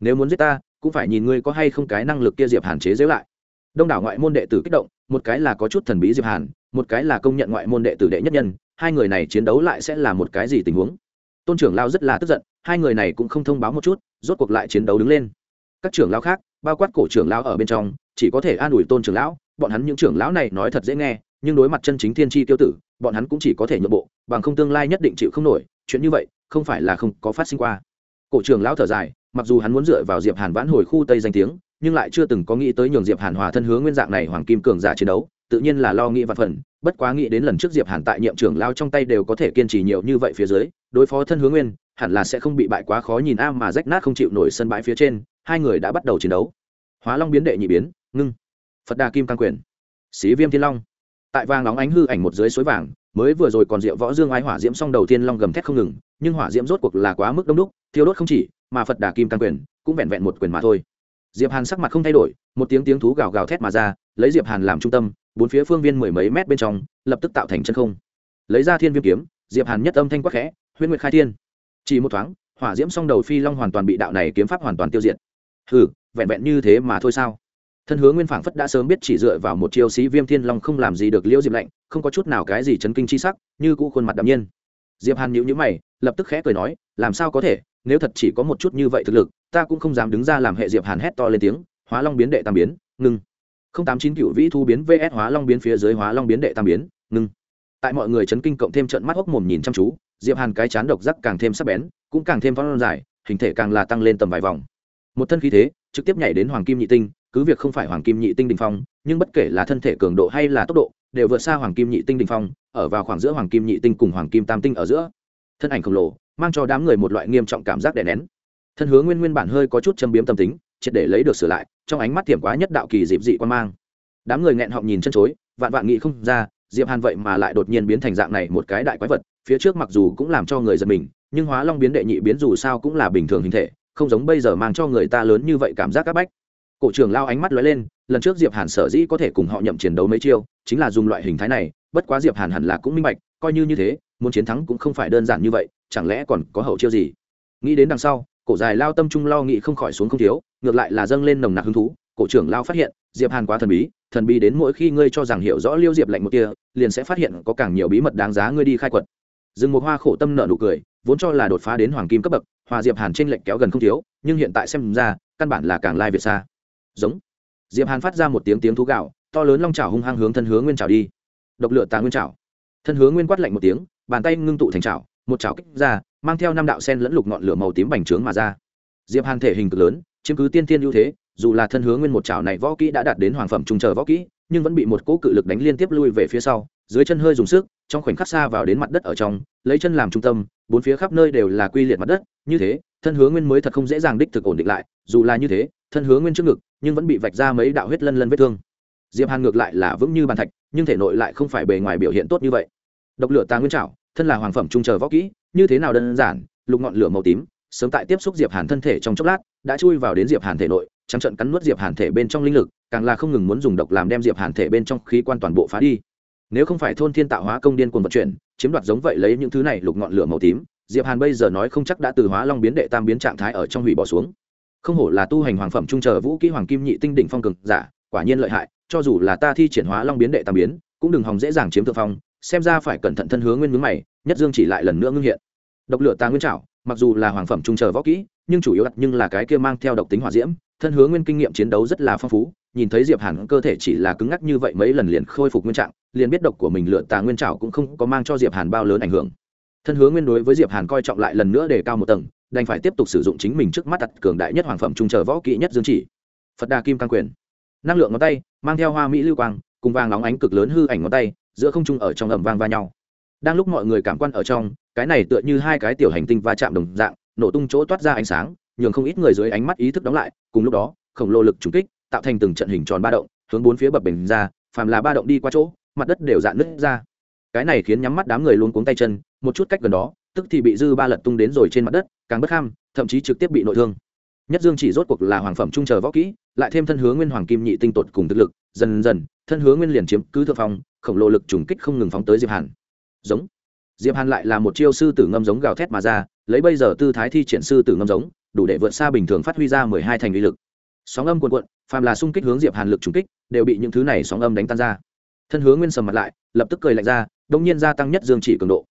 nếu muốn giết ta, cũng phải nhìn ngươi có hay không cái năng lực kia diệp hàn chế giễu lại. Đông đảo ngoại môn đệ tử kích động, một cái là có chút thần bí diệp hàn, một cái là công nhận ngoại môn đệ tử đệ nhất nhân, hai người này chiến đấu lại sẽ là một cái gì tình huống? Tôn trưởng lao rất là tức giận, hai người này cũng không thông báo một chút, rốt cuộc lại chiến đấu đứng lên. Các trưởng lao khác, bao quát cổ trưởng lao ở bên trong, chỉ có thể an ủi tôn trưởng lão, bọn hắn những trưởng lão này nói thật dễ nghe, nhưng đối mặt chân chính thiên tri tiêu tử, bọn hắn cũng chỉ có thể nhượng bộ, bằng không tương lai nhất định chịu không nổi, chuyện như vậy, không phải là không có phát sinh qua. Cổ trưởng lão thở dài mặc dù hắn muốn dựa vào diệp hàn vãn hồi khu tây danh tiếng, nhưng lại chưa từng có nghĩ tới nhường diệp hàn hòa thân hướng nguyên dạng này hoàng kim cường giả chiến đấu, tự nhiên là lo nghĩ và phần, bất quá nghĩ đến lần trước diệp hàn tại nhiệm trưởng lao trong tay đều có thể kiên trì nhiều như vậy phía dưới, đối phó thân hướng nguyên, hẳn là sẽ không bị bại quá khó nhìn a mà rách nát không chịu nổi sân bãi phía trên, hai người đã bắt đầu chiến đấu. Hóa long biến đệ nhị biến, ngưng. Phật đà kim cang quyền. Xí viêm thiên long. Tại vàng nóng ánh hư ảnh một dưới suối vàng, mới vừa rồi còn diệu võ dương ái hỏa diễm xong đầu tiên long gầm thét không ngừng, nhưng hỏa diễm rốt cuộc là quá mức đông đúc, thiêu đốt không chỉ mà phật đà kim căn quyền cũng vẹn vẹn một quyền mà thôi. Diệp hàn sắc mặt không thay đổi, một tiếng tiếng thú gào gào thét mà ra, lấy diệp hàn làm trung tâm, bốn phía phương viên mười mấy mét bên trong, lập tức tạo thành chân không. Lấy ra thiên viêm kiếm, diệp hàn nhất âm thanh quắc khẽ, huyễn nguyệt khai thiên. Chỉ một thoáng, hỏa diễm song đầu phi long hoàn toàn bị đạo này kiếm pháp hoàn toàn tiêu diệt. Hừ, vẹn vẹn như thế mà thôi sao? Thân hướng nguyên phảng phất đã sớm biết chỉ dựa vào một chiêu sĩ viêm thiên long không làm gì được liễu diệp lạnh, không có chút nào cái gì chấn kinh chi sắc, như cũ khuôn mặt đạm nhiên. Diệp hàn nhíu nhíu mày, lập tức khẽ cười nói, làm sao có thể? Nếu thật chỉ có một chút như vậy thực lực, ta cũng không dám đứng ra làm hệ diệp hàn hét to lên tiếng, hóa long biến đệ tam biến, ngưng. Không tám chín cựu vĩ thu biến vs hóa long biến phía dưới hóa long biến đệ tam biến, ngưng. Tại mọi người chấn kinh cộng thêm trận mắt hốc mồm nhìn chăm chú, diệp hàn cái chán độc giác càng thêm sắc bén, cũng càng thêm phong dài, hình thể càng là tăng lên tầm vài vòng. Một thân khí thế, trực tiếp nhảy đến hoàng kim nhị tinh, cứ việc không phải hoàng kim nhị tinh đình phong, nhưng bất kể là thân thể cường độ hay là tốc độ, đều vượt xa hoàng kim nhị tinh đình phong, ở vào khoảng giữa hoàng kim nhị tinh cùng hoàng kim tam tinh ở giữa. Thân ảnh khổng lồ mang cho đám người một loại nghiêm trọng cảm giác đè nén. Thân hướng nguyên nguyên bản hơi có chút châm biếm tâm tính, triệt để lấy được sửa lại, trong ánh mắt tiềm quá nhất đạo kỳ dịp dị quan mang. Đám người nghẹn họng nhìn chân chối, vạn vạn nghĩ không ra, diệp hàn vậy mà lại đột nhiên biến thành dạng này một cái đại quái vật, phía trước mặc dù cũng làm cho người giật mình, nhưng hóa long biến đệ nhị biến dù sao cũng là bình thường hình thể, không giống bây giờ mang cho người ta lớn như vậy cảm giác các bách. Cổ trưởng lao ánh mắt lóe lên, lần trước diệp hàn sở dĩ có thể cùng họ nhậm chiến đấu mấy chiêu, chính là dùng loại hình thái này, bất quá diệp hàn hẳn là cũng minh bạch, coi như như thế, muốn chiến thắng cũng không phải đơn giản như vậy chẳng lẽ còn có hậu chiêu gì? Nghĩ đến đằng sau, cổ dài lao tâm trung lo nghĩ không khỏi xuống không thiếu, ngược lại là dâng lên nồng nặc hứng thú. Cổ trưởng lao phát hiện, diệp hàn quá thần bí thần bí đến mỗi khi ngươi cho rằng hiểu rõ liêu diệp lạnh một kia, liền sẽ phát hiện có càng nhiều bí mật đáng giá ngươi đi khai quật. Dừng một hoa khổ tâm nợ nụ cười, vốn cho là đột phá đến hoàng kim cấp bậc, hòa diệp hàn trên lệnh kéo gần không thiếu, nhưng hiện tại xem ra, căn bản là càng lai việt xa. Giống. Diệp hàn phát ra một tiếng tiếng thú gạo, to lớn long chảo hung hăng hướng thân hướng nguyên chảo đi. Độc lửa tà nguyên chảo. Thân hướng nguyên quát lạnh một tiếng, bàn tay ngưng tụ thành chảo một chảo kích ra, mang theo năm đạo sen lẫn lục ngọn lửa màu tím bành trướng mà ra. Diệp hàn thể hình cực lớn, chiếm cứ tiên tiên ưu thế, dù là thân hướng nguyên một chảo này võ kỹ đã đạt đến hoàng phẩm trung chờ võ kỹ, nhưng vẫn bị một cỗ cự lực đánh liên tiếp lui về phía sau, dưới chân hơi dùng sức, trong khoảnh khắc xa vào đến mặt đất ở trong, lấy chân làm trung tâm, bốn phía khắp nơi đều là quy liệt mặt đất, như thế, thân hướng nguyên mới thật không dễ dàng đích thực ổn định lại, dù là như thế, thân hướng nguyên trước ngực, nhưng vẫn bị vạch ra mấy đạo huyết lân lân vết thương. Diệp hàn ngược lại là vững như bàn thạch, nhưng thể nội lại không phải bề ngoài biểu hiện tốt như vậy. Độc lửa tà nguyên trảo thân là hoàng phẩm trung chờ võ kỹ, như thế nào đơn giản, lục ngọn lửa màu tím, sớm tại tiếp xúc diệp hàn thân thể trong chốc lát, đã chui vào đến diệp hàn thể nội, trắng trận cắn nuốt diệp hàn thể bên trong linh lực, càng là không ngừng muốn dùng độc làm đem diệp hàn thể bên trong khí quan toàn bộ phá đi. Nếu không phải thôn thiên tạo hóa công điên cuồng vận chuyển, chiếm đoạt giống vậy lấy những thứ này lục ngọn lửa màu tím, diệp hàn bây giờ nói không chắc đã từ hóa long biến đệ tam biến trạng thái ở trong hủy bỏ xuống. Không hổ là tu hành hoàng phẩm trung chờ vũ kỹ hoàng kim nhị tinh đỉnh phong cường giả, quả nhiên lợi hại, cho dù là ta thi triển hóa long biến đệ tam biến, cũng đừng hòng dễ dàng chiếm thượng phong xem ra phải cẩn thận thân hướng nguyên mướn mày, nhất dương chỉ lại lần nữa ngưng hiện. Độc lửa tà nguyên trảo, mặc dù là hoàng phẩm trung chờ võ kỹ, nhưng chủ yếu đặt nhưng là cái kia mang theo độc tính hỏa diễm, thân hướng nguyên kinh nghiệm chiến đấu rất là phong phú, nhìn thấy diệp hàn cơ thể chỉ là cứng ngắc như vậy mấy lần liền khôi phục nguyên trạng, liền biết độc của mình lựa tà nguyên trảo cũng không có mang cho diệp hàn bao lớn ảnh hưởng. Thân hướng nguyên đối với diệp hàn coi trọng lại lần nữa để cao một tầng, đành phải tiếp tục sử dụng chính mình trước mắt đặt cường đại nhất hoàng phẩm trung chờ võ kỹ nhất dương chỉ. Phật đà kim cang quyền. Năng lượng ngón tay, mang theo hoa mỹ lưu quang, cùng vàng nóng ánh cực lớn hư ảnh ngón tay giữa không trung ở trong ẩm vang va nhau. Đang lúc mọi người cảm quan ở trong, cái này tựa như hai cái tiểu hành tinh va chạm đồng dạng, nổ tung chỗ toát ra ánh sáng, nhường không ít người dưới ánh mắt ý thức đóng lại, cùng lúc đó, khổng lồ lực trùng kích, tạo thành từng trận hình tròn ba động, hướng bốn phía bập bình ra, phàm là ba động đi qua chỗ, mặt đất đều dạn nứt ra. Cái này khiến nhắm mắt đám người luôn cuống tay chân, một chút cách gần đó, tức thì bị dư ba lật tung đến rồi trên mặt đất, càng bất ham thậm chí trực tiếp bị nội thương. Nhất dương chỉ rốt cuộc là hoàng phẩm trung chờ võ kỹ, lại thêm thân hướng nguyên hoàng kim nhị tinh tột cùng thực lực, dần dần thân hướng nguyên liền chiếm cứ thượng phong, khổng lồ lực trùng kích không ngừng phóng tới diệp hàn. Giống. Diệp hàn lại là một chiêu sư tử ngâm giống gào thét mà ra, lấy bây giờ tư thái thi triển sư tử ngâm giống, đủ để vượt xa bình thường phát huy ra mười hai thành uy lực. Sóng âm cuộn cuộn, phàm là xung kích hướng diệp hàn lực trùng kích, đều bị những thứ này sóng âm đánh tan ra. Thân hướng nguyên sầm mặt lại, lập tức cười lạnh ra, đông nhiên gia tăng nhất dương chỉ cường độ.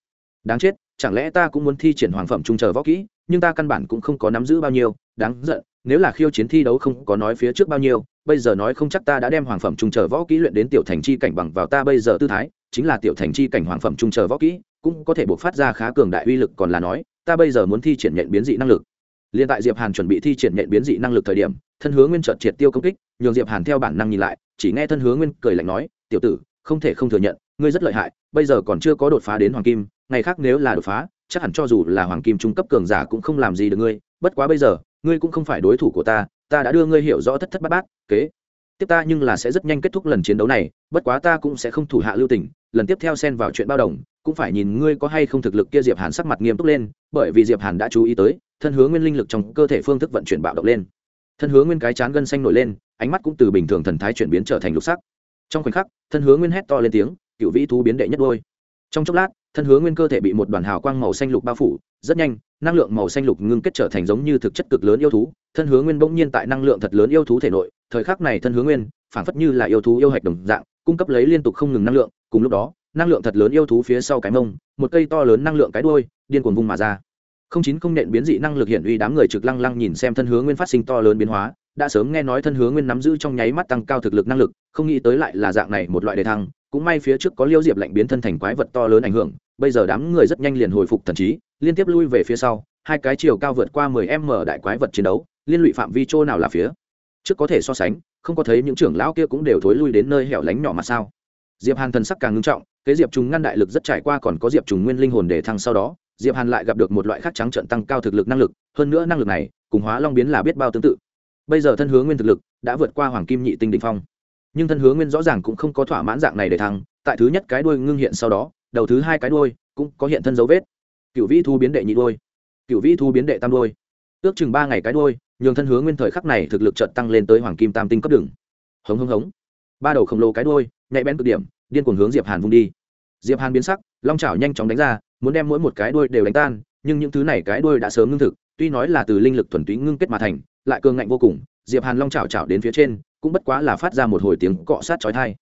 Đáng chết, chẳng lẽ ta cũng muốn thi triển hoàng phẩm trung chờ võ kỹ, nhưng ta căn bản cũng không có nắm giữ bao nhiêu, đáng giận, nếu là khiêu chiến thi đấu không có nói phía trước bao nhiêu bây giờ nói không chắc ta đã đem hoàng phẩm trung chờ võ kỹ luyện đến tiểu thành chi cảnh bằng vào ta bây giờ tư thái, chính là tiểu thành chi cảnh hoàng phẩm trung chờ võ kỹ, cũng có thể buộc phát ra khá cường đại uy lực, còn là nói, ta bây giờ muốn thi triển nhện biến dị năng lực. Liên tại diệp hàn chuẩn bị thi triển nhện biến dị năng lực thời điểm, thân hướng nguyên trợt triệt tiêu công kích, nhường diệp hàn theo bản năng nhìn lại, chỉ nghe thân hướng nguyên cười lạnh nói, tiểu tử, không thể không thừa nhận, ngươi rất lợi hại, bây giờ còn chưa có đột phá đến hoàng kim, ngày khác nếu là đột phá, chắc hẳn cho dù là hoàng kim trung cấp cường giả cũng không làm gì được ngươi, bất quá bây giờ, ngươi cũng không phải đối thủ của ta ta đã đưa ngươi hiểu rõ thất thất bát bát, kế. Tiếp ta nhưng là sẽ rất nhanh kết thúc lần chiến đấu này, bất quá ta cũng sẽ không thủ hạ lưu tình, lần tiếp theo xen vào chuyện bao đồng, cũng phải nhìn ngươi có hay không thực lực kia diệp hàn sắc mặt nghiêm túc lên, bởi vì diệp hàn đã chú ý tới, thân hướng nguyên linh lực trong cơ thể phương thức vận chuyển bạo động lên. Thân hướng nguyên cái chán gân xanh nổi lên, ánh mắt cũng từ bình thường thần thái chuyển biến trở thành lục sắc. Trong khoảnh khắc, thân hướng nguyên hét to lên tiếng, cựu vĩ thú biến đệ nhất đôi. Trong chốc lát, thân hướng nguyên cơ thể bị một đoàn hào quang màu xanh lục bao phủ rất nhanh, năng lượng màu xanh lục ngưng kết trở thành giống như thực chất cực lớn yêu thú, thân hướng nguyên bỗng nhiên tại năng lượng thật lớn yêu thú thể nội, thời khắc này thân hướng nguyên, phảng phất như là yêu thú yêu hạch đồng dạng, cung cấp lấy liên tục không ngừng năng lượng, cùng lúc đó, năng lượng thật lớn yêu thú phía sau cái mông, một cây to lớn năng lượng cái đuôi, điên cuồng vung mà ra. Không chín không nện biến dị năng lực hiện uy đám người trực lăng lăng nhìn xem thân hướng nguyên phát sinh to lớn biến hóa, đã sớm nghe nói thân hướng nguyên nắm giữ trong nháy mắt tăng cao thực lực năng lực, không nghĩ tới lại là dạng này một loại đề thăng cũng may phía trước có liêu diệp lạnh biến thân thành quái vật to lớn ảnh hưởng, bây giờ đám người rất nhanh liền hồi phục thần trí, liên tiếp lui về phía sau, hai cái chiều cao vượt qua mười m đại quái vật chiến đấu, liên lụy phạm vi chỗ nào là phía trước có thể so sánh, không có thấy những trưởng lão kia cũng đều thối lui đến nơi hẻo lánh nhỏ mà sao. Diệp hàn thần sắc càng ngưng trọng kế diệp trùng ngăn đại lực rất trải qua còn có diệp trùng nguyên linh hồn để thăng sau đó, diệp hàn lại gặp được một loại khác trắng trận tăng cao thực lực năng lực, hơn nữa năng lực này, cùng hóa long biến là biết bao tương tự. Bây giờ thân hướng nguyên thực lực, đã vượt qua hoàng kim nhị tinh đỉnh phong nhưng thân hướng nguyên rõ ràng cũng không có thỏa mãn dạng này để thăng, tại thứ nhất cái đuôi ngưng hiện sau đó, đầu thứ hai cái đuôi cũng có hiện thân dấu vết. Cựu vĩ thu biến đệ nhị đuôi cựu vĩ thu biến đệ tam đuôi. Ước chừng ba ngày cái đuôi, nhường thân hướng nguyên thời khắc này thực lực chợt tăng lên tới hoàng kim tam tinh cấp đường hống hống hống. Ba đầu khổng lồ cái đuôi, nhạy bén cực điểm, điên cuồng hướng diệp hàn vung đi. Diệp hàn biến sắc, long chảo nhanh chóng đánh ra, muốn đem mỗi một cái đuôi đều đánh tan, nhưng những thứ này cái đuôi đã sớm ngưng thực, tuy nói là từ linh lực thuần túy ngưng kết mà thành, lại cường ngạnh vô cùng diệp hàn long chảo chảo đến phía trên, cũng bất quá là phát ra một hồi tiếng cọ sát chói tai.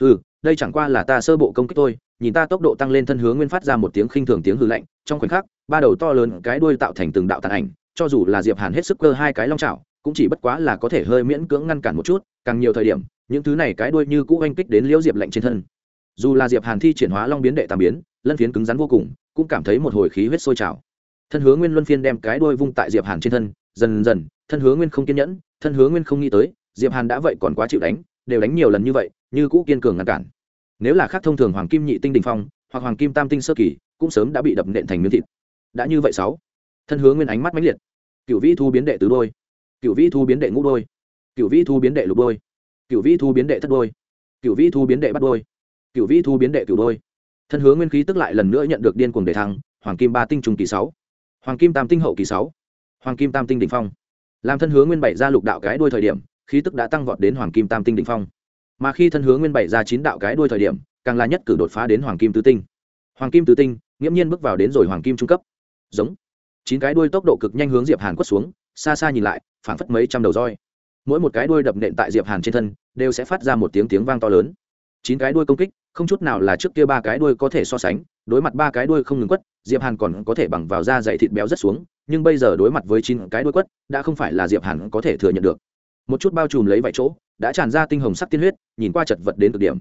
Hừ, đây chẳng qua là ta sơ bộ công kích tôi nhìn ta tốc độ tăng lên thân hướng nguyên phát ra một tiếng khinh thường tiếng hư lạnh, trong khoảnh khắc, ba đầu to lớn cái đuôi tạo thành từng đạo tàn ảnh, cho dù là diệp hàn hết sức cơ hai cái long chảo, cũng chỉ bất quá là có thể hơi miễn cưỡng ngăn cản một chút, càng nhiều thời điểm, những thứ này cái đuôi như cũ oanh kích đến liễu diệp lạnh trên thân. Dù là diệp hàn thi triển hóa long biến đệ tam biến, lân phiến cứng rắn vô cùng, cũng cảm thấy một hồi khí huyết sôi trào. Thân hướng nguyên luân phiên đem cái đuôi vung tại diệp hàn trên thân dần dần, thân hướng nguyên không kiên nhẫn, thân hướng nguyên không nghĩ tới, diệp hàn đã vậy còn quá chịu đánh, đều đánh nhiều lần như vậy, như cũ kiên cường ngăn cản. Nếu là khác thông thường hoàng kim nhị tinh đình phong, hoặc hoàng kim tam tinh sơ kỳ, cũng sớm đã bị đập nện thành miếng thịt. Đã như vậy sáu, thân hướng nguyên ánh mắt mãnh liệt. Cựu vĩ thu biến đệ tứ đôi. Cựu vĩ thu biến đệ ngũ đôi. Cựu vĩ thu biến đệ lục đôi. Cựu vĩ thu biến đệ thất đôi. Cựu vĩ thu biến đệ bắt đôi. Cựu vĩ thu biến đệ cựu đôi. Thân hướng nguyên khí tức lại lần nữa nhận được điên cuồng đề thăng, hoàng kim ba tinh trùng kỳ sáu, hoàng kim tam tinh hậu kỳ sáu hoàng kim tam tinh đỉnh phong. Làm thân hướng nguyên bảy ra lục đạo cái đuôi thời điểm, khí tức đã tăng vọt đến hoàng kim tam tinh đỉnh phong. Mà khi thân hướng nguyên bảy ra chín đạo cái đuôi thời điểm, càng là nhất cử đột phá đến hoàng kim tứ tinh. Hoàng kim tứ tinh, nghiễm nhiên bước vào đến rồi hoàng kim trung cấp. Giống. Chín cái đuôi tốc độ cực nhanh hướng diệp hàn quất xuống, xa xa nhìn lại, phảng phất mấy trăm đầu roi. Mỗi một cái đuôi đập nện tại diệp hàn trên thân, đều sẽ phát ra một tiếng tiếng vang to lớn. Chín cái đuôi công kích, không chút nào là trước kia ba cái đuôi có thể so sánh đối mặt ba cái đuôi không ngừng quất, diệp hàn còn có thể bằng vào da dày thịt béo rất xuống, nhưng bây giờ đối mặt với chín cái đuôi quất, đã không phải là diệp hàn có thể thừa nhận được. Một chút bao trùm lấy vài chỗ, đã tràn ra tinh hồng sắc tiên huyết, nhìn qua chật vật đến cực điểm.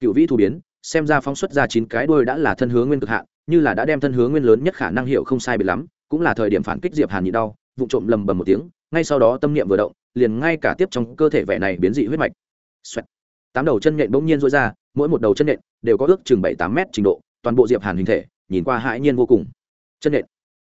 Cựu vĩ thu biến, xem ra phóng xuất ra chín cái đuôi đã là thân hướng nguyên cực hạn, như là đã đem thân hướng nguyên lớn nhất khả năng hiệu không sai biệt lắm, cũng là thời điểm phản kích diệp hàn nhị đau vụ trộm lầm bầm một tiếng, ngay sau đó tâm niệm vừa động, liền ngay cả tiếp trong cơ thể vẻ này biến dị huyết mạch. Xoẹt. tám đầu chân nhện bỗng nhiên rối ra, mỗi một đầu chân nhện đều có ước chừng bảy tám mét trình độ toàn bộ diệp hàn hình thể, nhìn qua hãi nhiên vô cùng. Chân nện.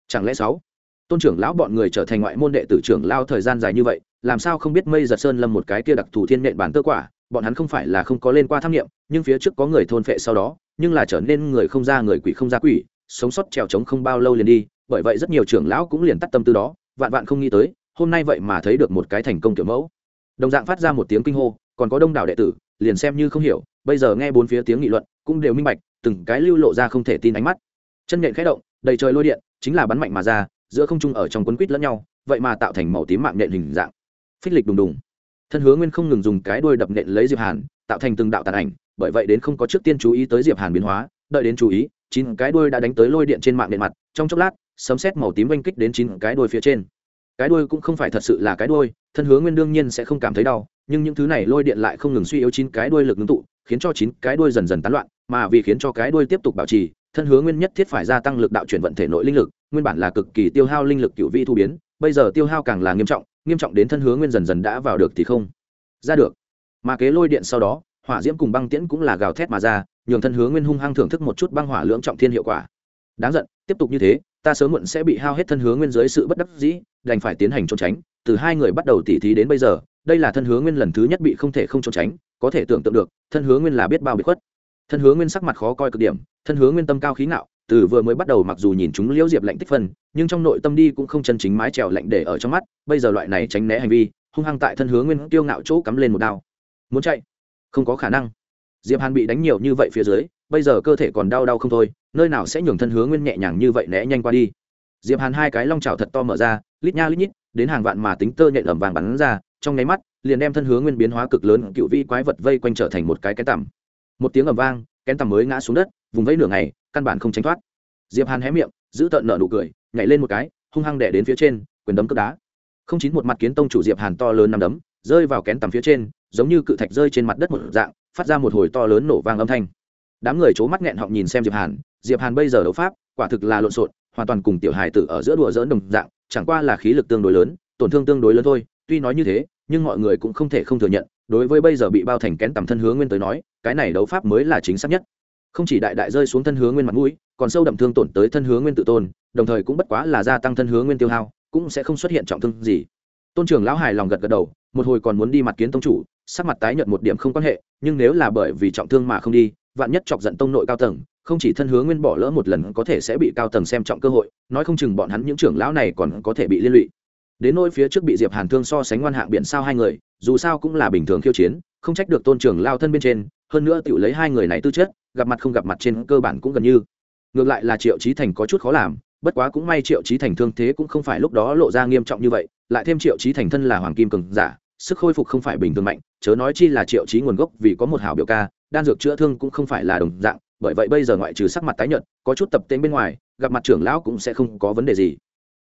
Chẳng lẽ sáu? Tôn trưởng lão bọn người trở thành ngoại môn đệ tử trưởng lao thời gian dài như vậy, làm sao không biết mây giật sơn lâm một cái kia đặc thù thiên nện bản tơ quả, bọn hắn không phải là không có lên qua tham nghiệm, nhưng phía trước có người thôn phệ sau đó, nhưng là trở nên người không ra người quỷ không ra quỷ, sống sót trèo trống không bao lâu liền đi, bởi vậy rất nhiều trưởng lão cũng liền tắt tâm tư đó, vạn vạn không nghĩ tới, hôm nay vậy mà thấy được một cái thành công kiểu mẫu. Đồng dạng phát ra một tiếng kinh hô, còn có đông đảo đệ tử, liền xem như không hiểu, bây giờ nghe bốn phía tiếng nghị luận cũng đều minh bạch, từng cái lưu lộ ra không thể tin ánh mắt. Chân nhện khẽ động, đầy trời lôi điện, chính là bắn mạnh mà ra, giữa không trung ở trong quấn quýt lẫn nhau, vậy mà tạo thành màu tím mạng nện hình dạng. Phích lịch đùng đùng. Thân hứa nguyên không ngừng dùng cái đuôi đập nện lấy diệp hàn, tạo thành từng đạo tàn ảnh, bởi vậy đến không có trước tiên chú ý tới diệp hàn biến hóa, đợi đến chú ý, chín cái đuôi đã đánh tới lôi điện trên mạng nện mặt, trong chốc lát, sấm sét màu tím oanh kích đến chín cái đuôi phía trên. Cái đuôi cũng không phải thật sự là cái đuôi, thân hứa nguyên đương nhiên sẽ không cảm thấy đau, nhưng những thứ này lôi điện lại không ngừng suy yếu chín cái đuôi lực ngưng tụ, khiến cho chín cái đuôi dần dần tán loạn mà vì khiến cho cái đuôi tiếp tục bảo trì, thân hướng nguyên nhất thiết phải gia tăng lực đạo chuyển vận thể nội linh lực, nguyên bản là cực kỳ tiêu hao linh lực cựu vi thu biến, bây giờ tiêu hao càng là nghiêm trọng nghiêm trọng đến thân hướng nguyên dần dần đã vào được thì không ra được. Mà kế lôi điện sau đó, hỏa diễm cùng băng tiễn cũng là gào thét mà ra, nhường thân hướng nguyên hung hăng thưởng thức một chút băng hỏa lưỡng trọng thiên hiệu quả. Đáng giận, tiếp tục như thế, ta sớm muộn sẽ bị hao hết thân hướng nguyên dưới sự bất đắc dĩ, đành phải tiến hành trốn tránh, từ hai người bắt đầu tỉ thí đến bây giờ, đây là thân hướng nguyên lần thứ nhất bị không thể không trốn tránh, có thể tưởng tượng được, thân hướng nguyên là biết bao bị khuất thân hướng nguyên sắc mặt khó coi cực điểm, thân hướng nguyên tâm cao khí ngạo, từ vừa mới bắt đầu mặc dù nhìn chúng liễu diệp lạnh tích phân, nhưng trong nội tâm đi cũng không chân chính mái trèo lạnh để ở trong mắt, bây giờ loại này tránh né hành vi, hung hăng tại thân hướng nguyên tiêu ngạo chỗ cắm lên một đao. Muốn chạy? Không có khả năng. Diệp hàn bị đánh nhiều như vậy phía dưới, bây giờ cơ thể còn đau đau không thôi, nơi nào sẽ nhường thân hướng nguyên nhẹ nhàng như vậy né nhanh qua đi. Diệp hàn hai cái long trào thật to mở ra, lít nha lít nhít, đến hàng vạn mà tính tơ nhện ẩm vàng bắn ra, trong nháy mắt, liền đem thân hướng nguyên biến hóa cực lớn, cựu vi quái vật vây quanh trở thành một cái cái tằm một tiếng ầm vang, kén tầm mới ngã xuống đất, vùng vẫy nửa ngày, căn bản không tránh thoát. Diệp hàn hé miệng, giữ tợn nợ nụ cười, nhảy lên một cái, hung hăng đẻ đến phía trên, quyền đấm cướp đá. Không chín một mặt kiến tông chủ diệp hàn to lớn nằm đấm, rơi vào kén tầm phía trên, giống như cự thạch rơi trên mặt đất một dạng, phát ra một hồi to lớn nổ vang âm thanh. Đám người c mắt nghẹn họng nhìn xem diệp hàn diệp hàn bây giờ đấu pháp, quả thực là lộn xộn, hoàn toàn cùng tiểu hài tử ở giữa đùa dỡn đồng dạng, chẳng qua là khí lực tương đối lớn, tổn thương tương đối lớn thôi, tuy nói như thế, nhưng mọi người cũng không thể không thừa nhận đối với bây giờ bị bao thành kén tầm thân hướng nguyên tới nói, cái này đấu pháp mới là chính xác nhất. Không chỉ đại đại rơi xuống thân hướng nguyên mặt mũi, còn sâu đậm thương tổn tới thân hướng nguyên tự tôn, đồng thời cũng bất quá là gia tăng thân hướng nguyên tiêu hao, cũng sẽ không xuất hiện trọng thương gì. Tôn trưởng lão hài lòng gật gật đầu, một hồi còn muốn đi mặt kiến tông chủ, sắc mặt tái nhợt một điểm không quan hệ, nhưng nếu là bởi vì trọng thương mà không đi, vạn nhất chọc giận tông nội cao tầng, không chỉ thân hướng nguyên bỏ lỡ một lần có thể sẽ bị cao tầng xem trọng cơ hội, nói không chừng bọn hắn những trưởng lão này còn có thể bị liên lụy. Đến nỗi phía trước bị diệp hàn thương so sánh ngoan hạng biển sao hai người dù sao cũng là bình thường khiêu chiến, không trách được tôn trưởng lao thân bên trên, hơn nữa tự lấy hai người này tư chất, gặp mặt không gặp mặt trên cơ bản cũng gần như. Ngược lại là triệu trí thành có chút khó làm, bất quá cũng may triệu trí thành thương thế cũng không phải lúc đó lộ ra nghiêm trọng như vậy, lại thêm triệu trí thành thân là hoàng kim cường giả, sức khôi phục không phải bình thường mạnh, chớ nói chi là triệu trí nguồn gốc vì có một hảo biểu ca, đan dược chữa thương cũng không phải là đồng dạng, bởi vậy bây giờ ngoại trừ sắc mặt tái nhợt, có chút tập tên bên ngoài, gặp mặt trưởng lão cũng sẽ không có vấn đề gì.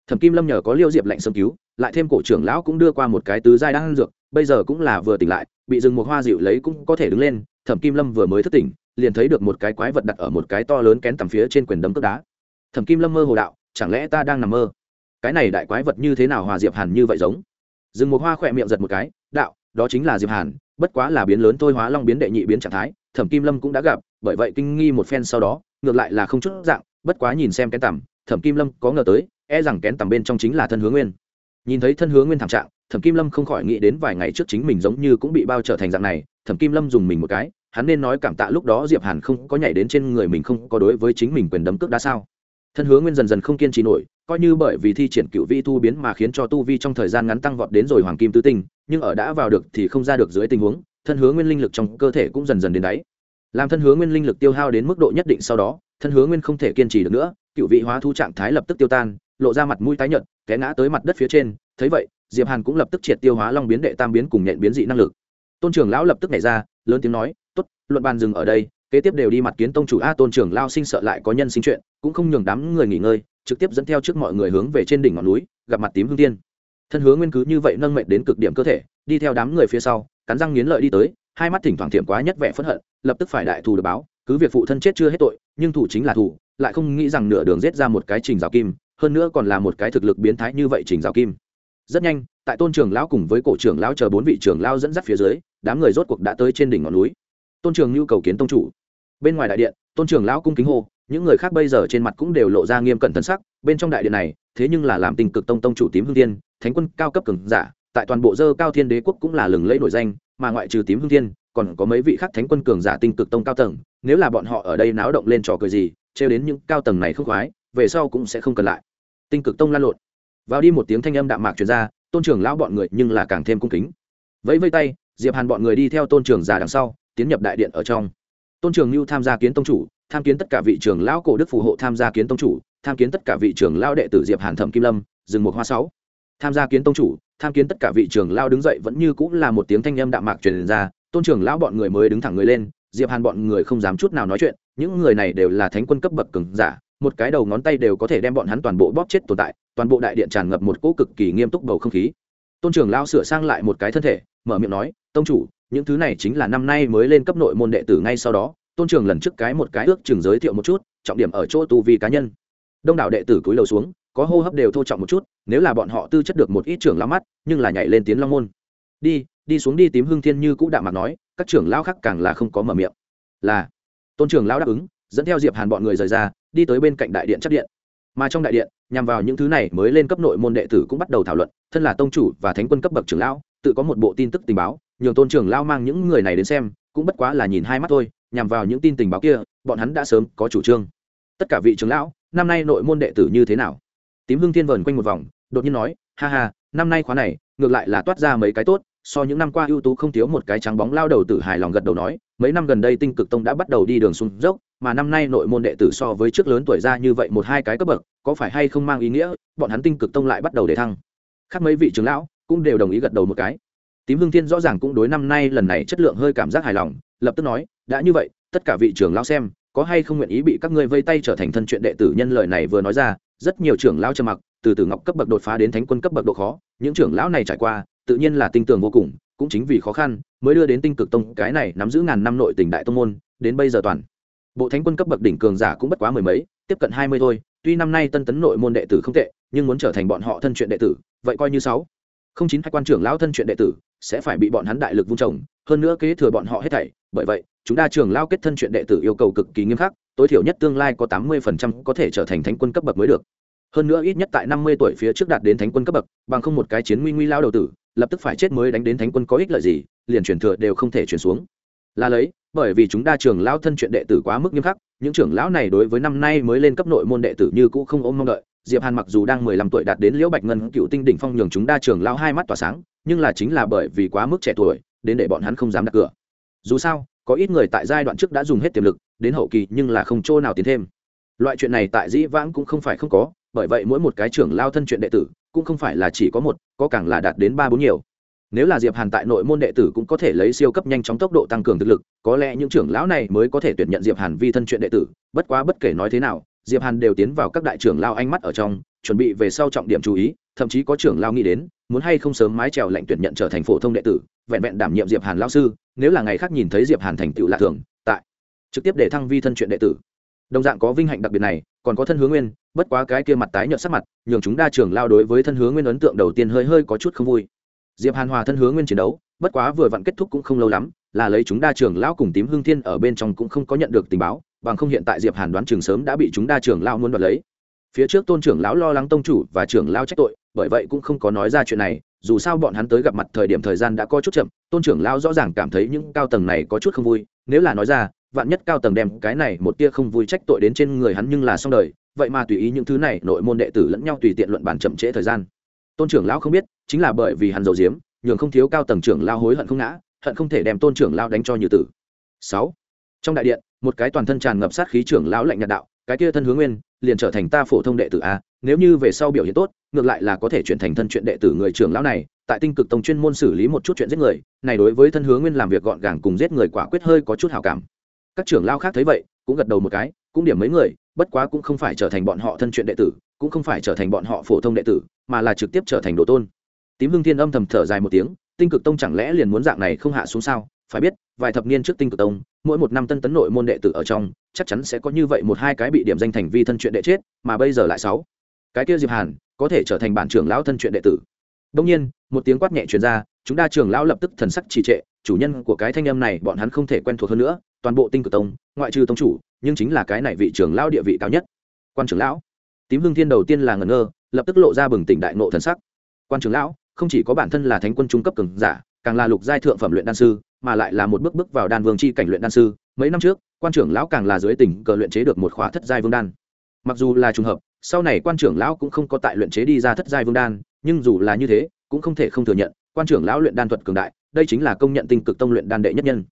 Thẩm kim lâm nhờ có liêu diệp lệnh sâm cứu, lại thêm cổ trưởng lão cũng đưa qua một cái tứ giai đan dược bây giờ cũng là vừa tỉnh lại, bị rừng một hoa dịu lấy cũng có thể đứng lên, thẩm kim lâm vừa mới thức tỉnh, liền thấy được một cái quái vật đặt ở một cái to lớn kén tầm phía trên quyền đấm cướp đá. Thẩm kim lâm mơ hồ đạo, chẳng lẽ ta đang nằm mơ? Cái này đại quái vật như thế nào hòa diệp hàn như vậy giống? Rừng một hoa khỏe miệng giật một cái, đạo, đó chính là diệp hàn, bất quá là biến lớn thôi hóa long biến đệ nhị biến trạng thái, thẩm kim lâm cũng đã gặp, bởi vậy kinh nghi một phen sau đó, ngược lại là không chút dạng, bất quá nhìn xem kén tầm, thẩm kim lâm có ngờ tới e rằng kén tầm bên trong chính là thân hướng nguyên. Nhìn thấy thân hướng nguyên thảm trạng thẩm kim lâm không khỏi nghĩ đến vài ngày trước chính mình giống như cũng bị bao trở thành dạng này, thẩm kim lâm dùng mình một cái, hắn nên nói cảm tạ lúc đó diệp hàn không có nhảy đến trên người mình không có đối với chính mình quyền đấm cước đã sao. Thân hướng nguyên dần dần không kiên trì nổi, coi như bởi vì thi triển cựu vi tu biến mà khiến cho tu vi trong thời gian ngắn tăng vọt đến rồi hoàng kim tứ tinh, nhưng ở đã vào được thì không ra được dưới tình huống, thân hướng nguyên linh lực trong cơ thể cũng dần dần đến đáy. Làm thân hướng nguyên linh lực tiêu hao đến mức độ nhất định sau đó, thân hướng nguyên không thể kiên trì được nữa, cựu vị hóa thu trạng thái lập tức tiêu tan, lộ ra mặt mũi tái nhợt, té ngã tới mặt đất phía trên, thấy vậy diệp hàn cũng lập tức triệt tiêu hóa long biến đệ tam biến cùng nhện biến dị năng lực. Tôn trưởng lão lập tức nhảy ra, lớn tiếng nói, tốt, luận bàn dừng ở đây, kế tiếp đều đi mặt kiến tông chủ a tôn trưởng lao sinh sợ lại có nhân sinh chuyện, cũng không nhường đám người nghỉ ngơi, trực tiếp dẫn theo trước mọi người hướng về trên đỉnh ngọn núi, gặp mặt tím hương tiên. Thân hướng nguyên cứ như vậy nâng mệnh đến cực điểm cơ thể, đi theo đám người phía sau, cắn răng nghiến lợi đi tới, hai mắt thỉnh thoảng thiểm quá nhất vẻ phẫn hận, lập tức phải đại thù được báo, cứ việc phụ thân chết chưa hết tội, nhưng thủ chính là thủ, lại không nghĩ rằng nửa đường giết ra một cái trình rào kim, hơn nữa còn là một cái thực lực biến thái như vậy trình rào kim rất nhanh, tại tôn trường lão cùng với cổ trưởng lão chờ bốn vị trưởng lão dẫn dắt phía dưới, đám người rốt cuộc đã tới trên đỉnh ngọn núi. Tôn trường nhu cầu kiến tông chủ. Bên ngoài đại điện, tôn trường lão cung kính hô, những người khác bây giờ trên mặt cũng đều lộ ra nghiêm cẩn thân sắc, bên trong đại điện này, thế nhưng là làm tình cực tông tông chủ tím hương thiên, thánh quân cao cấp cường giả, tại toàn bộ dơ cao thiên đế quốc cũng là lừng lẫy nổi danh, mà ngoại trừ tím hương thiên, còn có mấy vị khác thánh quân cường giả tinh cực tông cao tầng, nếu là bọn họ ở đây náo động lên trò cười gì, trêu đến những cao tầng này không khoái, về sau cũng sẽ không cần lại. Tinh cực tông lan lộn vào đi một tiếng thanh âm đạm mạc truyền ra, tôn trưởng lão bọn người nhưng là càng thêm cung kính. Vẫy vây tay, diệp hàn bọn người đi theo tôn trưởng già đằng sau, tiến nhập đại điện ở trong. Tôn trưởng lưu tham gia kiến tông chủ, tham kiến tất cả vị trưởng lão cổ đức phù hộ tham gia kiến tông chủ, tham kiến tất cả vị trưởng lão đệ tử diệp hàn thẩm kim lâm dừng một hoa sáu. Tham gia kiến tông chủ, tham kiến tất cả vị trưởng lão đứng dậy vẫn như cũng là một tiếng thanh âm đạm mạc truyền ra, tôn trưởng lão bọn người mới đứng thẳng người lên, diệp hàn bọn người không dám chút nào nói chuyện, những người này đều là thánh quân cấp bậc cường giả, một cái đầu ngón tay đều có thể đem bọn hắn toàn bộ bóp chết tồn tại toàn bộ đại điện tràn ngập một cỗ cực kỳ nghiêm túc bầu không khí. Tôn trưởng lão sửa sang lại một cái thân thể, mở miệng nói, tông chủ, những thứ này chính là năm nay mới lên cấp nội môn đệ tử ngay sau đó. Tôn trưởng lần trước cái một cái ước chừng giới thiệu một chút, trọng điểm ở chỗ tu vi cá nhân. Đông đảo đệ tử cúi đầu xuống, có hô hấp đều thô trọng một chút, nếu là bọn họ tư chất được một ít trưởng lão mắt, nhưng là nhảy lên tiến long môn. Đi đi xuống đi. Tím hương thiên như cũ đạm mặt nói, các trưởng lão khác càng là không có mở miệng. Là. Tôn trưởng lão đáp ứng, dẫn theo diệp hàn bọn người rời ra, đi tới bên cạnh đại điện chắc điện mà trong đại điện, nhằm vào những thứ này mới lên cấp nội môn đệ tử cũng bắt đầu thảo luận, thân là tông chủ và thánh quân cấp bậc trưởng lão, tự có một bộ tin tức tình báo, nhường tôn trưởng lão mang những người này đến xem, cũng bất quá là nhìn hai mắt thôi, nhằm vào những tin tình báo kia, bọn hắn đã sớm có chủ trương. Tất cả vị trưởng lão, năm nay nội môn đệ tử như thế nào? Tím hương thiên vờn quanh một vòng, đột nhiên nói, ha ha, năm nay khóa này, ngược lại là toát ra mấy cái tốt, so những năm qua ưu tú không thiếu một cái trắng bóng lao đầu tử hài lòng gật đầu nói, mấy năm gần đây tinh cực tông đã bắt đầu đi đường xuống dốc mà năm nay nội môn đệ tử so với trước lớn tuổi ra như vậy một hai cái cấp bậc, có phải hay không mang ý nghĩa, bọn hắn tinh cực tông lại bắt đầu để thăng. Khác mấy vị trưởng lão cũng đều đồng ý gật đầu một cái. Tím hương thiên rõ ràng cũng đối năm nay lần này chất lượng hơi cảm giác hài lòng, lập tức nói, đã như vậy, tất cả vị trưởng lão xem, có hay không nguyện ý bị các ngươi vây tay trở thành thân chuyện đệ tử nhân lời này vừa nói ra, rất nhiều trưởng lão trầm mặc, từ từ ngọc cấp bậc đột phá đến thánh quân cấp bậc độ khó, những trưởng lão này trải qua, tự nhiên là tinh tường vô cùng, cũng chính vì khó khăn mới đưa đến tinh cực tông, cái này nắm giữ ngàn năm nội tỉnh đại tông môn, đến bây giờ toàn bộ thánh quân cấp bậc đỉnh cường giả cũng bất quá mười mấy, tiếp cận hai mươi thôi. Tuy năm nay tân tấn nội môn đệ tử không tệ, nhưng muốn trở thành bọn họ thân chuyện đệ tử, vậy coi như sáu. Không chín hai quan trưởng lão thân chuyện đệ tử, sẽ phải bị bọn hắn đại lực vung trồng, hơn nữa kế thừa bọn họ hết thảy. Bởi vậy, chúng ta trường lao kết thân chuyện đệ tử yêu cầu cực kỳ nghiêm khắc, tối thiểu nhất tương lai có tám mươi phần trăm có thể trở thành thánh quân cấp bậc mới được. Hơn nữa ít nhất tại năm mươi tuổi phía trước đạt đến thánh quân cấp bậc, bằng không một cái chiến nguy nguy lao đầu tử, lập tức phải chết mới đánh đến thánh quân có ích lợi gì, liền truyền thừa đều không thể truyền xuống. Là lấy bởi vì chúng đa trường lão thân chuyện đệ tử quá mức nghiêm khắc, những trưởng lão này đối với năm nay mới lên cấp nội môn đệ tử như cũ không ôm mong đợi. Diệp hàn mặc dù đang mười lăm tuổi đạt đến liễu bạch ngân cựu tinh đỉnh phong nhường chúng đa trường lão hai mắt tỏa sáng, nhưng là chính là bởi vì quá mức trẻ tuổi, đến để bọn hắn không dám đặt cửa. Dù sao, có ít người tại giai đoạn trước đã dùng hết tiềm lực, đến hậu kỳ nhưng là không chỗ nào tiến thêm. Loại chuyện này tại dĩ vãng cũng không phải không có, bởi vậy mỗi một cái trưởng lao thân chuyện đệ tử, cũng không phải là chỉ có một, có càng là đạt đến ba bốn nhiều nếu là diệp hàn tại nội môn đệ tử cũng có thể lấy siêu cấp nhanh chóng tốc độ tăng cường thực lực, có lẽ những trưởng lão này mới có thể tuyển nhận diệp hàn vi thân chuyện đệ tử. Bất quá bất kể nói thế nào, diệp hàn đều tiến vào các đại trưởng lao ánh mắt ở trong, chuẩn bị về sau trọng điểm chú ý, thậm chí có trưởng lao nghĩ đến, muốn hay không sớm mái trèo lệnh tuyển nhận trở thành phổ thông đệ tử, vẹn vẹn đảm nhiệm diệp hàn lao sư, nếu là ngày khác nhìn thấy diệp hàn thành tựu lạ thường, tại trực tiếp để thăng vi thân chuyện đệ tử. Đồng dạng có vinh hạnh đặc biệt này, còn có thân hướng nguyên, bất quá cái kia mặt tái nhợt sắc mặt, nhường chúng đa trưởng lao đối với thân hướng nguyên ấn tượng đầu tiên hơi hơi có chút không vui diệp hàn hòa thân hướng nguyên chiến đấu, bất quá vừa vặn kết thúc cũng không lâu lắm, là lấy chúng đa trưởng lão cùng tím hương thiên ở bên trong cũng không có nhận được tình báo, bằng không hiện tại diệp hàn đoán trường sớm đã bị chúng đa trưởng lão muốn đoạt lấy. Phía trước tôn trưởng lão lo lắng tông chủ và trưởng lão trách tội, bởi vậy cũng không có nói ra chuyện này, dù sao bọn hắn tới gặp mặt thời điểm thời gian đã có chút chậm, tôn trưởng lão rõ ràng cảm thấy những cao tầng này có chút không vui, nếu là nói ra, vạn nhất cao tầng đem cái này một tia không vui trách tội đến trên người hắn nhưng là xong đời, vậy mà tùy ý những thứ này nội môn đệ tử lẫn nhau tùy tiện luận bàn chậm trễ thời gian. Tôn trưởng lão không biết chính là bởi vì hắn dầu diếm nhường không thiếu cao tầng trưởng lao hối hận không ngã, hận không thể đem tôn trưởng lao đánh cho như tử. Sáu, trong đại điện, một cái toàn thân tràn ngập sát khí trưởng lão lạnh nhạt đạo, cái kia thân hướng nguyên, liền trở thành ta phổ thông đệ tử a, nếu như về sau biểu hiện tốt, ngược lại là có thể chuyển thành thân chuyện đệ tử người trưởng lão này. Tại tinh cực tông chuyên môn xử lý một chút chuyện giết người, này đối với thân hướng nguyên làm việc gọn gàng cùng giết người quả quyết hơi có chút hảo cảm. Các trưởng lao khác thấy vậy, cũng gật đầu một cái, cũng điểm mấy người, bất quá cũng không phải trở thành bọn họ thân chuyện đệ tử, cũng không phải trở thành bọn họ phổ thông đệ tử, mà là trực tiếp trở thành đồ tôn tím hưng thiên âm thầm thở dài một tiếng, tinh cực tông chẳng lẽ liền muốn dạng này không hạ xuống sao? Phải biết, vài thập niên trước tinh cực tông, mỗi một năm tân tấn nội môn đệ tử ở trong, chắc chắn sẽ có như vậy một hai cái bị điểm danh thành vi thân chuyện đệ chết, mà bây giờ lại sáu. Cái kia diệp hàn, có thể trở thành bản trưởng lão thân chuyện đệ tử. Đông nhiên, một tiếng quát nhẹ truyền ra, chúng đa trưởng lão lập tức thần sắc trì trệ, chủ nhân của cái thanh âm này bọn hắn không thể quen thuộc hơn nữa, toàn bộ tinh cực tông, ngoại trừ tông chủ, nhưng chính là cái này vị trưởng lão địa vị cao nhất. Quan trưởng lão. Tím hưng thiên đầu tiên là ngẩn ngơ, lập tức lộ ra bừng tỉnh đại nộ thần sắc. Quan trưởng lão không chỉ có bản thân là thánh quân trung cấp cường giả, càng là lục giai thượng phẩm luyện đan sư, mà lại là một bước bước vào đan vương chi cảnh luyện đan sư. Mấy năm trước, quan trưởng lão càng là dưới tỉnh cờ luyện chế được một khóa thất giai vương đan. Mặc dù là trùng hợp, sau này quan trưởng lão cũng không có tại luyện chế đi ra thất giai vương đan, nhưng dù là như thế, cũng không thể không thừa nhận, quan trưởng lão luyện đan thuật cường đại, đây chính là công nhận tinh cực tông luyện đan đệ nhất nhân.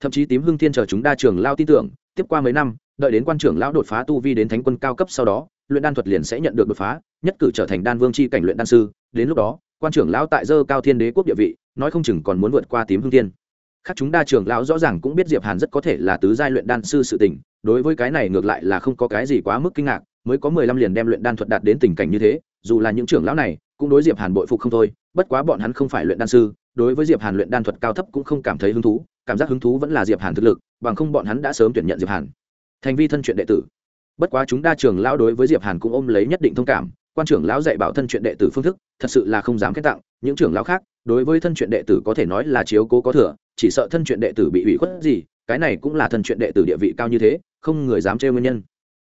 Thậm chí tím hưng thiên chờ chúng đa trường lao tin tưởng, tiếp qua mấy năm, đợi đến quan trưởng lão đột phá tu vi đến thánh quân cao cấp sau đó, luyện đan thuật liền sẽ nhận được đột phá, nhất cử trở thành đan vương c h i cảnh luyện đan sư, đến lúc đó quan trưởng lão tại dơ cao thiên đế quốc địa vị, nói không chừng còn muốn vượt qua tím hương tiên khác chúng đa trưởng lão rõ ràng cũng biết diệp hàn rất có thể là tứ giai luyện đan sư sự tình, đối với cái này ngược lại là không có cái gì quá mức kinh ngạc, mới có mười lăm liền đem luyện đan thuật đạt đến tình cảnh như thế, dù là những trưởng lão này, cũng đối diệp hàn bội phục không thôi, bất quá bọn hắn không phải luyện đan sư, đối với diệp hàn luyện đan thuật cao thấp cũng không cảm thấy hứng thú, cảm giác hứng thú vẫn là diệp hàn thực lực, bằng không bọn hắn đã sớm tuyển nhận diệp hàn thành vi thân truyện đệ tử. Bất quá chúng đa trưởng lão đối với diệp hàn cũng ôm lấy nhất định thông cảm quan trưởng lão dạy bảo thân chuyện đệ tử phương thức, thật sự là không dám kết tặng, những trưởng lão khác, đối với thân chuyện đệ tử có thể nói là chiếu cố có thừa, chỉ sợ thân chuyện đệ tử bị ủy khuất gì, cái này cũng là thân chuyện đệ tử địa vị cao như thế, không người dám trêu nguyên nhân.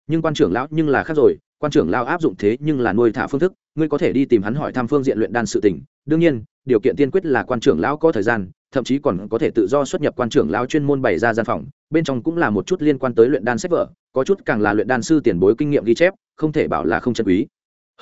Nhưng quan trưởng lão nhưng là khác rồi, quan trưởng lão áp dụng thế nhưng là nuôi thả phương thức, ngươi có thể đi tìm hắn hỏi thăm phương diện luyện đan sự tình, đương nhiên, điều kiện tiên quyết là quan trưởng lão có thời gian, thậm chí còn có thể tự do xuất nhập quan trưởng lão chuyên môn bày ra gian phòng, bên trong cũng là một chút liên quan tới luyện đan sách vở, có chút càng là luyện đan sư tiền bối kinh nghiệm ghi chép, không thể bảo là không chân quý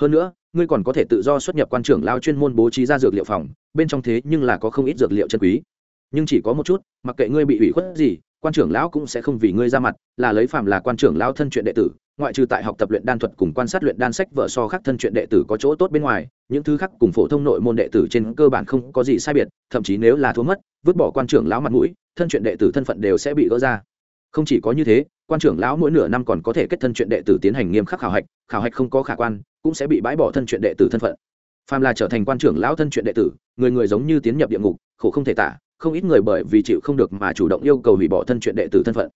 hơn nữa, ngươi còn có thể tự do xuất nhập quan trưởng lão chuyên môn bố trí ra dược liệu phòng, bên trong thế nhưng là có không ít dược liệu chân quý. Nhưng chỉ có một chút, mặc kệ ngươi bị ủy khuất gì, quan trưởng lão cũng sẽ không vì ngươi ra mặt, là lấy phạm là quan trưởng lão thân chuyện đệ tử, ngoại trừ tại học tập luyện đan thuật cùng quan sát luyện đan sách vợ so khác thân chuyện đệ tử có chỗ tốt bên ngoài, những thứ khác cùng phổ thông nội môn đệ tử trên cơ bản không có gì sai biệt, thậm chí nếu là thua mất, vứt bỏ quan trưởng lão mặt mũi, thân chuyện đệ tử thân phận đều sẽ bị gỡ ra không chỉ có như thế, quan trưởng lão mỗi nửa năm còn có thể kết thân chuyện đệ tử tiến hành nghiêm khắc khảo hạch khảo hạch không có khả quan, cũng sẽ bị bãi bỏ thân chuyện đệ tử thân phận. Phàm là trở thành quan trưởng lão thân chuyện đệ tử, người người giống như tiến nhập địa ngục, khổ không thể tả, không ít người bởi vì chịu không được mà chủ động yêu cầu hủy bỏ thân chuyện đệ tử thân phận.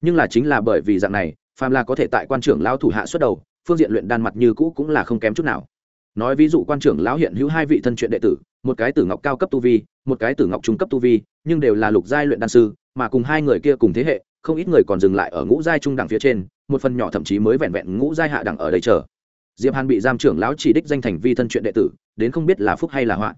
Nhưng là chính là bởi vì dạng này, phàm là có thể tại quan trưởng lão thủ hạ xuất đầu, phương diện luyện đan mặt như cũ cũng là không kém chút nào. Nói ví dụ quan trưởng lão hiện hữu hai vị thân chuyện đệ tử, một cái tử ngọc cao cấp tu vi, một cái tử ngọc trung cấp tu vi, nhưng đều là lục giai luyện đan sư, mà cùng hai người kia cùng thế hệ không ít người còn dừng lại ở ngũ giai trung đẳng phía trên, một phần nhỏ thậm chí mới vẹn vẹn ngũ giai hạ đẳng ở đây chờ. Diệp hàn bị giam trưởng lão chỉ đích danh thành vi thân truyện đệ tử, đến không biết là phúc hay là họa.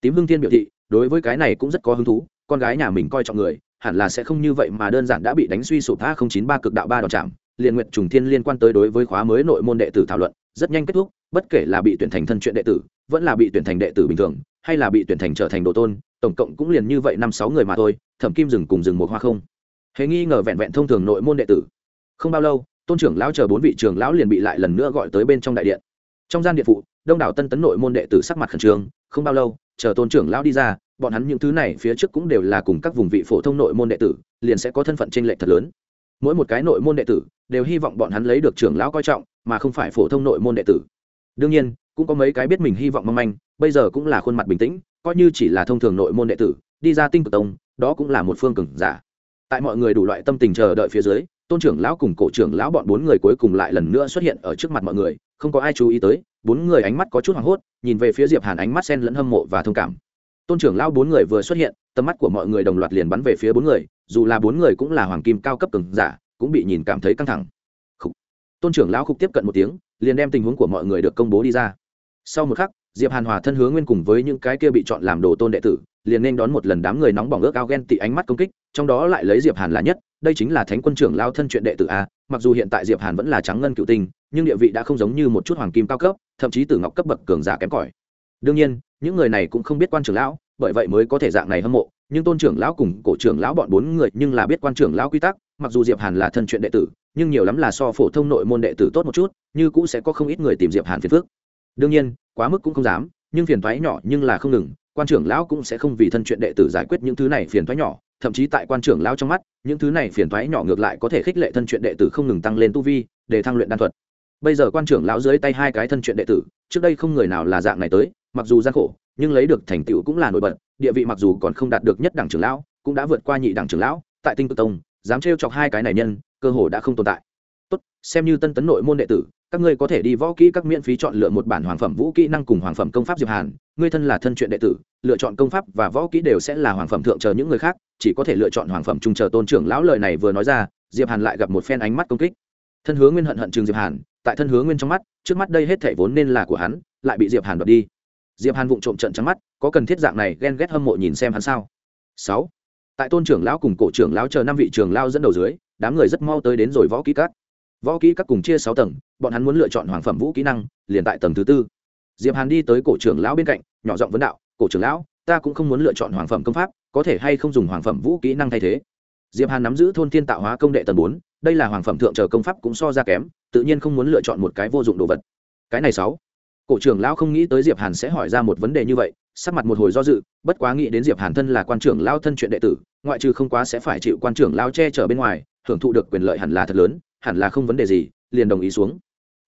Tím hương thiên biểu thị, đối với cái này cũng rất có hứng thú, con gái nhà mình coi trọng người, hẳn là sẽ không như vậy mà đơn giản đã bị đánh suy sụp tha không chín ba cực đạo ba đòn chạm. Liền nguyện trùng thiên liên quan tới đối với khóa mới nội môn đệ tử thảo luận, rất nhanh kết thúc, bất kể là bị tuyển thành thân truyện đệ tử, vẫn là bị tuyển thành đệ tử bình thường, hay là bị tuyển thành trở thành đồ tôn, tổng cộng cũng liền như vậy năm sáu người mà thôi, thẩm kim dừng cùng dừng một hoa không hề nghi ngờ vẹn vẹn thông thường nội môn đệ tử. Không bao lâu, tôn trưởng lão chờ bốn vị trưởng lão liền bị lại lần nữa gọi tới bên trong đại điện. Trong gian điện phụ, đông đảo tân tấn nội môn đệ tử sắc mặt khẩn trương, không bao lâu, chờ tôn trưởng lão đi ra, bọn hắn những thứ này phía trước cũng đều là cùng các vùng vị phổ thông nội môn đệ tử, liền sẽ có thân phận tranh lệch thật lớn. Mỗi một cái nội môn đệ tử đều hy vọng bọn hắn lấy được trưởng lão coi trọng, mà không phải phổ thông nội môn đệ tử. Đương nhiên, cũng có mấy cái biết mình hy vọng mong manh, bây giờ cũng là khuôn mặt bình tĩnh, coi như chỉ là thông thường nội môn đệ tử, đi ra tinh cực tông, đó cũng là một phương cường giả tại mọi người đủ loại tâm tình chờ đợi phía dưới, tôn trưởng lão cùng cổ trưởng lão bọn bốn người cuối cùng lại lần nữa xuất hiện ở trước mặt mọi người, không có ai chú ý tới, bốn người ánh mắt có chút hoảng hốt, nhìn về phía diệp hàn ánh mắt sen lẫn hâm mộ và thông cảm. Tôn trưởng lão bốn người vừa xuất hiện, tầm mắt của mọi người đồng loạt liền bắn về phía bốn người, dù là bốn người cũng là hoàng kim cao cấp cường giả, cũng bị nhìn cảm thấy căng thẳng. Khúc tôn trưởng lão khúc tiếp cận một tiếng, liền đem tình huống của mọi người được công bố đi ra. Sau một khắc, diệp hàn hòa thân hướng nguyên cùng với những cái kia bị chọn làm đồ tôn đệ tử, liền nên đón một lần đám người nóng bỏng ước ao ghen tị ánh mắt công kích trong đó lại lấy diệp hàn là nhất, đây chính là thánh quân trưởng lao thân chuyện đệ tử a, mặc dù hiện tại diệp hàn vẫn là trắng ngân cựu tinh, nhưng địa vị đã không giống như một chút hoàng kim cao cấp, thậm chí từ ngọc cấp bậc cường giả kém cỏi. Đương nhiên, những người này cũng không biết quan trưởng lão, bởi vậy mới có thể dạng này hâm mộ, nhưng tôn trưởng lão cùng cổ trưởng lão bọn bốn người nhưng là biết quan trưởng lão quy tắc, mặc dù diệp hàn là thân chuyện đệ tử, nhưng nhiều lắm là so phổ thông nội môn đệ tử tốt một chút, như cũ sẽ có không ít người tìm diệp hàn phiền phước đương nhiên, quá mức cũng không dám, nhưng phiền thoái nhỏ nhưng là không ngừng, quan trưởng lão cũng sẽ không vì thân chuyện đệ tử giải quyết những thứ này phiền thoái nhỏ thậm chí tại quan trưởng lão trong mắt, những thứ này phiền thoái nhỏ ngược lại có thể khích lệ thân chuyện đệ tử không ngừng tăng lên tu vi, để thăng luyện đan thuật. Bây giờ quan trưởng lão dưới tay hai cái thân chuyện đệ tử, trước đây không người nào là dạng này tới, mặc dù gian khổ, nhưng lấy được thành tựu cũng là nổi bật, địa vị mặc dù còn không đạt được nhất đẳng trưởng lão, cũng đã vượt qua nhị đẳng trưởng lão, tại tinh cực tông, dám trêu chọc hai cái này nhân, cơ hồ đã không tồn tại. Tốt, xem như tân tấn nội môn đệ tử, các ngươi có thể đi võ kỹ các miễn phí chọn lựa một bản hoàng phẩm vũ kỹ năng cùng hoàng phẩm công pháp diệp hàn, ngươi thân là thân truyện đệ tử lựa chọn công pháp và võ kỹ đều sẽ là hoàng phẩm thượng chờ những người khác, chỉ có thể lựa chọn hoàng phẩm trung chờ tôn trưởng lão lời này vừa nói ra, diệp hàn lại gặp một phen ánh mắt công kích. Thân hứa nguyên hận hận trường diệp hàn, tại thân hứa nguyên trong mắt, trước mắt đây hết thể vốn nên là của hắn, lại bị diệp hàn đoạt đi. Diệp hàn vụng trộm trận trắng mắt, có cần thiết dạng này ghen ghét hâm mộ nhìn xem hắn sao? Sáu. Tại tôn trưởng lão cùng cổ trưởng lão chờ năm vị trưởng lão dẫn đầu dưới, đám người rất mau tới đến rồi võ kỹ các. Võ kỹ các cùng chia sáu tầng, bọn hắn muốn lựa chọn hoàng phẩm vũ kỹ năng, liền tại tầng thứ tư. Diệp hàn đi tới cổ trưởng lão bên cạnh, nhỏ giọng vấn đạo cổ trưởng lão, ta cũng không muốn lựa chọn hoàng phẩm công pháp, có thể hay không dùng hoàng phẩm vũ kỹ năng thay thế. Diệp hàn nắm giữ thôn thiên tạo hóa công đệ tầng bốn, đây là hoàng phẩm thượng chờ công pháp cũng so ra kém, tự nhiên không muốn lựa chọn một cái vô dụng đồ vật. Cái này sáu. Cổ trưởng lão không nghĩ tới diệp hàn sẽ hỏi ra một vấn đề như vậy, sắc mặt một hồi do dự, bất quá nghĩ đến diệp hàn thân là quan trưởng lão thân chuyện đệ tử, ngoại trừ không quá sẽ phải chịu quan trưởng lão che chở bên ngoài, hưởng thụ được quyền lợi hẳn là thật lớn, hẳn là không vấn đề gì, liền đồng ý xuống.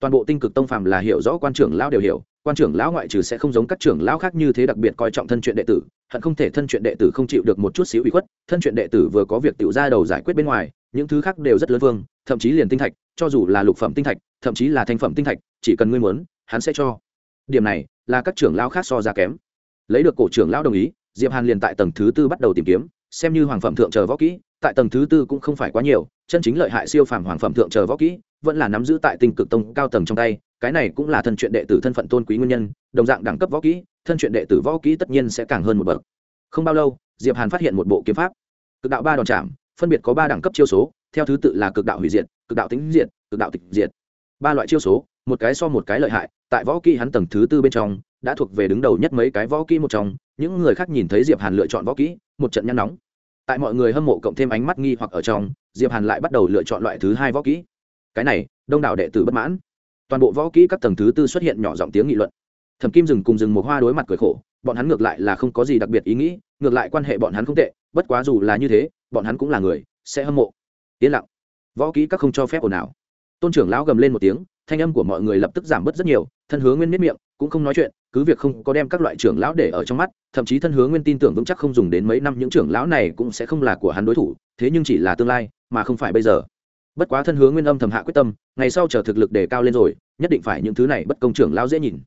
Toàn bộ tinh cực tông phàm là hiểu rõ quan trưởng lão đều hiểu quan trưởng lão ngoại trừ sẽ không giống các trưởng lão khác như thế đặc biệt coi trọng thân chuyện đệ tử, hận không thể thân chuyện đệ tử không chịu được một chút xíu ủy khuất, thân chuyện đệ tử vừa có việc tự ra đầu giải quyết bên ngoài, những thứ khác đều rất lớn vương, thậm chí liền tinh thạch, cho dù là lục phẩm tinh thạch, thậm chí là thành phẩm tinh thạch, chỉ cần ngươi muốn, hắn sẽ cho. Điểm này là các trưởng lão khác so ra kém. Lấy được cổ trưởng lão đồng ý, diệp hàn liền tại tầng thứ tư bắt đầu tìm kiếm, xem như hoàng phẩm thượng chờ võ kỹ, tại tầng thứ tư cũng không phải quá nhiều, chân chính lợi hại siêu phàm hoàng phẩm thượng chờ võ kỹ, vẫn là nắm giữ tại tinh cực tông cao tầng trong tay cái này cũng là thân chuyện đệ tử thân phận tôn quý nguyên nhân, đồng dạng đẳng cấp võ kỹ, thân chuyện đệ tử võ kỹ tất nhiên sẽ càng hơn một bậc. Không bao lâu, diệp hàn phát hiện một bộ kiếm pháp. Cực đạo ba đòn chạm, phân biệt có ba đẳng cấp chiêu số, theo thứ tự là cực đạo hủy diệt, cực đạo tính diệt, cực đạo tịch diệt. Ba loại chiêu số, một cái so một cái lợi hại, tại võ kỹ hắn tầng thứ tư bên trong, đã thuộc về đứng đầu nhất mấy cái võ kỹ một trong, những người khác nhìn thấy diệp hàn lựa chọn võ kỹ, một trận nhăn nóng. Tại mọi người hâm mộ cộng thêm ánh mắt nghi hoặc ở trong, diệp hàn lại bắt đầu lựa chọn loại thứ hai võ kỹ. Cái này, đông đảo đệ tử bất mãn toàn bộ võ kỹ các tầng thứ tư xuất hiện nhỏ giọng tiếng nghị luận. Thẩm kim dừng cùng dừng một hoa đối mặt cười khổ, bọn hắn ngược lại là không có gì đặc biệt ý nghĩ, ngược lại quan hệ bọn hắn không tệ, bất quá dù là như thế, bọn hắn cũng là người, sẽ hâm mộ. Yên lặng. Võ kỹ các không cho phép ồn ào. Tôn trưởng lão gầm lên một tiếng, thanh âm của mọi người lập tức giảm bớt rất nhiều, thân hứa nguyên miết miệng, cũng không nói chuyện, cứ việc không có đem các loại trưởng lão để ở trong mắt, thậm chí thân hứa nguyên tin tưởng vững chắc không dùng đến mấy năm, những trưởng lão này cũng sẽ không là của hắn đối thủ, thế nhưng chỉ là tương lai, mà không phải bây giờ. Bất quá thân hứa nguyên âm thầm hạ quyết tâm, ngày sau chờ thực lực đề cao lên rồi nhất định phải những thứ này bất công trưởng lão dễ nhìn.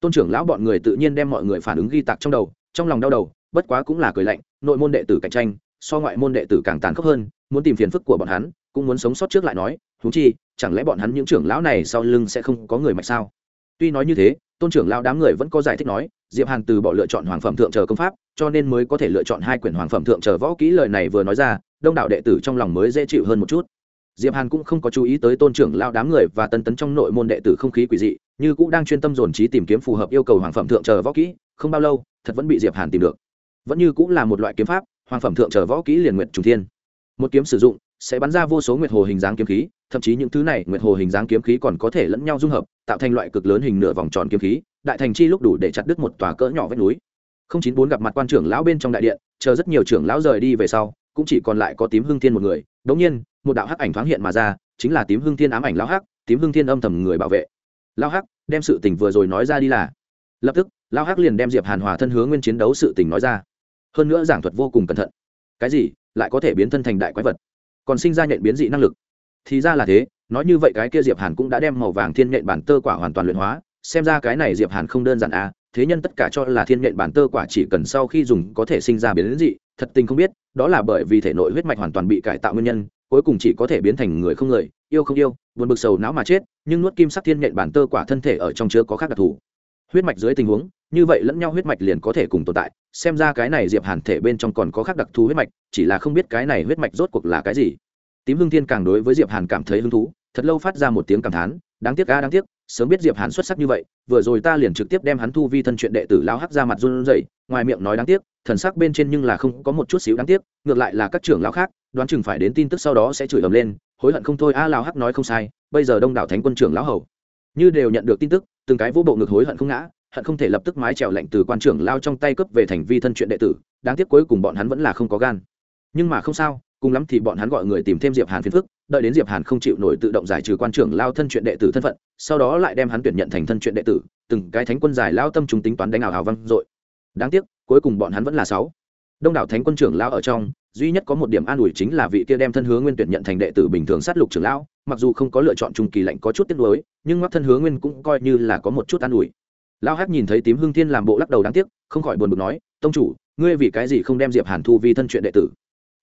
Tôn trưởng lão bọn người tự nhiên đem mọi người phản ứng ghi tạc trong đầu, trong lòng đau đầu, bất quá cũng là cười lạnh, nội môn đệ tử cạnh tranh, so ngoại môn đệ tử càng tàn khốc hơn, muốn tìm phiền phức của bọn hắn, cũng muốn sống sót trước lại nói, huống chi, chẳng lẽ bọn hắn những trưởng lão này sau lưng sẽ không có người mạch sao? Tuy nói như thế, tôn trưởng lão đám người vẫn có giải thích nói, diệp hàn từ bỏ lựa chọn hoàng phẩm thượng chờ công pháp, cho nên mới có thể lựa chọn hai quyển hoàng phẩm thượng chờ võ kỹ lời này vừa nói ra, đông đảo đệ tử trong lòng mới dễ chịu hơn một chút diệp hàn cũng không có chú ý tới tôn trưởng lão đám người và tân tấn trong nội môn đệ tử không khí quỷ dị, như cũng đang chuyên tâm dồn trí tìm kiếm phù hợp yêu cầu hoàng phẩm thượng chờ võ kỹ, không bao lâu, thật vẫn bị diệp hàn tìm được. Vẫn như cũng là một loại kiếm pháp, hoàng phẩm thượng chờ võ kỹ liền nguyệt trùng thiên. Một kiếm sử dụng, sẽ bắn ra vô số nguyệt hồ hình dáng kiếm khí, thậm chí những thứ này nguyệt hồ hình dáng kiếm khí còn có thể lẫn nhau dung hợp, tạo thành loại cực lớn hình nửa vòng tròn kiếm khí, đại thành chi lúc đủ để chặt đứt một tòa cỡ nhỏ vách núi. Không chín bốn gặp mặt quan trưởng lão bên trong đại điện, chờ rất nhiều trưởng lão rời đi về sau, cũng chỉ còn lại có tím hưng thiên một người, đống nhiên một đạo hắc ảnh thoáng hiện mà ra, chính là tím hưng thiên ám ảnh lão hắc, tím hưng thiên âm thầm người bảo vệ. Lão hắc, đem sự tình vừa rồi nói ra đi là. Lập tức, lão hắc liền đem diệp hàn hòa thân hướng nguyên chiến đấu sự tình nói ra. Hơn nữa giảng thuật vô cùng cẩn thận. Cái gì? Lại có thể biến thân thành đại quái vật? Còn sinh ra nhện biến dị năng lực. Thì ra là thế, nói như vậy cái kia diệp hàn cũng đã đem màu vàng thiên nhện bản tơ quả hoàn toàn luyện hóa. Xem ra cái này diệp hàn không đơn giản à thế nhân tất cả cho là thiên nhện bản tơ quả chỉ cần sau khi dùng có thể sinh ra biến dị, thật tình không biết, đó là bởi vì thể nội huyết mạch hoàn toàn bị cải tạo nguyên nhân cuối cùng chỉ có thể biến thành người không người, yêu không yêu, buồn bực sầu não mà chết, nhưng nuốt kim sắc thiên nhện bản tơ quả thân thể ở trong chứa có khác đặc thù. Huyết mạch dưới tình huống, như vậy lẫn nhau huyết mạch liền có thể cùng tồn tại, xem ra cái này diệp hàn thể bên trong còn có khác đặc thù huyết mạch, chỉ là không biết cái này huyết mạch rốt cuộc là cái gì. Tím hương thiên càng đối với diệp hàn cảm thấy hứng thú, thật lâu phát ra một tiếng cảm thán, đáng tiếc ga đáng tiếc, sớm biết diệp hàn xuất sắc như vậy, vừa rồi ta liền trực tiếp đem hắn thu vi thân chuyện đệ tử lao hắc ra mặt run rẩy, ngoài miệng nói đáng tiếc thần sắc bên trên nhưng là không có một chút xíu đáng tiếc ngược lại là các trưởng lão khác đoán chừng phải đến tin tức sau đó sẽ chửi ầm lên hối hận không thôi a à, lao hắc nói không sai bây giờ đông đảo thánh quân trưởng lão hầu như đều nhận được tin tức từng cái vô bộ ngực hối hận không ngã hận không thể lập tức mái trèo lệnh từ quan trưởng lao trong tay cướp về thành vi thân chuyện đệ tử đáng tiếc cuối cùng bọn hắn vẫn là không có gan. Nhưng mà không sao cùng lắm thì bọn hắn gọi người tìm thêm diệp hàn phiền phức đợi đến diệp hàn không chịu nổi tự động giải trừ quan trưởng lao thân chuyện đệ tử thân phận sau đó lại đem hắn tuyển nhận thành thân chuyện đệ tử từng cái thánh quân giải lao tâm chúng tính toán đánh ảo hào văng dội đáng tiếc, cuối cùng bọn hắn vẫn là sáu. Đông đảo thánh quân trưởng lão ở trong, duy nhất có một điểm an ủi chính là vị kia đem thân hướng nguyên tuyển nhận thành đệ tử bình thường sát lục trưởng lão, mặc dù không có lựa chọn trung kỳ lạnh có chút tiếc nuối, nhưng mắt thân hướng nguyên cũng coi như là có một chút an ủi. Lão hắc nhìn thấy tím hương thiên làm bộ lắc đầu đáng tiếc, không khỏi buồn bực nói, tông chủ, ngươi vì cái gì không đem diệp hàn thu vi thân chuyện đệ tử?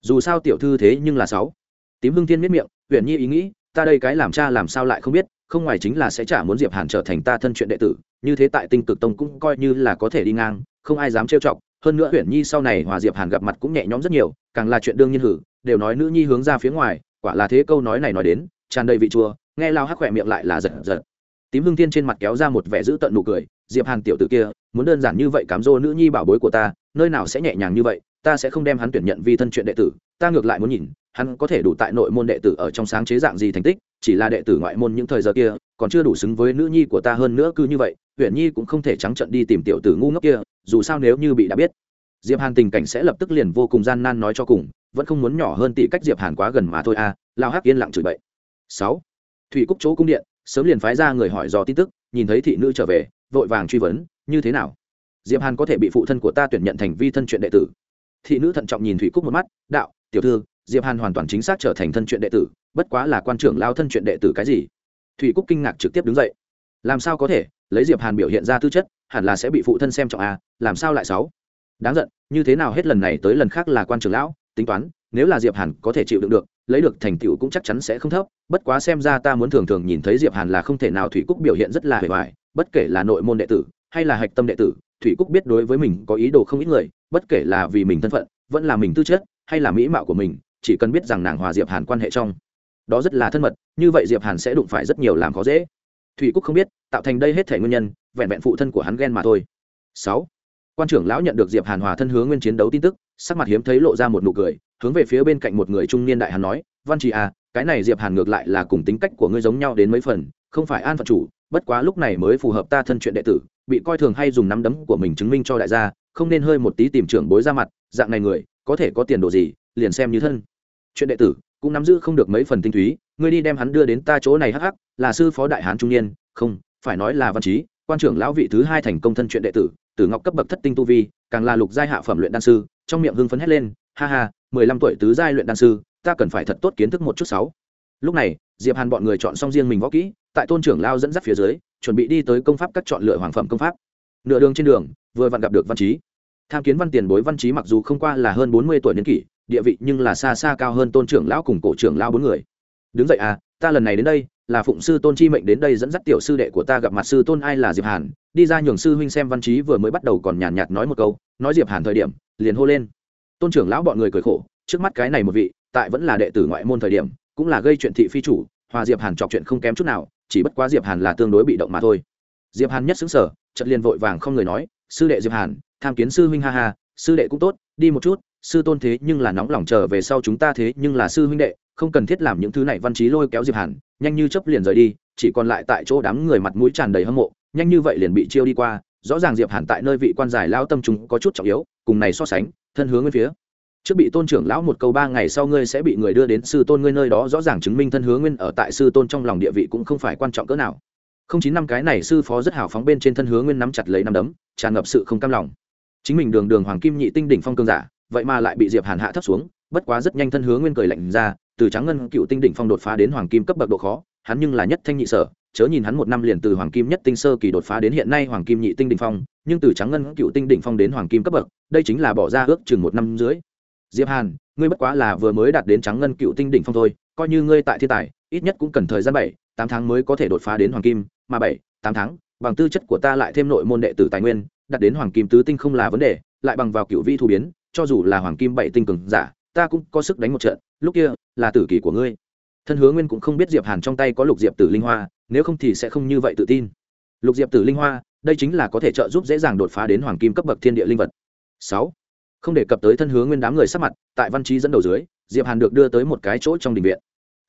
Dù sao tiểu thư thế nhưng là sáu. Tím hương thiên miết miệng huyện nhi ý nghĩ, ta đây cái làm cha làm sao lại không biết không ngoài chính là sẽ trả muốn diệp hàn trở thành ta thân chuyện đệ tử, như thế tại tinh cực tông cũng coi như là có thể đi ngang, không ai dám trêu chọc. Hơn nữa Huyền nhi sau này hòa diệp hàn gặp mặt cũng nhẹ nhõm rất nhiều, càng là chuyện đương nhiên hử, đều nói nữ nhi hướng ra phía ngoài, quả là thế câu nói này nói đến, tràn đầy vị chua, nghe lao hắc khỏe miệng lại là giật giật. Tím hương thiên trên mặt kéo ra một vẻ dữ tận nụ cười, diệp hàn tiểu tử kia, muốn đơn giản như vậy cám dỗ nữ nhi bảo bối của ta, nơi nào sẽ nhẹ nhàng như vậy, ta sẽ không đem hắn tuyển nhận vì thân chuyện đệ tử, ta ngược lại muốn nhìn hắn có thể đủ tại nội môn đệ tử ở trong sáng chế dạng gì thành tích, chỉ là đệ tử ngoại môn những thời giờ kia, còn chưa đủ xứng với nữ nhi của ta hơn nữa cứ như vậy huyện nhi cũng không thể trắng trận đi tìm tiểu tử ngu ngốc kia, dù sao nếu như bị đã biết, diệp hàn tình cảnh sẽ lập tức liền vô cùng gian nan nói cho cùng, vẫn không muốn nhỏ hơn tỷ cách diệp hàn quá gần mà thôi à lao hắc yên lặng chửi bậy. Sáu, thủy cúc chỗ cung điện, sớm liền phái ra người hỏi dò tin tức, nhìn thấy thị nữ trở về, vội vàng truy vấn, như thế nào? Diệp hàn có thể bị phụ thân của ta tuyển nhận thành vi thân chuyện đệ tử? Thị nữ thận trọng nhìn thủy cúc một mắt, đạo, tiểu thư diệp hàn hoàn toàn chính xác trở thành thân chuyện đệ tử, bất quá là quan trưởng lao thân chuyện đệ tử cái gì? Thủy cúc kinh ngạc trực tiếp đứng dậy. Làm sao có thể? Lấy diệp hàn biểu hiện ra tư chất, hẳn là sẽ bị phụ thân xem trọng a làm sao lại sáu đáng giận, như thế nào hết lần này tới lần khác là quan trưởng lão, tính toán, nếu là diệp hàn có thể chịu đựng được, lấy được thành tựu cũng chắc chắn sẽ không thấp, bất quá xem ra ta muốn thường thường nhìn thấy diệp hàn là không thể nào thủy cúc biểu hiện rất là hề hoài, bất kể là nội môn đệ tử, hay là hạch tâm đệ tử, thủy cúc biết đối với mình có ý đồ không ít người, bất kể là vì mình thân phận, vẫn là mình tư chất, hay là mỹ mạo của mình chỉ cần biết rằng nàng hòa diệp hàn quan hệ trong, đó rất là thân mật, như vậy diệp hàn sẽ đụng phải rất nhiều làm khó dễ. Thủy cúc không biết, tạo thành đây hết thể nguyên nhân, vẹn vẹn phụ thân của hắn ghen mà thôi. Sáu, quan trưởng lão nhận được diệp hàn hòa thân hướng nguyên chiến đấu tin tức, sắc mặt hiếm thấy lộ ra một nụ cười, hướng về phía bên cạnh một người trung niên đại hàn nói, văn trì à cái này diệp hàn ngược lại là cùng tính cách của ngươi giống nhau đến mấy phần, không phải an phận chủ, bất quá lúc này mới phù hợp ta thân chuyện đệ tử, bị coi thường hay dùng nắm đấm của mình chứng minh cho đại gia, không nên hơi một tí tìm trưởng bối ra mặt, dạng này người, có thể có tiền đồ gì, liền xem như thân chuyện đệ tử, cũng nắm giữ không được mấy phần tinh túy, ngươi đi đem hắn đưa đến ta chỗ này hắc hắc, là sư phó đại hán trung niên, không, phải nói là văn trí, quan trưởng lão vị thứ hai thành công thân chuyện đệ tử tử ngọc cấp bậc thất tinh tu vi, càng là lục giai hạ phẩm luyện đan sư, trong miệng hưng phấn hét lên, ha ha, mười lăm tuổi tứ giai luyện đan sư, ta cần phải thật tốt kiến thức một chút sáu. Lúc này, diệp hàn bọn người chọn xong riêng mình võ kỹ, tại tôn trưởng lao dẫn dắt phía dưới, chuẩn bị đi tới công pháp các chọn lựa hoàng phẩm công pháp. Nửa đường trên đường, vừa vặn gặp được văn trí. Tham kiến văn tiền bối, văn trí mặc dù không qua là hơn bốn mươi tuổi niên kỷ địa vị nhưng là xa xa cao hơn tôn trưởng lão cùng cổ trưởng lão bốn người. Đứng dậy à ta lần này đến đây là phụng sư tôn chi mệnh đến đây dẫn dắt tiểu sư đệ của ta gặp mặt sư tôn ai là diệp hàn. Đi ra nhường sư huynh xem văn trí vừa mới bắt đầu còn nhàn nhạt, nói một câu nói diệp hàn thời điểm liền hô lên. Tôn trưởng lão bọn người cười khổ trước mắt cái này một vị tại vẫn là đệ tử ngoại môn thời điểm cũng là gây chuyện thị phi chủ hòa diệp hàn chọc chuyện không kém chút nào chỉ bất quá diệp hàn là tương đối bị động mà thôi. Diệp hàn nhất xứng sở chợt liền vội vàng không người nói sư đệ diệp hàn tham kiến sư huynh ha ha sư đệ cũng tốt đi một chút, sư tôn thế nhưng là nóng lòng chờ về sau chúng ta thế nhưng là sư huynh đệ, không cần thiết làm những thứ này, văn trí lôi kéo diệp hàn, nhanh như chấp liền rời đi, chỉ còn lại tại chỗ đám người mặt mũi tràn đầy hâm mộ, nhanh như vậy liền bị chiêu đi qua, rõ ràng diệp hàn tại nơi vị quan giải lao tâm chúng có chút trọng yếu, cùng này so sánh, thân hướng bên phía. Trước bị tôn trưởng lão một câu ba ngày sau ngươi sẽ bị người đưa đến sư tôn ngươi nơi đó, rõ ràng chứng minh thân hướng nguyên ở tại sư tôn trong lòng địa vị cũng không phải quan trọng cỡ nào. Không chín năm cái này sư phó rất hào phóng bên trên thân hướng nguyên nắm chặt lấy nắm đấm, tràn ngập sự không cam lòng chính mình đường đường hoàng kim nhị tinh đỉnh phong cương giả, vậy mà lại bị diệp hàn hạ thấp xuống, bất quá rất nhanh thân hướng nguyên cười lạnh ra, từ trắng ngân cựu tinh đỉnh phong đột phá đến hoàng kim cấp bậc độ khó, hắn nhưng là nhất thanh nhị sở, chớ nhìn hắn một năm liền từ hoàng kim nhất tinh sơ kỳ đột phá đến hiện nay hoàng kim nhị tinh đỉnh phong, nhưng từ trắng ngân cựu tinh đỉnh phong đến hoàng kim cấp bậc, đây chính là bỏ ra ước chừng một năm dưới. Diệp hàn, ngươi bất quá là vừa mới đạt đến trắng ngân cựu tinh đỉnh phong thôi, coi như ngươi tại thiên tài, ít nhất cũng cần thời gian bảy, tám tháng mới có thể đột phá đến hoàng kim, mà bảy, tám tháng, bằng tư chất của ta lại thêm nội môn đệ tử tài nguyên đặt đến hoàng kim tứ tinh không là vấn đề, lại bằng vào cựu vi thu biến, cho dù là hoàng kim bảy tinh cường giả, ta cũng có sức đánh một trận, lúc kia, là tử kỳ của ngươi. Thân hứa nguyên cũng không biết diệp hàn trong tay có lục diệp tử linh hoa, nếu không thì sẽ không như vậy tự tin. Lục diệp tử linh hoa, đây chính là có thể trợ giúp dễ dàng đột phá đến hoàng kim cấp bậc thiên địa linh vật. Sáu, không đề cập tới thân hứa nguyên đám người sắp mặt, tại văn trí dẫn đầu dưới, diệp hàn được đưa tới một cái chỗ trong đình viện.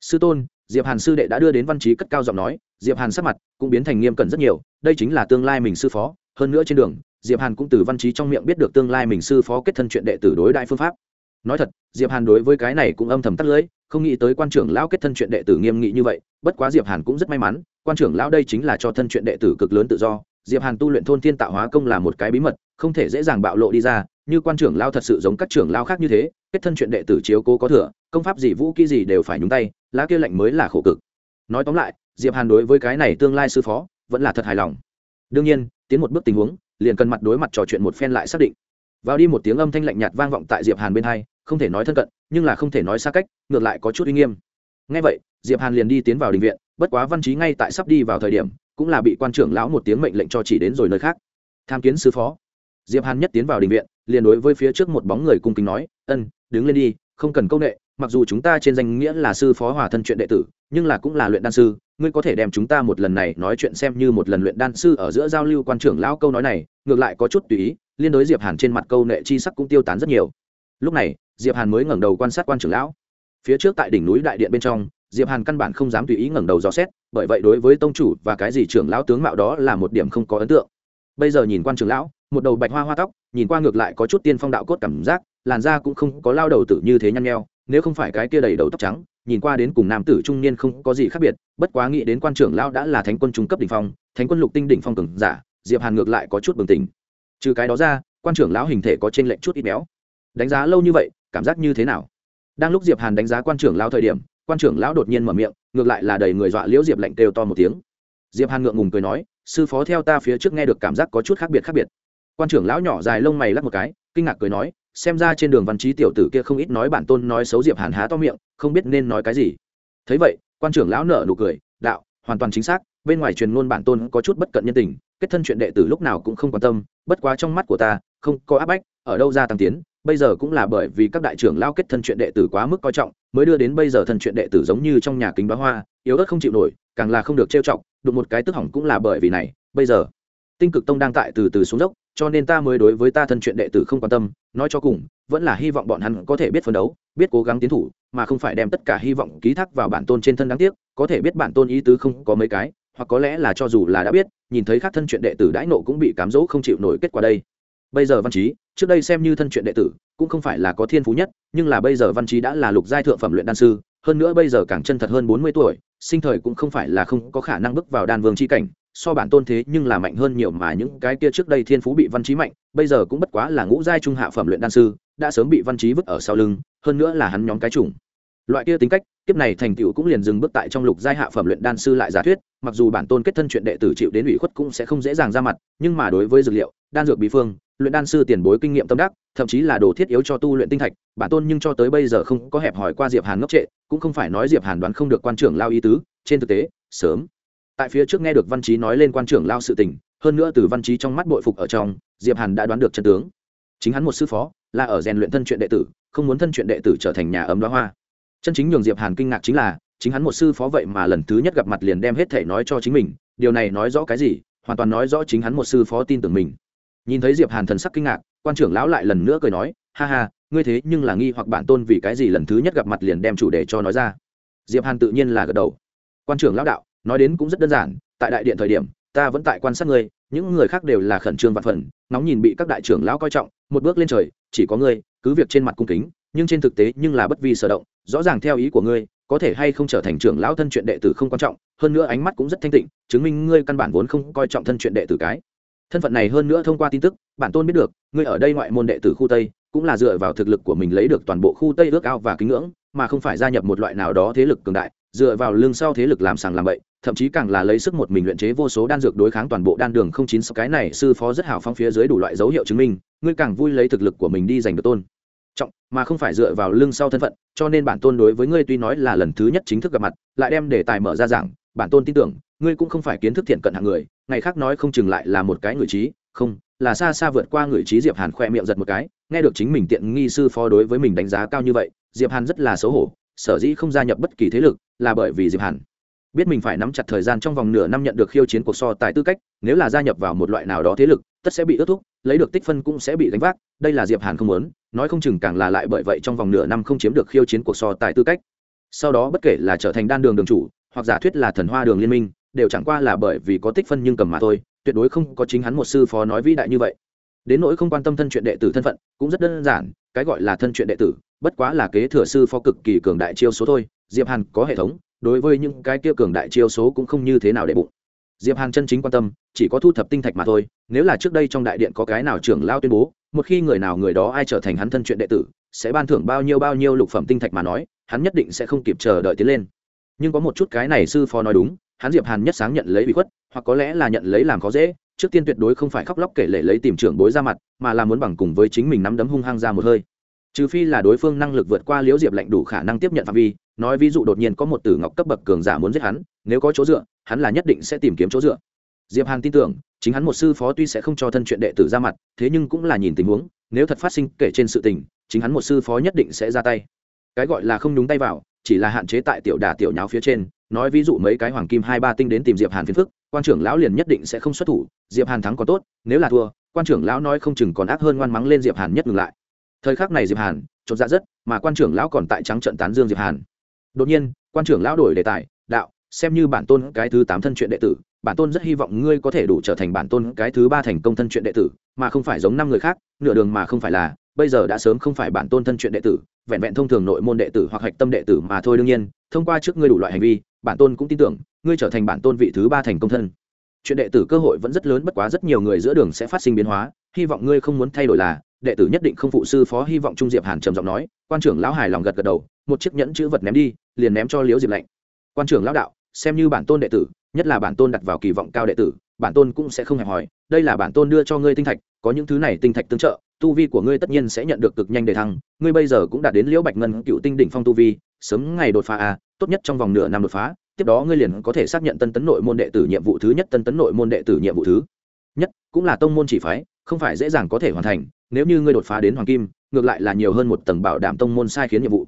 Sư tôn, diệp hàn sư đệ đã đưa đến văn trí cất cao giọng nói, diệp hàn sắp mặt cũng biến thành nghiêm cẩn rất nhiều, đây chính là tương lai mình sư phó, hơn nữa trên đường diệp hàn cũng từ văn trí trong miệng biết được tương lai mình sư phó kết thân chuyện đệ tử đối đại phương pháp. Nói thật, diệp hàn đối với cái này cũng âm thầm tắt lưỡi, không nghĩ tới quan trưởng lão kết thân chuyện đệ tử nghiêm nghị như vậy, bất quá diệp hàn cũng rất may mắn, quan trưởng lão đây chính là cho thân chuyện đệ tử cực lớn tự do. Diệp hàn tu luyện thôn thiên tạo hóa công là một cái bí mật, không thể dễ dàng bạo lộ đi ra, như quan trưởng lao thật sự giống các trưởng lao khác như thế, kết thân chuyện đệ tử chiếu cố có thừa, công pháp gì vũ kỹ gì đều phải nhúng tay, lá kia lệnh mới là khổ cực. Nói tóm lại, diệp hàn đối với cái này tương lai sư phó vẫn là thật hài lòng. Đương nhiên, tiến một bước tình huống liền cần mặt đối mặt trò chuyện một phen lại xác định. Vào đi một tiếng âm thanh lạnh nhạt vang vọng tại diệp hàn bên hai, không thể nói thân cận, nhưng là không thể nói xa cách, ngược lại có chút uy nghiêm. Ngay vậy, diệp hàn liền đi tiến vào đình viện, bất quá văn trí ngay tại sắp đi vào thời điểm, cũng là bị quan trưởng lão một tiếng mệnh lệnh cho chỉ đến rồi nơi khác. Tham kiến sư phó. Diệp hàn nhất tiến vào đình viện, liền đối với phía trước một bóng người cung kính nói, ân, đứng lên đi, không cần công nghệ mặc dù chúng ta trên danh nghĩa là sư phó hòa thân chuyện đệ tử, nhưng là cũng là luyện đan sư ngươi có thể đem chúng ta một lần này nói chuyện xem như một lần luyện đan sư ở giữa giao lưu quan trưởng lão câu nói này, ngược lại có chút tùy ý, liên đối diệp hàn trên mặt câu nệ chi sắc cũng tiêu tán rất nhiều. Lúc này, diệp hàn mới ngẩng đầu quan sát quan trưởng lão. Phía trước tại đỉnh núi đại điện bên trong, diệp hàn căn bản không dám tùy ý ngẩng đầu dò xét, bởi vậy đối với tông chủ và cái gì trưởng lão tướng mạo đó là một điểm không có ấn tượng. Bây giờ nhìn quan trưởng lão, một đầu bạch hoa hoa tóc, nhìn qua ngược lại có chút tiên phong đạo cốt cảm giác, làn da cũng không có lao đầu tử như thế nhăn nheo, nếu không phải cái kia đầy đầu tóc trắng nhìn qua đến cùng nam tử trung niên không có gì khác biệt, bất quá nghĩ đến quan trưởng lão đã là thánh quân trung cấp đỉnh phong, thánh quân lục tinh đỉnh phong cường giả, diệp hàn ngược lại có chút bừng tỉnh. Trừ cái đó ra, quan trưởng lão hình thể có trên lệnh chút ít béo. Đánh giá lâu như vậy, cảm giác như thế nào? Đang lúc diệp hàn đánh giá quan trưởng lão thời điểm, quan trưởng lão đột nhiên mở miệng, ngược lại là đầy người dọa liễu diệp lệnh kêu to một tiếng. Diệp hàn ngượng ngùng cười nói, sư phó theo ta phía trước nghe được cảm giác có chút khác biệt khác biệt. Quan trưởng lão nhỏ dài lông mày lắc một cái, kinh ngạc cười nói xem ra trên đường văn trí tiểu tử kia không ít nói bản tôn nói xấu diệp hàn há to miệng, không biết nên nói cái gì. Thấy vậy, quan trưởng lão nở nụ cười, đạo, hoàn toàn chính xác, bên ngoài truyền ngôn bản tôn có chút bất cận nhân tình, kết thân chuyện đệ tử lúc nào cũng không quan tâm, bất quá trong mắt của ta, không có áp bách, ở đâu ra tăng tiến, bây giờ cũng là bởi vì các đại trưởng lao kết thân chuyện đệ tử quá mức coi trọng, mới đưa đến bây giờ thân chuyện đệ tử giống như trong nhà kính bá hoa, yếu ớt không chịu nổi, càng là không được trêu trọng đụng một cái tức hỏng cũng là bởi vì này, bây giờ, tinh cực tông đang tại từ từ xuống dốc cho nên ta mới đối với ta thân chuyện đệ tử không quan tâm, nói cho cùng, vẫn là hy vọng bọn hắn có thể biết phấn đấu, biết cố gắng tiến thủ, mà không phải đem tất cả hy vọng ký thác vào bản tôn trên thân đáng tiếc, có thể biết bản tôn ý tứ không có mấy cái, hoặc có lẽ là cho dù là đã biết, nhìn thấy khác thân chuyện đệ tử đãi nộ cũng bị cám dỗ không chịu nổi kết quả đây. Bây giờ văn trí trước đây xem như thân chuyện đệ tử, cũng không phải là có thiên phú nhất, nhưng là bây giờ văn trí đã là lục giai thượng phẩm luyện đan sư, hơn nữa bây giờ càng chân thật hơn bốn mươi tuổi, sinh thời cũng không phải là không có khả năng bước vào đan vương c h i cảnh so bản tôn thế nhưng là mạnh hơn nhiều mà những cái kia trước đây thiên phú bị văn trí mạnh, bây giờ cũng bất quá là ngũ giai trung hạ phẩm luyện đan sư, đã sớm bị văn trí vứt ở sau lưng, hơn nữa là hắn nhóm cái chủng. Loại kia tính cách, kiếp này thành tựu cũng liền dừng bước tại trong lục giai hạ phẩm luyện đan sư lại giả thuyết, mặc dù bản tôn kết thân chuyện đệ tử chịu đến ủy khuất cũng sẽ không dễ dàng ra mặt, nhưng mà đối với dược liệu, đan dược bí phương, luyện đan sư tiền bối kinh nghiệm tâm đắc, thậm chí là đồ thiết yếu cho tu luyện tinh thạch, bản tôn nhưng cho tới bây giờ không có hẹp hỏi qua diệp hàn ngốc trệ, cũng không phải nói diệp hàn đoán không được quan trưởng lao ý tứ, trên thực tế, sớm tại phía trước nghe được văn trí nói lên quan trưởng lao sự tình, hơn nữa từ văn trí trong mắt bội phục ở trong, diệp hàn đã đoán được chân tướng. Chính hắn một sư phó, là ở rèn luyện thân chuyện đệ tử, không muốn thân chuyện đệ tử trở thành nhà ấm đóa hoa. Chân chính nhường diệp hàn kinh ngạc chính là, chính hắn một sư phó vậy mà lần thứ nhất gặp mặt liền đem hết thể nói cho chính mình, điều này nói rõ cái gì, hoàn toàn nói rõ chính hắn một sư phó tin tưởng mình. Nhìn thấy diệp hàn thần sắc kinh ngạc, quan trưởng lão lại lần nữa cười nói, ha ha, ngươi thế nhưng là nghi hoặc bản tôn vì cái gì lần thứ nhất gặp mặt liền đem chủ đề cho nói ra. Diệp hàn tự nhiên là gật đầu. Quan trưởng lão đạo nói đến cũng rất đơn giản, tại đại điện thời điểm, ta vẫn tại quan sát ngươi, những người khác đều là khẩn trương vạn phần nóng nhìn bị các đại trưởng lão coi trọng, một bước lên trời, chỉ có ngươi, cứ việc trên mặt cung kính, nhưng trên thực tế nhưng là bất vi sở động, rõ ràng theo ý của ngươi, có thể hay không trở thành trưởng lão thân chuyện đệ tử không quan trọng, hơn nữa ánh mắt cũng rất thanh tịnh, chứng minh ngươi căn bản vốn không coi trọng thân chuyện đệ tử cái. Thân phận này hơn nữa thông qua tin tức, bản tôn biết được, ngươi ở đây ngoại môn đệ tử khu tây, cũng là dựa vào thực lực của mình lấy được toàn bộ khu tây ước ao và kính ngưỡng, mà không phải gia nhập một loại nào đó thế lực cường đại, dựa vào lương sau thế lực làm sàng làm bậy thậm chí càng là lấy sức một mình luyện chế vô số đan dược đối kháng toàn bộ đan đường không chín sáu. Cái này sư phó rất hào phong phía dưới đủ loại dấu hiệu chứng minh, ngươi càng vui lấy thực lực của mình đi giành được tôn. Trọng, mà không phải dựa vào lưng sau thân phận, cho nên bản tôn đối với ngươi tuy nói là lần thứ nhất chính thức gặp mặt, lại đem đề tài mở ra giảng, bản tôn tin tưởng, ngươi cũng không phải kiến thức thiện cận hạng người, ngày khác nói không chừng lại là một cái người trí, không, là xa xa vượt qua người trí diệp hàn khoe miệng giật một cái, nghe được chính mình tiện nghi sư phó đối với mình đánh giá cao như vậy, diệp hàn rất là xấu hổ, sở dĩ không gia nhập bất kỳ thế lực, là bởi vì diệp hàn biết mình phải nắm chặt thời gian trong vòng nửa năm nhận được khiêu chiến cuộc so tài tư cách, nếu là gia nhập vào một loại nào đó thế lực, tất sẽ bị ước thúc, lấy được tích phân cũng sẽ bị đánh vác, đây là diệp hàn không muốn, nói không chừng càng là lại bởi vậy trong vòng nửa năm không chiếm được khiêu chiến cuộc so tài tư cách. Sau đó bất kể là trở thành đan đường đường chủ, hoặc giả thuyết là thần hoa đường liên minh, đều chẳng qua là bởi vì có tích phân nhưng cầm mà thôi, tuyệt đối không có chính hắn một sư phó nói vĩ đại như vậy. Đến nỗi không quan tâm thân chuyện đệ tử thân phận, cũng rất đơn giản, cái gọi là thân chuyện đệ tử, bất quá là kế thừa sư phó cực kỳ cường đại chiêu số thôi, diệp hàn có hệ thống đối với những cái kia cường đại chiêu số cũng không như thế nào để bụng. Diệp hàn chân chính quan tâm, chỉ có thu thập tinh thạch mà thôi, nếu là trước đây trong đại điện có cái nào trưởng lao tuyên bố, một khi người nào người đó ai trở thành hắn thân chuyện đệ tử, sẽ ban thưởng bao nhiêu bao nhiêu lục phẩm tinh thạch mà nói, hắn nhất định sẽ không kịp chờ đợi tiến lên. Nhưng có một chút cái này sư phó nói đúng, hắn diệp hàn nhất sáng nhận lấy bị khuất, hoặc có lẽ là nhận lấy làm khó dễ, trước tiên tuyệt đối không phải khóc lóc kể lể lấy tìm trưởng bối ra mặt, mà là muốn bằng cùng với chính mình nắm đấm hung hăng ra một hơi trừ phi là đối phương năng lực vượt qua liễu diệp lệnh đủ khả năng tiếp nhận phạm vi, nói ví dụ đột nhiên có một tử ngọc cấp bậc cường giả muốn giết hắn, nếu có chỗ dựa, hắn là nhất định sẽ tìm kiếm chỗ dựa. Diệp hàn tin tưởng, chính hắn một sư phó tuy sẽ không cho thân chuyện đệ tử ra mặt, thế nhưng cũng là nhìn tình huống, nếu thật phát sinh kể trên sự tình, chính hắn một sư phó nhất định sẽ ra tay. Cái gọi là không đúng tay vào, chỉ là hạn chế tại tiểu đà tiểu nháo phía trên, nói ví dụ mấy cái hoàng kim hai ba tinh đến tìm diệp hàn phiền phức, quan trưởng lão liền nhất định sẽ không xuất thủ, diệp hàn thắng có tốt, nếu là thua, quan trưởng lão nói không chừng còn ác hơn ngoan mắng lên diệp hàn nhất ngừng lại thời khắc này diệp hàn, chột dạ rất, mà quan trưởng lão còn tại trắng trận tán dương diệp hàn. Đột nhiên, quan trưởng lão đổi đề tài, đạo, xem như bản tôn cái thứ tám thân chuyện đệ tử, bản tôn rất hy vọng ngươi có thể đủ trở thành bản tôn cái thứ ba thành công thân chuyện đệ tử, mà không phải giống năm người khác, nửa đường mà không phải là, bây giờ đã sớm không phải bản tôn thân chuyện đệ tử, vẹn vẹn thông thường nội môn đệ tử hoặc hạch tâm đệ tử mà thôi đương nhiên, thông qua trước ngươi đủ loại hành vi, bản tôn cũng tin tưởng, ngươi trở thành bản tôn vị thứ ba thành công thân. Chuyện đệ tử cơ hội vẫn rất lớn, bất quá rất nhiều người giữa đường sẽ phát sinh biến hóa, hy vọng ngươi không muốn thay đổi là đệ tử nhất định không phụ sư phó hy vọng trung diệp hàn trầm giọng nói, quan trưởng lão hài lòng gật gật đầu, một chiếc nhẫn chữ vật ném đi, liền ném cho liễu diệp lạnh quan trưởng lão đạo, xem như bản tôn đệ tử, nhất là bản tôn đặt vào kỳ vọng cao đệ tử, bản tôn cũng sẽ không hẹp hòi, đây là bản tôn đưa cho ngươi tinh thạch, có những thứ này tinh thạch tương trợ, tu vi của ngươi tất nhiên sẽ nhận được cực nhanh đề thăng, ngươi bây giờ cũng đã đến liễu bạch ngân cựu tinh đỉnh phong tu vi, sớm ngày đột phá a tốt nhất trong vòng nửa năm đột phá, tiếp đó ngươi liền có thể xác nhận tân tấn nội môn đệ tử nhiệm vụ thứ nhất, tân tấn nội môn đệ tử nhiệm vụ thứ nhất, cũng là tông môn chỉ phái, không phải dễ dàng có thể hoàn thành nếu như ngươi đột phá đến hoàng kim, ngược lại là nhiều hơn một tầng bảo đảm tông môn sai khiến nhiệm vụ.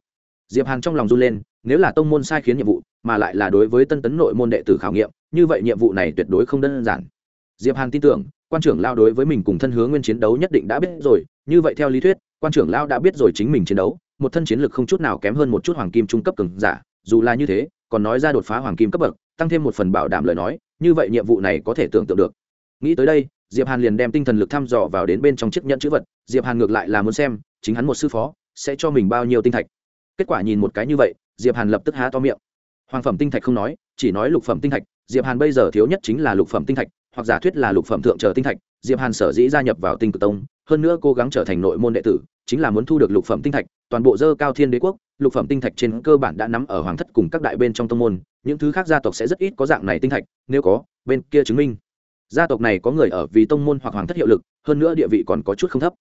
Diệp hàn trong lòng run lên, nếu là tông môn sai khiến nhiệm vụ, mà lại là đối với tân tấn nội môn đệ tử khảo nghiệm, như vậy nhiệm vụ này tuyệt đối không đơn giản. Diệp hàn tin tưởng, quan trưởng lao đối với mình cùng thân hướng nguyên chiến đấu nhất định đã biết rồi, như vậy theo lý thuyết, quan trưởng lao đã biết rồi chính mình chiến đấu, một thân chiến lực không chút nào kém hơn một chút hoàng kim trung cấp cường giả, dù là như thế, còn nói ra đột phá hoàng kim cấp bậc, tăng thêm một phần bảo đảm lời nói, như vậy nhiệm vụ này có thể tưởng tượng được. Nghĩ tới đây diệp hàn liền đem tinh thần lực thăm dò vào đến bên trong chiếc nhẫn chữ vật, diệp hàn ngược lại là muốn xem, chính hắn một sư phó, sẽ cho mình bao nhiêu tinh thạch. Kết quả nhìn một cái như vậy, diệp hàn lập tức há to miệng. Hoàng phẩm tinh thạch không nói, chỉ nói lục phẩm tinh thạch, diệp hàn bây giờ thiếu nhất chính là lục phẩm tinh thạch, hoặc giả thuyết là lục phẩm thượng chờ tinh thạch, diệp hàn sở dĩ gia nhập vào tinh cực tông, hơn nữa cố gắng trở thành nội môn đệ tử, chính là muốn thu được lục phẩm tinh thạch, toàn bộ dơ cao thiên đế quốc, lục phẩm tinh thạch trên cơ bản đã nắm ở hoàng thất cùng các đại bên trong tông môn, những thứ khác gia tộc sẽ rất ít có dạng này tinh thạch, nếu có, bên kia chứng minh gia tộc này có người ở vì tông môn hoặc hoàng thất hiệu lực, hơn nữa địa vị còn có chút không thấp.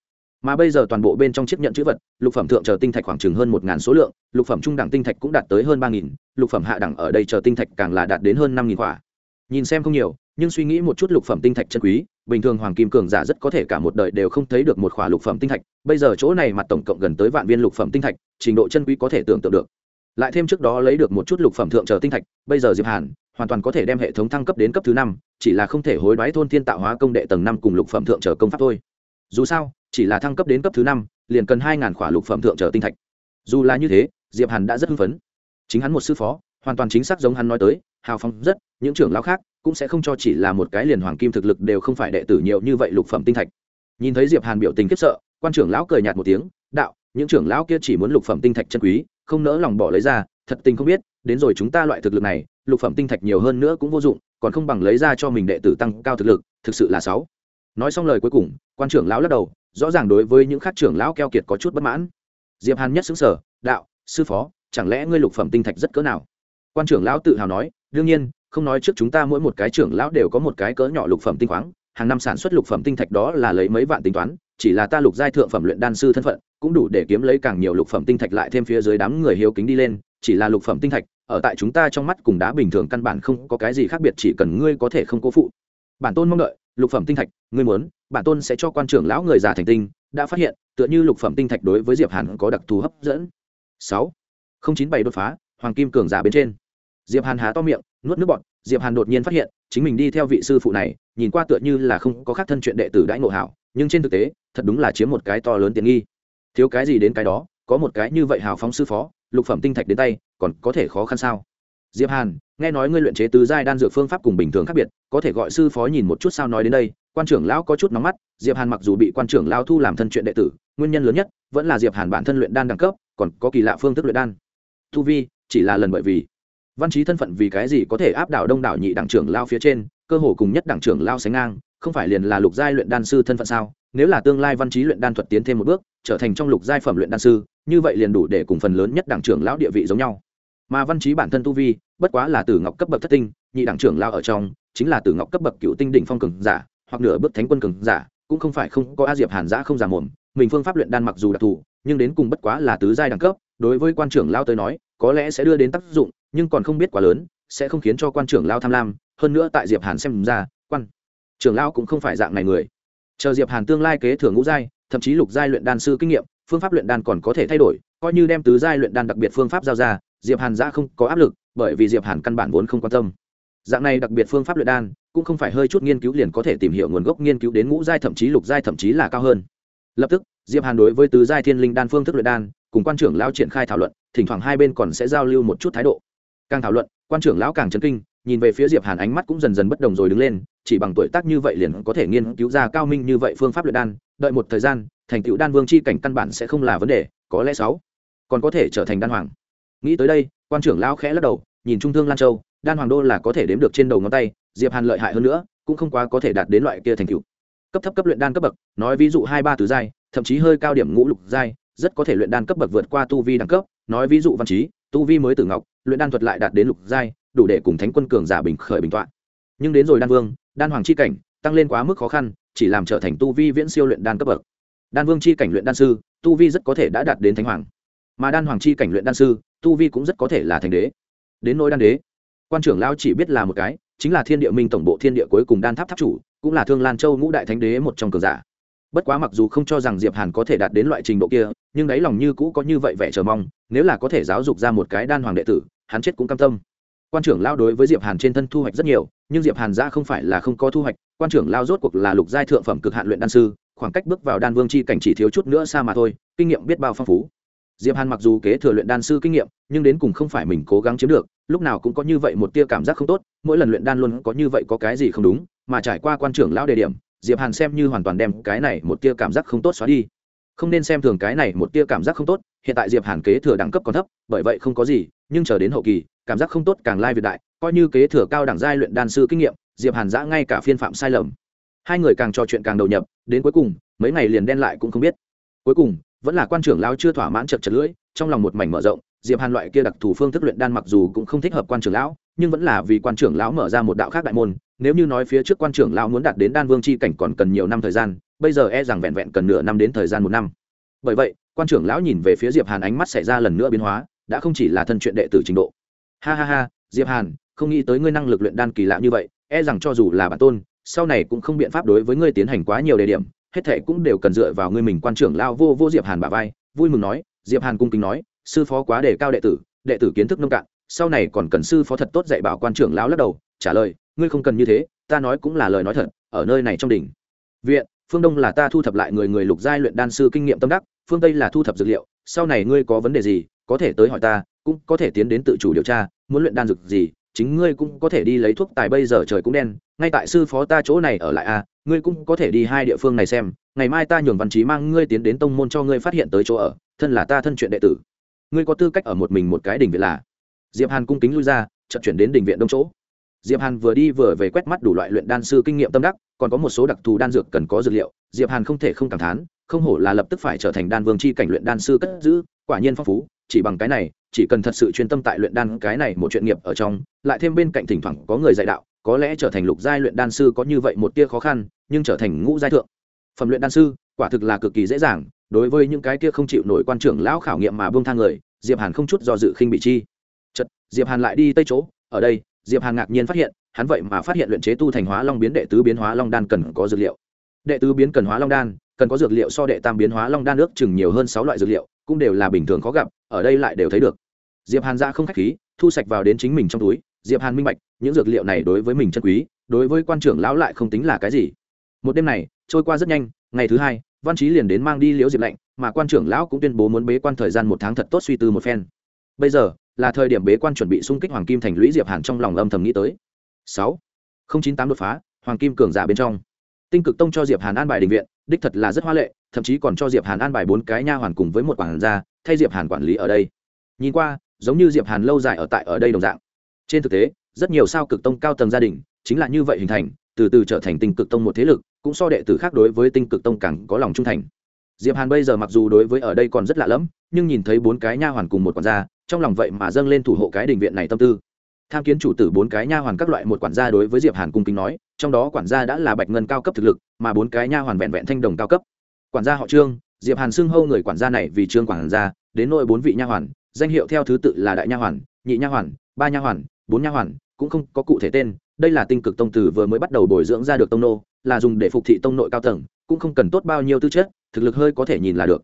Mà bây giờ toàn bộ bên trong chiếc nhận chữ vật, lục phẩm thượng chờ tinh thạch khoảng chừng hơn một ngàn số lượng, lục phẩm trung đẳng tinh thạch cũng đạt tới hơn ba nghìn, lục phẩm hạ đẳng ở đây chờ tinh thạch càng là đạt đến hơn năm nghìn quả. Nhìn xem không nhiều, nhưng suy nghĩ một chút lục phẩm tinh thạch chân quý, bình thường hoàng kim cường giả rất có thể cả một đời đều không thấy được một khỏa lục phẩm tinh thạch, bây giờ chỗ này mặt tổng cộng gần tới vạn viên lục phẩm tinh thạch, trình độ chân quý có thể tưởng tượng được. Lại thêm trước đó lấy được một chút lục phẩm thượng chờ tinh thạch, bây giờ diệp hàn hoàn toàn có thể đem hệ thống thăng cấp đến cấp thứ năm, chỉ là không thể hối đoái thôn thiên tạo hóa công đệ tầng năm cùng lục phẩm thượng trở công pháp thôi. Dù sao, chỉ là thăng cấp đến cấp thứ năm, liền cần hai ngàn khỏa lục phẩm thượng trở tinh thạch. Dù là như thế, diệp hàn đã rất hưng phấn. Chính hắn một sư phó, hoàn toàn chính xác giống hắn nói tới, hào phóng rất, những trưởng lão khác cũng sẽ không cho chỉ là một cái liền hoàng kim thực lực đều không phải đệ tử nhiều như vậy lục phẩm tinh thạch. Nhìn thấy diệp hàn biểu tình khiếp sợ, quan trưởng lão cười nhạt một tiếng, đạo, những trưởng lão kia chỉ muốn lục phẩm tinh thạch chân quý, không nỡ lòng bỏ lấy ra, thật tình không biết đến rồi chúng ta loại thực lực này, lục phẩm tinh thạch nhiều hơn nữa cũng vô dụng, còn không bằng lấy ra cho mình đệ tử tăng cao thực lực, thực sự là sáu. Nói xong lời cuối cùng, quan trưởng lão lắc đầu, rõ ràng đối với những khác trưởng lão keo kiệt có chút bất mãn. Diệp hàn nhất xứng sở đạo, sư phó, chẳng lẽ ngươi lục phẩm tinh thạch rất cỡ nào? Quan trưởng lão tự hào nói, đương nhiên, không nói trước chúng ta mỗi một cái trưởng lão đều có một cái cỡ nhỏ lục phẩm tinh khoáng, hàng năm sản xuất lục phẩm tinh thạch đó là lấy mấy vạn tính toán, chỉ là ta lục giai thượng phẩm luyện đan sư thân phận cũng đủ để kiếm lấy càng nhiều lục phẩm tinh thạch lại thêm phía dưới đám người hiếu kính đi lên, chỉ là lục phẩm tinh thạch, ở tại chúng ta trong mắt cùng đá bình thường căn bản không có cái gì khác biệt, chỉ cần ngươi có thể không cố phụ. Bản tôn mong đợi, lục phẩm tinh thạch, ngươi muốn, bản tôn sẽ cho quan trưởng lão người già thành tinh, đã phát hiện, tựa như lục phẩm tinh thạch đối với diệp hàn có đặc thù hấp dẫn. Sáu, không chín bảy đột phá, hoàng kim cường giả bên trên. Diệp hàn há to miệng, nuốt nước bọt, diệp hàn đột nhiên phát hiện, chính mình đi theo vị sư phụ này, nhìn qua tựa như là không có khác thân chuyện đệ tử đãi ngộ hảo, nhưng trên thực tế, thật đúng là chiếm một cái to lớn tiện nghi thiếu cái gì đến cái đó, có một cái như vậy hào phóng sư phó, lục phẩm tinh thạch đến tay, còn có thể khó khăn sao? Diệp hàn, nghe nói ngươi luyện chế tứ giai đan dược phương pháp cùng bình thường khác biệt, có thể gọi sư phó nhìn một chút sao nói đến đây, quan trưởng lão có chút nóng mắt, diệp hàn mặc dù bị quan trưởng lão thu làm thân chuyện đệ tử, nguyên nhân lớn nhất vẫn là diệp hàn bản thân luyện đan đẳng cấp, còn có kỳ lạ phương thức luyện đan. Thu vi, chỉ là lần bởi vì. Văn trí thân phận vì cái gì có thể áp đảo đông đảo nhị đảng trưởng lao phía trên, cơ hồ cùng nhất đảng trưởng lao sánh ngang, không phải liền là lục giai luyện đan sư thân phận sao? Nếu là tương lai văn trí luyện đan thuật tiến thêm một bước trở thành trong lục giai phẩm luyện đan sư, như vậy liền đủ để cùng phần lớn nhất đảng trưởng lão địa vị giống nhau. Mà văn trí bản thân tu vi, bất quá là tử ngọc cấp bậc thất tinh, nhị đảng trưởng lao ở trong, chính là tử ngọc cấp bậc cựu tinh đỉnh phong cường giả, hoặc nửa bước thánh quân cường giả, cũng không phải không có a diệp hàn giã không giả mồm, mình phương pháp luyện đan mặc dù đặc thù, nhưng đến cùng bất quá là tứ giai đẳng cấp, đối với quan trưởng lao tới nói, có lẽ sẽ đưa đến tác dụng, nhưng còn không biết quá lớn, sẽ không khiến cho quan trưởng lao tham lam, hơn nữa tại diệp hàn xem ra, quan trưởng lao cũng không phải dạng này người. Chờ diệp hàn tương lai kế thừa ngũ giai thậm chí lục giai luyện đan sư kinh nghiệm, phương pháp luyện đan còn có thể thay đổi, coi như đem tứ giai luyện đan đặc biệt phương pháp giao ra, diệp hàn ra không có áp lực, bởi vì diệp hàn căn bản vốn không quan tâm. Dạng này đặc biệt phương pháp luyện đan, cũng không phải hơi chút nghiên cứu liền có thể tìm hiểu nguồn gốc nghiên cứu đến ngũ giai thậm chí lục giai thậm chí là cao hơn. Lập tức, diệp hàn đối với tứ giai thiên linh đan phương thức luyện đan, cùng quan trưởng lão triển khai thảo luận, thỉnh thoảng hai bên còn sẽ giao lưu một chút thái độ. Càng thảo luận, quan trưởng lão càng chấn kinh, nhìn về phía diệp hàn ánh mắt cũng dần dần bất đồng rồi đứng lên, chỉ bằng tuổi tác như vậy liền có thể nghiên cứu ra cao minh như vậy phương pháp luyện đan đợi một thời gian, thành tựu đan vương chi cảnh căn bản sẽ không là vấn đề, có lẽ sáu, còn có thể trở thành đan hoàng. Nghĩ tới đây, quan trưởng lão khẽ lắc đầu, nhìn trung thương lan châu, đan hoàng đô là có thể đếm được trên đầu ngón tay, diệp hàn lợi hại hơn nữa, cũng không quá có thể đạt đến loại kia thành tựu. Cấp thấp cấp luyện đan cấp bậc, nói ví dụ hai ba tứ giai, thậm chí hơi cao điểm ngũ lục giai, rất có thể luyện đan cấp bậc vượt qua tu vi đẳng cấp, nói ví dụ văn trí, tu vi mới tử ngọc, luyện đan thuật lại đạt đến lục giai, đủ để cùng thánh quân cường giả bình khởi bình tọa. Nhưng đến rồi đan vương, đan hoàng chi cảnh, tăng lên quá mức khó khăn chỉ làm trở thành tu vi viễn siêu luyện đan cấp bậc. Đan vương chi cảnh luyện đan sư, tu vi rất có thể đã đạt đến thánh hoàng. Mà đan hoàng chi cảnh luyện đan sư, tu vi cũng rất có thể là thành đế. Đến nỗi đan đế, quan trưởng lao chỉ biết là một cái, chính là thiên địa minh tổng bộ thiên địa cuối cùng đan tháp tháp chủ, cũng là thương lan châu ngũ đại thánh đế một trong cường giả. Bất quá mặc dù không cho rằng diệp hàn có thể đạt đến loại trình độ kia, nhưng đáy lòng như cũ có như vậy vẻ chờ mong, nếu là có thể giáo dục ra một cái đan hoàng đệ tử, hắn chết cũng cam tâm quan trưởng lao đối với diệp hàn trên thân thu hoạch rất nhiều, nhưng diệp hàn ra không phải là không có thu hoạch, quan trưởng lao rốt cuộc là lục giai thượng phẩm cực hạn luyện đan sư, khoảng cách bước vào đan vương chi cảnh chỉ thiếu chút nữa xa mà thôi, kinh nghiệm biết bao phong phú. Diệp hàn mặc dù kế thừa luyện đan sư kinh nghiệm, nhưng đến cùng không phải mình cố gắng chiếm được, lúc nào cũng có như vậy một tia cảm giác không tốt, mỗi lần luyện đan luôn có như vậy có cái gì không đúng, mà trải qua quan trưởng lão đề điểm, diệp hàn xem như hoàn toàn đem cái này một tia cảm giác không tốt xóa đi. Không nên xem thường cái này một tia cảm giác không tốt, hiện tại diệp hàn kế thừa đẳng cấp còn thấp, bởi vậy không có gì, nhưng chờ đến hậu kỳ cảm giác không tốt càng lai việt đại, coi như kế thừa cao đẳng giai luyện đan sư kinh nghiệm, diệp hàn giã ngay cả phiên phạm sai lầm. Hai người càng trò chuyện càng đầu nhập, đến cuối cùng, mấy ngày liền đen lại cũng không biết. Cuối cùng, vẫn là quan trưởng lão chưa thỏa mãn chật chật lưỡi, trong lòng một mảnh mở rộng, diệp hàn loại kia đặc thù phương thức luyện đan mặc dù cũng không thích hợp quan trưởng lão, nhưng vẫn là vì quan trưởng lão mở ra một đạo khác đại môn, nếu như nói phía trước quan trưởng lão muốn đạt đến đan vương chi cảnh còn cần nhiều năm thời gian, bây giờ e rằng vẹn vẹn cần nửa năm đến thời gian một năm. Bởi vậy, quan trưởng lão nhìn về phía diệp hàn ánh mắt xảy ra lần nữa biến hóa, đã không chỉ là thân chuyện đệ tử trình độ ha ha ha, diệp hàn, không nghĩ tới ngươi năng lực luyện đan kỳ lạ như vậy e rằng cho dù là bản tôn, sau này cũng không biện pháp đối với ngươi tiến hành quá nhiều đề điểm, hết thệ cũng đều cần dựa vào ngươi mình quan trưởng lao vô vô diệp hàn bả vai, vui mừng nói, diệp hàn cung kính nói, sư phó quá đề cao đệ tử đệ tử kiến thức nông cạn, sau này còn cần sư phó thật tốt dạy bảo quan trưởng lao lắc đầu, trả lời, ngươi không cần như thế, ta nói cũng là lời nói thật, ở nơi này trong đỉnh. Viện, phương đông là ta thu thập lại người người lục giai luyện đan sư kinh nghiệm tâm đắc, phương tây là thu thập dược liệu, sau này ngươi có vấn đề gì có thể tới hỏi ta cũng có thể tiến đến tự chủ điều tra muốn luyện đan dược gì chính ngươi cũng có thể đi lấy thuốc tài bây giờ trời cũng đen ngay tại sư phó ta chỗ này ở lại a à, ngươi cũng có thể đi hai địa phương này xem ngày mai ta nhường văn trí mang ngươi tiến đến tông môn cho ngươi phát hiện tới chỗ ở thân là ta thân chuyện đệ tử. Ngươi có tư cách ở một mình một cái đình viện là. Diệp hàn cung kính lui ra chợt chuyển đến đình viện đông chỗ. Diệp hàn vừa đi vừa về quét mắt đủ loại luyện đan sư kinh nghiệm tâm đắc còn có một số đặc thù đan dược cần có dược liệu diệp hàn không thể không cảm thán không hổ là lập tức phải trở thành đan vương chi cảnh luyện đan sư cất giữ quả nhiên phong phú, chỉ bằng cái này, chỉ cần thật sự chuyên tâm tại luyện đan cái này một chuyện nghiệp ở trong, lại thêm bên cạnh thỉnh thoảng có người dạy đạo, có lẽ trở thành lục giai luyện đan sư có như vậy một tia khó khăn, nhưng trở thành ngũ giai thượng. Phẩm luyện đan sư, quả thực là cực kỳ dễ dàng, đối với những cái kia không chịu nổi quan trưởng lão khảo nghiệm mà buông thang người, diệp hàn không chút do dự khinh bị chi. Chật diệp hàn lại đi tây chỗ, ở đây, diệp hàn ngạc nhiên phát hiện, hắn vậy mà phát hiện luyện chế tu thành hóa long biến đệ tứ biến hóa long đan cần có dược liệu. Đệ tứ biến cần hóa long đan cần có dược liệu so đệ tam biến hóa long đan nước chừng nhiều hơn sáu loại dược liệu, cũng đều là bình thường khó gặp, ở đây lại đều thấy được. Diệp hàn ra không khách khí, thu sạch vào đến chính mình trong túi. Diệp hàn minh bạch, những dược liệu này đối với mình chân quý, đối với quan trưởng lão lại không tính là cái gì. Một đêm này, trôi qua rất nhanh, ngày thứ hai, văn trí liền đến mang đi liễu diệp lệnh mà quan trưởng lão cũng tuyên bố muốn bế quan thời gian một tháng thật tốt suy tư một phen. Bây giờ, là thời điểm bế quan chuẩn bị xung kích hoàng kim thành lũy diệp hàn trong lòng âm thầm nghĩ tới. Sáu, không chín tám đột phá, hoàng kim cường giả bên trong. Tinh cực tông cho diệp hàn an bài đình viện đích thật là rất hoa lệ, thậm chí còn cho diệp hàn an bài bốn cái nha hoàn cùng với một quản gia, thay diệp hàn quản lý ở đây. Nhìn qua, giống như diệp hàn lâu dài ở tại ở đây đồng dạng. Trên thực tế, rất nhiều sao cực tông cao tầng gia đình chính là như vậy hình thành, từ từ trở thành tinh cực tông một thế lực, cũng so đệ tử khác đối với tinh cực tông càng có lòng trung thành. Diệp hàn bây giờ mặc dù đối với ở đây còn rất lạ lẫm, nhưng nhìn thấy bốn cái nha hoàn cùng một quản gia, trong lòng vậy mà dâng lên thủ hộ cái đình viện này tâm tư tham kiến chủ tử bốn cái nha hoàn các loại, một quản gia đối với diệp hàn cung kính nói, trong đó quản gia đã là bạch ngân cao cấp thực lực, mà bốn cái nha hoàn vẹn vẹn thanh đồng cao cấp. Quản gia họ trương, diệp hàn xưng hâu người quản gia này vì trương quản gia, đến nội bốn vị nha hoàn, danh hiệu theo thứ tự là đại nha hoàn, nhị nha hoàn, ba nha hoàn, bốn nha hoàn, cũng không có cụ thể tên, đây là tinh cực tông tử vừa mới bắt đầu bồi dưỡng ra được tông nô, là dùng để phục thị tông nội cao tầng, cũng không cần tốt bao nhiêu tư chất, thực lực hơi có thể nhìn là được.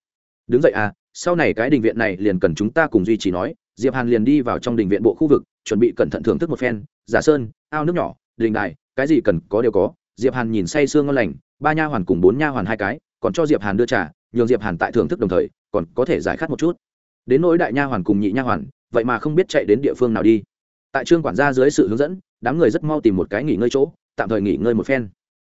Đứng dậy à sau này cái đình viện này liền cần chúng ta cùng duy trì nói, diệp hàn liền đi vào trong đình viện bộ khu vực, chuẩn bị cẩn thận thưởng thức một phen. Giả sơn, ao nước nhỏ, đình đài, cái gì cần có đều có. Diệp hàn nhìn say sương ngon lành, ba nha hoàn cùng bốn nha hoàn hai cái, còn cho diệp hàn đưa trà, nhường diệp hàn tại thưởng thức đồng thời, còn có thể giải khát một chút. Đến nỗi đại nha hoàn cùng nhị nha hoàn, vậy mà không biết chạy đến địa phương nào đi. Tại trương quản gia dưới sự hướng dẫn, đám người rất mau tìm một cái nghỉ ngơi chỗ, tạm thời nghỉ ngơi một phen.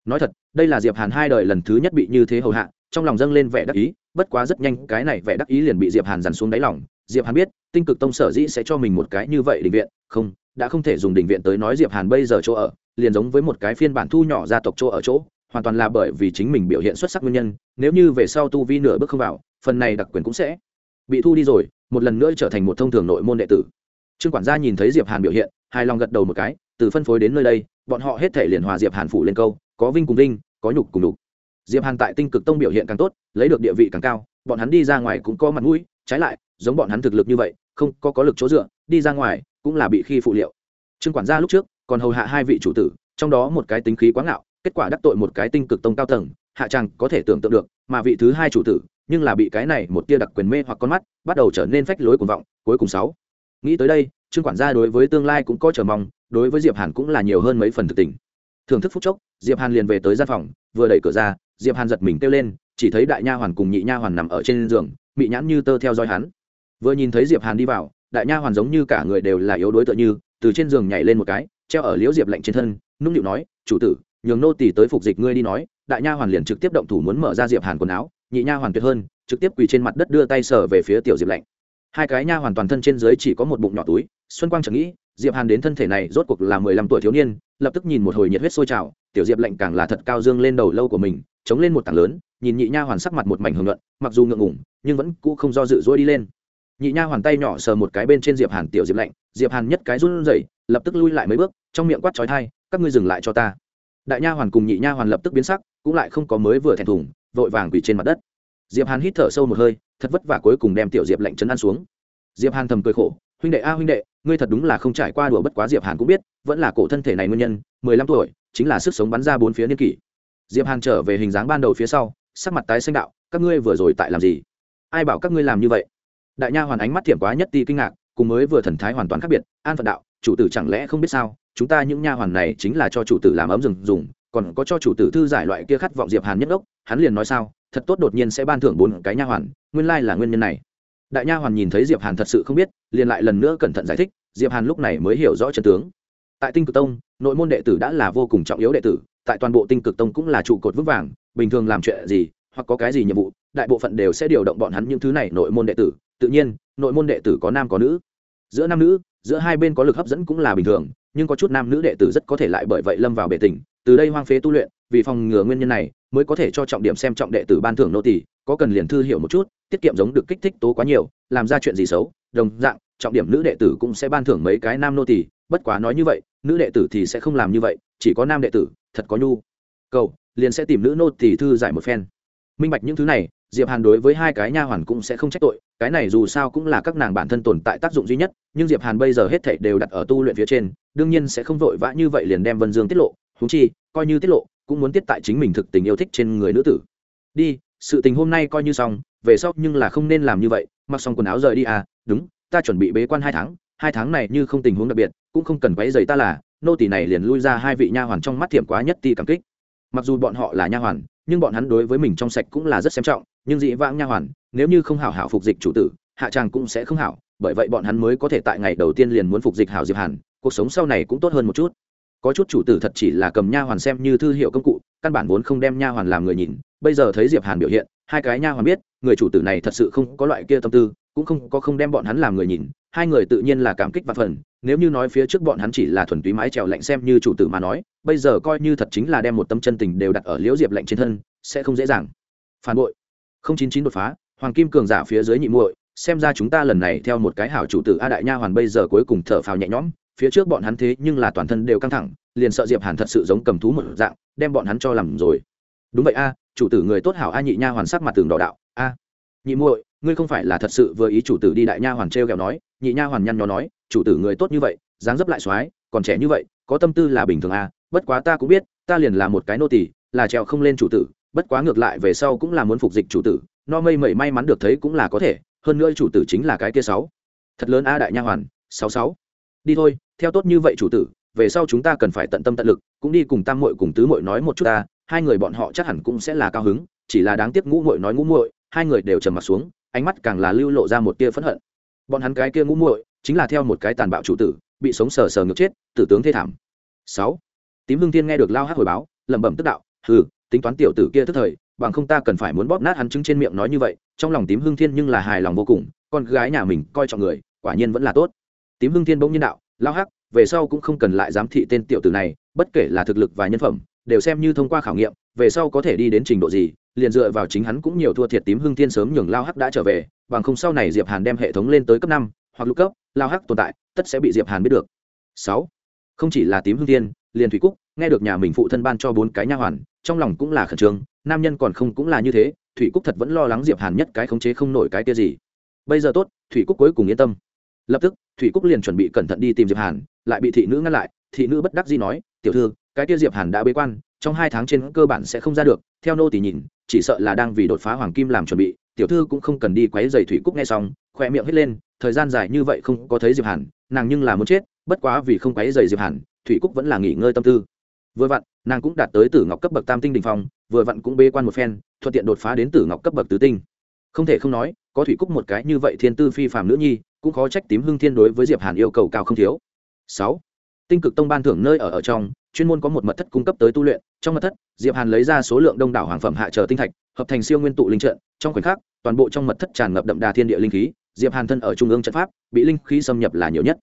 Nói thật, đây là diệp hàn hai đời lần thứ nhất bị như thế hầu hạ, trong lòng dâng lên vẻ đắc ý bất quá rất nhanh, cái này vẻ đắc ý liền bị diệp hàn dằn xuống đáy lòng. Diệp hàn biết, tinh cực tông sở dĩ sẽ cho mình một cái như vậy định viện. Không, đã không thể dùng định viện tới nói diệp hàn bây giờ chỗ ở, liền giống với một cái phiên bản thu nhỏ gia tộc chỗ ở chỗ, hoàn toàn là bởi vì chính mình biểu hiện xuất sắc nguyên nhân. Nếu như về sau tu vi nửa bước không vào, phần này đặc quyền cũng sẽ bị thu đi rồi, một lần nữa trở thành một thông thường nội môn đệ tử. Trương quản gia nhìn thấy diệp hàn biểu hiện, hài lòng gật đầu một cái, từ phân phối đến nơi đây, bọn họ hết thể liền hòa diệp hàn phủ lên câu, có vinh cùng vinh, có nhục cùng nhục diệp hàn tại tinh cực tông biểu hiện càng tốt, lấy được địa vị càng cao, bọn hắn đi ra ngoài cũng có mặt mũi, trái lại, giống bọn hắn thực lực như vậy, không có có lực chỗ dựa, đi ra ngoài cũng là bị khi phụ liệu. Trương quản gia lúc trước còn hầu hạ hai vị chủ tử, trong đó một cái tính khí quá ngạo, kết quả đắc tội một cái tinh cực tông cao tầng, hạ tràng có thể tưởng tượng được, mà vị thứ hai chủ tử, nhưng là bị cái này một tia đặc quyền mê hoặc con mắt, bắt đầu trở nên phách lối cuồng vọng, cuối cùng sáu. Nghĩ tới đây, trương quản gia đối với tương lai cũng có chờ mong, đối với diệp hàn cũng là nhiều hơn mấy phần thực tình. Thưởng thức phút chốc, diệp hàn liền về tới gian phòng, vừa đẩy cửa ra diệp hàn giật mình kêu lên, chỉ thấy đại nha hoàn cùng nhị nha hoàn nằm ở trên giường bị nhãn như tơ theo dõi hắn. Vừa nhìn thấy diệp hàn đi vào, đại nha hoàn giống như cả người đều là yếu đuối tượng như, từ trên giường nhảy lên một cái, treo ở liễu diệp lạnh trên thân, nũng nịu nói, chủ tử, nhường nô tỳ tới phục dịch ngươi đi nói. Đại nha hoàn liền trực tiếp động thủ muốn mở ra diệp hàn quần áo, nhị nha hoàn tuyệt hơn, trực tiếp quỳ trên mặt đất đưa tay sờ về phía tiểu diệp lạnh. Hai cái nha hoàn toàn thân trên dưới chỉ có một bụng nhỏ túi, xuân quang chẳng nghĩ, diệp hàn đến thân thể này rốt cuộc là mười lăm tuổi thiếu niên lập tức nhìn một hồi nhiệt huyết sôi trào, tiểu diệp lạnh càng là thật cao dương lên đầu lâu của mình, chống lên một tảng lớn, nhìn nhị nha hoàn sắc mặt một mảnh hưởng luận mặc dù ngượng ngủng nhưng vẫn cũ không do dự dỗi đi lên. Nhị nha hoàn tay nhỏ sờ một cái bên trên diệp hàn, tiểu diệp lạnh. Diệp hàn nhất cái run rẩy, lập tức lui lại mấy bước, trong miệng quát chói thai các ngươi dừng lại cho ta. Đại nha hoàn cùng nhị nha hoàn lập tức biến sắc, cũng lại không có mới vừa thẹn thùng, vội vàng quỳ trên mặt đất. Diệp hàn hít thở sâu một hơi, thật vất vả cuối cùng đem tiểu diệp lạnh chấn ăn xuống. Diệp hàn thầm cười khổ huynh đệ a, huynh đệ, ngươi thật đúng là không trải qua đùa bất quá diệp hàn cũng biết, vẫn là cổ thân thể này nguyên nhân, mười lăm tuổi, chính là sức sống bắn ra bốn phía niên kỷ. Diệp hàn trở về hình dáng ban đầu phía sau, sắc mặt tái xanh đạo, các ngươi vừa rồi tại làm gì? Ai bảo các ngươi làm như vậy? Đại nha hoàn ánh mắt thiểm quá nhất ti kinh ngạc, cùng mới vừa thần thái hoàn toàn khác biệt, an phận đạo, chủ tử chẳng lẽ không biết sao, chúng ta những nha hoàn này chính là cho chủ tử làm ấm rừng dùng, còn có cho chủ tử thư giải loại kia khát vọng diệp hàn nhất đốc, hắn liền nói sao, thật tốt đột nhiên sẽ ban thưởng bốn cái nha hoàn, nguyên lai là nguyên nhân này đại nha hoàn nhìn thấy diệp hàn thật sự không biết, liền lại lần nữa cẩn thận giải thích, diệp hàn lúc này mới hiểu rõ chân tướng. Tại tinh cực tông, nội môn đệ tử đã là vô cùng trọng yếu đệ tử, tại toàn bộ tinh cực tông cũng là trụ cột vững vàng, bình thường làm chuyện gì, hoặc có cái gì nhiệm vụ, đại bộ phận đều sẽ điều động bọn hắn những thứ này nội môn đệ tử. Tự nhiên, nội môn đệ tử có nam có nữ. Giữa nam nữ, giữa hai bên có lực hấp dẫn cũng là bình thường, nhưng có chút nam nữ đệ tử rất có thể lại bởi vậy lâm vào bể tình. Từ đây hoang phế tu luyện, vì phòng ngừa nguyên nhân này, mới có thể cho trọng điểm xem trọng đệ tử ban thưởng nô tỷ có cần liền thư hiểu một chút tiết kiệm giống được kích thích tố quá nhiều, làm ra chuyện gì xấu, đồng dạng, trọng điểm nữ đệ tử cũng sẽ ban thưởng mấy cái nam nô tỳ. bất quá nói như vậy, nữ đệ tử thì sẽ không làm như vậy, chỉ có nam đệ tử, thật có nhu cầu, liền sẽ tìm nữ nô tỳ thư giải một phen minh bạch những thứ này, diệp hàn đối với hai cái nha hoàn cũng sẽ không trách tội, cái này dù sao cũng là các nàng bản thân tồn tại tác dụng duy nhất, nhưng diệp hàn bây giờ hết thảy đều đặt ở tu luyện phía trên, đương nhiên sẽ không vội vã như vậy liền đem vân dương tiết lộ húng chi, coi như tiết lộ, cũng muốn tiết tại chính mình thực tình yêu thích trên người nữ tử đi sự tình hôm nay coi như xong, về sau nhưng là không nên làm như vậy, mặc xong quần áo rời đi à đúng, ta chuẩn bị bế quan hai tháng hai tháng này như không tình huống đặc biệt, cũng không cần váy giày ta là, nô tỳ này liền lui ra hai vị nha hoàn trong mắt thiểm quá nhất ti cảm kích. Mặc dù bọn họ là nha hoàn, nhưng bọn hắn đối với mình trong sạch cũng là rất xem trọng, nhưng dị vãng nha hoàn, nếu như không hảo hảo phục dịch chủ tử, hạ tràng cũng sẽ không hảo, bởi vậy bọn hắn mới có thể tại ngày đầu tiên liền muốn phục dịch hảo diệp hàn, cuộc sống sau này cũng tốt hơn một chút có chút chủ tử thật chỉ là cầm nha hoàn xem như thư hiệu công cụ, căn bản vốn không đem nha hoàn làm người nhìn. Bây giờ thấy diệp hàn biểu hiện, hai cái nha hoàn biết, người chủ tử này thật sự không có loại kia tâm tư, cũng không có không đem bọn hắn làm người nhìn. Hai người tự nhiên là cảm kích và phần, nếu như nói phía trước bọn hắn chỉ là thuần túy mái trèo lạnh xem như chủ tử mà nói, bây giờ coi như thật chính là đem một tâm chân tình đều đặt ở liễu diệp lạnh trên thân, sẽ không dễ dàng. Phản bội. Không chín chín đột phá, hoàng kim cường giả phía dưới nhị muội, xem ra chúng ta lần này theo một cái hảo chủ tử a đại nha hoàn bây giờ cuối cùng thở phào nhẹ nhõm phía trước bọn hắn thế nhưng là toàn thân đều căng thẳng, liền sợ diệp hàn thật sự giống cầm thú một dạng, đem bọn hắn cho làm rồi. Đúng vậy a, chủ tử người tốt hảo a nhị nha hoàn sắc mặt tường đỏ đạo, a, nhị muội, ngươi không phải là thật sự vừa ý chủ tử đi đại nha hoàn treo kẹo nói? Nhị nha hoàn nhăn nhó nói, chủ tử người tốt như vậy, dáng dấp lại xoái, còn trẻ như vậy, có tâm tư là bình thường a, bất quá ta cũng biết, ta liền là một cái nô tỳ, là trèo không lên chủ tử, bất quá ngược lại về sau cũng là muốn phục dịch chủ tử, no mây mẩy may mắn được thấy cũng là có thể, hơn nữa chủ tử chính là cái kia sáu. Thật lớn a đại nha hoàn, sáu sáu đi thôi, theo tốt như vậy chủ tử, về sau chúng ta cần phải tận tâm tận lực, cũng đi cùng tam muội cùng tứ muội nói một chút ta, hai người bọn họ chắc hẳn cũng sẽ là cao hứng, chỉ là đáng tiếc ngũ muội nói ngũ muội, hai người đều trầm mặt xuống, ánh mắt càng là lưu lộ ra một tia phẫn hận. Bọn hắn cái kia ngũ muội, chính là theo một cái tàn bạo chủ tử, bị sống sờ sờ ngược chết, tử tướng thê thảm. Sáu. Tím hương thiên nghe được lao hát hồi báo, lẩm bẩm tức đạo, hừ, tính toán tiểu tử kia tức thời, bằng không ta cần phải muốn bóp nát hắn trứng trên miệng nói như vậy. Trong lòng tím hương thiên nhưng là hài lòng vô cùng, con gái nhà mình coi trọng người, quả nhiên vẫn là tốt tím Hưng thiên bỗng nhiên đạo lao hắc, về sau cũng không cần lại giám thị tên tiểu tử này, bất kể là thực lực và nhân phẩm, đều xem như thông qua khảo nghiệm, về sau có thể đi đến trình độ gì, liền dựa vào chính hắn cũng nhiều thua thiệt tím Hưng thiên sớm nhường lao hắc đã trở về, bằng không sau này diệp hàn đem hệ thống lên tới cấp năm, hoặc lục cấp lao hắc tồn tại, tất sẽ bị diệp hàn biết được. Sáu, không chỉ là tím Hưng thiên, liền thủy cúc, nghe được nhà mình phụ thân ban cho bốn cái nha hoàn, trong lòng cũng là khẩn trương, nam nhân còn không cũng là như thế, thủy cúc thật vẫn lo lắng diệp hàn nhất cái khống chế không nổi cái kia gì. Bây giờ tốt, thủy cúc cuối cùng yên tâm lập tức, thủy cúc liền chuẩn bị cẩn thận đi tìm diệp hàn, lại bị thị nữ ngăn lại. Thị nữ bất đắc dĩ nói, tiểu thư, cái kia diệp hàn đã bế quan, trong hai tháng trên cơ bản sẽ không ra được. Theo nô tỷ nhìn, chỉ sợ là đang vì đột phá hoàng kim làm chuẩn bị. Tiểu thư cũng không cần đi quấy giày thủy cúc nghe xong khoe miệng hết lên. Thời gian dài như vậy không có thấy diệp hàn, nàng nhưng là muốn chết, bất quá vì không quấy giày diệp hàn, thủy cúc vẫn là nghỉ ngơi tâm tư. Vừa vặn, nàng cũng đạt tới tử ngọc cấp bậc tam tinh đình phong, vừa vặn cũng bế quan một phen, thuận tiện đột phá đến tử ngọc cấp bậc tứ tinh. Không thể không nói có thủy cúc một cái như vậy thiên tư phi phàm nữ nhi, cũng khó trách tím hưng thiên đối với diệp hàn yêu cầu cao không thiếu. Sáu, tinh cực tông ban thưởng nơi ở ở trong, chuyên môn có một mật thất cung cấp tới tu luyện, trong mật thất, diệp hàn lấy ra số lượng đông đảo hoàng phẩm hạ trở tinh thạch, hợp thành siêu nguyên tụ linh trận, trong khoảnh khắc, toàn bộ trong mật thất tràn ngập đậm đà thiên địa linh khí, diệp hàn thân ở trung ương trận pháp, bị linh khí xâm nhập là nhiều nhất.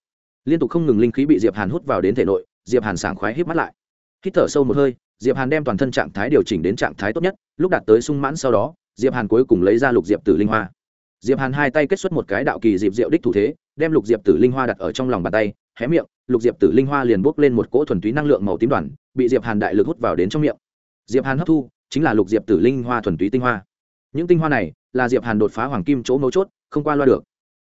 Liên tục không ngừng linh khí bị diệp hàn hút vào đến thể nội, diệp hàn sảng khoái hít mắt lại. Hít thở sâu một hơi, diệp hàn đem toàn thân trạng thái điều chỉnh đến trạng thái tốt nhất, lúc đạt tới sung mãn sau đó, diệp hàn cuối cùng lấy ra lục diệp tử linh hoa diệp hàn hai tay kết xuất một cái đạo kỳ diệp diệu đích thủ thế, đem lục diệp tử linh hoa đặt ở trong lòng bàn tay, hé miệng, lục diệp tử linh hoa liền bốc lên một cỗ thuần túy năng lượng màu tím đoàn, bị diệp hàn đại lực hút vào đến trong miệng. Diệp hàn hấp thu, chính là lục diệp tử linh hoa thuần túy tinh hoa. Những tinh hoa này là diệp hàn đột phá hoàng kim chỗ mấu chốt, không qua loa được.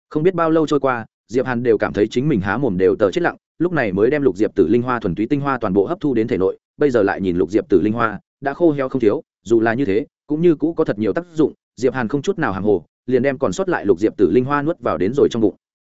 Không biết bao lâu trôi qua, diệp hàn đều cảm thấy chính mình há mồm đều tờ chết lặng, lúc này mới đem lục diệp tử linh hoa thuần túy tinh hoa toàn bộ hấp thu đến thể nội, bây giờ lại nhìn lục diệp tử linh hoa, đã khô heo không thiếu, dù là như thế, cũng như cũ có thật nhiều tác dụng, diệp hàn không chút nào hàng hồ liền đem còn sót lại lục diệp tử linh hoa nuốt vào đến rồi trong bụng.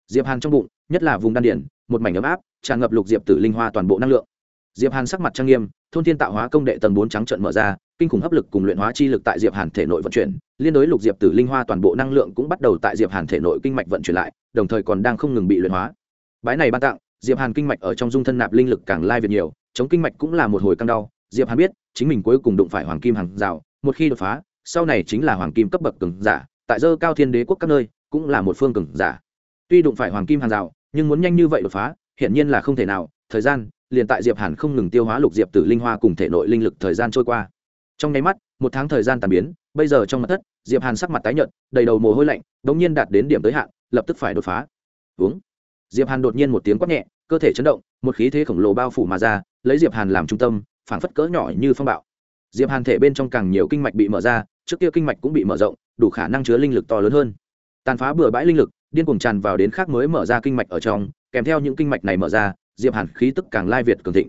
Diệp hàn trong bụng, nhất là vùng đan điển, một mảnh ấm áp, tràn ngập lục diệp tử linh hoa toàn bộ năng lượng. Diệp hàn sắc mặt trang nghiêm, thôn thiên tạo hóa công đệ tầng bốn trắng trận mở ra, kinh khủng hấp lực cùng luyện hóa chi lực tại diệp hàn thể nội vận chuyển, liên đối lục diệp tử linh hoa toàn bộ năng lượng cũng bắt đầu tại diệp hàn thể nội kinh mạch vận chuyển lại, đồng thời còn đang không ngừng bị luyện hóa. Bái này ban tặng, diệp hàn kinh mạch ở trong dung thân nạp linh lực càng lai việt nhiều, chống kinh mạch cũng là một hồi căng đau. Diệp hàn biết, chính mình cuối cùng đụng phải hoàng kim hàng rào, một khi đột phá, sau này chính là hoàng kim cấp bậc cường giả tại dơ cao thiên đế quốc các nơi, cũng là một phương cường giả. Tuy đụng phải hoàng kim hàng rào, nhưng muốn nhanh như vậy đột phá hiện nhiên là không thể nào. Thời gian, liền tại diệp hàn không ngừng tiêu hóa lục diệp tử linh hoa cùng thể nội linh lực thời gian trôi qua. Trong nháy mắt, một tháng thời gian tàn biến, bây giờ trong mặt thất, diệp hàn sắc mặt tái nhợt, đầy đầu mồ hôi lạnh, đống nhiên đạt đến điểm tới hạn, lập tức phải đột phá. Uống diệp hàn đột nhiên một tiếng quát nhẹ, cơ thể chấn động, một khí thế khổng lồ bao phủ mà ra, lấy diệp hàn làm trung tâm, phảng phất cỡ nhỏ như phong bạo. Diệp hàn thể bên trong càng nhiều kinh mạch bị mở ra, trước kia kinh mạch cũng bị mở rộng đủ khả năng chứa linh lực to lớn hơn. Tàn phá bừa bãi linh lực, điên cuồng tràn vào đến khác mới mở ra kinh mạch ở trong, kèm theo những kinh mạch này mở ra, diệp hàn khí tức càng lai việt cường thịnh.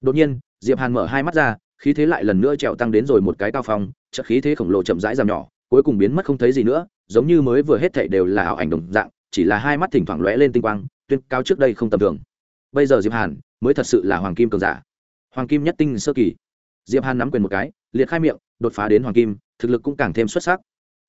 Đột nhiên, diệp hàn mở hai mắt ra, khí thế lại lần nữa trèo tăng đến rồi một cái cao phong, chợt khí thế khổng lồ chậm rãi giảm nhỏ, cuối cùng biến mất không thấy gì nữa, giống như mới vừa hết thảy đều là ảo ảnh đồng dạng, chỉ là hai mắt thỉnh thoảng lóe lên tinh quang, tuyên cao trước đây không tầm thường. Bây giờ diệp hàn mới thật sự là hoàng kim cường giả. Hoàng kim nhất tinh sơ kỳ. Diệp hàn nắm quyền một cái, liệt khai miệng, đột phá đến hoàng kim, thực lực cũng càng thêm xuất sắc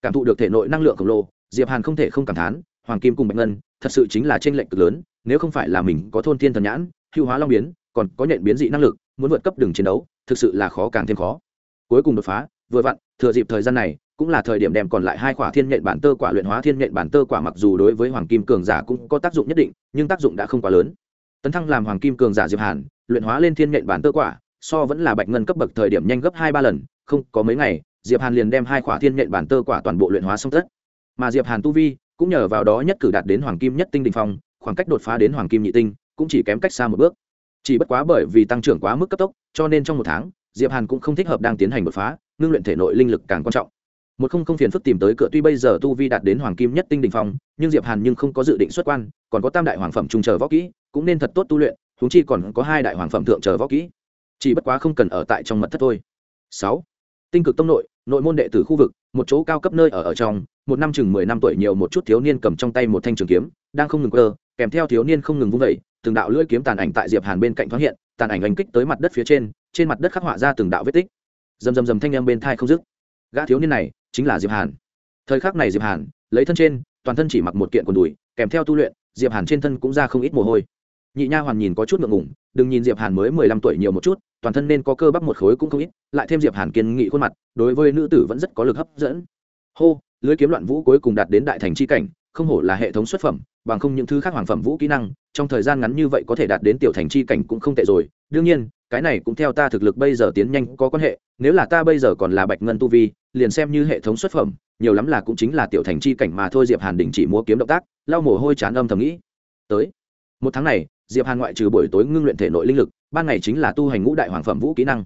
cảm thụ được thể nội năng lượng khổng lồ, diệp hàn không thể không cảm thán, hoàng kim cùng bạch ngân, thật sự chính là trên lệnh cực lớn, nếu không phải là mình có thôn thiên thần nhãn, hưu hóa long biến, còn có nhận biến dị năng lực, muốn vượt cấp đường chiến đấu, thực sự là khó càng thêm khó. Cuối cùng đột phá, vừa vặn, thừa dịp thời gian này, cũng là thời điểm đem còn lại hai quả thiên nhện bản tơ quả luyện hóa thiên nhện bản tơ quả mặc dù đối với hoàng kim cường giả cũng có tác dụng nhất định, nhưng tác dụng đã không quá lớn. Tấn thăng làm hoàng kim cường giả diệp hàn, luyện hóa lên thiên nhện bản tơ quả, so vẫn là bạch ngân cấp bậc thời điểm nhanh gấp hai ba lần, không có mấy ngày diệp hàn liền đem hai quả thiên nhện bản tơ quả toàn bộ luyện hóa xong tất. Mà diệp hàn tu vi cũng nhờ vào đó nhất cử đạt đến hoàng kim nhất tinh đình phong, khoảng cách đột phá đến hoàng kim nhị tinh cũng chỉ kém cách xa một bước. Chỉ bất quá bởi vì tăng trưởng quá mức cấp tốc, cho nên trong một tháng, diệp hàn cũng không thích hợp đang tiến hành đột phá, ngưng luyện thể nội linh lực càng quan trọng. Một không không phiền phức tìm tới cửa tuy bây giờ tu vi đạt đến hoàng kim nhất tinh đình phong, nhưng diệp hàn nhưng không có dự định xuất quan, còn có tam đại hoàng phẩm trung chờ võ kỹ, cũng nên thật tốt tu luyện, huống chi còn có hai đại hoàng phẩm thượng chờ võ kỹ. Chỉ bất quá không cần ở tại trong mật thất thôi. Sáu. Tinh cực tông nội nội môn đệ tử khu vực, một chỗ cao cấp nơi ở ở trong, một năm chừng mười năm tuổi nhiều một chút thiếu niên cầm trong tay một thanh trường kiếm, đang không ngừng cơ kèm theo thiếu niên không ngừng vung vẩy, từng đạo lưỡi kiếm tàn ảnh tại diệp hàn bên cạnh thoáng hiện, tàn ảnh hành kích tới mặt đất phía trên trên mặt đất khắc họa ra từng đạo vết tích. Rầm rầm rầm thanh em bên thai không dứt. Gã thiếu niên này chính là diệp hàn. Thời khắc này diệp hàn, lấy thân trên, toàn thân chỉ mặc một kiện quần đùi, kèm theo tu luyện, diệp hàn trên thân cũng ra không ít mồ hôi nhị nha hoàn nhìn có chút ngượng ngùng, đừng nhìn diệp hàn mới mười lăm tuổi nhiều một chút, toàn thân nên có cơ bắp một khối cũng không ít, lại thêm diệp hàn kiên nghị khuôn mặt, đối với nữ tử vẫn rất có lực hấp dẫn. Hô, lưới kiếm loạn vũ cuối cùng đạt đến đại thành chi cảnh, không hổ là hệ thống xuất phẩm, bằng không những thứ khác hoàng phẩm vũ kỹ năng, trong thời gian ngắn như vậy có thể đạt đến tiểu thành chi cảnh cũng không tệ rồi. Đương nhiên, cái này cũng theo ta thực lực bây giờ tiến nhanh có quan hệ, nếu là ta bây giờ còn là bạch ngân tu vi, liền xem như hệ thống xuất phẩm, nhiều lắm là cũng chính là tiểu thành chi cảnh mà thôi, diệp hàn đình chỉ múa kiếm động tác, lau mồ hôi chán âm thầm nghĩ. Tới, một tháng này diệp hàn ngoại trừ buổi tối ngưng luyện thể nội linh lực, ban ngày chính là tu hành ngũ đại hoàng phẩm vũ kỹ năng.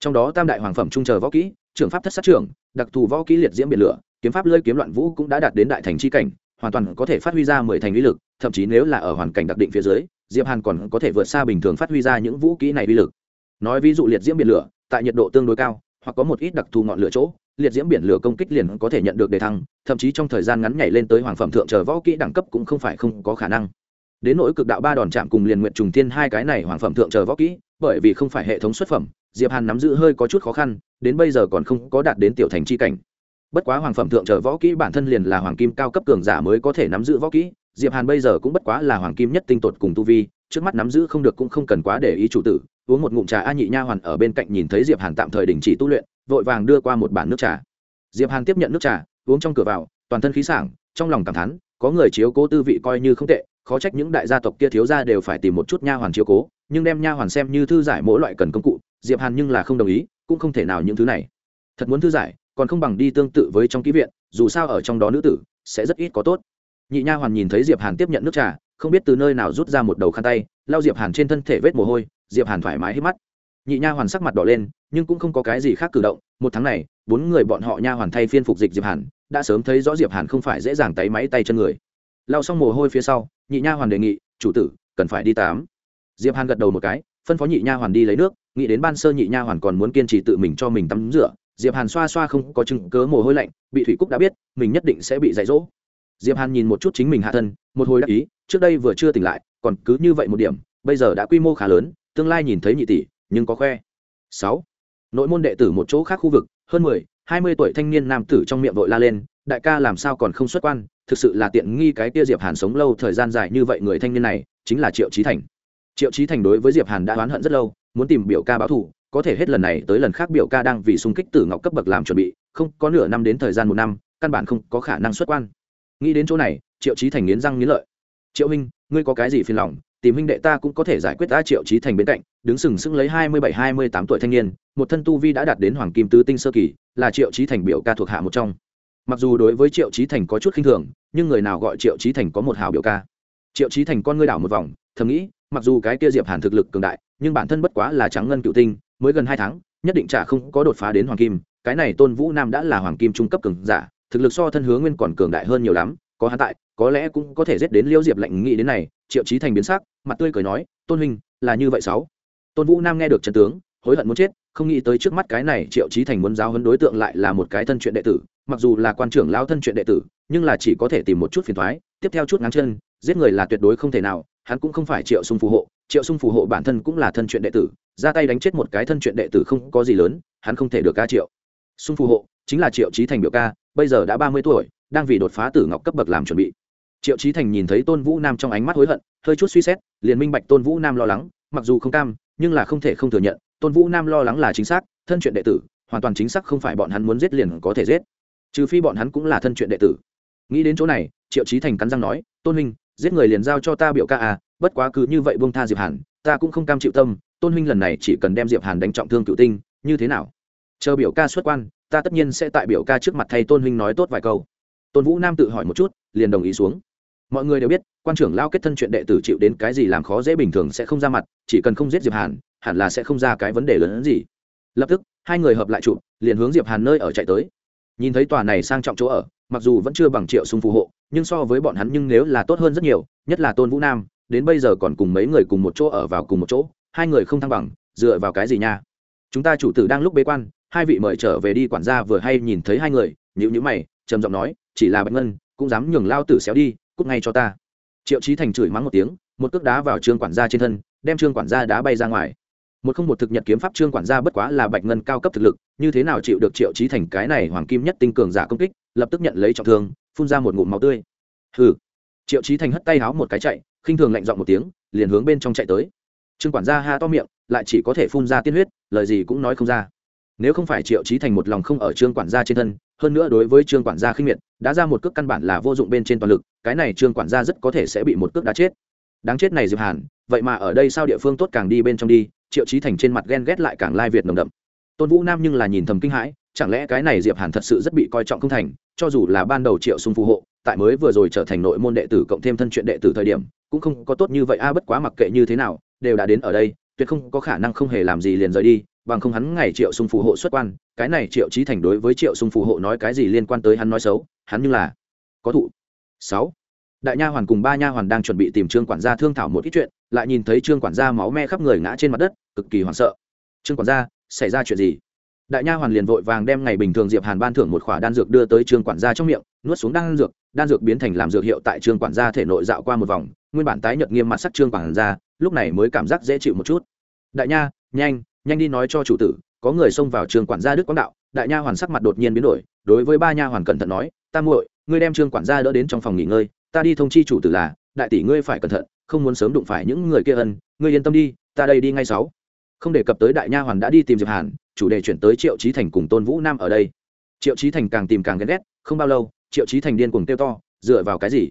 Trong đó tam đại hoàng phẩm trung chờ võ kỹ, trưởng pháp thất sát trưởng, đặc thù võ kỹ liệt diễm biển lửa, kiếm pháp lơi kiếm loạn vũ cũng đã đạt đến đại thành chi cảnh, hoàn toàn có thể phát huy ra mười thành uy lực, thậm chí nếu là ở hoàn cảnh đặc định phía dưới, diệp hàn còn có thể vượt xa bình thường phát huy ra những vũ kỹ này uy lực. Nói ví dụ liệt diễm biển lửa, tại nhiệt độ tương đối cao, hoặc có một ít đặc thù ngọn lửa chỗ, liệt diễm biển lửa công kích liền có thể nhận được đề thăng, thậm chí trong thời gian ngắn nhảy lên tới hoàng phẩm thượng chờ võ kỹ đẳng cấp cũng không phải không có khả năng đến nỗi cực đạo ba đòn chạm cùng liền nguyện trùng thiên hai cái này hoàng phẩm thượng chờ võ kỹ, bởi vì không phải hệ thống xuất phẩm, diệp hàn nắm giữ hơi có chút khó khăn, đến bây giờ còn không có đạt đến tiểu thành chi cảnh. Bất quá hoàng phẩm thượng chờ võ kỹ bản thân liền là hoàng kim cao cấp cường giả mới có thể nắm giữ võ kỹ, diệp hàn bây giờ cũng bất quá là hoàng kim nhất tinh tột cùng tu vi, trước mắt nắm giữ không được cũng không cần quá để ý chủ tử, uống một ngụm trà a nhị nha hoàn ở bên cạnh nhìn thấy diệp hàn tạm thời đình chỉ tu luyện, vội vàng đưa qua một bản nước trà. Diệp hàn tiếp nhận nước trà, uống trong cửa vào, toàn thân khí sảng, trong lòng cảm thán, có người chiếu cố tư vị coi như không tệ khó trách những đại gia tộc kia thiếu gia đều phải tìm một chút nha hoàn chiếu cố, nhưng đem nha hoàn xem như thư giải mỗi loại cần công cụ, diệp hàn nhưng là không đồng ý, cũng không thể nào những thứ này. Thật muốn thư giải, còn không bằng đi tương tự với trong ký viện, dù sao ở trong đó nữ tử, sẽ rất ít có tốt. Nhị nha hoàn nhìn thấy diệp hàn tiếp nhận nước trà, không biết từ nơi nào rút ra một đầu khăn tay, lau diệp hàn trên thân thể vết mồ hôi, diệp hàn thoải mái hít mắt. Nhị nha hoàn sắc mặt đỏ lên, nhưng cũng không có cái gì khác cử động, một tháng này, bốn người bọn họ nha hoàn thay phiên phục dịch diệp hàn, đã sớm thấy rõ diệp hàn không phải dễ dàng tay máy tay chân người. Lau xong mồ hôi phía sau nhị nha hoàn đề nghị, chủ tử, cần phải đi tám. Diệp hàn gật đầu một cái, phân phó nhị nha hoàn đi lấy nước, nghĩ đến ban sơ nhị nha hoàn còn muốn kiên trì tự mình cho mình tắm rửa, diệp hàn xoa xoa không có chứng cớ mồ hôi lạnh, bị thủy cúc đã biết, mình nhất định sẽ bị dạy dỗ. Diệp hàn nhìn một chút chính mình hạ thân, một hồi đắc ý, trước đây vừa chưa tỉnh lại, còn cứ như vậy một điểm, bây giờ đã quy mô khá lớn, tương lai nhìn thấy nhị tỷ, nhưng có khoe. Sáu. Nội môn đệ tử một chỗ khác khu vực, hơn mười, hai mươi tuổi thanh niên nam tử trong miệng vội la lên, đại ca làm sao còn không xuất quan thực sự là tiện nghi cái kia diệp hàn sống lâu thời gian dài như vậy người thanh niên này, chính là triệu trí thành. Triệu trí thành đối với diệp hàn đã oán hận rất lâu, muốn tìm biểu ca báo thù, có thể hết lần này tới lần khác biểu ca đang vì xung kích tử ngọc cấp bậc làm chuẩn bị, không có nửa năm đến thời gian một năm, căn bản không có khả năng xuất quan. Nghĩ đến chỗ này, triệu trí thành nghiến răng nghiến lợi. Triệu huynh, ngươi có cái gì phiền lòng? Tìm huynh đệ ta cũng có thể giải quyết ta. Triệu trí thành bên cạnh, đứng sừng sững lấy hai mươi bảy, hai mươi tám tuổi thanh niên, một thân tu vi đã đạt đến hoàng kim tứ tinh sơ kỳ, là triệu trí thành biểu ca thuộc hạ một trong mặc dù đối với triệu trí thành có chút khinh thường, nhưng người nào gọi triệu trí thành có một hào biểu ca? Triệu trí thành con ngươi đảo một vòng, thầm nghĩ, mặc dù cái kia diệp hàn thực lực cường đại, nhưng bản thân bất quá là trắng ngân cựu tinh, mới gần hai tháng, nhất định chả không có đột phá đến hoàng kim. Cái này tôn vũ nam đã là hoàng kim trung cấp cường giả, thực lực so thân hướng nguyên còn cường đại hơn nhiều lắm, có hắn tại, có lẽ cũng có thể giết đến liêu diệp lạnh nghĩ đến này. Triệu trí thành biến sắc, mặt tươi cười nói, tôn huynh, là như vậy sáu. Tôn vũ nam nghe được trận tướng, hối hận muốn chết không nghĩ tới trước mắt cái này triệu trí thành muốn giáo hấn đối tượng lại là một cái thân chuyện đệ tử, mặc dù là quan trưởng lao thân chuyện đệ tử, nhưng là chỉ có thể tìm một chút phiền thoái, tiếp theo chút ngắn chân, giết người là tuyệt đối không thể nào, hắn cũng không phải triệu sung phù hộ, triệu sung phù hộ bản thân cũng là thân chuyện đệ tử, ra tay đánh chết một cái thân chuyện đệ tử không có gì lớn, hắn không thể được ca triệu. Sung phù hộ, chính là triệu trí thành biểu ca, bây giờ đã ba mươi tuổi, đang vì đột phá tử ngọc cấp bậc làm chuẩn bị. Triệu trí thành nhìn thấy tôn vũ nam trong ánh mắt hối hận, hơi chút suy xét, liền minh bạch tôn vũ nam lo lắng, mặc dù không cam, nhưng là không thể không thừa nhận tôn vũ nam lo lắng là chính xác, thân chuyện đệ tử, hoàn toàn chính xác không phải bọn hắn muốn giết liền có thể giết. Trừ phi bọn hắn cũng là thân chuyện đệ tử. Nghĩ đến chỗ này, triệu trí thành cắn răng nói, tôn huynh, giết người liền giao cho ta biểu ca à bất quá cứ như vậy buông tha diệp hàn, ta cũng không cam chịu tâm, tôn huynh lần này chỉ cần đem diệp hàn đánh trọng thương cựu tinh, như thế nào? Chờ biểu ca xuất quan, ta tất nhiên sẽ tại biểu ca trước mặt thay tôn huynh nói tốt vài câu. Tôn vũ nam tự hỏi một chút, liền đồng ý xuống. Mọi người đều biết, quan trưởng lao kết thân chuyện đệ tử chịu đến cái gì làm khó dễ bình thường sẽ không ra mặt, chỉ cần không giết diệp hàn hẳn là sẽ không ra cái vấn đề lớn hơn gì. Lập tức, hai người hợp lại chụp, liền hướng diệp hàn nơi ở chạy tới. Nhìn thấy tòa này sang trọng chỗ ở, mặc dù vẫn chưa bằng triệu sung phù hộ, nhưng so với bọn hắn nhưng nếu là tốt hơn rất nhiều, nhất là tôn vũ nam, đến bây giờ còn cùng mấy người cùng một chỗ ở vào cùng một chỗ, hai người không thăng bằng, dựa vào cái gì nha? Chúng ta chủ tử đang lúc bế quan, hai vị mời trở về đi quản gia vừa hay nhìn thấy hai người nhữ nhữ mày, trầm giọng nói, chỉ là bạch ngân, cũng dám nhường lao tử xéo đi, cút ngay cho ta. Triệu trí thành chửi mắng một tiếng, một cước đá vào trương quản gia trên thân, đem trương quản gia đá bay ra ngoài một không một thực nhật kiếm pháp trương quản gia bất quá là bạch ngân cao cấp thực lực, như thế nào chịu được triệu trí thành cái này hoàng kim nhất tinh cường giả công kích, lập tức nhận lấy trọng thương, phun ra một ngụm máu tươi. Hừ. Triệu trí thành hất tay háo một cái chạy, khinh thường lạnh dọn một tiếng, liền hướng bên trong chạy tới. Trương quản gia ha to miệng, lại chỉ có thể phun ra tiên huyết, lời gì cũng nói không ra. Nếu không phải triệu trí thành một lòng không ở trương quản gia trên thân, hơn nữa đối với trương quản gia khinh miệt, đã ra một cước căn bản là vô dụng bên trên toàn lực, cái này trương quản gia rất có thể sẽ bị một cước đá chết. Đáng chết này diệp hàn, vậy mà ở đây sao địa phương tốt càng đi bên trong đi triệu trí thành trên mặt ghen ghét lại càng lai việt nồng đậm. Tôn vũ nam nhưng là nhìn thầm kinh hãi, chẳng lẽ cái này diệp hàn thật sự rất bị coi trọng không thành, cho dù là ban đầu triệu sung phù hộ, tại mới vừa rồi trở thành nội môn đệ tử cộng thêm thân chuyện đệ tử thời điểm, cũng không có tốt như vậy a, bất quá mặc kệ như thế nào, đều đã đến ở đây, tuyệt không có khả năng không hề làm gì liền rời đi, bằng không hắn ngày triệu sung phù hộ xuất quan, cái này triệu trí thành đối với triệu sung phù hộ nói cái gì liên quan tới hắn nói xấu, hắn như là có thụ. Sáu đại nha hoàn cùng ba nha hoàn đang chuẩn bị tìm trương quản gia thương thảo một ít chuyện, lại nhìn thấy trương quản gia máu me khắp người ngã trên mặt đất, cực kỳ hoảng sợ. Trương quản gia, xảy ra chuyện gì? Đại nha hoàn liền vội vàng đem ngày bình thường diệp hàn ban thưởng một khỏa đan dược đưa tới trương quản gia trong miệng, nuốt xuống đan dược đan dược biến thành làm dược hiệu tại trương quản gia thể nội dạo qua một vòng, nguyên bản tái nhợt nghiêm mặt sắc trương quản gia, lúc này mới cảm giác dễ chịu một chút. Đại nha, nhanh nhanh đi nói cho chủ tử, có người xông vào trương quản gia đức quang đạo. Đại nha hoàn sắc mặt đột nhiên biến đổi, đối với ba nha hoàn cẩn thận nói, ta muội, ngươi đem trương quản gia đỡ đến trong phòng nghỉ ngơi ta đi thông chi chủ tử là, đại tỷ ngươi phải cẩn thận, không muốn sớm đụng phải những người kia ân, ngươi yên tâm đi, ta đây đi ngay sáu không đề cập tới đại nha hoàn đã đi tìm diệp hàn, chủ đề chuyển tới triệu trí thành cùng tôn vũ nam ở đây. Triệu trí thành càng tìm càng ghét ghét, không bao lâu, triệu trí thành điên cuồng tiêu to, dựa vào cái gì?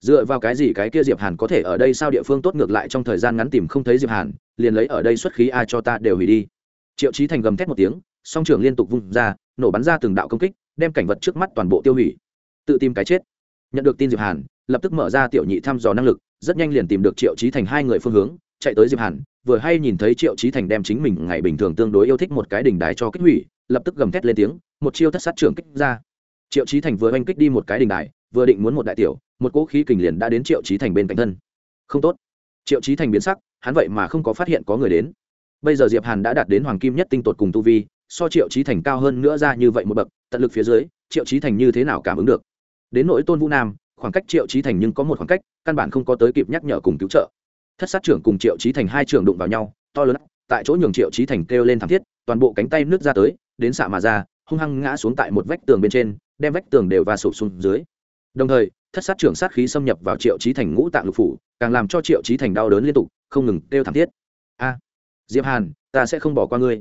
Dựa vào cái gì cái kia diệp hàn có thể ở đây sao địa phương tốt ngược lại trong thời gian ngắn tìm không thấy diệp hàn, liền lấy ở đây xuất khí ai cho ta đều hủy đi. Triệu trí thành gầm thét một tiếng, song trưởng liên tục vung ra, nổ bắn ra từng đạo công kích, đem cảnh vật trước mắt toàn bộ tiêu hủy. Tự tìm cái chết. Nhận được tin diệp hàn lập tức mở ra tiểu nhị thăm dò năng lực, rất nhanh liền tìm được triệu trí thành hai người phương hướng, chạy tới diệp hàn, vừa hay nhìn thấy triệu trí thành đem chính mình ngày bình thường tương đối yêu thích một cái đỉnh đài cho kích hủy, lập tức gầm thét lên tiếng, một chiêu thất sát trưởng kích ra. Triệu trí thành vừa oanh kích đi một cái đỉnh đài, vừa định muốn một đại tiểu, một cỗ khí kình liền đã đến triệu trí thành bên cạnh thân. Không tốt. Triệu trí thành biến sắc, hắn vậy mà không có phát hiện có người đến. Bây giờ diệp hàn đã đạt đến hoàng kim nhất tinh tột cùng tu vi, so triệu trí thành cao hơn nữa ra như vậy một bậc, tận lực phía dưới, triệu trí thành như thế nào cảm ứng được? Đến nỗi tôn vũ nam khoảng cách triệu trí thành nhưng có một khoảng cách, căn bản không có tới kịp nhắc nhở cùng cứu trợ. Thất sát trưởng cùng triệu trí thành hai trưởng đụng vào nhau, to lớn tại chỗ nhường triệu trí thành kêu lên thảm thiết, toàn bộ cánh tay nước ra tới, đến xạ mà ra, hung hăng ngã xuống tại một vách tường bên trên, đem vách tường đều và sụp xuống dưới. Đồng thời, thất sát trưởng sát khí xâm nhập vào triệu trí thành ngũ tạng lục phủ, càng làm cho triệu trí thành đau đớn liên tục, không ngừng kêu thảm thiết. A, diệp hàn, ta sẽ không bỏ qua ngươi.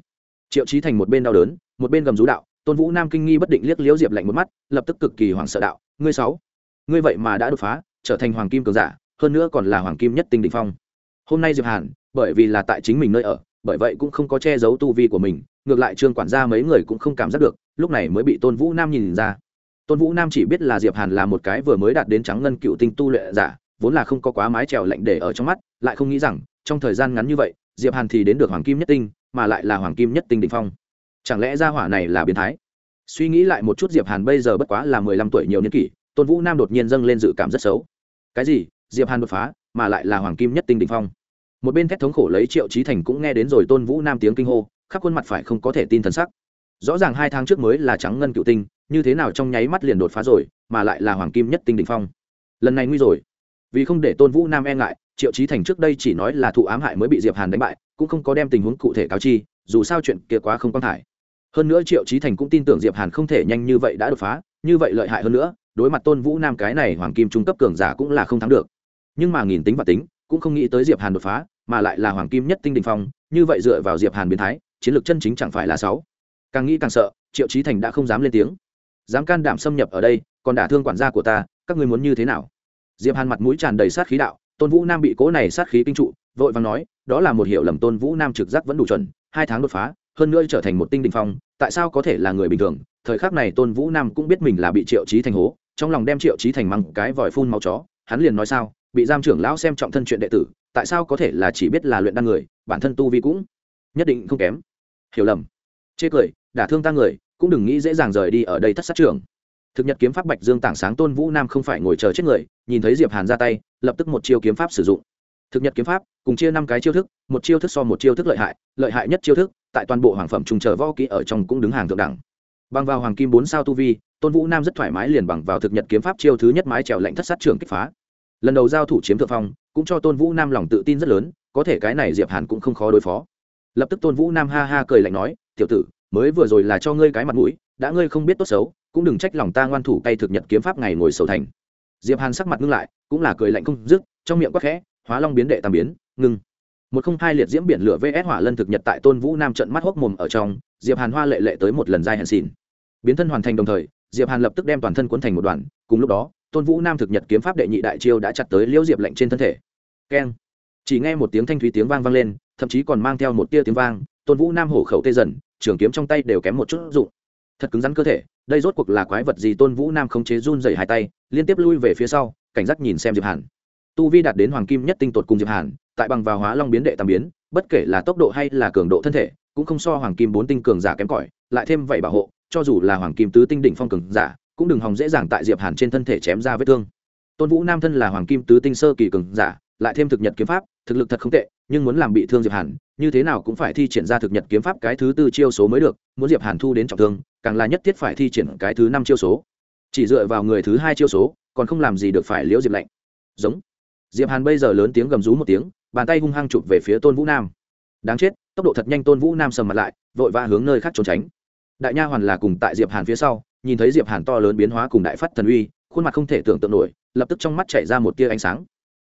Triệu trí thành một bên đau đớn, một bên gầm rú đạo, tôn vũ nam kinh nghi bất định liếc liếu diệp lạnh một mắt, lập tức cực kỳ hoảng sợ đạo, ngươi sáu ngươi vậy mà đã đột phá, trở thành hoàng kim cường giả, hơn nữa còn là hoàng kim nhất tinh định phong. Hôm nay diệp hàn, bởi vì là tại chính mình nơi ở, bởi vậy cũng không có che giấu tu vi của mình, ngược lại trương quản gia mấy người cũng không cảm giác được, lúc này mới bị tôn vũ nam nhìn ra. Tôn vũ nam chỉ biết là diệp hàn là một cái vừa mới đạt đến trắng ngân cựu tinh tu luyện giả, vốn là không có quá mái trèo lạnh để ở trong mắt, lại không nghĩ rằng, trong thời gian ngắn như vậy, diệp hàn thì đến được hoàng kim nhất tinh, mà lại là hoàng kim nhất tinh đ ỉ n h phong. Chẳng lẽ gia hỏa này là biến thái? Suy nghĩ lại một chút diệp hàn bây giờ bất quá là mười lăm tuổi nhiều niên kỷ tôn vũ nam đột nhiên dâng lên dự cảm rất xấu cái gì diệp hàn đột phá mà lại là hoàng kim nhất tinh đ ỉ n h phong một bên thét thống khổ lấy triệu trí thành cũng nghe đến rồi tôn vũ nam tiếng kinh hô khắp khuôn mặt phải không có thể tin thần sắc rõ ràng hai tháng trước mới là trắng ngân cựu tinh như thế nào trong nháy mắt liền đột phá rồi mà lại là hoàng kim nhất tinh đ ỉ n h phong lần này nguy rồi vì không để tôn vũ nam e ngại triệu trí thành trước đây chỉ nói là thụ ám hại mới bị diệp hàn đánh bại cũng không có đem tình huống cụ thể cáo chi dù sao chuyện kia quá không quan thải hơn nữa triệu trí thành cũng tin tưởng diệp hàn không thể nhanh như vậy đã đột phá như vậy lợi hại hơn nữa đối mặt tôn vũ nam cái này hoàng kim trung cấp cường giả cũng là không thắng được. Nhưng mà nghìn tính và tính, cũng không nghĩ tới diệp hàn đột phá, mà lại là hoàng kim nhất tinh đình phong, như vậy dựa vào diệp hàn biến thái, chiến lược chân chính chẳng phải là sáu. Càng nghĩ càng sợ, triệu trí thành đã không dám lên tiếng. Dám can đảm xâm nhập ở đây, còn đả thương quản gia của ta, các ngươi muốn như thế nào? Diệp hàn mặt mũi tràn đầy sát khí đạo, tôn vũ nam bị cố này sát khí kinh trụ, vội vàng nói, đó là một hiểu lầm tôn vũ nam trực giác vẫn đủ chuẩn, hai tháng đột phá, hơn nữa trở thành một tinh đình phong, tại sao có thể là người bình thường? Thời khắc này tôn vũ nam cũng biết mình là bị triệu trí thành hố trong lòng đem triệu trí thành măng cái vòi phun máu chó, hắn liền nói sao, bị giam trưởng lão xem trọng thân chuyện đệ tử, tại sao có thể là chỉ biết là luyện đan người, bản thân tu vi cũng nhất định không kém. Hiểu lầm. Chê cười, đả thương ta người, cũng đừng nghĩ dễ dàng rời đi ở đây thất sát trưởng. Thực nhật kiếm pháp bạch dương tảng sáng tôn vũ nam không phải ngồi chờ chết người, nhìn thấy diệp hàn ra tay, lập tức một chiêu kiếm pháp sử dụng. Thực nhật kiếm pháp, cùng chia năm cái chiêu thức, một chiêu thức so một chiêu thức lợi hại lợi hại nhất chiêu thức, tại toàn bộ hoàng phẩm trùng chờ võ kỹ ở trong cũng đứng hàng thượng đẳng. Bằng vào hoàng kim bốn sao tu vi tôn vũ nam rất thoải mái liền bằng vào thực nhật kiếm pháp chiêu thứ nhất mái trèo lệnh thất sát trường kích phá. Lần đầu giao thủ chiếm thượng phong, cũng cho tôn vũ nam lòng tự tin rất lớn, có thể cái này diệp hàn cũng không khó đối phó. Lập tức tôn vũ nam ha ha cười lạnh nói, tiểu tử, mới vừa rồi là cho ngươi cái mặt mũi, đã ngươi không biết tốt xấu, cũng đừng trách lòng ta ngoan thủ tay thực nhật kiếm pháp ngày ngồi sầu thành. Diệp hàn sắc mặt ngưng lại, cũng là cười lạnh không dứt, trong miệng quắc khẽ, hóa long biến đệ tam biến, ngưng. Một không hai liệt diễm biển lửa vs hỏa lân thực nhật tại tôn vũ nam trận mắt hốc mồm ở trong, diệp hàn hoa lệ lệ tới một lần dai hẹn xỉn biến thân hoàn thành đồng thời diệp hàn lập tức đem toàn thân cuốn thành một đoàn, cùng lúc đó, tôn vũ nam thực nhật kiếm pháp đệ nhị đại chiêu đã chặt tới liễu diệp lệnh trên thân thể. Keng. Chỉ nghe một tiếng thanh thúy tiếng vang vang lên, thậm chí còn mang theo một tia tiếng vang, tôn vũ nam hổ khẩu tê dần, trường kiếm trong tay đều kém một chút dụng. Thật cứng rắn cơ thể, đây rốt cuộc là quái vật gì tôn vũ nam không chế run dày hai tay, liên tiếp lui về phía sau, cảnh giác nhìn xem diệp hàn. Tu vi đạt đến hoàng kim nhất tinh tột cùng diệp hàn, tại bằng vào hóa long biến đệ tam biến, bất kể là tốc độ hay là cường độ thân thể, cũng không so hoàng kim bốn tinh cường giả kém cỏi, lại thêm vậy bảo hộ cho dù là hoàng kim tứ tinh đỉnh phong cường giả, cũng đừng hòng dễ dàng tại diệp hàn trên thân thể chém ra vết thương. Tôn vũ nam thân là hoàng kim tứ tinh sơ kỳ cường giả, lại thêm thực nhật kiếm pháp, thực lực thật không tệ, nhưng muốn làm bị thương diệp hàn, như thế nào cũng phải thi triển ra thực nhật kiếm pháp cái thứ tư chiêu số mới được, muốn diệp hàn thu đến trọng thương, càng là nhất thiết phải thi triển cái thứ năm chiêu số. Chỉ dựa vào người thứ hai chiêu số, còn không làm gì được phải liễu diệp lạnh. Giống. Diệp hàn bây giờ lớn tiếng gầm rú một tiếng, bàn tay hung hăng chụp về phía tôn vũ nam. Đáng chết, tốc độ thật nhanh tôn vũ nam sầm mặt lại, vội vã hướng nơi khác trốn tránh đại nha hoàn là cùng tại diệp hàn phía sau, nhìn thấy diệp hàn to lớn biến hóa cùng đại phát thần uy, khuôn mặt không thể tưởng tượng nổi, lập tức trong mắt chảy ra một tia ánh sáng.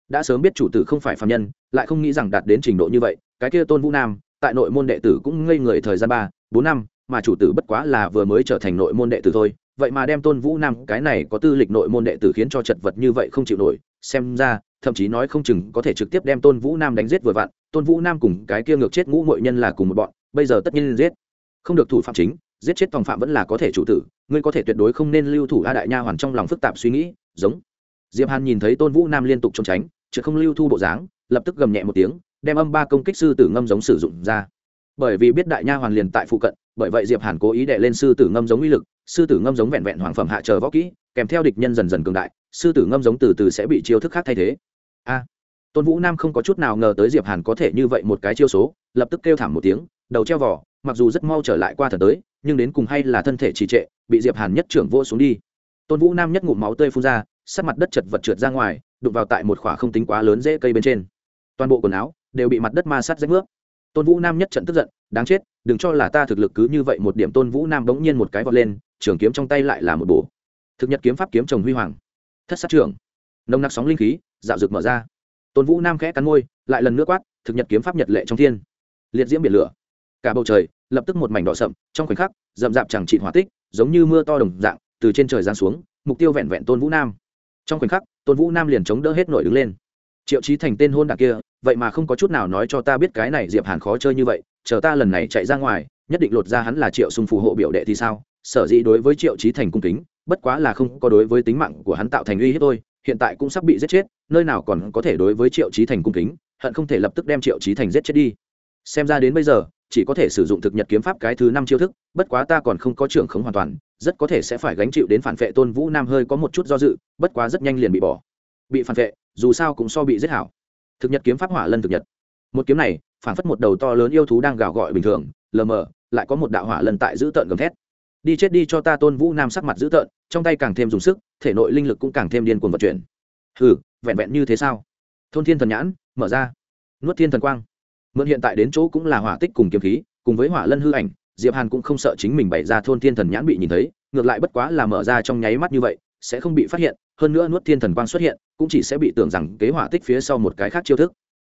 Đã sớm biết chủ tử không phải phàm nhân, lại không nghĩ rằng đạt đến trình độ như vậy, cái kia tôn vũ nam, tại nội môn đệ tử cũng ngây người thời gian ba, bốn năm, mà chủ tử bất quá là vừa mới trở thành nội môn đệ tử thôi. Vậy mà đem tôn vũ nam, cái này có tư lịch nội môn đệ tử khiến cho chật vật như vậy không chịu nổi, xem ra, thậm chí nói không chừng có thể trực tiếp đem tôn vũ nam đánh giết vừa vặn. Tôn vũ nam cùng cái kia ngược chết ngũ ngội nhân là cùng một bọn, bây giờ tất nhiên giết. Không được thủ phạm chính giết chết tòng phạm vẫn là có thể chủ tử, ngươi có thể tuyệt đối không nên lưu thủ a đại nha hoàn trong lòng phức tạp suy nghĩ, giống. Diệp hàn nhìn thấy tôn vũ nam liên tục trốn tránh chứ không lưu thu bộ dáng, lập tức gầm nhẹ một tiếng, đem âm ba công kích sư tử ngâm giống sử dụng ra. Bởi vì biết đại nha hoàn liền tại phụ cận, bởi vậy diệp hàn cố ý đệ lên sư tử ngâm giống uy lực, sư tử ngâm giống vẹn vẹn hoàng phẩm hạ chờ võ kỹ, kèm theo địch nhân dần dần cường đại, sư tử ngâm giống từ từ sẽ bị chiêu thức khác thay thế. A. Tôn vũ nam không có chút nào ngờ tới diệp hàn có thể như vậy một cái chiêu số, lập tức kêu thảm một tiếng đầu treo vỏ, mặc dù rất mau trở lại qua thần tới, nhưng đến cùng hay là thân thể trì trệ, bị diệp hàn nhất trưởng vô xuống đi. Tôn vũ nam nhất ngụm máu tươi phun ra sát mặt đất chật vật trượt ra ngoài, đụng vào tại một khỏa không tính quá lớn dễ cây bên trên. Toàn bộ quần áo đều bị mặt đất ma sát rách nước. Tôn vũ nam nhất trận tức giận, đáng chết, đừng cho là ta thực lực cứ như vậy một điểm. Tôn vũ nam bỗng nhiên một cái vọt lên, trường kiếm trong tay lại là một bổ. Thực nhật kiếm pháp kiếm chồng huy hoàng. Thất sát trưởng. Nồng nặc sóng linh khí, dạo rực mở ra. Tôn vũ nam khẽ cắn môi, lại lần nữa quát, thực nhật kiếm pháp nhật lệ trong thiên. Liệt diễm biển lửa cả bầu trời lập tức một mảnh đỏ sậm, trong khoảnh khắc, rậm rạp chẳng trị hỏa tích, giống như mưa to đồng dạng, từ trên trời giáng xuống, mục tiêu vẹn vẹn tôn vũ nam. Trong khoảnh khắc, tôn vũ nam liền chống đỡ hết nổi đứng lên. Triệu trí thành tên hôn đ kia, vậy mà không có chút nào nói cho ta biết cái này diệp hàn khó chơi như vậy, chờ ta lần này chạy ra ngoài, nhất định lột ra hắn là triệu sùng phù hộ biểu đệ thì sao? Sở dĩ đối với triệu trí thành cung kính, bất quá là không có đối với tính mạng của hắn tạo thành uy hiếp thôi, hiện tại cũng sắp bị giết chết, nơi nào còn có thể đối với triệu trí thành cung kính, hận không thể lập tức đem triệu trí thành giết chết đi. Xem ra đến bây giờ chỉ có thể sử dụng thực nhật kiếm pháp cái thứ năm chiêu thức, bất quá ta còn không có trưởng khống hoàn toàn, rất có thể sẽ phải gánh chịu đến phản vệ tôn vũ nam hơi có một chút do dự, bất quá rất nhanh liền bị bỏ. Bị phản vệ, dù sao cũng so bị giết hảo. Thực nhật kiếm pháp hỏa lân thực nhật. Một kiếm này, phản phất một đầu to lớn yêu thú đang gào gọi bình thường, lờ mờ, lại có một đạo hỏa lân tại giữ tợn gầm thét. Đi chết đi cho ta tôn vũ nam sắc mặt giữ tợn, trong tay càng thêm dùng sức, thể nội linh lực cũng càng thêm điên cuồng vận chuyển. Hừ, vẹn vẹn như thế sao? Thôn thiên thần nhãn, mở ra. Nuốt thiên thần quang mượn hiện tại đến chỗ cũng là hỏa tích cùng kiếm khí, cùng với hỏa lân hư ảnh, diệp hàn cũng không sợ chính mình bày ra thôn thiên thần nhãn bị nhìn thấy, ngược lại bất quá là mở ra trong nháy mắt như vậy, sẽ không bị phát hiện, hơn nữa nuốt thiên thần quang xuất hiện, cũng chỉ sẽ bị tưởng rằng kế hỏa tích phía sau một cái khác chiêu thức.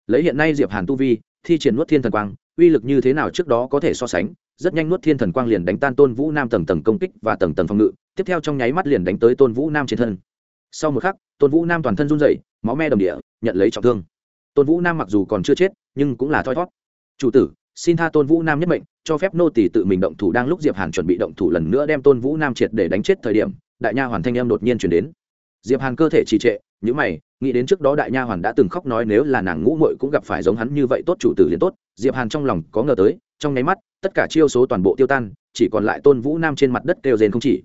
Lấy hiện nay diệp hàn tu vi, thi triển nuốt thiên thần quang, uy lực như thế nào trước đó có thể so sánh, rất nhanh nuốt thiên thần quang liền đánh tan tôn vũ nam tầng tầng công kích và tầng tầng phòng ngự, tiếp theo trong nháy mắt liền đánh tới tôn vũ nam trên thân. Sau một khắc, tôn vũ nam toàn thân run rẩy, máu me đồng địa, nhận lấy trọng thương tôn vũ nam mặc dù còn chưa chết, nhưng cũng là thoi thót. Chủ tử, xin tha tôn vũ nam nhất mệnh, cho phép nô tỷ tự mình động thủ. Đang lúc diệp hàn chuẩn bị động thủ lần nữa đem tôn vũ nam triệt để đánh chết thời điểm, đại nha hoàn thanh em đột nhiên chuyển đến. Diệp hàn cơ thể trì trệ những mày, nghĩ đến trước đó đại nha hoàn đã từng khóc nói nếu là nàng ngũ muội cũng gặp phải giống hắn như vậy tốt chủ tử liền tốt, diệp hàn trong lòng có ngờ tới, trong nháy mắt, tất cả chiêu số toàn bộ tiêu tan, chỉ còn lại tôn vũ nam trên mặt đất kêu rên không chỉ.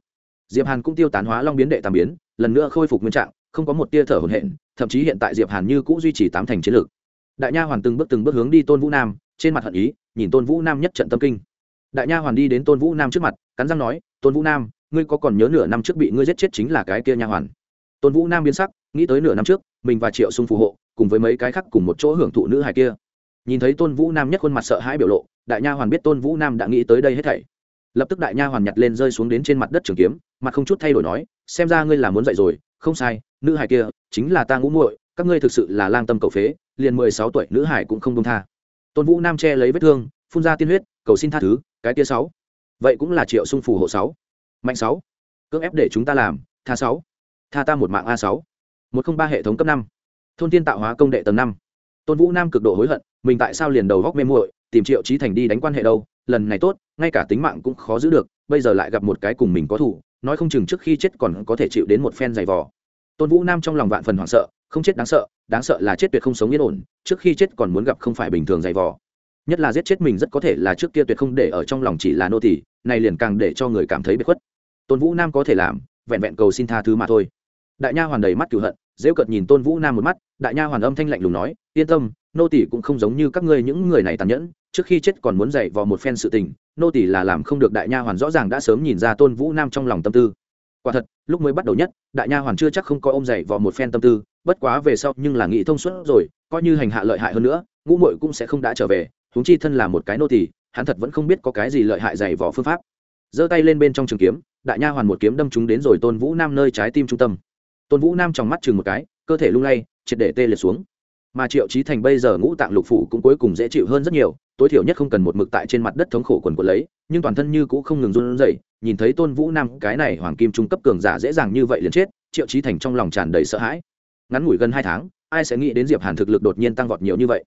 Diệp hàn cũng tiêu tán hóa long biến đệ tam biến, lần nữa khôi phục nguyên trạng không có một tia thở hổn hển, thậm chí hiện tại diệp hàn như cũng duy trì tám thành chiến lược. Đại nha hoàn từng bước từng bước hướng đi tôn vũ nam, trên mặt hận ý, nhìn tôn vũ nam nhất trận tâm kinh. Đại nha hoàn đi đến tôn vũ nam trước mặt, cắn răng nói, tôn vũ nam, ngươi có còn nhớ nửa năm trước bị ngươi giết chết chính là cái kia nha hoàn? Tôn vũ nam biến sắc, nghĩ tới nửa năm trước, mình và triệu sung phù hộ, cùng với mấy cái khác cùng một chỗ hưởng thụ nữ hài kia. Nhìn thấy tôn vũ nam nhất khuôn mặt sợ hãi biểu lộ, đại nha hoàn biết tôn vũ nam đã nghĩ tới đây hết thảy. Lập tức đại nha hoàn nhặt lên rơi xuống đến trên mặt đất trường kiếm, mặt không chút thay đổi nói, xem ra ngươi là muốn dạy rồi, không sai nữ hải kia chính là ta ngũ muội, các ngươi thực sự là lang tâm cầu phế, liền mười sáu tuổi nữ hải cũng không đông tha. Tôn vũ nam che lấy vết thương, phun ra tiên huyết, cầu xin tha thứ, cái kia sáu. Vậy cũng là triệu sung phù hộ sáu. Mạnh sáu. Cưỡng ép để chúng ta làm, tha sáu. Tha ta một mạng a sáu. Một không ba hệ thống cấp năm. Thôn tiên tạo hóa công đệ tầng năm. Tôn vũ nam cực độ hối hận, mình tại sao liền đầu góc mê muội, tìm triệu trí thành đi đánh quan hệ đâu, lần này tốt, ngay cả tính mạng cũng khó giữ được, bây giờ lại gặp một cái cùng mình có thủ, nói không chừng trước khi chết còn có thể chịu đến một phen giày vò tôn vũ nam trong lòng vạn phần hoảng sợ không chết đáng sợ đáng sợ là chết tuyệt không sống yên ổn trước khi chết còn muốn gặp không phải bình thường giày vò nhất là giết chết mình rất có thể là trước kia tuyệt không để ở trong lòng chỉ là nô tỳ này liền càng để cho người cảm thấy bất khuất tôn vũ nam có thể làm vẹn vẹn cầu xin tha thứ mà thôi đại nha hoàn đầy mắt cửu hận dễ cợt nhìn tôn vũ nam một mắt đại nha hoàn âm thanh lạnh lùng nói yên tâm nô tỷ cũng không giống như các ngươi những người này tàn nhẫn trước khi chết còn muốn dạy vào một phen sự tình nô tỷ là làm không được đại nha hoàn rõ ràng đã sớm nhìn ra tôn vũ nam trong lòng tâm tư quả thật lúc mới bắt đầu nhất đại nha hoàn chưa chắc không có ôm dày vào một phen tâm tư bất quá về sau nhưng là nghĩ thông suốt rồi coi như hành hạ lợi hại hơn nữa ngũ muội cũng sẽ không đã trở về huống chi thân là một cái nô tỳ, hắn thật vẫn không biết có cái gì lợi hại dày vỏ phương pháp. Giơ tay lên bên trong trường kiếm đại nha hoàn một kiếm đâm trúng đến rồi tôn vũ nam nơi trái tim trung tâm. Tôn vũ nam trong mắt chừng một cái cơ thể lung lay triệt để tê liệt xuống mà triệu trí thành bây giờ ngũ tạng lục phủ cũng cuối cùng dễ chịu hơn rất nhiều, tối thiểu nhất không cần một mực tại trên mặt đất thống khổ quần của lấy, nhưng toàn thân như cũng không ngừng run rẩy, nhìn thấy tôn vũ nam, cái này hoàng kim trung cấp cường giả dễ dàng như vậy liền chết, triệu trí thành trong lòng tràn đầy sợ hãi. Ngắn ngủi gần hai tháng, ai sẽ nghĩ đến diệp hàn thực lực đột nhiên tăng vọt nhiều như vậy?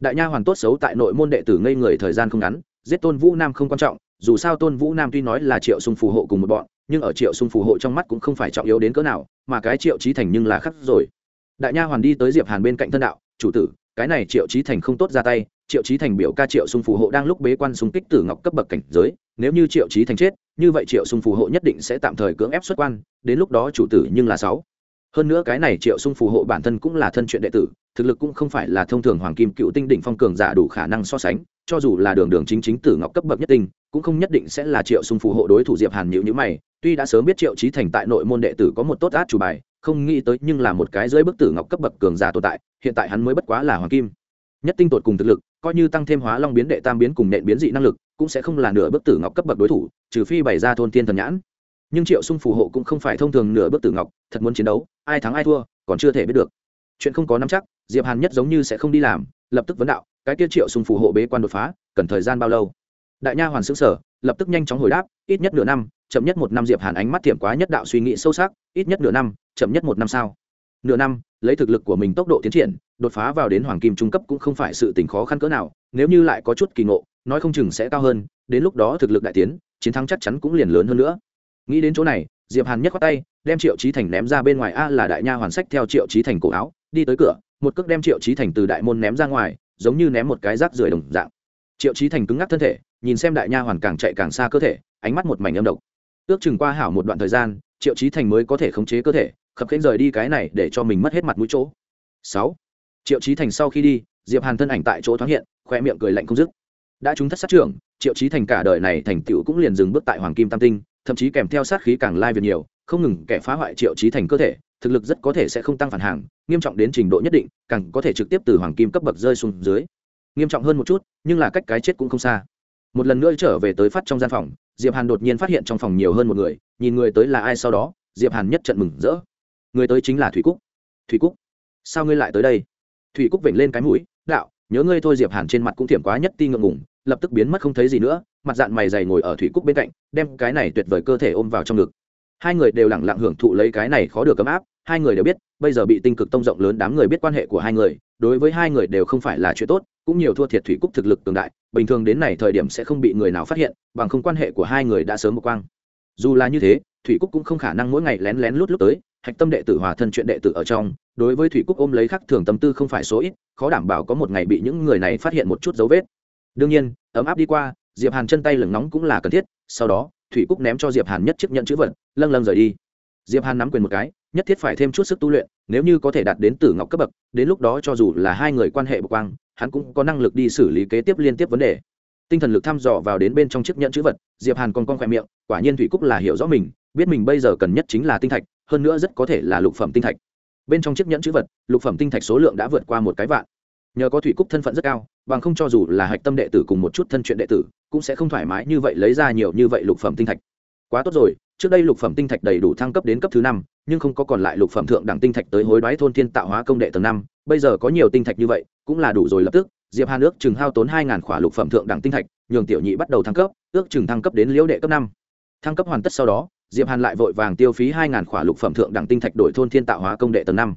Đại nha hoàn tốt xấu tại nội môn đệ tử ngây người thời gian không ngắn, giết tôn vũ nam không quan trọng, dù sao tôn vũ nam tuy nói là triệu sung phù hộ cùng một bọn, nhưng ở triệu sung phù hộ trong mắt cũng không phải trọng yếu đến cỡ nào, mà cái triệu trí thành nhưng là khắc rồi. Đại nha hoàn đi tới diệp hàn bên cạnh thân đạo chủ tử, cái này triệu trí thành không tốt ra tay, triệu trí thành biểu ca triệu sung phù hộ đang lúc bế quan xung kích tử ngọc cấp bậc cảnh giới, nếu như triệu trí thành chết, như vậy triệu sung phù hộ nhất định sẽ tạm thời cưỡng ép xuất quan, đến lúc đó chủ tử nhưng là sáu. Hơn nữa cái này triệu sung phù hộ bản thân cũng là thân chuyện đệ tử, thực lực cũng không phải là thông thường hoàng kim cựu tinh đỉnh phong cường giả đủ khả năng so sánh, cho dù là đường đường chính chính tử ngọc cấp bậc nhất tinh, cũng không nhất định sẽ là triệu sung phù hộ đối thủ diệp hàn nhữ nhữ mày, tuy đã sớm biết triệu trí thành tại nội môn đệ tử có một tốt át chủ bài, không nghĩ tới nhưng là một cái dưới bức tử ngọc cấp bậc cường giả tồn tại hiện tại hắn mới bất quá là hoàng kim. Nhất tinh tột cùng thực lực, coi như tăng thêm hóa long biến đệ tam biến cùng nện biến dị năng lực, cũng sẽ không là nửa bức tử ngọc cấp bậc đối thủ, trừ phi bày ra thôn tiên thần nhãn. Nhưng triệu sung phù hộ cũng không phải thông thường nửa bức tử ngọc, thật muốn chiến đấu, ai thắng ai thua, còn chưa thể biết được. Chuyện không có nắm chắc, diệp hàn nhất giống như sẽ không đi làm, lập tức vấn đạo, cái kia triệu sung phù hộ bế quan đột phá, cần thời gian bao lâu? Đại nha hoàn xứng sở lập tức nhanh chóng hồi đáp, ít nhất nửa năm, chậm nhất một năm diệp hàn ánh mắt thiểm quá nhất đạo suy nghĩ sâu sắc, ít nhất nửa năm, chậm nhất một năm sao? Nửa năm, lấy thực lực của mình tốc độ tiến triển, đột phá vào đến hoàng kim trung cấp cũng không phải sự tình khó khăn cỡ nào, nếu như lại có chút kỳ ngộ, nói không chừng sẽ cao hơn, đến lúc đó thực lực đại tiến, chiến thắng chắc chắn cũng liền lớn hơn nữa. Nghĩ đến chỗ này, diệp hàn nhấc tay, đem triệu trí thành ném ra bên ngoài, a là đại nha hoàn sách theo triệu trí thành cổ áo, đi tới cửa, một cước đem triệu trí thành từ đại môn ném ra ngoài, giống như ném một cái rác rưởi đồng dạng. Triệu trí thành cứng ngắc thân thể, nhìn xem đại nha hoàn càng chạy càng xa cơ thể, ánh mắt một mảnh âm độc. Ước chừng qua hảo một đoạn thời gian, triệu trí thành mới có thể khống chế cơ thể khập khiễng rời đi cái này để cho mình mất hết mặt mũi chỗ. Sáu. Triệu trí thành sau khi đi, diệp hàn thân ảnh tại chỗ thoáng hiện, khoe miệng cười lạnh không dứt. Đã trúng thất sát trưởng, triệu trí thành cả đời này thành tựu cũng liền dừng bước tại hoàng kim tam tinh, thậm chí kèm theo sát khí càng lai việt nhiều, không ngừng kẻ phá hoại triệu trí thành cơ thể, thực lực rất có thể sẽ không tăng phản hàng, nghiêm trọng đến trình độ nhất định, càng có thể trực tiếp từ hoàng kim cấp bậc rơi xuống dưới. Nghiêm trọng hơn một chút, nhưng là cách cái chết cũng không xa. Một lần nữa trở về tới phát trong gian phòng, diệp hàn đột nhiên phát hiện trong phòng nhiều hơn một người, nhìn người tới là ai sau đó, diệp hàn nhất trận mừng rỡ người tới chính là thủy cúc. Thủy cúc? Sao ngươi lại tới đây? Thủy cúc vểnh lên cái mũi, đạo, nhớ ngươi thôi, diệp hàn trên mặt cũng thiểm quá nhất ti ngượng ngùng, lập tức biến mất không thấy gì nữa, mặt dạng mày dày ngồi ở thủy cúc bên cạnh, đem cái này tuyệt vời cơ thể ôm vào trong ngực. Hai người đều lẳng lặng hưởng thụ lấy cái này khó được cấm áp, hai người đều biết, bây giờ bị tinh cực tông rộng lớn đám người biết quan hệ của hai người, đối với hai người đều không phải là chuyện tốt, cũng nhiều thua thiệt thủy cúc thực lực cường đại, bình thường đến này thời điểm sẽ không bị người nào phát hiện, bằng không quan hệ của hai người đã sớm một quang. Dù là như thế, thủy cúc cũng không khả năng mỗi ngày lén lén lút lút tới hạch tâm đệ tử hòa thân chuyện đệ tử ở trong, đối với thủy cúc ôm lấy khắc thường tâm tư không phải số ít, khó đảm bảo có một ngày bị những người này phát hiện một chút dấu vết. Đương nhiên, ấm áp đi qua, diệp hàn chân tay lửng nóng cũng là cần thiết, sau đó, thủy cúc ném cho diệp hàn nhất chiếc nhận chữ vật, lâng lâng rời đi. Diệp hàn nắm quyền một cái, nhất thiết phải thêm chút sức tu luyện, nếu như có thể đạt đến tử ngọc cấp bậc, đến lúc đó cho dù là hai người quan hệ bậc quang, hắn cũng có năng lực đi xử lý kế tiếp liên tiếp vấn đề. Tinh thần lực thăm dò vào đến bên trong chiếc nhẫn chữ vật, diệp hàn còn con khoe miệng, quả nhiên thủy cúc là hiểu rõ mình, biết mình bây giờ cần nhất chính là tinh thạch hơn nữa rất có thể là lục phẩm tinh thạch. Bên trong chiếc nhẫn chữ vật, lục phẩm tinh thạch số lượng đã vượt qua một cái vạn. Nhờ có thủy cúc thân phận rất cao, bằng không cho dù là hạch tâm đệ tử cùng một chút thân chuyện đệ tử, cũng sẽ không thoải mái như vậy lấy ra nhiều như vậy lục phẩm tinh thạch. Quá tốt rồi, trước đây lục phẩm tinh thạch đầy đủ thăng cấp đến cấp thứ năm, nhưng không có còn lại lục phẩm thượng đẳng tinh thạch tới hối đoái thôn thiên tạo hóa công đệ tầng năm, bây giờ có nhiều tinh thạch như vậy, cũng là đủ rồi lập tức. Diệp hà nước chừng hao tốn hai ngàn khỏa lục phẩm thượng đẳng tinh thạch, nhường tiểu nhị bắt đầu thăng cấp, ước chừng thăng cấp đến liễu đệ cấp năm thăng cấp hoàn tất sau đó, diệp hàn lại vội vàng tiêu phí hai ngàn khỏa lục phẩm thượng đẳng tinh thạch đổi thôn thiên tạo hóa công đệ tầng năm.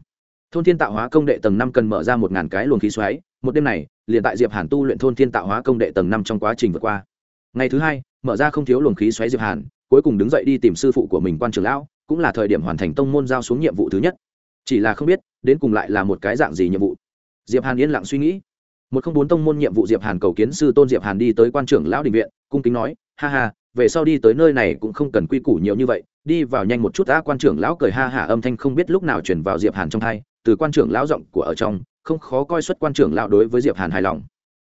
Thôn thiên tạo hóa công đệ tầng năm cần mở ra một ngàn cái luồng khí xoáy, một đêm này, liền tại diệp hàn tu luyện thôn thiên tạo hóa công đệ tầng năm trong quá trình vượt qua. Ngày thứ hai, mở ra không thiếu luồng khí xoáy diệp hàn, cuối cùng đứng dậy đi tìm sư phụ của mình quan trưởng lão, cũng là thời điểm hoàn thành tông môn giao xuống nhiệm vụ thứ nhất. Chỉ là không biết, đến cùng lại là một cái dạng gì nhiệm vụ. Diệp hàn yên lặng suy nghĩ. Một không bốn tông môn nhiệm vụ diệp hàn cầu kiến sư tôn diệp hàn đi tới quan trưởng lão đình viện, cung kính nói, ha ha về sau đi tới nơi này cũng không cần quy củ nhiều như vậy, đi vào nhanh một chút đã quan trưởng lão cười ha hả âm thanh không biết lúc nào chuyển vào diệp hàn trong thai, từ quan trưởng lão giọng của ở trong, không khó coi xuất quan trưởng lão đối với diệp hàn hài lòng.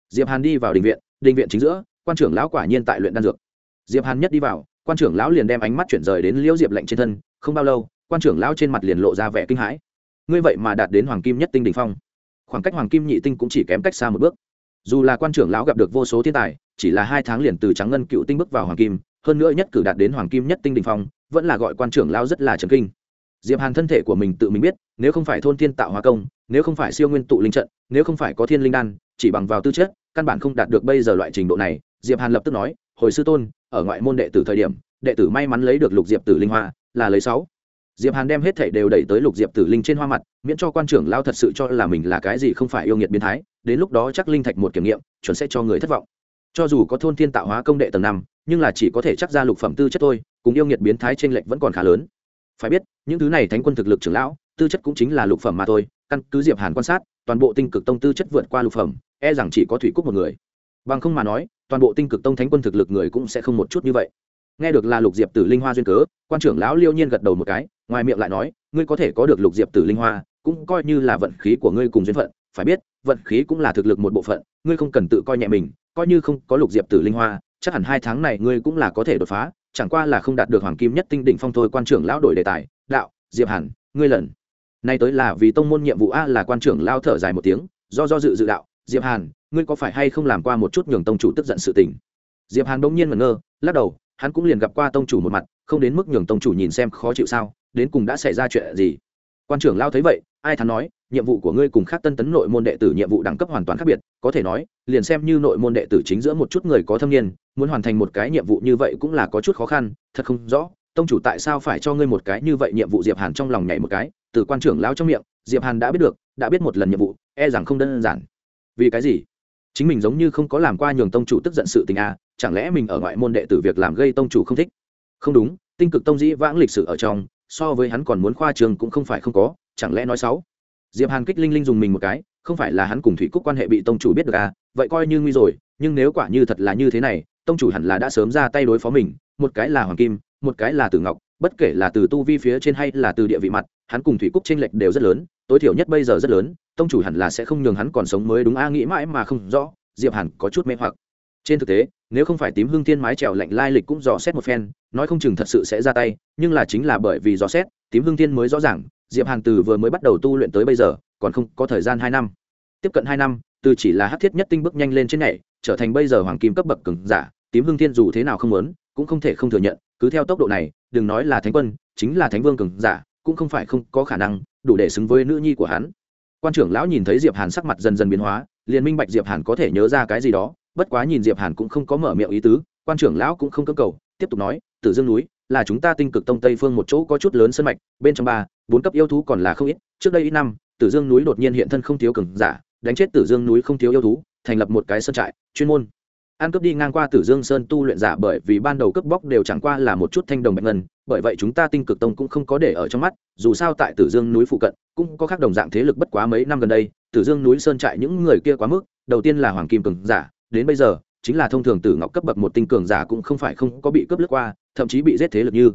Diệp hàn đi vào đình viện đình viện chính giữa, quan trưởng lão quả nhiên tại luyện đan dược. Diệp hàn nhất đi vào, quan trưởng lão liền đem ánh mắt chuyển rời đến liễu diệp lệnh trên thân, không bao lâu, quan trưởng lão trên mặt liền lộ ra vẻ kinh hãi. Ngươi vậy mà đạt đến hoàng kim nhất tinh đỉnh phong. Khoảng cách hoàng kim nhị tinh cũng chỉ kém cách xa một bước dù là quan trưởng lão gặp được vô số thiên tài, chỉ là hai tháng liền từ trắng ngân cựu tinh bước vào hoàng kim, hơn nữa nhất cử đạt đến hoàng kim nhất tinh đình phong, vẫn là gọi quan trưởng lão rất là trấn kinh. Diệp hàn thân thể của mình tự mình biết, nếu không phải thôn thiên tạo hóa công, nếu không phải siêu nguyên tụ linh trận, nếu không phải có thiên linh đan, chỉ bằng vào tư chất, căn bản không đạt được bây giờ loại trình độ này, diệp hàn lập tức nói, hồi sư tôn, ở ngoại môn đệ tử thời điểm, đệ tử may mắn lấy được lục diệp tử linh hoa, là lấy sáu. Diệp hàn đem hết thảy đều đẩy tới lục diệp tử linh trên hoa mặt, miễn cho quan trưởng lao thật sự cho là mình là cái gì không phải yêu nghiệt biến thái đến lúc đó chắc linh thạch một kiểm nghiệm, chuẩn sẽ cho người thất vọng. Cho dù có thôn thiên tạo hóa công đệ tầng năm, nhưng là chỉ có thể chắc ra lục phẩm tư chất thôi, cùng yêu nghiệt biến thái trên lệch vẫn còn khá lớn. Phải biết, những thứ này thánh quân thực lực trưởng lão, tư chất cũng chính là lục phẩm mà thôi, căn cứ diệp hàn quan sát, toàn bộ tinh cực tông tư chất vượt qua lục phẩm e rằng chỉ có thủy cúc một người. Bằng không mà nói, toàn bộ tinh cực tông thánh quân thực lực người cũng sẽ không một chút như vậy. Nghe được là lục diệp tử linh hoa duyên cớ, quan trưởng lão liêu nhiên gật đầu một cái, ngoài miệng lại nói, ngươi có thể có được lục diệp tử linh hoa, cũng coi như là vận khí của ngươi cùng duyên phận, phải biết vận khí cũng là thực lực một bộ phận, ngươi không cần tự coi nhẹ mình, coi như không có lục diệp tử linh hoa, chắc hẳn hai tháng này ngươi cũng là có thể đột phá, chẳng qua là không đạt được hoàng kim nhất tinh đỉnh phong thôi, quan trưởng lão đổi đề tài, đạo, diệp hẳn, ngươi lần. Nay tới là vì tông môn nhiệm vụ a là quan trưởng lao thở dài một tiếng, do do dự dự đạo, diệp hàn ngươi có phải hay không làm qua một chút nhường tông chủ tức giận sự tình? Diệp hàn bỗng nhiên ngẩn ngơ, lắc đầu, hắn cũng liền gặp qua tông chủ một mặt, không đến mức nhường tông chủ nhìn xem khó chịu sao, đến cùng đã xảy ra chuyện gì? Quan trưởng lao thấy vậy, ai thắn nói nhiệm vụ của ngươi cùng khác tân tấn nội môn đệ tử nhiệm vụ đẳng cấp hoàn toàn khác biệt có thể nói liền xem như nội môn đệ tử chính giữa một chút người có thâm niên muốn hoàn thành một cái nhiệm vụ như vậy cũng là có chút khó khăn thật không rõ tông chủ tại sao phải cho ngươi một cái như vậy nhiệm vụ diệp hàn trong lòng nhảy một cái từ quan trưởng lao trong miệng diệp hàn đã biết được đã biết một lần nhiệm vụ e rằng không đơn giản. Vì cái gì? Chính mình giống như không có làm qua nhường tông chủ tức giận sự tình a à, chẳng lẽ mình ở ngoại môn đệ tử việc làm gây tông chủ không thích? Không đúng tinh cực tông dĩ vãng lịch sử ở trong so với hắn còn muốn khoa trường cũng không phải không có chẳng lẽ nói xấu? Diệp hàn kích linh linh dùng mình một cái, không phải là hắn cùng thủy cúc quan hệ bị tông chủ biết được à? Vậy coi như nguy rồi, nhưng nếu quả như thật là như thế này, tông chủ hẳn là đã sớm ra tay đối phó mình, một cái là hoàng kim, một cái là từ ngọc, bất kể là từ tu vi phía trên hay là từ địa vị mặt, hắn cùng thủy cúc tranh lệch đều rất lớn, tối thiểu nhất bây giờ rất lớn, tông chủ hẳn là sẽ không nhường hắn còn sống mới đúng a, nghĩ mãi mà không rõ, diệp hàn có chút mê hoặc. Trên thực tế, nếu không phải tím hương thiên mái trèo lạnh lai lịch cũng dò xét một phen, nói không chừng thật sự sẽ ra tay, nhưng là chính là bởi vì dò xét, tím hương thiên mới rõ ràng diệp hàn từ vừa mới bắt đầu tu luyện tới bây giờ, còn không có thời gian hai năm. Tiếp cận hai năm, từ chỉ là hắc thiết nhất tinh bước nhanh lên trên nhảy, trở thành bây giờ hoàng kim cấp bậc cường giả, tím hương thiên dù thế nào không muốn, cũng không thể không thừa nhận, cứ theo tốc độ này, đừng nói là thánh quân, chính là thánh vương cường giả, cũng không phải không có khả năng, đủ để xứng với nữ nhi của hắn. Quan trưởng lão nhìn thấy diệp hàn sắc mặt dần dần biến hóa, liền minh bạch diệp hàn có thể nhớ ra cái gì đó, bất quá nhìn diệp hàn cũng không có mở miệng ý tứ, quan trưởng lão cũng không cơ cầu, tiếp tục nói, tử dương núi là chúng ta tinh cực tông tây phương một chỗ có chút lớn sân mạch, bên trong ba, bốn cấp yêu thú còn là không ít, trước đây ít năm, tử dương núi đột nhiên hiện thân không thiếu cường giả, đánh chết tử dương núi không thiếu yêu thú, thành lập một cái sân trại, chuyên môn. An cướp đi ngang qua tử dương sơn tu luyện giả bởi vì ban đầu cướp bóc đều chẳng qua là một chút thanh đồng bạch ngân, bởi vậy chúng ta tinh cực tông cũng không có để ở trong mắt, dù sao tại tử dương núi phụ cận, cũng có khác đồng dạng thế lực bất quá mấy năm gần đây, tử dương núi sơn trại những người kia quá mức, đầu tiên là hoàng kim cường giả, đến bây giờ chính là thông thường tử ngọc cấp bậc một tinh cường giả cũng không phải không có bị cướp lướt qua, thậm chí bị giết thế lực như.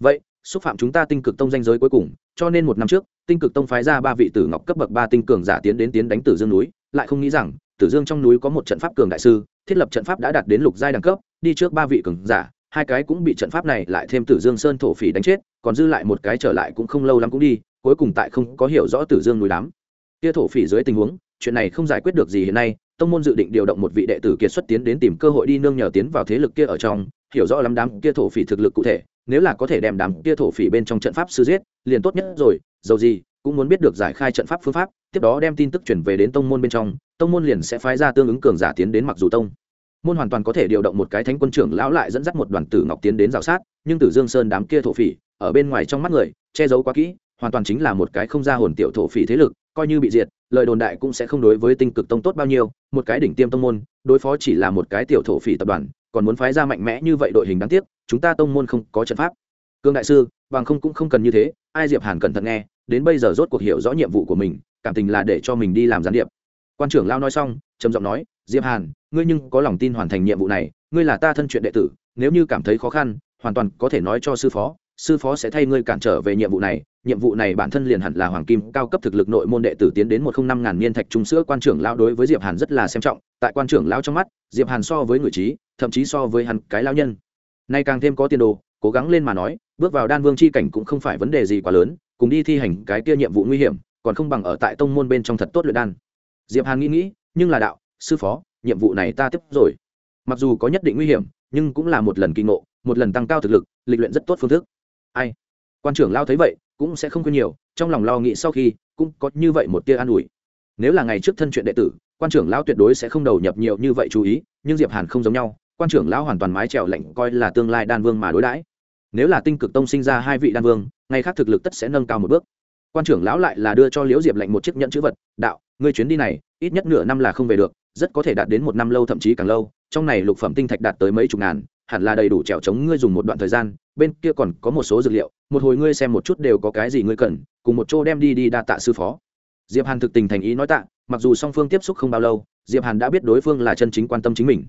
Vậy, xúc phạm chúng ta tinh cực tông danh giới cuối cùng, cho nên một năm trước, tinh cực tông phái ra ba vị tử ngọc cấp bậc ba tinh cường giả tiến đến tiến đánh tử dương núi, lại không nghĩ rằng, tử dương trong núi có một trận pháp cường đại sư, thiết lập trận pháp đã đạt đến lục giai đẳng cấp, đi trước ba vị cường giả, hai cái cũng bị trận pháp này lại thêm tử dương sơn thổ phỉ đánh chết, còn dư lại một cái trở lại cũng không lâu lắm cũng đi, cuối cùng tại không có hiểu rõ tử dương núi đám. Kia thổ phỉ dưới tình huống, chuyện này không giải quyết được gì hiện nay tông môn dự định điều động một vị đệ tử kiệt xuất tiến đến tìm cơ hội đi nương nhờ tiến vào thế lực kia ở trong, hiểu rõ lắm đám kia thổ phỉ thực lực cụ thể, nếu là có thể đem đám kia thổ phỉ bên trong trận pháp sư giết, liền tốt nhất rồi, dầu gì, cũng muốn biết được giải khai trận pháp phương pháp, tiếp đó đem tin tức chuyển về đến tông môn bên trong, tông môn liền sẽ phái ra tương ứng cường giả tiến đến mặc dù tông môn hoàn toàn có thể điều động một cái thánh quân trưởng lão lại dẫn dắt một đoàn tử ngọc tiến đến rào sát, nhưng tử dương sơn đám kia thổ phỉ, ở bên ngoài trong mắt người, che giấu quá kỹ, hoàn toàn chính là một cái không ra hồn tiểu thổ phỉ thế lực coi như bị diệt, lời đồn đại cũng sẽ không đối với tinh cực tông tốt bao nhiêu, một cái đỉnh tiêm tông môn, đối phó chỉ là một cái tiểu thổ phỉ tập đoàn, còn muốn phái ra mạnh mẽ như vậy đội hình đáng tiếc, chúng ta tông môn không có trận pháp. Cương đại sư, bằng không cũng không cần như thế, ai diệp hàn cẩn thận nghe, đến bây giờ rốt cuộc hiểu rõ nhiệm vụ của mình, cảm tình là để cho mình đi làm gián điệp. Quan trưởng lao nói xong, trầm giọng nói, diệp hàn, ngươi nhưng có lòng tin hoàn thành nhiệm vụ này, ngươi là ta thân chuyện đệ tử, nếu như cảm thấy khó khăn, hoàn toàn có thể nói cho sư phó sư phó sẽ thay ngươi cản trở về nhiệm vụ này nhiệm vụ này bản thân liền hẳn là hoàng kim cao cấp thực lực nội môn đệ tử tiến đến một không năm ngàn niên thạch trung sữa quan trưởng lão đối với diệp hàn rất là xem trọng, tại quan trưởng lão trong mắt, diệp hàn so với người trí, thậm chí so với hắn cái lao nhân. Nay càng thêm có tiền đồ, cố gắng lên mà nói, bước vào đan vương chi cảnh cũng không phải vấn đề gì quá lớn, cùng đi thi hành cái kia nhiệm vụ nguy hiểm, còn không bằng ở tại tông môn bên trong thật tốt luyện đan. Diệp hàn nghĩ nghĩ, nhưng là đạo, sư phó, nhiệm vụ này ta tiếp rồi. Mặc dù có nhất định nguy hiểm, nhưng cũng là một lần kinh ngộ, một lần tăng cao thực lực, lịch luyện rất tốt phương thức. Ai? Quan trưởng lao thấy vậy cũng sẽ không quên nhiều, trong lòng lo nghĩ sau khi, cũng có như vậy một tia an ủi. Nếu là ngày trước thân chuyện đệ tử, quan trưởng lão tuyệt đối sẽ không đầu nhập nhiều như vậy chú ý, nhưng diệp hàn không giống nhau, quan trưởng lão hoàn toàn mái trèo lệnh coi là tương lai đan vương mà đối đãi. Nếu là tinh cực tông sinh ra hai vị đan vương, ngày khác thực lực tất sẽ nâng cao một bước. Quan trưởng lão lại là đưa cho liễu diệp lệnh một chiếc nhẫn chữ vật, đạo, ngươi chuyến đi này, ít nhất nửa năm là không về được, rất có thể đạt đến một năm lâu thậm chí càng lâu, trong này lục phẩm tinh thạch đạt tới mấy chục ngàn, hẳn là đầy đủ trèo chống ngươi dùng một đoạn thời gian bên kia còn có một số dược liệu, một hồi ngươi xem một chút đều có cái gì ngươi cần, cùng một chỗ đem đi đi đa tạ sư phó. Diệp hàn thực tình thành ý nói tạ, mặc dù song phương tiếp xúc không bao lâu, diệp hàn đã biết đối phương là chân chính quan tâm chính mình.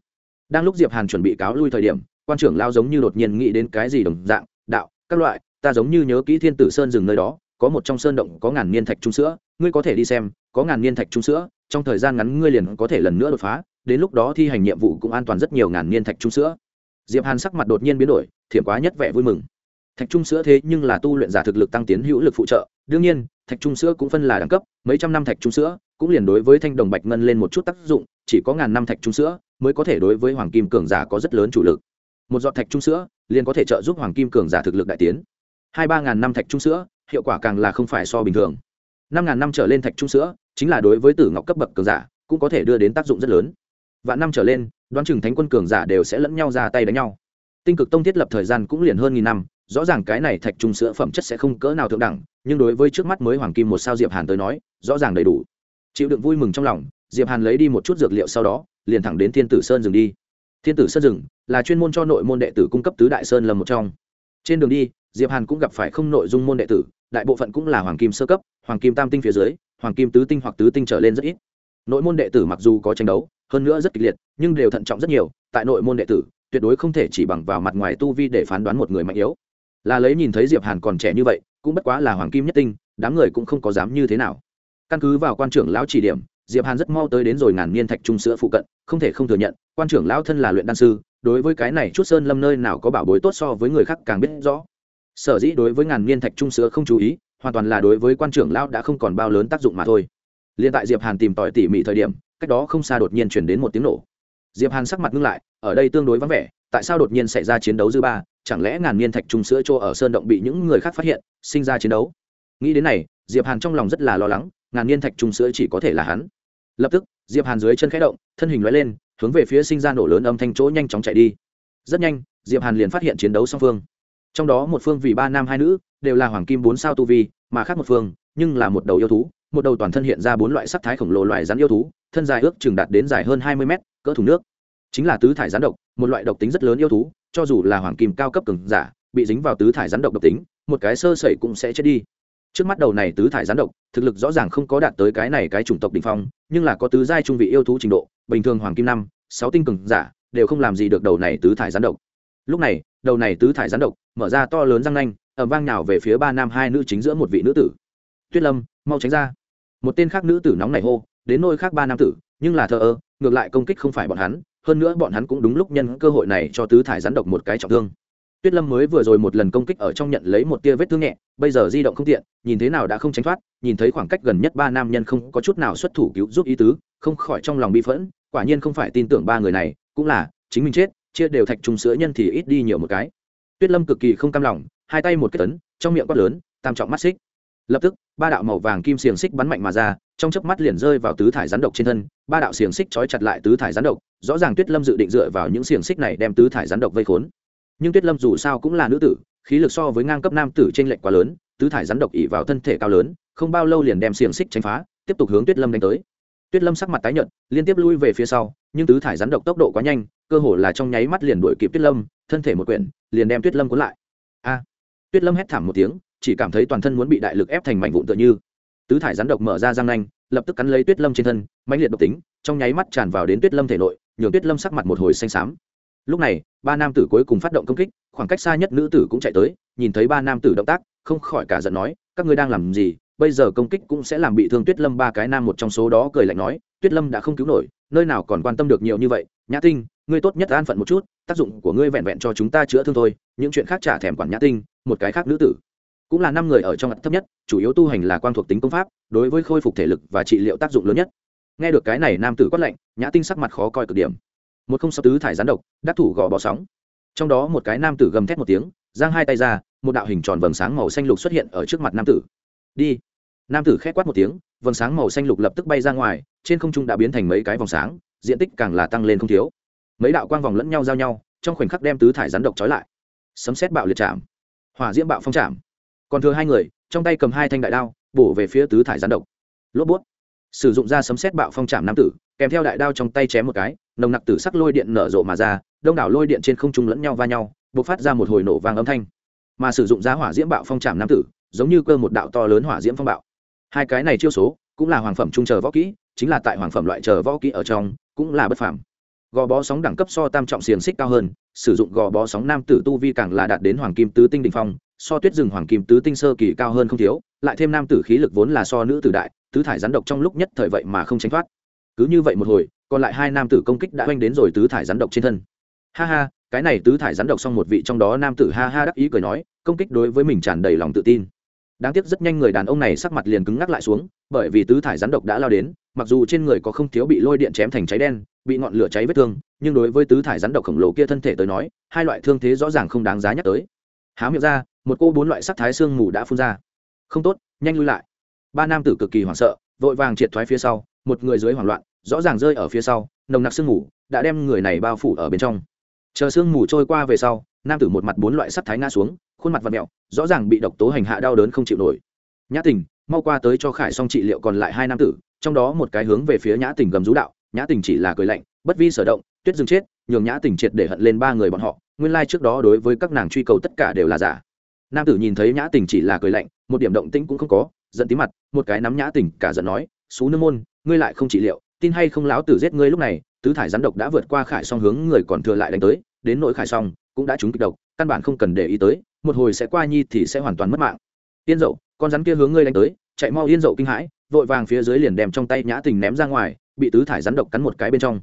Đang lúc diệp hàn chuẩn bị cáo lui thời điểm, quan trưởng lao giống như đột nhiên nghĩ đến cái gì đồng dạng, đạo, các loại, ta giống như nhớ kỹ thiên tử sơn rừng nơi đó, có một trong sơn động có ngàn niên thạch trung sữa, ngươi có thể đi xem, có ngàn niên thạch trung sữa, trong thời gian ngắn ngươi liền có thể lần nữa đột phá, đến lúc đó thi hành nhiệm vụ cũng an toàn rất nhiều ngàn niên thạch trung sữa diệp hàn sắc mặt đột nhiên biến đổi, thiểm quá nhất vẻ vui mừng. Thạch trung sữa thế nhưng là tu luyện giả thực lực tăng tiến hữu lực phụ trợ, đương nhiên, thạch trung sữa cũng phân là đẳng cấp, mấy trăm năm thạch trung sữa cũng liền đối với thanh đồng bạch ngân lên một chút tác dụng, chỉ có ngàn năm thạch trung sữa mới có thể đối với hoàng kim cường giả có rất lớn chủ lực. Một giọt thạch trung sữa liền có thể trợ giúp hoàng kim cường giả thực lực đại tiến. Hai ba ngàn năm thạch trung sữa, hiệu quả càng là không phải so bình thường. Năm ngàn năm trở lên thạch trung sữa chính là đối với tử ngọc cấp bậc cường giả cũng có thể đưa đến tác dụng rất lớn. Vạn năm trở lên đoán chừng thánh quân cường giả đều sẽ lẫn nhau ra tay đánh nhau. Tinh cực tông thiết lập thời gian cũng liền hơn nghìn năm, rõ ràng cái này thạch trung sữa phẩm chất sẽ không cỡ nào thượng đẳng, nhưng đối với trước mắt mới hoàng kim một sao diệp hàn tới nói, rõ ràng đầy đủ. Chịu đựng vui mừng trong lòng, diệp hàn lấy đi một chút dược liệu sau đó, liền thẳng đến thiên tử sơn dừng đi. Thiên tử sơn rừng là chuyên môn cho nội môn đệ tử cung cấp tứ đại sơn lầm một trong. Trên đường đi, diệp hàn cũng gặp phải không nội dung môn đệ tử, đại bộ phận cũng là hoàng kim sơ cấp, hoàng kim tam tinh phía dưới, hoàng kim tứ tinh hoặc tứ tinh trở lên rất ít nội môn đệ tử mặc dù có tranh đấu, hơn nữa rất kịch liệt, nhưng đều thận trọng rất nhiều, tại nội môn đệ tử, tuyệt đối không thể chỉ bằng vào mặt ngoài tu vi để phán đoán một người mạnh yếu. Là lấy nhìn thấy diệp hàn còn trẻ như vậy, cũng bất quá là hoàng kim nhất tinh, đám người cũng không có dám như thế nào. Căn cứ vào quan trưởng lão chỉ điểm, diệp hàn rất mau tới đến rồi ngàn niên thạch trung sữa phụ cận, không thể không thừa nhận, quan trưởng lão thân là luyện đan sư, đối với cái này chút sơn lâm nơi nào có bảo bối tốt so với người khác càng biết rõ. Sở dĩ đối với ngàn niên thạch trung sữa không chú ý, hoàn toàn là đối với quan trưởng lão đã không còn bao lớn tác dụng mà thôi liên tại diệp hàn tìm tòi tỉ mỉ thời điểm, cách đó không xa đột nhiên chuyển đến một tiếng nổ. Diệp hàn sắc mặt ngưng lại, ở đây tương đối vắng vẻ, tại sao đột nhiên xảy ra chiến đấu dư ba? Chẳng lẽ ngàn niên thạch trung sữa chỗ ở sơn động bị những người khác phát hiện, sinh ra chiến đấu? Nghĩ đến này, diệp hàn trong lòng rất là lo lắng, ngàn niên thạch trung sữa chỉ có thể là hắn. Lập tức, diệp hàn dưới chân khẽ động, thân hình lóe lên, hướng về phía sinh ra nổ lớn âm thanh chỗ nhanh chóng chạy đi. Rất nhanh, diệp hàn liền phát hiện chiến đấu song phương. Trong đó một phương vì ba nam hai nữ, đều là hoàng kim bốn sao tu vi, mà khác một phương, nhưng là một đầu yêu thú một đầu toàn thân hiện ra bốn loại sắc thái khổng lồ loại rắn yêu thú, thân dài ước chừng đạt đến dài hơn hai mươi mét, cỡ thùng nước. Chính là tứ thải rắn độc, một loại độc tính rất lớn yêu thú, cho dù là hoàng kim cao cấp cường giả, bị dính vào tứ thải rắn độc độc tính, một cái sơ sẩy cũng sẽ chết đi. Trước mắt đầu này tứ thải rắn độc, thực lực rõ ràng không có đạt tới cái này cái chủng tộc đ ỉ n h phong, nhưng là có tứ giai trung vị yêu thú trình độ, bình thường hoàng kim năm, sáu tinh cường giả, đều không làm gì được đầu này tứ thải rắn độc. Lúc này, đầu này tứ thải rắn độc mở ra to lớn răng nanh ẩm vang nào về phía ba nam hai nữ chính giữa một vị nữ tử. Tuyết lâm, mau tránh ra một tên khác nữ tử nóng này hô, đến nôi khác ba nam tử, nhưng là thờ ơ, ngược lại công kích không phải bọn hắn, hơn nữa bọn hắn cũng đúng lúc nhân cơ hội này cho tứ thải rắn độc một cái trọng thương. Tuyết lâm mới vừa rồi một lần công kích ở trong nhận lấy một tia vết thương nhẹ, bây giờ di động không tiện, nhìn thế nào đã không tránh thoát, nhìn thấy khoảng cách gần nhất ba nam nhân không có chút nào xuất thủ cứu giúp ý tứ, không khỏi trong lòng bi phẫn, quả nhiên không phải tin tưởng ba người này, cũng là, chính mình chết, chia đều thạch trùng sữa nhân thì ít đi nhiều một cái. Tuyết lâm cực kỳ không cam lòng, hai tay một cái tấn, trong miệng quát lớn, tam trọng mắt xích lập tức, ba đạo màu vàng kim xiềng xích bắn mạnh mà ra, trong chớp mắt liền rơi vào tứ thải rắn độc trên thân. Ba đạo xiềng xích trói chặt lại tứ thải rắn độc, rõ ràng tuyết lâm dự định dựa vào những xiềng xích này đem tứ thải rắn độc vây khốn. Nhưng tuyết lâm dù sao cũng là nữ tử, khí lực so với ngang cấp nam tử trên lệnh quá lớn, tứ thải rắn độc ỉ vào thân thể cao lớn, không bao lâu liền đem xiềng xích tránh phá, tiếp tục hướng tuyết lâm đánh tới. Tuyết lâm sắc mặt tái nhợt, liên tiếp lui về phía sau, nhưng tứ thải rắn độc tốc độ quá nhanh, cơ hồ là trong nháy mắt liền đuổi kịp tuyết lâm, thân thể một quyển, liền đem tuyết lâm cuốn lại. A! Tuyết lâm hét thảm một tiếng chỉ cảm thấy toàn thân muốn bị đại lực ép thành mảnh vụn tựa như. Tứ thải rắn độc mở ra răng nanh, lập tức cắn lấy tuyết lâm trên thân, mãnh liệt độc tính, trong nháy mắt tràn vào đến tuyết lâm thể nội, nhường tuyết lâm sắc mặt một hồi xanh xám. Lúc này, ba nam tử cuối cùng phát động công kích, khoảng cách xa nhất nữ tử cũng chạy tới, nhìn thấy ba nam tử động tác, không khỏi cả giận nói, các ngươi đang làm gì? Bây giờ công kích cũng sẽ làm bị thương tuyết lâm ba cái nam một trong số đó cười lạnh nói, tuyết lâm đã không cứu nổi, nơi nào còn quan tâm được nhiều như vậy? Nhã tinh, ngươi tốt nhất an phận một chút, tác dụng của ngươi vẹn vẹn cho chúng ta chữa thương thôi, những chuyện khác trả thèm quản nhã tinh, một cái khác nữ tử cũng là năm người ở trong ngặt thấp nhất, chủ yếu tu hành là quang thuộc tính công pháp, đối với khôi phục thể lực và trị liệu tác dụng lớn nhất. Nghe được cái này, nam tử quát lạnh, nhã tinh sắc mặt khó coi cực điểm. Một không sáu tứ thải rán độc, đắc thủ gò bò sóng. Trong đó một cái nam tử gầm thét một tiếng, giang hai tay ra, một đạo hình tròn vầng sáng màu xanh lục xuất hiện ở trước mặt nam tử. Đi. Nam tử khét quát một tiếng, vầng sáng màu xanh lục lập tức bay ra ngoài, trên không trung đã biến thành mấy cái vòng sáng, diện tích càng là tăng lên không thiếu. Mấy đạo quang vòng lẫn nhau giao nhau, trong khoảnh khắc đem tứ thải rắn độc trói lại. Sấm xét bạo liệt chạm. Hỏa diễm bạo phong chạm còn thừa hai người, trong tay cầm hai thanh đại đao, bổ về phía tứ thải gián độc. Lốp bút. Sử dụng ra sấm xét bạo phong chạm nam tử, kèm theo đại đao trong tay chém một cái, nồng nặc tử sắc lôi điện nở rộ mà ra, đông đảo lôi điện trên không trung lẫn nhau va nhau b ộ c phát ra một hồi nổ vàng âm thanh. Mà sử dụng ra hỏa diễm bạo phong trảm nam tử, giống như cơ một đạo to lớn hỏa diễm phong bạo. Hai cái này chiêu số, cũng là hoàng phẩm trung chờ võ kỹ, chính là tại hoàng phẩm loại chờ võ kỹ ở trong, cũng là bất phàm. Gò bó sóng đẳng cấp so tam trọng xiềng xích cao hơn, sử dụng gò bó sóng nam tử tu vi càng là đạt đến hoàng kim tứ tinh đình phong so tuyết rừng hoàng kim tứ tinh sơ kỳ cao hơn không thiếu, lại thêm nam tử khí lực vốn là so nữ tử đại, tứ thải rắn độc trong lúc nhất thời vậy mà không tránh thoát. Cứ như vậy một hồi, còn lại hai nam tử công kích đã oanh đến rồi tứ thải rắn độc trên thân. Ha ha, cái này tứ thải rắn độc xong một vị trong đó nam tử ha ha đắc ý cười nói, công kích đối với mình tràn đầy lòng tự tin. Đáng tiếc rất nhanh người đàn ông này sắc mặt liền cứng ngắc lại xuống, bởi vì tứ thải rắn độc đã lao đến, mặc dù trên người có không thiếu bị lôi điện chém thành cháy đen, bị ngọn lửa cháy vết thương, nhưng đối với tứ thải rắn độc khổng lồ kia thân thể tới nói, hai loại thương thế rõ ràng không đáng giá nhắc tới. Há miệng ra một cô bốn loại sắc thái xương mù đã phun ra. Không tốt, nhanh lui lại. Ba nam tử cực kỳ hoảng sợ, vội vàng triệt thoái phía sau, một người dưới hoảng loạn, rõ ràng rơi ở phía sau, nồng nặc sương mù đã đem người này bao phủ ở bên trong. Chờ sương mù trôi qua về sau, nam tử một mặt bốn loại sắc thái ngã xuống, khuôn mặt và mẹo, rõ ràng bị độc tố hành hạ đau đớn không chịu nổi. Nhã tình, mau qua tới cho khải xong trị liệu còn lại hai nam tử, trong đó một cái hướng về phía nhã tình gầm rú đạo, nhã tình chỉ là cười lạnh, bất vi sở động, tuyết dừng chết, nhường nhã tình triệt để hận lên ba người bọn họ, nguyên lai trước đó đối với các nàng truy cầu tất cả đều là giả nam tử nhìn thấy nhã tình chỉ là cười lạnh, một điểm động tĩnh cũng không có, giận tí mặt, một cái nắm nhã tình cả giận nói, xú nương môn, ngươi lại không trị liệu, tin hay không láo tử giết ngươi lúc này, tứ thải rắn độc đã vượt qua khải song hướng người còn thừa lại đánh tới, đến nỗi khải song cũng đã trúng kịch độc, căn bản không cần để ý tới, một hồi sẽ qua nhi thì sẽ hoàn toàn mất mạng. Yên dậu, con rắn kia hướng ngươi đánh tới, chạy mau yên dậu kinh hãi, vội vàng phía dưới liền đem trong tay nhã tình ném ra ngoài, bị tứ thải rắn độc cắn một cái bên trong.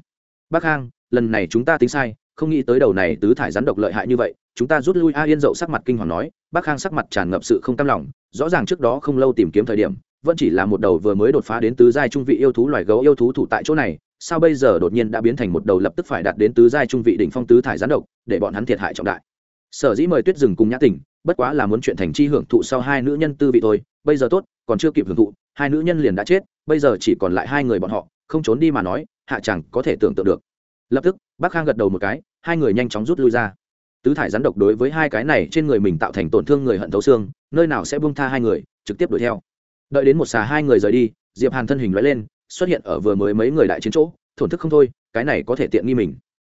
Bác hang lần này chúng ta tính sai không nghĩ tới đầu này tứ thải rắn độc lợi hại như vậy, chúng ta rút lui a yên dậu sắc mặt kinh hoàng nói, bác khang sắc mặt tràn ngập sự không cam lòng, rõ ràng trước đó không lâu tìm kiếm thời điểm, vẫn chỉ là một đầu vừa mới đột phá đến tứ giai trung vị yêu thú loài gấu yêu thú thủ tại chỗ này, sao bây giờ đột nhiên đã biến thành một đầu lập tức phải đạt đến tứ giai trung vị đỉnh phong tứ thải gián độc, để bọn hắn thiệt hại trọng đại. Sở dĩ mời tuyết rừng cùng nhã tình, bất quá là muốn chuyện thành chi hưởng thụ sau hai nữ nhân tư vị thôi, bây giờ tốt, còn chưa kịp hưởng thụ, hai nữ nhân liền đã chết, bây giờ chỉ còn lại hai người bọn họ, không trốn đi mà nói, hạ chẳng có thể tưởng tượng được lập tức, bác khang gật đầu một cái, hai người nhanh chóng rút lui ra. Tứ thải rắn độc đối với hai cái này trên người mình tạo thành tổn thương người hận thấu xương, nơi nào sẽ buông tha hai người, trực tiếp đuổi theo. Đợi đến một xà hai người rời đi, diệp hàn thân hình lóe lên, xuất hiện ở vừa mới mấy người đại chiến chỗ, thổn thức không thôi, cái này có thể tiện nghi mình.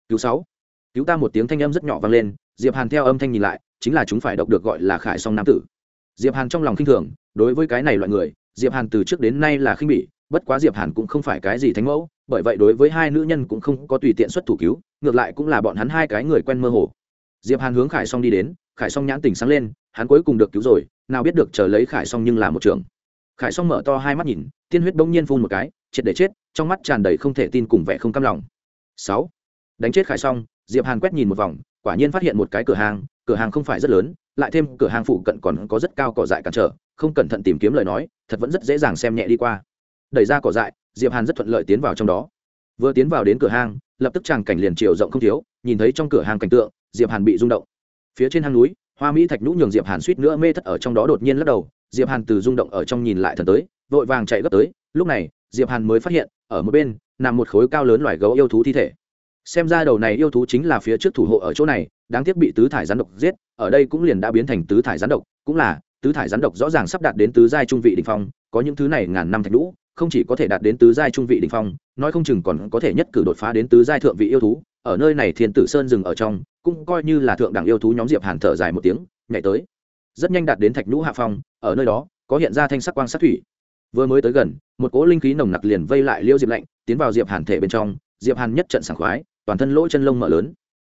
Cứu sáu. Cứu ta một tiếng thanh âm rất nhỏ vang lên, diệp hàn theo âm thanh nhìn lại, chính là chúng phải độc được gọi là khải song nam tử. Diệp hàn trong lòng khinh thường, đối với cái này loại người, diệp hàn từ trước đến nay là khinh bỉ bất quá diệp hàn cũng không phải cái gì thánh mẫu, bởi vậy đối với hai nữ nhân cũng không có tùy tiện xuất thủ cứu, ngược lại cũng là bọn hắn hai cái người quen mơ hồ. Diệp hàn hướng khải song đi đến, khải song nhãn tình sáng lên, hắn cuối cùng được cứu rồi, nào biết được chờ lấy khải song nhưng là một trường. Khải song mở to hai mắt nhìn, tiên huyết bỗng nhiên phun một cái, triệt để chết, trong mắt tràn đầy không thể tin cùng vẻ không cam lòng. Sáu. Đánh chết khải song, diệp hàn quét nhìn một vòng, quả nhiên phát hiện một cái cửa hàng cửa hàng không phải rất lớn, lại thêm cửa hàng phụ cận còn có rất cao cỏ dại cản trở, không cẩn thận tìm kiếm lời nói, thật vẫn rất dễ dàng xem nhẹ đi qua đẩy ra cỏ dại diệp hàn rất thuận lợi tiến vào trong đó. Vừa tiến vào đến cửa hang, lập tức tràng cảnh liền chiều rộng không thiếu nhìn thấy trong cửa hàng cảnh tượng diệp hàn bị rung động. Phía trên hang núi hoa mỹ thạch nhũ nhường diệp hàn suýt nữa mê thất ở trong đó đột nhiên lắc đầu diệp hàn từ rung động ở trong nhìn lại thần tới vội vàng chạy gấp tới lúc này diệp hàn mới phát hiện ở một bên nằm một khối cao lớn loài gấu yêu thú thi thể. Xem ra đầu này yêu thú chính là phía trước thủ hộ ở chỗ này đáng tiếc bị tứ thải rắn độc giết ở đây cũng liền đã biến thành tứ thải rắn độc cũng là tứ thải rắn độc rõ ràng sắp đạt đến tứ giai trung vị đỉnh phong có những thứ này ngàn năm thạch lũ không chỉ có thể đạt đến tứ giai trung vị đỉnh phong, nói không chừng còn có thể nhất cử đột phá đến tứ giai thượng vị yêu thú, ở nơi này thiên tử sơn dừng ở trong, cũng coi như là thượng đẳng yêu thú nhóm diệp hàn thở dài một tiếng, nhảy tới. Rất nhanh đạt đến thạch nhũ hạ phong, ở nơi đó, có hiện ra thanh sắc quang sát thủy. Vừa mới tới gần, một cỗ linh khí nồng nặc liền vây lại liêu diệp lạnh, tiến vào diệp hàn thể bên trong, diệp hàn nhất trận sảng khoái, toàn thân lỗ chân lông mở lớn.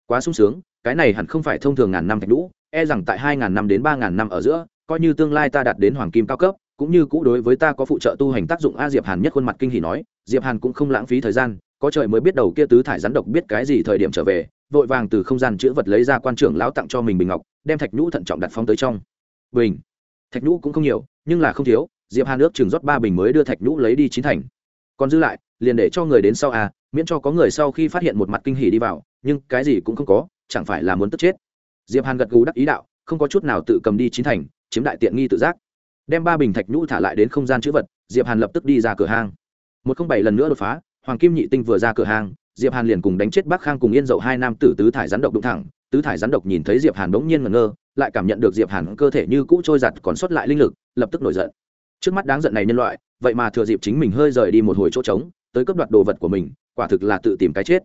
Quá sung sướng, cái này hẳn không phải thông thường ngàn năm thạch nhũ e rằng tại hai ngàn năm đến ba ngàn năm ở giữa, coi như tương lai ta đạt đến hoàng kim cao cấp cũng như cũ đối với ta có phụ trợ tu hành tác dụng a diệp hàn nhất khuôn mặt kinh hỉ nói, diệp hàn cũng không lãng phí thời gian, có trời mới biết đầu kia tứ thải rắn độc biết cái gì thời điểm trở về, vội vàng từ không gian chữ vật lấy ra quan trưởng lão tặng cho mình bình ngọc, đem thạch nhũ thận trọng đặt phong tới trong. Bình. Thạch nhũ cũng không nhiều, nhưng là không thiếu, diệp hàn nước chừng rót ba bình mới đưa thạch nhũ lấy đi chín thành. Còn giữ lại, liền để cho người đến sau à miễn cho có người sau khi phát hiện một mặt kinh hỉ đi vào, nhưng cái gì cũng không có, chẳng phải là muốn tức chết. Diệp hàn gật gù đắc ý đạo, không có chút nào tự cầm đi chín thành, chiếm đại tiện nghi tự giác đem ba bình thạch nhũ thả lại đến không gian chữ vật, diệp hàn lập tức đi ra cửa hang. Một không bảy lần nữa đột phá, hoàng kim nhị tinh vừa ra cửa hang, diệp hàn liền cùng đánh chết bắc khang cùng yên dậu hai nam tử tứ thải rắn độc đụng thẳng. Tứ thải rắn độc nhìn thấy diệp hàn bỗng nhiên ngẩn ngơ, lại cảm nhận được diệp hàn cơ thể như cũ trôi giặt còn sót lại linh lực, lập tức nổi giận. Trước mắt đáng giận này nhân loại, vậy mà thừa dịp chính mình hơi rời đi một hồi chỗ trống, tới cướp đoạt đồ vật của mình, quả thực là tự tìm cái chết.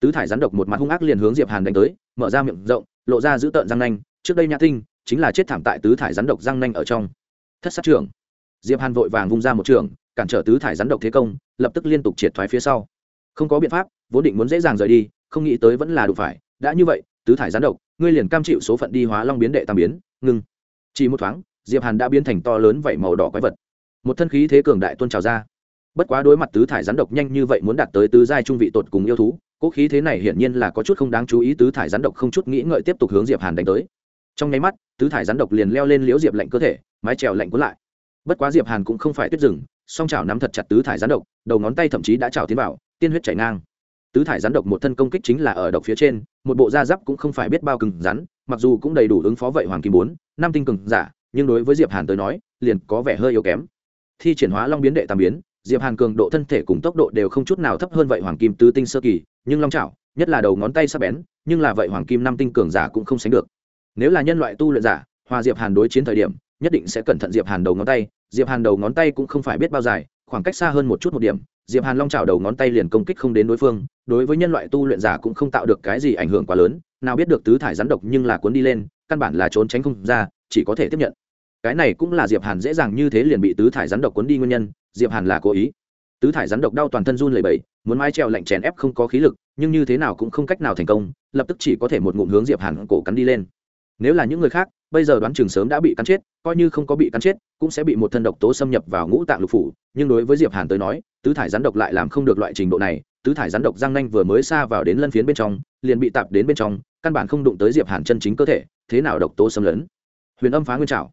Tứ thải rắn độc một mặt hung ác liền hướng diệp hàn đánh tới, mở ra miệng rộng, lộ ra giữ tợn răng nanh. Trước đây nhã tinh chính là chết thảm tại tứ thải rắn độc răng nanh ở trong thất sát trưởng diệp hàn vội vàng vung ra một trường, cản trở tứ thải rắn độc thế công, lập tức liên tục triệt thoái phía sau. Không có biện pháp, vốn định muốn dễ dàng rời đi, không nghĩ tới vẫn là đủ phải. Đã như vậy, tứ thải rắn độc, ngươi liền cam chịu số phận đi hóa long biến đệ tam biến, ngưng. Chỉ một thoáng, diệp hàn đã biến thành to lớn vảy màu đỏ quái vật. Một thân khí thế cường đại tuôn trào ra. Bất quá đối mặt tứ thải rắn độc nhanh như vậy muốn đạt tới tứ giai trung vị tột cùng yêu thú, cố khí thế này hiển nhiên là có chút không đáng chú ý, tứ thải rắn độc không chút nghĩ ngợi tiếp tục hướng diệp hàn đánh tới trong nháy mắt, tứ thải rắn độc liền leo lên liễu diệp lạnh cơ thể, mái trèo lạnh cuốn lại. Bất quá diệp hàn cũng không phải tuyết rừng, song chảo nắm thật chặt tứ thải rắn độc, đầu ngón tay thậm chí đã chảo tiến vào, tiên huyết chảy ngang. Tứ thải rắn độc một thân công kích chính là ở độc phía trên, một bộ da giáp cũng không phải biết bao cứng rắn, mặc dù cũng đầy đủ ứng phó vậy hoàng kim bốn, năm tinh cường giả, nhưng đối với diệp hàn tới nói, liền có vẻ hơi yếu kém. Thi triển hóa long biến đệ tam biến, diệp hàn cường độ thân thể cùng tốc độ đều không chút nào thấp hơn vậy hoàng kim tứ tinh sơ kỳ, nhưng long chảo, nhất là đầu ngón tay sắc bén, nhưng là vậy hoàng kim năm tinh cường giả cũng không sánh được nếu là nhân loại tu luyện giả, hòa diệp hàn đối chiến thời điểm, nhất định sẽ cẩn thận diệp hàn đầu ngón tay. Diệp hàn đầu ngón tay cũng không phải biết bao dài, khoảng cách xa hơn một chút một điểm. Diệp hàn long chảo đầu ngón tay liền công kích không đến đối phương, đối với nhân loại tu luyện giả cũng không tạo được cái gì ảnh hưởng quá lớn. Nào biết được tứ thải rắn độc nhưng là cuốn đi lên, căn bản là trốn tránh không ra, chỉ có thể tiếp nhận. Cái này cũng là diệp hàn dễ dàng như thế liền bị tứ thải rắn độc cuốn đi nguyên nhân, diệp hàn là cố ý. Tứ thải rắn độc đau toàn thân run lẩy bẩy, muốn mái treo lạnh chèn ép không có khí lực, nhưng như thế nào cũng không cách nào thành công, lập tức chỉ có thể một ngụm hướng diệp hàn cổ cắn đi lên nếu là những người khác bây giờ đoán chừng sớm đã bị cắn chết coi như không có bị cắn chết cũng sẽ bị một thân độc tố xâm nhập vào ngũ tạng lục phủ. Nhưng đối với diệp hàn tới nói tứ thải rắn độc lại làm không được loại trình độ này. Tứ thải rắn độc răng nanh vừa mới xa vào đến lân phiến bên trong liền bị tạp đến bên trong căn bản không đụng tới diệp hàn chân chính cơ thể thế nào độc tố xâm lấn? Huyền âm phá nguyên trảo.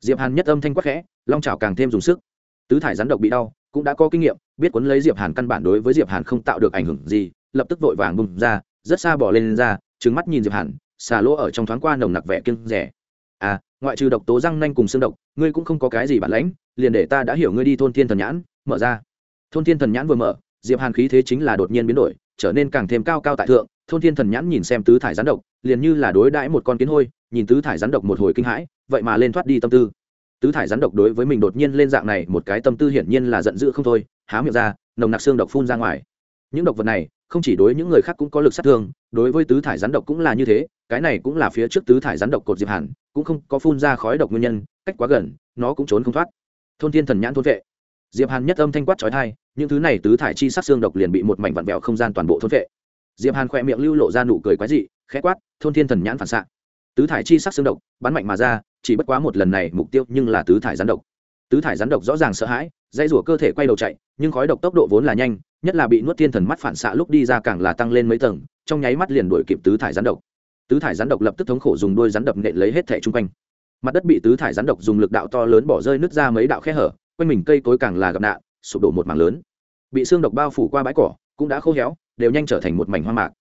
Diệp hàn nhất âm thanh quắc khẽ long trảo càng thêm dùng sức. Tứ thải rắn độc bị đau cũng đã có kinh nghiệm biết cuốn lấy diệp hàn căn bản đối với diệp hàn không tạo được ảnh hưởng gì lập tức vội vàng bùng ra rất xa bỏ lên, lên ra trừng mắt nhìn diệp hàn xà lỗ ở trong thoáng qua nồng nặc vẻ kiêng rẻ. À ngoại trừ độc tố răng nanh cùng xương độc, ngươi cũng không có cái gì bản lãnh, liền để ta đã hiểu ngươi đi thôn thiên thần nhãn, mở ra. Thôn thiên thần nhãn vừa mở, diệp hàn khí thế chính là đột nhiên biến đổi, trở nên càng thêm cao cao tại thượng, thôn thiên thần nhãn nhìn xem tứ thải rắn độc, liền như là đối đãi một con kiến hôi, nhìn tứ thải rắn độc một hồi kinh hãi, vậy mà lên thoát đi tâm tư. Tứ thải rắn độc đối với mình đột nhiên lên dạng này một cái tâm tư hiển nhiên là giận dữ không thôi, há miệng ra, nồng nặc xương độc phun ra ngoài. Những độc vật này, không chỉ đối những người khác cũng có lực sát thương, đối với tứ thải rắn độc cũng là như thế cái này cũng là phía trước tứ thải rắn độc cột diệp hàn, cũng không có phun ra khói độc nguyên nhân, cách quá gần, nó cũng trốn không thoát. Thôn thiên thần nhãn thôn vệ. Diệp hàn nhất âm thanh quát trói thai những thứ này tứ thải chi sắc xương độc liền bị một mảnh vặn vẹo không gian toàn bộ thôn vệ. Diệp hàn khỏe miệng lưu lộ ra nụ cười quái dị, khẽ quát, thôn thiên thần nhãn phản xạ. Tứ thải chi sắc xương độc bắn mạnh mà ra, chỉ bất quá một lần này mục tiêu nhưng là tứ thải rắn độc. Tứ thải rắn độc rõ ràng sợ hãi dây rủa cơ thể quay đầu chạy, nhưng khói độc tốc độ vốn là nhanh, nhất là bị nuốt thiên thần mắt phản xạ lúc đi ra càng là tăng lên mấy tầng, trong nháy mắt liền đuổi kịp tứ thải rắn độc tứ thải rắn độc lập tức thống khổ dùng đôi rắn độc nện lấy hết thẻ chung quanh. Mặt đất bị tứ thải rắn độc dùng lực đạo to lớn bỏ rơi nứt ra mấy đạo khe hở, quanh mình cây cối càng là gặp nạn, sụp đổ một mảng lớn. Bị xương độc bao phủ qua bãi cỏ, cũng đã khô héo, đều nhanh trở thành một mảnh hoa mạc.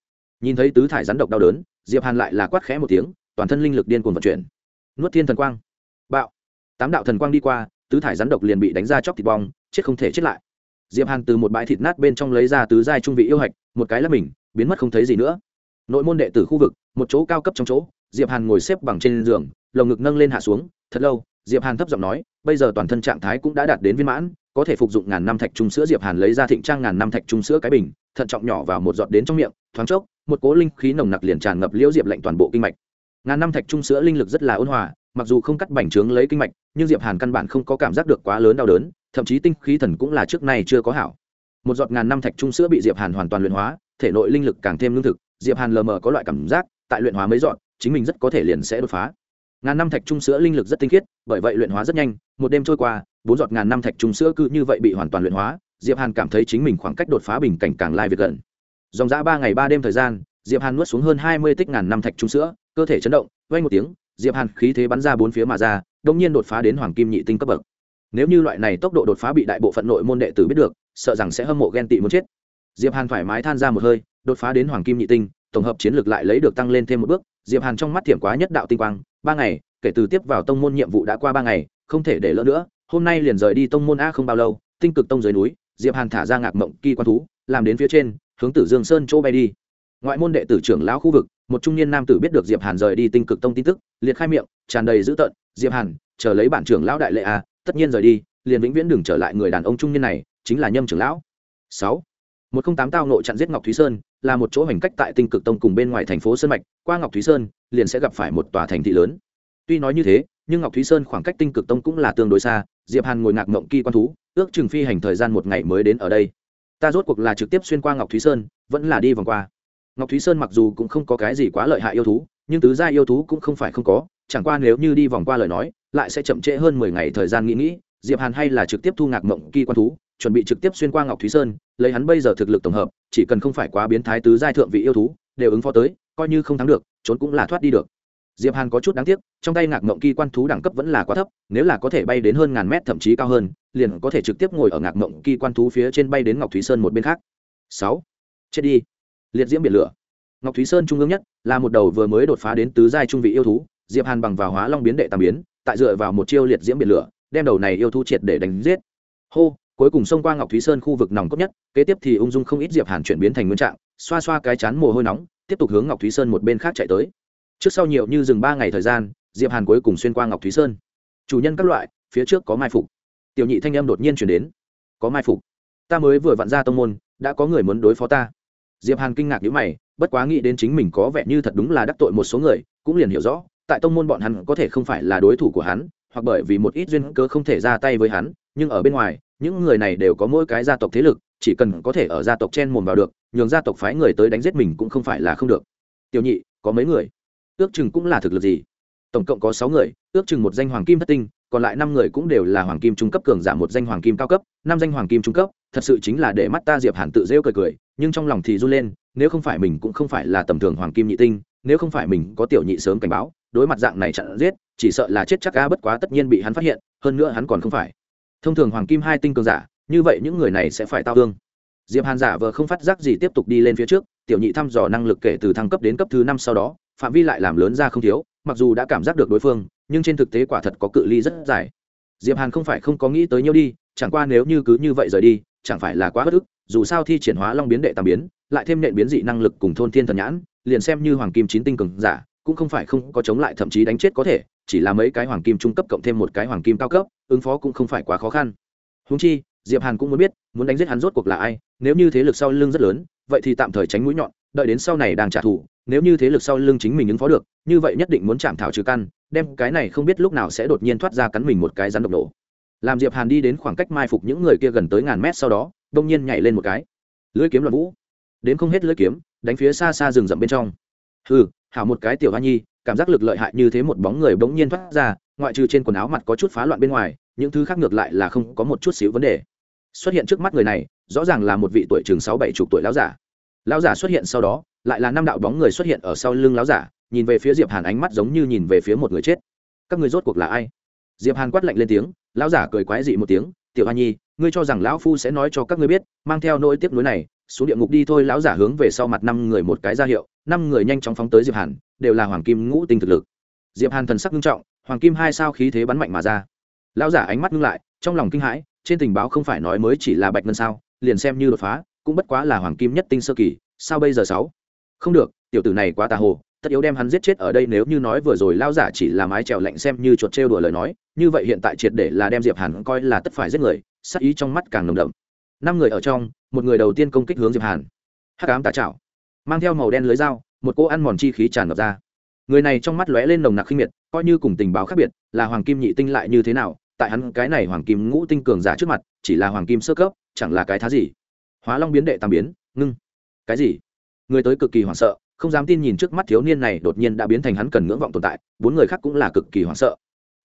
Nhìn thấy tứ thải rắn độc đau đớn, diệp hàn lại là quát khẽ một tiếng, toàn thân linh lực điên cuồng vận chuyển. Nuốt thiên thần quang. Bạo. Tám đạo thần quang đi qua, tứ thải rắn độc liền bị đánh ra chóc thịt bong, chết không thể chết lại. Diệp hàn từ một bãi thịt nát bên trong lấy ra tứ giai trung vị yêu hạch, một cái là mình, biến mất không thấy gì nữa nội môn đệ tử khu vực, một chỗ cao cấp trong chỗ, diệp hàn ngồi xếp bằng trên giường, lồng ngực nâng lên hạ xuống, thật lâu, diệp hàn thấp giọng nói, bây giờ toàn thân trạng thái cũng đã đạt đến viên mãn, có thể phục dụng ngàn năm thạch trung sữa diệp hàn lấy ra thịnh trang ngàn năm thạch trung sữa cái bình, thận trọng nhỏ vào một giọt đến trong miệng, thoáng chốc, một cố linh khí nồng nặc liền tràn ngập liễu diệp lệnh toàn bộ kinh mạch. Ngàn năm thạch trung sữa linh lực rất là ôn hòa, mặc dù không cắt bành trướng lấy kinh mạch, nhưng diệp hàn căn bản không có cảm giác được quá lớn đau đớn, thậm chí tinh khí thần cũng là trước nay chưa có hảo. Một giọt ngàn năm thạch trung sữa bị diệp hàn hoàn toàn luyện hóa, thể nội linh lực càng thêm lương thực diệp hàn lờ mờ có loại cảm giác, tại luyện hóa mấy dọn, chính mình rất có thể liền sẽ đột phá. Ngàn năm thạch trung sữa linh lực rất tinh khiết, bởi vậy luyện hóa rất nhanh, một đêm trôi qua, bốn giọt ngàn năm thạch trung sữa cứ như vậy bị hoàn toàn luyện hóa, diệp hàn cảm thấy chính mình khoảng cách đột phá bình cảnh càng lai việc gần. Dòng dã ba ngày ba đêm thời gian, diệp hàn nuốt xuống hơn hai mươi tích ngàn năm thạch trung sữa, cơ thể chấn động, vang một tiếng, diệp hàn khí thế bắn ra bốn phía mà ra đông nhiên đột phá đến hoàng kim nhị tinh cấp bậc. Nếu như loại này tốc độ đột phá bị đại bộ phận nội môn đệ tử biết được, sợ rằng sẽ hâm mộ ghen tị muốn chết. Diệp hàn thoải mái than ra một hơi đột phá đến hoàng kim nhị tinh, tổng hợp chiến lược lại lấy được tăng lên thêm một bước, diệp hàn trong mắt thiểm quá nhất đạo tinh quang, ba ngày, kể từ tiếp vào tông môn nhiệm vụ đã qua ba ngày, không thể để lỡ nữa, hôm nay liền rời đi tông môn a không bao lâu, tinh cực tông dưới núi, diệp hàn thả ra ngạc mộng kỳ quan thú, làm đến phía trên, hướng tử dương sơn chỗ bay đi. Ngoại môn đệ tử trưởng lão khu vực, một trung niên nam tử biết được diệp hàn rời đi tinh cực tông tin tức, liệt khai miệng, tràn đầy dữ tợn, diệp hàn, chờ lấy bản trưởng lão đại lệ a, tất nhiên rời đi, liền vĩnh viễn đừng trở lại người đàn ông trung niên này, chính là nhâm trưởng lão. Sáu một không tám tao nội chặn giết ngọc thúy sơn, là một chỗ hành cách tại tinh cực tông cùng bên ngoài thành phố sơn mạch, qua ngọc thúy sơn, liền sẽ gặp phải một tòa thành thị lớn. Tuy nói như thế, nhưng ngọc thúy sơn khoảng cách tinh cực tông cũng là tương đối xa, diệp hàn ngồi ngạc mộng kỳ quan thú, ước chừng phi hành thời gian một ngày mới đến ở đây. Ta rốt cuộc là trực tiếp xuyên qua ngọc thúy sơn, vẫn là đi vòng qua. Ngọc thúy sơn mặc dù cũng không có cái gì quá lợi hại yêu thú, nhưng tứ gia yêu thú cũng không phải không có, chẳng qua nếu như đi vòng qua lời nói, lại sẽ chậm trễ hơn mười ngày thời gian nghĩ nghĩ, diệp hàn hay là trực tiếp thu ngạc mộng kỳ quan thú chuẩn bị trực tiếp xuyên qua ngọc thúy sơn, lấy hắn bây giờ thực lực tổng hợp, chỉ cần không phải quá biến thái tứ giai thượng vị yêu thú, đều ứng phó tới, coi như không thắng được, trốn cũng là thoát đi được. Diệp hàn có chút đáng tiếc, trong tay ngạc mộng kỳ quan thú đẳng cấp vẫn là quá thấp, nếu là có thể bay đến hơn ngàn mét thậm chí cao hơn, liền có thể trực tiếp ngồi ở ngạc mộng kỳ quan thú phía trên bay đến ngọc thúy sơn một bên khác. Sáu, chết đi. Liệt diễm biển lửa. Ngọc thúy sơn trung ương nhất, là một đầu vừa mới đột phá đến tứ giai trung vị yêu thú, diệp hàn bằng vào hóa long biến đệ tam biến, tại dựa vào một chiêu liệt diễm biển lửa, đem đầu này yêu thú triệt để đánh giết. Hô cuối cùng xông qua ngọc thúy sơn khu vực nòng cốt nhất, kế tiếp thì ung dung không ít diệp hàn chuyển biến thành nguyên trạng, xoa xoa cái chán mồ hôi nóng, tiếp tục hướng ngọc thúy sơn một bên khác chạy tới. Trước sau nhiều như dừng ba ngày thời gian, diệp hàn cuối cùng xuyên qua ngọc thúy sơn. Chủ nhân các loại, phía trước có mai phục. Tiểu nhị thanh âm đột nhiên chuyển đến. Có mai phục. Ta mới vừa vặn ra tông môn, đã có người muốn đối phó ta. Diệp hàn kinh ngạc nhíu mày, bất quá nghĩ đến chính mình có vẻ như thật đúng là đắc tội một số người, cũng liền hiểu rõ, tại tông môn bọn hắn có thể không phải là đối thủ của hắn, hoặc bởi vì một ít duyên cớ không thể ra tay với hắn, nhưng ở bên ngoài những người này đều có mỗi cái gia tộc thế lực, chỉ cần có thể ở gia tộc chen mồm vào được, nhường gia tộc phái người tới đánh giết mình cũng không phải là không được. Tiểu nhị, có mấy người? Ước chừng cũng là thực lực gì? Tổng cộng có sáu người, ước chừng một danh hoàng kim thất tinh, còn lại năm người cũng đều là hoàng kim trung cấp cường giảm một danh hoàng kim cao cấp, năm danh hoàng kim trung cấp, thật sự chính là để mắt ta diệp hàn tự rêu cười cười, nhưng trong lòng thì run lên, nếu không phải mình cũng không phải là tầm thường hoàng kim nhị tinh, nếu không phải mình có tiểu nhị sớm cảnh báo, đối mặt dạng này chặn giết, chỉ sợ là chết chắc ca bất quá tất nhiên bị hắn phát hiện, hơn nữa hắn còn không phải thông thường hoàng kim hai tinh cường giả, như vậy những người này sẽ phải tao thương. Diệp hàn giả vờ không phát giác gì tiếp tục đi lên phía trước, tiểu nhị thăm dò năng lực kể từ thăng cấp đến cấp thứ năm sau đó, phạm vi lại làm lớn ra không thiếu, mặc dù đã cảm giác được đối phương, nhưng trên thực tế quả thật có cự ly rất dài. Diệp hàn không phải không có nghĩ tới nhiêu đi, chẳng qua nếu như cứ như vậy rời đi, chẳng phải là quá bất ức, dù sao thi triển hóa long biến đệ tam biến, lại thêm nện biến dị năng lực cùng thôn thiên thần nhãn, liền xem như hoàng kim chín tinh cường giả cũng không phải không có chống lại, thậm chí đánh chết có thể, chỉ là mấy cái hoàng kim trung cấp cộng thêm một cái hoàng kim cao cấp, ứng phó cũng không phải quá khó khăn. Húng chi, diệp hàn cũng muốn biết, muốn đánh giết hắn rốt cuộc là ai, nếu như thế lực sau lưng rất lớn, vậy thì tạm thời tránh mũi nhọn, đợi đến sau này đang trả thù, nếu như thế lực sau lưng chính mình ứng phó được, như vậy nhất định muốn chạm thảo trừ căn, đem cái này không biết lúc nào sẽ đột nhiên thoát ra cắn mình một cái rắn độc nổ. Làm diệp hàn đi đến khoảng cách mai phục những người kia gần tới ngàn mét sau đó, đông nhiên nhảy lên một cái. Lưỡi kiếm loạn vũ. Đến không hết lưỡi kiếm, đánh phía xa xa rừng rậm bên trong. Hừ hảo một cái tiểu hoa nhi, cảm giác lực lợi hại như thế một bóng người bỗng nhiên thoát ra, ngoại trừ trên quần áo mặt có chút phá loạn bên ngoài, những thứ khác ngược lại là không có một chút xíu vấn đề. Xuất hiện trước mắt người này, rõ ràng là một vị tuổi chừng sáu bảy chục tuổi lão giả. Lão giả xuất hiện sau đó, lại là năm đạo bóng người xuất hiện ở sau lưng lão giả, nhìn về phía diệp hàn ánh mắt giống như nhìn về phía một người chết. Các người rốt cuộc là ai? Diệp hàn quát lạnh lên tiếng, lão giả cười quái dị một tiếng, tiểu hoa nhi, ngươi cho rằng lão phu sẽ nói cho các ngươi biết, mang theo nỗi tiếc nuối này, xuống địa ngục đi thôi. Lão giả hướng về sau mặt năm người một cái ra hiệu năm người nhanh chóng phóng tới diệp hàn, đều là hoàng kim ngũ tinh thực lực. Diệp hàn thần sắc nghiêm trọng, hoàng kim hai sao khí thế bắn mạnh mà ra. Lão giả ánh mắt ngưng lại, trong lòng kinh hãi, trên tình báo không phải nói mới chỉ là bạch ngân sao, liền xem như đột phá, cũng bất quá là hoàng kim nhất tinh sơ kỳ, sao bây giờ sáu? Không được, tiểu tử này quá tà hồ, tất yếu đem hắn giết chết ở đây nếu như nói vừa rồi lao giả chỉ là mái trèo lạnh xem như chuột trêu đùa lời nói, như vậy hiện tại triệt để là đem diệp hàn coi là tất phải giết người sắc ý trong mắt càng nồng đậm. Năm người ở trong, một người đầu tiên công kích hướng diệp hàn. Hắc ám tà chảo mang theo màu đen lưới dao, một cô ăn mòn chi khí tràn ngập ra. Người này trong mắt lóe lên nồng nặc khinh miệt, coi như cùng tình báo khác biệt, là hoàng kim nhị tinh lại như thế nào, tại hắn cái này hoàng kim ngũ tinh cường giả trước mặt, chỉ là hoàng kim sơ cấp, chẳng là cái thá gì. Hóa long biến đệ tam biến, ngưng. Cái gì? Người tới cực kỳ hoảng sợ, không dám tin nhìn trước mắt thiếu niên này đột nhiên đã biến thành hắn cần ngưỡng vọng tồn tại, bốn người khác cũng là cực kỳ hoảng sợ.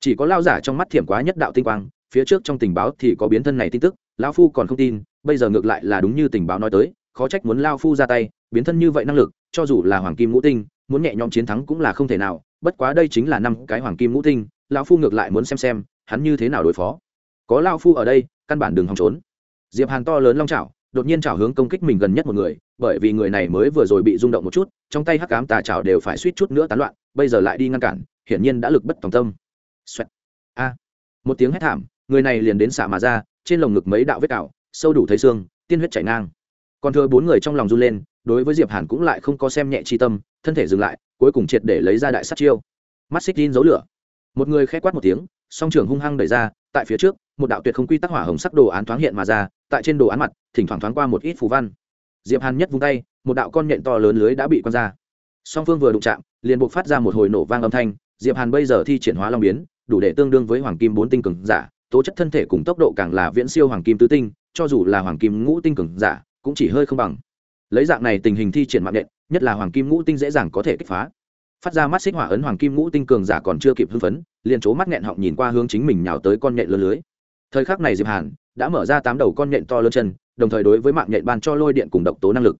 Chỉ có lao giả trong mắt thiểm quá nhất đạo tinh quang, phía trước trong tình báo thì có biến thân này tin tức lao phu còn không tin, bây giờ ngược lại là đúng như tình báo nói tới, khó trách muốn lao phu ra tay biến thân như vậy năng lực, cho dù là hoàng kim ngũ tinh, muốn nhẹ nhõm chiến thắng cũng là không thể nào, bất quá đây chính là năm cái hoàng kim ngũ tinh, lão phu ngược lại muốn xem xem, hắn như thế nào đối phó. Có lao phu ở đây, căn bản đừng hòng trốn. Diệp hàn to lớn long chảo, đột nhiên chảo hướng công kích mình gần nhất một người, bởi vì người này mới vừa rồi bị rung động một chút, trong tay hắc cám tà chảo đều phải suýt chút nữa tán loạn, bây giờ lại đi ngăn cản, hiển nhiên đã lực bất tòng tâm. Xoẹt. a. Một tiếng hét thảm, người này liền đến xả mà ra, trên lồng ngực mấy đạo vết cào, sâu đủ thấy xương, tiên huyết chảy ngang. Còn thừa bốn người trong lòng run lên đối với diệp hàn cũng lại không có xem nhẹ chi tâm, thân thể dừng lại, cuối cùng triệt để lấy ra đại sát chiêu. Mắt xích tin dấu lửa. Một người khẽ quát một tiếng, song trưởng hung hăng đẩy ra, tại phía trước, một đạo tuyệt không quy tắc hỏa hồng sắc đồ án thoáng hiện mà ra, tại trên đồ án mặt, thỉnh thoảng thoáng qua một ít phù văn. Diệp hàn nhất vung tay, một đạo con nhện to lớn lưới đã bị quăng ra. Song phương vừa đụng chạm, liền buộc phát ra một hồi nổ vang âm thanh, diệp hàn bây giờ thi triển hóa long biến, đủ để tương đương với hoàng kim bốn tinh cường giả, tố chất thân thể cùng tốc độ càng là viễn siêu hoàng kim tứ tinh, cho dù là hoàng kim ngũ tinh cường giả, cũng chỉ hơi không bằng lấy dạng này tình hình thi triển mạng nện, nhất là hoàng kim ngũ tinh dễ dàng có thể kích phá. Phát ra mắt xích hỏa ấn hoàng kim ngũ tinh cường giả còn chưa kịp hưng phấn, liền c mắt nghẹn họng nhìn qua hướng chính mình nhào tới con nhện lớn lưới. Thời khắc này diệp hàn đã mở ra tám đầu con nhện to lớn chân, đồng thời đối với mạng nhện ban cho lôi điện cùng độc tố năng lực.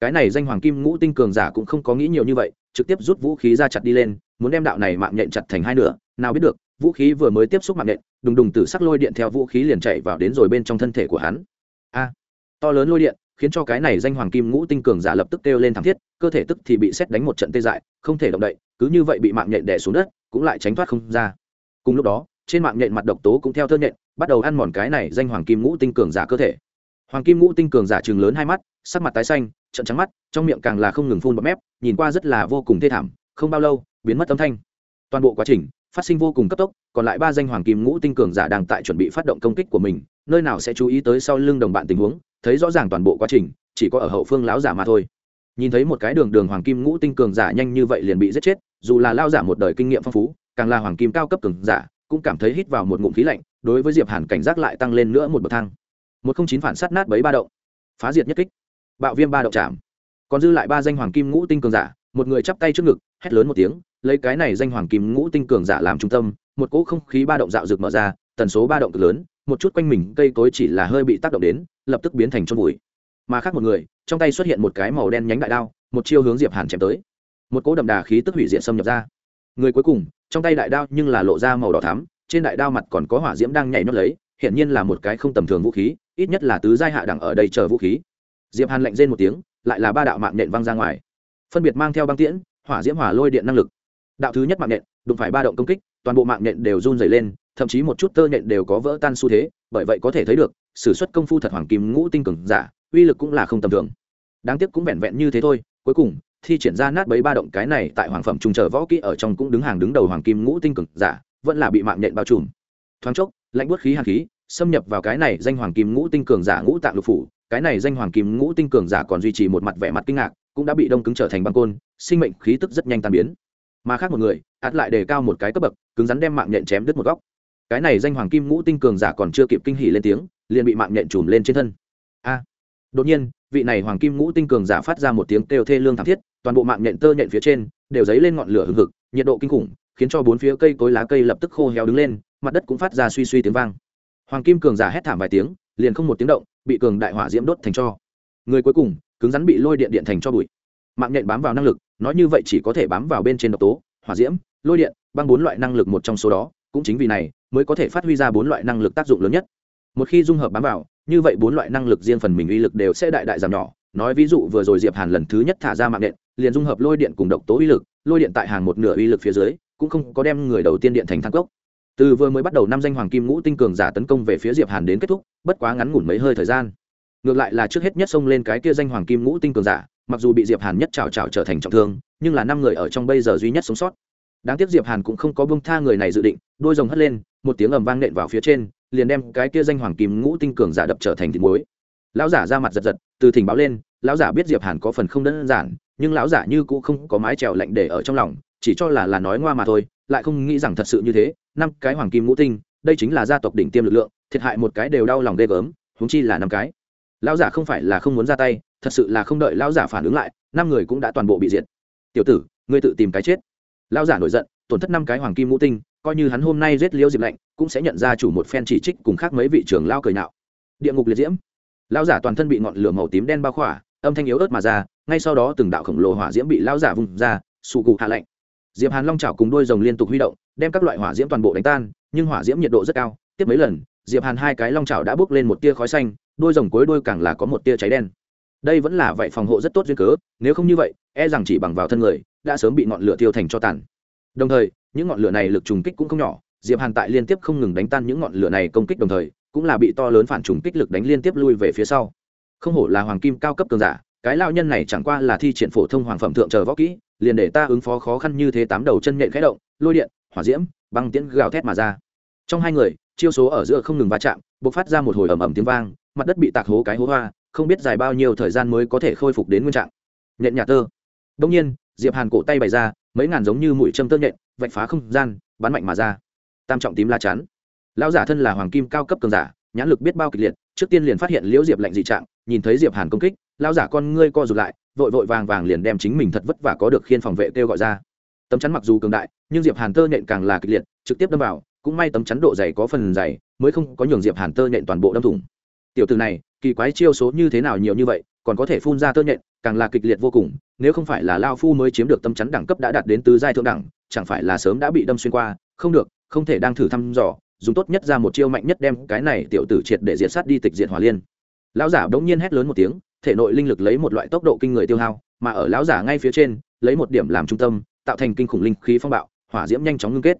Cái này danh hoàng kim ngũ tinh cường giả cũng không có nghĩ nhiều như vậy, trực tiếp rút vũ khí ra chặt đi lên, muốn đem đạo này mạng nhện chặt thành hai nửa, nào biết được, vũ khí vừa mới tiếp xúc mạng nhện, đùng đùng từ sắc lôi điện theo vũ khí liền chạy vào đến rồi bên trong thân thể của hắn. A, to lớn lôi điện khiến cho cái này danh hoàng kim ngũ tinh cường giả lập tức kêu lên thảm thiết, cơ thể tức thì bị xét đánh một trận tê dại, không thể động đậy, cứ như vậy bị mạng nhện đè xuống đất, cũng lại tránh thoát không ra. Cùng lúc đó, trên mạng nhện mặt độc tố cũng theo thơ nhện, bắt đầu ăn mòn cái này danh hoàng kim ngũ tinh cường giả cơ thể. Hoàng kim ngũ tinh cường giả trừng lớn hai mắt, sắc mặt tái xanh trận trắng mắt, trong miệng càng là không ngừng phun bọt mép, nhìn qua rất là vô cùng thê thảm, không bao lâu, biến mất âm thanh. Toàn bộ quá trình phát sinh vô cùng cấp tốc, còn lại ba danh hoàng kim ngũ tinh cường giả đang tại chuẩn bị phát động công kích của mình, nơi nào sẽ chú ý tới sau lưng đồng bạn tình huống thấy rõ ràng toàn bộ quá trình, chỉ có ở hậu phương lão giả mà thôi. Nhìn thấy một cái đường đường hoàng kim ngũ tinh cường giả nhanh như vậy liền bị giết chết, dù là lao giả một đời kinh nghiệm phong phú, càng là hoàng kim cao cấp cường giả, cũng cảm thấy hít vào một ngụm khí lạnh, đối với diệp hàn cảnh giác lại tăng lên nữa một bậc thang. Một không chín phản sát nát bấy ba động. Phá diệt nhất kích. Bạo viêm ba động chạm. Còn dư lại ba danh hoàng kim ngũ tinh cường giả, một người chắp tay trước ngực, hét lớn một tiếng, lấy cái này danh hoàng kim ngũ tinh cường giả làm trung tâm, một cỗ không khí ba động dạo rực mở ra, tần số ba động cực lớn một chút quanh mình cây cối chỉ là hơi bị tác động đến, lập tức biến thành cho bụi mà khác một người, trong tay xuất hiện một cái màu đen nhánh đại đao, một chiêu hướng diệp hàn chém tới. Một cỗ đậm đà khí tức hủy diệt xâm nhập ra. Người cuối cùng, trong tay đại đao nhưng là lộ ra màu đỏ thắm, trên đại đao mặt còn có hỏa diễm đang nhảy nhót lấy hiện nhiên là một cái không tầm thường vũ khí, ít nhất là tứ giai hạ đẳng ở đây chờ vũ khí. Diệp hàn lạnh rên một tiếng, lại là ba đạo mạng nện văng ra ngoài. Phân biệt mang theo băng tiễn, hỏa diễm hỏa lôi điện năng lực. Đạo thứ nhất mạng nện đụng phải ba động công kích toàn bộ mạng nhện đều run dày lên, thậm chí một chút tơ nhện đều có vỡ tan xu thế, bởi vậy có thể thấy được s ử suất công phu thật hoàng kim ngũ tinh cường giả, uy lực cũng là không tầm thường. Đáng tiếc cũng vẹn vẹn như thế thôi, cuối cùng, thi triển ra nát bấy ba động cái này tại hoàng phẩm trùng chờ võ kỹ ở trong cũng đứng hàng đứng đầu hoàng kim ngũ tinh cường giả, vẫn là bị mạng nhện bao trùm. Thoáng chốc, lạnh bút khí hàn khí, xâm nhập vào cái này danh hoàng kim ngũ tinh cường giả ngũ tạng lục phủ, cái này danh hoàng kim ngũ tinh cường giả còn duy trì một mặt vẻ mặt kinh ngạc, cũng đã bị đông cứng trở thành băng côn, sinh mệnh khí tức rất nhanh tan biến mà khác một người át lại đề cao một cái cấp bậc, cứng rắn đem mạng nhện chém đứt một góc. Cái này danh hoàng kim ngũ tinh cường giả còn chưa kịp kinh hỉ lên tiếng, liền bị mạng nhện chùm lên trên thân. A! Đột nhiên, vị này hoàng kim ngũ tinh cường giả phát ra một tiếng kêu thê lương thảm thiết, toàn bộ mạng nhện tơ nhện phía trên đều dấy lên ngọn lửa hừng hực, nhiệt độ kinh khủng, khiến cho bốn phía cây cối lá cây lập tức khô héo đứng lên, mặt đất cũng phát ra suy suy tiếng vang. Hoàng kim cường giả hét thảm vài tiếng, liền không một tiếng động, bị cường đại hỏa diễm đốt thành cho. Người cuối cùng, cứng rắn bị lôi điện điện thành cho bụi mạng nhện bám vào năng lực, nói như vậy chỉ có thể bám vào bên trên độc tố, hỏa diễm, lôi điện, băng bốn loại năng lực một trong số đó, cũng chính vì này mới có thể phát huy ra bốn loại năng lực tác dụng lớn nhất. Một khi dung hợp bám vào, như vậy bốn loại năng lực riêng phần mình uy lực đều sẽ đại đại giảm nhỏ. Nói ví dụ vừa rồi diệp hàn lần thứ nhất thả ra mạng điện liền dung hợp lôi điện cùng độc tố uy lực, lôi điện tại hàng một nửa uy lực phía dưới, cũng không có đem người đầu tiên điện thành thang cốc. Từ vừa mới bắt đầu năm danh hoàng kim ngũ tinh cường giả tấn công về phía diệp hàn đến kết thúc, bất quá ngắn ngủn mấy hơi thời gian. Ngược lại là trước hết nhất xông lên cái kia danh hoàng kim ngũ tinh cường giả mặc dù bị diệp hàn nhất trào trào trở thành trọng thương, nhưng là năm người ở trong bây giờ duy nhất sống sót. Đáng tiếc diệp hàn cũng không có bông tha người này dự định, đôi rồng hất lên, một tiếng ầm vang nện vào phía trên, liền đem cái kia danh hoàng kim ngũ tinh cường giả đập trở thành thịt muối. Lão giả ra mặt giật giật, từ thỉnh báo lên, lão giả biết diệp hàn có phần không đơn giản, nhưng lão giả như cũ không có mái trèo lạnh để ở trong lòng, chỉ cho là là nói ngoa mà thôi, lại không nghĩ rằng thật sự như thế, năm cái hoàng kim ngũ tinh, đây chính là gia tộc đỉnh tiêm lực lượng, thiệt hại một cái đều đau lòng ghê gớm, huống chi là năm cái. Lão giả không phải là không muốn ra tay thật sự là không đợi lão giả phản ứng lại, năm người cũng đã toàn bộ bị diệt. Tiểu tử, ngươi tự tìm cái chết. Lão giả nổi giận, tổn thất năm cái hoàng kim ngũ tinh, coi như hắn hôm nay giết liêu diệp lạnh, cũng sẽ nhận ra chủ một phen chỉ trích cùng khác mấy vị trưởng lao cười nạo địa ngục liệt diễm. Lão giả toàn thân bị ngọn lửa màu tím đen bao khỏa, âm thanh yếu ớt mà ra, ngay sau đó từng đạo khổng lồ hỏa diễm bị lão giả vùng ra, sụ cụ hạ lạnh. Diệp hàn long chảo cùng đuôi rồng liên tục huy động, đem các loại hỏa diễm toàn bộ đánh tan, nhưng hỏa diễm nhiệt độ rất cao. Tiếp mấy lần, diệp hàn hai cái long chảo đã bốc lên một tia khói xanh đuôi rồng cuối đuôi càng là có một tia cháy đen đây vẫn là vậy phòng hộ rất tốt duyên cớ, nếu không như vậy e rằng chỉ bằng vào thân người, đã sớm bị ngọn lửa tiêu thành cho tàn. Đồng thời, những ngọn lửa này lực trùng kích cũng không nhỏ, diệp hàn tại liên tiếp không ngừng đánh tan những ngọn lửa này công kích đồng thời, cũng là bị to lớn phản trùng kích lực đánh liên tiếp lui về phía sau. Không hổ là hoàng kim cao cấp cường giả, cái lao nhân này chẳng qua là thi triển phổ thông hoàng phẩm thượng chờ võ kỹ, liền để ta ứng phó khó khăn như thế tám đầu chân nhện khẽ động, lôi điện, hỏa diễm, băng tiễn gào thét mà ra. Trong hai người, chiêu số ở giữa không ngừng va chạm, bộc phát ra một hồi ầm ầm tiếng vang, mặt đất bị tạc hố cái hố hoa không biết dài bao nhiêu thời gian mới có thể khôi phục đến nguyên trạng. Nhện nhà tơ. Đông nhiên, diệp hàn cổ tay bày ra, mấy ngàn giống như mũi châm tơ nhện, vạch phá không gian, bắn mạnh mà ra. Tam trọng tím la chắn. Lão giả thân là hoàng kim cao cấp cường giả, nhãn lực biết bao kịch liệt, trước tiên liền phát hiện liễu diệp lạnh dị trạng, nhìn thấy diệp hàn công kích, lão giả con ngươi co rụt lại, vội vội vàng vàng liền đem chính mình thật vất vả có được khiên phòng vệ kêu gọi ra. Tấm chắn mặc dù cường đại, nhưng diệp hàn tơ nhện càng là kịch liệt, trực tiếp đâm vào, cũng may tấm chắn độ dày có phần dày, mới không có nhường diệp hàn tơ nhện toàn bộ đâm thủng. Tiểu từ này kỳ quái chiêu số như thế nào nhiều như vậy, còn có thể phun ra tơ nhện, càng là kịch liệt vô cùng, nếu không phải là lao phu mới chiếm được tâm chắn đẳng cấp đã đạt đến tứ giai thượng đẳng, chẳng phải là sớm đã bị đâm xuyên qua, không được, không thể đang thử thăm dò, dùng tốt nhất ra một chiêu mạnh nhất đem cái này tiểu tử triệt để diệt sát đi tịch diệt hỏa liên. Lão giả bỗng nhiên hét lớn một tiếng, thể nội linh lực lấy một loại tốc độ kinh người tiêu hao, mà ở lão giả ngay phía trên, lấy một điểm làm trung tâm, tạo thành kinh khủng linh khí phong bạo, hỏa diễm nhanh chóng ngưng kết.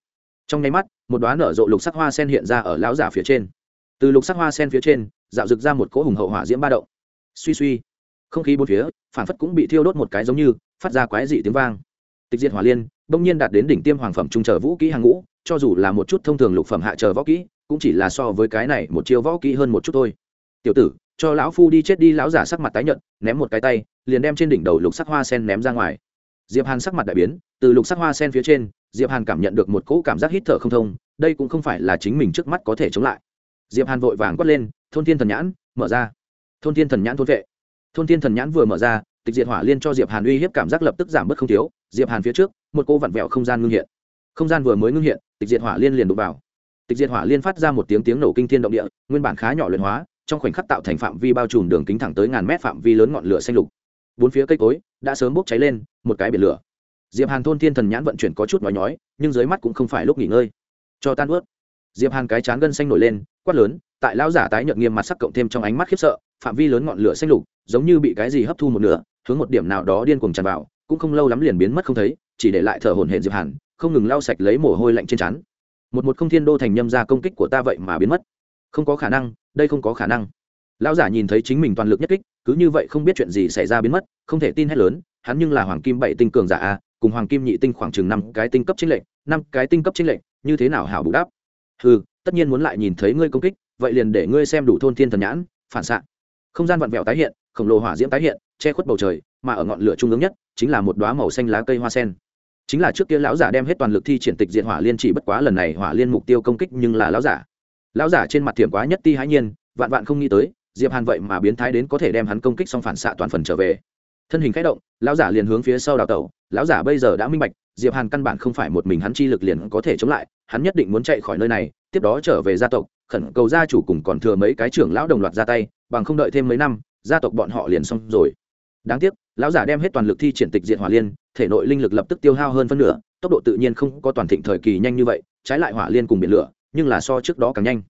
Trong nháy mắt, một đoá nở rộ lục sắc hoa sen hiện ra ở lão giả phía trên. Từ lục sắc hoa sen phía trên dạo rực ra một cỗ hùng hậu hỏa diễm ba động. Suy suy, không khí bốn phía phản phất cũng bị thiêu đốt một cái giống như, phát ra quái dị tiếng vang. Tịch diệt hỏa liên, bỗng nhiên đạt đến đỉnh tiêm hoàng phẩm trung chờ vũ kỹ hàng ngũ, cho dù là một chút thông thường lục phẩm hạ chờ võ kỹ, cũng chỉ là so với cái này một chiêu võ kỹ hơn một chút thôi. Tiểu tử, cho lão phu đi chết đi, lão giả sắc mặt tái nhợt, ném một cái tay, liền đem trên đỉnh đầu lục sắc hoa sen ném ra ngoài. Diệp hàn sắc mặt đại biến, từ lục sắc hoa sen phía trên, diệp hàn cảm nhận được một cỗ cảm giác hít thở không thông, đây cũng không phải là chính mình trước mắt có thể chống lại. Diệp hàn vội vàng quát lên thôn thiên thần nhãn, mở ra. Thôn thiên thần nhãn thôn vệ. Thôn thiên thần nhãn vừa mở ra, tịch diệt hỏa liên cho diệp hàn uy hiếp cảm giác lập tức giảm bớt không thiếu. Diệp hàn phía trước, một cô vặn vẹo không gian ngưng hiện. Không gian vừa mới ngưng hiện, tịch diệt hỏa liên liền đụng vào. Tịch diệt hỏa liên phát ra một tiếng tiếng nổ kinh thiên động địa, nguyên bản khá nhỏ luyện hóa, trong khoảnh khắc tạo thành phạm vi bao trùm đường kính thẳng tới ngàn mét phạm vi lớn ngọn lửa xanh lục. Bốn phía cây cối đã sớm bốc cháy lên, một cái biển lửa. Diệp hàn thôn thiên thần nhãn vận chuyển có chút nói nhói, nhưng dưới mắt cũng không phải lúc nghỉ ngơi. Cho tan ướt diệp hàn cái chán gân xanh nổi lên, quát lớn, tại lão giả tái nhợt nghiêm mặt sắc cộng thêm trong ánh mắt khiếp sợ, phạm vi lớn ngọn lửa xanh lục, giống như bị cái gì hấp thu một nửa, hướng một điểm nào đó điên cuồng tràn vào, cũng không lâu lắm liền biến mất không thấy, chỉ để lại thở hổn hển diệp hàn, không ngừng lau sạch lấy mồ hôi lạnh trên trán. Một một không thiên đô thành nhâm ra công kích của ta vậy mà biến mất. Không có khả năng, đây không có khả năng. Lão giả nhìn thấy chính mình toàn lực nhất kích, cứ như vậy không biết chuyện gì xảy ra biến mất, không thể tin hết lớn, hắn nhưng là hoàng kim bảy tinh cường giả a, cùng hoàng kim nhị tinh khoảng chừng năm cái tinh cấp chính lệnh năm cái tinh cấp chính lệnh như thế nào hảo bù đắp? Ừ tất nhiên muốn lại nhìn thấy ngươi công kích, vậy liền để ngươi xem đủ thôn thiên thần nhãn, phản xạ. Không gian vặn vẹo tái hiện, khổng lồ hỏa diễm tái hiện, che khuất bầu trời, mà ở ngọn lửa trung ương nhất, chính là một đoá màu xanh lá cây hoa sen. Chính là trước kia lão giả đem hết toàn lực thi triển tịch diện hỏa liên chỉ bất quá lần này hỏa liên mục tiêu công kích nhưng là lão giả. Lão giả trên mặt thiểm quá nhất ti hãi nhiên, vạn vạn không nghĩ tới, diệp hàn vậy mà biến thái đến có thể đem hắn công kích xong phản xạ toàn phần trở về. Thân hình khẽ động, lão giả liền hướng phía sau đào tẩu lão giả bây giờ đã minh bạch, diệp hàn căn bản không phải một mình hắn chi lực liền có thể chống lại, hắn nhất định muốn chạy khỏi nơi này, tiếp đó trở về gia tộc, khẩn cầu gia chủ cùng còn thừa mấy cái trưởng lão đồng loạt ra tay, bằng không đợi thêm mấy năm, gia tộc bọn họ liền xong rồi. Đáng tiếc, lão giả đem hết toàn lực thi triển tịch diện hỏa liên, thể nội linh lực lập tức tiêu hao hơn phân nửa, tốc độ tự nhiên không có toàn thịnh thời kỳ nhanh như vậy, trái lại hỏa liên cùng biển lửa, nhưng là so trước đó càng nhanh.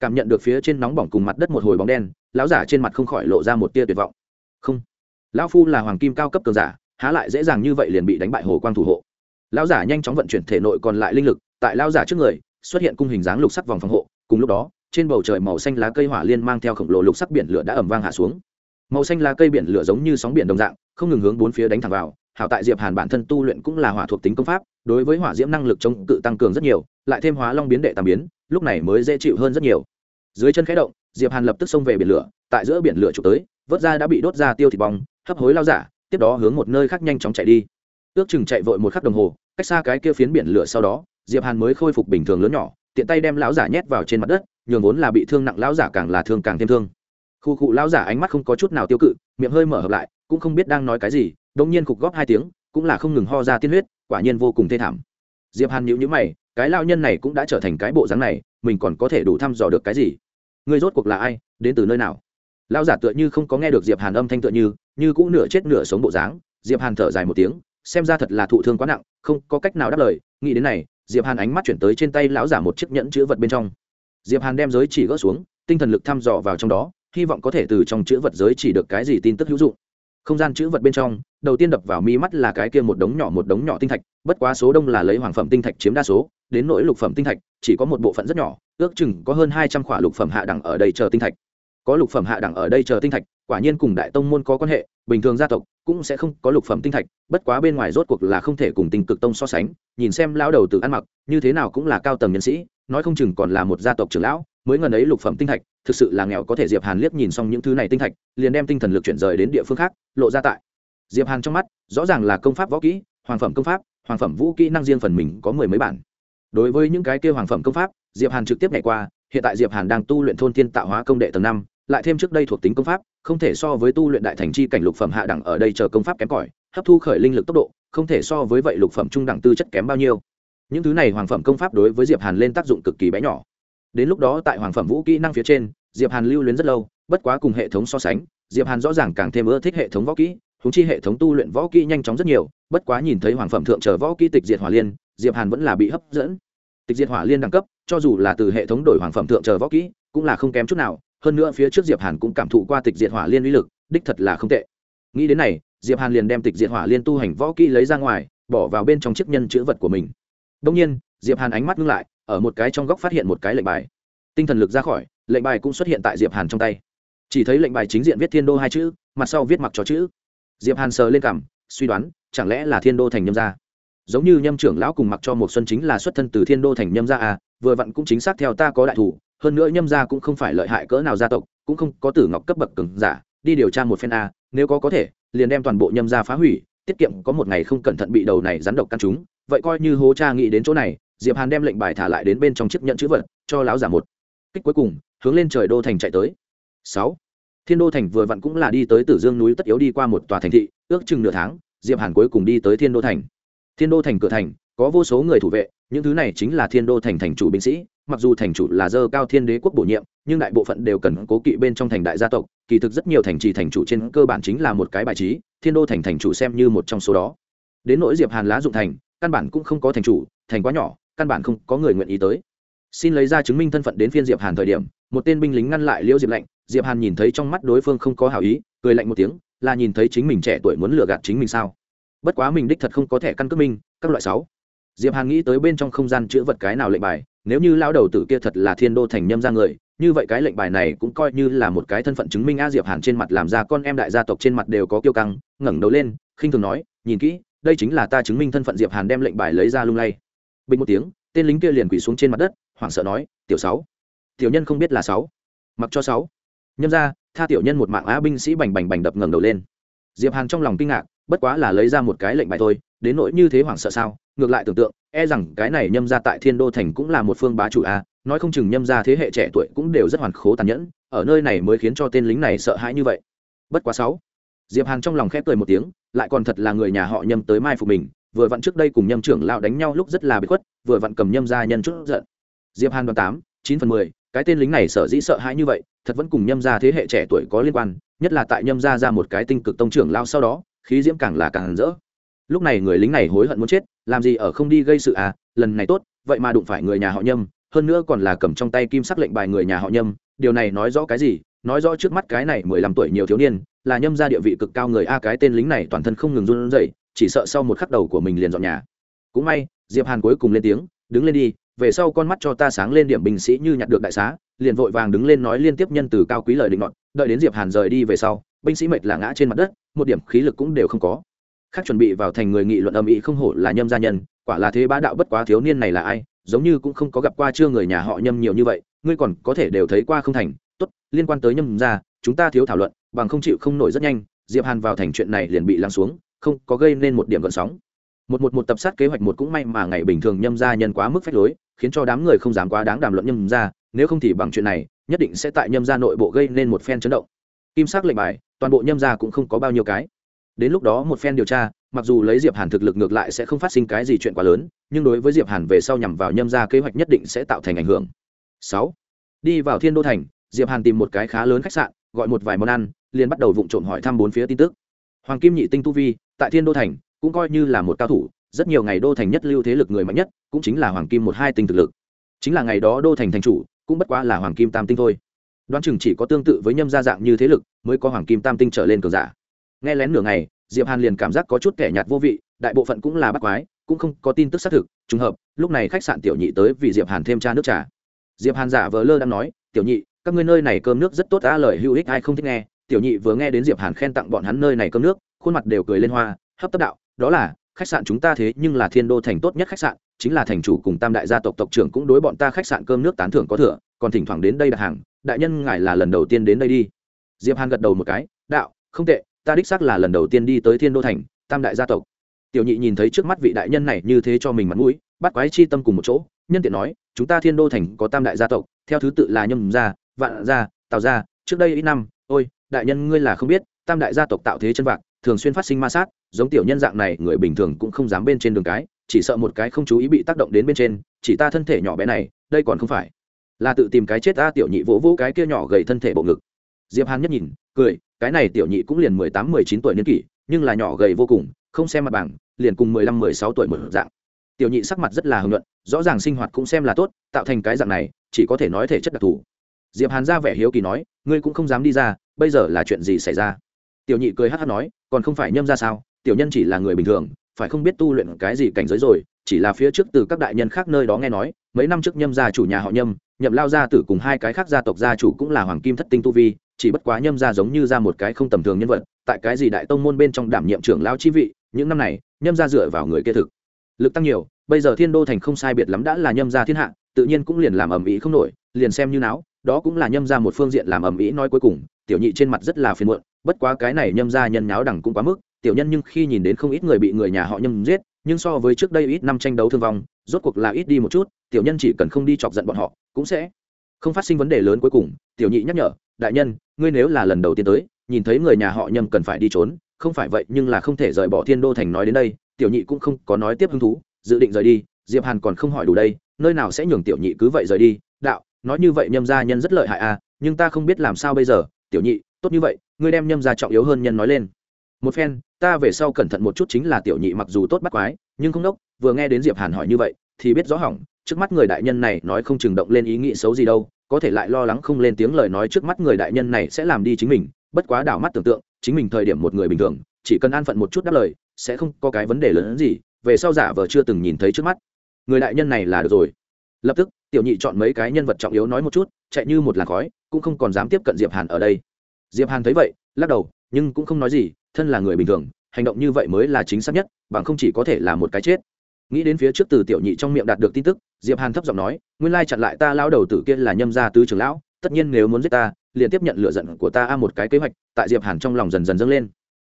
Cảm nhận được phía trên nóng bỏng cùng mặt đất một hồi bóng đen, lão giả trên mặt không khỏi lộ ra một tia tuyệt vọng. Không, lão phu là hoàng kim cao cấp cường giả há lại dễ dàng như vậy liền bị đánh bại hồ quang thủ hộ. Lão giả nhanh chóng vận chuyển thể nội còn lại linh lực, tại lão giả trước người, xuất hiện cung hình dáng lục sắc vòng phòng hộ. Cùng lúc đó, trên bầu trời màu xanh lá cây hỏa liên mang theo khổng lồ lục sắc biển lửa đã ẩm vang hạ xuống. Màu xanh lá cây biển lửa giống như sóng biển đồng dạng, không ngừng hướng bốn phía đánh thẳng vào. Hảo tại diệp hàn bản thân tu luyện cũng là hỏa thuộc tính công pháp, đối với hỏa diễm năng lực chống cự tăng cường rất nhiều, lại thêm hóa long biến đệ tam biến, lúc này mới dễ chịu hơn rất nhiều. Dưới chân khẽ động, diệp hàn lập tức xông về biển lửa, tại giữa biển lửa trục tới, vớt ra đã bị đốt ra tiêu thịt bong, hấp hối lao giả tiếp đó hướng một nơi khác nhanh chóng chạy đi. Ước chừng chạy vội một khắc đồng hồ, cách xa cái kia phiến biển lửa sau đó, diệp hàn mới khôi phục bình thường lớn nhỏ, tiện tay đem lão giả nhét vào trên mặt đất, nhường vốn là bị thương nặng lão giả càng là thương càng thêm thương. Khu cụ lão giả ánh mắt không có chút nào tiêu cự, miệng hơi mở hợp lại, cũng không biết đang nói cái gì đông nhiên cục góp hai tiếng, cũng là không ngừng ho ra tiên huyết, quả nhiên vô cùng thê thảm. Diệp hàn nhíu nhíu mày, cái lao nhân này cũng đã trở thành cái bộ dáng này, mình còn có thể đủ thăm dò được cái gì? Người rốt cuộc là ai, đến từ nơi nào? Lao giả tựa như không có nghe được diệp hàn âm thanh tựa như như cũng nửa chết nửa sống bộ dáng, diệp hàn thở dài một tiếng, xem ra thật là thụ thương quá nặng, không có cách nào đáp lời, nghĩ đến này, diệp hàn ánh mắt chuyển tới trên tay lão giả một chiếc nhẫn chữ vật bên trong. Diệp hàn đem giới chỉ gỡ xuống, tinh thần lực thăm dò vào trong đó, hy vọng có thể từ trong chữ vật giới chỉ được cái gì tin tức hữu dụng. Không gian chữ vật bên trong, đầu tiên đập vào mi mắt là cái kia một đống nhỏ một đống nhỏ tinh thạch, bất quá số đông là lấy hoàng phẩm tinh thạch chiếm đa số, đến nỗi lục phẩm tinh thạch, chỉ có một bộ phận rất nhỏ, ước chừng có hơn hai trăm khỏa lục phẩm hạ đẳng ở đây chờ tinh thạch. Có lục phẩm hạ đẳng ở đây chờ tinh thạch quả nhiên cùng đại tông môn có quan hệ, bình thường gia tộc cũng sẽ không có lục phẩm tinh thạch, bất quá bên ngoài rốt cuộc là không thể cùng tinh cực tông so sánh, nhìn xem lão đầu tự ăn mặc, như thế nào cũng là cao tầng nhân sĩ, nói không chừng còn là một gia tộc trưởng lão, mới ngần ấy lục phẩm tinh thạch, thực sự là nghèo có thể diệp hàn liếc nhìn xong những thứ này tinh thạch, liền đem tinh thần lực chuyển rời đến địa phương khác, lộ ra tại diệp hàn trong mắt, rõ ràng là công pháp võ kỹ, hoàng phẩm công pháp, hoàng phẩm vũ kỹ năng riêng phần mình có mười mấy bản. Đối với những cái kia hoàng phẩm công pháp, diệp hàn trực tiếp nhảy qua, hiện tại diệp hàn đang tu luyện thôn thiên tạo hóa công đệ tầng năm lại thêm trước đây thuộc tính công pháp, không thể so với tu luyện đại thành chi cảnh lục phẩm hạ đẳng ở đây chờ công pháp kém cỏi, hấp thu khởi linh lực tốc độ, không thể so với vậy lục phẩm trung đẳng tư chất kém bao nhiêu. Những thứ này hoàng phẩm công pháp đối với diệp hàn lên tác dụng cực kỳ bé nhỏ. Đến lúc đó tại hoàng phẩm vũ kỹ năng phía trên, diệp hàn lưu luyến rất lâu, bất quá cùng hệ thống so sánh, diệp hàn rõ ràng càng thêm ưa thích hệ thống võ kỹ húng chi hệ thống tu luyện võ kỹ nhanh chóng rất nhiều, bất quá nhìn thấy hoàng phẩm thượng trở võ kỹ tịch diệt hỏa liên, diệp hàn vẫn là bị hấp dẫn. Tịch diệt hỏa liên đẳng cấp, cho dù là từ hệ thống đổi hoàng phẩm thượng trở võ kỹ, cũng là không kém chút nào hơn nữa phía trước diệp hàn cũng cảm thụ qua tịch diệt hỏa liên uy lực, đích thật là không tệ. Nghĩ đến này, diệp hàn liền đem tịch diệt hỏa liên tu hành võ kỹ lấy ra ngoài, bỏ vào bên trong chiếc nhân chữ vật của mình. Đông nhiên, diệp hàn ánh mắt ngưng lại, ở một cái trong góc phát hiện một cái lệnh bài. Tinh thần lực ra khỏi, lệnh bài cũng xuất hiện tại diệp hàn trong tay. Chỉ thấy lệnh bài chính diện viết thiên đô hai chữ, mặt sau viết mặc cho chữ. Diệp hàn sờ lên cảm suy đoán, chẳng lẽ là thiên đô thành nhâm gia? Giống như nhâm trưởng lão cùng mặc cho một xuân chính là xuất thân từ thiên đô thành nhâm gia à vừa vặn cũng chính xác theo ta có đại thủ hơn nữa nhâm gia cũng không phải lợi hại cỡ nào gia tộc, cũng không có tử ngọc cấp bậc cường giả, đi điều tra một phen a, nếu có có thể, liền đem toàn bộ nhâm gia phá hủy, tiết kiệm có một ngày không cẩn thận bị đầu này rắn độc căn chúng, vậy coi như hố cha nghĩ đến chỗ này, diệp hàn đem lệnh bài thả lại đến bên trong chiếc nhận chữ vật, cho lão giả một. Kích cuối cùng, hướng lên trời đô thành chạy tới. Sáu. Thiên đô thành vừa vặn cũng là đi tới tử dương núi tất yếu đi qua một tòa thành thị, ước chừng nửa tháng, diệp hàn cuối cùng đi tới thiên đô thành. Thiên đô thành cửa thành, có vô số người thủ vệ, những thứ này chính là thiên đô thành thành chủ binh sĩ mặc dù thành chủ là dơ cao thiên đế quốc bổ nhiệm, nhưng đại bộ phận đều cần cố kỵ bên trong thành đại gia tộc, kỳ thực rất nhiều thành trì thành chủ trên cơ bản chính là một cái bài trí, thiên đô thành thành chủ xem như một trong số đó. Đến nỗi diệp hàn lá dụng thành, căn bản cũng không có thành chủ, thành quá nhỏ, căn bản không có người nguyện ý tới. Xin lấy ra chứng minh thân phận đến phiên diệp hàn thời điểm, một tên binh lính ngăn lại liễu diệp lạnh diệp hàn nhìn thấy trong mắt đối phương không có hảo ý, cười lạnh một tiếng, là nhìn thấy chính mình trẻ tuổi muốn lừa gạt chính mình sao? Bất quá mình đích thật không có thẻ căn cước minh, các loại sáu. Diệp hàn nghĩ tới bên trong không gian chữ vật cái nào lệnh bài nếu như lao đầu tử kia thật là thiên đô thành nhâm ra người, như vậy cái lệnh bài này cũng coi như là một cái thân phận chứng minh a diệp hàn trên mặt làm ra con em đại gia tộc trên mặt đều có kiêu căng, ngẩng đầu lên, khinh thường nói, nhìn kỹ, đây chính là ta chứng minh thân phận diệp hàn đem lệnh bài lấy ra lung lay. Bình một tiếng, tên lính kia liền quỳ xuống trên mặt đất, hoảng sợ nói, tiểu sáu, tiểu nhân không biết là sáu, mặc cho sáu. Nhâm ra tha tiểu nhân một mạng á binh sĩ bành bành bành đập ngẩng đầu lên. Diệp hàn trong lòng kinh ngạc, bất quá là lấy ra một cái lệnh bài thôi, đến nỗi như thế hoảng sợ sao, ngược lại tưởng tượng e rằng cái này nhâm ra tại thiên đô thành cũng là một phương bá chủ a, nói không chừng nhâm ra thế hệ trẻ tuổi cũng đều rất hoàn khố tàn nhẫn, ở nơi này mới khiến cho tên lính này sợ hãi như vậy. Bất quá sáu, diệp hàn trong lòng khép cười một tiếng, lại còn thật là người nhà họ nhâm tới mai phục mình, vừa vặn trước đây cùng nhâm trưởng lão đánh nhau lúc rất là bị khuất, vừa vặn cầm nhâm ra nhân chút giận. Diệp hàn đoán tám, chín phần mười, cái tên lính này sợ dĩ sợ hãi như vậy, thật vẫn cùng nhâm ra thế hệ trẻ tuổi có liên quan, nhất là tại nhâm ra ra một cái tinh cực tông trưởng lao sau đó, khí diễm càng là càng rỡ lúc này người lính này hối hận muốn chết, làm gì ở không đi gây sự à? Lần này tốt, vậy mà đụng phải người nhà họ nhâm, hơn nữa còn là cầm trong tay kim sắc lệnh bài người nhà họ nhâm. Điều này nói rõ cái gì? Nói rõ trước mắt cái này mười lăm tuổi nhiều thiếu niên, là nhâm gia địa vị cực cao người a, cái tên lính này toàn thân không ngừng run rẩy, chỉ sợ sau một khắc đầu của mình liền dọn nhà. Cũng may, diệp hàn cuối cùng lên tiếng, đứng lên đi, về sau con mắt cho ta sáng lên điểm binh sĩ như nhặt được đại xá. Liền vội vàng đứng lên nói liên tiếp nhân từ cao quý lời định luận đợi đến diệp hàn rời đi về sau, binh sĩ mệt là ngã trên mặt đất, một điểm khí lực cũng đều không có khác chuẩn bị vào thành người nghị luận âm ý không hổ là nhâm gia nhân, quả là thế bá đạo bất quá thiếu niên này là ai, giống như cũng không có gặp qua chưa người nhà họ nhâm nhiều như vậy, ngươi còn có thể đều thấy qua không thành. Tốt, liên quan tới nhâm gia, chúng ta thiếu thảo luận, bằng không chịu không nổi rất nhanh, diệp hàn vào thành chuyện này liền bị lắng xuống, không có gây nên một điểm gợn sóng. Một một một tập sát kế hoạch một cũng may mà ngày bình thường nhâm gia nhân quá mức phách lối, khiến cho đám người không dám quá đáng đàm luận nhâm gia, nếu không thì bằng chuyện này, nhất định sẽ tại nhâm gia nội bộ gây nên một phen chấn động. Kim sắc lệnh bài, toàn bộ nhâm gia cũng không có bao nhiêu cái đến lúc đó một phen điều tra, mặc dù lấy diệp hàn thực lực ngược lại sẽ không phát sinh cái gì chuyện quá lớn, nhưng đối với diệp hàn về sau nhằm vào nhâm gia kế hoạch nhất định sẽ tạo thành ảnh hưởng. Sáu, đi vào thiên đô thành, diệp hàn tìm một cái khá lớn khách sạn, gọi một vài món ăn, liền bắt đầu vụng trộm hỏi thăm bốn phía tin tức. Hoàng kim nhị tinh tu vi, tại thiên đô thành, cũng coi như là một cao thủ, rất nhiều ngày đô thành nhất lưu thế lực người mạnh nhất, cũng chính là hoàng kim một hai tinh thực lực. Chính là ngày đó đô thành thành chủ, cũng bất quá là hoàng kim tam tinh thôi. Đoán chừng chỉ có tương tự với nhâm gia dạng như thế lực, mới có hoàng kim tam tinh trở lên cường giả nghe lén nửa ngày, diệp hàn liền cảm giác có chút kẻ nhạt vô vị, đại bộ phận cũng là bắt quái, cũng không có tin tức xác thực, trùng hợp, lúc này khách sạn tiểu nhị tới vì diệp hàn thêm cha nước trà. Diệp hàn giả vờ lơ đang nói, tiểu nhị, các ngươi nơi này cơm nước rất tốt a lời hữu ích ai không thích nghe. Tiểu nhị vừa nghe đến diệp hàn khen tặng bọn hắn nơi này cơm nước, khuôn mặt đều cười lên hoa, hấp tấp đạo, đó là, khách sạn chúng ta thế nhưng là thiên đô thành tốt nhất khách sạn, chính là thành chủ cùng tam đại gia tộc tộc trưởng cũng đối bọn ta khách sạn cơm nước tán thưởng có thừa, còn thỉnh thoảng đến đây đặt hàng, đại nhân ngài là lần đầu tiên đến đây đi. Diệp hàn gật đầu một cái, đạo, không tệ ta đích xác là lần đầu tiên đi tới thiên đô thành, tam đại gia tộc. Tiểu nhị nhìn thấy trước mắt vị đại nhân này như thế cho mình mặt mũi, bắt quái chi tâm cùng một chỗ, nhân tiện nói, chúng ta thiên đô thành có tam đại gia tộc, theo thứ tự là nhâm gia, vạn gia, tào gia, trước đây ít năm, ôi, đại nhân ngươi là không biết, tam đại gia tộc tạo thế chân vạc, thường xuyên phát sinh ma sát, giống tiểu nhân dạng này, người bình thường cũng không dám bên trên đường cái, chỉ sợ một cái không chú ý bị tác động đến bên trên, chỉ ta thân thể nhỏ bé này, đây còn không phải. Là tự tìm cái chết ta tiểu nhị vỗ vỗ cái kia nhỏ gầy thân thể bộ ngực. Diệp hàn nhất nhìn, cười cái này tiểu nhị cũng liền mười tám, mười chín tuổi niên kỷ, nhưng là nhỏ gầy vô cùng, không xem mặt bằng, liền cùng mười lăm, mười sáu tuổi một dạng. Tiểu nhị sắc mặt rất là hưng luận rõ ràng sinh hoạt cũng xem là tốt, tạo thành cái dạng này, chỉ có thể nói thể chất đặc thù. Diệp hàn ra vẻ hiếu kỳ nói, ngươi cũng không dám đi ra, bây giờ là chuyện gì xảy ra? Tiểu nhị cười hát hát nói, còn không phải nhâm ra sao, tiểu nhân chỉ là người bình thường, phải không biết tu luyện cái gì cảnh giới rồi, chỉ là phía trước từ các đại nhân khác nơi đó nghe nói, mấy năm trước nhâm gia chủ nhà họ nhâm, nhậm lao gia tử cùng hai cái khác gia tộc gia chủ cũng là hoàng kim thất tinh tu vi chỉ bất quá nhâm gia giống như ra một cái không tầm thường nhân vật, tại cái gì đại tông môn bên trong đảm nhiệm trưởng lao chi vị, những năm này, nhâm gia dựa vào người kia thực lực tăng nhiều, bây giờ thiên đô thành không sai biệt lắm đã là nhâm gia thiên hạ, tự nhiên cũng liền làm ầm ĩ không nổi, liền xem như não đó cũng là nhâm gia một phương diện làm ầm ĩ nói cuối cùng, tiểu nhị trên mặt rất là phiền muộn, bất quá cái này nhâm gia nhân nháo đẳng cũng quá mức, tiểu nhân nhưng khi nhìn đến không ít người bị người nhà họ nhâm giết, nhưng so với trước đây ít năm tranh đấu thương vong, rốt cuộc là ít đi một chút, tiểu nhân chỉ cần không đi chọc giận bọn họ, cũng sẽ không phát sinh vấn đề lớn cuối cùng, tiểu nhị nhắc nhở đại nhân, ngươi nếu là lần đầu tiên tới, nhìn thấy người nhà họ nhâm cần phải đi trốn, không phải vậy nhưng là không thể rời bỏ thiên đô thành nói đến đây, tiểu nhị cũng không có nói tiếp hứng thú, dự định rời đi, diệp hàn còn không hỏi đủ đây, nơi nào sẽ nhường tiểu nhị cứ vậy rời đi, đạo, nói như vậy nhâm gia nhân rất lợi hại à nhưng ta không biết làm sao bây giờ, tiểu nhị, tốt như vậy, ngươi đem nhâm gia trọng yếu hơn nhân nói lên. Một phen, ta về sau cẩn thận một chút chính là tiểu nhị mặc dù tốt bắt quái, nhưng không đốc, vừa nghe đến diệp hàn hỏi như vậy, thì biết rõ hỏng, trước mắt người đại nhân này nói không chừng động lên ý nghĩ xấu gì đâu có thể lại lo lắng không lên tiếng lời nói trước mắt người đại nhân này sẽ làm đi chính mình, bất quá đảo mắt tưởng tượng, chính mình thời điểm một người bình thường, chỉ cần an phận một chút đáp lời, sẽ không có cái vấn đề lớn hơn gì, về sau giả vờ chưa từng nhìn thấy trước mắt. Người đại nhân này là được rồi. Lập tức, tiểu nhị chọn mấy cái nhân vật trọng yếu nói một chút, chạy như một làn khói, cũng không còn dám tiếp cận diệp hàn ở đây. Diệp hàn thấy vậy, lắc đầu, nhưng cũng không nói gì, thân là người bình thường, hành động như vậy mới là chính xác nhất, bằng không chỉ có thể là một cái chết nghĩ đến phía trước từ tiểu nhị trong miệng đạt được tin tức, diệp hàn thấp giọng nói, nguyên lai chặn lại ta lao đầu tử kia là nhâm gia tứ trưởng lão, tất nhiên nếu muốn giết ta, liền tiếp nhận lựa giận của ta a một cái kế hoạch. Tại diệp hàn trong lòng dần dần dâng lên.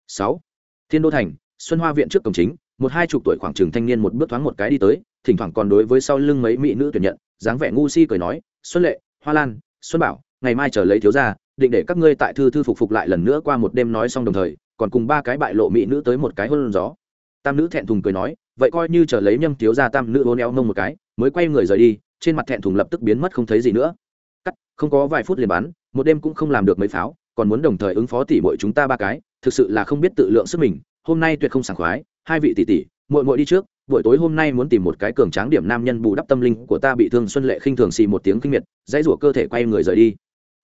Sáu. Thiên đô thành, xuân hoa viện trước cổng chính, một hai chục tuổi khoảng trường thanh niên một bước thoáng một cái đi tới, thỉnh thoảng còn đối với sau lưng mấy mỹ nữ tuyển nhận, dáng vẻ ngu si cười nói, xuân lệ, hoa lan, xuân bảo, ngày mai trở lấy thiếu gia, định để các ngươi tại thư thư phục phục lại lần nữa qua một đêm nói xong đồng thời, còn cùng ba cái bại lộ mỹ nữ tới một cái hôn gió. Tam nữ thẹn thùng cười nói vậy coi như trở lấy nhâm thiếu gia tam nữ hôn neo nông một cái, mới quay người rời đi, trên mặt thẹn thùng lập tức biến mất không thấy gì nữa. Cắt, không có vài phút liền bán một đêm cũng không làm được mấy pháo, còn muốn đồng thời ứng phó tỉ muội chúng ta ba cái, thực sự là không biết tự lượng sức mình, hôm nay tuyệt không sảng khoái, hai vị tỷ tỷ, muội muội đi trước, buổi tối hôm nay muốn tìm một cái cường tráng điểm nam nhân bù đắp tâm linh của ta bị thương xuân lệ khinh thường xì một tiếng kinh miệt, dãy rủa cơ thể quay người rời đi.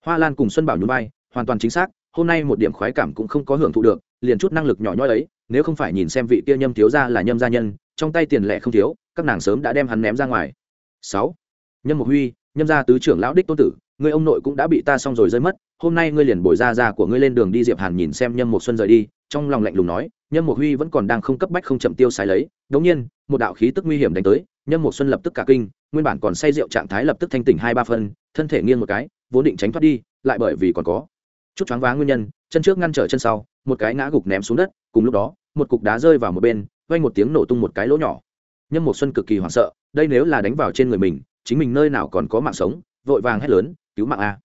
Hoa lan cùng xuân bảo nhún vai, hoàn toàn chính xác, hôm nay một điểm khoái cảm cũng không có hưởng thụ được, liền chút năng lực nhỏ nhoi ấy, nếu không phải nhìn xem vị kia nhâm thiếu gia là nhâm gia nhân trong tay tiền lẻ không thiếu, các nàng sớm đã đem hắn ném ra ngoài. Sáu, nhâm mục huy, nhâm gia tứ trưởng lão đích tôn tử, người ông nội cũng đã bị ta xong rồi rơi mất, hôm nay ngươi liền bồi ra ra của ngươi lên đường đi diệp hàn nhìn xem nhâm mục xuân rời đi, trong lòng lạnh lùng nói, nhâm mục huy vẫn còn đang không cấp bách không chậm tiêu xài lấy, đống nhiên, một đạo khí tức nguy hiểm đánh tới, nhâm mục xuân lập tức cả kinh, nguyên bản còn say rượu trạng thái lập tức thanh tỉnh hai ba phân, thân thể nghiêng một cái, vốn định tránh thoát đi, lại bởi vì còn có chút choáng váng nguyên nhân, chân trước ngăn trở chân sau, một cái ngã gục ném xuống đất, cùng lúc đó, một cục đá rơi vào một bên vang một tiếng nổ tung một cái lỗ nhỏ. Nhâm một xuân cực kỳ hoảng sợ, đây nếu là đánh vào trên người mình, chính mình nơi nào còn có mạng sống, vội vàng hét lớn, cứu mạng a!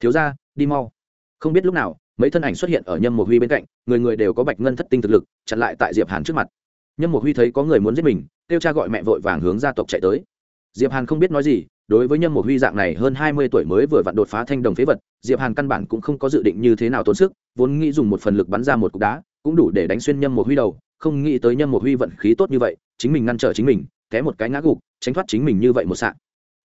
Thiếu ra đi mau. Không biết lúc nào, mấy thân ảnh xuất hiện ở nhâm một huy bên cạnh, người người đều có bạch ngân thất tinh thực lực, chặn lại tại diệp hàn trước mặt. Nhâm một huy thấy có người muốn giết mình, kêu cha gọi mẹ vội vàng hướng gia tộc chạy tới. Diệp hàn không biết nói gì, đối với nhâm một huy dạng này hơn hai mươi tuổi mới vừa vặn đột phá thanh đồng phế vật, diệp hàn căn bản cũng không có dự định như thế nào tốn sức, vốn nghĩ dùng một phần lực bắn ra một cục đá, cũng đủ để đánh xuyên nhâm một huy đầu không nghĩ tới nhâm một huy vận khí tốt như vậy, chính mình ngăn trở chính mình, té một cái ngã gục, tránh thoát chính mình như vậy một sạn.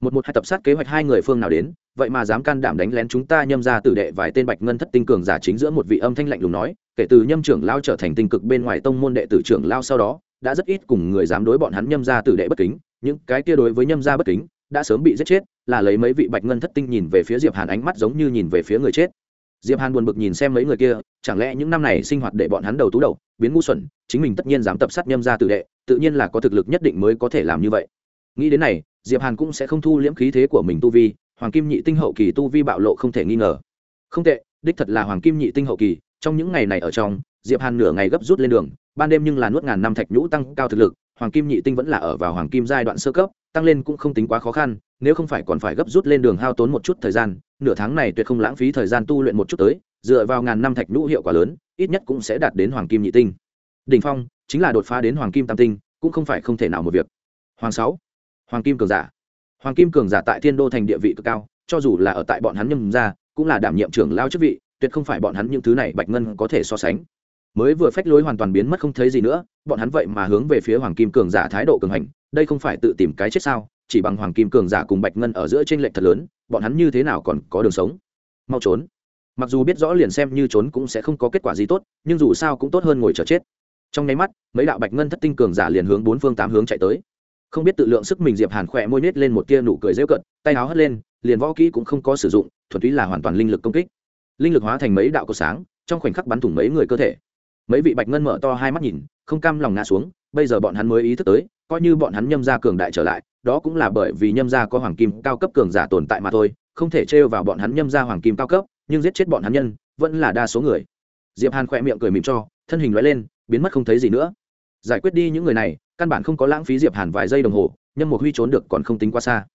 Một một hai tập sát kế hoạch hai người phương nào đến, vậy mà dám can đảm đánh lén chúng ta nhâm ra tử đệ vài tên bạch ngân thất tinh cường giả chính giữa một vị âm thanh lạnh lùng nói, kể từ nhâm trưởng lao trở thành tinh cực bên ngoài tông môn đệ tử trưởng lao sau đó, đã rất ít cùng người dám đối bọn hắn nhâm ra tử đệ bất kính, những cái kia đối với nhâm ra bất kính, đã sớm bị giết chết, là lấy mấy vị bạch ngân thất tinh nhìn về phía diệp hàn ánh mắt giống như nhìn về phía người chết diệp hàn buồn bực nhìn xem mấy người kia, chẳng lẽ những năm này sinh hoạt để bọn hắn đầu tú đầu, biến ngu xuẩn, chính mình tất nhiên dám tập sát nhâm ra tử đệ, tự nhiên là có thực lực nhất định mới có thể làm như vậy. Nghĩ đến này, diệp hàn cũng sẽ không thu liễm khí thế của mình tu vi, hoàng kim nhị tinh hậu kỳ tu vi bạo lộ không thể nghi ngờ. Không tệ, đích thật là hoàng kim nhị tinh hậu kỳ, trong những ngày này ở trong, diệp hàn nửa ngày gấp rút lên đường, ban đêm nhưng là nuốt ngàn năm thạch nhũ tăng cao thực lực hoàng kim nhị tinh vẫn là ở vào hoàng kim giai đoạn sơ cấp, tăng lên cũng không tính quá khó khăn, nếu không phải còn phải gấp rút lên đường hao tốn một chút thời gian, nửa tháng này tuyệt không lãng phí thời gian tu luyện một chút tới, dựa vào ngàn năm thạch nhũ hiệu quả lớn, ít nhất cũng sẽ đạt đến hoàng kim nhị tinh. Đỉnh phong, chính là đột phá đến hoàng kim tam tinh, cũng không phải không thể nào một việc. Hoàng sáu, hoàng kim cường giả. Hoàng kim cường giả tại thiên đô thành địa vị cực cao, cho dù là ở tại bọn hắn nhâm ra cũng là đảm nhiệm trưởng lao chức vị, tuyệt không phải bọn hắn những thứ này bạch ngân có thể so sánh mới vừa phách lối hoàn toàn biến mất không thấy gì nữa, bọn hắn vậy mà hướng về phía hoàng kim cường giả thái độ cường hành, đây không phải tự tìm cái chết sao, chỉ bằng hoàng kim cường giả cùng bạch ngân ở giữa t r ê n lệch thật lớn, bọn hắn như thế nào còn có đường sống? Mau trốn. Mặc dù biết rõ liền xem như trốn cũng sẽ không có kết quả gì tốt, nhưng dù sao cũng tốt hơn ngồi chờ chết. Trong nháy mắt, mấy đạo bạch ngân thất tinh cường giả liền hướng bốn phương tám hướng chạy tới. Không biết tự lượng sức mình diệp hàn khỏe môi nết lên một tia nụ cười rêu cận tay áo hất lên, liền võ kỹ cũng không có sử dụng, thuần túy là hoàn toàn linh lực công kích. Linh lực hóa thành mấy đạo cầu sáng, trong khoảnh khắc bắn thủng mấy người cơ thể mấy vị bạch ngân mở to hai mắt nhìn, không cam lòng ngã xuống, bây giờ bọn hắn mới ý thức tới, coi như bọn hắn nhâm ra cường đại trở lại, đó cũng là bởi vì nhâm ra có hoàng kim cao cấp cường giả tồn tại mà thôi, không thể trêu vào bọn hắn nhâm ra hoàng kim cao cấp, nhưng giết chết bọn hắn nhân, vẫn là đa số người. Diệp hàn khỏe miệng cười mỉm cho, thân hình loại lên, biến mất không thấy gì nữa. Giải quyết đi những người này, căn bản không có lãng phí diệp hàn vài giây đồng hồ, nhâm một huy trốn được còn không tính quá xa.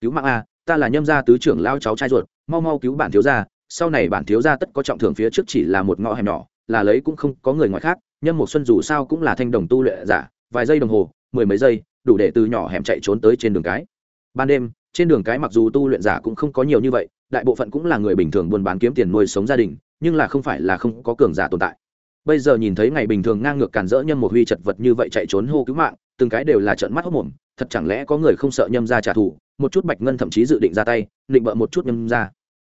Cứu mạng a, ta là nhâm gia tứ trưởng lao cháu trai ruột, mau mau cứu bản thiếu gia, sau này bản thiếu gia tất có trọng thưởng phía trước chỉ là một ngõ hẻm nhỏ là lấy cũng không có người ngoài khác, nhâm một xuân dù sao cũng là thanh đồng tu luyện giả, vài giây đồng hồ, mười mấy giây, đủ để từ nhỏ hẻm chạy trốn tới trên đường cái. Ban đêm, trên đường cái mặc dù tu luyện giả cũng không có nhiều như vậy, đại bộ phận cũng là người bình thường buôn bán kiếm tiền nuôi sống gia đình, nhưng là không phải là không có cường giả tồn tại. Bây giờ nhìn thấy ngày bình thường ngang ngược cản rỡ nhâm một huy chật vật như vậy chạy trốn hô cứu mạng, từng cái đều là trợn mắt hốc mồm, thật chẳng lẽ có người không sợ nhâm ra trả thù, một chút bạch ngân thậm chí dự định ra tay, định bợ một chút nhâm ra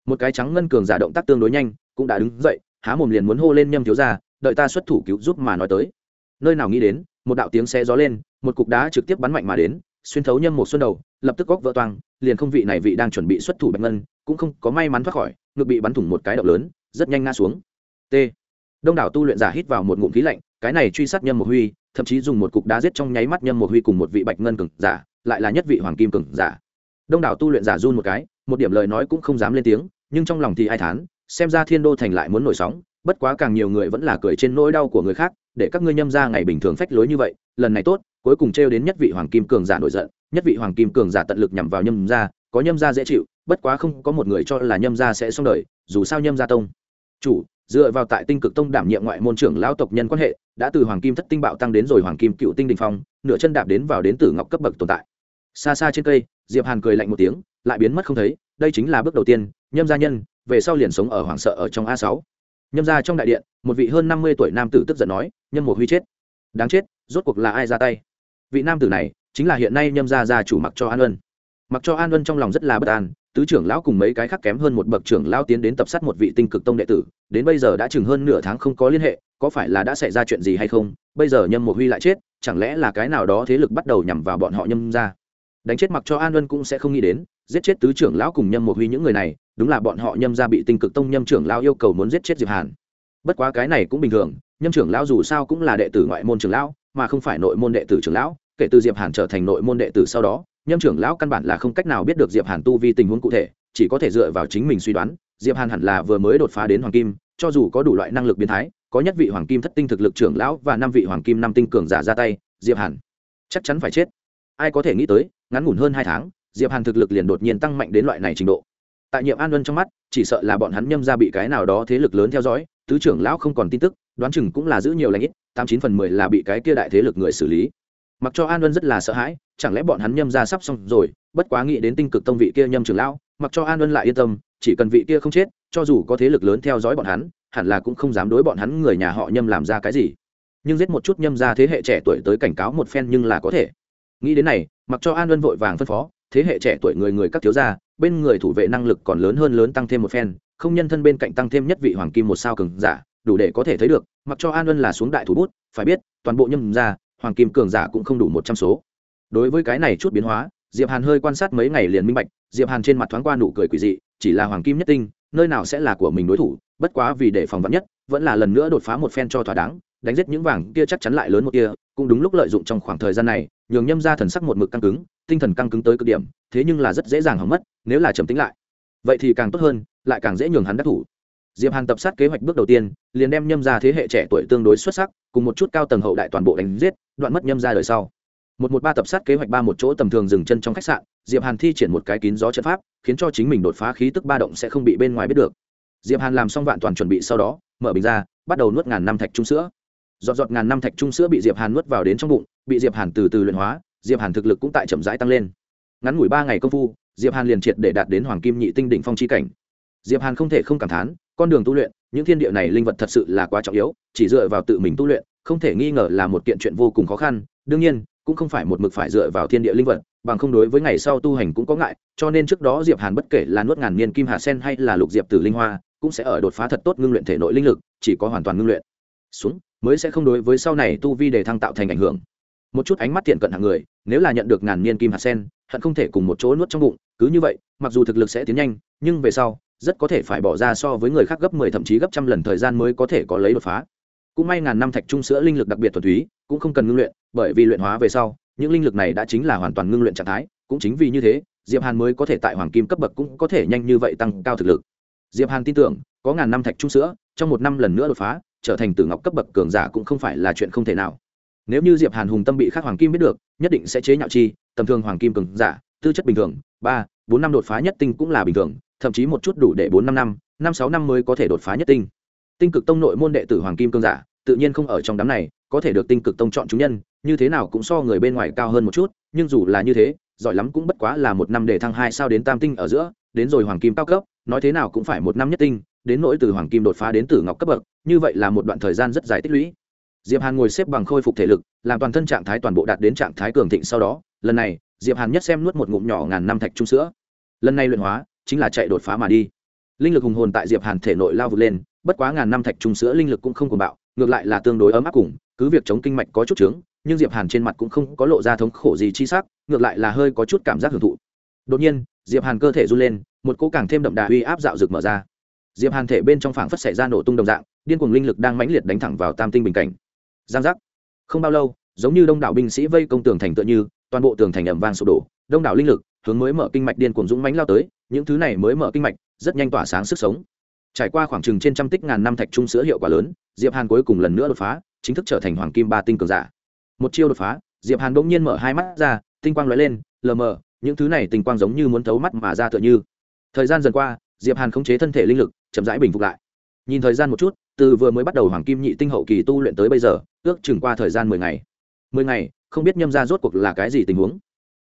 một cái trắng ngân cường giả động tác tương đối nhanh, cũng đã đứng dậy há mồm liền muốn hô lên nhâm thiếu ra đợi ta xuất thủ cứu giúp mà nói tới. Nơi nào nghĩ đến, một đạo tiếng xe gió lên, một cục đá trực tiếp bắn mạnh mà đến, xuyên thấu nhâm một xuân đầu, lập tức góc vỡ toang, liền không vị này vị đang chuẩn bị xuất thủ bạch ngân, cũng không có may mắn thoát khỏi ngược bị bắn thủng một cái động lớn, rất nhanh ngã xuống. T. Đông đảo tu luyện giả hít vào một ngụm khí lạnh, cái này truy sát nhâm một huy, thậm chí dùng một cục đá giết trong nháy mắt nhâm một huy cùng một vị bạch ngân cường giả, lại là nhất vị hoàng kim cường giả. Đông đảo tu luyện giả run một cái, một điểm lời nói cũng không dám lên tiếng, nhưng trong lòng thì ai thán xem ra thiên đô thành lại muốn nổi sóng, bất quá càng nhiều người vẫn là cười trên nỗi đau của người khác, để các ngươi nhâm ra ngày bình thường phách lối như vậy, lần này tốt, cuối cùng trêu đến nhất vị hoàng kim cường giả nổi giận, nhất vị hoàng kim cường giả tận lực nhằm vào nhâm ra, có nhâm ra dễ chịu, bất quá không có một người cho là nhâm ra sẽ xong đời, dù sao nhâm ra tông. Chủ, dựa vào tại tinh cực tông đảm nhiệm ngoại môn trưởng lão tộc nhân quan hệ, đã từ hoàng kim thất tinh bạo tăng đến rồi hoàng kim cựu tinh đình phong, nửa chân đạp đến vào đến tử ngọc cấp bậc tồn tại. Xa xa trên cây, diệp hàn cười lạnh một tiếng, lại biến mất không thấy, đây chính là bước đầu tiên, nhâm gia nhân về sau liền sống ở hoảng sợ ở trong a sáu. Nhâm gia trong đại điện, một vị hơn năm mươi tuổi nam tử tức giận nói, nhâm một huy chết. Đáng chết, rốt cuộc là ai ra tay? Vị nam tử này, chính là hiện nay nhâm gia gia chủ mặc cho an ân. Mặc cho an ân trong lòng rất là bất an, tứ trưởng lão cùng mấy cái khác kém hơn một bậc trưởng lão tiến đến tập sát một vị tinh cực tông đệ tử, đến bây giờ đã chừng hơn nửa tháng không có liên hệ, có phải là đã xảy ra chuyện gì hay không? Bây giờ nhâm một huy lại chết, chẳng lẽ là cái nào đó thế lực bắt đầu nhằm vào bọn họ nhâm ra đánh chết mặc cho an ân cũng sẽ không nghĩ đến, giết chết tứ trưởng lão cùng nhâm một huy những người này đúng là bọn họ nhâm ra bị tinh cực tông nhâm trưởng lão yêu cầu muốn giết chết diệp hàn. Bất quá cái này cũng bình thường, nhâm trưởng lão dù sao cũng là đệ tử ngoại môn trưởng lão, mà không phải nội môn đệ tử trưởng lão, kể từ diệp hàn trở thành nội môn đệ tử sau đó, nhâm trưởng lão căn bản là không cách nào biết được diệp hàn tu vi tình huống cụ thể, chỉ có thể dựa vào chính mình suy đoán, diệp hàn hẳn là vừa mới đột phá đến hoàng kim, cho dù có đủ loại năng lực biến thái, có nhất vị hoàng kim thất tinh thực lực trưởng lão và năm vị hoàng kim năm tinh cường giả ra tay, diệp hàn chắc chắn phải chết. Ai có thể nghĩ tới, ngắn ngủn hơn hai tháng, diệp hàn thực lực liền đột nhiên tăng mạnh đến loại này trình độ tại nhiệm an luân trong mắt, chỉ sợ là bọn hắn nhâm ra bị cái nào đó thế lực lớn theo dõi, tứ trưởng lão không còn tin tức, đoán chừng cũng là giữ nhiều lãnh ít, tám chín phần mười là bị cái kia đại thế lực người xử lý. Mặc cho an luân rất là sợ hãi, chẳng lẽ bọn hắn nhâm ra sắp xong rồi, bất quá nghĩ đến tinh cực tông vị kia nhâm trưởng lão, mặc cho an luân lại yên tâm, chỉ cần vị kia không chết, cho dù có thế lực lớn theo dõi bọn hắn, hẳn là cũng không dám đối bọn hắn người nhà họ nhâm làm ra cái gì. Nhưng giết một chút nhâm ra thế hệ trẻ tuổi tới cảnh cáo một phen nhưng là có thể. Nghĩ đến này, mặc cho an luân vội vàng phân phó thế hệ trẻ tuổi người người các thiếu gia, bên người thủ vệ năng lực còn lớn hơn lớn tăng thêm một phen, không nhân thân bên cạnh tăng thêm nhất vị hoàng kim một sao cường giả, đủ để có thể thấy được, mặc cho an luân là xuống đại thủ bút, phải biết, toàn bộ nhâm ra hoàng kim cường giả cũng không đủ một trăm số. Đối với cái này chút biến hóa, diệp hàn hơi quan sát mấy ngày liền minh bạch, diệp hàn trên mặt thoáng qua nụ cười quỷ dị, chỉ là hoàng kim nhất tinh, nơi nào sẽ là của mình đối thủ, bất quá vì để phòng vắn nhất, vẫn là lần nữa đột phá một phen cho thỏa đáng, đánh giết những vàng kia chắc chắn lại lớn một kia cũng đúng lúc lợi dụng trong khoảng thời gian này nhường nhâm ra thần sắc một mực căng cứng, tinh thần căng cứng tới cực điểm, thế nhưng là rất dễ dàng hỏng mất, nếu là trầm tính lại. Vậy thì càng tốt hơn, lại càng dễ nhường hắn đắc thủ. Diệp hàn tập sát kế hoạch bước đầu tiên, liền đem nhâm ra thế hệ trẻ tuổi tương đối xuất sắc, cùng một chút cao tầng hậu đại toàn bộ đánh giết, đoạn mất nhâm ra đời sau. Một một ba tập sát kế hoạch ba một chỗ tầm thường dừng chân trong khách sạn, diệp hàn thi triển một cái kín gió trận pháp, khiến cho chính mình đột phá khí tức ba động sẽ không bị bên ngoài biết được. Diệp hàn làm xong vạn toàn chuẩn bị sau đó, mở bình ra, bắt đầu nuốt ngàn năm thạch trung sữa giọt giọt ngàn năm thạch trung sữa bị diệp hàn nuốt vào đến trong bụng, bị diệp hàn từ từ luyện hóa, diệp hàn thực lực cũng tại chậm rãi tăng lên. Ngắn ngủi ba ngày công phu, diệp hàn liền triệt để đạt đến hoàng kim nhị tinh đỉnh phong chi cảnh. Diệp hàn không thể không cảm thán, con đường tu luyện, những thiên địa này linh vật thật sự là quá trọng yếu, chỉ dựa vào tự mình tu luyện, không thể nghi ngờ là một kiện chuyện vô cùng khó khăn, đương nhiên, cũng không phải một mực phải dựa vào thiên địa linh vật, bằng không đối với ngày sau tu hành cũng có ngại, cho nên trước đó diệp hàn bất kể là nuốt ngàn niên kim Hà sen hay là lục diệp tử linh hoa, cũng sẽ ở đột phá thật tốt ngưng luyện thể nội linh lực, chỉ có hoàn toàn ngưng luyện. Xuống mới sẽ không đối với sau này tu vi để thăng tạo thành ảnh hưởng. Một chút ánh mắt thiện cận hạng người, nếu là nhận được ngàn niên kim hạt sen, hận không thể cùng một chỗ nuốt trong bụng, cứ như vậy, mặc dù thực lực sẽ tiến nhanh, nhưng về sau, rất có thể phải bỏ ra so với người khác gấp mười, thậm chí gấp trăm lần thời gian mới có thể có lấy đột phá. Cũng may ngàn năm thạch trung sữa linh lực đặc biệt thuần túy, cũng không cần ngưng luyện, bởi vì luyện hóa về sau, những linh lực này đã chính là hoàn toàn ngưng luyện trạng thái, cũng chính vì như thế, diệp hàn mới có thể tại hoàng kim cấp bậc cũng có thể nhanh như vậy tăng cao thực lực. Diệp hàn tin tưởng, có ngàn năm thạch trung sữa, trong một năm lần nữa đột phá trở thành tử ngọc cấp bậc cường giả cũng không phải là chuyện không thể nào. Nếu như diệp hàn hùng tâm bị khắc hoàng kim biết được, nhất định sẽ chế nhạo chi, tầm thường hoàng kim cường giả, tư chất bình thường, ba, bốn năm đột phá nhất tinh cũng là bình thường, thậm chí một chút đủ để bốn năm năm năm sáu năm mới có thể đột phá nhất tinh. Tinh cực tông nội môn đệ tử hoàng kim cường giả, tự nhiên không ở trong đám này, có thể được tinh cực tông chọn chúng nhân, như thế nào cũng so người bên ngoài cao hơn một chút, nhưng dù là như thế, giỏi lắm cũng bất quá là một năm để thăng hai sao đến tam tinh ở giữa, đến rồi hoàng kim cao cấp, nói thế nào cũng phải một năm nhất tinh đến nỗi từ hoàng kim đột phá đến tử ngọc cấp bậc, như vậy là một đoạn thời gian rất dài tích lũy. Diệp hàn ngồi xếp bằng khôi phục thể lực, làm toàn thân trạng thái toàn bộ đạt đến trạng thái cường thịnh sau đó, lần này, diệp hàn nhất xem nuốt một ngụm nhỏ ngàn năm thạch trung sữa. Lần này luyện hóa, chính là chạy đột phá mà đi. Linh lực hùng hồn tại diệp hàn thể nội lao vụt lên, bất quá ngàn năm thạch trung sữa linh lực cũng không cuồng bạo, ngược lại là tương đối ấm áp cùng, cứ việc chống kinh mạch có chút trướng, nhưng diệp hàn trên mặt cũng không có lộ ra thống khổ gì chi sắc, ngược lại là hơi có chút cảm giác hưởng thụ. Đột nhiên, diệp hàn cơ thể run lên, một cỗ càng thêm đậm đà uy áp dạo rực mở ra diệp hàn thể bên trong phảng phất xảy ra nổ tung đồng dạng, điên cuồng linh lực đang mãnh liệt đánh thẳng vào tam tinh bình cảnh. Giang giác. Không bao lâu, giống như đông đảo binh sĩ vây công tường thành tựa như, toàn bộ tường thành ẩm vang sụp đổ, đông đảo linh lực hướng mới mở kinh mạch điên cuồng dũng mãnh lao tới, những thứ này mới mở kinh mạch, rất nhanh tỏa sáng sức sống. Trải qua khoảng chừng trên trăm tích ngàn năm thạch trung sữa hiệu quả lớn, diệp hàn cuối cùng lần nữa đột phá, chính thức trở thành hoàng kim ba tinh cường giả. Một chiêu đột phá, diệp hàn bỗng nhiên mở hai mắt ra, tinh quang lóe lên, lờ mờ, những thứ này tinh quang giống như muốn thấu mắt mà ra tựa như. Thời gian dần qua, diệp hàn khống chế thân thể linh lực chậm rãi bình phục lại. Nhìn thời gian một chút, từ vừa mới bắt đầu hoàng kim nhị tinh hậu kỳ tu luyện tới bây giờ, ước chừng qua thời gian mười ngày. Mười ngày, không biết nhâm ra rốt cuộc là cái gì tình huống.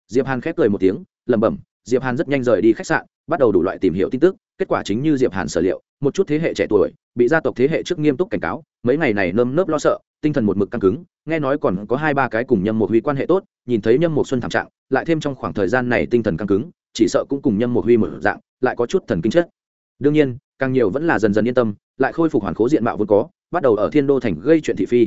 Diệp hàn khép cười một tiếng, lẩm bẩm, diệp hàn rất nhanh rời đi khách sạn, bắt đầu đủ loại tìm hiểu tin tức, kết quả chính như diệp hàn sở liệu, một chút thế hệ trẻ tuổi, bị gia tộc thế hệ trước nghiêm túc cảnh cáo, mấy ngày này nơm nớp lo sợ, tinh thần một mực căng cứng, nghe nói còn có hai ba cái cùng nhâm một huy quan hệ tốt, nhìn thấy nhâm một xuân thảm trạng, lại thêm trong khoảng thời gian này tinh thần căng cứng, chỉ sợ cũng cùng nhâm một huy một dạng, lại có chút thần kinh chất đương nhiên càng nhiều vẫn là dần dần yên tâm, lại khôi phục hoàn khố diện mạo vốn có, bắt đầu ở thiên đô thành gây chuyện thị phi.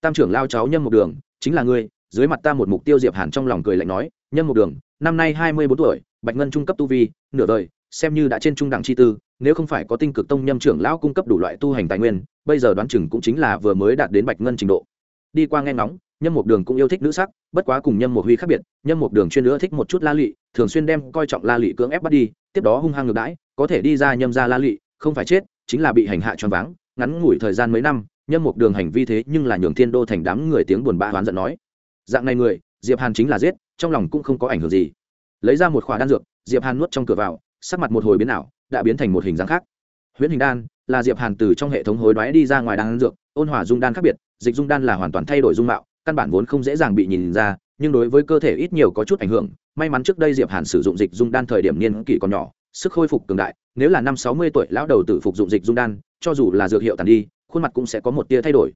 Tam trưởng lao cháu nhâm một đường, chính là ngươi, dưới mặt ta một mục tiêu diệp hàn trong lòng cười lạnh nói, nhâm một đường, năm nay hai mươi bốn tuổi, bạch ngân trung cấp tu vi, nửa đời, xem như đã trên trung đẳng chi tư, nếu không phải có tinh cực tông nhâm trưởng lão cung cấp đủ loại tu hành tài nguyên, bây giờ đoán chừng cũng chính là vừa mới đạt đến bạch ngân trình độ. Đi qua nghe ngóng, nhâm một đường cũng yêu thích nữ sắc, bất quá cùng nhâm một huy khác biệt, nhâm một đường chuyên nữa thích một chút la lị, thường xuyên đem coi trọng la lị cưỡng ép bắt đi, tiếp đó hung hăng ngược đãi, có thể đi ra nhâm ra la lị không phải chết, chính là bị hành hạ choáng váng, ngắn ngủi thời gian mấy năm, nhân một đường hành vi thế nhưng là nhường thiên đô thành đám người tiếng buồn bã oán giận nói. Dạng này người, diệp hàn chính là giết, trong lòng cũng không có ảnh hưởng gì. Lấy ra một khỏa đan dược, diệp hàn nuốt trong cửa vào, sắc mặt một hồi biến ảo, đã biến thành một hình dáng khác. Huyễn hình đan là diệp hàn từ trong hệ thống hối đoái đi ra ngoài đan dược, ôn hòa dung đan khác biệt, dịch dung đan là hoàn toàn thay đổi dung mạo, căn bản vốn không dễ dàng bị nhìn ra, nhưng đối với cơ thể ít nhiều có chút ảnh hưởng. May mắn trước đây diệp hàn sử dụng dịch dung đan thời điểm niên kỷ còn nhỏ sức khôi phục cường đại, nếu là năm sáu mươi tuổi lão đầu tử phục dụng dịch dung đan, cho dù là dược hiệu tàn đi, khuôn mặt cũng sẽ có một tia thay đổi.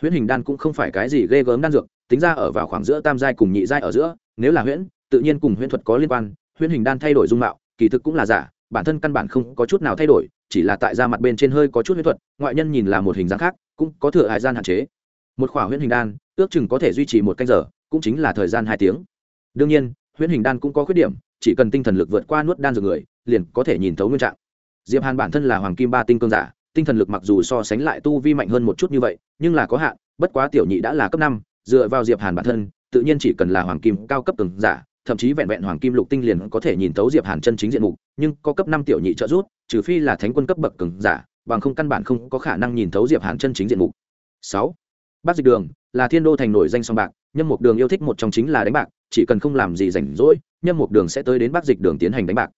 Huyễn hình đan cũng không phải cái gì ghê gớm đan dược, tính ra ở vào khoảng giữa tam giai cùng nhị giai ở giữa, nếu là huyễn, tự nhiên cùng huyễn thuật có liên quan, huyễn hình đan thay đổi dung mạo, kỳ thực cũng là giả, bản thân căn bản không có chút nào thay đổi, chỉ là tại da mặt bên trên hơi có chút huyễn thuật, ngoại nhân nhìn là một hình dáng khác, cũng có thừa hài gian hạn chế. Một khỏa huyễn hình đan, ước chừng có thể duy trì một canh giờ, cũng chính là thời gian hai tiếng. Đương nhiên, huyễn hình đan cũng có khuyết điểm, chỉ cần tinh thần lực vượt qua nuốt đan dược người liền có thể nhìn thấu nguyên trạng. Diệp hàn bản thân là hoàng kim ba tinh cương giả, tinh thần lực mặc dù so sánh lại tu vi mạnh hơn một chút như vậy, nhưng là có hạn, bất quá tiểu nhị đã là cấp năm, dựa vào diệp hàn bản thân, tự nhiên chỉ cần là hoàng kim cao cấp cường giả, thậm chí vẹn vẹn hoàng kim lục tinh liền có thể nhìn thấu diệp hàn chân chính diện mục, nhưng có cấp năm tiểu nhị trợ giúp, trừ phi là thánh quân cấp bậc cường giả, bằng không căn bản không có khả năng nhìn thấu diệp hàn chân chính diện mục. Sáu, bác dịch đường, là thiên đô thành nổi danh song bạc nhân mục đường yêu thích một trong chính là đánh bạc, chỉ cần không làm gì rảnh rỗi nhân mục đường sẽ tới đến bác dịch đường tiến hành đánh bạc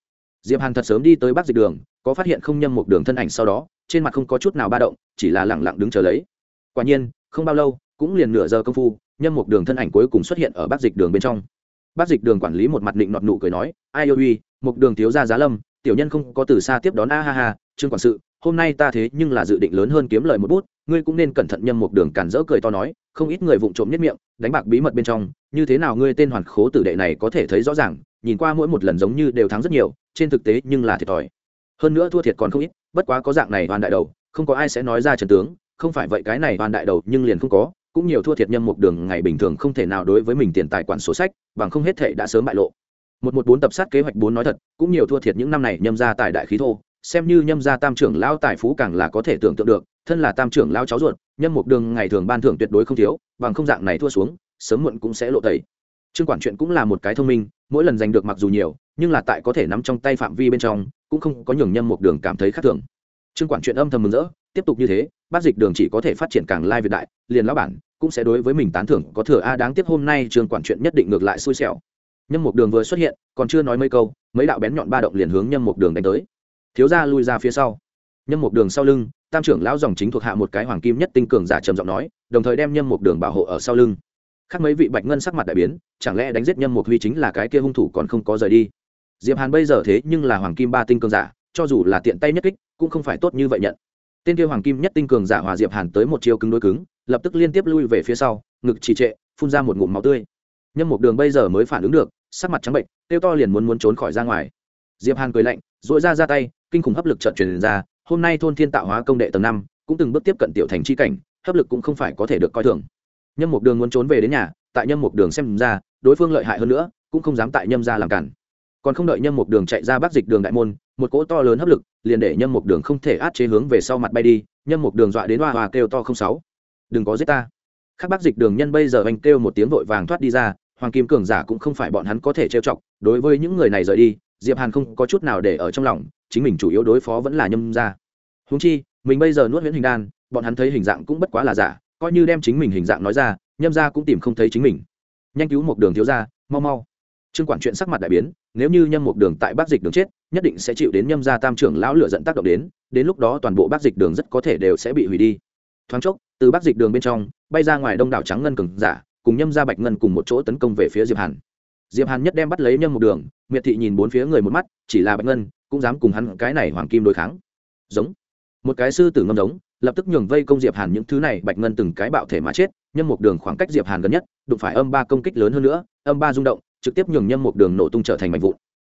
diệp hàn thật sớm đi tới bác dịch đường, có phát hiện không nhân một đường thân ảnh sau đó, trên mặt không có chút nào ba động, chỉ là lẳng lặng đứng chờ lấy. Quả nhiên, không bao lâu, cũng liền nửa giờ công phu nhân một đường thân ảnh cuối cùng xuất hiện ở bác dịch đường bên trong. Bác dịch đường quản lý một mặt định nọt nụ cười nói, ai yêu uy một đường thiếu gia giá lâm, tiểu nhân không có từ xa tiếp đón, a ha ha, trương quản sự, hôm nay ta thế nhưng là dự định lớn hơn kiếm lời một bút, ngươi cũng nên cẩn thận nhâm một đường cản rỡ cười to nói, không ít người vụng trộm nhất miệng, đánh bạc bí mật bên trong, như thế nào ngươi tên hoàn khố tử đệ này có thể thấy rõ ràng nhìn qua mỗi một lần giống như đều thắng rất nhiều, trên thực tế nhưng là thiệt thòi. Hơn nữa thua thiệt còn không ít, bất quá có dạng này hoàn đại đầu, không có ai sẽ nói ra trần tướng, không phải vậy cái này hoàn đại đầu nhưng liền không có, cũng nhiều thua thiệt nhâm một đường ngày bình thường không thể nào đối với mình tiền tài quản sổ sách, bằng không hết thể đã sớm bại lộ. Một một bốn tập sát kế hoạch bốn nói thật, cũng nhiều thua thiệt những năm này nhâm ra tài đại khí thô, xem như nhâm gia tam trưởng lao tài phú càng là có thể tưởng tượng được, thân là tam trưởng lao cháu ruột, nhâm một đường ngày thường ban thưởng tuyệt đối không thiếu, bằng không dạng này thua xuống, sớm muộn cũng sẽ lộ tẩy. Trương quản chuyện cũng là một cái thông minh mỗi lần giành được mặc dù nhiều, nhưng là tại có thể nắm trong tay phạm vi bên trong, cũng không có nhường nhâm một đường cảm thấy khác thường. Trương quản chuyện âm thầm mừng rỡ, tiếp tục như thế, bác dịch đường chỉ có thể phát triển càng lai việt đại, liền lão bản cũng sẽ đối với mình tán thưởng có thừa a, đáng tiếc hôm nay trương quản chuyện nhất định ngược lại xui xẻo. Nhâm một đường vừa xuất hiện, còn chưa nói mấy câu, mấy đạo bén nhọn ba động liền hướng nhâm một đường đánh tới. Thiếu gia lui ra phía sau. Nhâm một đường sau lưng, tam trưởng lão dòng chính thuộc hạ một cái hoàng kim nhất tinh cường giả trầm giọng nói, đồng thời đem nhâm một đường bảo hộ ở sau lưng khác mấy vị bạch ngân sắc mặt đại biến, chẳng lẽ đánh giết nhâm một huy chính là cái kia hung thủ còn không có rời đi? Diệp hàn bây giờ thế nhưng là hoàng kim ba tinh cường giả, cho dù là tiện tay nhất kích, cũng không phải tốt như vậy nhận. Tên kia hoàng kim nhất tinh cường giả hòa diệp hàn tới một chiêu cứng đối cứng, lập tức liên tiếp lui về phía sau, ngực trì trệ, phun ra một ngụm máu tươi. Nhâm một đường bây giờ mới phản ứng được, sắc mặt trắng bệnh tiêu to liền muốn muốn trốn khỏi ra ngoài. Diệp hàn cười lạnh dội ra ra tay, kinh khủng hấp lực trận truyền ra, hôm nay thôn thiên tạo hóa công đệ tầng năm, cũng từng bước tiếp cận tiểu thành chi cảnh, hấp lực cũng không phải có thể được coi thường nhâm một đường muốn trốn về đến nhà, tại nhâm một đường xem ra, đối phương lợi hại hơn nữa, cũng không dám tại nhâm ra làm cản. Còn không đợi nhâm một đường chạy ra bắc dịch đường đại môn, một cỗ to lớn hấp lực liền để nhâm một đường không thể át chế hướng về sau mặt bay đi, nhâm một đường dọa đến hoa hoa kêu to không sáu. Đừng có giết ta. Các bác dịch đường nhân bây giờ anh kêu một tiếng vội vàng thoát đi ra, hoàng kim cường giả cũng không phải bọn hắn có thể trêu chọc, đối với những người này rời đi, diệp hàn không có chút nào để ở trong lòng, chính mình chủ yếu đối phó vẫn là nhâm ra húng chi, mình bây giờ nuốt huyễn hình đan, bọn hắn thấy hình dạng cũng bất quá là giả coi như đem chính mình hình dạng nói ra, nhâm ra cũng tìm không thấy chính mình. Nhanh cứu một đường thiếu ra mau mau. Trương quản chuyện sắc mặt đại biến, nếu như nhâm một đường tại bác dịch đường chết, nhất định sẽ chịu đến nhâm gia tam trưởng lão lửa dẫn tác động đến đến lúc đó toàn bộ bác dịch đường rất có thể đều sẽ bị hủy đi. Thoáng chốc, từ bác dịch đường bên trong, bay ra ngoài đông đảo trắng ngân cường giả, cùng nhâm gia bạch ngân cùng một chỗ tấn công về phía diệp hàn. Diệp hàn nhất đem bắt lấy nhâm một đường, miệt thị nhìn bốn phía người một mắt, chỉ là bạch ngân, cũng dám cùng hắn cái này hoàng kim đối kháng. Giống. Một cái sư tử ngâm giống lập tức nhường vây công diệp hàn những thứ này, bạch ngân từng cái bạo thể mà chết, nhâm một đường khoảng cách diệp hàn gần nhất, đụng phải âm ba công kích lớn hơn nữa, âm ba rung động, trực tiếp nhường nhâm một đường nổ tung trở thành mảnh vụn.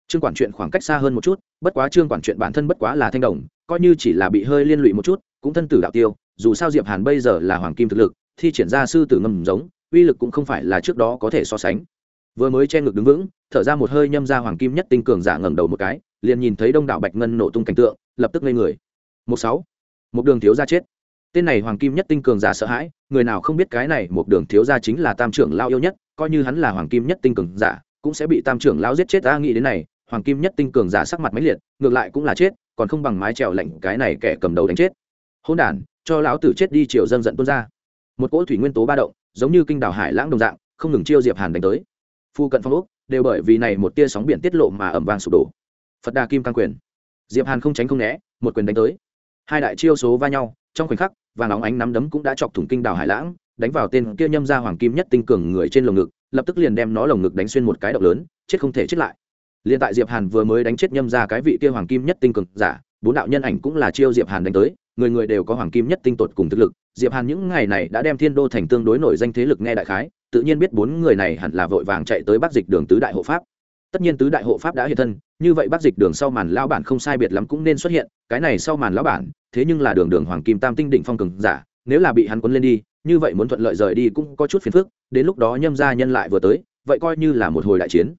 Trương quản chuyện khoảng cách xa hơn một chút, bất quá trương quản chuyện bản thân bất quá là thanh đồng, coi như chỉ là bị hơi liên lụy một chút, cũng thân tử đạo tiêu, dù sao diệp hàn bây giờ là hoàng kim thực lực, thi triển ra sư tử ngầm giống, uy lực cũng không phải là trước đó có thể so sánh. Vừa mới che ngực đứng vững, thở ra một hơi nhâm ra hoàng kim nhất tinh cường giả ngẩng đầu một cái, liền nhìn thấy đông đảo bạch ngân nổ tung cảnh tượng, lập tức ngây người. Một sáu một đường thiếu gia chết. Tên này hoàng kim nhất tinh cường giả sợ hãi, người nào không biết cái này một đường thiếu gia chính là tam trưởng lao yêu nhất, coi như hắn là hoàng kim nhất tinh cường giả, cũng sẽ bị tam trưởng lao giết chết ta nghĩ đến này, hoàng kim nhất tinh cường giả sắc mặt máy liệt, ngược lại cũng là chết, còn không bằng mái trèo lạnh cái này kẻ cầm đầu đánh chết. Hôn đản, cho lão tử chết đi chiều dân giận tuôn ra. Một cỗ thủy nguyên tố ba động, giống như kinh đảo hải lãng đồng dạng, không ngừng chiêu diệp hàn đánh tới. Phu cận phong úc đều bởi vì này một tia sóng biển tiết lộ mà ẩm vang sụp đổ. Phật đà kim căng quyền. Diệp hàn không tránh không né, một quyền đánh tới hai đại chiêu số va nhau, trong khoảnh khắc và nóng ánh nắm đấm cũng đã chọc thủng kinh đảo hải lãng, đánh vào tên kia nhâm ra hoàng kim nhất tinh cường người trên lồng ngực, lập tức liền đem nó lồng ngực đánh xuyên một cái động lớn, chết không thể chết lại. Liền tại diệp hàn vừa mới đánh chết nhâm ra cái vị kia hoàng kim nhất tinh cường giả, bốn đạo nhân ảnh cũng là chiêu diệp hàn đánh tới, người người đều có hoàng kim nhất tinh tột cùng thực lực. Diệp hàn những ngày này đã đem thiên đô thành tương đối nổi danh thế lực nghe đại khái, tự nhiên biết bốn người này hẳn là vội vàng chạy tới bắc dịch đường tứ đại hộ pháp tất nhiên tứ đại hộ pháp đã hiện thân, như vậy bắc dịch đường sau màn lão bản không sai biệt lắm cũng nên xuất hiện, cái này sau màn lão bản, thế nhưng là đường đường hoàng kim tam tinh đỉnh phong cường giả, nếu là bị hắn cuốn lên đi, như vậy muốn thuận lợi rời đi cũng có chút phiền phức, đến lúc đó nhâm gia nhân lại vừa tới, vậy coi như là một hồi đại chiến.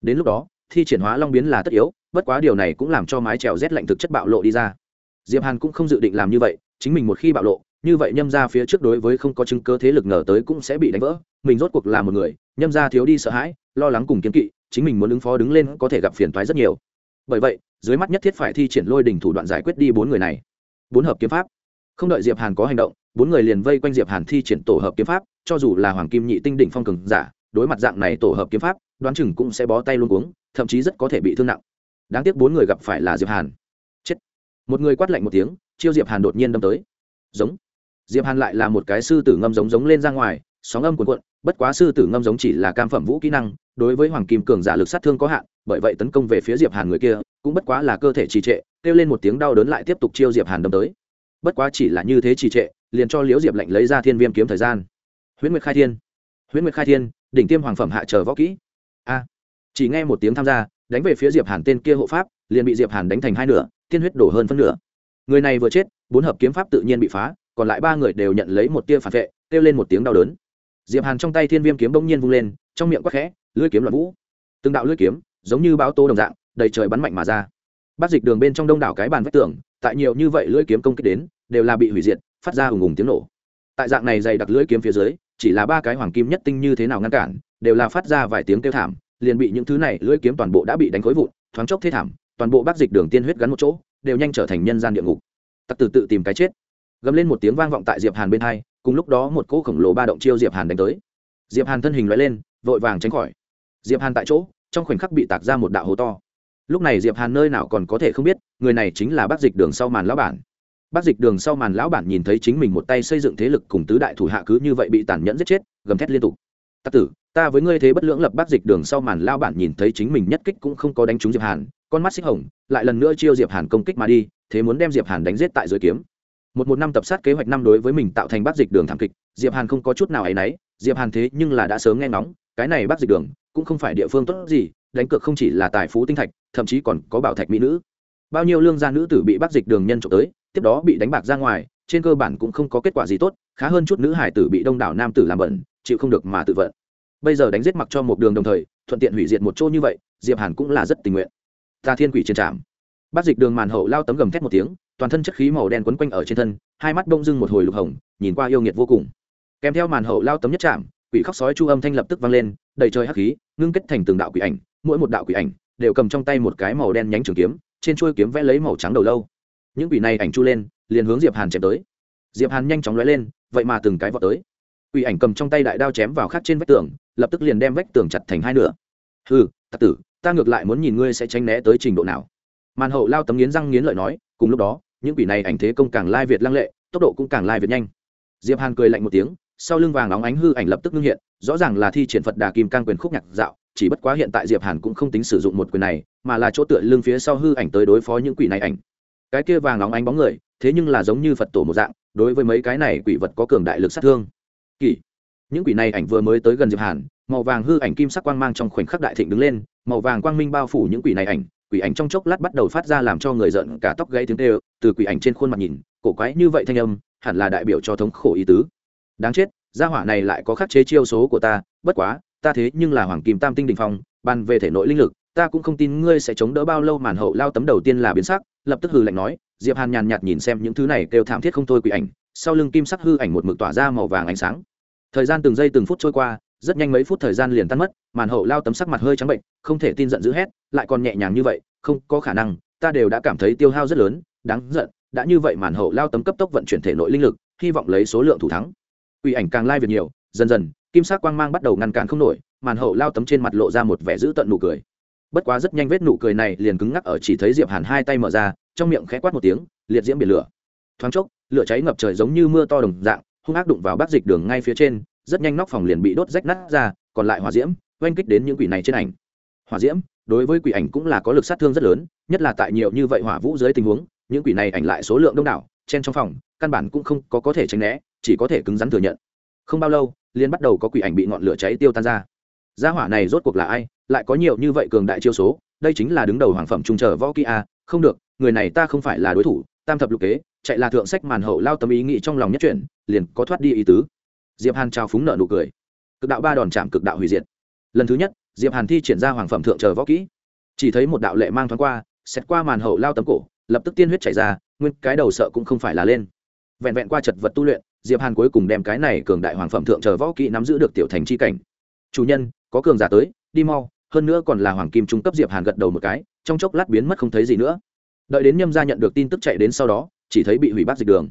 Đến lúc đó, thi triển hóa long biến là tất yếu, bất quá điều này cũng làm cho mái trèo rét lạnh thực chất bạo lộ đi ra. Diệp hàn cũng không dự định làm như vậy, chính mình một khi bạo lộ, như vậy nhâm ra phía trước đối với không có chứng cơ thế lực ngờ tới cũng sẽ bị đánh vỡ, mình rốt cuộc là một người, nhâm ra thiếu đi sợ hãi, lo lắng cùng kiến kỵ chính mình muốn ứng phó đứng lên có thể gặp phiền toái rất nhiều. Bởi vậy, dưới mắt nhất thiết phải thi triển lôi đỉnh thủ đoạn giải quyết đi bốn người này. Bốn hợp kiếm pháp. Không đợi diệp hàn có hành động, bốn người liền vây quanh diệp hàn thi triển tổ hợp kiếm pháp, cho dù là hoàng kim nhị tinh đỉnh phong cường giả, đối mặt dạng này tổ hợp kiếm pháp, đoán chừng cũng sẽ bó tay luôn cuống, thậm chí rất có thể bị thương nặng. Đáng tiếc bốn người gặp phải là diệp hàn. Chết. Một người quát lạnh một tiếng, chiêu diệp hàn đột nhiên đâm tới. Giống. Diệp hàn lại là một cái sư tử ngâm giống giống lên ra ngoài, sóng âm cuồn cuộn, bất quá sư tử ngâm giống chỉ là cam phẩm vũ kỹ năng đối với hoàng kim cường giả lực sát thương có hạn, bởi vậy tấn công về phía diệp hàn người kia cũng bất quá là cơ thể trì trệ, kêu lên một tiếng đau đớn lại tiếp tục chiêu diệp hàn đâm tới. Bất quá chỉ là như thế trì trệ, liền cho liễu diệp lệnh lấy ra thiên viêm kiếm thời gian. Huyễn nguyệt khai thiên. Huyễn nguyệt khai thiên, đỉnh tiêm hoàng phẩm hạ chờ võ kỹ. A. Chỉ nghe một tiếng tham gia, đánh về phía diệp hàn tên kia hộ pháp, liền bị diệp hàn đánh thành hai nửa tiên huyết đổ hơn phân nửa. Người này vừa chết, bốn hợp kiếm pháp tự nhiên bị phá, còn lại ba người đều nhận lấy một tia phản vệ, kêu lên một tiếng đau đớn. Diệp hàn trong tay thiên viêm kiếm bỗng nhiên vung lên, trong miệng quắc khẽ lưỡi kiếm loạn vũ. Từng đạo lưỡi kiếm, giống như báo tô đồng dạng, đầy trời bắn mạnh mà ra. Bắt dịch đường bên trong đông đảo cái bàn vách tường, tại nhiều như vậy lưỡi kiếm công kích đến, đều là bị hủy diệt, phát ra hùng hùng tiếng nổ. Tại dạng này dày đặc lưỡi kiếm phía dưới, chỉ là ba cái hoàng kim nhất tinh như thế nào ngăn cản, đều là phát ra vài tiếng kêu thảm, liền bị những thứ này lưỡi kiếm toàn bộ đã bị đánh khối vụn, thoáng chốc thế thảm, toàn bộ bác dịch đường tiên huyết gắn một chỗ, đều nhanh trở thành nhân gian địa ngục. Tặc từ tự tìm cái chết. Gầm lên một tiếng vang vọng tại diệp hàn bên hai, cùng lúc đó một cỗ khổng lồ ba động chiêu diệp hàn đánh tới. Diệp hàn thân hình lóe lên, vội vàng tránh khỏi diệp hàn tại chỗ, trong khoảnh khắc bị tạc ra một đạo hố to. Lúc này diệp hàn nơi nào còn có thể không biết, người này chính là bác dịch đường sau màn lão bản. Bác dịch đường sau màn lão bản nhìn thấy chính mình một tay xây dựng thế lực cùng tứ đại thủ hạ cứ như vậy bị tàn nhẫn giết chết, gầm thét liên tục. Tắc tử, ta với ngươi thế bất lưỡng lập bác dịch đường sau màn lão bản nhìn thấy chính mình nhất kích cũng không có đánh trúng diệp hàn, con mắt xích hồng, lại lần nữa chiêu diệp hàn công kích mà đi, thế muốn đem diệp hàn đánh giết tại dưới kiếm. Một một năm tập sát kế hoạch năm đối với mình tạo thành bác dịch đường thảm kịch, diệp hàn không có chút nào ấy náy, diệp hàn thế nhưng là đã sớm nghe ngóng cái này bác dịch đường cũng không phải địa phương tốt gì, đánh cược không chỉ là tài phú tinh thạch, thậm chí còn có bảo thạch mỹ nữ. Bao nhiêu lương gia nữ tử bị bác dịch đường nhân trộm tới, tiếp đó bị đánh bạc ra ngoài, trên cơ bản cũng không có kết quả gì tốt, khá hơn chút nữ hải tử bị đông đảo nam tử làm bẩn, chịu không được mà tự vận. Bây giờ đánh giết mặc cho một đường đồng thời, thuận tiện hủy diệt một chỗ như vậy, diệp hàn cũng là rất tình nguyện. Ta thiên quỷ trên trạm. Bác dịch đường màn hậu lao tấm gầm thét một tiếng, toàn thân chất khí màu đen quấn quanh ở trên thân, hai mắt bông dưng một hồi lục hồng, nhìn qua yêu nghiệt vô cùng. Kèm theo màn hậu lao tấm nhất chạm quỷ khóc sói chu âm thanh lập tức vang lên, đầy trời hắc khí, ngưng kết thành từng đạo quỷ ảnh, mỗi một đạo quỷ ảnh đều cầm trong tay một cái màu đen nhánh trường kiếm, trên chuôi kiếm vẽ lấy màu trắng đầu lâu. Những quỷ này ảnh chu lên, liền hướng diệp hàn chém tới. Diệp hàn nhanh chóng lóe lên, vậy mà từng cái vọt tới. Quỷ ảnh cầm trong tay đại đao chém vào khắc trên vách tường, lập tức liền đem vách tường chặt thành hai nửa. Hừ, tặc tử, ta ngược lại muốn nhìn ngươi sẽ tránh né tới trình độ nào. Màn hậu lao tấm nghiến răng nghiến lợi nói, cùng lúc đó, những quỷ này ảnh thế công càng lai việt lăng lệ, tốc độ cũng càng lai việt nhanh. Diệp hàn cười lạnh một tiếng sau lưng vàng óng ánh hư ảnh lập tức ngưng hiện, rõ ràng là thi triển phật đà kim cang quyền khúc nhạc dạo, chỉ bất quá hiện tại diệp hàn cũng không tính sử dụng một quyền này, mà là chỗ tựa lưng phía sau hư ảnh tới đối phó những quỷ này ảnh. Cái kia vàng óng ánh bóng người, thế nhưng là giống như phật tổ một dạng, đối với mấy cái này quỷ vật có cường đại lực sát thương. Kỳ! Những quỷ này ảnh vừa mới tới gần diệp hàn, màu vàng hư ảnh kim sắc quang mang trong khoảnh khắc đại thịnh đứng lên, màu vàng quang minh bao phủ những quỷ này ảnh, quỷ ảnh trong chốc lát bắt đầu phát ra làm cho người giận cả tóc gãy tiếng tê từ quỷ ảnh trên khuôn mặt nhìn, cổ quái như vậy thanh âm, hẳn là đại biểu cho thống khổ ý tứ đáng chết, gia hỏa này lại có khắc chế chiêu số của ta, bất quá, ta thế nhưng là hoàng kim tam tinh đình phong, bàn về thể nội linh lực, ta cũng không tin ngươi sẽ chống đỡ bao lâu màn hậu lao tấm đầu tiên là biến sắc, lập tức hừ lạnh nói, diệp hàn nhàn nhạt nhìn xem những thứ này kêu thảm thiết không thôi quỷ ảnh, sau lưng kim sắc hư ảnh một mực tỏa ra màu vàng ánh sáng. Thời gian từng giây từng phút trôi qua, rất nhanh mấy phút thời gian liền tan mất, màn hậu lao tấm sắc mặt hơi trắng bệnh, không thể tin giận dữ hét, lại còn nhẹ nhàng như vậy, không có khả năng, ta đều đã cảm thấy tiêu hao rất lớn, đáng giận, đã như vậy màn hậu lao tấm cấp tốc vận chuyển thể nội linh lực, hy vọng lấy số lượng thủ thắng. Quỷ ảnh càng lai việc nhiều, dần dần, kim sắc quang mang bắt đầu ngăn cản không nổi, màn hậu lao tấm trên mặt lộ ra một vẻ dữ tận nụ cười. Bất quá rất nhanh vết nụ cười này liền cứng ngắc ở chỉ thấy diệp hàn hai tay mở ra, trong miệng khẽ quát một tiếng, liệt diễm biển lửa. Thoáng chốc, lửa cháy ngập trời giống như mưa to đồng dạng, hung ác đụng vào bác dịch đường ngay phía trên, rất nhanh nóc phòng liền bị đốt rách nát ra, còn lại hỏa diễm, oanh kích đến những quỷ này trên ảnh. Hỏa diễm, đối với quỷ ảnh cũng là có lực sát thương rất lớn, nhất là tại nhiều như vậy hỏa vũ dưới tình huống, những quỷ này ảnh lại số lượng đông đảo trên trong phòng, căn bản cũng không có có thể tránh né chỉ có thể cứng rắn thừa nhận. Không bao lâu liên bắt đầu có quỷ ảnh bị ngọn lửa cháy tiêu tan ra. Gia hỏa này rốt cuộc là ai? Lại có nhiều như vậy cường đại chiêu số, đây chính là đứng đầu hoàng phẩm trung trở võ kỹ a. Không được, người này ta không phải là đối thủ, tam thập lục kế, chạy là thượng sách màn hậu lao tâm ý nghĩ trong lòng nhất chuyển, liền có thoát đi ý tứ. Diệp hàn trao phúng nợ nụ cười. Cực đạo ba đòn chạm cực đạo hủy diệt. Lần thứ nhất, diệp hàn thi triển ra hoàng phẩm thượng trở võ kỹ. Chỉ thấy một đạo lệ mang thoáng qua xét qua màn hậu lao tấm cổ, lập tức tiên huyết chảy ra, nguyên cái đầu sợ cũng không phải là lên. Vẹn vẹn qua chật vật tu luyện diệp hàn cuối cùng đem cái này cường đại hoàng phẩm thượng chờ võ kỹ nắm giữ được tiểu thành chi cảnh. Chủ nhân, có cường giả tới, đi mau, hơn nữa còn là hoàng kim trung cấp diệp hàn gật đầu một cái, trong chốc lát biến mất không thấy gì nữa. Đợi đến nhâm gia nhận được tin tức chạy đến sau đó, chỉ thấy bị hủy bắt dịch đường.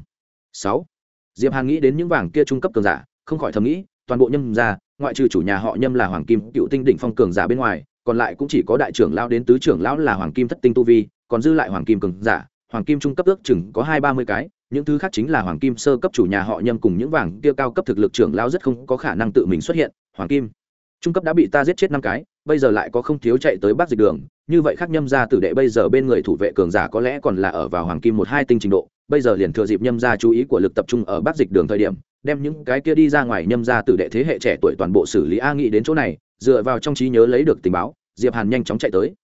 Sáu. Diệp hàn nghĩ đến những vàng kia trung cấp cường giả, không khỏi thầm nghĩ, toàn bộ nhâm gia, ngoại trừ chủ nhà họ nhâm là hoàng kim, cựu tinh đỉnh phong cường giả bên ngoài, còn lại cũng chỉ có đại trưởng lão đến tứ trưởng lão là hoàng kim thất tinh tu vi, còn dư lại hoàng kim cường giả hoàng kim trung cấp ước chừng có hai ba mươi cái, những thứ khác chính là hoàng kim sơ cấp chủ nhà họ nhâm cùng những vàng kia cao cấp thực lực trưởng lao rất không có khả năng tự mình xuất hiện, hoàng kim trung cấp đã bị ta giết chết năm cái, bây giờ lại có không thiếu chạy tới bắc dịch đường, như vậy khác nhâm ra tử đệ bây giờ bên người thủ vệ cường giả có lẽ còn là ở vào hoàng kim một hai tinh trình độ, bây giờ liền thừa dịp nhâm ra chú ý của lực tập trung ở bắc dịch đường thời điểm, đem những cái kia đi ra ngoài nhâm ra tử đệ thế hệ trẻ tuổi toàn bộ xử lý a nghị đến chỗ này, dựa vào trong trí nhớ lấy được tình báo, diệp hàn nhanh chóng chạy tới.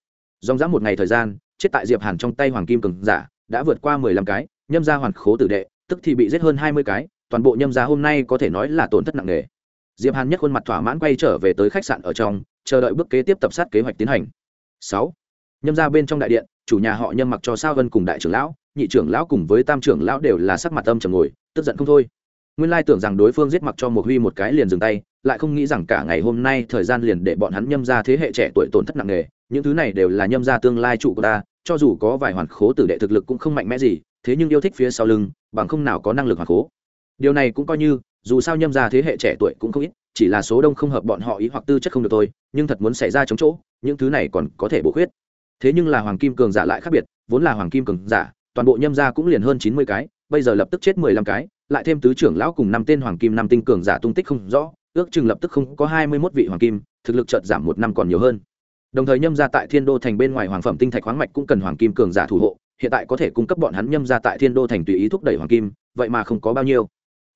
Dòng dã một ngày thời gian, chết tại diệp hàn trong tay hoàng kim cường giả đã vượt qua mười lăm cái, nhâm gia hoàn khố tử đệ, tức thì bị giết hơn hai mươi cái, toàn bộ nhâm gia hôm nay có thể nói là tổn thất nặng nề. Diệp hàn nhất khuôn mặt thỏa mãn quay trở về tới khách sạn ở trong, chờ đợi bước kế tiếp tập sát kế hoạch tiến hành. Sáu. Nhâm gia bên trong đại điện, chủ nhà họ nhâm mặc cho sao vân cùng đại trưởng lão, nhị trưởng lão cùng với tam trưởng lão đều là sắc mặt âm trầm ngồi, tức giận không thôi. Nguyên lai tưởng rằng đối phương giết mặc cho một huy một cái liền dừng tay, lại không nghĩ rằng cả ngày hôm nay thời gian liền để bọn hắn nhâm ra thế hệ trẻ tuổi tổn thất nặng nề, những thứ này đều là nhâm ra tương lai trụ của ta cho dù có vài hoàn khố tử đệ thực lực cũng không mạnh mẽ gì, thế nhưng yêu thích phía sau lưng, bằng không nào có năng lực hoàn khố. Điều này cũng coi như, dù sao nhâm ra thế hệ trẻ tuổi cũng không ít, chỉ là số đông không hợp bọn họ ý hoặc tư chất không được thôi, nhưng thật muốn xảy ra chống chỗ, những thứ này còn có thể bổ khuyết. Thế nhưng là hoàng kim cường giả lại khác biệt, vốn là hoàng kim cường giả, toàn bộ nhâm ra cũng liền hơn chín mươi cái, bây giờ lập tức chết mười lăm cái, lại thêm tứ trưởng lão cùng năm tên hoàng kim, năm tinh cường giả tung tích không rõ, ước chừng lập tức không có hai mươi mốt vị hoàng kim, thực lực chợt giảm một năm còn nhiều hơn đồng thời nhâm ra tại thiên đô thành bên ngoài hoàng phẩm tinh thạch khoáng mạch cũng cần hoàng kim cường giả thủ hộ, hiện tại có thể cung cấp bọn hắn nhâm ra tại thiên đô thành tùy ý thúc đẩy hoàng kim, vậy mà không có bao nhiêu.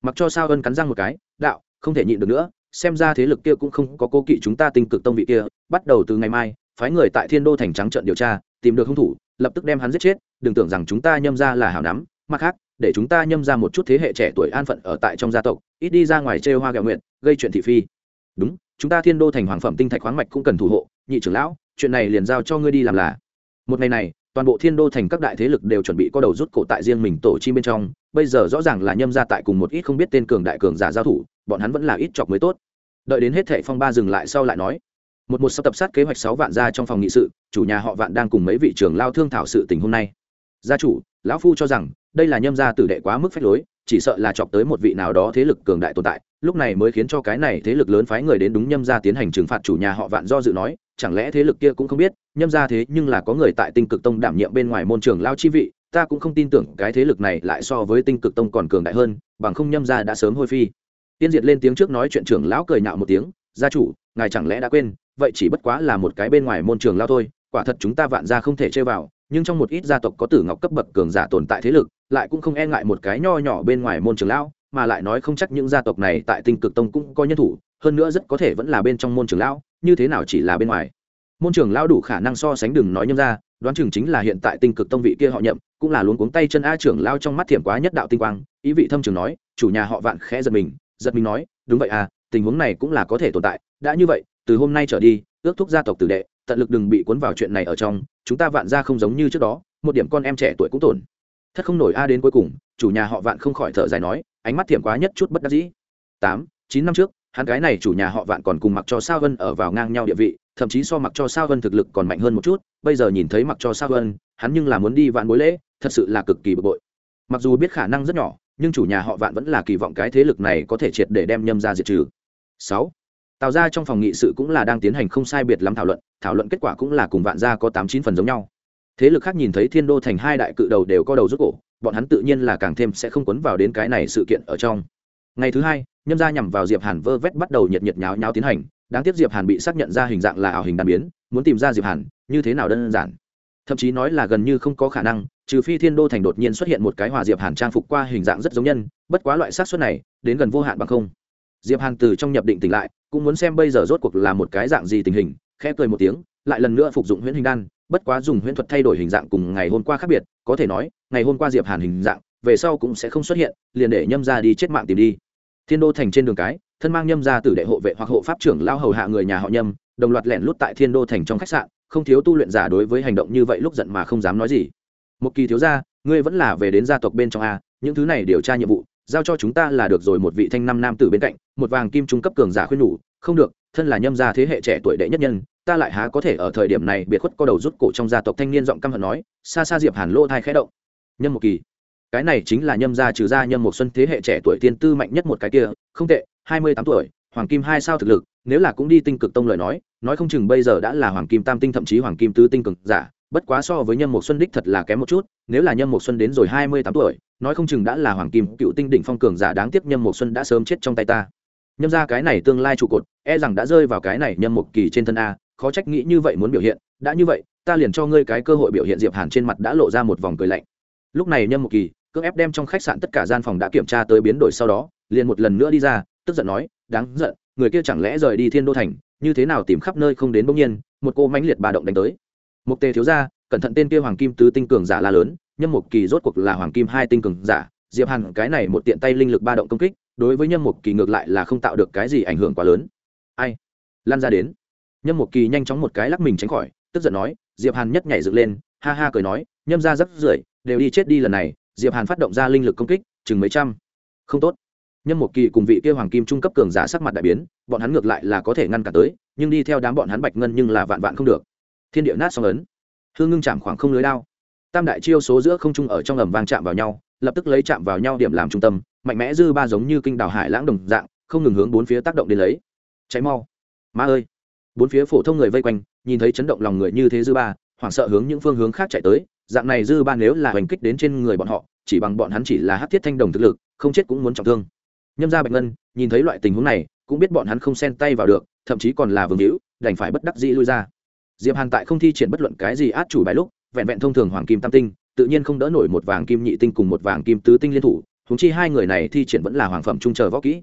Mặc cho sao ân cắn răng một cái, đạo, không thể nhịn được nữa, xem ra thế lực kia cũng không có cố kỵ chúng ta tinh cực tông vị kia, bắt đầu từ ngày mai, phái người tại thiên đô thành trắng trận điều tra, tìm được hung thủ, lập tức đem hắn giết chết, đừng tưởng rằng chúng ta nhâm ra là hảo nắm, mặt khác, để chúng ta nhâm ra một chút thế hệ trẻ tuổi an phận ở tại trong gia tộc, ít đi ra ngoài chơi hoa gạo nguyện gây chuyện thị phi. Đúng, chúng ta thiên đô thành hoàng phẩm tinh thạch khoáng mạch cũng cần thủ hộ nhị trưởng lão, chuyện này liền giao cho ngươi đi làm là. Một ngày này, toàn bộ thiên đô thành các đại thế lực đều chuẩn bị có đầu rút cổ tại riêng mình tổ chi bên trong. Bây giờ rõ ràng là nhâm ra tại cùng một ít không biết tên cường đại cường giả giao thủ, bọn hắn vẫn là ít chọc mới tốt. Đợi đến hết thệ phong ba dừng lại sau lại nói, một một sắp tập sát kế hoạch sáu vạn ra trong phòng nghị sự, chủ nhà họ vạn đang cùng mấy vị trưởng lao thương thảo sự tình hôm nay. Gia chủ, lão phu cho rằng, đây là nhâm gia tử đệ quá mức phách lối, chỉ sợ là chọc tới một vị nào đó thế lực cường đại tồn tại lúc này mới khiến cho cái này thế lực lớn phái người đến đúng nhâm gia tiến hành trừng phạt chủ nhà họ vạn do dự nói, chẳng lẽ thế lực kia cũng không biết, nhâm gia thế nhưng là có người tại tinh cực tông đảm nhiệm bên ngoài môn trường lao chi vị, ta cũng không tin tưởng cái thế lực này lại so với tinh cực tông còn cường đại hơn, bằng không nhâm gia đã sớm hôi phi. Tiên diệt lên tiếng trước nói chuyện trưởng lão cười nhạo một tiếng, gia chủ, ngài chẳng lẽ đã quên, vậy chỉ bất quá là một cái bên ngoài môn trường lao thôi, quả thật chúng ta vạn gia không thể chơi vào, nhưng trong một ít gia tộc có tử ngọc cấp bậc cường giả tồn tại thế lực, lại cũng không e ngại một cái nho nhỏ bên ngoài môn trường lão mà lại nói không chắc những gia tộc này tại tinh cực tông cũng có nhân thủ, hơn nữa rất có thể vẫn là bên trong môn trường lão, như thế nào chỉ là bên ngoài. Môn trường lão đủ khả năng so sánh đừng nói nhâm ra, đoán chừng chính là hiện tại tinh cực tông vị kia họ nhậm, cũng là luôn cuống tay chân a trưởng lao trong mắt thiểm quá nhất đạo tinh quang, ý vị thâm trường nói, chủ nhà họ vạn khẽ giật mình giật mình nói, đúng vậy à tình huống này cũng là có thể tồn tại, đã như vậy, từ hôm nay trở đi, ước thúc gia tộc tử đệ, tận lực đừng bị cuốn vào chuyện này ở trong, chúng ta vạn ra không giống như trước đó, một điểm con em trẻ tuổi cũng tổn thất không nổi a đến cuối cùng, chủ nhà họ vạn không khỏi thở dài nói ánh mắt thiểm quá nhất chút bất đắc dĩ. Tám, chín năm trước, hắn cái này chủ nhà họ vạn còn cùng mặc cho sao vân ở vào ngang nhau địa vị, thậm chí so mặc cho sao vân thực lực còn mạnh hơn một chút, bây giờ nhìn thấy mặc cho sao vân, hắn nhưng là muốn đi vạn bối lễ, thật sự là cực kỳ bực bội. Mặc dù biết khả năng rất nhỏ, nhưng chủ nhà họ vạn vẫn là kỳ vọng cái thế lực này có thể triệt để đem nhâm ra diệt trừ. Sáu, tào ra trong phòng nghị sự cũng là đang tiến hành không sai biệt lắm thảo luận thảo luận kết quả cũng là cùng vạn gia có tám chín phần giống nhau thế lực khác nhìn thấy thiên đô thành hai đại cự đầu đều có đầu rút cổ, bọn hắn tự nhiên là càng thêm sẽ không quấn vào đến cái này sự kiện ở trong. Ngày thứ hai, nhâm gia nhằm vào diệp hàn vơ vét bắt đầu nhiệt nhiệt nháo nháo tiến hành, đáng tiếc diệp hàn bị xác nhận ra hình dạng là ảo hình đàn biến, muốn tìm ra diệp hàn, như thế nào đơn giản? Thậm chí nói là gần như không có khả năng, trừ phi thiên đô thành đột nhiên xuất hiện một cái hòa diệp hàn trang phục qua hình dạng rất giống nhân, bất quá loại xác suất này, đến gần vô hạn bằng không. Diệp hàn từ trong nhập định tỉnh lại, cũng muốn xem bây giờ rốt cuộc là một cái dạng gì tình hình, khẽ cười một tiếng, lại lần nữa phục dụng huyễn hình đan bất quá dùng huyễn thuật thay đổi hình dạng cùng ngày hôm qua khác biệt, có thể nói, ngày hôm qua diệp hàn hình dạng, về sau cũng sẽ không xuất hiện, liền để nhâm ra đi chết mạng tìm đi. Thiên đô thành trên đường cái, thân mang nhâm ra từ đệ hộ vệ hoặc hộ pháp trưởng lao hầu hạ người nhà họ nhâm, đồng loạt lẻn lút tại thiên đô thành trong khách sạn, không thiếu tu luyện giả đối với hành động như vậy lúc giận mà không dám nói gì. Một kỳ thiếu gia, ngươi vẫn là về đến gia tộc bên trong a, những thứ này điều tra nhiệm vụ, giao cho chúng ta là được rồi một vị thanh năm nam tử bên cạnh, một vàng kim trung cấp cường giả khuyên nhủ, không được, thân là nhâm gia thế hệ trẻ tuổi đệ nhất nhân ta lại há có thể ở thời điểm này biệt khuất co đầu rút cổ trong gia tộc thanh niên giọng căm hận nói, xa xa diệp hàn lô thai khẽ động. Nhâm một kỳ, cái này chính là nhâm gia trừ gia nhâm một xuân thế hệ trẻ tuổi tiên tư mạnh nhất một cái kia, không tệ, hai mươi tám tuổi, hoàng kim hai sao thực lực, nếu là cũng đi tinh cực tông lời nói nói không chừng bây giờ đã là hoàng kim tam tinh thậm chí hoàng kim tứ tinh cực giả, bất quá so với nhâm một xuân đích thật là kém một chút, nếu là nhâm một xuân đến rồi hai mươi tám tuổi, nói không chừng đã là hoàng kim cựu tinh đỉnh phong cường giả đáng tiếc nhâm một xuân đã sớm chết trong tay ta. Nhâm ra cái này tương lai trụ cột e rằng đã rơi vào cái này nhâm một kỳ trên thân a khó trách nghĩ như vậy muốn biểu hiện, đã như vậy, ta liền cho ngươi cái cơ hội biểu hiện diệp hàn trên mặt đã lộ ra một vòng cười lạnh. Lúc này nhâm một kỳ, cưỡng ép đem trong khách sạn tất cả gian phòng đã kiểm tra tới biến đổi sau đó, liền một lần nữa đi ra, tức giận nói, đáng giận, người kia chẳng lẽ rời đi thiên đô thành, như thế nào tìm khắp nơi không đến bỗng nhiên? Một cô mãnh liệt bà động đánh tới. Mục tề thiếu ra cẩn thận tên kia hoàng kim tứ tinh cường giả la lớn, nhâm mục kỳ rốt cuộc là hoàng kim hai tinh cường giả, diệp hàn cái này một tiện tay linh lực ba động công kích, đối với nhâm mục kỳ ngược lại là không tạo được cái gì ảnh hưởng quá lớn. Ai? Lan ra đến nhâm một kỳ nhanh chóng một cái lắc mình tránh khỏi tức giận nói diệp hàn nhất nhảy dựng lên ha ha cười nói nhâm ra rất rưởi đều đi chết đi lần này diệp hàn phát động ra linh lực công kích chừng mấy trăm. Không tốt. Nhâm một kỳ cùng vị kia hoàng kim trung cấp cường giả sắc mặt đại biến bọn hắn ngược lại là có thể ngăn cản tới nhưng đi theo đám bọn hắn bạch ngân nhưng là vạn vạn không được. Thiên địa nát song ấn hương ngưng chạm khoảng không lưới đao, tam đại chiêu số giữa không trung ở trong ầm vang chạm vào nhau lập tức lấy chạm vào nhau điểm làm trung tâm mạnh mẽ dư ba giống như kinh đảo hải lãng đồng dạng không ngừng hướng bốn phía tác động đến lấy. Cháy mau. Ma ơi bốn phía phổ thông người vây quanh, nhìn thấy chấn động lòng người như thế dư ba, hoảng sợ hướng những phương hướng khác chạy tới, dạng này dư ba nếu là hành kích đến trên người bọn họ, chỉ bằng bọn hắn chỉ là hát thiết thanh đồng thực lực, không chết cũng muốn trọng thương. Nhâm gia bạch ngân, nhìn thấy loại tình huống này, cũng biết bọn hắn không xen tay vào được, thậm chí còn là vương hữu, đành phải bất đắc dĩ lui ra. Diệp hàn tại không thi triển bất luận cái gì át chủ bài lúc, vẹn vẹn thông thường hoàng kim tam tinh, tự nhiên không đỡ nổi một vàng kim nhị tinh cùng một vàng kim tứ tinh liên thủ húng chi hai người này thi triển vẫn là hoàng phẩm trung chờ võ kỹ.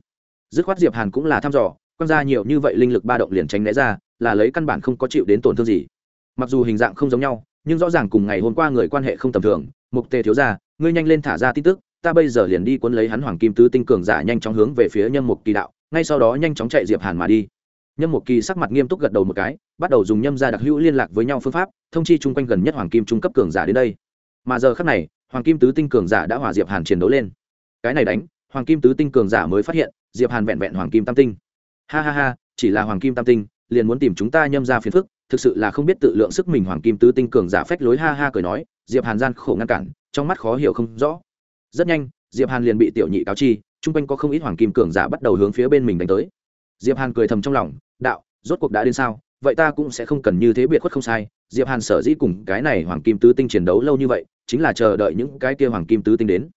Dứt khoát diệp hàn cũng là thăm dò, quan ra nhiều như vậy linh lực ba động liền tránh né ra là lấy căn bản không có chịu đến tổn thương gì. Mặc dù hình dạng không giống nhau, nhưng rõ ràng cùng ngày hôm qua người quan hệ không tầm thường, mục tề thiếu gia, ngươi nhanh lên thả ra tin tức, ta bây giờ liền đi cuốn lấy hắn hoàng kim tứ tinh cường giả nhanh chóng hướng về phía nhâm mục kỳ đạo, ngay sau đó nhanh chóng chạy diệp hàn mà đi. Nhâm mục kỳ sắc mặt nghiêm túc gật đầu một cái, bắt đầu dùng nhâm gia đặc hữu liên lạc với nhau phương pháp, thông chi chung quanh gần nhất hoàng kim trung cấp cường giả đến đây. Mà giờ khắc này, hoàng kim tứ tinh cường giả đã hòa diệp hàn chiến đấu lên. Cái này đánh, hoàng kim tứ tinh cường giả mới phát hiện, diệp hàn vẹn vẹn hoàng kim tam tinh. Ha ha ha, chỉ là hoàng kim tam tinh liền muốn tìm chúng ta nhâm ra phiền phức, thực sự là không biết tự lượng sức mình hoàng kim tứ tinh cường giả phách lối ha ha cười nói, diệp hàn gian khổ ngăn cản, trong mắt khó hiểu không rõ. Rất nhanh, diệp hàn liền bị tiểu nhị cáo chi, chung quanh có không ít hoàng kim cường giả bắt đầu hướng phía bên mình đánh tới. Diệp hàn cười thầm trong lòng, đạo, rốt cuộc đã đến sao? Vậy ta cũng sẽ không cần như thế biệt khuất không sai. Diệp hàn sở dĩ cùng cái này hoàng kim tứ tinh chiến đấu lâu như vậy, chính là chờ đợi những cái kia hoàng kim tứ tinh đến.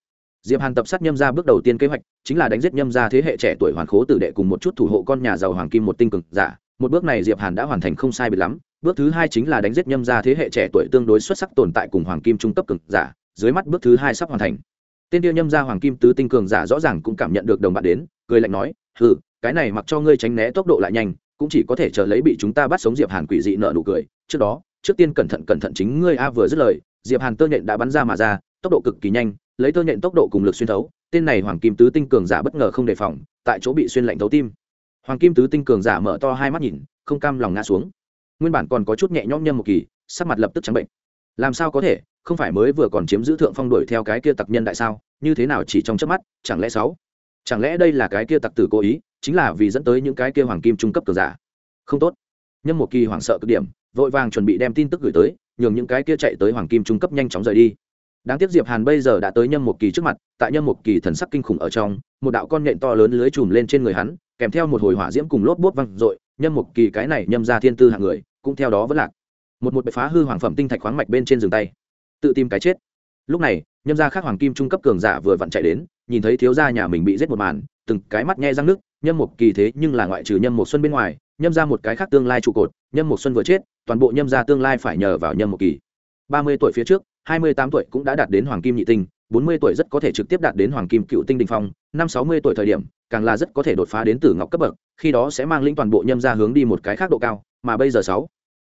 Diệp hàn tập sát nhâm ra bước đầu tiên kế hoạch, chính là đánh giết nhâm ra thế hệ trẻ tuổi hoàn khố tử đệ cùng một chút thủ hộ con nhà giàu hoàng kim một tinh cường giả một bước này diệp hàn đã hoàn thành không sai biệt lắm, bước thứ hai chính là đánh giết nhâm ra thế hệ trẻ tuổi tương đối xuất sắc tồn tại cùng hoàng kim trung cấp cường giả, dưới mắt bước thứ hai sắp hoàn thành. Tên tiêu nhâm ra hoàng kim tứ tinh cường giả rõ ràng cũng cảm nhận được đồng bạn đến, cười lạnh nói, hừ, cái này mặc cho ngươi tránh né tốc độ lại nhanh, cũng chỉ có thể chờ lấy bị chúng ta bắt sống diệp hàn quỷ dị nợ nụ cười. Trước đó, trước tiên cẩn thận cẩn thận chính ngươi a vừa dứt lời, diệp hàn tơ nhện đã bắn ra mà ra, tốc độ cực kỳ nhanh, lấy tơ nhện tốc độ cùng lực xuyên thấu, tên này hoàng kim tứ tinh cường giả bất ngờ không đề phòng, tại chỗ bị xuyên lạnh thấu tim hoàng kim tứ tinh cường giả mở to hai mắt nhìn, không cam lòng ngã xuống. Nguyên bản còn có chút nhẹ nhõm nhâm một kỳ, sắc mặt lập tức trắng bệnh. Làm sao có thể? Không phải mới vừa còn chiếm giữ thượng phong đuổi theo cái kia tặc nhân đại sao? Như thế nào chỉ trong chớp mắt? Chẳng lẽ sáu? Chẳng lẽ đây là cái kia tặc tử cố ý, chính là vì dẫn tới những cái kia hoàng kim trung cấp cường giả? Không tốt. Nhâm một kỳ hoảng sợ cực điểm, vội vàng chuẩn bị đem tin tức gửi tới, nhường những cái kia chạy tới hoàng kim trung cấp nhanh chóng rời đi. Đáng tiếc diệp hàn bây giờ đã tới nhâm một kỳ trước mặt, tại nhâm một kỳ thần sắc kinh khủng ở trong, một đạo con nhện to lớn lưới chùm lên trên người hắn kèm theo một hồi hỏa diễm cùng lốp bút văng r nhâm một kỳ cái này nhâm ra thiên tư hạng người, cũng theo đó vẫn lạc. Một một bệ phá hư hoàng phẩm tinh thạch khoáng mạch bên trên giường tay, tự tìm cái chết. Lúc này, nhâm gia khác hoàng kim trung cấp cường giả vừa vặn chạy đến, nhìn thấy thiếu gia nhà mình bị giết một màn, từng cái mắt nghe răng nước nhâm một kỳ thế nhưng là ngoại trừ nhâm một xuân bên ngoài, nhâm ra một cái khác tương lai trụ cột, nhâm một xuân vừa chết, toàn bộ nhâm ra tương lai phải nhờ vào nhâm một kỳ. Ba mươi tuổi phía trước, hai mươi tám tuổi cũng đã đạt đến hoàng kim nhị tinh bốn mươi tuổi rất có thể trực tiếp đạt đến hoàng kim cựu tinh đình phong, năm sáu mươi tuổi thời điểm, càng là rất có thể đột phá đến tử ngọc cấp bậc, khi đó sẽ mang lĩnh toàn bộ nhâm ra hướng đi một cái khác độ cao, mà bây giờ sáu.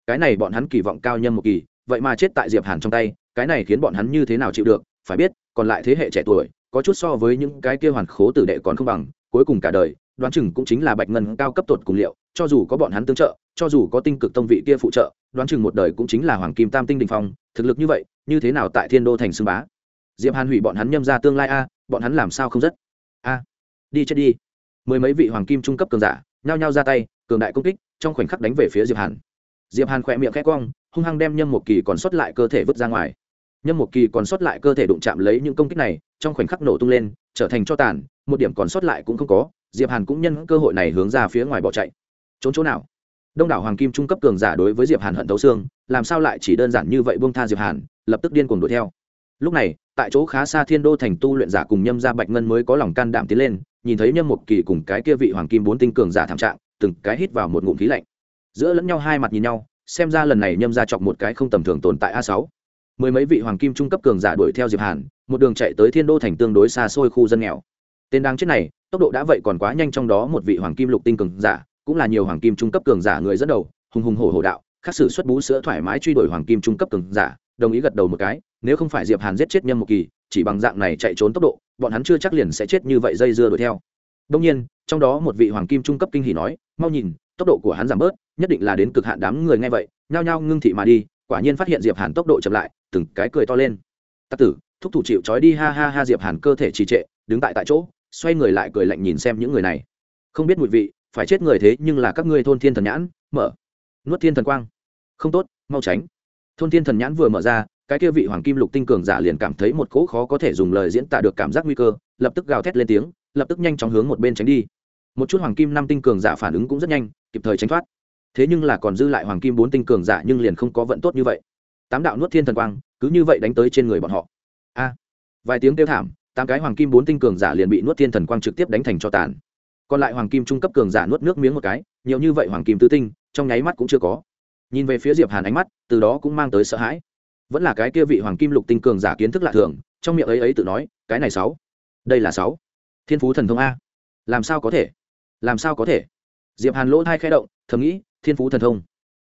Cái này bọn hắn kỳ vọng cao nhâm một kỳ, vậy mà chết tại diệp hàn trong tay, cái này khiến bọn hắn như thế nào chịu được, phải biết, còn lại thế hệ trẻ tuổi, có chút so với những cái kia hoàn khố tử đệ còn không bằng, cuối cùng cả đời, đoán chừng cũng chính là bạch ngân cao cấp tột cùng liệu, cho dù có bọn hắn tương trợ, cho dù có tinh cực tông vị kia phụ trợ, đoán chừng một đời cũng chính là hoàng kim tam tinh đình phong, thực lực như vậy, như thế nào tại thiên đô thành xưng bá? Diệp hàn hủy bọn hắn nhâm ra tương lai a, bọn hắn làm sao không rất a, đi chết đi. Mười mấy vị hoàng kim trung cấp cường giả nhao nhao ra tay, cường đại công kích, trong khoảnh khắc đánh về phía diệp hàn. Diệp hàn khỏe miệng khẽ cong, hung hăng đem nhâm một kỳ còn sót lại cơ thể vứt ra ngoài. Nhâm một kỳ còn sót lại cơ thể đụng chạm lấy những công kích này, trong khoảnh khắc nổ tung lên, trở thành cho tàn, một điểm còn sót lại cũng không có, diệp hàn cũng nhân cơ hội này hướng ra phía ngoài bỏ chạy. Trốn chỗ nào? Đông đảo hoàng kim trung cấp cường giả đối với diệp hàn hận thấu xương, làm sao lại chỉ đơn giản như vậy buông tha diệp hàn, lập tức điên cuồng đuổi theo lúc này, tại chỗ khá xa thiên đô thành tu luyện giả cùng nhâm gia bạch ngân mới có lòng can đảm tiến lên, nhìn thấy nhâm một kỳ cùng cái kia vị hoàng kim bốn tinh cường giả thảm trạng, từng cái hít vào một ngụm khí lạnh. Giữa lẫn nhau hai mặt nhìn nhau, xem ra lần này nhâm gia chọc một cái không tầm thường tồn tại a sáu. Mười mấy vị hoàng kim trung cấp cường giả đuổi theo diệp hàn, một đường chạy tới thiên đô thành tương đối xa xôi khu dân nghèo. Tên đáng chết này, tốc độ đã vậy còn quá nhanh trong đó một vị hoàng kim lục tinh cường giả, cũng là nhiều hoàng kim trung cấp cường giả người dẫn đầu, hùng hùng hổ hổ đạo, khắc sử xuất bú sữa thoải mái truy đuổi hoàng kim trung cấp cường giả đồng ý gật đầu một cái, nếu không phải diệp hàn giết chết nhâm một kỳ, chỉ bằng dạng này chạy trốn tốc độ, bọn hắn chưa chắc liền sẽ chết như vậy dây dưa đuổi theo. Đông nhiên, trong đó một vị hoàng kim trung cấp kinh hỉ nói, mau nhìn, tốc độ của hắn giảm bớt, nhất định là đến cực hạn đám người nghe vậy, nhao nhao ngưng thị mà đi. Quả nhiên phát hiện diệp hàn tốc độ chậm lại, từng cái cười to lên. Tắc tử, thúc thủ chịu trói đi, ha ha ha. Diệp hàn cơ thể trì trệ, đứng tại tại chỗ, xoay người lại cười lạnh nhìn xem những người này. Không biết mùi vị, phải chết người thế nhưng là các ngươi thôn thiên thần nhãn, mở, nuốt thiên thần quang. Không tốt, mau tránh thôn thiên thần nhãn vừa mở ra, cái kia vị hoàng kim lục tinh cường giả liền cảm thấy một cỗ khó có thể dùng lời diễn tả được cảm giác nguy cơ, lập tức gào thét lên tiếng, lập tức nhanh chóng hướng một bên tránh đi. Một chút hoàng kim năm tinh cường giả phản ứng cũng rất nhanh, kịp thời tránh thoát. Thế nhưng là còn dư lại hoàng kim bốn tinh cường giả nhưng liền không có vận tốt như vậy. Tám đạo nuốt thiên thần quang, cứ như vậy đánh tới trên người bọn họ. A! Vài tiếng kêu thảm, tám cái hoàng kim bốn tinh cường giả liền bị nuốt thiên thần quang trực tiếp đánh thành cho tàn. Còn lại hoàng kim trung cấp cường giả nuốt nước miếng một cái, nhiều như vậy hoàng kim tứ tinh, trong nháy mắt cũng chưa có nhìn về phía diệp hàn ánh mắt, từ đó cũng mang tới sợ hãi. Vẫn là cái kia vị hoàng kim lục tinh cường giả kiến thức lạ thường, trong miệng ấy ấy tự nói, cái này sáu, đây là sáu. Thiên phú thần thông a. Làm sao có thể? Làm sao có thể? Diệp hàn lỗ thai khai động, thầm nghĩ, thiên phú thần thông.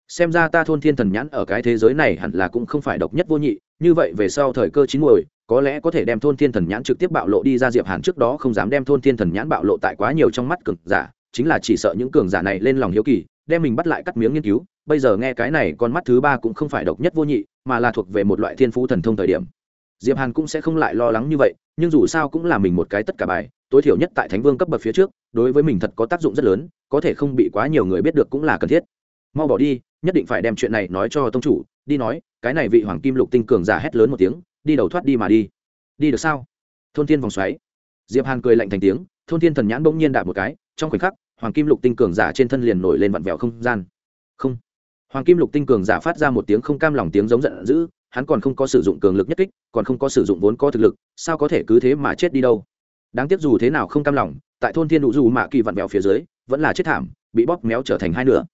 Xem ra ta thôn thiên thần nhãn ở cái thế giới này hẳn là cũng không phải độc nhất vô nhị, như vậy về sau thời cơ chín muồi, có lẽ có thể đem thôn thiên thần nhãn trực tiếp bạo lộ đi ra. Diệp hàn trước đó không dám đem thôn thiên thần nhãn bạo lộ tại quá nhiều trong mắt cường giả, chính là chỉ sợ những cường giả này lên lòng hiếu kỳ, đem mình bắt lại cắt miếng nghiên cứu bây giờ nghe cái này con mắt thứ ba cũng không phải độc nhất vô nhị, mà là thuộc về một loại thiên phú thần thông thời điểm. Diệp hàn cũng sẽ không lại lo lắng như vậy, nhưng dù sao cũng là mình một cái tất cả bài, tối thiểu nhất tại thánh vương cấp bậc phía trước, đối với mình thật có tác dụng rất lớn, có thể không bị quá nhiều người biết được cũng là cần thiết. Mau bỏ đi, nhất định phải đem chuyện này nói cho tông chủ, đi nói, cái này vị hoàng kim lục tinh cường giả hét lớn một tiếng, đi đầu thoát đi mà đi. Đi được sao? Thôn thiên vòng xoáy. Diệp hàn cười lạnh thành tiếng, thôn thiên thần nhãn bỗng nhiên đạp một cái, trong khoảnh khắc, hoàng kim lục tinh cường giả trên thân liền nổi lên vặn vẹo không gian hoàng kim lục tinh cường giả phát ra một tiếng không cam lòng tiếng giống giận dữ, hắn còn không có sử dụng cường lực nhất kích, còn không có sử dụng vốn có thực lực, sao có thể cứ thế mà chết đi đâu? Đáng tiếc dù thế nào không cam lòng, tại thôn thiên đủ dù mạ kỳ vặn vẹo phía dưới, vẫn là chết thảm, bị bóp méo trở thành hai nửa.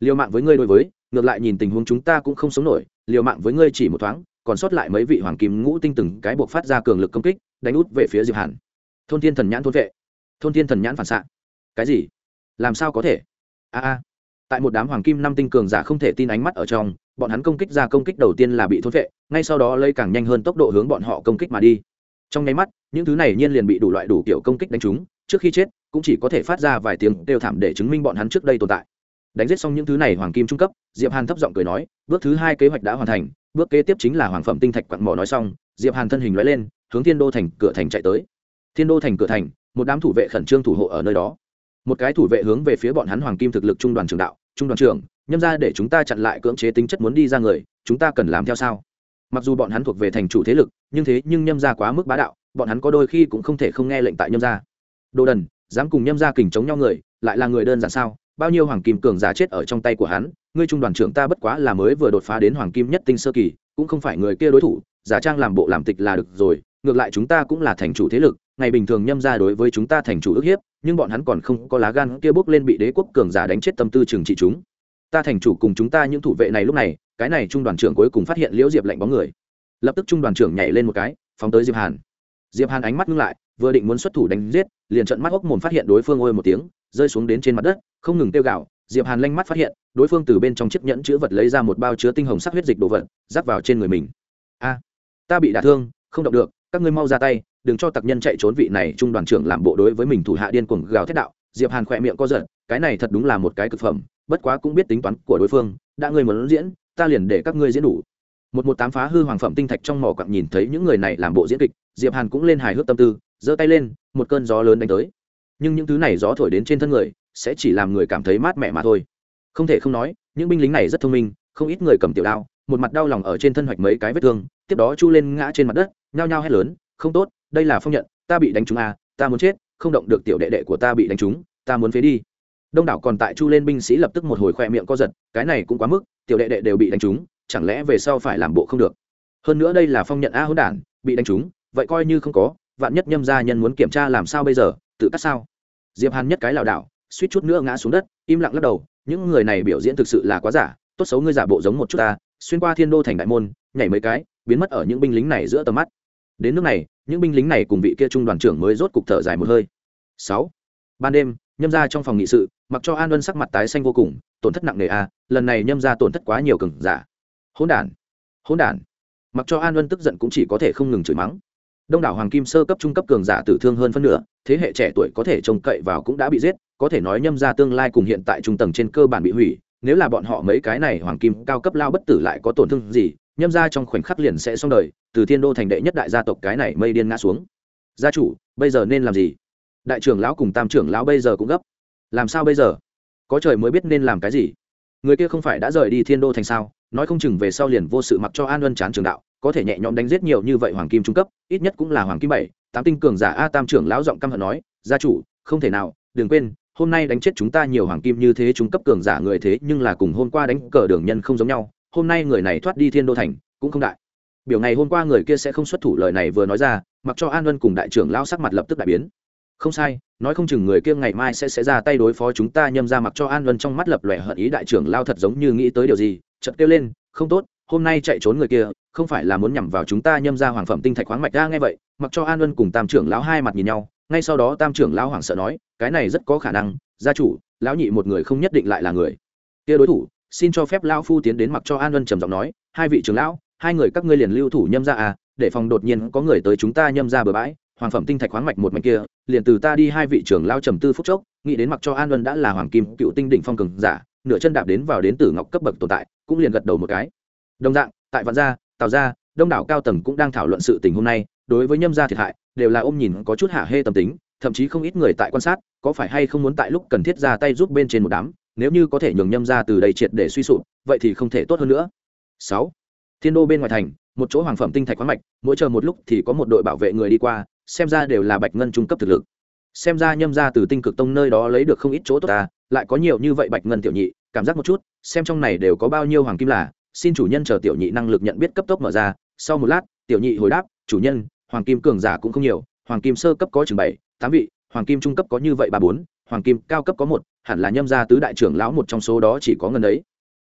Liều mạng với ngươi đối với, ngược lại nhìn tình huống chúng ta cũng không sống nổi, liều mạng với ngươi chỉ một thoáng, còn sót lại mấy vị hoàng kim ngũ tinh từng cái buộc phát ra cường lực công kích, đánh út về phía diệp hàn. Thôn thiên thần nhãn thôn vệ. Thôn thiên thần nhãn phản xạ. Cái gì? Làm sao có thể? A a tại một đám hoàng kim năm tinh cường giả không thể tin ánh mắt ở trong, bọn hắn công kích ra công kích đầu tiên là bị thôn vệ ngay sau đó lây càng nhanh hơn tốc độ hướng bọn họ công kích mà đi. Trong nháy mắt, những thứ này nhiên liền bị đủ loại đủ kiểu công kích đánh trúng, trước khi chết, cũng chỉ có thể phát ra vài tiếng đều thảm để chứng minh bọn hắn trước đây tồn tại. Đánh giết xong những thứ này hoàng kim trung cấp, diệp hàn thấp giọng cười nói, bước thứ hai kế hoạch đã hoàn thành, bước kế tiếp chính là hoàng phẩm tinh thạch quặng mỏ nói xong, diệp hàn thân hình lóe lên, hướng thiên đô thành cửa thành chạy tới. Thiên đô thành cửa thành, một đám thủ vệ khẩn trương thủ hộ ở nơi đó một cái thủ vệ hướng về phía bọn hắn hoàng kim thực lực trung đoàn trưởng đạo, trung đoàn trưởng, nhâm ra để chúng ta chặn lại cưỡng chế tính chất muốn đi ra người, chúng ta cần làm theo sao? Mặc dù bọn hắn thuộc về thành chủ thế lực, nhưng thế nhưng nhâm ra quá mức bá đạo, bọn hắn có đôi khi cũng không thể không nghe lệnh tại nhâm ra đồ đần, dám cùng nhâm ra kình chống nhau người, lại là người đơn giản sao? Bao nhiêu hoàng kim cường giả chết ở trong tay của hắn, ngươi trung đoàn trưởng ta bất quá là mới vừa đột phá đến hoàng kim nhất tinh sơ kỳ, cũng không phải người kia đối thủ, giả trang làm bộ làm tịch là được rồi, ngược lại chúng ta cũng là thành chủ thế lực ngày bình thường nhâm ra đối với chúng ta thành chủ ức hiếp, nhưng bọn hắn còn không có lá gan kia bước lên bị đế quốc cường giả đánh chết tâm tư trừng trị chúng. Ta thành chủ cùng chúng ta những thủ vệ này lúc này, cái này trung đoàn trưởng cuối cùng phát hiện liễu diệp lạnh bóng người. Lập tức trung đoàn trưởng nhảy lên một cái, phóng tới diệp hàn. Diệp hàn ánh mắt ngưng lại, vừa định muốn xuất thủ đánh giết, liền trận mắt hốc mồm phát hiện đối phương ôi một tiếng, rơi xuống đến trên mặt đất, không ngừng tiêu gạo diệp hàn lanh mắt phát hiện, đối phương từ bên trong chiếc nhẫn chứa vật lấy ra một bao chứa tinh hồng sắc huyết dịch đồ vật, rắc vào trên người mình. A, ta bị đả thương, không động được, các ngươi mau ra tay đừng cho tặc nhân chạy trốn vị này trung đoàn trưởng làm bộ đối với mình thủ hạ điên cuồng gào thét đạo. Diệp hàn khỏe miệng co giật, cái này thật đúng là một cái cực phẩm, bất quá cũng biết tính toán của đối phương, đã ngươi muốn diễn, ta liền để các ngươi diễn đủ. Một một tám phá hư hoàng phẩm tinh thạch trong mỏ quặng nhìn thấy những người này làm bộ diễn kịch, diệp hàn cũng lên hài hước tâm tư, giơ tay lên, một cơn gió lớn đánh tới. Nhưng những thứ này gió thổi đến trên thân người, sẽ chỉ làm người cảm thấy mát mẻ mà thôi. Không thể không nói, những binh lính này rất thông minh, không ít người cầm tiểu đao, một mặt đau lòng ở trên thân hoạch mấy cái vết thương, tiếp đó chu lên ngã trên mặt đất, nhao nhao hét lớn, không tốt đây là phong nhận, ta bị đánh trúng à ta muốn chết, không động được tiểu đệ đệ của ta bị đánh trúng, ta muốn phế đi. Đông đảo còn tại chu lên binh sĩ lập tức một hồi khoe miệng co giật, cái này cũng quá mức, tiểu đệ đệ đều bị đánh trúng, chẳng lẽ về sau phải làm bộ không được? Hơn nữa đây là phong nhận a hỗn đản, bị đánh trúng, vậy coi như không có, vạn nhất nhâm gia nhân muốn kiểm tra làm sao bây giờ, tự cắt sao? Diệp hàn nhất cái lảo đảo, suýt chút nữa ngã xuống đất, im lặng lắc đầu, những người này biểu diễn thực sự là quá giả, tốt xấu ngươi giả bộ giống một chút ta, xuyên qua thiên đô thành đại môn, nhảy mấy cái, biến mất ở những binh lính này giữa tầm mắt đến nước này, những binh lính này cùng vị kia trung đoàn trưởng mới rốt cục thở dài một hơi. Sáu. Ban đêm, nhâm ra trong phòng nghị sự, mặc cho an ân sắc mặt tái xanh vô cùng, tổn thất nặng nề a lần này nhâm ra tổn thất quá nhiều cừng giả. Hỗn đản hỗn đản. Mặc cho an ân tức giận cũng chỉ có thể không ngừng chửi mắng. Đông đảo hoàng kim sơ cấp trung cấp cường giả tử thương hơn phân nửa, thế hệ trẻ tuổi có thể trông cậy vào cũng đã bị giết, có thể nói nhâm ra tương lai cùng hiện tại trung tầng trên cơ bản bị hủy, nếu là bọn họ mấy cái này hoàng kim cao cấp lao bất tử lại có tổn thương gì nhâm ra trong khoảnh khắc liền sẽ xong đời, từ thiên đô thành đệ nhất đại gia tộc cái này mây điên ngã xuống. Gia chủ, bây giờ nên làm gì? Đại trưởng lão cùng tam trưởng lão bây giờ cũng gấp. Làm sao bây giờ? Có trời mới biết nên làm cái gì. Người kia không phải đã rời đi thiên đô thành sao? Nói không chừng về sau liền vô sự mặc cho an luân chán trường đạo, có thể nhẹ nhõm đánh giết nhiều như vậy hoàng kim trung cấp, ít nhất cũng là hoàng kim bảy, tám tinh cường giả a tam trưởng lão giọng căm hận nói, gia chủ, không thể nào, đừng quên, hôm nay đánh chết chúng ta nhiều hoàng kim như thế trung cấp cường giả người thế nhưng là cùng hôm qua đánh cờ đường nhân không giống nhau hôm nay người này thoát đi thiên đô thành, cũng không đại. Biểu ngày hôm qua người kia sẽ không xuất thủ lời này vừa nói ra, mặc cho an luân cùng đại trưởng lão sắc mặt lập tức đại biến. Không sai, nói không chừng người kia ngày mai sẽ sẽ ra tay đối phó chúng ta, nhâm ra mặc cho an luân trong mắt lập lòe hận ý đại trưởng lao thật giống như nghĩ tới điều gì, chợt kêu lên, không tốt, hôm nay chạy trốn người kia, không phải là muốn nhằm vào chúng ta nhâm ra hoàng phẩm tinh thạch khoáng mạch ra nghe vậy. Mặc cho an luân cùng tam trưởng lão hai mặt nhìn nhau, ngay sau đó tam trưởng lão hoảng sợ nói, cái này rất có khả năng, gia chủ, lão nhị một người không nhất định lại là người. Kia đối thủ xin cho phép lão phu tiến đến mặc cho an luân trầm giọng nói, hai vị trưởng lão, hai người các ngươi liền lưu thủ nhâm ra à để phòng đột nhiên có người tới chúng ta nhâm ra bờ bãi, hoàng phẩm tinh thạch khoáng mạch một mạch kia, liền từ ta đi hai vị trưởng lao trầm tư phúc chốc, nghĩ đến mặc cho an luân đã là hoàng kim cựu tinh đỉnh phong cường giả, nửa chân đạp đến vào đến tử ngọc cấp bậc tồn tại, cũng liền gật đầu một cái. Đồng dạng, tại vạn gia, tào gia, đông đảo cao tầng cũng đang thảo luận sự tình hôm nay, đối với nhâm gia thiệt hại, đều là ôm nhìn có chút hạ hê tâm tính, thậm chí không ít người tại quan sát, có phải hay không muốn tại lúc cần thiết ra tay giúp bên trên một đám nếu như có thể nhường nhâm gia từ đây triệt để suy sụp, vậy thì không thể tốt hơn nữa. Sáu, thiên đô bên ngoài thành, một chỗ hoàng phẩm tinh thạch khoáng mạch, mỗi chờ một lúc thì có một đội bảo vệ người đi qua, xem ra đều là bạch ngân trung cấp thực lực. Xem ra nhâm ra từ tinh cực tông nơi đó lấy được không ít chỗ tốt ta, lại có nhiều như vậy bạch ngân tiểu nhị, cảm giác một chút, xem trong này đều có bao nhiêu hoàng kim là, xin chủ nhân chờ tiểu nhị năng lực nhận biết cấp tốc mở ra, sau một lát, tiểu nhị hồi đáp, chủ nhân, hoàng kim cường giả cũng không nhiều, hoàng kim sơ cấp có chừng bảy, tám vị, hoàng kim trung cấp có như vậy ba bốn, hoàng kim cao cấp có một hẳn là nhâm gia tứ đại trưởng lão một trong số đó chỉ có ngân ấy.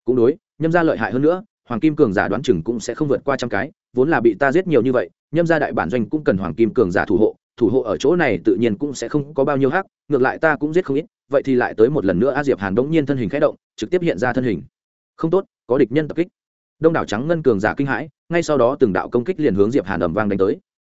Cũng đối, nhâm gia lợi hại hơn nữa, hoàng kim cường giả đoán chừng cũng sẽ không vượt qua trăm cái, vốn là bị ta giết nhiều như vậy, nhâm gia đại bản doanh cũng cần hoàng kim cường giả thủ hộ thủ hộ ở chỗ này tự nhiên cũng sẽ không có bao nhiêu hắc, ngược lại ta cũng giết không ít, vậy thì lại tới một lần nữa a diệp hàn đống nhiên thân hình khẽ động, trực tiếp hiện ra thân hình. Không tốt, có địch nhân tập kích. Đông đảo trắng ngân cường giả kinh hãi, ngay sau đó từng đạo công kích liền hướng diệp hàn ầm vang đánh tới.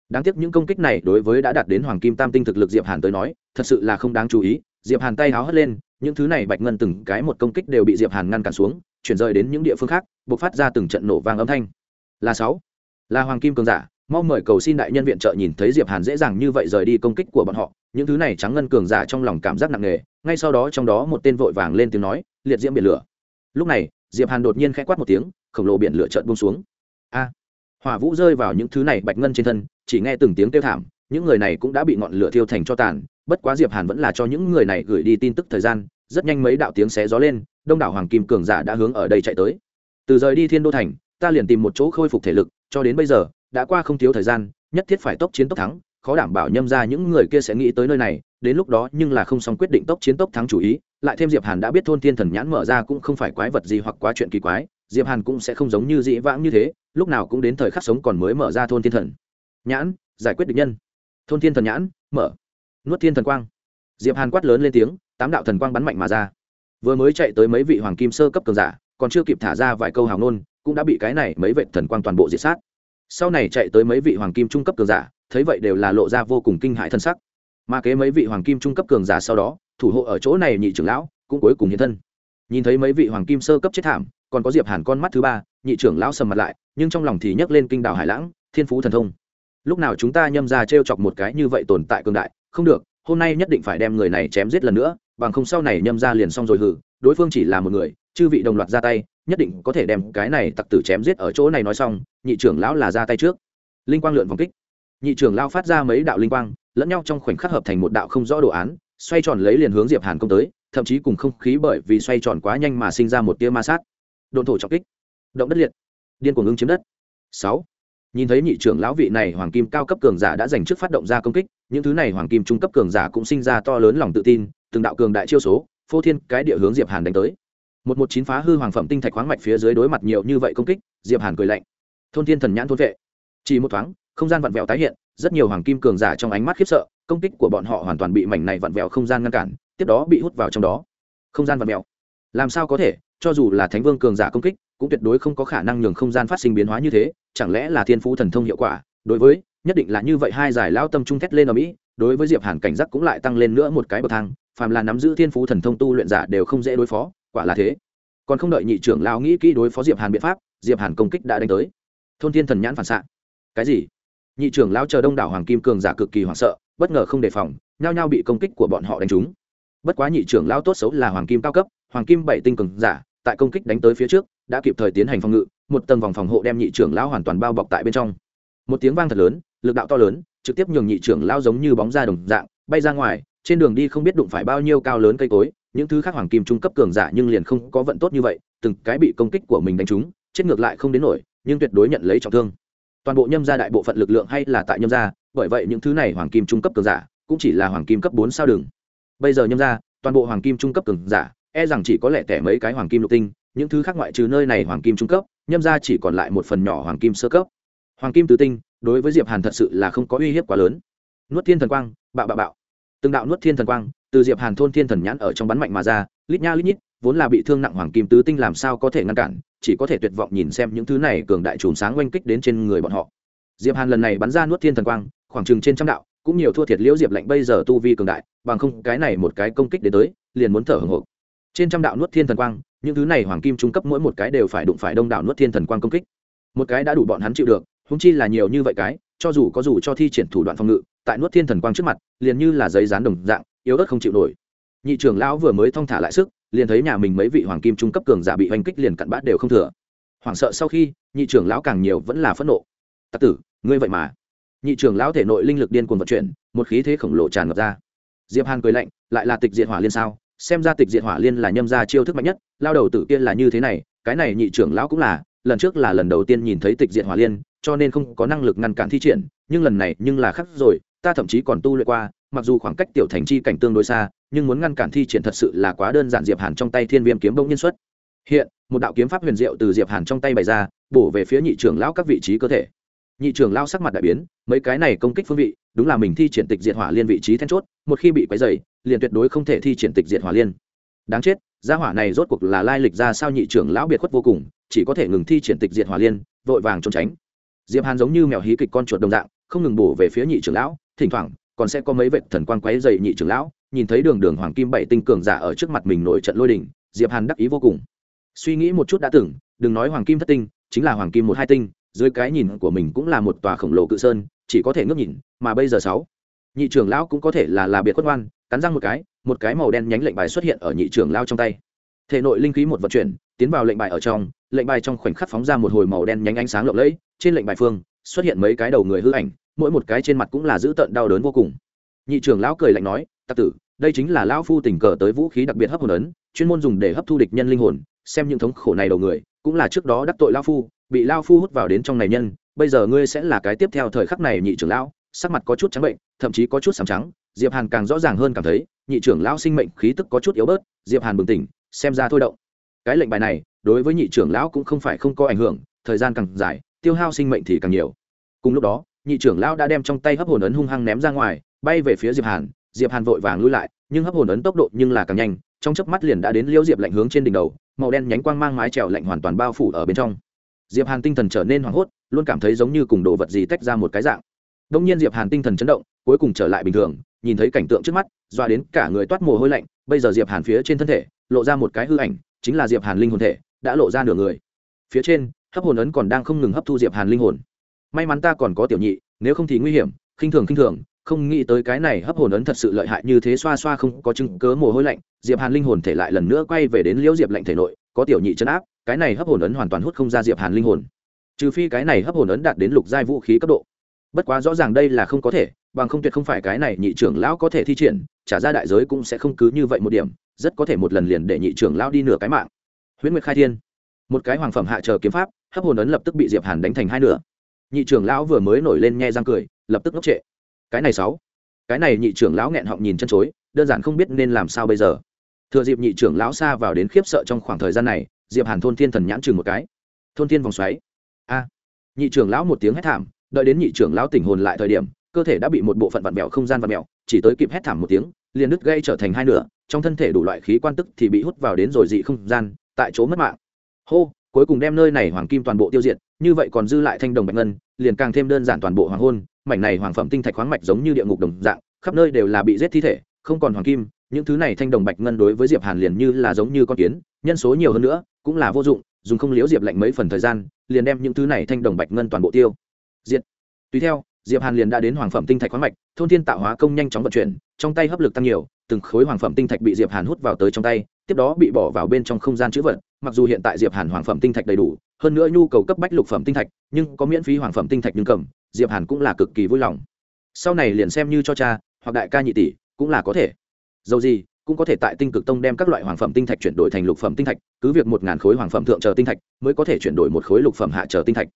Đáng tiếc những công kích này đối với đã đạt đến hoàng kim tam tinh thực lực diệp hàn tới nói, thật sự là không đáng chú ý diệp hàn tay háo hất lên, những thứ này bạch ngân từng cái một công kích đều bị diệp hàn ngăn cản xuống, chuyển rời đến những địa phương khác buộc phát ra từng trận nổ vang âm thanh. Là sáu. Là hoàng kim cường giả mong mời cầu xin đại nhân viện trợ nhìn thấy diệp hàn dễ dàng như vậy rời đi công kích của bọn họ, những thứ này trắng ngân cường giả trong lòng cảm giác nặng nề, ngay sau đó trong đó một tên vội vàng lên tiếng nói, liệt diễm biển lửa. Lúc này, diệp hàn đột nhiên khẽ quát một tiếng, khổng lồ biển lửa chợt buông xuống. A! Hỏa vũ rơi vào những thứ này bạch ngân trên thân, chỉ nghe từng tiếng kêu thảm những người này cũng đã bị ngọn lửa thiêu thành cho tàn, bất quá diệp hàn vẫn là cho những người này gửi đi tin tức thời gian, rất nhanh mấy đạo tiếng xé gió lên, đông đảo hoàng kim cường giả đã hướng ở đây chạy tới. Từ rời đi thiên đô thành, ta liền tìm một chỗ khôi phục thể lực, cho đến bây giờ, đã qua không thiếu thời gian, nhất thiết phải tốc chiến tốc thắng, khó đảm bảo nhâm ra những người kia sẽ nghĩ tới nơi này, đến lúc đó nhưng là không xong quyết định tốc chiến tốc thắng chủ ý, lại thêm diệp hàn đã biết thôn thiên thần nhãn mở ra cũng không phải quái vật gì hoặc quá chuyện kỳ quái, diệp hàn cũng sẽ không giống như dĩ vãng như thế, lúc nào cũng đến thời khắc sống còn mới mở ra thôn thiên thần. Nhãn, giải quyết địch nhân thôn thiên thần nhãn, mở. Nuốt thiên thần quang. Diệp hàn quát lớn lên tiếng, tám đạo thần quang bắn mạnh mà ra. Vừa mới chạy tới mấy vị hoàng kim sơ cấp cường giả, còn chưa kịp thả ra vài câu hào nôn cũng đã bị cái này mấy vệ thần quang toàn bộ diệt sát. Sau này chạy tới mấy vị hoàng kim trung cấp cường giả, thấy vậy đều là lộ ra vô cùng kinh hãi thân sắc. Mà kế mấy vị hoàng kim trung cấp cường giả sau đó, thủ hộ ở chỗ này nhị trưởng lão, cũng cuối cùng hiện thân. Nhìn thấy mấy vị hoàng kim sơ cấp chết thảm, còn có diệp hàn con mắt thứ ba, nhị trưởng lão sầm mặt lại, nhưng trong lòng thì nhấc lên kinh đảo hải lãng, thiên phú thần thông lúc nào chúng ta nhâm ra t chọc một cái như vậy tồn tại cường đại, không được, hôm nay nhất định phải đem người này chém giết lần nữa, bằng không sau này nhâm ra liền xong rồi hử đối phương chỉ là một người, chư vị đồng loạt ra tay, nhất định có thể đem cái này tặc tử chém giết ở chỗ này nói xong, nhị trưởng lão là ra tay trước. Linh quang lượn vòng kích. Nhị trưởng lao phát ra mấy đạo linh quang, lẫn nhau trong khoảnh khắc hợp thành một đạo không rõ đồ án, xoay tròn lấy liền hướng diệp hàn công tới, thậm chí cùng không khí bởi vì xoay tròn quá nhanh mà sinh ra một tia ma sát. Độn thổ trọng kích. Động đất liệt. Điên cuồng ứng chiếm đất. Sáu nhìn thấy nhị trưởng lão vị này hoàng kim cao cấp cường giả đã giành trước phát động ra công kích, những thứ này hoàng kim trung cấp cường giả cũng sinh ra to lớn lòng tự tin, từng đạo cường đại chiêu số, phô thiên cái địa hướng diệp hàn đánh tới. Một một chín phá hư hoàng phẩm tinh thạch khoáng mạch phía dưới đối mặt nhiều như vậy công kích, diệp hàn cười lạnh. Thôn thiên thần nhãn thôn vệ. Chỉ một thoáng, không gian vặn vẹo tái hiện, rất nhiều hoàng kim cường giả trong ánh mắt khiếp sợ, công kích của bọn họ hoàn toàn bị mảnh này vặn vẹo không gian ngăn cản, tiếp đó bị hút vào trong đó. Không gian vặn vẹo. Làm sao có thể, cho dù là thánh vương cường giả công kích cũng tuyệt đối không có khả năng nhường không gian phát sinh biến hóa như thế, chẳng lẽ là thiên phú thần thông hiệu quả? Đối với, nhất định là như vậy, hai giải lao tâm trung thét lên ở mỹ, đối với diệp hàn cảnh giác cũng lại tăng lên nữa một cái bậc thang, phàm là nắm giữ thiên phú thần thông tu luyện giả đều không dễ đối phó, quả là thế. Còn không đợi nhị trưởng lao nghĩ kỹ đối phó diệp hàn biện pháp, diệp hàn công kích đã đánh tới. Thôn thiên thần nhãn phản xạ. Cái gì? Nhị trưởng lao chờ đông đảo hoàng kim cường giả cực kỳ hoảng sợ, bất ngờ không đề phòng, nhao nhao bị công kích của bọn họ đánh trúng. Bất quá nhị trưởng lao tốt xấu là hoàng kim cao cấp, hoàng kim bảy tinh cường giả tại công kích đánh tới phía trước, đã kịp thời tiến hành phòng ngự, một tầng vòng phòng hộ đem nhị trưởng lão hoàn toàn bao bọc tại bên trong. Một tiếng vang thật lớn, lực đạo to lớn, trực tiếp nhường nhị trưởng lão giống như bóng ra đồng dạng, bay ra ngoài, trên đường đi không biết đụng phải bao nhiêu cao lớn cây cối, những thứ khác hoàng kim trung cấp cường giả nhưng liền không có vận tốt như vậy, từng cái bị công kích của mình đánh trúng, chết ngược lại không đến nổi, nhưng tuyệt đối nhận lấy trọng thương. Toàn bộ nhâm gia đại bộ phận lực lượng hay là tại nhâm gia, bởi vậy những thứ này hoàng kim trung cấp cường giả cũng chỉ là hoàng kim cấp bốn sao đường. Bây giờ nhâm gia, toàn bộ hoàng kim trung cấp cường giả e rằng chỉ có lẽ tẻ mấy cái hoàng kim lục tinh, những thứ khác ngoại trừ nơi này hoàng kim trung cấp, nhâm ra chỉ còn lại một phần nhỏ hoàng kim sơ cấp. Hoàng kim tứ tinh, đối với diệp hàn thật sự là không có uy hiếp quá lớn. Nuốt thiên thần quang, bạo bạo bạo. Từng đạo nuốt thiên thần quang, từ diệp hàn thôn thiên thần nhãn ở trong bắn mạnh mà ra, lít nha lít nhít, vốn là bị thương nặng hoàng kim tứ tinh làm sao có thể ngăn cản, chỉ có thể tuyệt vọng nhìn xem những thứ này cường đại chùm sáng oanh kích đến trên người bọn họ. Diệp hàn lần này bắn ra nuốt thiên thần quang, khoảng chừng trên trăm đạo, cũng nhiều thua thiệt liễu diệp lạnh bây giờ tu vi cường đại, bằng không cái này một cái công kích đến tới, liền muốn thở hổn hộc trên trăm đạo nuốt thiên thần quang, những thứ này hoàng kim trung cấp mỗi một cái đều phải đụng phải đông đảo nuốt thiên thần quang công kích. Một cái đã đủ bọn hắn chịu được húng chi là nhiều như vậy cái, cho dù có dù cho thi triển thủ đoạn phòng ngự, tại nuốt thiên thần quang trước mặt, liền như là giấy dán đồng dạng, yếu ớt không chịu nổi. Nhị trưởng lão vừa mới thong thả lại sức, liền thấy nhà mình mấy vị hoàng kim trung cấp cường giả bị oanh kích liền cặn bát đều không thừa. Hoảng sợ sau khi, nhị trưởng lão càng nhiều vẫn là phẫn nộ. Tặc tử, ngươi vậy mà. Nhị trưởng lão thể nội linh lực điên cuồng vận chuyển, một khí thế khổng lồ tràn ngập ra. Diệp hàn cười lạnh, lại là tịch diệt hỏa liên sao? Xem ra tịch diệt hỏa liên là nhâm gia chiêu thức mạnh nhất, lao đầu tử kia là như thế này, cái này nhị trưởng lão cũng là, lần trước là lần đầu tiên nhìn thấy tịch diệt hỏa liên, cho nên không có năng lực ngăn cản thi triển, nhưng lần này nhưng là khác rồi, ta thậm chí còn tu luyện qua, mặc dù khoảng cách tiểu thành chi cảnh tương đối xa, nhưng muốn ngăn cản thi triển thật sự là quá đơn giản, diệp hàn trong tay thiên viêm kiếm bỗng nhiên xuất. Hiện, một đạo kiếm pháp huyền diệu từ diệp hàn trong tay bày ra, bổ về phía nhị trưởng lão các vị trí cơ thể. Nhị trưởng lão sắc mặt đại biến, mấy cái này công kích phương vị, đúng là mình thi triển tịch diệt hỏa liên vị trí then chốt, một khi bị quấy dày liền tuyệt đối không thể thi triển tịch diệt hỏa liên đáng chết, gia hỏa này rốt cuộc là lai lịch ra sao nhị trưởng lão biệt khuất vô cùng, chỉ có thể ngừng thi triển tịch diệt hỏa liên, vội vàng trốn tránh diệp hàn giống như mèo hí kịch con chuột đồng dạng, không ngừng bổ về phía nhị trưởng lão, thỉnh thoảng, còn sẽ có mấy vệ thần quang quấy dày nhị trưởng lão, nhìn thấy đường đường hoàng kim bảy tinh cường giả ở trước mặt mình nổi trận lôi đình, diệp hàn đắc ý vô cùng suy nghĩ một chút đã từng, đừng nói hoàng kim thất tinh, chính là hoàng kim một hai tinh, dưới cái nhìn của mình cũng là một tòa khổng lồ cự sơn, chỉ có thể ngước nhìn, mà bây giờ sáu, nhị trưởng lão cũng có thể là là biệt khuất oan cắn răng một cái một cái màu đen nhánh lệnh bài xuất hiện ở nhị trưởng lão trong tay. Thể nội linh khí một vận chuyển, tiến vào lệnh bài ở trong, lệnh bài trong khoảnh khắc phóng ra một hồi màu đen nhánh ánh sáng lộng lẫy, trên lệnh bài phương xuất hiện mấy cái đầu người hư ảnh, mỗi một cái trên mặt cũng là dữ tợn đau đớn vô cùng. Nhị trưởng lão cười lạnh nói, tặc tử, đây chính là lão phu tình cờ tới vũ khí đặc biệt hấp hồn ấn, chuyên môn dùng để hấp thu địch nhân linh hồn, xem những thống khổ này đầu người, cũng là trước đó đắc tội lão phu, bị lão phu hút vào đến trong này nhân, bây giờ ngươi sẽ là cái tiếp theo thời khắc này nhị trưởng lão sắc mặt có chút trắng bệnh, thậm chí có chút sàm trắng, diệp hàn càng rõ ràng hơn cảm thấy, nhị trưởng lão sinh mệnh khí tức có chút yếu bớt, diệp hàn bừng tỉnh, xem ra thôi động. Cái lệnh bài này, đối với nhị trưởng lão cũng không phải không có ảnh hưởng, thời gian càng dài, tiêu hao sinh mệnh thì càng nhiều. Cùng lúc đó, nhị trưởng lão đã đem trong tay hấp hồn ấn hung hăng ném ra ngoài, bay về phía diệp hàn diệp hàn vội vàng lui lại, nhưng hấp hồn ấn tốc độ nhưng là càng nhanh, trong chớp mắt liền đã đến liêu diệp lạnh hướng trên đỉnh đầu, màu đen nhánh quang mang mái trèo lạnh hoàn toàn bao phủ ở bên trong. Diệp hàn tinh thần trở nên hoảng hốt, luôn cảm thấy giống như cùng đồ vật gì tách ra một cái dạng đông nhiên diệp hàn tinh thần chấn động, cuối cùng trở lại bình thường, nhìn thấy cảnh tượng trước mắt, doa đến cả người toát mồ hôi lạnh, bây giờ diệp hàn phía trên thân thể, lộ ra một cái hư ảnh, chính là diệp hàn linh hồn thể, đã lộ ra nửa người. Phía trên, hấp hồn ấn còn đang không ngừng hấp thu diệp hàn linh hồn. May mắn ta còn có tiểu nhị, nếu không thì nguy hiểm, khinh thường khinh thường, không nghĩ tới cái này hấp hồn ấn thật sự lợi hại như thế xoa xoa không có chứng cớ mồ hôi lạnh, diệp hàn linh hồn thể lại lần nữa quay về đến liễu diệp lạnh thể nội, có tiểu nhị chấn áp, cái này hấp hồn ấn hoàn toàn hút không ra diệp hàn linh hồn. Trừ phi cái này hấp hồn ấn đạt đến lục giai vũ khí cấp độ bất quá rõ ràng đây là không có thể, bằng không tuyệt không phải cái này nhị trưởng lão có thể thi triển, trả ra đại giới cũng sẽ không cứ như vậy một điểm, rất có thể một lần liền để nhị trưởng lão đi nửa cái mạng. Huyễn nguyệt khai thiên. Một cái hoàng phẩm hạ chờ kiếm pháp, hấp hồn ấn lập tức bị diệp hàn đánh thành hai nửa. Nhị trưởng lão vừa mới nổi lên nghe răng cười, lập tức ngốc trệ. Cái này sáu. Cái này nhị trưởng lão nghẹn họng nhìn chân chối, đơn giản không biết nên làm sao bây giờ. Thừa dịp nhị trưởng lão xa vào đến khiếp sợ trong khoảng thời gian này, diệp hàn thôn thiên thần nhãn chừng một cái. Thôn thiên vòng xoáy. A. Nhị trưởng lão một tiếng hét thảm đợi đến nhị trưởng lão tỉnh hồn lại thời điểm, cơ thể đã bị một bộ phận vặn mèo không gian vặn mèo chỉ tới kịp hét thảm một tiếng, liền đứt gây trở thành hai nửa, trong thân thể đủ loại khí quan tức thì bị hút vào đến rồi dị không gian, tại chỗ mất mạng. Hô, cuối cùng đem nơi này hoàng kim toàn bộ tiêu diệt, như vậy còn dư lại thanh đồng bạch ngân, liền càng thêm đơn giản toàn bộ hoàng hôn, mảnh này hoàng phẩm tinh thạch khoáng mạch giống như địa ngục đồng dạng, khắp nơi đều là bị giết thi thể, không còn hoàng kim, những thứ này thanh đồng bạch ngân đối với diệp hàn liền như là giống như con kiến, nhân số nhiều hơn nữa, cũng là vô dụng, dùng không liễu diệp lạnh mấy phần thời gian, liền đem những thứ này thanh đồng bạch ngân toàn bộ tiêu diệt. Tùy theo, diệp hàn liền đã đến hoàng phẩm tinh thạch khoáng mạch, thôn thiên tạo hóa công nhanh chóng vận chuyển, trong tay hấp lực tăng nhiều, từng khối hoàng phẩm tinh thạch bị diệp hàn hút vào tới trong tay, tiếp đó bị bỏ vào bên trong không gian chữ vật, mặc dù hiện tại diệp hàn hoàng phẩm tinh thạch đầy đủ, hơn nữa nhu cầu cấp bách lục phẩm tinh thạch, nhưng có miễn phí hoàng phẩm tinh thạch nhưng cầm, diệp hàn cũng là cực kỳ vui lòng. Sau này liền xem như cho cha, hoặc đại ca nhị tỷ, cũng là có thể. Dầu gì, cũng có thể tại tinh cực tông đem các loại hoàng phẩm tinh thạch chuyển đổi thành lục phẩm tinh thạch, cứ việc một ngàn khối hoàng phẩm thượng chờ tinh thạch mới có thể chuyển đổi một khối lục phẩm hạ chờ tinh thạch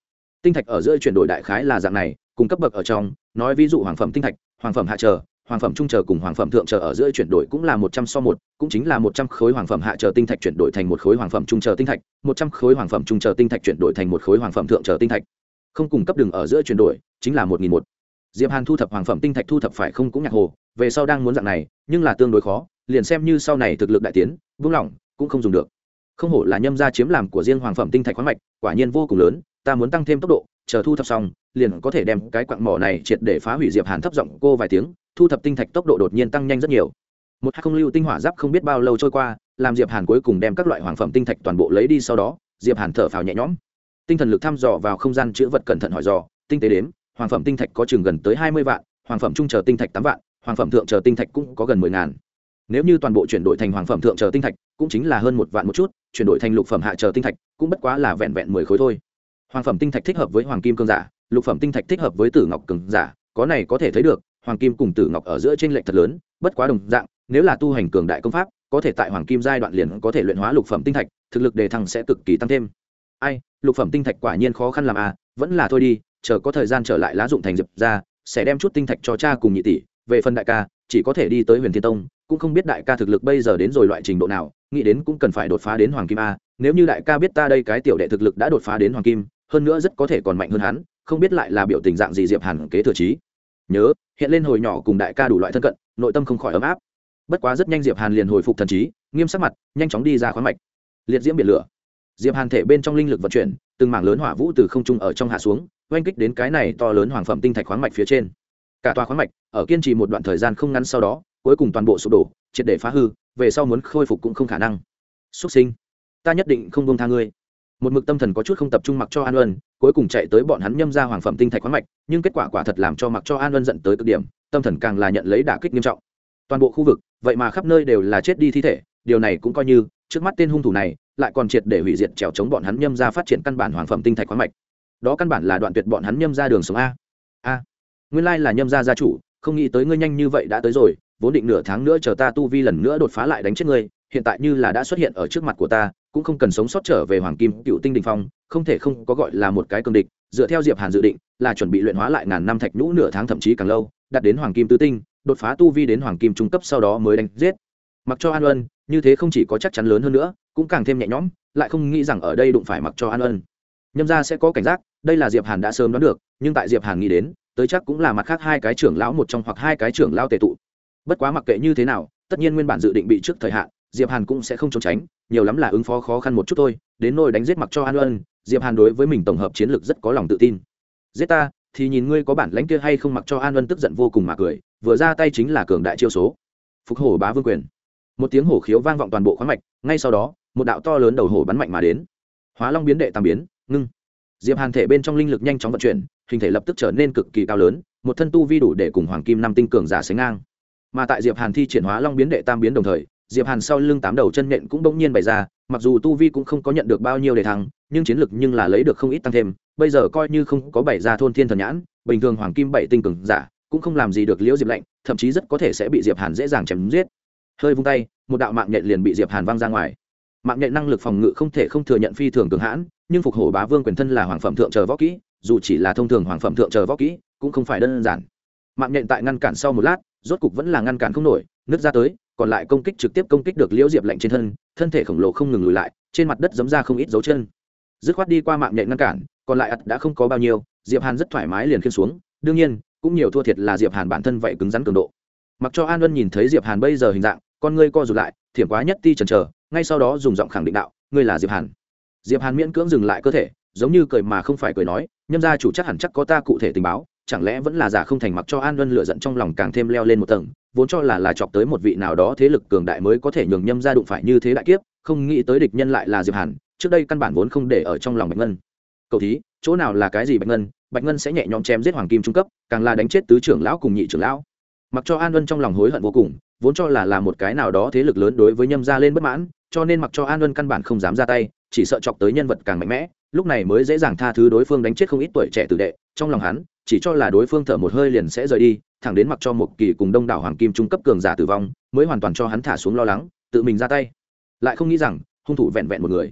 tinh thạch ở giữa chuyển đổi đại khái là dạng này cùng cấp bậc ở trong nói ví dụ hoàng phẩm tinh thạch hoàng phẩm hạ chờ hoàng phẩm trung chờ cùng hoàng phẩm thượng chờ ở giữa chuyển đổi cũng là một trăm so một cũng chính là một trăm khối hoàng phẩm hạ chờ tinh thạch chuyển đổi thành một khối hoàng phẩm trung chờ tinh thạch một trăm khối hoàng phẩm trung chờ tinh thạch chuyển đổi thành một khối hoàng phẩm thượng chờ tinh thạch không cùng cấp đường ở giữa chuyển đổi chính là một nghìn một diệp hàn thu thập hoàng phẩm tinh thạch thu thập phải không cũng nhạc hồ về sau đang muốn dạng này nhưng là tương đối khó liền xem như sau này thực lực đại tiến vững lòng cũng không dùng được không hổ là nhâm gia chiếm làm của riêng hoàng phẩm tinh thạch khoáng mạch quả nhiên vô cùng lớn ta muốn tăng thêm tốc độ, chờ thu thập xong, liền có thể đem cái quặng mỏ này triệt để phá hủy diệp hàn thấp giọng cô vài tiếng, thu thập tinh thạch tốc độ đột nhiên tăng nhanh rất nhiều. Một hai không lưu tinh hỏa giáp không biết bao lâu trôi qua, làm diệp hàn cuối cùng đem các loại hoàng phẩm tinh thạch toàn bộ lấy đi sau đó, diệp hàn thở phào nhẹ nhõm. Tinh thần lực thăm dò vào không gian chữ vật cẩn thận hỏi dò, tinh tế đếm, hoàng phẩm tinh thạch có chừng gần tới hai mươi vạn, hoàng phẩm trung chờ tinh thạch tám vạn, hoàng phẩm thượng chờ tinh thạch cũng có gần mười ngàn. Nếu như toàn bộ chuyển đổi thành hoàng phẩm thượng chờ tinh thạch, cũng chính là hơn một vạn một chút, chuyển đổi thành lục phẩm hạ chờ tinh thạch, cũng bất quá là vẹn vẹn mười khối thôi hoàng phẩm tinh thạch thích hợp với hoàng kim cường giả, lục phẩm tinh thạch thích hợp với tử ngọc cường giả, có này có thể thấy được, hoàng kim cùng tử ngọc ở giữa trên lệnh thật lớn, bất quá đồng dạng, nếu là tu hành cường đại công pháp, có thể tại hoàng kim giai đoạn liền có thể luyện hóa lục phẩm tinh thạch, thực lực đề thăng sẽ cực kỳ tăng thêm. Ai, lục phẩm tinh thạch quả nhiên khó khăn làm à vẫn là thôi đi, chờ có thời gian trở lại lá dụng thành diệp ra, sẽ đem chút tinh thạch cho cha cùng nhị tỷ, về phần đại ca, chỉ có thể đi tới huyền thiên tông, cũng không biết đại ca thực lực bây giờ đến rồi loại trình độ nào, nghĩ đến cũng cần phải đột phá đến hoàng kim a, nếu như đại ca biết ta đây cái tiểu đệ thực lực đã đột phá đến hoàng kim hơn nữa rất có thể còn mạnh hơn hắn, không biết lại là biểu tình dạng gì diệp hàn kế thừa trí. Nhớ, hiện lên hồi nhỏ cùng đại ca đủ loại thân cận, nội tâm không khỏi ấm áp. Bất quá rất nhanh diệp hàn liền hồi phục thần trí, nghiêm sắc mặt, nhanh chóng đi ra khoáng mạch. Liệt diễm biển lửa. Diệp hàn thể bên trong linh lực vận chuyển, từng mảng lớn hỏa vũ từ không trung ở trong hạ xuống, oanh kích đến cái này to lớn hoàng phẩm tinh thạch khoáng mạch phía trên. Cả tòa khoáng mạch, ở kiên trì một đoạn thời gian không ngắn sau đó, cuối cùng toàn bộ sụp đổ, triệt để phá hư, về sau muốn khôi phục cũng không khả năng. Xuất sinh. Ta nhất định không buông tha ngươi một mực tâm thần có chút không tập trung mặc cho an luân, cuối cùng chạy tới bọn hắn nhâm ra hoàng phẩm tinh thạch khoáng mạch, nhưng kết quả quả thật làm cho mặc cho an luân giận tới cực điểm, tâm thần càng là nhận lấy đả kích nghiêm trọng. Toàn bộ khu vực, vậy mà khắp nơi đều là chết đi thi thể, điều này cũng coi như, trước mắt tên hung thủ này, lại còn triệt để hủy diệt trèo chống bọn hắn nhâm ra phát triển căn bản hoàng phẩm tinh thạch khoáng mạch. Đó căn bản là đoạn tuyệt bọn hắn nhâm ra đường sống a. A. Nguyên lai là nhâm gia gia chủ, không nghĩ tới ngươi nhanh như vậy đã tới rồi, vốn định nửa tháng nữa chờ ta tu vi lần nữa đột phá lại đánh chết ngươi hiện tại như là đã xuất hiện ở trước mặt của ta, cũng không cần sống sót trở về hoàng kim cựu tinh đình phong, không thể không có gọi là một cái cương địch. Dựa theo diệp hàn dự định, là chuẩn bị luyện hóa lại ngàn năm thạch nhũ nửa tháng thậm chí càng lâu đạt đến hoàng kim tứ tinh, đột phá tu vi đến hoàng kim trung cấp sau đó mới đánh giết. Mặc cho an ân, như thế không chỉ có chắc chắn lớn hơn nữa, cũng càng thêm nhẹ nhõm, lại không nghĩ rằng ở đây đụng phải mặc cho an ân. Nhâm ra sẽ có cảnh giác, đây là diệp hàn đã sớm đoán được, nhưng tại diệp hàn nghĩ đến, tới chắc cũng là mặt khác hai cái trưởng lão một trong hoặc hai cái trưởng lão tề tụ. Bất quá mặc kệ như thế nào, tất nhiên nguyên bản dự định bị trước thời hạn diệp hàn cũng sẽ không trốn tránh, nhiều lắm là ứng phó khó khăn một chút thôi, đến nôi đánh giết mặc cho an ân, diệp hàn đối với mình tổng hợp chiến lược rất có lòng tự tin. Giết ta, thì nhìn ngươi có bản lãnh kia hay không mặc cho an ân tức giận vô cùng mà cười, vừa ra tay chính là cường đại chiêu số. Phục hổ bá vương quyền. Một tiếng hổ khiếu vang vọng toàn bộ khoáng mạch, ngay sau đó, một đạo to lớn đầu hổ bắn mạnh mà đến. Hóa long biến đệ tam biến, ngưng. Diệp hàn thể bên trong linh lực nhanh chóng vận chuyển, hình thể lập tức trở nên cực kỳ cao lớn, một thân tu vi đủ để cùng hoàng kim năm tinh cường giả sánh ngang. Mà tại diệp hàn thi triển hóa long biến đệ tam biến đồng thời diệp hàn sau lưng tám đầu chân nện cũng bỗng nhiên bày ra, mặc dù tu vi cũng không có nhận được bao nhiêu đề thăng, nhưng chiến lực nhưng là lấy được không ít tăng thêm, bây giờ coi như không có bày ra thôn thiên thần nhãn, bình thường hoàng kim bảy tinh cường giả, cũng không làm gì được liễu diệp lạnh, thậm chí rất có thể sẽ bị diệp hàn dễ dàng chém giết. Hơi vung tay, một đạo mạng nhện liền bị diệp hàn văng ra ngoài. Mạng nhện năng lực phòng ngự không thể không thừa nhận phi thường cường hãn, nhưng phục hổ bá vương quyền thân là hoàng phẩm thượng chờ võ kỹ, dù chỉ là thông thường hoàng phẩm thượng chờ võ kỹ, cũng không phải đơn giản mạng nhện tại ngăn cản sau một lát, rốt cục vẫn là ngăn cản không nổi, nứt ra tới, còn lại công kích trực tiếp công kích được liễu diệp lạnh trên thân thân thể khổng lồ không ngừng lùi lại, trên mặt đất giấm ra không ít dấu chân. Dứt khoát đi qua mạng nhện ngăn cản, còn lại ắt đã không có bao nhiêu, diệp hàn rất thoải mái liền khiên xuống, đương nhiên, cũng nhiều thua thiệt là diệp hàn bản thân vậy cứng rắn cường độ. Mặc cho an luân nhìn thấy diệp hàn bây giờ hình dạng, con ngươi co rụt lại, thiểm quá nhất ti chần chờ, ngay sau đó dùng giọng khẳng định đạo, ngươi là diệp hàn. Diệp hàn miễn cưỡng dừng lại cơ thể, giống như cười mà không phải cười nói, nhâm gia chủ chắc hẳn chắc có ta cụ thể tình báo chẳng lẽ vẫn là giả không thành mặc cho an luân lựa giận trong lòng càng thêm leo lên một tầng, vốn cho là là chọc tới một vị nào đó thế lực cường đại mới có thể nhường nhâm gia đụng phải như thế đại kiếp, không nghĩ tới địch nhân lại là diệp hàn, trước đây căn bản vốn không để ở trong lòng bạch ngân. Cầu thí, chỗ nào là cái gì bạch ngân? Bạch ngân sẽ nhẹ nhõm chém giết hoàng kim trung cấp, càng là đánh chết tứ trưởng lão cùng nhị trưởng lão. Mặc cho an luân trong lòng hối hận vô cùng, vốn cho là là một cái nào đó thế lực lớn đối với nhâm gia lên bất mãn, cho nên mặc cho an luân căn bản không dám ra tay chỉ sợ chọc tới nhân vật càng mạnh mẽ, lúc này mới dễ dàng tha thứ đối phương đánh chết không ít tuổi trẻ tử đệ, trong lòng hắn, chỉ cho là đối phương thở một hơi liền sẽ rời đi, thẳng đến mặc cho một kỳ cùng đông đảo hoàng kim trung cấp cường giả tử vong, mới hoàn toàn cho hắn thả xuống lo lắng, tự mình ra tay. Lại không nghĩ rằng, hung thủ vẹn vẹn một người.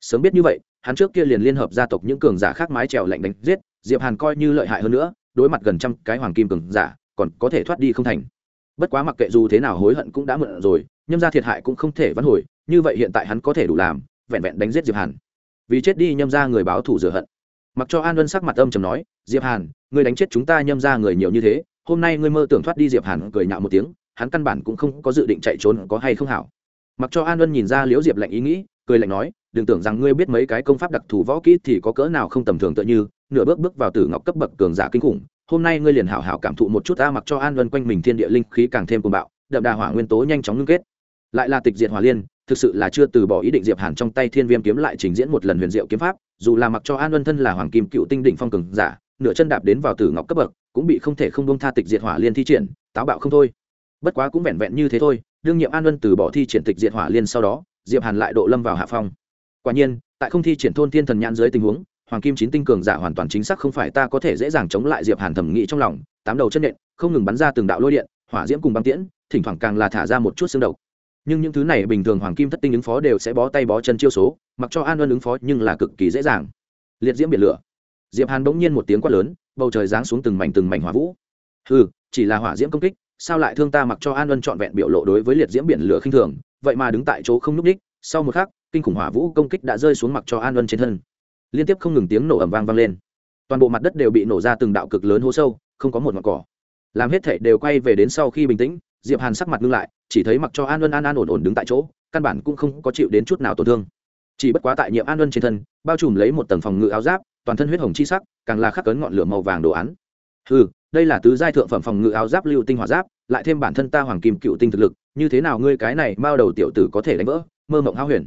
Sớm biết như vậy, hắn trước kia liền liên hợp gia tộc những cường giả khác mái trèo lạnh đánh giết, diệp hàn coi như lợi hại hơn nữa, đối mặt gần trăm cái hoàng kim cường giả, còn có thể thoát đi không thành. Bất quá mặc kệ dù thế nào hối hận cũng đã mượn rồi, nhâm ra thiệt hại cũng không thể vãn hồi, như vậy hiện tại hắn có thể đủ làm vẹn vẹn đánh giết diệp hàn. Vì chết đi nhâm ra người báo thủ rửa hận. Mặc cho an luân sắc mặt âm trầm nói, diệp hàn, ngươi đánh chết chúng ta nhâm ra người nhiều như thế, hôm nay ngươi mơ tưởng thoát đi. Diệp hàn cười nhạo một tiếng, hắn căn bản cũng không có dự định chạy trốn có hay không hảo. Mặc cho an luân nhìn ra liễu diệp lạnh ý nghĩ, cười lạnh nói, đừng tưởng rằng ngươi biết mấy cái công pháp đặc thù võ kỹ thì có cỡ nào không tầm thường tựa như, nửa bước bước vào tử ngọc cấp bậc cường giả kinh khủng, hôm nay ngươi liền hảo hảo cảm thụ một chút ta mặc cho an luân quanh mình thiên địa linh khí càng thêm cuồng bạo, đậm đà hỏa nguyên tố nhanh chóng ngưng kết lại là tịch diệt hỏa liên, thực sự là chưa từ bỏ ý định diệp hàn trong tay thiên viêm kiếm lại trình diễn một lần huyền diệu kiếm pháp, dù là mặc cho an luân thân là hoàng kim cựu tinh đỉnh phong cường giả, nửa chân đạp đến vào tử ngọc cấp bậc, cũng bị không thể không bông tha tịch diệt hỏa liên thi triển, táo bạo không thôi. Bất quá cũng vẹn vẹn như thế thôi, đương nhiệm an luân từ bỏ thi triển tịch diệt hỏa liên sau đó, diệp hàn lại độ lâm vào hạ phong. Quả nhiên, tại không thi triển thôn thiên thần nhãn dưới tình huống, hoàng kim chín tinh cường giả hoàn toàn chính xác không phải ta có thể dễ dàng chống lại diệp hàn thẩm nghĩ trong lòng, tám đầu chân nện, không ngừng bắn ra từng đạo lôi điện, hỏa diễm cùng băng tiễn, thỉnh thoảng càng là thả ra một chút xương độc nhưng những thứ này bình thường hoàng kim thất tinh ứng phó đều sẽ bó tay bó chân chiêu số, mặc cho an ân ứng phó nhưng là cực kỳ dễ dàng. Liệt diễm biển lửa. Diệp hàn bỗng nhiên một tiếng quát lớn, bầu trời giáng xuống từng mảnh từng mảnh hỏa vũ. Ừ chỉ là hỏa diễm công kích, sao lại thương ta mặc cho an ân trọn vẹn biểu lộ đối với liệt diễm biển lửa khinh thường, vậy mà đứng tại chỗ không núp đích, sau một khắc, kinh khủng hỏa vũ công kích đã rơi xuống mặc cho an ân trên thân. Liên tiếp không ngừng tiếng nổ ầm vang vang lên. Toàn bộ mặt đất đều bị nổ ra từng đạo cực lớn hố sâu, không có một ngọn cỏ. Làm hết thể đều quay về đến sau khi bình tĩnh diệp hàn sắc mặt ngưng lại, chỉ thấy mặc cho an luân an an ổn ổn đứng tại chỗ, căn bản cũng không có chịu đến chút nào tổn thương. Chỉ bất quá tại nhiệm an luân trên thân, bao trùm lấy một tầng phòng ngự áo giáp, toàn thân huyết hồng chi sắc, càng là khắc cấn ngọn lửa màu vàng đồ án. Ừ đây là tứ giai thượng phẩm phòng ngự áo giáp lưu tinh hỏa giáp, lại thêm bản thân ta hoàng kim cựu tinh thực lực, như thế nào ngươi cái này bao đầu tiểu tử có thể đánh vỡ? Mơ mộng hao huyền.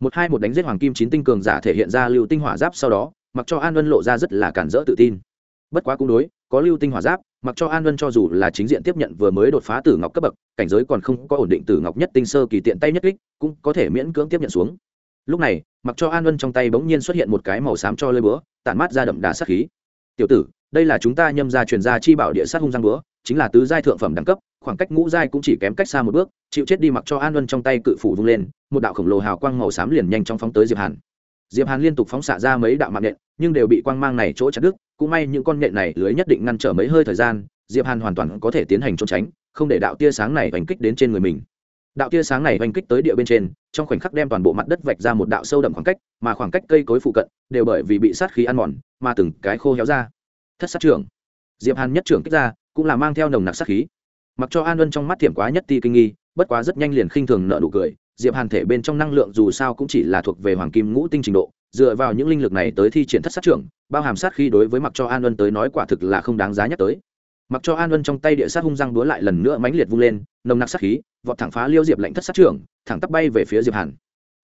Một hai một đánh giết hoàng kim chín tinh cường giả thể hiện ra lưu tinh hỏa giáp sau đó, mặc cho an luân lộ ra rất là cản rỡ tự tin. Bất quá cũng đối có lưu tinh hỏa giáp, mặc cho an vân cho dù là chính diện tiếp nhận vừa mới đột phá tử ngọc cấp bậc, cảnh giới còn không có ổn định tử ngọc nhất tinh sơ kỳ tiện tay nhất kích, cũng có thể miễn cưỡng tiếp nhận xuống. Lúc này, mặc cho an vân trong tay bỗng nhiên xuất hiện một cái màu xám cho lơi búa, tản mát ra đậm đà sát khí. Tiểu tử, đây là chúng ta nhâm ra truyền ra chi bảo địa sát hung giang búa, chính là tứ giai thượng phẩm đẳng cấp, khoảng cách ngũ giai cũng chỉ kém cách xa một bước, chịu chết đi mặc cho an vân trong tay cự phủ vung lên, một đạo khổng lồ hào quang màu xám liền nhanh chóng phóng tới diệp hàn. Diệp hàn liên tục phóng xạ ra mấy đạo mạng nhện, nhưng đều bị quang mang này chỗ chặt đứt cũng may những con nhện này lưới nhất định ngăn trở mấy hơi thời gian, diệp hàn hoàn toàn có thể tiến hành trốn tránh, không để đạo tia sáng này oanh kích đến trên người mình. Đạo tia sáng này oanh kích tới địa bên trên, trong khoảnh khắc đem toàn bộ mặt đất vạch ra một đạo sâu đậm khoảng cách, mà khoảng cách cây cối phụ cận đều bởi vì bị sát khí ăn mòn, mà từng cái khô héo ra. Thất sát trưởng. Diệp hàn nhất trưởng kích ra, cũng là mang theo nồng nặc sát khí. Mặc cho an luân trong mắt thiểm quá nhất ti kinh nghi, bất quá rất nhanh liền khinh thường nợ nụ cười, diệp hàn thể bên trong năng lượng dù sao cũng chỉ là thuộc về hoàng kim ngũ tinh trình độ dựa vào những linh lực này tới thi triển thất sát trưởng, bao hàm sát khi đối với mặc cho an luân tới nói quả thực là không đáng giá nhắc tới. Mặc cho an luân trong tay địa sát hung răng đúa lại lần nữa mãnh liệt vung lên, nồng nặc sát khí, vọt thẳng phá liêu diệp lệnh thất sát trưởng, thẳng tắp bay về phía diệp hàn.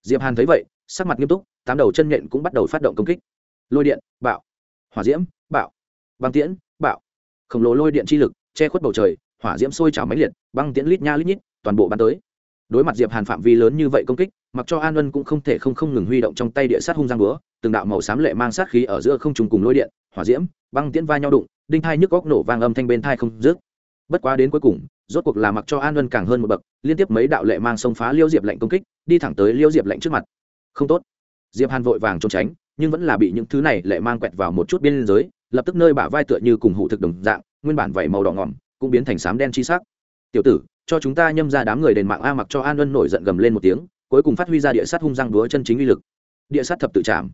Diệp hàn thấy vậy, sắc mặt nghiêm túc, tám đầu chân nhện cũng bắt đầu phát động công kích. Lôi điện, bạo. Hỏa diễm, bạo. Băng tiễn, bạo. Khổng lồ lôi điện chi lực, che khuất bầu trời, hỏa diễm sôi trào mãnh liệt, băng tiễn lít nha lít nhít, toàn bộ bắn tới đối mặt diệp hàn phạm vi lớn như vậy công kích, mặc cho an ân cũng không thể không không ngừng huy động trong tay địa sát hung giang búa, từng đạo màu xám lệ mang sát khí ở giữa không trùng cùng lôi điện, hỏa diễm, băng tiễn va nhau đụng, đinh thai nhức góc nổ vang âm thanh bên thai không dứt. Bất quá đến cuối cùng, rốt cuộc là mặc cho an ân càng hơn một bậc, liên tiếp mấy đạo lệ mang xông phá liêu diệp lệnh công kích, đi thẳng tới liêu diệp lệnh trước mặt. Không tốt. Diệp hàn vội vàng trốn tránh, nhưng vẫn là bị những thứ này lệ mang quẹt vào một chút biên giới, lập tức nơi bả vai tựa như cùng hụ thực đồng dạng, nguyên bản vảy màu đỏ ngỏm, cũng biến thành xám đen chi sắc. Tiểu tử cho chúng ta nhâm ra đám người đền mạng a mặc cho an ân nổi giận gầm lên một tiếng, cuối cùng phát huy ra địa sát hung răng đúa chân chính uy lực. Địa sát thập tự chạm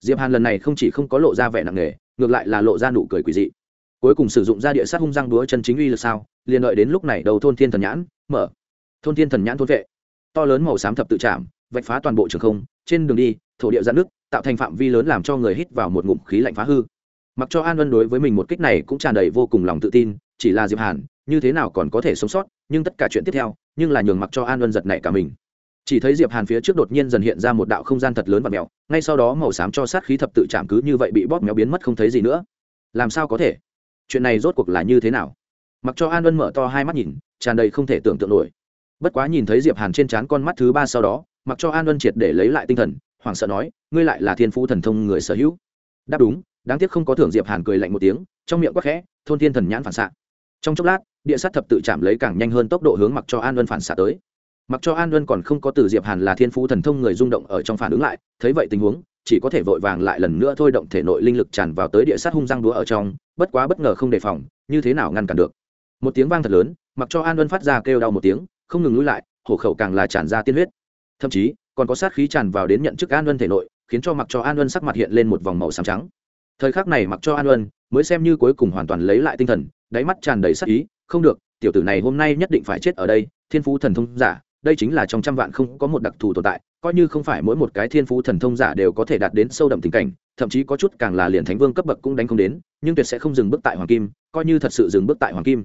diệp hàn lần này không chỉ không có lộ ra vẻ nặng nề, ngược lại là lộ ra nụ cười quỷ dị. Cuối cùng sử dụng ra địa sát hung răng đúa chân chính uy lực sao, liền đợi đến lúc này đầu thôn thiên thần nhãn mở. Thôn thiên thần nhãn thôn vệ. To lớn màu xám thập tự chạm vạch phá toàn bộ trường không, trên đường đi, thổ địa giãn nước tạo thành phạm vi lớn làm cho người hít vào một ngụm khí lạnh phá hư. Mặc cho an ân đối với mình một kích này cũng tràn đầy vô cùng lòng tự tin, chỉ là diệp hàn như thế nào còn có thể sống sót, nhưng tất cả chuyện tiếp theo, nhưng là nhường mặc cho an luân giật nảy cả mình. Chỉ thấy diệp hàn phía trước đột nhiên dần hiện ra một đạo không gian thật lớn và mèo, ngay sau đó màu xám cho sát khí thập tự chạm cứ như vậy bị bóp méo biến mất không thấy gì nữa. Làm sao có thể? Chuyện này rốt cuộc là như thế nào? Mặc cho an luân mở to hai mắt nhìn, tràn đầy không thể tưởng tượng nổi. Bất quá nhìn thấy diệp hàn trên trán con mắt thứ ba sau đó, mặc cho an luân triệt để lấy lại tinh thần, hoảng sợ nói, ngươi lại là thiên phú thần thông người sở hữu. Đáp đúng. Đáng tiếc không có thưởng diệp hàn cười lạnh một tiếng, trong miệng quắc khẽ, thôn thiên thần nhãn phản xạ trong chốc lát, địa sát thập tự chạm lấy càng nhanh hơn tốc độ hướng mặc cho an luân phản xạ tới. Mặc cho an luân còn không có từ diệp hàn là thiên phú thần thông người rung động ở trong phản ứng lại, thấy vậy tình huống, chỉ có thể vội vàng lại lần nữa thôi động thể nội linh lực tràn vào tới địa sát hung răng đúa ở trong, bất quá bất ngờ không đề phòng, như thế nào ngăn cản được. Một tiếng vang thật lớn mặc cho an luân phát ra kêu đau một tiếng, không ngừng lùi lại, hổ khẩu càng là tràn ra tiên huyết. Thậm chí, còn có sát khí tràn vào đến nhận chức an luân thể nội, khiến cho mặc cho an luân sắc mặt hiện lên một vòng màu xám trắng. Thời khắc này mặc cho an luân mới xem như cuối cùng hoàn toàn lấy lại tinh thần, đáy mắt tràn đầy sắc ý, không được, tiểu tử này hôm nay nhất định phải chết ở đây, thiên phú thần thông giả, đây chính là trong trăm vạn không có một đặc thù tồn tại, coi như không phải mỗi một cái thiên phú thần thông giả đều có thể đạt đến sâu đậm tình cảnh, thậm chí có chút càng là liền thánh vương cấp bậc cũng đánh không đến, nhưng tuyệt sẽ không dừng bước tại hoàng kim, coi như thật sự dừng bước tại hoàng kim.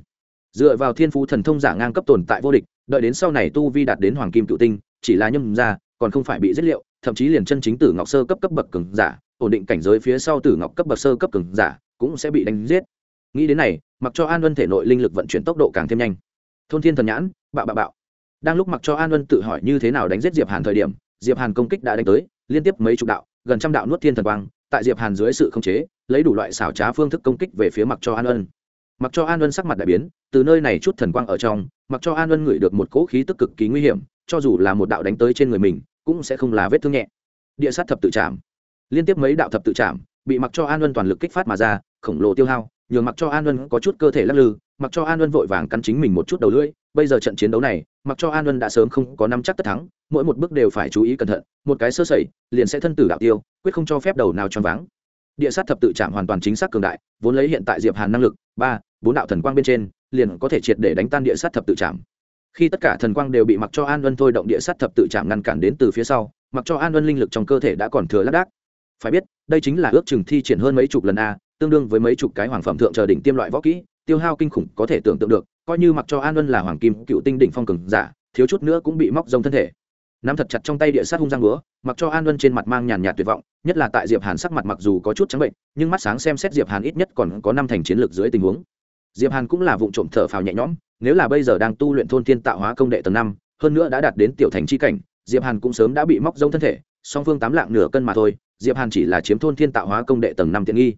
Dựa vào thiên phú thần thông giả ngang cấp tồn tại vô địch, đợi đến sau này tu vi đạt đến hoàng kim cựu tinh, chỉ là nhâm ra, còn không phải bị giết liệu, thậm chí liền chân chính tử ngọc sơ cấp cấp bậc cường giả ổn định cảnh giới phía sau tử ngọc cấp bậc sơ cấp cường giả, cũng sẽ bị đánh giết. Nghĩ đến này, mặc cho an luân thể nội linh lực vận chuyển tốc độ càng thêm nhanh. Thôn thiên thần nhãn, bạo bạo bạo. Đang lúc mặc cho an luân tự hỏi như thế nào đánh giết diệp hàn thời điểm, diệp hàn công kích đã đánh tới, liên tiếp mấy chục đạo, gần trăm đạo nuốt thiên thần quang, tại diệp hàn dưới sự khống chế, lấy đủ loại xảo trá phương thức công kích về phía mặc cho an luân mặc cho an luân sắc mặt đại biến, từ nơi này chút thần quang ở trong, mặc cho an luân ngửi được một cỗ khí tức cực kỳ nguy hiểm, cho dù là một đạo đánh tới trên người mình, cũng sẽ không là vết thương nhẹ. Địa sát thập tự chạm liên tiếp mấy đạo thập tự chạm, bị mặc cho an luân toàn lực kích phát mà ra, khổng lồ tiêu hao, nhường mặc cho an luân có chút cơ thể lắc lư mặc cho an luân vội vàng cắn chính mình một chút đầu lưỡi, bây giờ trận chiến đấu này mặc cho an luân đã sớm không có năm chắc tất thắng, mỗi một bước đều phải chú ý cẩn thận, một cái sơ sẩy, liền sẽ thân tử đạo tiêu, quyết không cho phép đầu nào choáng váng. Địa sát thập tự chạm hoàn toàn chính xác cường đại, vốn lấy hiện tại diệp hàn năng lực, ba, bốn đạo thần quang bên trên, liền có thể triệt để đánh tan địa sát thập tự chạm. Khi tất cả thần quang đều bị mặc cho an luân thôi động địa sát thập tự chạm ngăn cản đến từ phía sau mặc cho an luân linh lực trong cơ thể đã còn thừa lác đác phải biết, đây chính là ước chừng thi triển hơn mấy chục lần a, tương đương với mấy chục cái hoàng phẩm thượng chờ đỉnh tiêm loại võ kỹ, tiêu hao kinh khủng có thể tưởng tượng được, coi như mặc cho an luân là hoàng kim cựu tinh đỉnh phong cường giả, thiếu chút nữa cũng bị móc rông thân thể. Nắm thật chặt trong tay địa sát hung răng búa, mặc cho an luân trên mặt mang nhàn nhạt tuyệt vọng, nhất là tại diệp hàn sắc mặt mặc dù có chút trắng bệnh, nhưng mắt sáng xem xét diệp hàn ít nhất còn có năm thành chiến lược dưới tình huống. Diệp hàn cũng là vụ trộm thở phào nhẹ nhõm, nếu là bây giờ đang tu luyện thôn thiên tạo hóa công đệ tầng năm, hơn nữa đã đạt đến tiểu thành chi cảnh, diệp hàn cũng sớm đã bị móc rông thân thể, song phương tám lạng nửa cân mà thôi diệp hàn chỉ là chiếm thôn thiên tạo hóa công đệ tầng năm tiện nghi.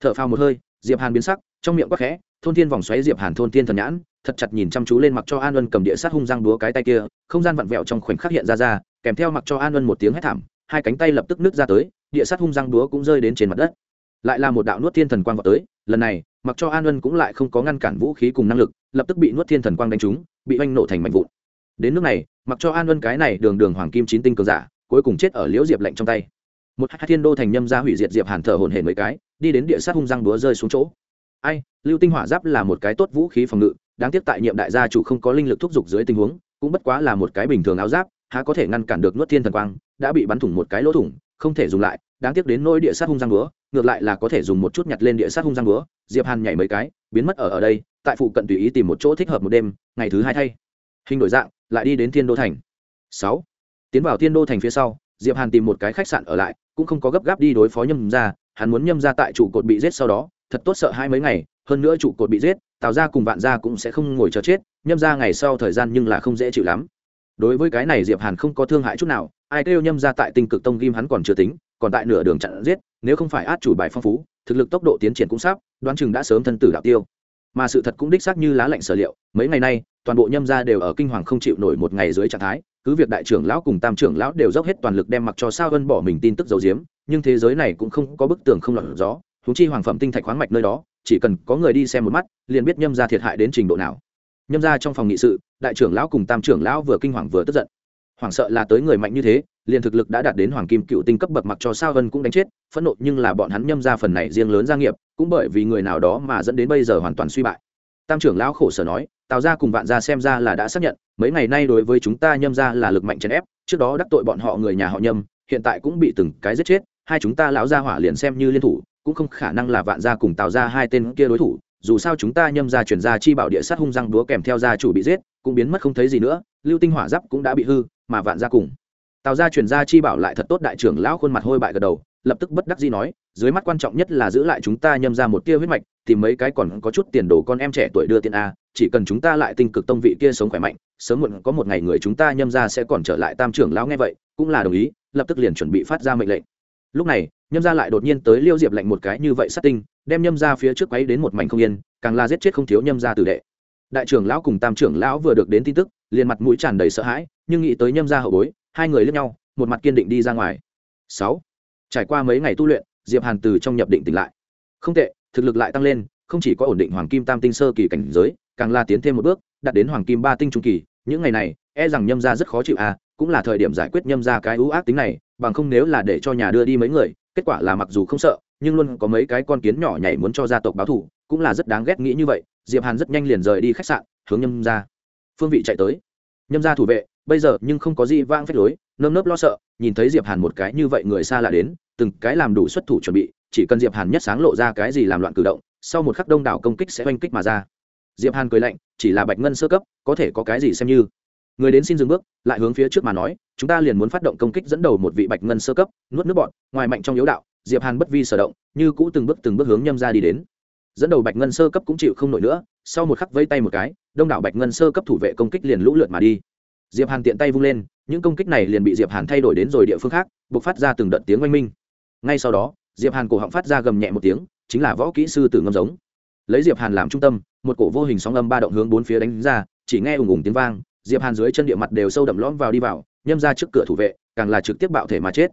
Thở phào một hơi, diệp hàn biến sắc, trong miệng quắc khẽ, thôn thiên vòng xoáy diệp hàn thôn thiên thần nhãn, thật chặt nhìn chăm chú lên mặc cho an Ân cầm địa sát hung răng đúa cái tay kia, không gian vặn vẹo trong khoảnh khắc hiện ra ra, kèm theo mặc cho an Ân một tiếng hét thảm, hai cánh tay lập tức nứt ra tới, địa sát hung răng đúa cũng rơi đến trên mặt đất. Lại là một đạo nuốt thiên thần quang vào tới, lần này, mặc cho an Ân cũng lại không có ngăn cản vũ khí cùng năng lực, lập tức bị nuốt thiên thần quang đánh trúng, bị oanh nổ thành mảnh vụn. Đến nước này, mặc cho an Ân cái này đường đường hoàng kim chín tinh cường giả, cuối cùng chết ở liễu diệp lạnh trong tay một hai thiên đô thành nhâm ra hủy diệt diệp hàn thở hồn hển mấy cái, đi đến địa sát hung răng búa rơi xuống chỗ. Ai, lưu tinh hỏa giáp là một cái tốt vũ khí phòng ngự, đáng tiếc tại nhiệm đại gia chủ không có linh lực thúc giục dưới tình huống, cũng bất quá là một cái bình thường áo giáp, há có thể ngăn cản được nuốt thiên thần quang, đã bị bắn thủng một cái lỗ thủng, không thể dùng lại, đáng tiếc đến nỗi địa sát hung răng búa, ngược lại là có thể dùng một chút nhặt lên địa sát hung răng búa, diệp hàn nhảy mấy cái, biến mất ở ở đây, tại phụ cận tùy ý tìm một chỗ thích hợp một đêm, ngày thứ hai thay. Hình đổi dạng, lại đi đến thiên đô thành. Sáu, tiến vào thiên đô thành phía sau, diệp hàn tìm một cái khách sạn ở lại cũng không có gấp gáp đi đối phó nhâm ra hắn muốn nhâm ra tại trụ cột bị giết sau đó, thật tốt sợ hai mấy ngày, hơn nữa trụ cột bị giết, tào ra cùng vạn gia cũng sẽ không ngồi chờ chết, nhâm ra ngày sau thời gian nhưng là không dễ chịu lắm. Đối với cái này diệp hàn không có thương hại chút nào, ai kêu nhâm ra tại tinh cực tông ghim hắn còn chưa tính, còn tại nửa đường chặn giết, nếu không phải át chủ bài phong phú, thực lực tốc độ tiến triển cũng sắp, đoán chừng đã sớm thân tử đạo tiêu. Mà sự thật cũng đích xác như lá lạnh sở liệu, mấy ngày nay toàn bộ nhâm gia đều ở kinh hoàng không chịu nổi một ngày dưới trạng thái, cứ việc đại trưởng lão cùng tam trưởng lão đều dốc hết toàn lực đem mặc cho sao vân bỏ mình tin tức dầu diếm nhưng thế giới này cũng không có bức tường không lọt gió thú chi hoàng phẩm tinh thạch khoáng mạch nơi đó, chỉ cần có người đi xem một mắt, liền biết nhâm gia thiệt hại đến trình độ nào. Nhâm gia trong phòng nghị sự, đại trưởng lão cùng tam trưởng lão vừa kinh hoàng vừa tức giận. Hoảng sợ là tới người mạnh như thế, liền thực lực đã đạt đến hoàng kim cựu tinh cấp bậc mặc cho sao vân cũng đánh chết, phẫn nộ nhưng là bọn hắn nhâm ra phần này riêng lớn gia nghiệp, cũng bởi vì người nào đó mà dẫn đến bây giờ hoàn toàn suy bại. Tam trưởng lão khổ sở nói tào ra cùng vạn gia xem ra là đã xác nhận, mấy ngày nay đối với chúng ta nhâm ra là lực mạnh chèn ép, trước đó đắc tội bọn họ người nhà họ nhâm, hiện tại cũng bị từng cái giết chết, hai chúng ta lão gia hỏa liền xem như liên thủ, cũng không khả năng là vạn gia cùng tào ra hai tên kia đối thủ, dù sao chúng ta nhâm ra chuyển ra chi bảo địa sát hung răng đúa kèm theo gia chủ bị giết, cũng biến mất không thấy gì nữa, lưu tinh hỏa giáp cũng đã bị hư, mà vạn gia cùng tào gia chuyển ra chi bảo lại thật tốt đại trưởng lão khuôn mặt hôi bại gật đầu lập tức bất đắc dĩ nói, dưới mắt quan trọng nhất là giữ lại chúng ta nhâm ra một tia huyết mạch thì mấy cái còn có chút tiền đồ con em trẻ tuổi đưa tiền a, chỉ cần chúng ta lại tinh cực tông vị kia sống khỏe mạnh, sớm muộn có một ngày người chúng ta nhâm ra sẽ còn trở lại tam trưởng lão nghe vậy, cũng là đồng ý, lập tức liền chuẩn bị phát ra mệnh lệnh. Lúc này, nhâm ra lại đột nhiên tới liêu diệp lệnh một cái như vậy sát tinh, đem nhâm ra phía trước quấy đến một mảnh không yên, càng là giết chết không thiếu nhâm ra tử đệ. Đại trưởng lão cùng tam trưởng lão vừa được đến tin tức, liền mặt mũi tràn đầy sợ hãi, nhưng nghĩ tới nhâm ra hậu bối, hai người lướt nhau, một mặt kiên định đi ra ngoài. Sáu trải qua mấy ngày tu luyện, diệp hàn từ trong nhập định tỉnh lại. Không tệ, thực lực lại tăng lên, không chỉ có ổn định hoàng kim tam tinh sơ kỳ cảnh giới, càng là tiến thêm một bước, đạt đến hoàng kim ba tinh trung kỳ. Những ngày này e rằng nhâm ra rất khó chịu à cũng là thời điểm giải quyết nhâm ra cái ưu ác tính này, bằng không nếu là để cho nhà đưa đi mấy người, kết quả là mặc dù không sợ, nhưng luôn có mấy cái con kiến nhỏ nhảy muốn cho gia tộc báo thù, cũng là rất đáng ghét nghĩ như vậy. Diệp hàn rất nhanh liền rời đi khách sạn, hướng nhâm ra phương vị chạy tới. Nhâm ra thủ vệ, bây giờ nhưng không có gì vang phép lối nơm nớp lo sợ, nhìn thấy diệp hàn một cái như vậy người xa lạ đến, từng cái làm đủ xuất thủ chuẩn bị, chỉ cần diệp hàn nhất sáng lộ ra cái gì làm loạn cử động, sau một khắc đông đảo công kích sẽ oanh kích mà ra. Diệp hàn cười lạnh, chỉ là bạch ngân sơ cấp, có thể có cái gì xem như. Người đến xin dừng bước, lại hướng phía trước mà nói, chúng ta liền muốn phát động công kích dẫn đầu một vị bạch ngân sơ cấp, nuốt nước bọn ngoài mạnh trong yếu đạo, diệp hàn bất vi sở động, như cũ từng bước từng bước hướng nhâm ra đi đến. Dẫn đầu bạch ngân sơ cấp cũng chịu không nổi nữa, sau một khắc vây tay một cái, đông đảo bạch ngân sơ cấp thủ vệ công kích liền lũ lượt mà đi diệp hàn tiện tay vung lên, những công kích này liền bị diệp hàn thay đổi đến rồi địa phương khác buộc phát ra từng đợt tiếng oanh minh. Ngay sau đó, diệp hàn cổ họng phát ra gầm nhẹ một tiếng, chính là võ kỹ sư tử ngâm giống. Lấy diệp hàn làm trung tâm, một cổ vô hình sóng âm ba động hướng bốn phía đánh ra, chỉ nghe ùng ùng tiếng vang, diệp hàn dưới chân địa mặt đều sâu đậm lõm vào đi vào, nhâm ra trước cửa thủ vệ, càng là trực tiếp bạo thể mà chết.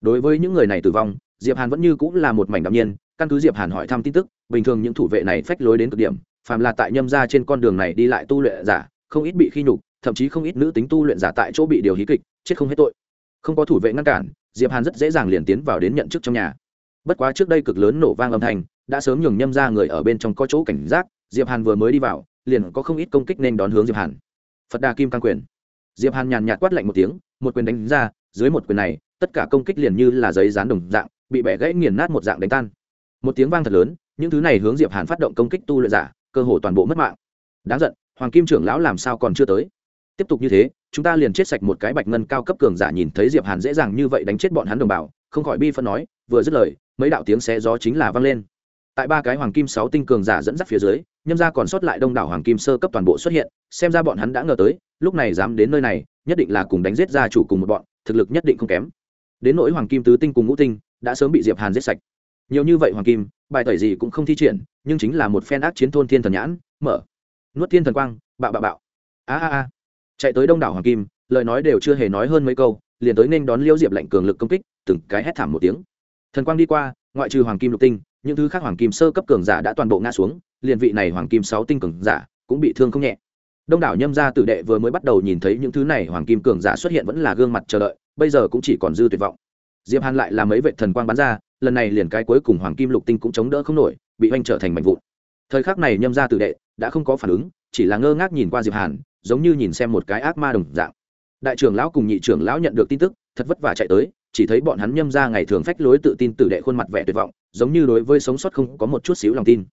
Đối với những người này tử vong, diệp hàn vẫn như cũng là một mảnh đạm nhiên, căn cứ diệp hàn hỏi thăm tin tức, bình thường những thủ vệ này phách lối đến cực điểm, phàm là tại nhâm ra trên con đường này đi lại tu luyện giả, không ít bị khi nhục thậm chí không ít nữ tính tu luyện giả tại chỗ bị điều hí kịch, chết không hết tội. Không có thủ vệ ngăn cản, diệp hàn rất dễ dàng liền tiến vào đến nhận chức trong nhà. Bất quá trước đây cực lớn nổ vang âm thanh, đã sớm nhường nhâm ra người ở bên trong có chỗ cảnh giác, diệp hàn vừa mới đi vào, liền có không ít công kích nên đón hướng diệp hàn. Phật đà kim cang quyền. Diệp hàn nhàn nhạt quát lạnh một tiếng, một quyền đánh ra, dưới một quyền này, tất cả công kích liền như là giấy dán đồng dạng, bị bẻ gãy nghiền nát một dạng đánh tan. Một tiếng vang thật lớn, những thứ này hướng diệp hàn phát động công kích tu luyện giả, cơ hồ toàn bộ mất mạng. Đáng giận, hoàng kim trưởng lão làm sao còn chưa tới? Tiếp tục như thế, chúng ta liền chết sạch một cái bạch ngân cao cấp cường giả nhìn thấy diệp hàn dễ dàng như vậy đánh chết bọn hắn đồng bào, không khỏi bi phân nói, vừa dứt lời, mấy đạo tiếng xé gió chính là vang lên. Tại ba cái hoàng kim sáu tinh cường giả dẫn dắt phía dưới, nhâm ra còn sót lại đông đảo hoàng kim sơ cấp toàn bộ xuất hiện, xem ra bọn hắn đã ngờ tới, lúc này dám đến nơi này, nhất định là cùng đánh giết gia chủ cùng một bọn, thực lực nhất định không kém. Đến nỗi hoàng kim tứ tinh cùng ngũ tinh, đã sớm bị diệp hàn giết sạch. Nhiều như vậy hoàng kim, bài tẩy gì cũng không thi triển, nhưng chính là một phen ác chiến thôn thiên thần nhãn, mở. Nuốt thiên thần quang, bạo bạo bạo. A a a chạy tới đông đảo hoàng kim, lời nói đều chưa hề nói hơn mấy câu, liền tới nên đón liêu diệp lạnh cường lực công kích, từng cái hét thảm một tiếng. Thần quang đi qua, ngoại trừ hoàng kim lục tinh, những thứ khác hoàng kim sơ cấp cường giả đã toàn bộ ngã xuống, liền vị này hoàng kim sáu tinh cường giả cũng bị thương không nhẹ. Đông đảo nhâm gia tử đệ vừa mới bắt đầu nhìn thấy những thứ này hoàng kim cường giả xuất hiện vẫn là gương mặt chờ đợi, bây giờ cũng chỉ còn dư tuyệt vọng. Diệp hàn lại là mấy vệ thần quang bắn ra, lần này liền cái cuối cùng hoàng kim lục tinh cũng chống đỡ không nổi, bị oanh trở thành mảnh vụn. Thời khắc này nhâm gia tử đệ đã không có phản ứng, chỉ là ngơ ngác nhìn qua diệp hàn giống như nhìn xem một cái ác ma đồng dạng. Đại trưởng lão cùng nhị trưởng lão nhận được tin tức, thật vất vả chạy tới, chỉ thấy bọn hắn nhâm ra ngày thường phách lối tự tin tử đệ khuôn mặt vẻ tuyệt vọng, giống như đối với sống sót không có một chút xíu lòng tin.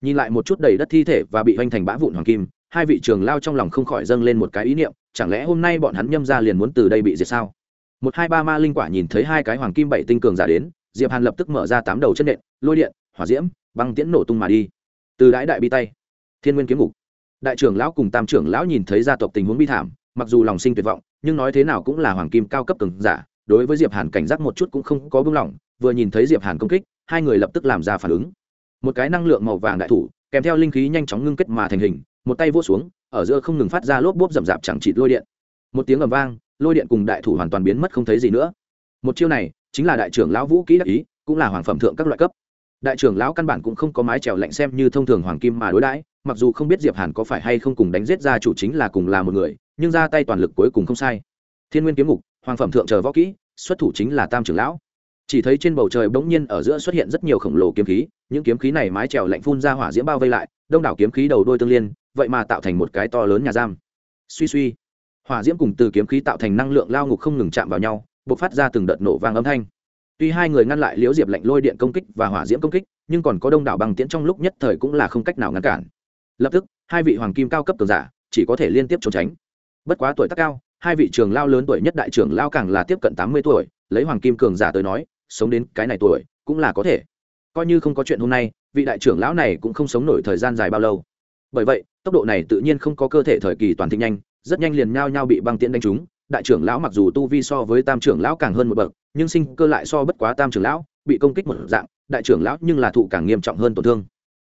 Nhìn lại một chút đầy đất thi thể và bị hoành thành bã vụn hoàng kim, hai vị trưởng lao trong lòng không khỏi dâng lên một cái ý niệm, chẳng lẽ hôm nay bọn hắn nhâm ra liền muốn từ đây bị diệt sao? Một hai ba ma linh quả nhìn thấy hai cái hoàng kim bảy tinh cường giả đến, diệp hàn lập tức mở ra tám đầu chân nện, lôi điện, hỏa diễm, băng tiễn nổ tung mà đi. Từ đãi đại bi tay, thiên nguyên kiếm ngục đại trưởng lão cùng tam trưởng lão nhìn thấy gia tộc tình huống bi thảm, mặc dù lòng sinh tuyệt vọng, nhưng nói thế nào cũng là hoàng kim cao cấp cường giả, đối với diệp hàn cảnh giác một chút cũng không có buông lỏng, vừa nhìn thấy diệp hàn công kích, hai người lập tức làm ra phản ứng. Một cái năng lượng màu vàng đại thủ, kèm theo linh khí nhanh chóng ngưng kết mà thành hình, một tay vỗ xuống, ở giữa không ngừng phát ra lốp bốp rậm rạp chẳng chịt lôi điện. Một tiếng ầm vang, lôi điện cùng đại thủ hoàn toàn biến mất không thấy gì nữa. Một chiêu này, chính là đại trưởng lão vũ kỹ đắc ý, cũng là hoàng phẩm thượng các loại cấp. Đại trưởng lão căn bản cũng không có mái trèo lạnh xem như thông thường hoàng kim mà đối đãi mặc dù không biết diệp hàn có phải hay không cùng đánh giết gia chủ chính là cùng là một người, nhưng ra tay toàn lực cuối cùng không sai. Thiên nguyên kiếm ngục hoàng phẩm thượng chờ võ kỹ, xuất thủ chính là tam trưởng lão. Chỉ thấy trên bầu trời bỗng nhiên ở giữa xuất hiện rất nhiều khổng lồ kiếm khí, những kiếm khí này mái trèo lạnh phun ra hỏa diễm bao vây lại, đông đảo kiếm khí đầu đôi tương liên, vậy mà tạo thành một cái to lớn nhà giam. Suy suy, hỏa diễm cùng từ kiếm khí tạo thành năng lượng lao ngục không ngừng chạm vào nhau b ộ c phát ra từng đợt nổ vang âm thanh. Tuy hai người ngăn lại liễu diệp lạnh lôi điện công kích và hỏa diễm công kích, nhưng còn có đông đảo bằng tiễn trong lúc nhất thời cũng là không cách nào ngăn cản lập tức, hai vị hoàng kim cao cấp cường giả chỉ có thể liên tiếp trốn tránh. Bất quá tuổi tác cao, hai vị trường lao lớn tuổi nhất đại trưởng lao càng là tiếp cận tám mươi tuổi, lấy hoàng kim cường giả tới nói, sống đến cái này tuổi cũng là có thể. Coi như không có chuyện hôm nay, vị đại trưởng lão này cũng không sống nổi thời gian dài bao lâu. Bởi vậy, tốc độ này tự nhiên không có cơ thể thời kỳ toàn thịnh nhanh, rất nhanh liền nhao nhao bị băng tiễn đánh trúng. Đại trưởng lão mặc dù tu vi so với tam trưởng lão càng hơn một bậc, nhưng sinh cơ lại so bất quá tam trưởng lão, bị công kích một dạng, đại trưởng lão nhưng là thụ càng nghiêm trọng hơn tổn thương.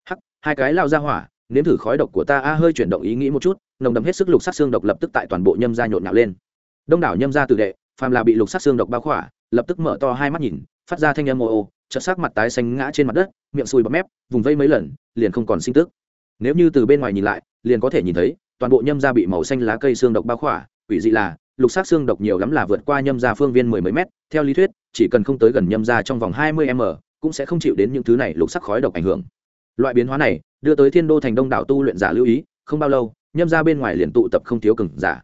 Hắc, hai cái lao ra hỏa nếm thử khói độc của ta, a, hơi chuyển động ý nghĩ một chút, nồng đậm hết sức lục sát xương độc lập tức tại toàn bộ nhâm gia nhộn nhạo lên. Đông đảo nhâm gia tự đệ, phàm là bị lục sát xương độc bao khỏa, lập tức mở to hai mắt nhìn, phát ra thanh âm ô ô, chợt sắc mặt tái xanh ngã trên mặt đất, miệng sùi bọt mép, vùng vây mấy lần, liền không còn sinh tức. Nếu như từ bên ngoài nhìn lại, liền có thể nhìn thấy, toàn bộ nhâm gia bị màu xanh lá cây xương độc bao khỏa, quỷ dị là, lục sát xương độc nhiều lắm là vượt qua nhâm gia phương viên mười mấy mét, theo lý thuyết, chỉ cần không tới gần nhâm gia trong vòng hai mươi m, cũng sẽ không chịu đến những thứ này lục sắc khói độc ảnh hưởng loại biến hóa này đưa tới thiên đô thành đông đảo tu luyện giả lưu ý, không bao lâu, nhâm ra bên ngoài liền tụ tập không thiếu cường giả.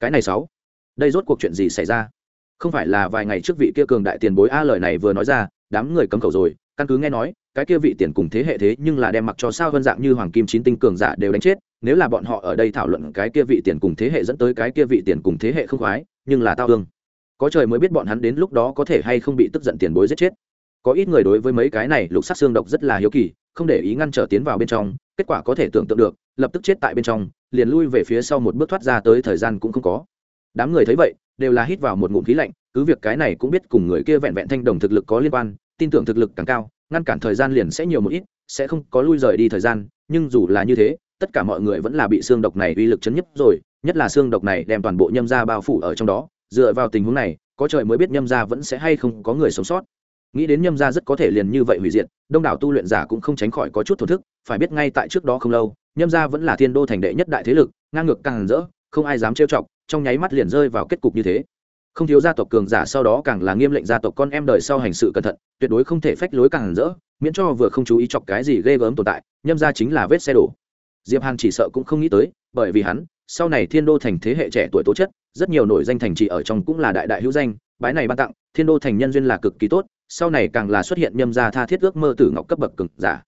Cái này sáu, đây rốt cuộc chuyện gì xảy ra? Không phải là vài ngày trước vị kia cường đại tiền bối a lời này vừa nói ra, đám người cấm khẩu rồi, căn cứ nghe nói, cái kia vị tiền cùng thế hệ thế nhưng là đem mặc cho sao vân dạng như hoàng kim chín tinh cường giả đều đánh chết, nếu là bọn họ ở đây thảo luận cái kia vị tiền cùng thế hệ dẫn tới cái kia vị tiền cùng thế hệ không khoái, nhưng là tao thương có trời mới biết bọn hắn đến lúc đó có thể hay không bị tức giận tiền bối giết chết. Có ít người đối với mấy cái này lục sắc xương độc rất là hiếu kỳ không để ý ngăn trở tiến vào bên trong, kết quả có thể tưởng tượng được, lập tức chết tại bên trong, liền lui về phía sau một bước thoát ra tới thời gian cũng không có. Đám người thấy vậy, đều là hít vào một ngụm khí lạnh, cứ việc cái này cũng biết cùng người kia vẹn vẹn thanh đồng thực lực có liên quan, tin tưởng thực lực càng cao, ngăn cản thời gian liền sẽ nhiều một ít, sẽ không có lui rời đi thời gian, nhưng dù là như thế, tất cả mọi người vẫn là bị xương độc này uy lực chấn nhất rồi, nhất là xương độc này đem toàn bộ nhâm ra bao phủ ở trong đó, dựa vào tình huống này, có trời mới biết nhâm ra vẫn sẽ hay không có người sống sót nghĩ đến nhâm Gia rất có thể liền như vậy hủy diệt, đông đảo tu luyện giả cũng không tránh khỏi có chút thổn thức, phải biết ngay tại trước đó không lâu, nhâm Gia vẫn là thiên đô thành đệ nhất đại thế lực, ngang ngược càng rỡ, không ai dám trêu chọc, trong nháy mắt liền rơi vào kết cục như thế. Không thiếu gia tộc cường giả sau đó càng là nghiêm lệnh gia tộc con em đời sau hành sự cẩn thận, tuyệt đối không thể phách lối càng rỡ, miễn cho vừa không chú ý chọc cái gì ghê gớm tồn tại, nhâm ra chính là vết xe đổ. Diệp hàn chỉ sợ cũng không nghĩ tới, bởi vì hắn, sau này thiên đô thành thế hệ trẻ tuổi tố chất, rất nhiều nổi danh thành trì ở trong cũng là đại đại hữu danh, bái này ban tặng, thiên đô thành nhân duyên là cực kỳ tốt sau này càng là xuất hiện nhâm gia tha thiết ước mơ tử ngọc cấp bậc cực giả.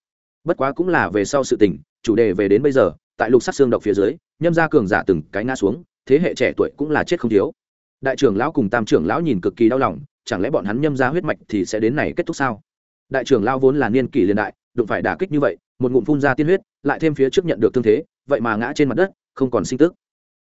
Bất quá cũng là về sau sự tình, chủ đề về đến bây giờ, tại lục sắc xương độc phía dưới, nhâm gia cường giả từng cái ngã xuống, thế hệ trẻ tuổi cũng là chết không thiếu. Đại trưởng lão cùng tam trưởng lão nhìn cực kỳ đau lòng, chẳng lẽ bọn hắn nhâm ra huyết mạch thì sẽ đến này kết thúc sao? Đại trưởng lão vốn là niên kỷ liên đại, đụng phải đả kích như vậy, một ngụm phun ra tiên huyết, lại thêm phía trước nhận được thương thế, vậy mà ngã trên mặt đất, không còn sinh tức.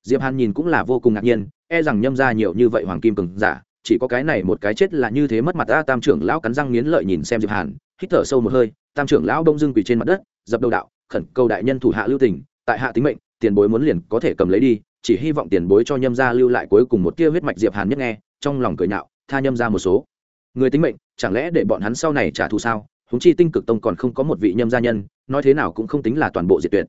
Diệp hàn nhìn cũng là vô cùng ngạc nhiên e rằng nhâm ra nhiều như vậy hoàng kim cường giả chỉ có cái này một cái chết là như thế mất mặt ta, tam trưởng lão cắn răng nghiến lợi nhìn xem diệp hàn, hít thở sâu một hơi, tam trưởng lão đông dưng quỳ trên mặt đất, dập đầu đạo, khẩn cầu đại nhân thủ hạ lưu tình, tại hạ tính mệnh, tiền bối muốn liền có thể cầm lấy đi, chỉ hy vọng tiền bối cho nhâm gia lưu lại cuối cùng một tia huyết mạch diệp hàn nhất nghe, trong lòng cười nhạo, tha nhâm gia một số. Người tính mệnh, chẳng lẽ để bọn hắn sau này trả thù sao? Huống chi tinh cực tông còn không có một vị nhâm gia nhân, nói thế nào cũng không tính là toàn bộ diệt tuyệt.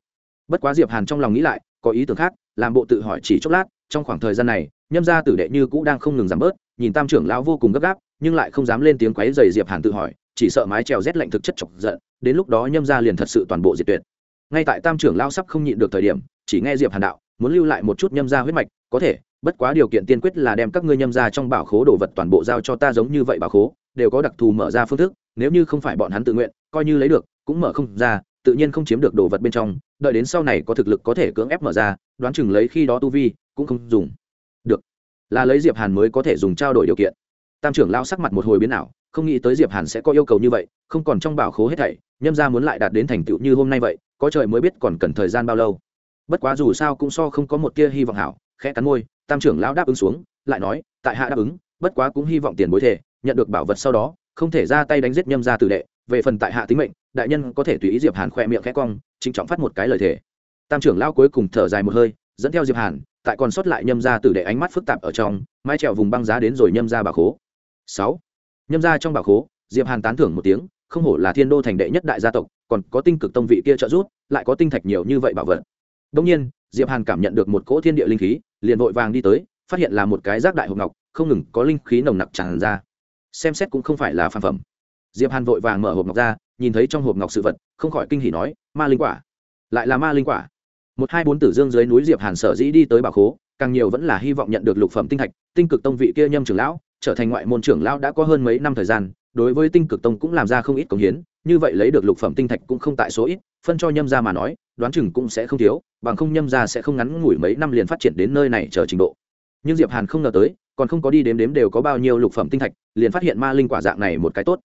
Bất quá diệp hàn trong lòng nghĩ lại, có ý tưởng khác, làm bộ tự hỏi chỉ chốc lát, trong khoảng thời gian này, nhâm gia tử đệ như cũ đang không ngừng giảm bớt nhìn tam trưởng lão vô cùng gấp gáp, nhưng lại không dám lên tiếng quấy dày diệp hàn tự hỏi, chỉ sợ mái trèo rét lạnh thực chất chọc giận, đến lúc đó nhâm gia liền thật sự toàn bộ diệt tuyệt. Ngay tại tam trưởng lão sắp không nhịn được thời điểm, chỉ nghe diệp hàn đạo, muốn lưu lại một chút nhâm gia huyết mạch, có thể, bất quá điều kiện tiên quyết là đem các ngươi nhâm gia trong bảo khố đồ vật toàn bộ giao cho ta giống như vậy bảo khố, đều có đặc thù mở ra phương thức, nếu như không phải bọn hắn tự nguyện, coi như lấy được, cũng mở không ra, tự nhiên không chiếm được đồ vật bên trong, đợi đến sau này có thực lực có thể cưỡng ép mở ra, đoán chừng lấy khi đó tu vi, cũng không dùng là lấy diệp hàn mới có thể dùng trao đổi điều kiện tam trưởng lao sắc mặt một hồi biến ảo không nghĩ tới diệp hàn sẽ có yêu cầu như vậy không còn trong bảo khố hết thảy nhâm gia muốn lại đạt đến thành tựu như hôm nay vậy có trời mới biết còn cần thời gian bao lâu bất quá dù sao cũng so không có một tia hy vọng hảo khẽ cắn môi, tam trưởng lão đáp ứng xuống lại nói tại hạ đáp ứng bất quá cũng hy vọng tiền bối thể nhận được bảo vật sau đó không thể ra tay đánh giết nhâm gia tử đệ về phần tại hạ tính mệnh đại nhân có thể tùy ý diệp hàn khoe miệng khẽ cong chính trọng phát một cái lời thể tam trưởng lão cuối cùng thở dài một hơi dẫn theo diệp hàn tại còn sót lại nhâm gia tử đệ ánh mắt phức tạp ở trong, mái trèo vùng băng giá đến rồi nhâm gia bà khố. Sáu, nhâm gia trong bà khố, diệp hàn tán thưởng một tiếng, không hổ là thiên đô thành đệ nhất đại gia tộc, còn có tinh cực tông vị kia trợ giúp, lại có tinh thạch nhiều như vậy bảo vật. Đông nhiên, diệp hàn cảm nhận được một cỗ thiên địa linh khí, liền vội vàng đi tới, phát hiện là một cái rác đại hộp ngọc, không ngừng có linh khí nồng nặc tràn ra. Xem xét cũng không phải là phàm phẩm. Diệp hàn vội vàng mở hộp ngọc ra, nhìn thấy trong hộp ngọc sự vật, không khỏi kinh hỉ nói, ma linh quả. Lại là ma linh quả một hai bốn tử dương dưới núi diệp hàn sở dĩ đi tới bảo khố, càng nhiều vẫn là hy vọng nhận được lục phẩm tinh thạch. Tinh cực tông vị kia nhâm trưởng lão, trở thành ngoại môn trưởng lão đã có hơn mấy năm thời gian, đối với tinh cực tông cũng làm ra không ít công hiến, như vậy lấy được lục phẩm tinh thạch cũng không tại số ít, phân cho nhâm gia mà nói, đoán chừng cũng sẽ không thiếu, bằng không nhâm gia sẽ không ngắn ngủi mấy năm liền phát triển đến nơi này chờ trình độ. Nhưng diệp hàn không ngờ tới, còn không có đi đếm đếm đều có bao nhiêu lục phẩm tinh thạch, liền phát hiện ma linh quả dạng này một cái tốt.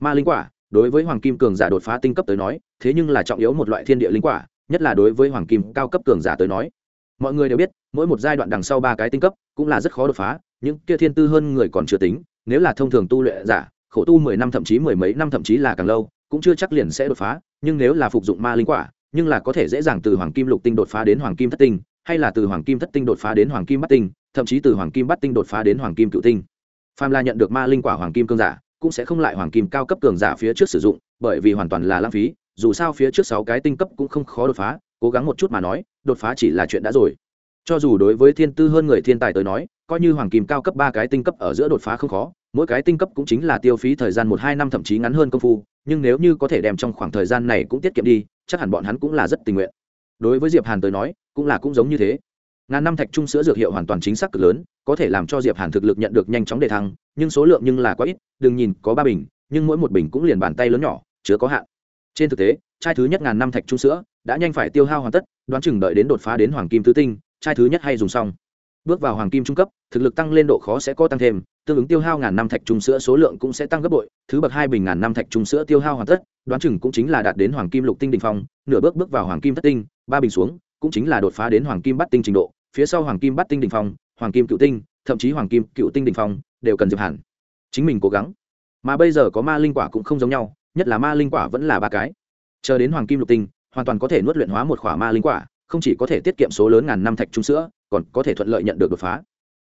Ma linh quả, đối với hoàng kim cường giả đột phá tinh cấp tới nói, thế nhưng là trọng yếu một loại thiên địa linh quả nhất là đối với hoàng kim cao cấp cường giả tới nói. Mọi người đều biết, mỗi một giai đoạn đằng sau ba cái tinh cấp cũng là rất khó đột phá, những kia thiên tư hơn người còn chưa tính, nếu là thông thường tu luyện giả, khổ tu mười năm thậm chí mười mấy năm thậm chí là càng lâu, cũng chưa chắc liền sẽ đột phá, nhưng nếu là phục dụng ma linh quả, nhưng là có thể dễ dàng từ hoàng kim lục tinh đột phá đến hoàng kim thất tinh, hay là từ hoàng kim thất tinh đột phá đến hoàng kim bát tinh, thậm chí từ hoàng kim bát tinh đột phá đến hoàng kim cựu tinh. Pham la nhận được ma linh quả hoàng kim cương giả, cũng sẽ không lại hoàng kim cao cấp cường giả phía trước sử dụng, bởi vì hoàn toàn là lãng phí dù sao phía trước sáu cái tinh cấp cũng không khó đột phá, cố gắng một chút mà nói, đột phá chỉ là chuyện đã rồi. Cho dù đối với thiên tư hơn người thiên tài tới nói, coi như hoàng kim cao cấp ba cái tinh cấp ở giữa đột phá không khó, mỗi cái tinh cấp cũng chính là tiêu phí thời gian một hai năm thậm chí ngắn hơn công phu, nhưng nếu như có thể đem trong khoảng thời gian này cũng tiết kiệm đi, chắc hẳn bọn hắn cũng là rất tình nguyện. Đối với diệp hàn tới nói, cũng là cũng giống như thế. Ngàn năm thạch trung sữa dược hiệu hoàn toàn chính xác cực lớn, có thể làm cho diệp hàn thực lực nhận được nhanh chóng đề thăng, nhưng số lượng nhưng là quá ít, đừng nhìn có ba bình, nhưng mỗi một bình cũng liền bàn tay lớn nhỏ, chứa có hạn trên thực tế, chai thứ nhất ngàn năm thạch trung sữa đã nhanh phải tiêu hao hoàn tất, đoán chừng đợi đến đột phá đến hoàng kim tứ tinh, chai thứ nhất hay dùng xong. Bước vào hoàng kim trung cấp, thực lực tăng lên độ khó sẽ có tăng thêm, tương ứng tiêu hao ngàn năm thạch trung sữa số lượng cũng sẽ tăng gấp bội, thứ bậc hai bình ngàn năm thạch trung sữa tiêu hao hoàn tất, đoán chừng cũng chính là đạt đến hoàng kim lục tinh đình phong, nửa bước bước vào hoàng kim thất tinh, ba bình xuống, cũng chính là đột phá đến hoàng kim bắt tinh trình độ, phía sau hoàng kim bắt tinh đình phong, hoàng kim cựu tinh, thậm chí hoàng kim cựu tinh đình phong, đều cần diệp hẳn chính mình cố gắng. Mà bây giờ có ma linh quả cũng không giống nhau nhất là ma linh quả vẫn là ba cái. Chờ đến hoàng kim lục tinh, hoàn toàn có thể nuốt luyện hóa một khỏa ma linh quả, không chỉ có thể tiết kiệm số lớn ngàn năm thạch trung sữa, còn có thể thuận lợi nhận được đột phá.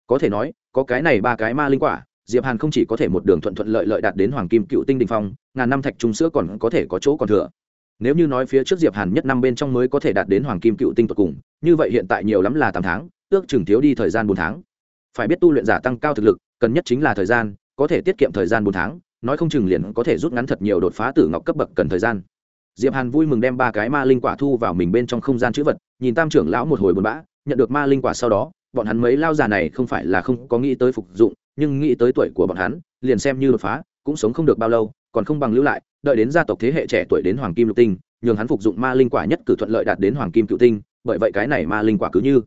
Có thể nói, có cái này ba cái ma linh quả, diệp hàn không chỉ có thể một đường thuận thuận lợi lợi đạt đến hoàng kim cựu tinh đình phong, ngàn năm thạch trung sữa còn có thể có chỗ còn thừa. Nếu như nói phía trước diệp hàn nhất năm bên trong mới có thể đạt đến hoàng kim cựu tinh tột cùng, như vậy hiện tại nhiều lắm là tám tháng, ước chừng thiếu đi thời gian bốn tháng. Phải biết tu luyện giả tăng cao thực lực, cần nhất chính là thời gian, có thể tiết kiệm thời gian bốn tháng nói không chừng liền có thể rút ngắn thật nhiều đột phá tử ngọc cấp bậc cần thời gian. Diệp hàn vui mừng đem ba cái ma linh quả thu vào mình bên trong không gian chữ vật, nhìn tam trưởng lão một hồi buồn bã, nhận được ma linh quả sau đó, bọn hắn mấy lao già này không phải là không có nghĩ tới phục dụng, nhưng nghĩ tới tuổi của bọn hắn, liền xem như đột phá, cũng sống không được bao lâu, còn không bằng lưu lại, đợi đến gia tộc thế hệ trẻ tuổi đến hoàng kim lục tinh, nhường hắn phục dụng ma linh quả nhất cử thuận lợi đạt đến hoàng kim cựu tinh, bởi vậy cái này ma linh quả cứ như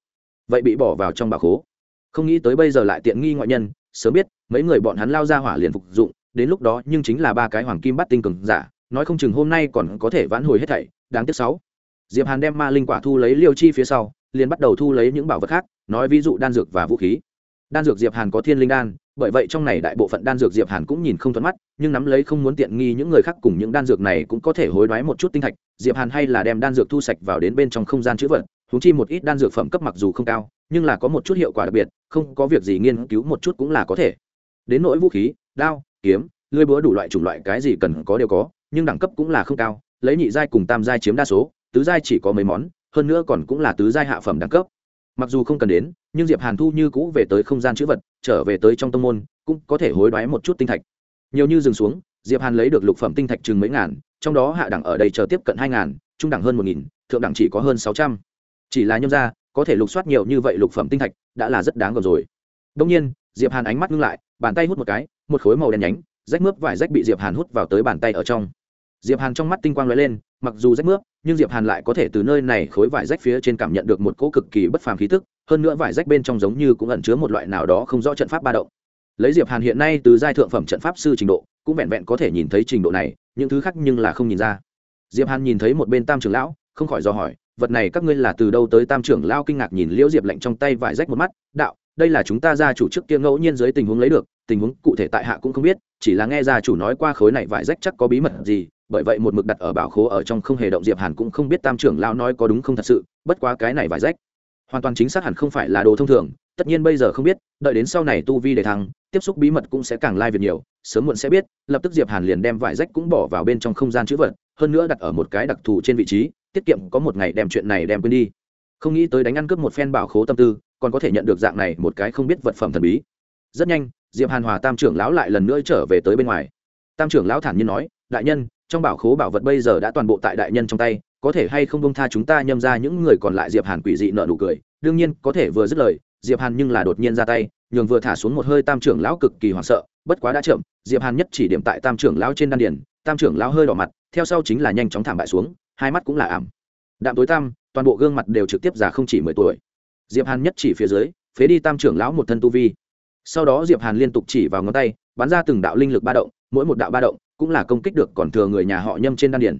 vậy bị bỏ vào trong bà khố. Không nghĩ tới bây giờ lại tiện nghi ngoại nhân, sớm biết mấy người bọn hắn lao ra hỏa liền phục dụng đến lúc đó nhưng chính là ba cái hoàng kim bắt tinh cường giả, nói không chừng hôm nay còn có thể vãn hồi hết thảy, đáng tiếc sáu. Diệp hàn đem ma linh quả thu lấy liêu chi phía sau, liền bắt đầu thu lấy những bảo vật khác, nói ví dụ đan dược và vũ khí. Đan dược diệp hàn có thiên linh đan, bởi vậy trong này đại bộ phận đan dược diệp hàn cũng nhìn không thuận mắt, nhưng nắm lấy không muốn tiện nghi những người khác cùng những đan dược này cũng có thể hối đoái một chút tinh thạch, diệp hàn hay là đem đan dược thu sạch vào đến bên trong không gian chữ vật húng chi một ít đan dược phẩm cấp mặc dù không cao, nhưng là có một chút hiệu quả đặc biệt, không có việc gì nghiên cứu một chút cũng là có thể. Đến nỗi vũ khí, đao kiếm lưỡi búa đủ loại chủng loại cái gì cần có đều có, nhưng đẳng cấp cũng là không cao, lấy nhị giai cùng tam giai chiếm đa số, tứ giai chỉ có mấy món, hơn nữa còn cũng là tứ giai hạ phẩm đẳng cấp. Mặc dù không cần đến, nhưng diệp hàn thu như cũ về tới không gian chữ vật, trở về tới trong tông môn, cũng có thể hối đoái một chút tinh thạch. Nhiều như dừng xuống, diệp hàn lấy được lục phẩm tinh thạch chừng mấy ngàn, trong đó hạ đẳng ở đây chờ tiếp cận hai ngàn, trung đẳng hơn một nghìn, thượng đẳng chỉ có hơn sáu trăm. Chỉ là nhâm ra có thể lục soát nhiều như vậy lục phẩm tinh thạch, đã là rất đáng gờm rồi. Đông nhiên, diệp hàn ánh mắt ngưng lại, bàn tay hút một cái một khối màu đen nhánh, rách mướp vải rách bị diệp hàn hút vào tới bàn tay ở trong. Diệp hàn trong mắt tinh quang lóe lên, mặc dù rách mướp, nhưng diệp hàn lại có thể từ nơi này khối vải rách phía trên cảm nhận được một cỗ cực kỳ bất phàm khí tức, hơn nữa vải rách bên trong giống như cũng ẩn chứa một loại nào đó không rõ trận pháp ba động. Lấy diệp hàn hiện nay từ giai thượng phẩm trận pháp sư trình độ, cũng vẹn vẹn có thể nhìn thấy trình độ này, những thứ khác nhưng là không nhìn ra. Diệp hàn nhìn thấy một bên tam trưởng lão, không khỏi do hỏi, vật này các ngươi là từ đâu tới? Tam trưởng lão kinh ngạc nhìn liễu diệp lạnh trong tay vải rách một mắt, đạo đây là chúng ta gia chủ trước kia ngẫu nhiên dưới tình huống lấy được, tình huống cụ thể tại hạ cũng không biết, chỉ là nghe gia chủ nói qua khối này vải rách chắc có bí mật gì, bởi vậy một mực đặt ở bảo khố ở trong không hề động diệp hàn cũng không biết tam trưởng lão nói có đúng không thật sự, bất quá cái này vải rách hoàn toàn chính xác hẳn không phải là đồ thông thường, tất nhiên bây giờ không biết, đợi đến sau này tu vi để thăng, tiếp xúc bí mật cũng sẽ càng lai việc nhiều, sớm muộn sẽ biết, lập tức diệp hàn liền đem vải rách cũng bỏ vào bên trong không gian chữ vật, hơn nữa đặt ở một cái đặc thù trên vị trí, tiết kiệm có một ngày đem chuyện này đem quên đi. Không nghĩ tới đánh ăn cướp một phen bảo khố tâm tư còn có thể nhận được dạng này một cái không biết vật phẩm thần bí. Rất nhanh, diệp hàn hòa tam trưởng lão lại lần nữa trở về tới bên ngoài. Tam trưởng lão thản nhiên nói, đại nhân, trong bảo khố bảo vật bây giờ đã toàn bộ tại đại nhân trong tay, có thể hay không bông tha chúng ta nhâm ra những người còn lại? Diệp hàn quỷ dị nợ nụ cười, đương nhiên, có thể vừa dứt lời, diệp hàn nhưng là đột nhiên ra tay, nhường vừa thả xuống một hơi tam trưởng lão cực kỳ hoảng sợ, bất quá đã chậm, diệp hàn nhất chỉ điểm tại tam trưởng lão trên đan điền, tam trưởng lão hơi đỏ mặt, theo sau chính là nhanh chóng thảm bại xuống, hai mắt cũng là ảm. Đạm tối tam toàn bộ gương mặt đều trực tiếp già không chỉ mười tuổi diệp hàn nhất chỉ phía dưới, phế đi tam trưởng lão một thân tu vi. Sau đó diệp hàn liên tục chỉ vào ngón tay, bắn ra từng đạo linh lực ba động, mỗi một đạo ba động cũng là công kích được còn thừa người nhà họ nhâm trên đan điền.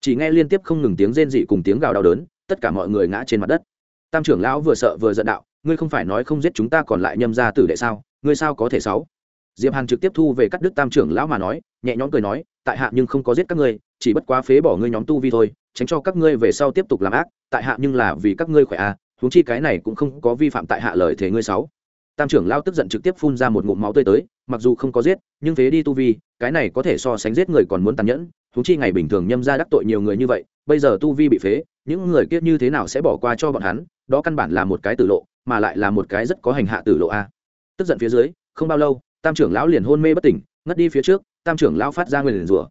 Chỉ nghe liên tiếp không ngừng tiếng rên dị cùng tiếng gào đau đớn, tất cả mọi người ngã trên mặt đất. Tam trưởng lão vừa sợ vừa giận đạo, ngươi không phải nói không giết chúng ta còn lại nhâm ra tử đệ sao? Ngươi sao có thể sáu? Diệp hàn trực tiếp thu về cắt đứt tam trưởng lão mà nói, nhẹ nhõm cười nói, tại hạ nhưng không có giết các ngươi, chỉ bất quá phế bỏ ngươi nhóm tu vi thôi, tránh cho các ngươi về sau tiếp tục làm ác, tại hạ nhưng là vì các ngươi khỏe à huống chi cái này cũng không có vi phạm tại hạ lời thế ngươi sáu. Tam trưởng lao tức giận trực tiếp phun ra một ngụm máu tươi tới, mặc dù không có giết, nhưng phế đi tu vi, cái này có thể so sánh giết người còn muốn tàn nhẫn, huống chi ngày bình thường nhâm ra đắc tội nhiều người như vậy, bây giờ tu vi bị phế, những người kiết như thế nào sẽ bỏ qua cho bọn hắn, đó căn bản là một cái tử lộ, mà lại là một cái rất có hành hạ tử lộ a. Tức giận phía dưới, không bao lâu, tam trưởng lão liền hôn mê bất tỉnh, ngất đi phía trước, tam trưởng lão phát ra nguyền rủa.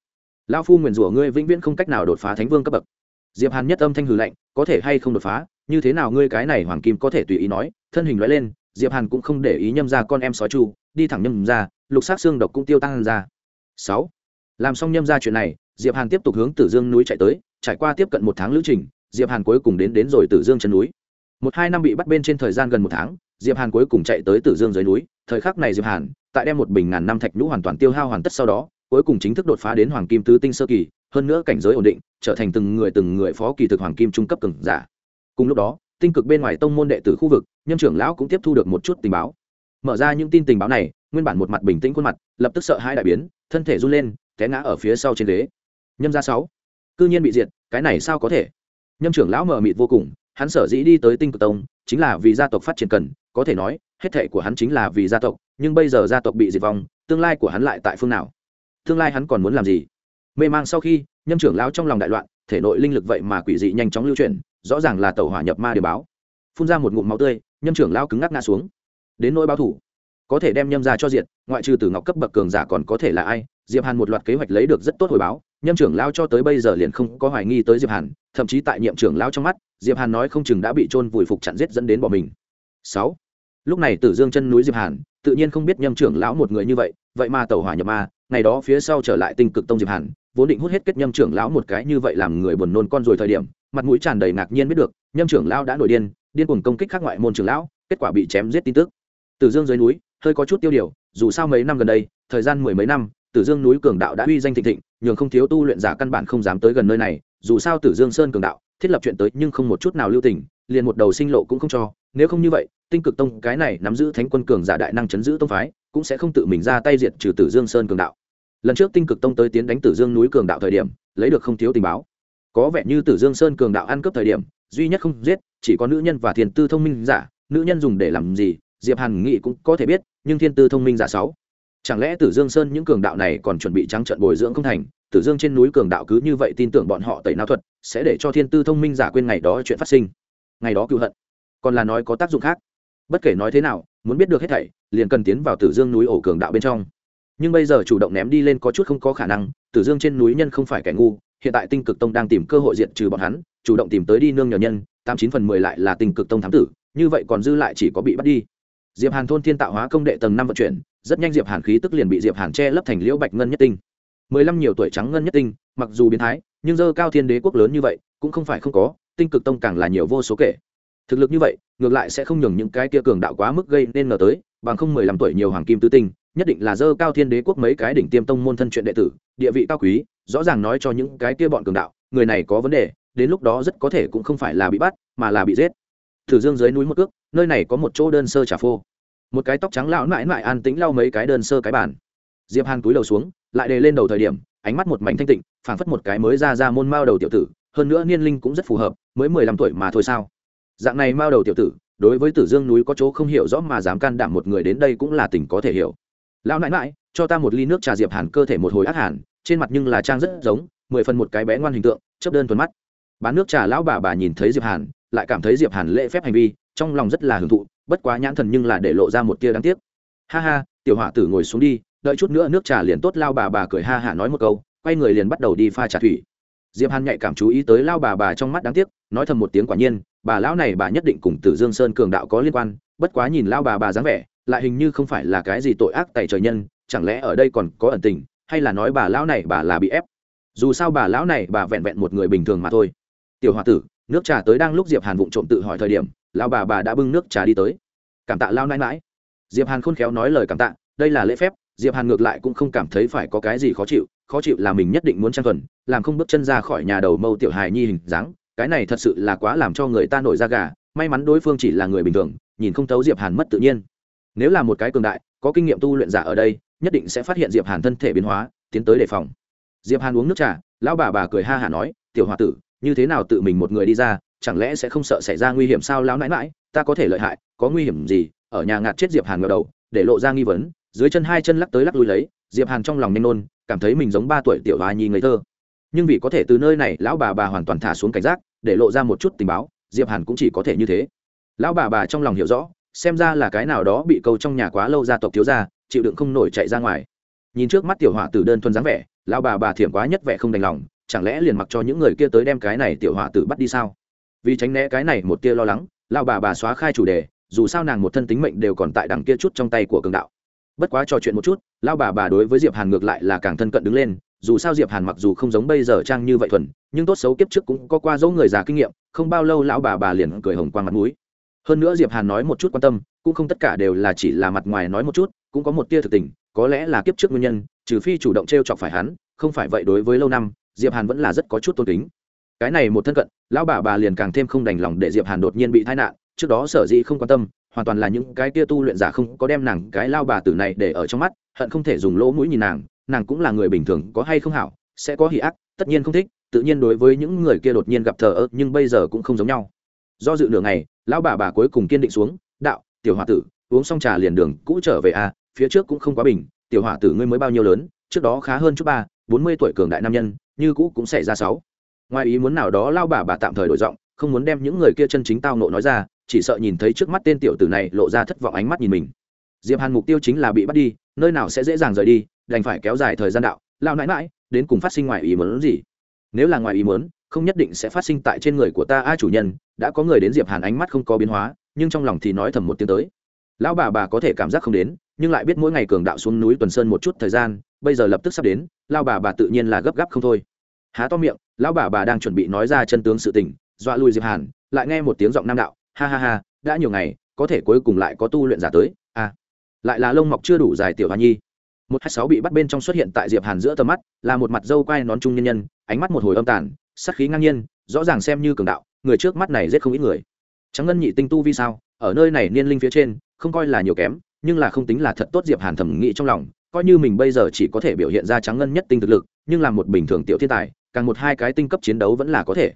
Lão phu nguyền rủa ngươi vĩnh viễn không cách nào đột phá thánh vương cấp bậc diệp hàn nhất âm thanh hừ lạnh, có thể hay không đột phá? Như thế nào ngươi cái này hoàng kim có thể tùy ý nói? Thân hình nói lên, diệp hàn cũng không để ý nhâm ra con em sói chu, đi thẳng nhâm ra, lục sát xương độc cũng tiêu tăng ra. Sáu. Làm xong nhâm ra chuyện này, diệp hàn tiếp tục hướng tử dương núi chạy tới, trải qua tiếp cận một tháng lữ trình, diệp hàn cuối cùng đến đến rồi tử dương chân núi. Một hai năm bị bắt bên trên thời gian gần một tháng, diệp hàn cuối cùng chạy tới tử dương dưới núi. Thời khắc này diệp hàn, tại đem một bình ngàn năm thạch nhũ hoàn toàn tiêu hao hoàn tất sau đó, cuối cùng chính thức đột phá đến hoàng kim tứ tinh sơ kỳ hơn nữa cảnh giới ổn định, trở thành từng người từng người phó kỳ thực hoàng kim trung cấp cường giả. Cùng lúc đó, tinh cực bên ngoài tông môn đệ tử khu vực, nhâm trưởng lão cũng tiếp thu được một chút tình báo. Mở ra những tin tình báo này, nguyên bản một mặt bình tĩnh khuôn mặt, lập tức sợ hai đại biến, thân thể run lên, té ngã ở phía sau trên ghế. Nhâm gia sáu, cư nhiên bị diệt, cái này sao có thể? Nhâm trưởng lão mờ mịt vô cùng, hắn sở dĩ đi tới tinh cực tông, chính là vì gia tộc phát triển cần, có thể nói, hết thệ của hắn chính là vì gia tộc, nhưng bây giờ gia tộc bị diệt vong, tương lai của hắn lại tại phương nào? Tương lai hắn còn muốn làm gì? Mê mang sau khi, nhâm trưởng lão trong lòng đại loạn, thể nội linh lực vậy mà quỷ dị nhanh chóng lưu chuyển, rõ ràng là tàu hỏa nhập ma để báo. Phun ra một ngụm máu tươi, nhâm trưởng lão cứng ngắc ngã xuống. Đến nỗi báo thủ, có thể đem nhâm ra cho diện ngoại trừ từ ngọc cấp bậc cường giả còn có thể là ai? Diệp hàn một loạt kế hoạch lấy được rất tốt hồi báo, nhâm trưởng lao cho tới bây giờ liền không có hoài nghi tới diệp hàn, thậm chí tại nhiệm trưởng lao trong mắt, diệp hàn nói không chừng đã bị trôn vùi phục chặn giết dẫn đến bỏ mình. Sáu. Lúc này tử dương chân núi diệp hàn, tự nhiên không biết nhâm trưởng lão một người như vậy vậy mà tẩu hỏa nhập ma, ngày đó phía sau trở lại tinh cực tông diệp hàn vốn định hút hết kết nhâm trưởng lão một cái như vậy làm người buồn nôn con rồi thời điểm, mặt mũi tràn đầy ngạc nhiên biết được, nhâm trưởng lão đã nổi điên điên cuồng công kích các ngoại môn trưởng lão, kết quả bị chém giết tin tức. Tử dương dưới núi, hơi có chút tiêu điều, dù sao mấy năm gần đây, thời gian mười mấy năm, tử dương núi cường đạo đã uy danh thịnh thịnh, nhường không thiếu tu luyện giả căn bản không dám tới gần nơi này, dù sao tử dương sơn cường đạo, thiết lập chuyện tới nhưng không một chút nào lưu tình, liền một đầu sinh lộ cũng không cho, nếu không như vậy, tinh cực tông cái này nắm giữ thánh quân cường giả đại năng chấn giữ tông phái, cũng sẽ không tự mình ra tay diệt trừ tử dương sơn cường đạo lần trước tinh cực tông tới tiến đánh tử dương núi cường đạo thời điểm, lấy được không thiếu tình báo. Có vẻ như tử dương sơn cường đạo ăn cướp thời điểm, duy nhất không giết, chỉ có nữ nhân và thiền tư thông minh giả, nữ nhân dùng để làm gì, diệp hàn nghị cũng có thể biết, nhưng thiên tư thông minh giả sáu. Chẳng lẽ tử dương sơn những cường đạo này còn chuẩn bị trắng trận bồi dưỡng không thành? Tử dương trên núi cường đạo cứ như vậy tin tưởng bọn họ tẩy não thuật, sẽ để cho thiên tư thông minh giả quên ngày đó chuyện phát sinh. Ngày đó cựu hận. Còn là nói có tác dụng khác. Bất kể nói thế nào, muốn biết được hết thảy, liền cần tiến vào tử dương núi ổ cường đạo bên trong nhưng bây giờ chủ động ném đi lên có chút không có khả năng, tử dương trên núi nhân không phải kẻ ngu, hiện tại tinh cực tông đang tìm cơ hội diện trừ bọn hắn, chủ động tìm tới đi nương nhờ nhân, tám chín phần mười lại là tinh cực tông thám tử, như vậy còn dư lại chỉ có bị bắt đi. Diệp hàn thôn thiên tạo hóa công đệ tầng năm vận chuyển, rất nhanh diệp hàn khí tức liền bị diệp hàn che lấp thành liễu bạch ngân nhất tinh. Mười lăm nhiều tuổi trắng ngân nhất tinh, mặc dù biến thái, nhưng dơ cao thiên đế quốc lớn như vậy, cũng không phải không có, tinh cực tông càng là nhiều vô số kể. Thực lực như vậy, ngược lại sẽ không nhường những cái kia cường đạo quá mức gây nên ngờ tới, bằng không mười lăm tuổi nhiều hoàng kim tứ tinh nhất định là dơ cao thiên đế quốc mấy cái đỉnh tiêm tông môn thân chuyện đệ tử, địa vị cao quý, rõ ràng nói cho những cái kia bọn cường đạo, người này có vấn đề, đến lúc đó rất có thể cũng không phải là bị bắt, mà là bị giết. Thử dương dưới núi một cước, nơi này có một chỗ đơn sơ trà phô. Một cái tóc trắng lão mãi mãi an tĩnh lau mấy cái đơn sơ cái bản diệp hàn túi đầu xuống, lại đề lên đầu thời điểm, ánh mắt một mảnh thanh tịnh, phảng phất một cái mới ra ra môn mao đầu tiểu tử, hơn nữa niên linh cũng rất phù hợp, mới mười lăm tuổi mà thôi sao? Dạng này mao đầu tiểu tử, đối với tử dương núi có chỗ không hiểu rõ mà dám can đảm một người đến đây cũng là tình có thể hiểu lão nãi mãi cho ta một ly nước trà diệp hàn cơ thể một hồi ác hàn, trên mặt nhưng là trang rất giống, mười phần một cái bé ngoan hình tượng, chớp đơn thuần mắt. Bán nước trà lão bà bà nhìn thấy diệp hàn, lại cảm thấy diệp hàn lễ phép hành vi, trong lòng rất là hưởng thụ, bất quá nhãn thần nhưng là để lộ ra một tia đáng tiếc. Ha ha, tiểu hỏa tử ngồi xuống đi, đợi chút nữa nước trà liền tốt lao bà bà cười ha hả nói một câu, quay người liền bắt đầu đi pha trà thủy. Diệp hàn nhạy cảm chú ý tới lao bà bà trong mắt đáng tiếc, nói thầm một tiếng quả nhiên, bà lão này bà nhất định cùng tử dương sơn cường đạo có liên quan, bất quá nhìn lao bà bà dáng vẻ lại hình như không phải là cái gì tội ác tại trời nhân, chẳng lẽ ở đây còn có ẩn tình, hay là nói bà lão này bà là bị ép? Dù sao bà lão này bà vẹn vẹn một người bình thường mà thôi. Tiểu h o a tử, nước trà tới đang lúc diệp hàn vụng trộm tự hỏi thời điểm, lão bà bà đã bưng nước trà đi tới. Cảm tạ lao nãi mãi diệp hàn khôn khéo nói lời cảm tạ, đây là lễ phép, diệp hàn ngược lại cũng không cảm thấy phải có cái gì khó chịu khó chịu là mình nhất định muốn trang thuần, làm không bước chân ra khỏi nhà đầu mâu tiểu hài nhi hình dáng, cái này thật sự là quá làm cho người ta nổi da gà, may mắn đối phương chỉ là người bình thường, nhìn không thấu diệp hàn mất tự nhiên nếu là một cái cường đại, có kinh nghiệm tu luyện giả ở đây, nhất định sẽ phát hiện diệp hàn thân thể biến hóa, tiến tới đề phòng. Diệp hàn uống nước trà, lão bà bà cười ha hả nói, tiểu hòa tử, như thế nào tự mình một người đi ra, chẳng lẽ sẽ không sợ xảy ra nguy hiểm sao lão nãi mãi ta có thể lợi hại, có nguy hiểm gì? Ở nhà ngạt chết diệp hàn ngờ đầu, để lộ ra nghi vấn, dưới chân hai chân lắc tới lắc lui lấy, diệp hàn trong lòng nhanh nôn, cảm thấy mình giống ba tuổi tiểu hoa nhi ngây thơ. Nhưng vì có thể từ nơi này, lão bà bà hoàn toàn thả xuống cảnh giác, để lộ ra một chút tình báo, diệp hàn cũng chỉ có thể như thế. Lão bà bà trong lòng hiểu rõ xem ra là cái nào đó bị câu trong nhà quá lâu gia tộc thiếu gia, chịu đựng không nổi chạy ra ngoài. Nhìn trước mắt tiểu hỏa tử đơn thuần dáng vẻ, lão bà bà thiểm quá nhất vẻ không đành lòng, chẳng lẽ liền mặc cho những người kia tới đem cái này tiểu hỏa tử bắt đi sao? Vì tránh né cái này một tia lo lắng, lão bà bà xóa khai chủ đề, dù sao nàng một thân tính mệnh đều còn tại đằng kia chút trong tay của cường đạo. Bất quá trò chuyện một chút, lão bà bà đối với diệp hàn ngược lại là càng thân cận đứng lên, dù sao diệp hàn mặc dù không giống bây giờ trang như vậy thuần, nhưng tốt xấu kiếp trước cũng có qua dấu người già kinh nghiệm, không bao lâu lão bà bà liền cười hồng quang mặt mũi hơn nữa diệp hàn nói một chút quan tâm, cũng không tất cả đều là chỉ là mặt ngoài nói một chút, cũng có một tia thực tình, có lẽ là kiếp trước nguyên nhân, trừ phi chủ động t r e o chọc phải hắn, không phải vậy đối với lâu năm, diệp hàn vẫn là rất có chút tôn kính. Cái này một thân cận, lão bà bà liền càng thêm không đành lòng để diệp hàn đột nhiên bị tai nạn, trước đó sở dĩ không quan tâm, hoàn toàn là những cái tia tu luyện giả không có đem nàng, cái lao bà tử này để ở trong mắt, hận không thể dùng lỗ mũi nhìn nàng nàng cũng là người bình thường, có hay không hảo, sẽ có hỉ ác, tất nhiên không thích, tự nhiên đối với những người kia đột nhiên gặp thờ ơ, nhưng bây giờ cũng không giống nhau. Do dự nửa ngày lão bà bà cuối cùng kiên định xuống đạo tiểu h o a tử uống xong trà liền đường cũ trở về a à, phía trước cũng không quá bình tiểu h o a tử ngươi mới bao nhiêu lớn trước đó khá hơn chút ba bốn mươi tuổi cường đại nam nhân như cũ cũng xảy ra sáu. Ngoài ý muốn nào đó lao bà bà tạm thời đổi giọng không muốn đem những người kia chân chính tao nộ nói ra chỉ sợ nhìn thấy trước mắt tên tiểu tử này lộ ra thất vọng ánh mắt nhìn mình. Diệp hàn mục tiêu chính là bị bắt đi nơi nào sẽ dễ dàng rời đi đành phải kéo dài thời gian đạo lao nãi mãi đến cùng phát sinh ngoài ý muốn gì? Nếu là ngoài ý muốn không nhất định sẽ phát sinh tại trên người của ta. A chủ nhân đã có người đến diệp hàn ánh mắt không có biến hóa nhưng trong lòng thì nói thầm một tiếng tới. Lão bà bà có thể cảm giác không đến nhưng lại biết mỗi ngày cường đạo xuống núi tuần sơn một chút thời gian bây giờ lập tức sắp đến lão bà bà tự nhiên là gấp gáp không thôi. Há to miệng lão bà bà đang chuẩn bị nói ra chân tướng sự tình dọa lùi diệp hàn lại nghe một tiếng giọng nam đạo ha ha ha đã nhiều ngày có thể cuối cùng lại có tu luyện giả tới. A à, lại là lông mọc chưa đủ dài tiểu hoa nhi. Một hai sáu bị bắt bên trong xuất hiện tại diệp hàn giữa tầm mắt là một mặt dâu quai nón trung nhân nhân ánh mắt một hồi âm tàn Sát khí ngang nhiên, rõ ràng xem như cường đạo, người trước mắt này giết không ít người. Trắng ngân nhị tinh tu vi sao? Ở nơi này niên linh phía trên, không coi là nhiều kém, nhưng là không tính là thật tốt diệp hàn thẩm nghĩ trong lòng, coi như mình bây giờ chỉ có thể biểu hiện ra trắng ngân nhất tinh thực lực, nhưng là một bình thường tiểu thiên tài, càng một hai cái tinh cấp chiến đấu vẫn là có thể.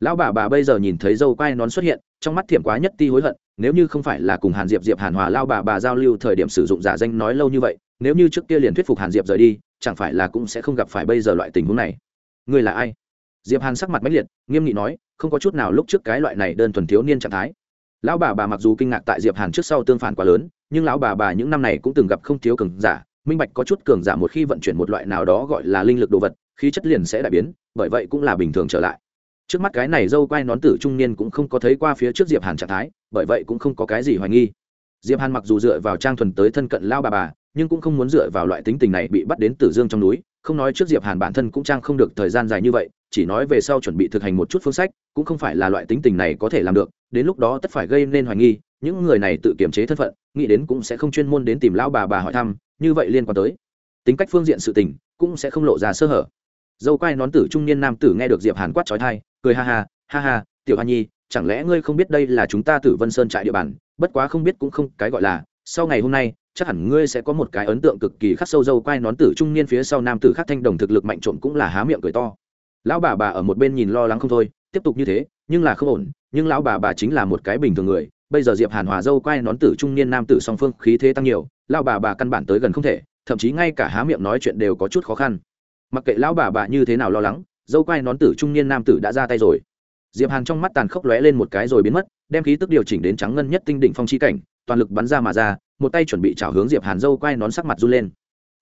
Lão bà bà bây giờ nhìn thấy dâu quai nón xuất hiện, trong mắt thiểm quá nhất ti hối hận, nếu như không phải là cùng hàn diệp diệp hàn hòa lao bà bà giao lưu thời điểm sử dụng giả danh nói lâu như vậy, nếu như trước kia liền thuyết phục hàn diệp rời đi, chẳng phải là cũng sẽ không gặp phải bây giờ loại tình huống này. Ngươi là ai? Diệp hàn sắc mặt mãnh liệt, nghiêm nghị nói, không có chút nào lúc trước cái loại này đơn thuần thiếu niên trạng thái. Lão bà bà mặc dù kinh ngạc tại diệp hàn trước sau tương phản quá lớn, nhưng lão bà bà những năm này cũng từng gặp không thiếu cường giả, minh bạch có chút cường giả một khi vận chuyển một loại nào đó gọi là linh lực đồ vật, khí chất liền sẽ đại biến, bởi vậy cũng là bình thường trở lại. Trước mắt cái này dâu quai nón tử trung niên cũng không có thấy qua phía trước diệp hàn trạng thái, bởi vậy cũng không có cái gì hoài nghi. Diệp hàn mặc dù dựa vào trang thuần tới thân cận lao bà bà, nhưng cũng không muốn dựa vào loại tính tình này bị bắt đến tử dương trong núi, không nói trước diệp hàn bản thân cũng trang không được thời gian dài như vậy chỉ nói về sau chuẩn bị thực hành một chút phương sách, cũng không phải là loại tính tình này có thể làm được, đến lúc đó tất phải gây nên hoài nghi, những người này tự kiềm chế thân phận, nghĩ đến cũng sẽ không chuyên môn đến tìm lão bà bà hỏi thăm, như vậy liên quan tới. Tính cách phương diện sự tình, cũng sẽ không lộ ra sơ hở. Dâu quai nón tử trung niên nam tử nghe được diệp hàn quát trói thai cười ha ha ha ha, tiểu hoa nhi, chẳng lẽ ngươi không biết đây là chúng ta tử vân sơn trại địa bàn, bất quá không biết cũng không cái gọi là, sau ngày hôm nay, chắc hẳn ngươi sẽ có một cái ấn tượng cực kỳ khắc sâu dâu quai nón tử trung niên phía sau nam tử khắc thanh đồng thực lực mạnh trộm cũng là há miệng cười to lão bà bà ở một bên nhìn lo lắng không thôi, tiếp tục như thế, nhưng là không ổn, nhưng lão bà bà chính là một cái bình thường người. Bây giờ diệp hàn hòa dâu quai nón tử trung niên nam tử song phương khí thế tăng nhiều, lão bà bà căn bản tới gần không thể, thậm chí ngay cả há miệng nói chuyện đều có chút khó khăn. Mặc kệ lão bà bà như thế nào lo lắng, dâu quai nón tử trung niên nam tử đã ra tay rồi. Diệp hàn trong mắt tàn khốc lóe lên một cái rồi biến mất, đem khí tức điều chỉnh đến trắng ngân nhất tinh đỉnh phong chi cảnh, toàn lực bắn ra mà ra, một tay chuẩn bị chảo hướng diệp hàn dâu quai nón sắc mặt run lên.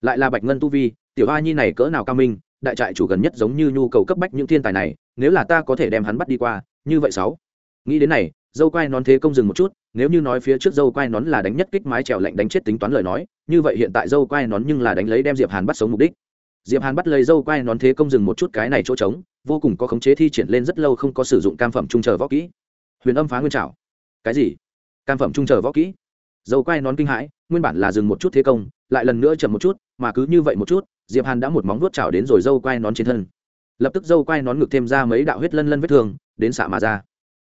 Lại là bạch ngân tu vi, tiểu a nhi này cỡ nào cao minh đại trại chủ gần nhất giống như nhu cầu cấp bách những thiên tài này, nếu là ta có thể đem hắn bắt đi qua, như vậy sáu. Nghĩ đến này, dâu quai nón thế công dừng một chút, nếu như nói phía trước dâu quai nón là đánh nhất kích mái trèo lạnh đánh chết tính toán lời nói, như vậy hiện tại dâu quai nón nhưng là đánh lấy đem diệp hàn bắt sống mục đích. Diệp hàn bắt lấy dâu quai nón thế công dừng một chút cái này chỗ trống, vô cùng có khống chế thi triển lên rất lâu không có sử dụng cam phẩm trung chờ võ kỹ. Huyền âm phá nguyên trảo. Cái gì? Cam phẩm trung chờ võ kỹ? Dâu quai nón kinh hãi, nguyên bản là dừng một chút thế công, lại lần nữa chậm một chút, mà cứ như vậy một chút diệp hàn đã một móng vuốt chảo đến rồi dâu quai nón trên thân. Lập tức dâu quai nón ngực thêm ra mấy đạo huyết lân lân vết thương, đến xạ mà ra.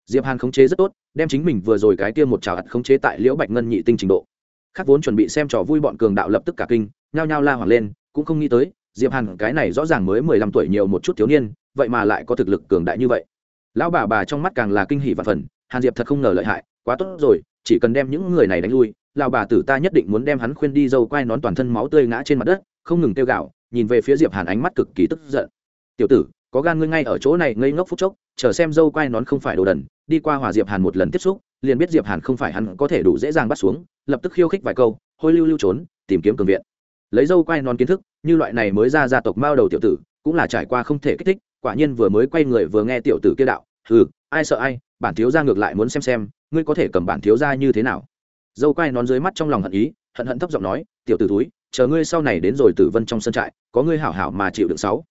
Diệp hàn khống chế rất tốt, đem chính mình vừa rồi cái kia một chảo ặt khống chế tại liễu bạch ngân nhị tinh trình độ. Khác vốn chuẩn bị xem trò vui bọn cường đạo lập tức cả kinh, nhao nhao la hoảng lên, cũng không nghĩ tới, diệp hàn cái này rõ ràng mới mười lăm tuổi nhiều một chút thiếu niên, vậy mà lại có thực lực cường đại như vậy. Lão bà bà trong mắt càng là kinh hỉ và phần hàn diệp thật không ngờ lợi hại, quá tốt rồi, chỉ cần đem những người này đánh lui, lão bà tử ta nhất định muốn đem hắn khuyên đi dâu quai nón toàn thân máu tươi ngã trên mặt đất không ngừng tiêu gạo nhìn về phía diệp hàn ánh mắt cực kỳ tức giận. Tiểu tử, có gan ngươi ngay ở chỗ này ngây ngốc phút chốc, chờ xem dâu quai nón không phải đồ đần, đi qua hòa diệp hàn một lần tiếp xúc, liền biết diệp hàn không phải hắn có thể đủ dễ dàng bắt xuống, lập tức khiêu khích vài câu, hôi lưu lưu trốn, tìm kiếm cường viện. Lấy dâu quai nón kiến thức, như loại này mới ra gia tộc mao đầu tiểu tử, cũng là trải qua không thể kích thích, quả nhiên vừa mới quay người vừa nghe tiểu tử kia đạo ừ ai sợ ai, bản thiếu gia ngược lại muốn xem xem, ngươi có thể cầm bản thiếu gia như thế nào? Dâu quai nón dưới mắt trong lòng hận ý, hận hận thấp giọng nói, tiểu tử túi chờ ngươi sau này đến rồi tử vân trong sân trại, có ngươi hảo hảo mà chịu đựng sáu.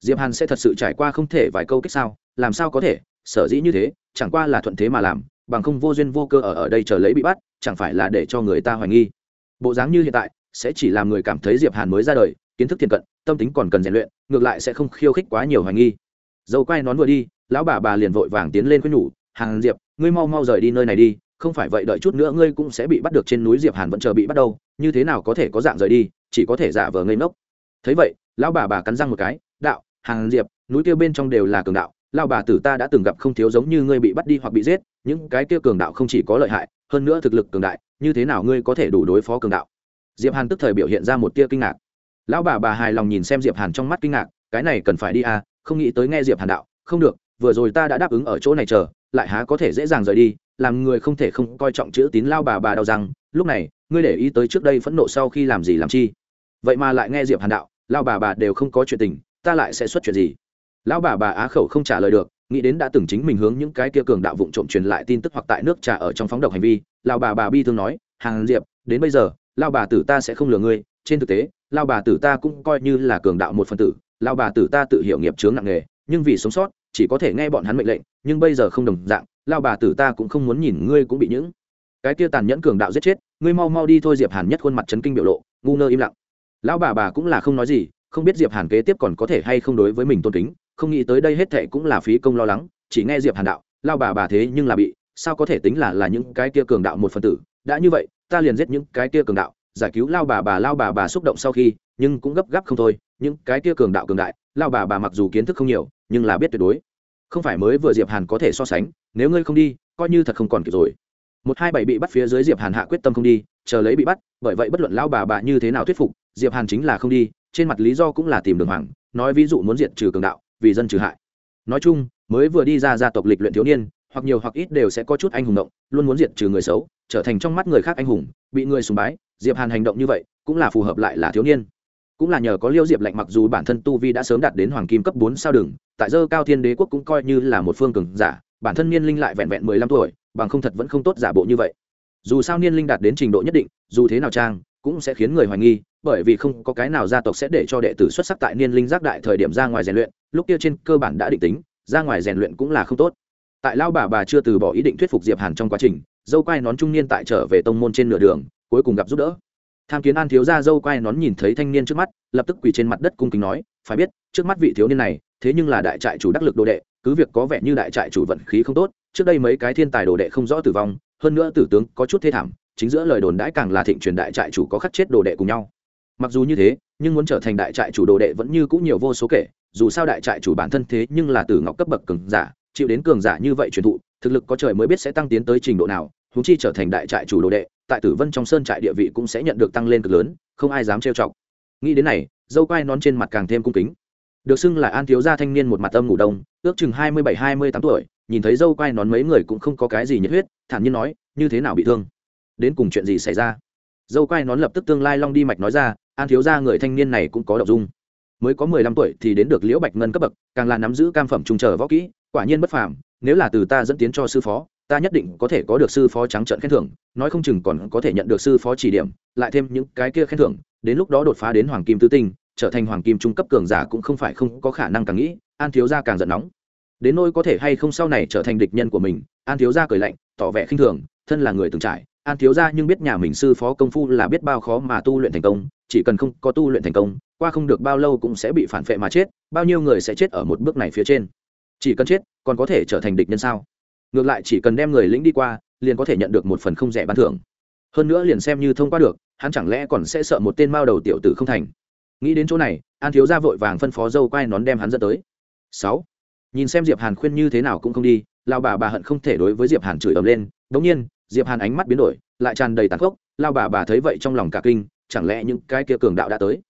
Diệp hàn sẽ thật sự trải qua không thể vài câu kích sao, làm sao có thể, sở dĩ như thế, chẳng qua là thuận thế mà làm, bằng không vô duyên vô cơ ở ở đây chờ lấy bị bắt, chẳng phải là để cho người ta hoài nghi. Bộ dáng như hiện tại, sẽ chỉ làm người cảm thấy diệp hàn mới ra đời, kiến thức thiền cận, tâm tính còn cần rèn luyện, ngược lại sẽ không khiêu khích quá nhiều hoài nghi. Dâu quay nón vừa đi, lão bà bà liền vội vàng tiến lên khuyên nhủ hàng diệp, ngươi mau mau rời đi nơi này đi không phải vậy đợi chút nữa ngươi cũng sẽ bị bắt được trên núi diệp hàn vẫn chờ bị bắt đâu, như thế nào có thể có dạng rời đi, chỉ có thể giả vờ ngây ngốc. Thấy vậy, lão bà bà cắn răng một cái, đạo hàng diệp, núi kia bên trong đều là cường đạo, lão bà tử ta đã từng gặp không thiếu giống như ngươi bị bắt đi hoặc bị giết, những cái kia cường đạo không chỉ có lợi hại, hơn nữa thực lực cường đại, như thế nào ngươi có thể đủ đối phó cường đạo? Diệp hàn tức thời biểu hiện ra một tia kinh ngạc. Lão bà bà hài lòng nhìn xem diệp hàn trong mắt kinh ngạc, cái này cần phải đi à không nghĩ tới nghe diệp hàn đạo, không được, vừa rồi ta đã đáp ứng ở chỗ này chờ lại há có thể dễ dàng rời đi, làm người không thể không coi trọng chữ tín lao bà bà đau rằng? lúc này, ngươi để ý tới trước đây phẫn nộ sau khi làm gì làm chi? Vậy mà lại nghe diệp hàn đạo, lao bà bà đều không có chuyện tình, ta lại sẽ xuất chuyện gì? Lão bà bà á khẩu không trả lời được, nghĩ đến đã từng chính mình hướng những cái kia cường đạo vụng trộm truyền lại tin tức hoặc tại nước trà ở trong phóng độc hành vi lao bà bà bi thương nói hàng diệp, đến bây giờ lao bà tử ta sẽ không lừa ngươi. Trên thực tế lao bà tử ta cũng coi như là cường đạo một phần tử lao bà tử ta tự hiểu nghiệp chướng nặng nghề nhưng vì sống sót chỉ có thể nghe bọn hắn mệnh lệnh, nhưng bây giờ không đồng dạng, lao bà tử ta cũng không muốn nhìn ngươi cũng bị những cái kia tàn nhẫn cường đạo giết chết, ngươi mau mau đi thôi, diệp hàn nhất khuôn mặt chấn kinh biểu lộ, ngu ngơ im lặng. Lão bà bà cũng là không nói gì, không biết diệp hàn kế tiếp còn có thể hay không đối với mình tôn kính, không nghĩ tới đây hết thệ cũng là phí công lo lắng, chỉ nghe diệp hàn đạo lao bà bà thế nhưng là bị, sao có thể tính là là những cái kia cường đạo một phần tử? Đã như vậy, ta liền giết những cái kia cường đạo, giải cứu lao bà bà lao bà bà xúc động sau khi, nhưng cũng gấp gáp không thôi, những cái kia cường đạo cường đại lao bà bà mặc dù kiến thức không nhiều, nhưng là biết tuyệt đối. Không phải mới vừa diệp hàn có thể so sánh, nếu ngươi không đi, coi như thật không còn kịp rồi. Một hai bảy bị bắt phía dưới diệp hàn hạ quyết tâm không đi, chờ lấy bị bắt, bởi vậy bất luận lao bà bà như thế nào thuyết phục, diệp hàn chính là không đi, trên mặt lý do cũng là tìm đường hoàng, nói ví dụ muốn diệt trừ cường đạo, vì dân trừ hại. Nói chung, mới vừa đi ra gia tộc lịch luyện thiếu niên, hoặc nhiều hoặc ít đều sẽ có chút anh hùng động, luôn muốn diệt trừ người xấu, trở thành trong mắt người khác anh hùng, bị người sùng bái, diệp hàn hành động như vậy, cũng là phù hợp lại là thiếu niên cũng là nhờ có liêu diệp lạnh mặc dù bản thân tu vi đã sớm đạt đến hoàng kim cấp bốn sao đường tại dơ cao thiên đế quốc cũng coi như là một phương cường giả, bản thân niên linh lại vẹn vẹn mười lăm tuổi, bằng không thật vẫn không tốt giả bộ như vậy. Dù sao niên linh đạt đến trình độ nhất định, dù thế nào trang cũng sẽ khiến người hoài nghi, bởi vì không có cái nào gia tộc sẽ để cho đệ tử xuất sắc tại niên linh giác đại thời điểm ra ngoài rèn luyện, lúc kia trên cơ bản đã định tính, ra ngoài rèn luyện cũng là không tốt. Tại lao bà bà chưa từ bỏ ý định thuyết phục diệp hàn trong quá trình, dâu quai nón trung niên tại trở về tông môn trên nửa đường, cuối cùng gặp giúp đỡ tham kiến an thiếu gia dâu quai nón nhìn thấy thanh niên trước mắt, lập tức quỳ trên mặt đất cung kính nói, phải biết, trước mắt vị thiếu niên này, thế nhưng là đại trại chủ đắc lực đồ đệ, cứ việc có vẻ như đại trại chủ vận khí không tốt, trước đây mấy cái thiên tài đồ đệ không rõ tử vong, hơn nữa tử tướng có chút thê thảm, chính giữa lời đồn đãi càng là thịnh truyền đại trại chủ có khắc chết đồ đệ cùng nhau. Mặc dù như thế, nhưng muốn trở thành đại trại chủ đồ đệ vẫn như cũng nhiều vô số kể, dù sao đại trại chủ bản thân thế nhưng là tử ngọc cấp bậc cường giả, chịu đến cường giả như vậy truyền thụ, thực lực có trời mới biết sẽ tăng tiến tới trình độ nào huống chi trở thành đại trại chủ đồ đệ, tại tử vân trong sơn trại địa vị cũng sẽ nhận được tăng lên cực lớn, không ai dám trêu chọc. Nghĩ đến này, dâu quai nón trên mặt càng thêm cung kính. Được xưng là an thiếu gia thanh niên một mặt âm ngủ đông, ước chừng hai mươi bảy, hai mươi tám tuổi, nhìn thấy dâu quai nón mấy người cũng không có cái gì nhiệt huyết, thản nhiên nói, như thế nào bị thương? Đến cùng chuyện gì xảy ra? Dâu quai nón lập tức tương lai long đi mạch nói ra, an thiếu gia người thanh niên này cũng có đậu dung. Mới có mười lăm tuổi thì đến được liễu bạch ngân cấp bậc, càng là nắm giữ cam phẩm trùng trở võ kỹ, quả nhiên bất phàm, nếu là từ ta dẫn tiến cho sư phó ta nhất định có thể có được sư phó trắng trợn khen thưởng, nói không chừng còn có thể nhận được sư phó chỉ điểm, lại thêm những cái kia khen thưởng, đến lúc đó đột phá đến hoàng kim tứ tinh, trở thành hoàng kim trung cấp cường giả cũng không phải không có khả năng càng nghĩ, an thiếu gia càng giận nóng. Đến nôi có thể hay không sau này trở thành địch nhân của mình, an thiếu gia cười lạnh, tỏ vẻ khinh thường, thân là người từng trải, an thiếu gia nhưng biết nhà mình sư phó công phu là biết bao khó mà tu luyện thành công, chỉ cần không có tu luyện thành công, qua không được bao lâu cũng sẽ bị phản phệ mà chết, bao nhiêu người sẽ chết ở một bước này phía trên. Chỉ cần chết, còn có thể trở thành địch nhân sao? Ngược lại chỉ cần đem người lĩnh đi qua, liền có thể nhận được một phần không rẻ bán thưởng. Hơn nữa liền xem như thông qua được, hắn chẳng lẽ còn sẽ sợ một tên mao đầu tiểu tử không thành? Nghĩ đến chỗ này, an thiếu gia vội vàng phân phó dâu quai nón đem hắn dẫn tới. Sáu. Nhìn xem diệp hàn khuyên như thế nào cũng không đi lao bà bà hận không thể đối với diệp hàn chửi ầm lên. Đống nhiên, diệp hàn ánh mắt biến đổi, lại tràn đầy tàn khốc. Lao bà bà thấy vậy trong lòng cả kinh, chẳng lẽ những cái kia cường đạo đã tới?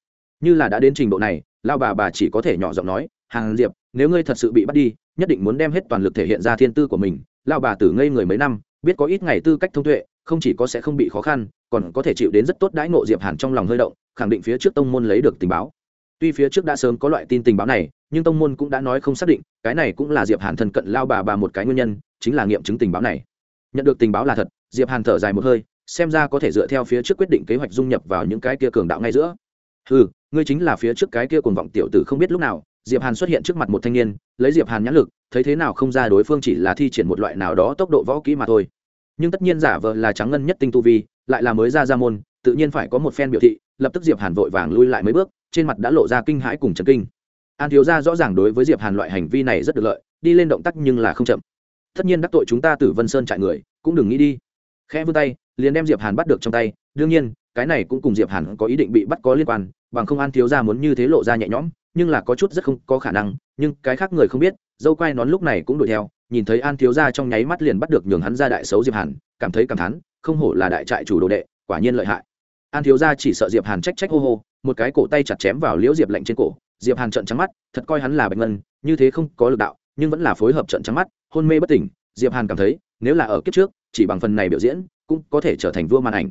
Như là đã đến trình độ này lao bà bà chỉ có thể nhỏ giọng nói, hàn diệp, nếu ngươi thật sự bị bắt đi nhất định muốn đem hết toàn lực thể hiện ra thiên tư của mình. Lao bà tử ngây người mấy năm, biết có ít ngày tư cách thông tuệ, không chỉ có sẽ không bị khó khăn, còn có thể chịu đến rất tốt đãi ngộ diệp hàn trong lòng hơi động, khẳng định phía trước tông môn lấy được tình báo. Tuy phía trước đã sớm có loại tin tình báo này, nhưng tông môn cũng đã nói không xác định, cái này cũng là diệp hàn thân cận lao bà bà một cái nguyên nhân, chính là nghiệm chứng tình báo này. Nhận được tình báo là thật, diệp hàn thở dài một hơi, xem ra có thể dựa theo phía trước quyết định kế hoạch dung nhập vào những cái kia cường đạo ngay giữa. Ừ ngươi chính là phía trước cái kia cuồng vọng tiểu tử không biết lúc nào diệp hàn xuất hiện trước mặt một thanh niên, lấy diệp hàn nhãn lực, thấy thế nào không ra đối phương chỉ là thi triển một loại nào đó tốc độ võ kỹ mà thôi. Nhưng tất nhiên giả vờ là trắng ngân nhất tinh tu vi, lại là mới ra ra môn, tự nhiên phải có một phen biểu thị, lập tức diệp hàn vội vàng lui lại mấy bước, trên mặt đã lộ ra kinh hãi cùng chấn kinh. An thiếu gia rõ ràng đối với diệp hàn loại hành vi này rất được lợi, đi lên động tác nhưng là không chậm. Tất nhiên đắc tội chúng ta tử vân sơn trại người, cũng đừng nghĩ đi. Khẽ vươn tay, liền đem diệp hàn bắt được trong tay, đương nhiên, cái này cũng cùng diệp hàn có ý định bị bắt có liên quan, bằng không an thiếu gia muốn như thế lộ ra nhẹ nhõm nhưng là có chút rất không có khả năng, nhưng cái khác người không biết, dâu quai nón lúc này cũng đuổi theo, nhìn thấy an thiếu gia trong nháy mắt liền bắt được nhường hắn ra đại xấu diệp hàn, cảm thấy cảm thán, không hổ là đại trại chủ đồ đệ, quả nhiên lợi hại. An thiếu gia chỉ sợ diệp hàn trách trách hô hô, một cái cổ tay chặt chém vào liễu diệp lạnh trên cổ, diệp hàn trợn trắng mắt, thật coi hắn là bệnh ngân, như thế không có lực đạo, nhưng vẫn là phối hợp trợn trắng mắt, hôn mê bất tỉnh, diệp hàn cảm thấy, nếu là ở kiếp trước, chỉ bằng phần này biểu diễn, cũng có thể trở thành vua màn ảnh.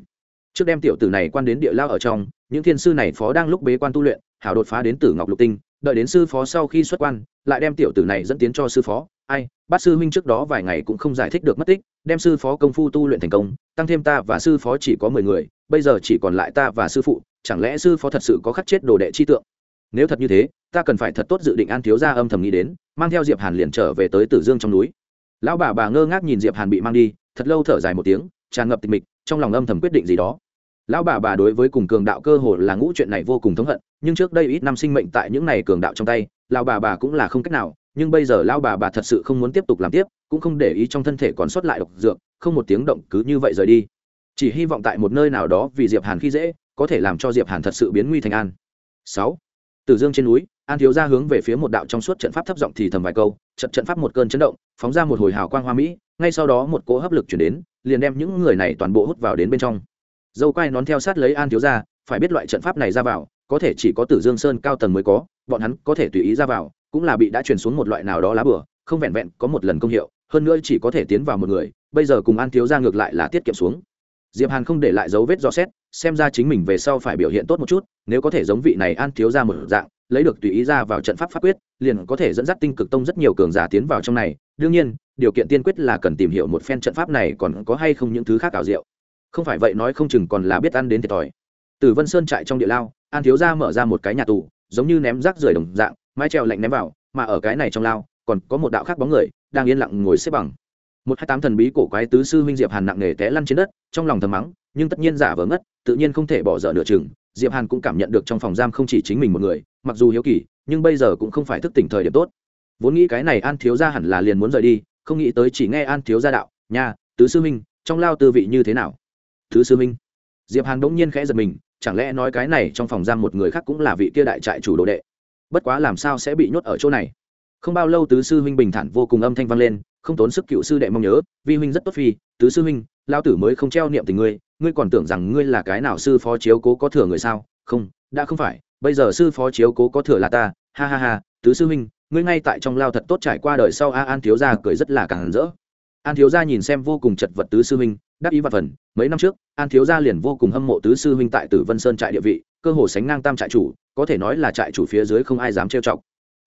Trước đem tiểu tử này quan đến địa lao ở trong, những thiên sư này phó đang lúc bế quan tu luyện hảo đột phá đến tử ngọc lục tinh, đợi đến sư phó sau khi xuất quan, lại đem tiểu tử này dẫn tiến cho sư phó. Ai, bát sư huynh trước đó vài ngày cũng không giải thích được mất tích, đem sư phó công phu tu luyện thành công, tăng thêm ta và sư phó chỉ có mười người, bây giờ chỉ còn lại ta và sư phụ, chẳng lẽ sư phó thật sự có khắc chết đồ đệ chi tượng? Nếu thật như thế, ta cần phải thật tốt dự định an thiếu gia âm thầm nghĩ đến, mang theo diệp hàn liền trở về tới tử dương trong núi. Lão bà bà ngơ ngác nhìn diệp hàn bị mang đi, thật lâu thở dài một tiếng, tràn ngập tịch mịch, trong lòng âm thầm quyết định gì đó lão bà bà đối với cùng cường đạo cơ hồ là ngũ chuyện này vô cùng thống hận, nhưng trước đây ít năm sinh mệnh tại những này cường đạo trong tay, lão bà bà cũng là không cách nào, nhưng bây giờ lão bà bà thật sự không muốn tiếp tục làm tiếp, cũng không để ý trong thân thể còn sót lại độc dược, không một tiếng động cứ như vậy rời đi. Chỉ hy vọng tại một nơi nào đó vì diệp hàn khi dễ, có thể làm cho diệp hàn thật sự biến nguy thành an. Sáu. Từ dương trên núi, an thiếu gia hướng về phía một đạo trong suốt trận pháp thấp giọng thì thầm vài câu, trận trận pháp một cơn chấn động, phóng ra một hồi hào quang hoa mỹ, ngay sau đó một cỗ hấp lực chuyển đến, liền đem những người này toàn bộ hút vào đến bên trong dâu quai nón theo sát lấy an thiếu gia, phải biết loại trận pháp này ra vào, có thể chỉ có tử dương sơn cao tầng mới có, bọn hắn có thể tùy ý ra vào, cũng là bị đã truyền xuống một loại nào đó lá bừa, không vẹn vẹn có một lần công hiệu, hơn nữa chỉ có thể tiến vào một người, bây giờ cùng an thiếu gia ngược lại là tiết kiệm xuống. Diệp hàn không để lại dấu vết dò xét, xem ra chính mình về sau phải biểu hiện tốt một chút, nếu có thể giống vị này an thiếu gia một dạng, lấy được tùy ý ra vào trận pháp pháp quyết, liền có thể dẫn dắt tinh cực tông rất nhiều cường giả tiến vào trong này. Đương nhiên, điều kiện tiên quyết là cần tìm hiểu một phen trận pháp này còn có hay không những thứ khác ảo diệu không phải vậy nói không chừng còn là biết ăn đến thiệt thòi. Từ vân sơn trại trong địa lao, an thiếu gia mở ra một cái nhà tù, giống như ném rác rưởi đồng dạng, mái treo lạnh ném vào, mà ở cái này trong lao, còn có một đạo khác bóng người, đang yên lặng ngồi xếp bằng. Một hai tám thần bí cổ quái tứ sư huynh diệp hàn nặng nề té lăn trên đất, trong lòng thầm mắng, nhưng tất nhiên giả vờ ngất, tự nhiên không thể bỏ dở nửa chừng. Diệp hàn cũng cảm nhận được trong phòng giam không chỉ chính mình một người, mặc dù hiếu kỳ, nhưng bây giờ cũng không phải thức tỉnh thời điểm tốt. Vốn nghĩ cái này an thiếu gia hẳn là liền muốn rời đi, không nghĩ tới chỉ nghe an thiếu gia đạo, nha, tứ sư huynh, trong lao tư vị như thế nào? Tứ sư Minh, diệp hàn đống nhiên khẽ giật mình chẳng lẽ nói cái này trong phòng giam một người khác cũng là vị kia đại trại chủ đồ đệ? Bất quá làm sao sẽ bị nhốt ở chỗ này? Không bao lâu tứ sư huynh bình thản vô cùng âm thanh vang lên không tốn sức cựu sư đệ mong nhớ vi huynh rất tốt phi tứ sư huynh lao tử mới không treo niệm tình ngươi ngươi còn tưởng rằng ngươi là cái nào sư phó chiếu cố có thừa người sao? Không đã không phải bây giờ sư phó chiếu cố có thừa là ta. Ha ha ha tứ sư huynh ngươi ngay tại trong lao thật tốt trải qua đời sau. A an thiếu gia cười rất là càng rỡ. An thiếu gia nhìn xem vô cùng chật vật tứ sư huynh đắc ý và phần, mấy năm trước, an thiếu gia liền vô cùng hâm mộ tứ sư huynh tại tử vân sơn trại địa vị, cơ hồ sánh ngang tam trại chủ, có thể nói là trại chủ phía dưới không ai dám trêu chọc.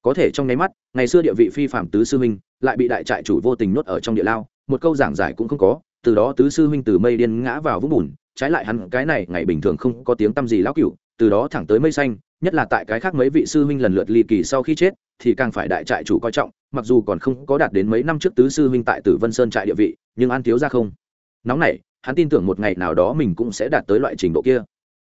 Có thể trong nháy mắt, ngày xưa địa vị phi phạm tứ sư huynh, lại bị đại trại chủ vô tình nuốt ở trong địa lao, một câu giảng giải cũng không có, từ đó tứ sư huynh từ mây điên ngã vào vũng bùn, trái lại hắn cái này ngày bình thường không có tiếng tăm gì lão cửu, từ đó thẳng tới mây xanh, nhất là tại cái khác mấy vị sư huynh lần lượt ly kỳ sau khi chết, thì càng phải đại trại chủ coi trọng, mặc dù còn không có đạt đến mấy năm trước tứ sư huynh tại tử vân sơn trại địa vị, nhưng an thiếu ra không nóng nảy, hắn tin tưởng một ngày nào đó mình cũng sẽ đạt tới loại trình độ kia.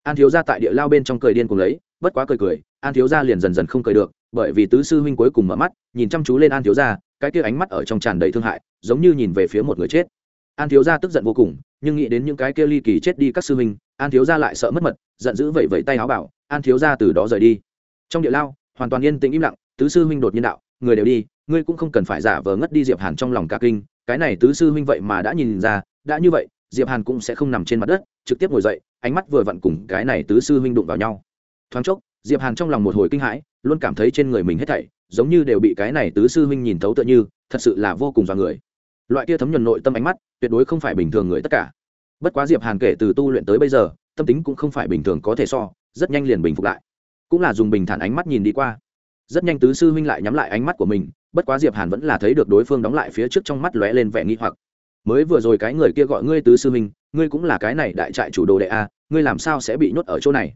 An thiếu gia tại địa lao bên trong cười điên cùng lấy bất quá cười cười an thiếu gia liền dần dần không cười được bởi vì tứ sư huynh cuối cùng mở mắt nhìn chăm chú lên an thiếu gia, cái kia ánh mắt ở trong tràn đầy thương hại giống như nhìn về phía một người chết. An thiếu gia tức giận vô cùng nhưng nghĩ đến những cái kia ly kỳ chết đi các sư huynh an thiếu gia lại sợ mất mật giận dữ vẩy vẩy tay áo bảo an thiếu gia từ đó rời đi. Trong địa lao hoàn toàn yên tĩnh im lặng tứ sư huynh đột nhiên đạo người đều đi ngươi cũng không cần phải giả vờ ngất đi diệp hàn trong lòng cả kinh cái này tứ sư huynh vậy mà đã nhìn ra, đã như vậy, diệp hàn cũng sẽ không nằm trên mặt đất, trực tiếp ngồi dậy, ánh mắt vừa vặn cùng cái này tứ sư huynh đụng vào nhau. Thoáng chốc, diệp hàn trong lòng một hồi kinh hãi, luôn cảm thấy trên người mình hết thảy, giống như đều bị cái này tứ sư huynh nhìn thấu tựa như, thật sự là vô cùng dọa người. Loại kia thấm nhuần nội tâm ánh mắt, tuyệt đối không phải bình thường người tất cả. Bất quá diệp hàn kể từ tu luyện tới bây giờ, tâm tính cũng không phải bình thường có thể so, rất nhanh liền bình phục lại. Cũng là dùng bình thản ánh mắt nhìn đi qua. Rất nhanh tứ sư huynh lại nhắm lại ánh mắt của mình bất quá diệp hàn vẫn là thấy được đối phương đóng lại phía trước trong mắt lóe lên vẻ nghi hoặc. Mới vừa rồi cái người kia gọi ngươi tứ sư minh, ngươi cũng là cái này đại trại chủ đồ đệ a, ngươi làm sao sẽ bị nhốt ở chỗ này?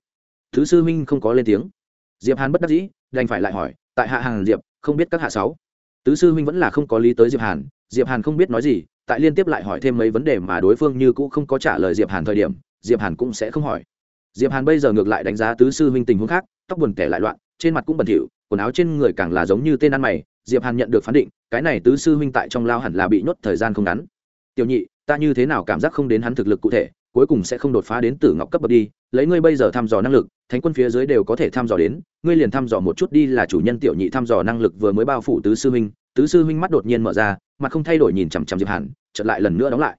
Tứ sư minh không có lên tiếng. Diệp hàn bất đắc dĩ, đành phải lại hỏi, tại hạ hàng diệp, không biết các hạ sáu? Tứ sư minh vẫn là không có lý tới diệp hàn diệp hàn không biết nói gì, tại liên tiếp lại hỏi thêm mấy vấn đề mà đối phương như cũ không có trả lời diệp hàn thời điểm, diệp hàn cũng sẽ không hỏi. Diệp hàn bây giờ ngược lại đánh giá tứ sư huynh tình huống khác, tóc buồn kẻ lại loạn, trên mặt cũng bẩn thỉu, quần áo trên người càng là giống như tên ăn mày diệp hàn nhận được phán định, cái này tứ sư huynh tại trong lao hẳn là bị nhốt thời gian không ngắn. Tiểu nhị, ta như thế nào cảm giác không đến hắn thực lực cụ thể, cuối cùng sẽ không đột phá đến tử ngọc cấp bậc đi, lấy ngươi bây giờ thăm dò năng lực, thánh quân phía dưới đều có thể thăm dò đến, ngươi liền thăm dò một chút đi là chủ nhân tiểu nhị thăm dò năng lực vừa mới bao phủ tứ sư huynh, tứ sư huynh mắt đột nhiên mở ra, mặt không thay đổi nhìn chằm chằm diệp hàn, chợt lại lần nữa đóng lại.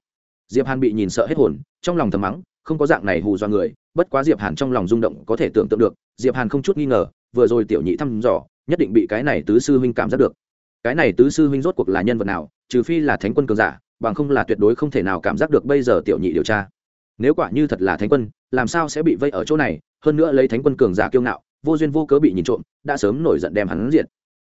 Diệp hàn bị nhìn sợ hết hồn, trong lòng thầm mắng, không có dạng này hù dọa người, bất quá diệp hàn trong lòng rung động có thể tưởng tượng được, diệp hàn không chút nghi ngờ, vừa rồi tiểu nhị thăm dò nhất định bị cái này tứ sư huynh cảm giác được. Cái này tứ sư huynh rốt cuộc là nhân vật nào, trừ phi là thánh quân cường giả, bằng không là tuyệt đối không thể nào cảm giác được bây giờ tiểu nhị điều tra. Nếu quả như thật là thánh quân, làm sao sẽ bị vây ở chỗ này, hơn nữa lấy thánh quân cường giả kiêu ngạo, vô duyên vô cớ bị nhìn trộm, đã sớm nổi giận đem hắn diện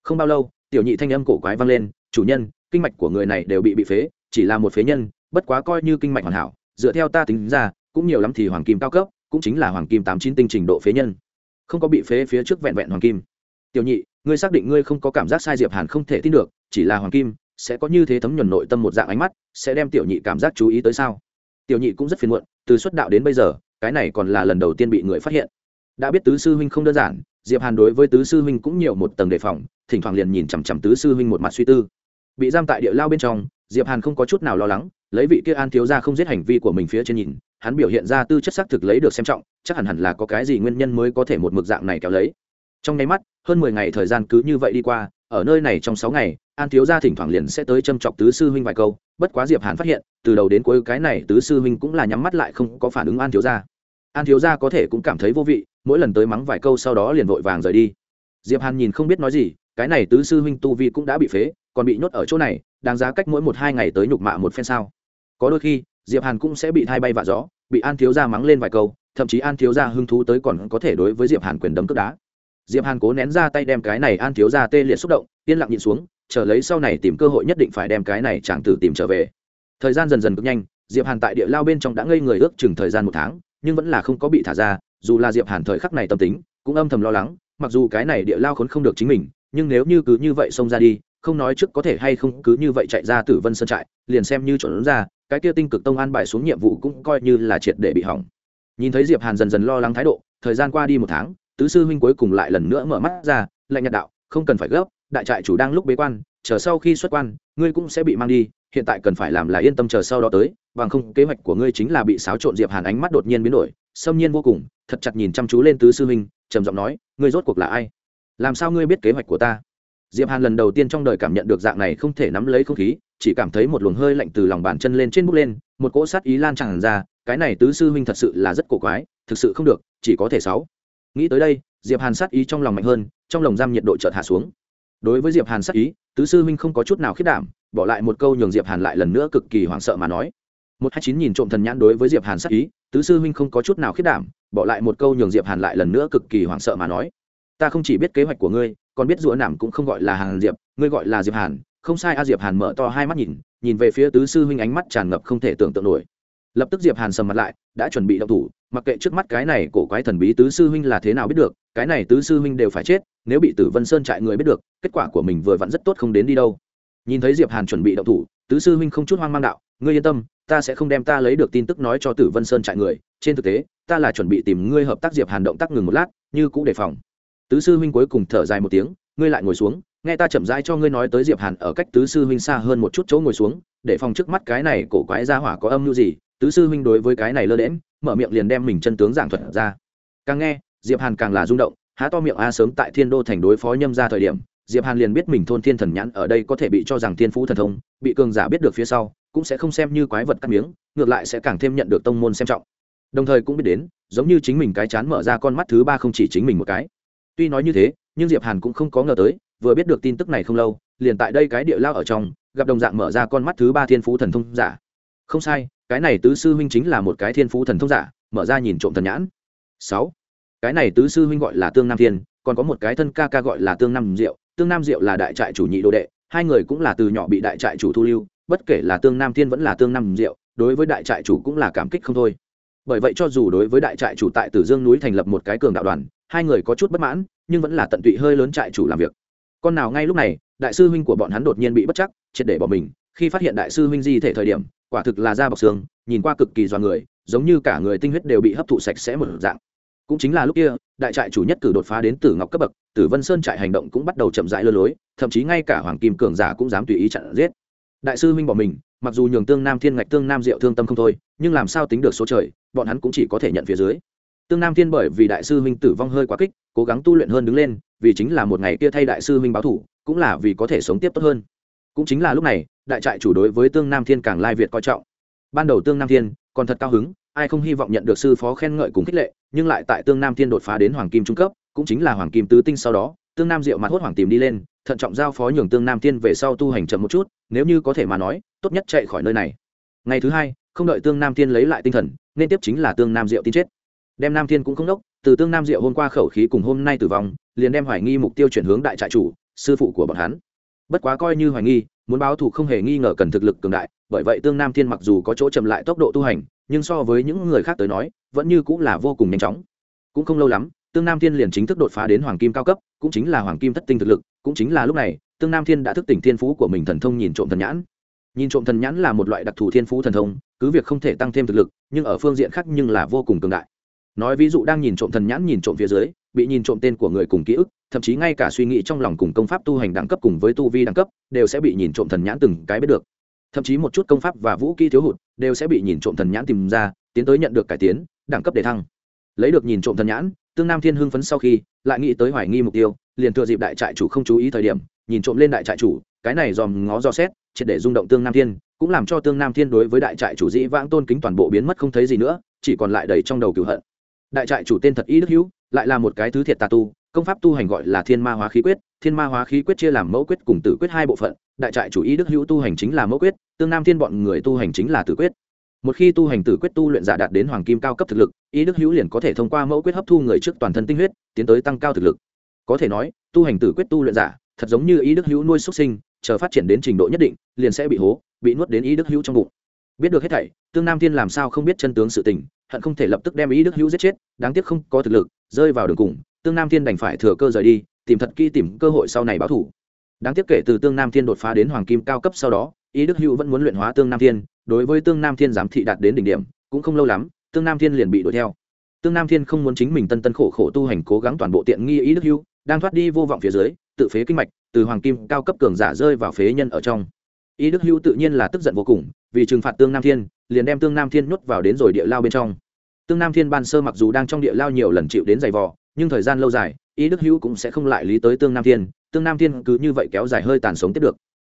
không bao lâu, tiểu nhị thanh âm cổ quái vang lên, chủ nhân, kinh mạch của người này đều bị bị phế, chỉ là một phế nhân, bất quá coi như kinh mạch hoàn hảo, dựa theo ta tính ra, cũng nhiều lắm thì hoàng kim cao cấp, cũng chính là hoàng kim tám chín tinh trình độ phế nhân. Không có bị phế phía trước vẹn vẹn hoàng kim tiểu nhị, ngươi xác định ngươi không có cảm giác sai diệp hàn không thể tin được, chỉ là hoàng kim, sẽ có như thế thấm nhuần nội tâm một dạng ánh mắt, sẽ đem tiểu nhị cảm giác chú ý tới sao? Tiểu nhị cũng rất phiền muộn, từ xuất đạo đến bây giờ, cái này còn là lần đầu tiên bị người phát hiện. Đã biết tứ sư huynh không đơn giản, diệp hàn đối với tứ sư huynh cũng nhiều một tầng đề phòng, thỉnh thoảng liền nhìn chằm chằm tứ sư huynh một mặt suy tư. Bị giam tại địa lao bên trong, diệp hàn không có chút nào lo lắng, lấy vị kia an thiếu gia không giết hành vi của mình phía trên nhìn, hắn biểu hiện ra tư chất xác thực lấy được xem trọng, chắc hẳn hẳn là có cái gì nguyên nhân mới có thể một mực dạng này kéo lấy. Trong nháy mắt hơn mười ngày thời gian cứ như vậy đi qua, ở nơi này trong sáu ngày, an thiếu gia thỉnh thoảng liền sẽ tới châm chọc tứ sư huynh vài câu, bất quá diệp hàn phát hiện, từ đầu đến cuối cái này tứ sư huynh cũng là nhắm mắt lại không có phản ứng an thiếu gia. An thiếu gia có thể cũng cảm thấy vô vị, mỗi lần tới mắng vài câu sau đó liền vội vàng rời đi. Diệp hàn nhìn không biết nói gì, cái này tứ sư huynh tu vi cũng đã bị phế, còn bị nhốt ở chỗ này, đáng giá cách mỗi một hai ngày tới nhục mạ một phen sao. Có đôi khi, diệp hàn cũng sẽ bị thay bay vạ gió, bị an thiếu gia mắng lên vài câu, thậm chí an thiếu gia hứng thú tới còn có thể đối với diệp hàn quyền đấm cướp đá diệp hàn cố nén ra tay đem cái này an thiếu gia tê liệt xúc động, yên lặng nhìn xuống, chờ lấy sau này tìm cơ hội nhất định phải đem cái này chàng tử tìm trở về. Thời gian dần dần cực nhanh, diệp hàn tại địa lao bên trong đã ngây người ước chừng thời gian một tháng, nhưng vẫn là không có bị thả ra, dù là diệp hàn thời khắc này tâm tính, cũng âm thầm lo lắng, mặc dù cái này địa lao khốn không được chính mình, nhưng nếu như cứ như vậy xông ra đi, không nói trước có thể hay không cứ như vậy chạy ra tử vân sơn trại, liền xem như trộn ra, cái kia tinh cực tông an bài xuống nhiệm vụ cũng coi như là triệt để bị hỏng. Nhìn thấy diệp hàn dần dần lo lắng thái độ, thời gian qua đi một tháng tứ sư huynh cuối cùng lại lần nữa mở mắt ra, lạnh nhạt đạo, không cần phải gấp, đại trại chủ đang lúc bế quan, chờ sau khi xuất quan, ngươi cũng sẽ bị mang đi, hiện tại cần phải làm là yên tâm chờ sau đó tới, bằng không kế hoạch của ngươi chính là bị xáo trộn diệp hàn ánh mắt đột nhiên biến đổi, xâm nhiên vô cùng, thật chặt nhìn chăm chú lên tứ sư huynh, trầm giọng nói, ngươi rốt cuộc là ai? Làm sao ngươi biết kế hoạch của ta? Diệp hàn lần đầu tiên trong đời cảm nhận được dạng này không thể nắm lấy không khí, chỉ cảm thấy một luồng hơi lạnh từ lòng bàn chân lên trên bút lên, một cỗ sát ý lan tràn ra, cái này tứ sư huynh thật sự là rất cổ quái, thực sự không được, chỉ có thể sáu nghĩ tới đây, diệp hàn sát ý trong lòng mạnh hơn, trong lồng giam nhiệt độ chợt hạ xuống. Đối với diệp hàn sát ý, tứ sư huynh không có chút nào khiết đảm, bỏ lại một câu nhường diệp hàn lại lần nữa cực kỳ hoảng sợ mà nói. Một hai chín nhìn trộm thần nhãn đối với diệp hàn sát ý, tứ sư huynh không có chút nào khiết đảm, bỏ lại một câu nhường diệp hàn lại lần nữa cực kỳ hoảng sợ mà nói. Ta không chỉ biết kế hoạch của ngươi, còn biết rủa nảm cũng không gọi là hàn diệp, ngươi gọi là diệp hàn. Không sai a diệp hàn mở to hai mắt nhìn nhìn về phía tứ sư huynh ánh mắt tràn ngập không thể tưởng tượng nổi. Lập tức diệp hàn sầm mặt lại, đã chuẩn bị động thủ mặc kệ trước mắt cái này cổ quái thần bí tứ sư huynh là thế nào biết được, cái này tứ sư huynh đều phải chết, nếu bị tử vân sơn trại người biết được, kết quả của mình vừa vặn rất tốt không đến đi đâu. Nhìn thấy diệp hàn chuẩn bị động thủ, tứ sư huynh không chút hoang mang đạo, ngươi yên tâm, ta sẽ không đem ta lấy được tin tức nói cho tử vân sơn trại người. Trên thực tế, ta là chuẩn bị tìm ngươi hợp tác diệp hàn động tác ngừng một lát, như cũ đề phòng. Tứ sư huynh cuối cùng thở dài một tiếng, ngươi lại ngồi xuống, nghe ta chậm rãi cho ngươi nói tới diệp hàn ở cách tứ sư huynh xa hơn một chút chỗ ngồi xuống, để phòng trước mắt cái này cổ quái ra hỏa có âm mưu gì tứ sư huynh đối với cái này lơ đễm mở miệng liền đem mình chân tướng giảng thuật ra. Càng nghe, diệp hàn càng là rung động, há to miệng a sớm tại thiên đô thành đối phó nhâm ra thời điểm, diệp hàn liền biết mình thôn thiên thần nhãn ở đây có thể bị cho rằng thiên phú thần thông, bị cường giả biết được phía sau, cũng sẽ không xem như quái vật cắt miếng, ngược lại sẽ càng thêm nhận được tông môn xem trọng. Đồng thời cũng biết đến, giống như chính mình cái chán mở ra con mắt thứ ba không chỉ chính mình một cái. Tuy nói như thế, nhưng diệp hàn cũng không có ngờ tới, vừa biết được tin tức này không lâu, liền tại đây cái địa lao ở trong, gặp đồng dạng mở ra con mắt thứ ba thiên phú thần thông giả. Không sai cái này tứ sư huynh chính là một cái thiên phú thần thông giả, mở ra nhìn trộm thần nhãn. Sáu. Cái này tứ sư huynh gọi là tương nam thiên, còn có một cái thân ca ca gọi là tương nam diệu. Tương nam diệu là đại trại chủ nhị đồ đệ, hai người cũng là từ nhỏ bị đại trại chủ thu lưu, bất kể là tương nam thiên vẫn là tương nam diệu, đối với đại trại chủ cũng là cảm kích không thôi. Bởi vậy cho dù đối với đại trại chủ tại tử dương núi thành lập một cái cường đạo đoàn, hai người có chút bất mãn, nhưng vẫn là tận tụy hơi lớn trại chủ làm việc. Con nào ngay lúc này, đại sư huynh của bọn hắn đột nhiên bị bất chắc, triệt để bỏ mình. Khi phát hiện đại sư huynh di thể thời điểm quả thực là da bọc xương, nhìn qua cực kỳ do người, giống như cả người tinh huyết đều bị hấp thụ sạch sẽ một dạng. Cũng chính là lúc kia, đại trại chủ nhất cử đột phá đến tử ngọc cấp bậc, tử vân sơn trại hành động cũng bắt đầu chậm rãi lơ lối, thậm chí ngay cả hoàng kim cường giả cũng dám tùy ý chặn giết. Đại sư huynh bỏ mình, mặc dù nhường tương nam thiên ngạch, tương nam diệu thương tâm không thôi, nhưng làm sao tính được số trời, bọn hắn cũng chỉ có thể nhận phía dưới. Tương nam thiên bởi vì đại sư huynh tử vong hơi quá kích, cố gắng tu luyện hơn đứng lên, vì chính là một ngày kia thay đại sư huynh báo thủ, cũng là vì có thể sống tiếp tốt hơn. Cũng chính là lúc này đại trại chủ đối với tương nam thiên càng lai việt coi trọng. Ban đầu tương nam thiên còn thật cao hứng, ai không hy vọng nhận được sư phó khen ngợi cùng khích lệ, nhưng lại tại tương nam thiên đột phá đến hoàng kim trung cấp, cũng chính là hoàng kim tứ tinh sau đó, tương nam diệu mặt hốt hoàng tìm đi lên, thận trọng giao phó nhường tương nam thiên về sau tu hành chậm một chút, nếu như có thể mà nói, tốt nhất chạy khỏi nơi này. Ngày thứ hai, không đợi tương nam thiên lấy lại tinh thần, nên tiếp chính là tương nam diệu tin chết. Đem nam thiên cũng không đốc, từ tương nam diệu hôm qua khẩu khí cùng hôm nay tử vong, liền đem hoài nghi mục tiêu chuyển hướng đại trại chủ, sư phụ của bọn hắn. Bất quá coi như hoài nghi muốn báo thù không hề nghi ngờ cần thực lực cường đại, bởi vậy tương nam thiên mặc dù có chỗ chậm lại tốc độ tu hành, nhưng so với những người khác tới nói, vẫn như cũng là vô cùng nhanh chóng. Cũng không lâu lắm, tương nam thiên liền chính thức đột phá đến hoàng kim cao cấp, cũng chính là hoàng kim thất tinh thực lực, cũng chính là lúc này, tương nam thiên đã thức tỉnh thiên phú của mình thần thông nhìn trộm thần nhãn. Nhìn trộm thần nhãn là một loại đặc thù thiên phú thần thông, cứ việc không thể tăng thêm thực lực, nhưng ở phương diện khác nhưng là vô cùng cường đại. Nói ví dụ đang nhìn trộm thần nhãn nhìn trộm phía dưới, bị nhìn trộm tên của người cùng ký ức thậm chí ngay cả suy nghĩ trong lòng cùng công pháp tu hành đẳng cấp cùng với tu vi đẳng cấp, đều sẽ bị nhìn trộm thần nhãn từng cái biết được. Thậm chí một chút công pháp và vũ kỹ thiếu hụt, đều sẽ bị nhìn trộm thần nhãn tìm ra, tiến tới nhận được cải tiến, đẳng cấp để thăng. Lấy được nhìn trộm thần nhãn, tương nam thiên hưng phấn sau khi, lại nghĩ tới hoài nghi mục tiêu, liền thừa dịp đại trại chủ không chú ý thời điểm, nhìn trộm lên đại trại chủ, cái này dòm ngó do xét, triệt để rung động tương nam thiên, cũng làm cho tương nam thiên đối với đại trại chủ dĩ vãng tôn kính toàn bộ biến mất không thấy gì nữa, chỉ còn lại đầy trong đầu cửu hận. Đại trại chủ tên thật ý đức hữu lại là một cái thứ thiệt tà tu, công pháp tu hành gọi là thiên ma hóa khí quyết, thiên ma hóa khí quyết chia làm mẫu quyết cùng tử quyết hai bộ phận, đại trại chủ ý đức hữu tu hành chính là mẫu quyết, tương nam thiên bọn người tu hành chính là tử quyết. Một khi tu hành tử quyết tu luyện giả đạt đến hoàng kim cao cấp thực lực, ý đức hữu liền có thể thông qua mẫu quyết hấp thu người trước toàn thân tinh huyết, tiến tới tăng cao thực lực. Có thể nói, tu hành tử quyết tu luyện giả, thật giống như ý đức hữu nuôi xuất sinh, chờ phát triển đến trình độ nhất định, liền sẽ bị hố, bị nuốt đến ý đức hữu trong bụng. Biết được hết thảy, tương nam thiên làm sao không biết chân tướng sự tình, hận không thể lập tức đem ý đức hữu giết chết, đáng tiếc không có thực lực rơi vào đường cùng, tương nam thiên đành phải thừa cơ rời đi, tìm thật kỹ tìm cơ hội sau này báo thủ. Đáng tiếc kể từ tương nam thiên đột phá đến hoàng kim cao cấp sau đó ý đức hữu vẫn muốn luyện hóa tương nam thiên, đối với tương nam thiên giám thị đạt đến đỉnh điểm, cũng không lâu lắm, tương nam thiên liền bị đuổi theo. Tương nam thiên không muốn chính mình tân tân khổ khổ tu hành cố gắng toàn bộ tiện nghi ý đức hữu, đang thoát đi vô vọng phía dưới, tự phế kinh mạch, từ hoàng kim cao cấp cường giả rơi vào phế nhân ở trong. Ý đức hữu tự nhiên là tức giận vô cùng, vì trừng phạt tương nam thiên, liền đem tương nam thiên nhốt vào đến rồi địa lao bên trong tương nam thiên ban sơ mặc dù đang trong địa lao nhiều lần chịu đến giày vò, nhưng thời gian lâu dài, ý đức hữu cũng sẽ không lại lý tới tương nam thiên, tương nam thiên cứ như vậy kéo dài hơi tàn sống tiếp được.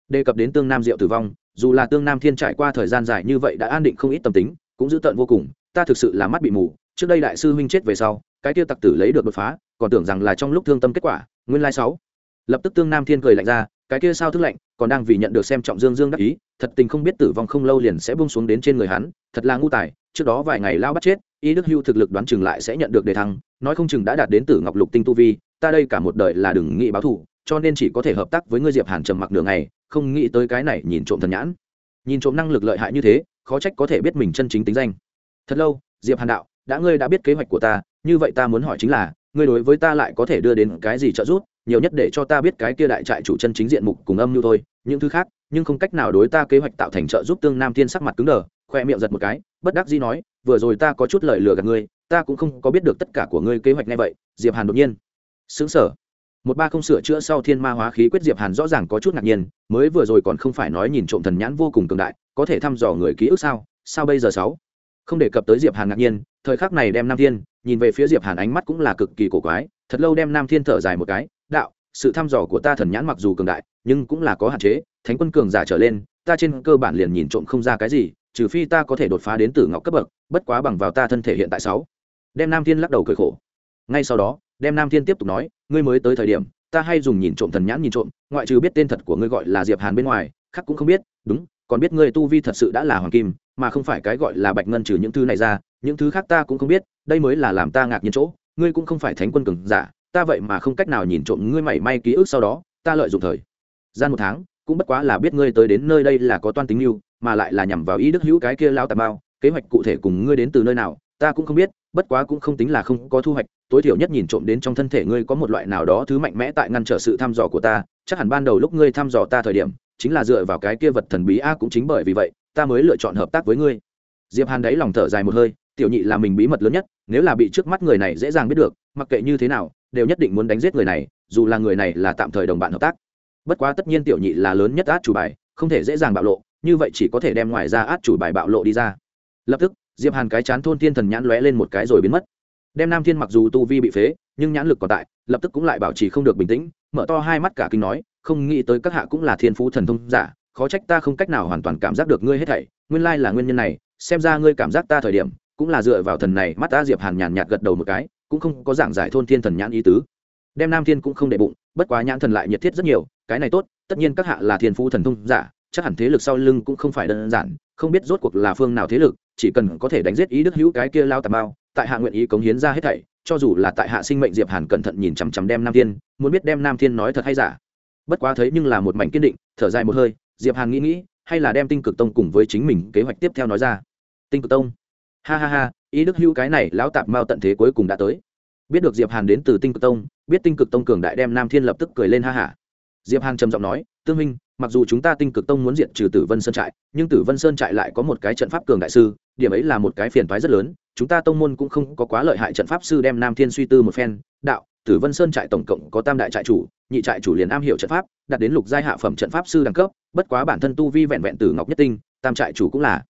Đề cập đến tương nam diệu tử vong, dù là tương nam thiên trải qua thời gian dài như vậy đã an định không ít tâm tính, cũng giữ tận vô cùng, ta thực sự là mắt bị mù, trước đây đại sư huynh chết về sau, cái tiêu tặc tử lấy được đột phá, còn tưởng rằng là trong lúc thương tâm kết quả, nguyên lai sáu. Lập tức tương nam thiên cười lạnh ra cái kia sao thức lạnh, còn đang vì nhận được xem trọng dương dương đắc ý, thật tình không biết tử vong không lâu liền sẽ buông xuống đến trên người hắn, thật là ngu tài, trước đó vài ngày lao bắt chết ý đức hưu thực lực đoán chừng lại sẽ nhận được đề thăng, nói không chừng đã đạt đến tử ngọc lục tinh tu vi, ta đây cả một đời là đừng nghĩ báo thù, cho nên chỉ có thể hợp tác với ngươi diệp hàn trầm mặc đường này không nghĩ tới cái này nhìn trộm thần nhãn. Nhìn trộm năng lực lợi hại như thế, khó trách có thể biết mình chân chính tính danh. Thật lâu, diệp hàn đạo, đã ngươi đã biết kế hoạch của ta, như vậy ta muốn hỏi chính là, ngươi đối với ta lại có thể đưa đến cái gì trợ giúp? Nhiều nhất để cho ta biết cái kia đại trại chủ chân chính diện mục cùng âm như thôi, những thứ khác, nhưng không cách nào đối ta kế hoạch tạo thành trợ giúp tương nam thiên sắc mặt cứng đờ, khoe miệng giật một cái, bất đắc dĩ nói, vừa rồi ta có chút lời lừa gạt ngươi, ta cũng không có biết được tất cả của ngươi kế hoạch ngay vậy, diệp hàn đột nhiên xứng sở một ba không sửa chữa sau thiên ma hóa khí quyết diệp hàn rõ ràng có chút ngạc nhiên, mới vừa rồi còn không phải nói nhìn trộm thần nhãn vô cùng cường đại, có thể thăm dò người ký ức sao sao bây giờ sáu? Không đề cập tới diệp hàn ngạc nhiên, thời khắc này đem nam thiên, nhìn về phía diệp hàn ánh mắt cũng là cực kỳ cổ quái, thật lâu đem nam thiên thở dài một cái đạo, sự thăm dò của ta thần nhãn mặc dù cường đại, nhưng cũng là có hạn chế, thánh quân cường giả trở lên, ta trên cơ bản liền nhìn trộm không ra cái gì, trừ phi ta có thể đột phá đến tử ngọc cấp bậc, bất quá bằng vào ta thân thể hiện tại sáu. Đem nam thiên lắc đầu cười khổ. Ngay sau đó, đem nam thiên tiếp tục nói, ngươi mới tới thời điểm, ta hay dùng nhìn trộm thần nhãn nhìn trộm, ngoại trừ biết tên thật của ngươi gọi là diệp hàn bên ngoài, khác cũng không biết, đúng, còn biết ngươi tu vi thật sự đã là hoàng kim, mà không phải cái gọi là bạch ngân trừ những thứ này ra, những thứ khác ta cũng không biết, đây mới là làm ta ngạc nhiên chỗ, ngươi cũng không phải thánh quân cường giả ta vậy mà không cách nào nhìn trộm ngươi mảy may ký ức sau đó, ta lợi dụng thời gian một tháng, cũng bất quá là biết ngươi tới đến nơi đây là có toan tính mưu mà lại là nhằm vào ý đức hữu cái kia lao tà bao kế hoạch cụ thể cùng ngươi đến từ nơi nào, ta cũng không biết, bất quá cũng không tính là không có thu hoạch, tối thiểu nhất nhìn trộm đến trong thân thể ngươi có một loại nào đó thứ mạnh mẽ tại ngăn trở sự thăm dò của ta, chắc hẳn ban đầu lúc ngươi thăm dò ta thời điểm, chính là dựa vào cái kia vật thần bí a cũng chính bởi vì vậy, ta mới lựa chọn hợp tác với ngươi. Diệp hàn đấy lòng thở dài một hơi, tiểu nhị là mình bí mật lớn nhất, nếu là bị trước mắt người này dễ dàng biết được, mặc kệ như thế nào đều nhất định muốn đánh giết người này, dù là người này là tạm thời đồng bạn hợp tác. Bất quá tất nhiên tiểu nhị là lớn nhất át chủ bài, không thể dễ dàng bạo lộ, như vậy chỉ có thể đem ngoài ra át chủ bài bạo lộ đi ra. Lập tức, diệp hàn cái chán thôn thiên thần nhãn lóe lên một cái rồi biến mất. Đem nam thiên mặc dù tu vi bị phế, nhưng nhãn lực còn tại, lập tức cũng lại bảo trì không được bình tĩnh, mở to hai mắt cả kinh nói, không nghĩ tới các hạ cũng là thiên phú thần thông giả, khó trách ta không cách nào hoàn toàn cảm giác được ngươi hết thảy, nguyên lai là nguyên nhân này, xem ra ngươi cảm giác ta thời điểm, cũng là dựa vào thần này mắt ta diệp hàn nhàn nhạt gật đầu một cái cũng không có giảng giải thôn thiên thần nhãn ý tứ. Đem nam thiên cũng không để bụng, bất quá nhãn thần lại nhiệt thiết rất nhiều, cái này tốt, tất nhiên các hạ là thiên phú thần thông giả, chắc hẳn thế lực sau lưng cũng không phải đơn giản, không biết rốt cuộc là phương nào thế lực, chỉ cần có thể đánh giết ý đức hữu cái kia lao tà mao, tại hạ nguyện ý cống hiến ra hết thảy, cho dù là tại hạ sinh mệnh diệp hàn cẩn thận nhìn chằm chằm đem nam thiên, muốn biết đem nam thiên nói thật hay giả. Bất quá thấy nhưng là một mảnh kiên định, thở dài một hơi, diệp hàn nghĩ nghĩ, hay là đem tinh cực tông cùng với chính mình kế hoạch tiếp theo nói ra. Tinh cực tông? Ha ha ha ý đức hữu cái này lão tạp mao tận thế cuối cùng đã tới. Biết được diệp hàn đến từ tinh cực tông, biết tinh cực tông cường đại đem nam thiên lập tức cười lên ha hả. Diệp hàn trầm giọng nói, tương minh mặc dù chúng ta tinh cực tông muốn diệt trừ tử vân sơn trại, nhưng tử vân sơn trại lại có một cái trận pháp cường đại sư, điểm ấy là một cái phiền toái rất lớn. Chúng ta tông môn cũng không có quá lợi hại trận pháp sư đem nam thiên suy tư một phen, đạo, tử vân sơn trại tổng cộng có tam đại trại chủ, nhị trại chủ liền am hiểu trận pháp, đạt đến lục giai hạ phẩm trận pháp sư đẳng cấp, bất quá bản thân tu vi vẹn vẹn tử ngọc nhất tinh, tam trại chủ cũng là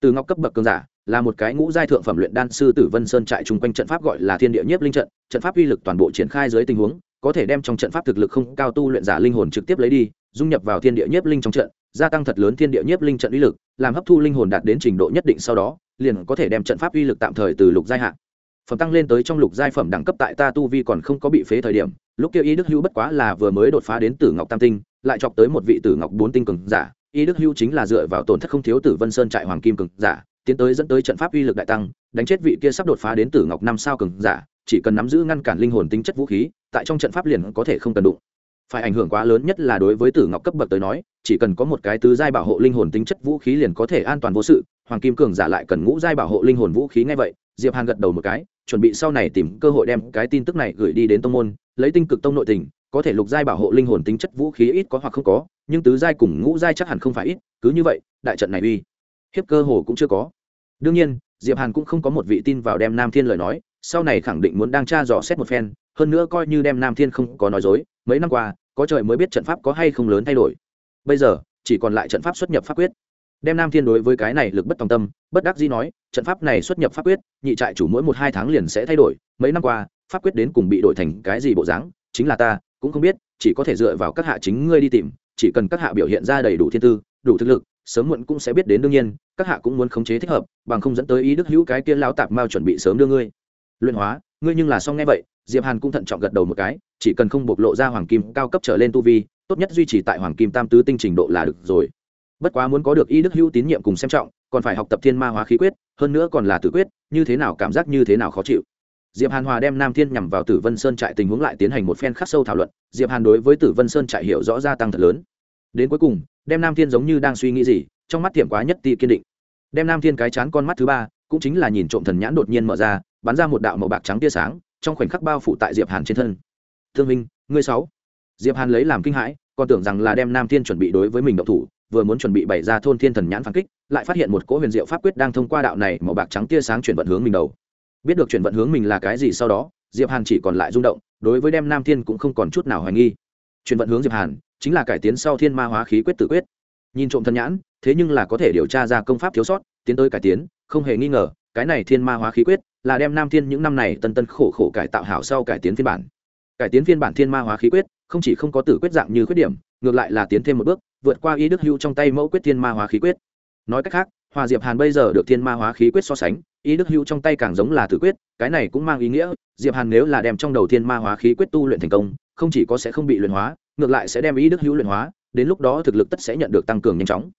từ ngọc cấp bậc cường giả là một cái ngũ giai thượng phẩm luyện đan sư tử vân sơn trại chung quanh trận pháp gọi là thiên địa nhiếp linh trận. Trận pháp uy lực toàn bộ triển khai dưới tình huống, có thể đem trong trận pháp thực lực không cao tu luyện giả linh hồn trực tiếp lấy đi, dung nhập vào thiên địa nhiếp linh trong trận, gia tăng thật lớn thiên địa nhiếp linh trận uy lực, làm hấp thu linh hồn đạt đến trình độ nhất định sau đó, liền có thể đem trận pháp uy lực tạm thời từ lục giai hạ. Phẩm tăng lên tới trong lục giai phẩm đẳng cấp tại ta tu vi còn không có bị phế thời điểm, lúc kia y đức hữu bất quá là vừa mới đột phá đến tử ngọc tam tinh, lại chọc tới một vị tử ngọc bốn tinh cường giả. Y đức hữu chính là dựa vào tổn thất không thiếu tử vân sơn trại hoàng kim cường giả tiến tới dẫn tới trận pháp uy lực đại tăng, đánh chết vị kia sắp đột phá đến tử ngọc năm sao cường giả, chỉ cần nắm giữ ngăn cản linh hồn tính chất vũ khí, tại trong trận pháp liền có thể không cần đụng. Phải ảnh hưởng quá lớn nhất là đối với tử ngọc cấp bậc tới nói, chỉ cần có một cái tứ giai bảo hộ linh hồn tính chất vũ khí liền có thể an toàn vô sự, hoàng kim cường giả lại cần ngũ giai bảo hộ linh hồn vũ khí ngay vậy, diệp hàn gật đầu một cái, chuẩn bị sau này tìm cơ hội đem cái tin tức này gửi đi đến tông môn, lấy tinh cực tông nội tình, có thể lục giai bảo hộ linh hồn tính chất vũ khí ít có hoặc không có, nhưng tứ giai cùng ngũ giai chắc hẳn không phải ít, cứ như vậy, đại trận này uy hiếp cơ hồ cũng chưa có. Đương nhiên, diệp hàn cũng không có một vị tin vào đem nam thiên lời nói, sau này khẳng định muốn đang tra dò xét một phen, hơn nữa coi như đem nam thiên không có nói dối, mấy năm qua, có trời mới biết trận pháp có hay không lớn thay đổi. Bây giờ, chỉ còn lại trận pháp xuất nhập pháp quyết. Đem nam thiên đối với cái này lực bất tòng tâm, bất đắc dĩ nói, trận pháp này xuất nhập pháp quyết, nhị trại chủ mỗi một hai tháng liền sẽ thay đổi, mấy năm qua, pháp quyết đến cùng bị đổi thành cái gì bộ dáng, chính là ta, cũng không biết, chỉ có thể dựa vào các hạ chính ngươi đi tìm, chỉ cần các hạ biểu hiện ra đầy đủ thiên tư, đủ thực lực sớm muộn cũng sẽ biết đến đương nhiên, các hạ cũng muốn khống chế thích hợp, bằng không dẫn tới ý đức hữu cái kia lao tạp mao chuẩn bị sớm đưa ngươi. Luyện hóa, ngươi nhưng là xong nghe vậy, diệp hàn cũng thận trọng gật đầu một cái, chỉ cần không bộc lộ ra hoàng kim cao cấp trở lên tu vi, tốt nhất duy trì tại hoàng kim tam tứ tinh trình độ là được rồi. Bất quá muốn có được ý đức hữu tín nhiệm cùng xem trọng, còn phải học tập thiên ma hóa khí quyết, hơn nữa còn là tử quyết, như thế nào cảm giác như thế nào khó chịu. Diệp hàn hòa đem nam thiên nhằm vào tử vân sơn trại tình huống lại tiến hành một phen khắc sâu thảo luận, diệp hàn đối với tử vân sơn trại hiểu rõ gia tăng thật lớn. Đến cuối cùng đem nam thiên giống như đang suy nghĩ gì, trong mắt tiệm quá nhất ti kiên định. Đem nam thiên cái chán con mắt thứ ba, cũng chính là nhìn trộm thần nhãn đột nhiên mở ra, bắn ra một đạo màu bạc trắng tia sáng, trong khoảnh khắc bao phủ tại diệp hàn trên thân. Thương minh, ngươi sáu. Diệp hàn lấy làm kinh hãi, còn tưởng rằng là đem nam thiên chuẩn bị đối với mình động thủ, vừa muốn chuẩn bị bày ra thôn thiên thần nhãn phản kích, lại phát hiện một cỗ huyền diệu pháp quyết đang thông qua đạo này màu bạc trắng tia sáng chuyển vận hướng mình đầu. Biết được chuyển vận hướng mình là cái gì sau đó, diệp hàn chỉ còn lại rung động, đối với đem nam thiên cũng không còn chút nào hoài nghi chuyển vận hướng diệp hàn, chính là cải tiến sau thiên ma hóa khí quyết tự quyết. Nhìn trộm thần nhãn, thế nhưng là có thể điều tra ra công pháp thiếu sót, tiến tới cải tiến, không hề nghi ngờ, cái này thiên ma hóa khí quyết là đem nam thiên những năm này tân tân khổ khổ cải tạo hảo sau cải tiến phiên bản. Cải tiến phiên bản thiên ma hóa khí quyết, không chỉ không có tử quyết dạng như khuyết điểm, ngược lại là tiến thêm một bước, vượt qua ý đức Hưu trong tay mẫu quyết thiên ma hóa khí quyết. Nói cách khác, hòa diệp hàn bây giờ được thiên ma hóa khí quyết so sánh, ý đức Hưu trong tay càng giống là tử quyết, cái này cũng mang ý nghĩa, diệp hàn nếu là đem trong đầu thiên ma hóa khí quyết tu luyện thành công không chỉ có sẽ không bị luyện hóa, ngược lại sẽ đem ý đức hữu luyện hóa, đến lúc đó thực lực tất sẽ nhận được tăng cường nhanh chóng.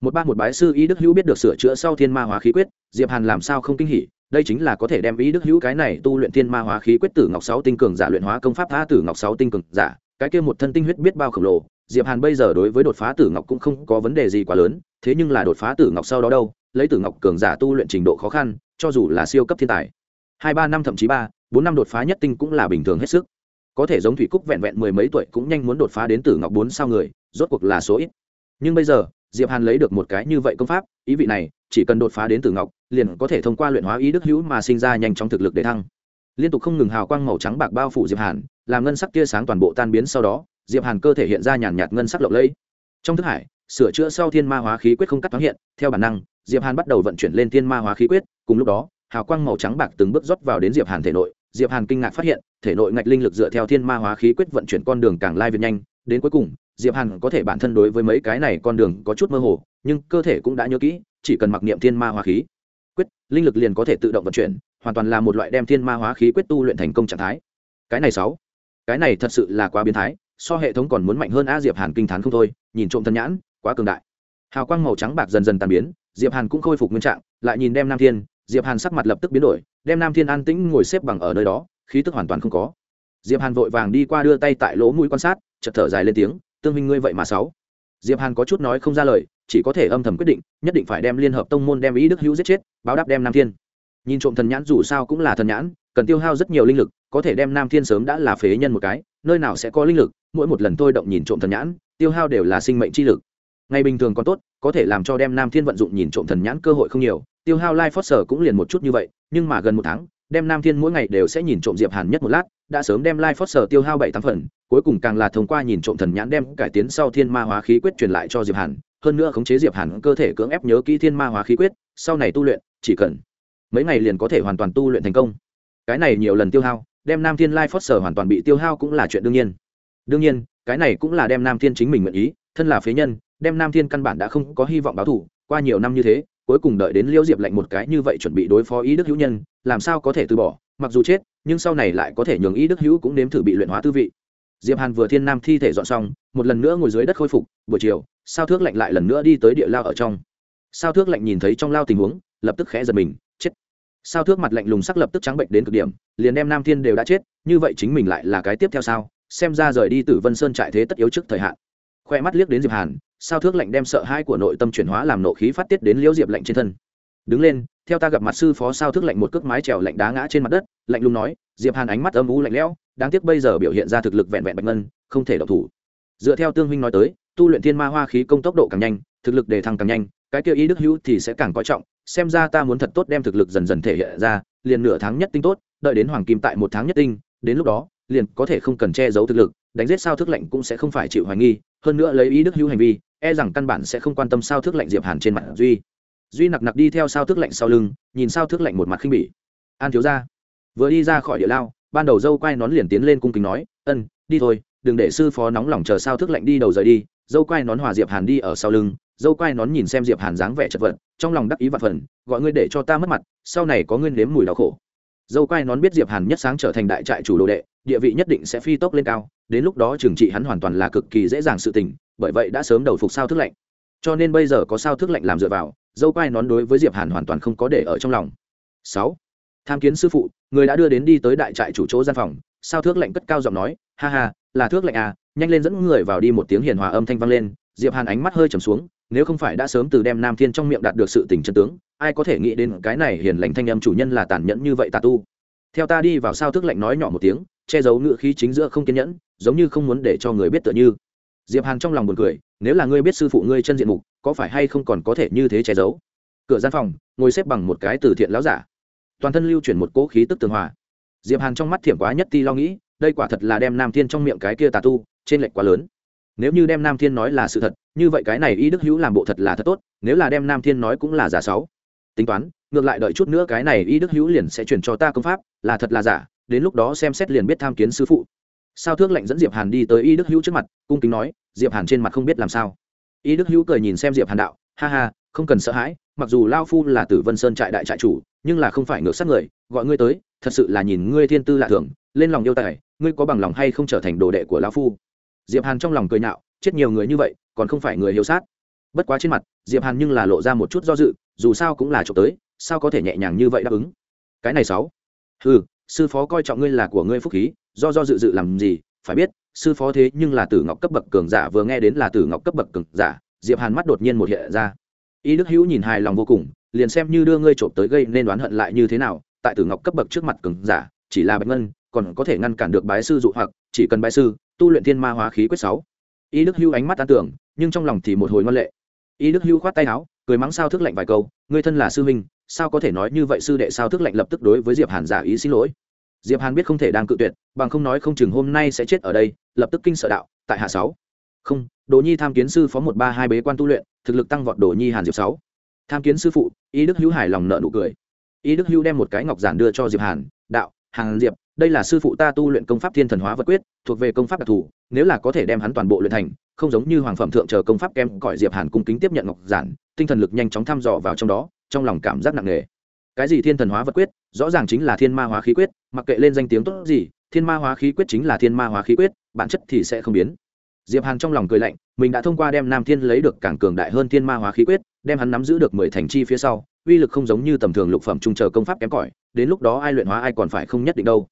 Một ba một bái sư ý đức hữu biết được sửa chữa sau thiên ma hóa khí quyết, diệp hàn làm sao không kinh hỉ, đây chính là có thể đem ý đức hữu cái này tu luyện thiên ma hóa khí quyết tử ngọc sáu tinh cường giả luyện hóa công pháp tha tử ngọc sáu tinh cường giả, cái kia một thân tinh huyết biết bao khổng lồ, diệp hàn bây giờ đối với đột phá tử ngọc cũng không có vấn đề gì quá lớn, thế nhưng là đột phá tử ngọc sau đó đâu, lấy tử ngọc cường giả tu luyện trình độ khó khăn, cho dù là siêu cấp thiên tài. Hai ba năm thậm chí ba, bốn năm đột phá nhất tinh cũng là bình thường hết sức có thể giống thủy cúc vẹn vẹn mười mấy tuổi cũng nhanh muốn đột phá đến tử ngọc bốn sao người, rốt cuộc là số ít. Nhưng bây giờ, diệp hàn lấy được một cái như vậy công pháp, ý vị này, chỉ cần đột phá đến tử ngọc, liền có thể thông qua luyện hóa ý đức hữu mà sinh ra nhanh trong thực lực để thăng. Liên tục không ngừng hào quang màu trắng bạc bao phủ diệp hàn, làm ngân sắc tia sáng toàn bộ tan biến sau đó, diệp hàn cơ thể hiện ra nhàn nhạt ngân sắc lộng lẫy. Trong thức hải, sửa chữa sau thiên ma hóa khí quyết không cắt thoáng hiện, theo bản năng, diệp hàn bắt đầu vận chuyển lên thiên ma hóa khí quyết, cùng lúc đó, hào quang màu trắng bạc từng bước rót vào đến diệp hàn thể nội diệp hàn kinh ngạc phát hiện, thể nội ngạch linh lực dựa theo thiên ma hóa khí quyết vận chuyển con đường càng lai việt nhanh. Đến cuối cùng, diệp hàn có thể bản thân đối với mấy cái này con đường có chút mơ hồ, nhưng cơ thể cũng đã nhớ kỹ, chỉ cần mặc niệm thiên ma hóa khí, quyết, linh lực liền có thể tự động vận chuyển, hoàn toàn là một loại đem thiên ma hóa khí quyết tu luyện thành công trạng thái. Cái này sáu, cái này thật sự là quá biến thái, so hệ thống còn muốn mạnh hơn a diệp hàn kinh thán không thôi, nhìn trộm thân nhãn, quá cường đại. Hào quang màu trắng bạc dần dần tàn biến, diệp hàn cũng khôi phục nguyên trạng, lại nhìn đem nam thiên, diệp hàn sắc mặt lập tức biến đổi đem nam thiên an tĩnh ngồi xếp bằng ở nơi đó, khí tức hoàn toàn không có. Diệp hàn vội vàng đi qua đưa tay tại lỗ mũi quan sát, chợt thở dài lên tiếng, tương minh ngươi vậy mà sáu diệp hàn có chút nói không ra lời, chỉ có thể âm thầm quyết định, nhất định phải đem liên hợp tông môn đem ý đức hữu giết chết, báo đáp đem nam thiên. Nhìn trộm thần nhãn dù sao cũng là thần nhãn, cần tiêu hao rất nhiều linh lực, có thể đem nam thiên sớm đã là phế nhân một cái, nơi nào sẽ có linh lực, mỗi một lần tôi động nhìn trộm thần nhãn, tiêu hao đều là sinh mệnh chi lực. Ngày bình thường còn tốt, có thể làm cho đem nam thiên vận dụng nhìn trộm thần nhãn cơ hội không nhiều tiêu hao lai phót sở cũng liền một chút như vậy, nhưng mà gần một tháng, đem nam thiên mỗi ngày đều sẽ nhìn trộm diệp hàn nhất một lát, đã sớm đem lai phót sở tiêu hao bảy tám phần, cuối cùng càng là thông qua nhìn trộm thần nhãn đem cải tiến sau thiên ma hóa khí quyết truyền lại cho diệp hàn, hơn nữa khống chế diệp hàn cơ thể cưỡng ép nhớ kỹ thiên ma hóa khí quyết, sau này tu luyện, chỉ cần mấy ngày liền có thể hoàn toàn tu luyện thành công. Cái này nhiều lần tiêu hao, đem nam thiên lai phót sở hoàn toàn bị tiêu hao cũng là chuyện đương nhiên. Đương nhiên, cái này cũng là đem nam thiên chính mình nguyện ý, thân là phế nhân, đem nam thiên căn bản đã không có hy vọng báo thù, qua nhiều năm như thế cuối cùng đợi đến liễu diệp lạnh một cái như vậy chuẩn bị đối phó ý đức hữu nhân, làm sao có thể từ bỏ, mặc dù chết, nhưng sau này lại có thể nhường ý đức hữu cũng nếm thử bị luyện hóa tư vị. Diệp hàn vừa thiên nam thi thể dọn xong, một lần nữa ngồi dưới đất khôi phục, buổi chiều, sao thước lạnh lại lần nữa đi tới địa lao ở trong. Sao thước lạnh nhìn thấy trong lao tình huống, lập tức khẽ giật mình, chết. Sao thước mặt lạnh lùng sắc lập tức trắng bệnh đến cực điểm, liền đem nam thiên đều đã chết, như vậy chính mình lại là cái tiếp theo sao? Xem ra rời đi từ vân sơn trại thế tất yếu trước thời hạn. Khoe mắt liếc đến diệp hàn sao thước lạnh đem sợ hãi của nội tâm chuyển hóa làm nộ khí phát tiết đến liễu diệp lạnh trên thân. Đứng lên, theo ta gặp mặt sư phó sao thước lạnh một cước mái trèo lạnh đá ngã trên mặt đất, lạnh lùng nói, diệp hàn ánh mắt âm u lạnh lẽo, đáng tiếc bây giờ biểu hiện ra thực lực vẹn vẹn bạch ngân, không thể độc thủ. Dựa theo tương huynh nói tới, tu luyện thiên ma hoa khí công tốc độ càng nhanh, thực lực đề thăng càng nhanh, cái kia ý đức hữu thì sẽ càng coi trọng, xem ra ta muốn thật tốt đem thực lực dần dần thể hiện ra, liền nửa tháng nhất tinh tốt, đợi đến hoàng kim tại một tháng nhất tinh, đến lúc đó, liền có thể không cần che giấu thực lực, đánh giết sao thức lệnh cũng sẽ không phải chịu hoài nghi, hơn nữa lấy ý đức hữu hành vi e rằng căn bản sẽ không quan tâm sao thức lệnh diệp hàn trên mặt duy. Duy nặc nặc đi theo sao thức lệnh sau lưng, nhìn sao thức lệnh một mặt khinh bỉ. An thiếu ra. Vừa đi ra khỏi địa lao, ban đầu dâu quay nón liền tiến lên cung kính nói, ân, đi thôi, đừng để sư phó nóng lòng chờ sao thức lệnh đi đầu rời đi. Dâu quay nón hòa diệp hàn đi ở sau lưng, dâu quay nón nhìn xem diệp hàn dáng vẻ chật vật, trong lòng đắc ý vật phần, gọi ngươi để cho ta mất mặt, sau này có ngươi nếm mùi đau khổ. Dâu quay nón biết diệp hàn nhất sáng trở thành đại trại chủ đồ đệ, địa vị nhất định sẽ phi tốc lên cao, đến lúc đó trừng trị hắn hoàn toàn là cực kỳ dễ dàng sự tình bởi vậy đã sớm đầu phục sao thức lệnh cho nên bây giờ có sao thức lệnh làm dựa vào, dâu quai nón đối với diệp hàn hoàn toàn không có để ở trong lòng. Sáu, tham kiến sư phụ, người đã đưa đến đi tới đại trại chủ chỗ gian phòng, sao thước lệnh cất cao giọng nói, ha ha, là thước lệnh à nhanh lên dẫn người vào đi. Một tiếng hiền hòa âm thanh vang lên, diệp hàn ánh mắt hơi trầm xuống, nếu không phải đã sớm từ đem nam thiên trong miệng đạt được sự tình chân tướng, ai có thể nghĩ đến cái này hiền lành thanh âm chủ nhân là tàn nhẫn như vậy tà tu. Theo ta đi vào sao thước lệnh nói nhỏ một tiếng, che giấu ngựa khí chính giữa không kiên nhẫn, giống như không muốn để cho người biết tựa như diệp hàn trong lòng buồn cười, nếu là ngươi biết sư phụ ngươi chân diện mục, có phải hay không còn có thể như thế che giấu? Cửa gian phòng, ngồi xếp bằng một cái từ thiện láo giả. Toàn thân lưu chuyển một cỗ khí tức tường hòa. Diệp hàn trong mắt thiểm quá nhất ti lo nghĩ, đây quả thật là đem nam thiên trong miệng cái kia tà tu, trên lệch quá lớn. Nếu như đem nam thiên nói là sự thật, như vậy cái này Y đức hữu làm bộ thật là thật tốt, nếu là đem nam thiên nói cũng là giả sáu tính toán, ngược lại đợi chút nữa cái này Y đức hữu liền sẽ chuyển cho ta công pháp, là thật là giả, đến lúc đó xem xét liền biết tham kiến sư phụ sao thước lệnh dẫn diệp hàn đi tới y đức hữu trước mặt, cung kính nói, diệp hàn trên mặt không biết làm sao. Y đức hữu cười nhìn xem diệp hàn đạo, ha ha, không cần sợ hãi, mặc dù lao phu là tử vân sơn trại đại trại chủ, nhưng là không phải ngược sát người, gọi ngươi tới, thật sự là nhìn ngươi thiên tư lạ thường, lên lòng yêu tài, ngươi có bằng lòng hay không trở thành đồ đệ của lao phu? Diệp hàn trong lòng cười nhạo, chết nhiều người như vậy, còn không phải người hiếu sát. Bất quá trên mặt, diệp hàn nhưng là lộ ra một chút do dự, dù sao cũng là trộm tới, sao có thể nhẹ nhàng như vậy đáp ứng? Cái này sáu. Ừ sư phó coi trọng ngươi là của ngươi phúc khí do do dự dự làm gì, phải biết, sư phó thế nhưng là tử ngọc cấp bậc cường giả, vừa nghe đến là tử ngọc cấp bậc cường giả, diệp hàn mắt đột nhiên một hiện ra. Y đức hữu nhìn hài lòng vô cùng, liền xem như đưa ngươi trộm tới gây nên đoán hận lại như thế nào, tại tử ngọc cấp bậc trước mặt cường giả, chỉ là bạch ngân, còn có thể ngăn cản được bái sư dụ hoặc, chỉ cần bái sư, tu luyện thiên ma hóa khí quyết sáu. Y đức hữu ánh mắt an tưởng, nhưng trong lòng thì một hồi ngoan lệ. Y đức hữu khoát tay áo, cười mắng sao thức lạnh vài câu, ngươi thân là sư huynh, sao có thể nói như vậy sư đệ sao thức lạnh lập tức đối với diệp hàn giả ý xin lỗi? Diệp hàn biết không thể đang cự tuyệt, bằng không nói không chừng hôm nay sẽ chết ở đây, lập tức kinh sợ đạo, tại hạ sáu. Không, đồ nhi tham kiến sư phó một ba hai bế quan tu luyện, thực lực tăng vọt đồ nhi hàn diệp sáu. Tham kiến sư phụ, y đức hữu hài lòng nợ nụ cười. Y đức hữu đem một cái ngọc giản đưa cho diệp hàn, đạo, hàn diệp, đây là sư phụ ta tu luyện công pháp thiên thần hóa vật quyết, thuộc về công pháp đặc thù, nếu là có thể đem hắn toàn bộ luyện thành, không giống như hoàng phẩm thượng chờ công pháp kem cõi diệp hàn cung kính tiếp nhận ngọc giản, tinh thần lực nhanh chóng thăm dò vào trong đó, trong lòng cảm giác nặng nề cái gì thiên thần hóa vật quyết, rõ ràng chính là thiên ma hóa khí quyết, mặc kệ lên danh tiếng tốt gì, thiên ma hóa khí quyết chính là thiên ma hóa khí quyết, bản chất thì sẽ không biến. Diệp hàn trong lòng cười lạnh, mình đã thông qua đem nam thiên lấy được càng cường đại hơn thiên ma hóa khí quyết, đem hắn nắm giữ được mười thành chi phía sau, uy lực không giống như tầm thường lục phẩm trung chờ công pháp kém cỏi, đến lúc đó ai luyện hóa ai còn phải không nhất định đâu.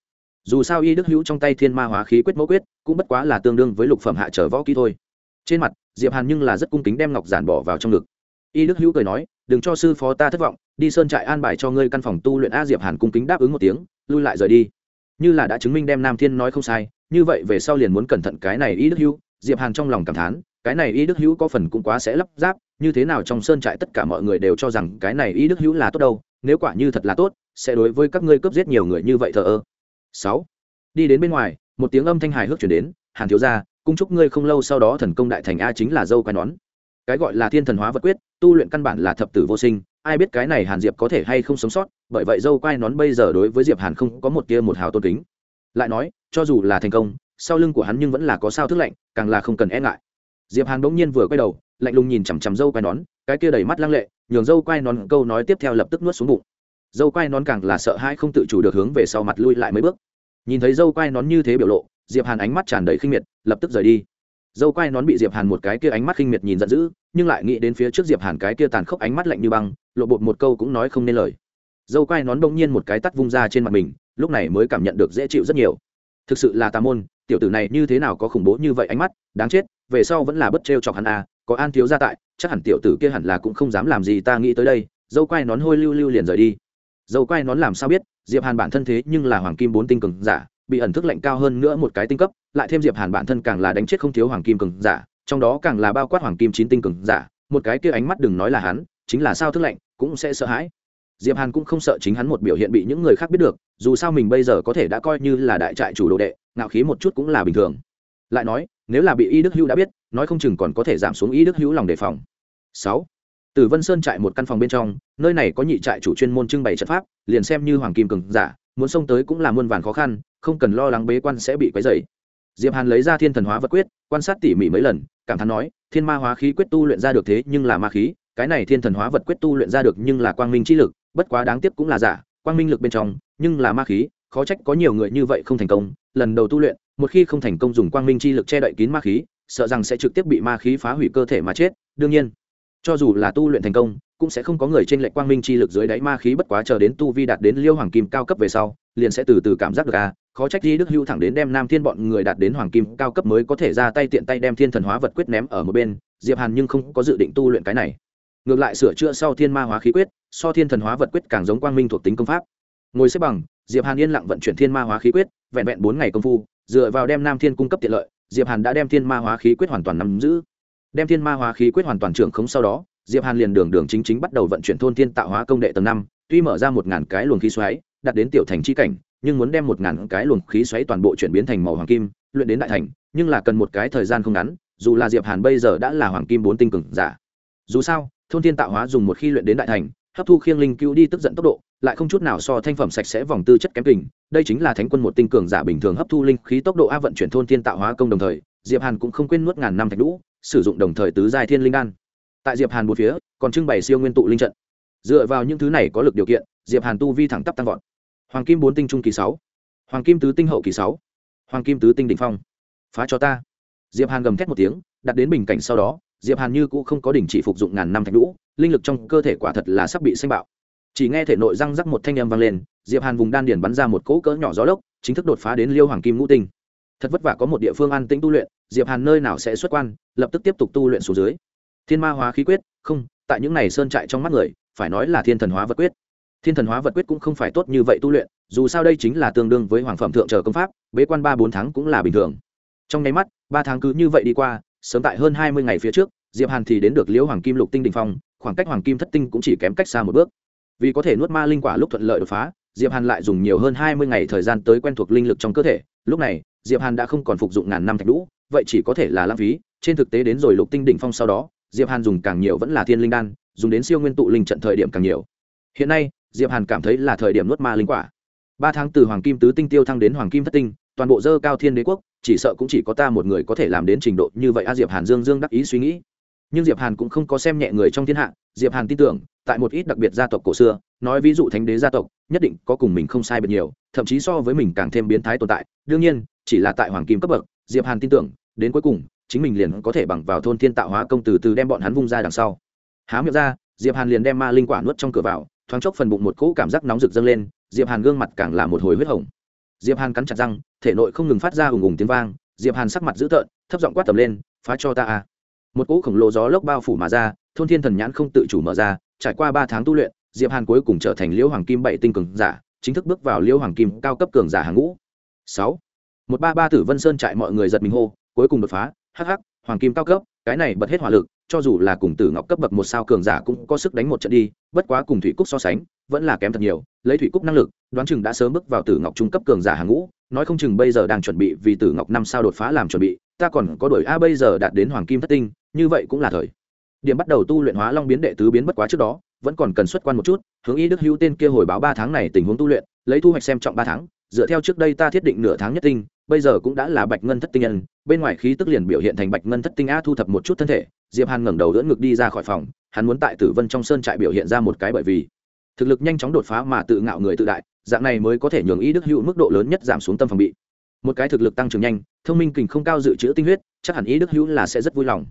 Dù sao y đức hữu trong tay thiên ma hóa khí quyết mẫu quyết, cũng bất quá là tương đương với lục phẩm hạ trở võ kỹ thôi. Trên mặt, diệp hàn nhưng là rất cung kính đem ngọc giản bỏ vào trong ngực. Y đức hữu cười nói, đừng cho sư phó ta thất vọng đi sơn trại an bài cho ngươi căn phòng tu luyện a diệp hàn cung kính đáp ứng một tiếng, lui lại rời đi. Như là đã chứng minh đem nam thiên nói không sai, như vậy về sau liền muốn cẩn thận cái này y đức hữu, diệp hàn trong lòng cảm thán, cái này y đức hữu có phần cũng quá sẽ lắp ráp, như thế nào trong sơn trại tất cả mọi người đều cho rằng cái này y đức hữu là tốt đâu, nếu quả như thật là tốt, sẽ đối với các ngươi cướp giết nhiều người như vậy thờ ơ. Sáu, đi đến bên ngoài, một tiếng âm thanh hài hước chuyển đến, hàn thiếu gia, cung chúc ngươi không lâu sau đó thần công đại thành a chính là dâu quai nón. Cái gọi là thiên thần hóa vật quyết, tu luyện căn bản là thập tử vô sinh ai biết cái này hàn diệp có thể hay không sống sót, bởi vậy dâu quai nón bây giờ đối với diệp hàn không có một tia một hào tôn kính. Lại nói, cho dù là thành công, sau lưng của hắn nhưng vẫn là có sao thức lạnh, càng là không cần e ngại. Diệp hàn bỗng nhiên vừa quay đầu, lạnh lùng nhìn chằm chằm dâu quai nón, cái kia đầy mắt lăng lệ, nhường dâu quai nón câu nói tiếp theo lập tức nuốt xuống bụng. Dâu quai nón càng là sợ hãi không tự chủ được hướng về sau mặt lui lại mấy bước. Nhìn thấy dâu quai nón như thế biểu lộ, diệp hàn ánh mắt tràn đầy khinh miệt, lập tức rời đi. Dâu quai nón bị diệp hàn một cái kia ánh mắt khinh miệt nhìn giận dữ nhưng lại nghĩ đến phía trước diệp hàn cái kia tàn khốc ánh mắt lạnh như băng, lộ bột một câu cũng nói không nên lời. Dâu quai nón đông nhiên một cái tắt vung ra trên mặt mình, lúc này mới cảm nhận được dễ chịu rất nhiều. Thực sự là tà môn, tiểu tử này như thế nào có khủng bố như vậy ánh mắt, đáng chết, về sau vẫn là bất trêu chọc hắn à có an thiếu gia tại, chắc hẳn tiểu tử kia hẳn là cũng không dám làm gì ta nghĩ tới đây, dâu quai nón hôi lưu lưu liền rời đi. Dâu quai nón làm sao biết, diệp hàn bản thân thế nhưng là hoàng kim bốn tinh cường giả, bị ẩn thức lệnh cao hơn nữa một cái tinh cấp, lại thêm diệp hàn bản thân càng là đánh chết không thiếu hoàng kim cường giả trong đó càng là bao quát hoàng kim chín tinh cường giả, một cái kia ánh mắt đừng nói là hắn, chính là sao thức lạnh, cũng sẽ sợ hãi. Diệp hàn cũng không sợ chính hắn một biểu hiện bị những người khác biết được, dù sao mình bây giờ có thể đã coi như là đại trại chủ đồ đệ, ngạo khí một chút cũng là bình thường. Lại nói, nếu là bị y đức hữu đã biết, nói không chừng còn có thể giảm xuống y đức hữu lòng đề phòng. Sáu, từ vân sơn trại một căn phòng bên trong, nơi này có nhị trại chủ chuyên môn trưng bày trận pháp, liền xem như hoàng kim cường giả, muốn xông tới cũng là muôn vàn khó khăn, không cần lo lắng bế quan sẽ bị quấy rầy. diệp hàn lấy ra thiên thần hóa vật quyết, quan sát tỉ mỉ mấy lần cảm thán nói, thiên ma hóa khí quyết tu luyện ra được thế nhưng là ma khí, cái này thiên thần hóa vật quyết tu luyện ra được nhưng là quang minh chi lực, bất quá đáng tiếc cũng là giả, quang minh lực bên trong, nhưng là ma khí, khó trách có nhiều người như vậy không thành công, lần đầu tu luyện, một khi không thành công dùng quang minh chi lực che đậy kín ma khí, sợ rằng sẽ trực tiếp bị ma khí phá hủy cơ thể mà chết. Đương nhiên, cho dù là tu luyện thành công, cũng sẽ không có người trên lệnh quang minh chi lực dưới đáy ma khí, bất quá chờ đến tu vi đạt đến liêu hoàng kim cao cấp về sau liền sẽ từ từ cảm giác được à khó trách di đức hưu thẳng đến đem nam thiên bọn người đạt đến hoàng kim cao cấp mới có thể ra tay tiện tay đem thiên thần hóa vật quyết ném ở một bên, diệp hàn nhưng không có dự định tu luyện cái này. Ngược lại sửa chữa sau thiên ma hóa khí quyết, so thiên thần hóa vật quyết càng giống quang minh thuộc tính công pháp. Ngồi xếp bằng, diệp hàn yên lặng vận chuyển thiên ma hóa khí quyết, vẹn vẹn bốn ngày công phu, dựa vào đem nam thiên cung cấp tiện lợi, diệp hàn đã đem thiên ma hóa khí quyết hoàn toàn nắm giữ. Đem thiên ma hóa khí quyết hoàn toàn trưởng khống sau đó, diệp hàn liền đường đường chính chính bắt đầu vận chuyển thôn thiên tạo hóa công đệ tầng năm, tuy mở ra một ngàn cái luồng khí xoáy đạt đến tiểu thành chi cảnh, nhưng muốn đem một ngàn cái luồng khí xoáy toàn bộ chuyển biến thành màu hoàng kim, luyện đến đại thành, nhưng là cần một cái thời gian không ngắn, dù là diệp hàn bây giờ đã là hoàng kim bốn tinh cường giả. Dù sao, thôn thiên tạo hóa dùng một khi luyện đến đại thành, hấp thu khiêng linh cứu đi tức giận tốc độ, lại không chút nào so thanh phẩm sạch sẽ vòng tư chất kém kình, đây chính là thánh quân một tinh cường giả bình thường hấp thu linh khí tốc độ a vận chuyển thôn thiên tạo hóa công đồng thời, diệp hàn cũng không quên nuốt ngàn năm thạch lũ sử dụng đồng thời tứ giai thiên linh đan. Tại diệp hàn một phía, còn trưng bày siêu nguyên tụ linh trận. Dựa vào những thứ này có lực điều kiện, diệp hàn tu vi thẳng tắp tăng vọt hoàng kim bốn tinh trung kỳ sáu. Hoàng kim tứ tinh hậu kỳ sáu. Hoàng kim tứ tinh đỉnh phong. Phá cho ta. Diệp hàn gầm thét một tiếng, đặt đến bình cảnh sau đó, diệp hàn như cũ không có đình chỉ phục dụng ngàn năm thạch lũ linh lực trong cơ thể quả thật là sắp bị xanh bạo. Chỉ nghe thể nội răng rắc một thanh âm vang lên, diệp hàn vùng đan điển bắn ra một cỗ cỡ nhỏ gió lốc, chính thức đột phá đến liêu hoàng kim ngũ tinh. Thật vất vả có một địa phương an tĩnh tu luyện, diệp hàn nơi nào sẽ xuất quan, lập tức tiếp tục tu luyện xuống dưới. Thiên ma hóa khí quyết, không, tại những này sơn trại trong mắt người, phải nói là thiên thần hóa vật quyết thiên thần hóa vật quyết cũng không phải tốt như vậy tu luyện, dù sao đây chính là tương đương với hoàng phẩm thượng chờ công pháp, bế quan ba bốn tháng cũng là bình thường. Trong nháy mắt, ba tháng cứ như vậy đi qua, sớm tại hơn hai mươi ngày phía trước, diệp hàn thì đến được liễu hoàng kim lục tinh đình phong, khoảng cách hoàng kim thất tinh cũng chỉ kém cách xa một bước. Vì có thể nuốt ma linh quả lúc thuận lợi đột phá, diệp hàn lại dùng nhiều hơn hai mươi ngày thời gian tới quen thuộc linh lực trong cơ thể. Lúc này, diệp hàn đã không còn phục dụng ngàn năm thạch lũ vậy chỉ có thể là lãng phí. Trên thực tế đến rồi lục tinh đỉnh phong sau đó, diệp hàn dùng càng nhiều vẫn là thiên linh đan, dùng đến siêu nguyên tụ linh trận thời điểm càng nhiều. Hiện nay diệp hàn cảm thấy là thời điểm nuốt ma linh quả. Ba tháng từ hoàng kim tứ tinh tiêu thăng đến hoàng kim thất tinh, toàn bộ dơ cao thiên đế quốc, chỉ sợ cũng chỉ có ta một người có thể làm đến trình độ như vậy a, diệp hàn dương dương đắc ý suy nghĩ. Nhưng diệp hàn cũng không có xem nhẹ người trong thiên hạ, diệp hàn tin tưởng, tại một ít đặc biệt gia tộc cổ xưa, nói ví dụ thánh đế gia tộc, nhất định có cùng mình không sai biệt nhiều, thậm chí so với mình càng thêm biến thái tồn tại. Đương nhiên, chỉ là tại hoàng kim cấp bậc, diệp hàn tin tưởng, đến cuối cùng, chính mình liền có thể bằng vào thôn thiên tạo hóa công từ từ đem bọn hắn vung ra đằng sau. Há miệng ra, diệp hàn liền đem ma linh quả nuốt trong cửa vào thoáng chốc phần bụng một cỗ cảm giác nóng rực dâng lên, diệp hàn gương mặt càng là một hồi huyết hồng. Diệp hàn cắn chặt răng, thể nội không ngừng phát ra ùng ùng tiếng vang, diệp hàn sắc mặt dữ tợn, thấp giọng quát tầm lên, phá cho ta a. Một cỗ khổng lồ gió lốc bao phủ mà ra, thôn thiên thần nhãn không tự chủ mở ra, trải qua ba tháng tu luyện, diệp hàn cuối cùng trở thành liễu hoàng kim bảy tinh cường giả, chính thức bước vào liễu hoàng kim cao cấp cường giả hàng ngũ. Sáu. Một ba ba tử vân sơn trại mọi người giật mình hô, cuối cùng đột phá, hắc hắc, hoàng kim cao cấp, cái này bật hết hỏa lực cho dù là cùng tử ngọc cấp bậc một sao cường giả cũng có sức đánh một trận đi, bất quá cùng thủy cúc so sánh, vẫn là kém thật nhiều. Lấy thủy cúc năng lực, đoán chừng đã sớm bước vào tử ngọc trung cấp cường giả hàng ngũ, nói không chừng bây giờ đang chuẩn bị vì tử ngọc năm sao đột phá làm chuẩn bị, ta còn có đổi a bây giờ đạt đến hoàng kim thất tinh, như vậy cũng là thời. Điểm bắt đầu tu luyện hóa long biến đệ tứ biến bất quá trước đó, vẫn còn cần xuất quan một chút, hướng y đức hữu tên kia hồi báo ba tháng này tình huống tu luyện, lấy thu hoạch xem trọng ba tháng, dựa theo trước đây ta thiết định nửa tháng nhất tinh, bây giờ cũng đã là bạch ngân thất tinh nhân, bên ngoài khí tức liền biểu hiện thành bạch ngân thất tinh a thu thập một chút thân thể diệp hàn ngẩng đầu đỡ ngực đi ra khỏi phòng, hắn muốn tại tử vân trong sơn trại biểu hiện ra một cái bởi vì thực lực nhanh chóng đột phá mà tự ngạo người tự đại, dạng này mới có thể nhường ý đức hữu mức độ lớn nhất giảm xuống tâm phòng bị. Một cái thực lực tăng trưởng nhanh, thông minh kình không cao dự trữ tinh huyết, chắc hẳn ý đức hữu là sẽ rất vui lòng.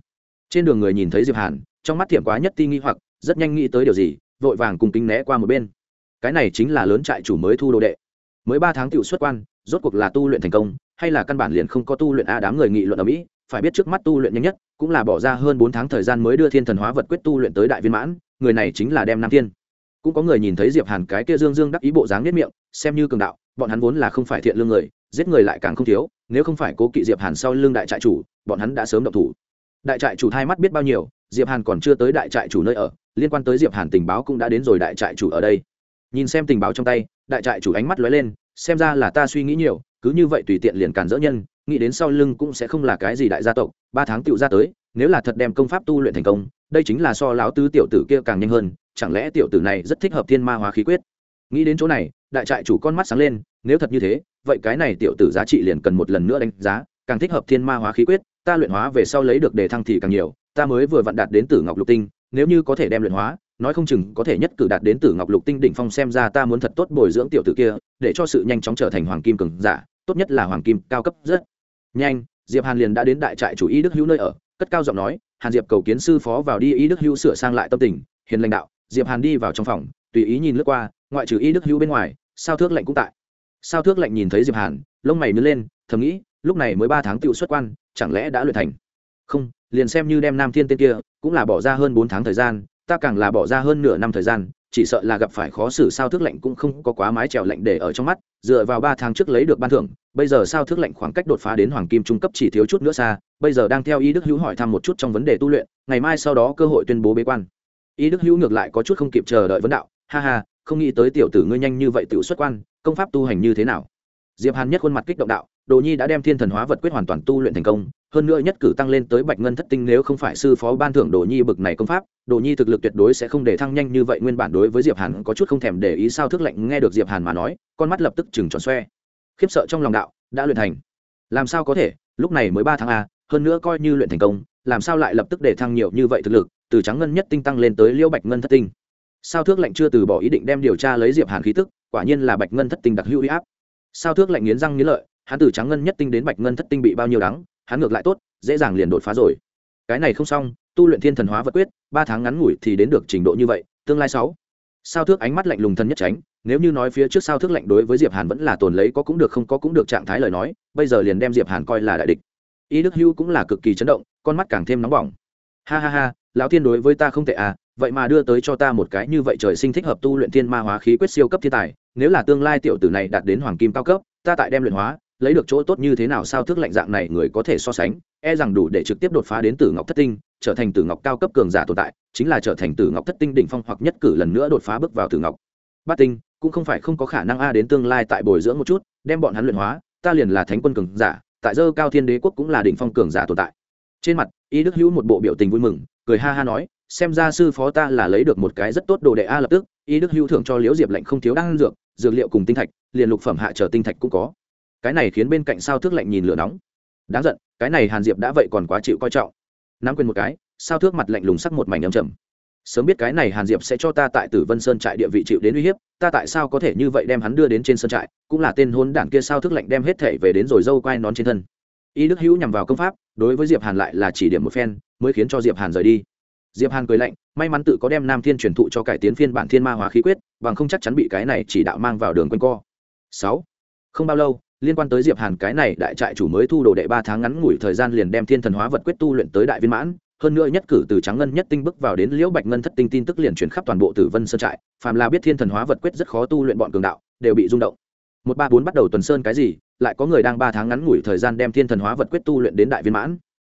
Trên đường người nhìn thấy diệp hàn, trong mắt thiểm quá nhất ti nghi hoặc, rất nhanh nghĩ tới điều gì, vội vàng cùng kính né qua một bên. Cái này chính là lớn trại chủ mới thu đồ đệ. Mới ba tháng tiểu xuất quan, rốt cuộc là tu luyện thành công, hay là căn bản liền không có tu luyện a đám người nghị luận ở mỹ, phải biết trước mắt tu luyện nhanh nhất cũng là bỏ ra hơn bốn tháng thời gian mới đưa thiên thần hóa vật quyết tu luyện tới đại viên mãn, người này chính là đem nam thiên. Cũng có người nhìn thấy diệp hàn cái kia dương dương đắc ý bộ dáng nết miệng, xem như cường đạo, bọn hắn vốn là không phải thiện lương người, giết người lại càng không thiếu, nếu không phải cố kỵ diệp hàn sau lưng đại trại chủ, bọn hắn đã sớm động thủ. Đại trại chủ thay mắt biết bao nhiêu, diệp hàn còn chưa tới đại trại chủ nơi ở, liên quan tới diệp hàn tình báo cũng đã đến rồi đại trại chủ ở đây. Nhìn xem tình báo trong tay, đại trại chủ ánh mắt lóe lên, xem ra là ta suy nghĩ nhiều, cứ như vậy tùy tiện liền cản dỡ nhân nghĩ đến sau lưng cũng sẽ không là cái gì đại gia tộc, ba tháng tựu ra tới, nếu là thật đem công pháp tu luyện thành công, đây chính là so lão tứ tiểu tử kia càng nhanh hơn, chẳng lẽ tiểu tử này rất thích hợp thiên ma hóa khí quyết? Nghĩ đến chỗ này, đại trại chủ con mắt sáng lên, nếu thật như thế, vậy cái này tiểu tử giá trị liền cần một lần nữa đánh giá, càng thích hợp thiên ma hóa khí quyết, ta luyện hóa về sau lấy được đề thăng thì càng nhiều, ta mới vừa vặn đạt đến tử ngọc lục tinh, nếu như có thể đem luyện hóa, nói không chừng có thể nhất cử đạt đến tử ngọc lục tinh đỉnh phong xem ra ta muốn thật tốt bồi dưỡng tiểu tử kia, để cho sự nhanh chóng trở thành hoàng kim cường giả tốt nhất là hoàng kim, cao cấp rất nhanh. Diệp hàn liền đã đến đại trại chủ y đức hữu nơi ở, cất cao giọng nói, hàn diệp cầu kiến sư phó vào đi. Y đức hữu sửa sang lại tâm tình, hiền lãnh đạo, diệp hàn đi vào trong phòng, tùy ý nhìn lướt qua, ngoại trừ y đức hữu bên ngoài, sao thước lệnh cũng tại. Sao thước lệnh nhìn thấy diệp hàn, lông mày nứt lên, thầm nghĩ, lúc này mới ba tháng tiêu xuất quan, chẳng lẽ đã luyện thành? Không, liền xem như đem nam thiên tên kia, cũng là bỏ ra hơn bốn tháng thời gian, ta càng là bỏ ra hơn nửa năm thời gian chỉ sợ là gặp phải khó xử sao thước lệnh cũng không có quá mái trèo lệnh để ở trong mắt, dựa vào ba tháng trước lấy được ban thưởng, bây giờ sao thước lệnh khoảng cách đột phá đến hoàng kim trung cấp chỉ thiếu chút nữa xa, bây giờ đang theo y đức hữu hỏi thăm một chút trong vấn đề tu luyện, ngày mai sau đó cơ hội tuyên bố bế quan. Y đức hữu ngược lại có chút không kịp chờ đợi vấn đạo, ha ha, không nghĩ tới tiểu tử ngươi nhanh như vậy tự xuất quan, công pháp tu hành như thế nào? Diệp hàn nhất khuôn mặt kích động đạo, đồ nhi đã đem thiên thần hóa vật quyết hoàn toàn tu luyện thành công hơn nữa nhất cử tăng lên tới bạch ngân thất tinh nếu không phải sư phó ban thưởng đồ nhi bực này công pháp, đồ nhi thực lực tuyệt đối sẽ không để thăng nhanh như vậy. Nguyên bản đối với diệp hàn có chút không thèm để ý sao thức lệnh nghe được diệp hàn mà nói, con mắt lập tức chừng tròn xoe. Khiếp sợ trong lòng đạo, đã luyện thành. Làm sao có thể? Lúc này mới ba tháng a, hơn nữa coi như luyện thành công, làm sao lại lập tức để thăng nhiều như vậy thực lực? Từ trắng ngân nhất tinh tăng lên tới liễu bạch ngân thất tinh. Sao thước lệnh chưa từ bỏ ý định đem điều tra lấy diệp hàn khí tức, quả nhiên là bạch ngân thất tinh đặc hữu uy áp. Sao thước lệnh nghiến răng nghiến lợi, hắn từ trắng ngân nhất tinh đến bạch ngân thất tinh bị bao nhiêu đắng hắn ngược lại tốt, dễ dàng liền đột phá rồi. Cái này không xong, tu luyện thiên thần hóa vật quyết, ba tháng ngắn ngủi thì đến được trình độ như vậy, tương lai sáu. Sao thước ánh mắt lạnh lùng thân nhất tránh, nếu như nói phía trước sao thước lạnh đối với diệp hàn vẫn là tồn lấy có cũng được không có cũng được trạng thái lời nói, bây giờ liền đem diệp hàn coi là đại địch. Y đức hưu cũng là cực kỳ chấn động, con mắt càng thêm nóng bỏng. Ha ha ha, lão thiên đối với ta không tệ à vậy mà đưa tới cho ta một cái như vậy trời sinh thích hợp tu luyện thiên ma hóa khí quyết siêu cấp thiên tài, nếu là tương lai tiểu tử này đạt đến hoàng kim cao cấp, ta tại đem luyện hóa lấy được chỗ tốt như thế nào sao thước lạnh dạng này người có thể so sánh e rằng đủ để trực tiếp đột phá đến tử ngọc thất tinh, trở thành tử ngọc cao cấp cường giả tồn tại, chính là trở thành tử ngọc thất tinh đỉnh phong hoặc nhất cử lần nữa đột phá bước vào tử ngọc. Bát tinh, cũng không phải không có khả năng a đến tương lai tại bồi dưỡng một chút, đem bọn hắn luyện hóa, ta liền là thánh quân cường giả, tại dơ cao thiên đế quốc cũng là đỉnh phong cường giả tồn tại. Trên mặt, y đức hữu một bộ biểu tình vui mừng, cười ha ha nói, xem ra sư phó ta là lấy được một cái rất tốt đồ đệ a lập tức, y đức hữu thưởng cho liễu diệp lệnh không thiếu đan dược dược liệu cùng tinh thạch, liền lục phẩm hạ trở tinh thạch cũng có cái này khiến bên cạnh sao thước lạnh nhìn lửa nóng. Đáng giận, cái này hàn diệp đã vậy còn quá chịu coi trọng. Nắm quên một cái, sao thước mặt lạnh lùng sắc một mảnh âm trầm. Sớm biết cái này hàn diệp sẽ cho ta tại tử vân sơn trại địa vị chịu đến uy hiếp, ta tại sao có thể như vậy đem hắn đưa đến trên sơn trại, cũng là tên hôn đảng kia sao thước lạnh đem hết thể về đến rồi dâu quai nón trên thân. Y đức hữu nhằm vào công pháp, đối với diệp hàn lại là chỉ điểm một phen, mới khiến cho diệp hàn rời đi. Diệp hàn cười lạnh, may mắn tự có đem nam thiên truyền thụ cho cải tiến phiên bản thiên ma hóa khí quyết, bằng không chắc chắn bị cái này chỉ đạo mang vào đường quanh co. Sáu. Không bao lâu liên quan tới diệp hàn cái này đại trại chủ mới thu đồ đệ ba tháng ngắn ngủi thời gian liền đem thiên thần hóa vật quyết tu luyện tới đại viên mãn, hơn nữa nhất cử từ trắng ngân nhất tinh bước vào đến liễu bạch ngân thất tinh tin tức liền truyền khắp toàn bộ tử vân sơn trại, phàm là biết thiên thần hóa vật quyết rất khó tu luyện bọn cường đạo, đều bị rung động. Một ba bốn bắt đầu tuần sơn cái gì, lại có người đang ba tháng ngắn ngủi thời gian đem thiên thần hóa vật quyết tu luyện đến đại viên mãn.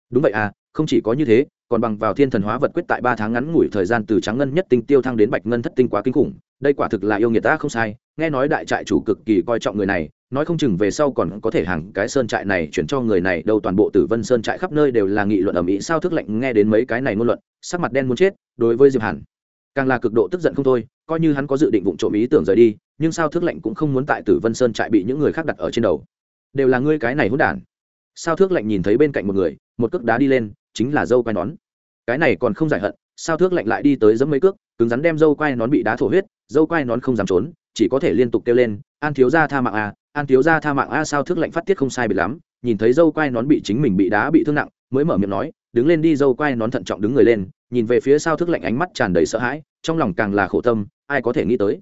Đúng vậy à không chỉ có như thế, còn bằng vào thiên thần hóa vật quyết tại ba tháng ngắn ngủi thời gian từ trắng ngân nhất tinh tiêu thăng đến bạch ngân thất tinh quá kinh khủng đây quả thực là yêu nghiệt ta không sai, nghe nói đại trại chủ cực kỳ coi trọng người này, nói không chừng về sau còn có thể hàng cái sơn trại này chuyển cho người này, đâu toàn bộ tử vân sơn trại khắp nơi đều là nghị luận ở mỹ sao thức lệnh nghe đến mấy cái này ngôn luận, sắc mặt đen muốn chết, đối với diệp hàn, càng là cực độ tức giận không thôi, coi như hắn có dự định vụng trộm ý tưởng rời đi, nhưng sao thước lệnh cũng không muốn tại tử vân sơn trại bị những người khác đặt ở trên đầu. Đều là ngươi cái này hỗn đản. Sao thước lệnh nhìn thấy bên cạnh một người, một cước đá đi lên, chính là dâu quai nón. Cái này còn không giải hận sao thước Lạnh lại đi tới dẫm mấy cước, cứng rắn đem dâu quai nón bị đá thổ huyết, dâu quai nón không dám trốn, chỉ có thể liên tục kêu lên, an thiếu gia tha mạng a an thiếu gia tha mạng a sao thước Lạnh phát tiết không sai bị lắm. Nhìn thấy dâu quai nón bị chính mình bị đá bị thương nặng, mới mở miệng nói, đứng lên đi. Dâu quai nón thận trọng đứng người lên, nhìn về phía sao thước Lạnh ánh mắt tràn đầy sợ hãi, trong lòng càng là khổ tâm, ai có thể nghĩ tới?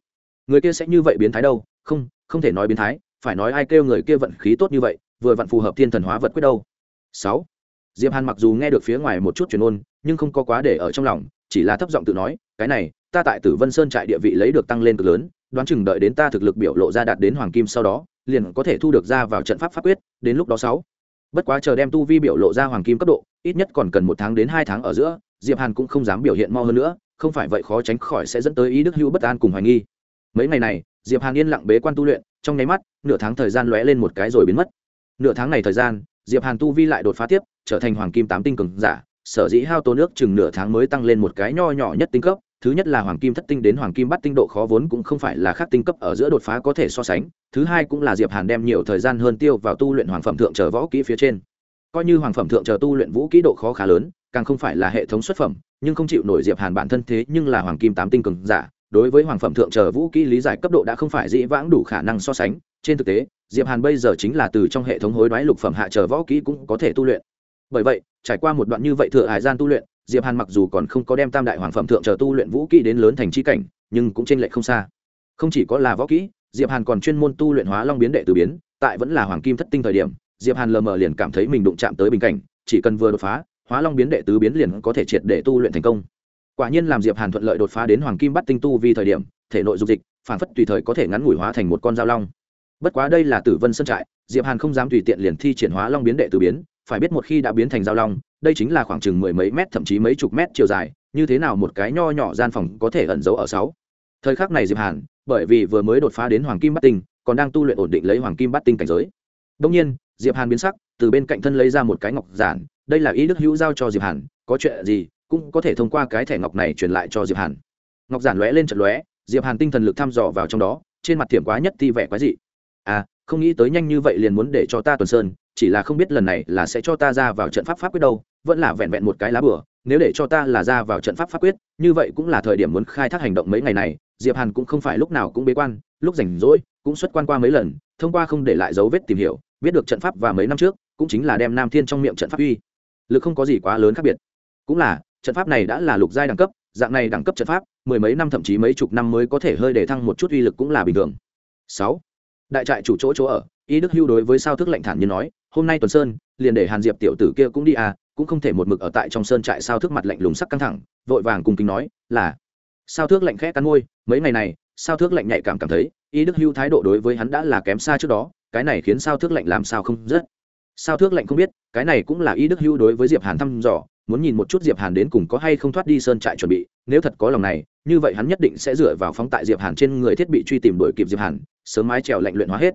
Người kia sẽ như vậy biến thái đâu? Không không thể nói biến thái, phải nói ai kêu người kia vận khí tốt như vậy, vừa vặn phù hợp thiên thần hóa vật quyết đâu. Sáu diệp hàn mặc dù nghe được phía ngoài một chút truyền ôn, nhưng không có quá để ở trong lòng, chỉ là thấp giọng tự nói, cái này, ta tại tử vân sơn trại địa vị lấy được tăng lên cực lớn, đoán chừng đợi đến ta thực lực biểu lộ ra đạt đến hoàng kim sau đó, liền có thể thu được ra vào trận pháp pháp quyết, đến lúc đó sáu. Bất quá chờ đem tu vi biểu lộ ra hoàng kim cấp độ, ít nhất còn cần một tháng đến hai tháng ở giữa, diệp hàn cũng không dám biểu hiện mau hơn nữa, không phải vậy khó tránh khỏi sẽ dẫn tới ý đức hữu bất an cùng hoài nghi. Mấy ngày này, diệp hàn yên lặng bế quan tu luyện, trong nháy mắt, nửa tháng thời gian lóe lên một cái rồi biến mất. Nửa tháng này thời gian diệp hàn tu vi lại đột phá tiếp, trở thành hoàng kim tám tinh cường giả, sở dĩ hao tố nước chừng nửa tháng mới tăng lên một cái nho nhỏ nhất tinh cấp. Thứ nhất là hoàng kim thất tinh đến hoàng kim bắt tinh độ khó vốn cũng không phải là khác tinh cấp, ở giữa đột phá có thể so sánh. Thứ hai cũng là diệp hàn đem nhiều thời gian hơn tiêu vào tu luyện hoàng phẩm thượng chờ võ kỹ phía trên. Coi như hoàng phẩm thượng chờ tu luyện vũ kỹ độ khó khá lớn, càng không phải là hệ thống xuất phẩm, nhưng không chịu nổi diệp hàn bản thân thế nhưng là hoàng kim tám tinh cường giả. Đối với hoàng phẩm thượng chờ vũ kỹ lý giải cấp độ đã không phải dĩ vãng đủ khả năng so sánh. Trên thực tế diệp hàn bây giờ chính là từ trong hệ thống hối đoái lục phẩm hạ trở võ kỹ cũng có thể tu luyện. Bởi vậy, trải qua một đoạn như vậy thừa hải gian tu luyện, diệp hàn mặc dù còn không có đem tam đại hoàng phẩm thượng trở tu luyện vũ kỹ đến lớn thành chi cảnh, nhưng cũng trên lệch không xa. Không chỉ có là võ kỹ, diệp hàn còn chuyên môn tu luyện hóa long biến đệ từ biến, tại vẫn là hoàng kim thất tinh thời điểm, diệp hàn lờ mờ liền cảm thấy mình đụng chạm tới bình cảnh, chỉ cần vừa đột phá, hóa long biến đệ tứ biến liền có thể triệt để tu luyện thành công. Quả nhiên làm diệp hàn thuận lợi đột phá đến hoàng kim bắt tinh tu vì thời điểm, thể nội dục dịch, phản phất tùy thời có thể ngắn ngủi hóa thành một con dao long bất quá đây là tử vân sơn trại, diệp hàn không dám tùy tiện liền thi triển hóa long biến đệ tử biến, phải biết một khi đã biến thành giao long, đây chính là khoảng chừng mười mấy mét, thậm chí mấy chục mét chiều dài, như thế nào một cái nho nhỏ gian phòng có thể ẩn giấu ở sáu? Thời khắc này diệp hàn, bởi vì vừa mới đột phá đến hoàng kim bát tinh, còn đang tu luyện ổn định lấy hoàng kim bát tinh cảnh giới. Đông nhiên, diệp hàn biến sắc, từ bên cạnh thân lấy ra một cái ngọc giản, đây là ý đức hữu giao cho diệp hàn, có chuyện gì cũng có thể thông qua cái thẻ ngọc này truyền lại cho diệp hàn. Ngọc giản lóe lên trận lóe, diệp hàn tinh thần lực thăm dò vào trong đó, trên mặt thiểm quá nhất ti vẻ quái dị à không nghĩ tới nhanh như vậy liền muốn để cho ta tuần sơn, chỉ là không biết lần này là sẽ cho ta ra vào trận pháp pháp quyết đâu, vẫn là vẹn vẹn một cái lá bửa nếu để cho ta là ra vào trận pháp pháp quyết, như vậy cũng là thời điểm muốn khai thác hành động mấy ngày này. Diệp hàn cũng không phải lúc nào cũng bế quan, lúc rảnh rỗi, cũng xuất quan qua mấy lần, thông qua không để lại dấu vết tìm hiểu, biết được trận pháp và mấy năm trước, cũng chính là đem nam thiên trong miệng trận pháp uy. Lực không có gì quá lớn khác biệt. Cũng là, trận pháp này đã là lục giai đẳng cấp, dạng này đẳng cấp trận pháp, mười mấy năm thậm chí mấy chục năm mới có thể hơi để thăng một chút uy lực cũng là bình thường. Sáu đại trại chủ chỗ chỗ ở, y đức hưu đối với sao thức lạnh thản như nói, hôm nay tuần sơn, liền để hàn diệp tiểu tử kia cũng đi à cũng không thể một mực ở tại trong sơn trại sao thước mặt lạnh lùng sắc căng thẳng, vội vàng cùng kính nói, là. Sao thước lạnh khẽ cắn môi, mấy ngày này, sao thước lạnh nhạy cảm cảm thấy, y đức hưu thái độ đối với hắn đã là kém xa trước đó, cái này khiến sao thước lạnh làm sao không rất sao thước lạnh không biết, cái này cũng là y đức hưu đối với diệp hàn thăm dò muốn nhìn một chút diệp hàn đến cùng có hay không thoát đi sơn trại chuẩn bị, nếu thật có lòng này, như vậy hắn nhất định sẽ dựa vào phóng tại diệp hàn trên người thiết bị truy tìm đuổi kịp diệp hàn, sớm mái trèo lạnh luyện hóa hết.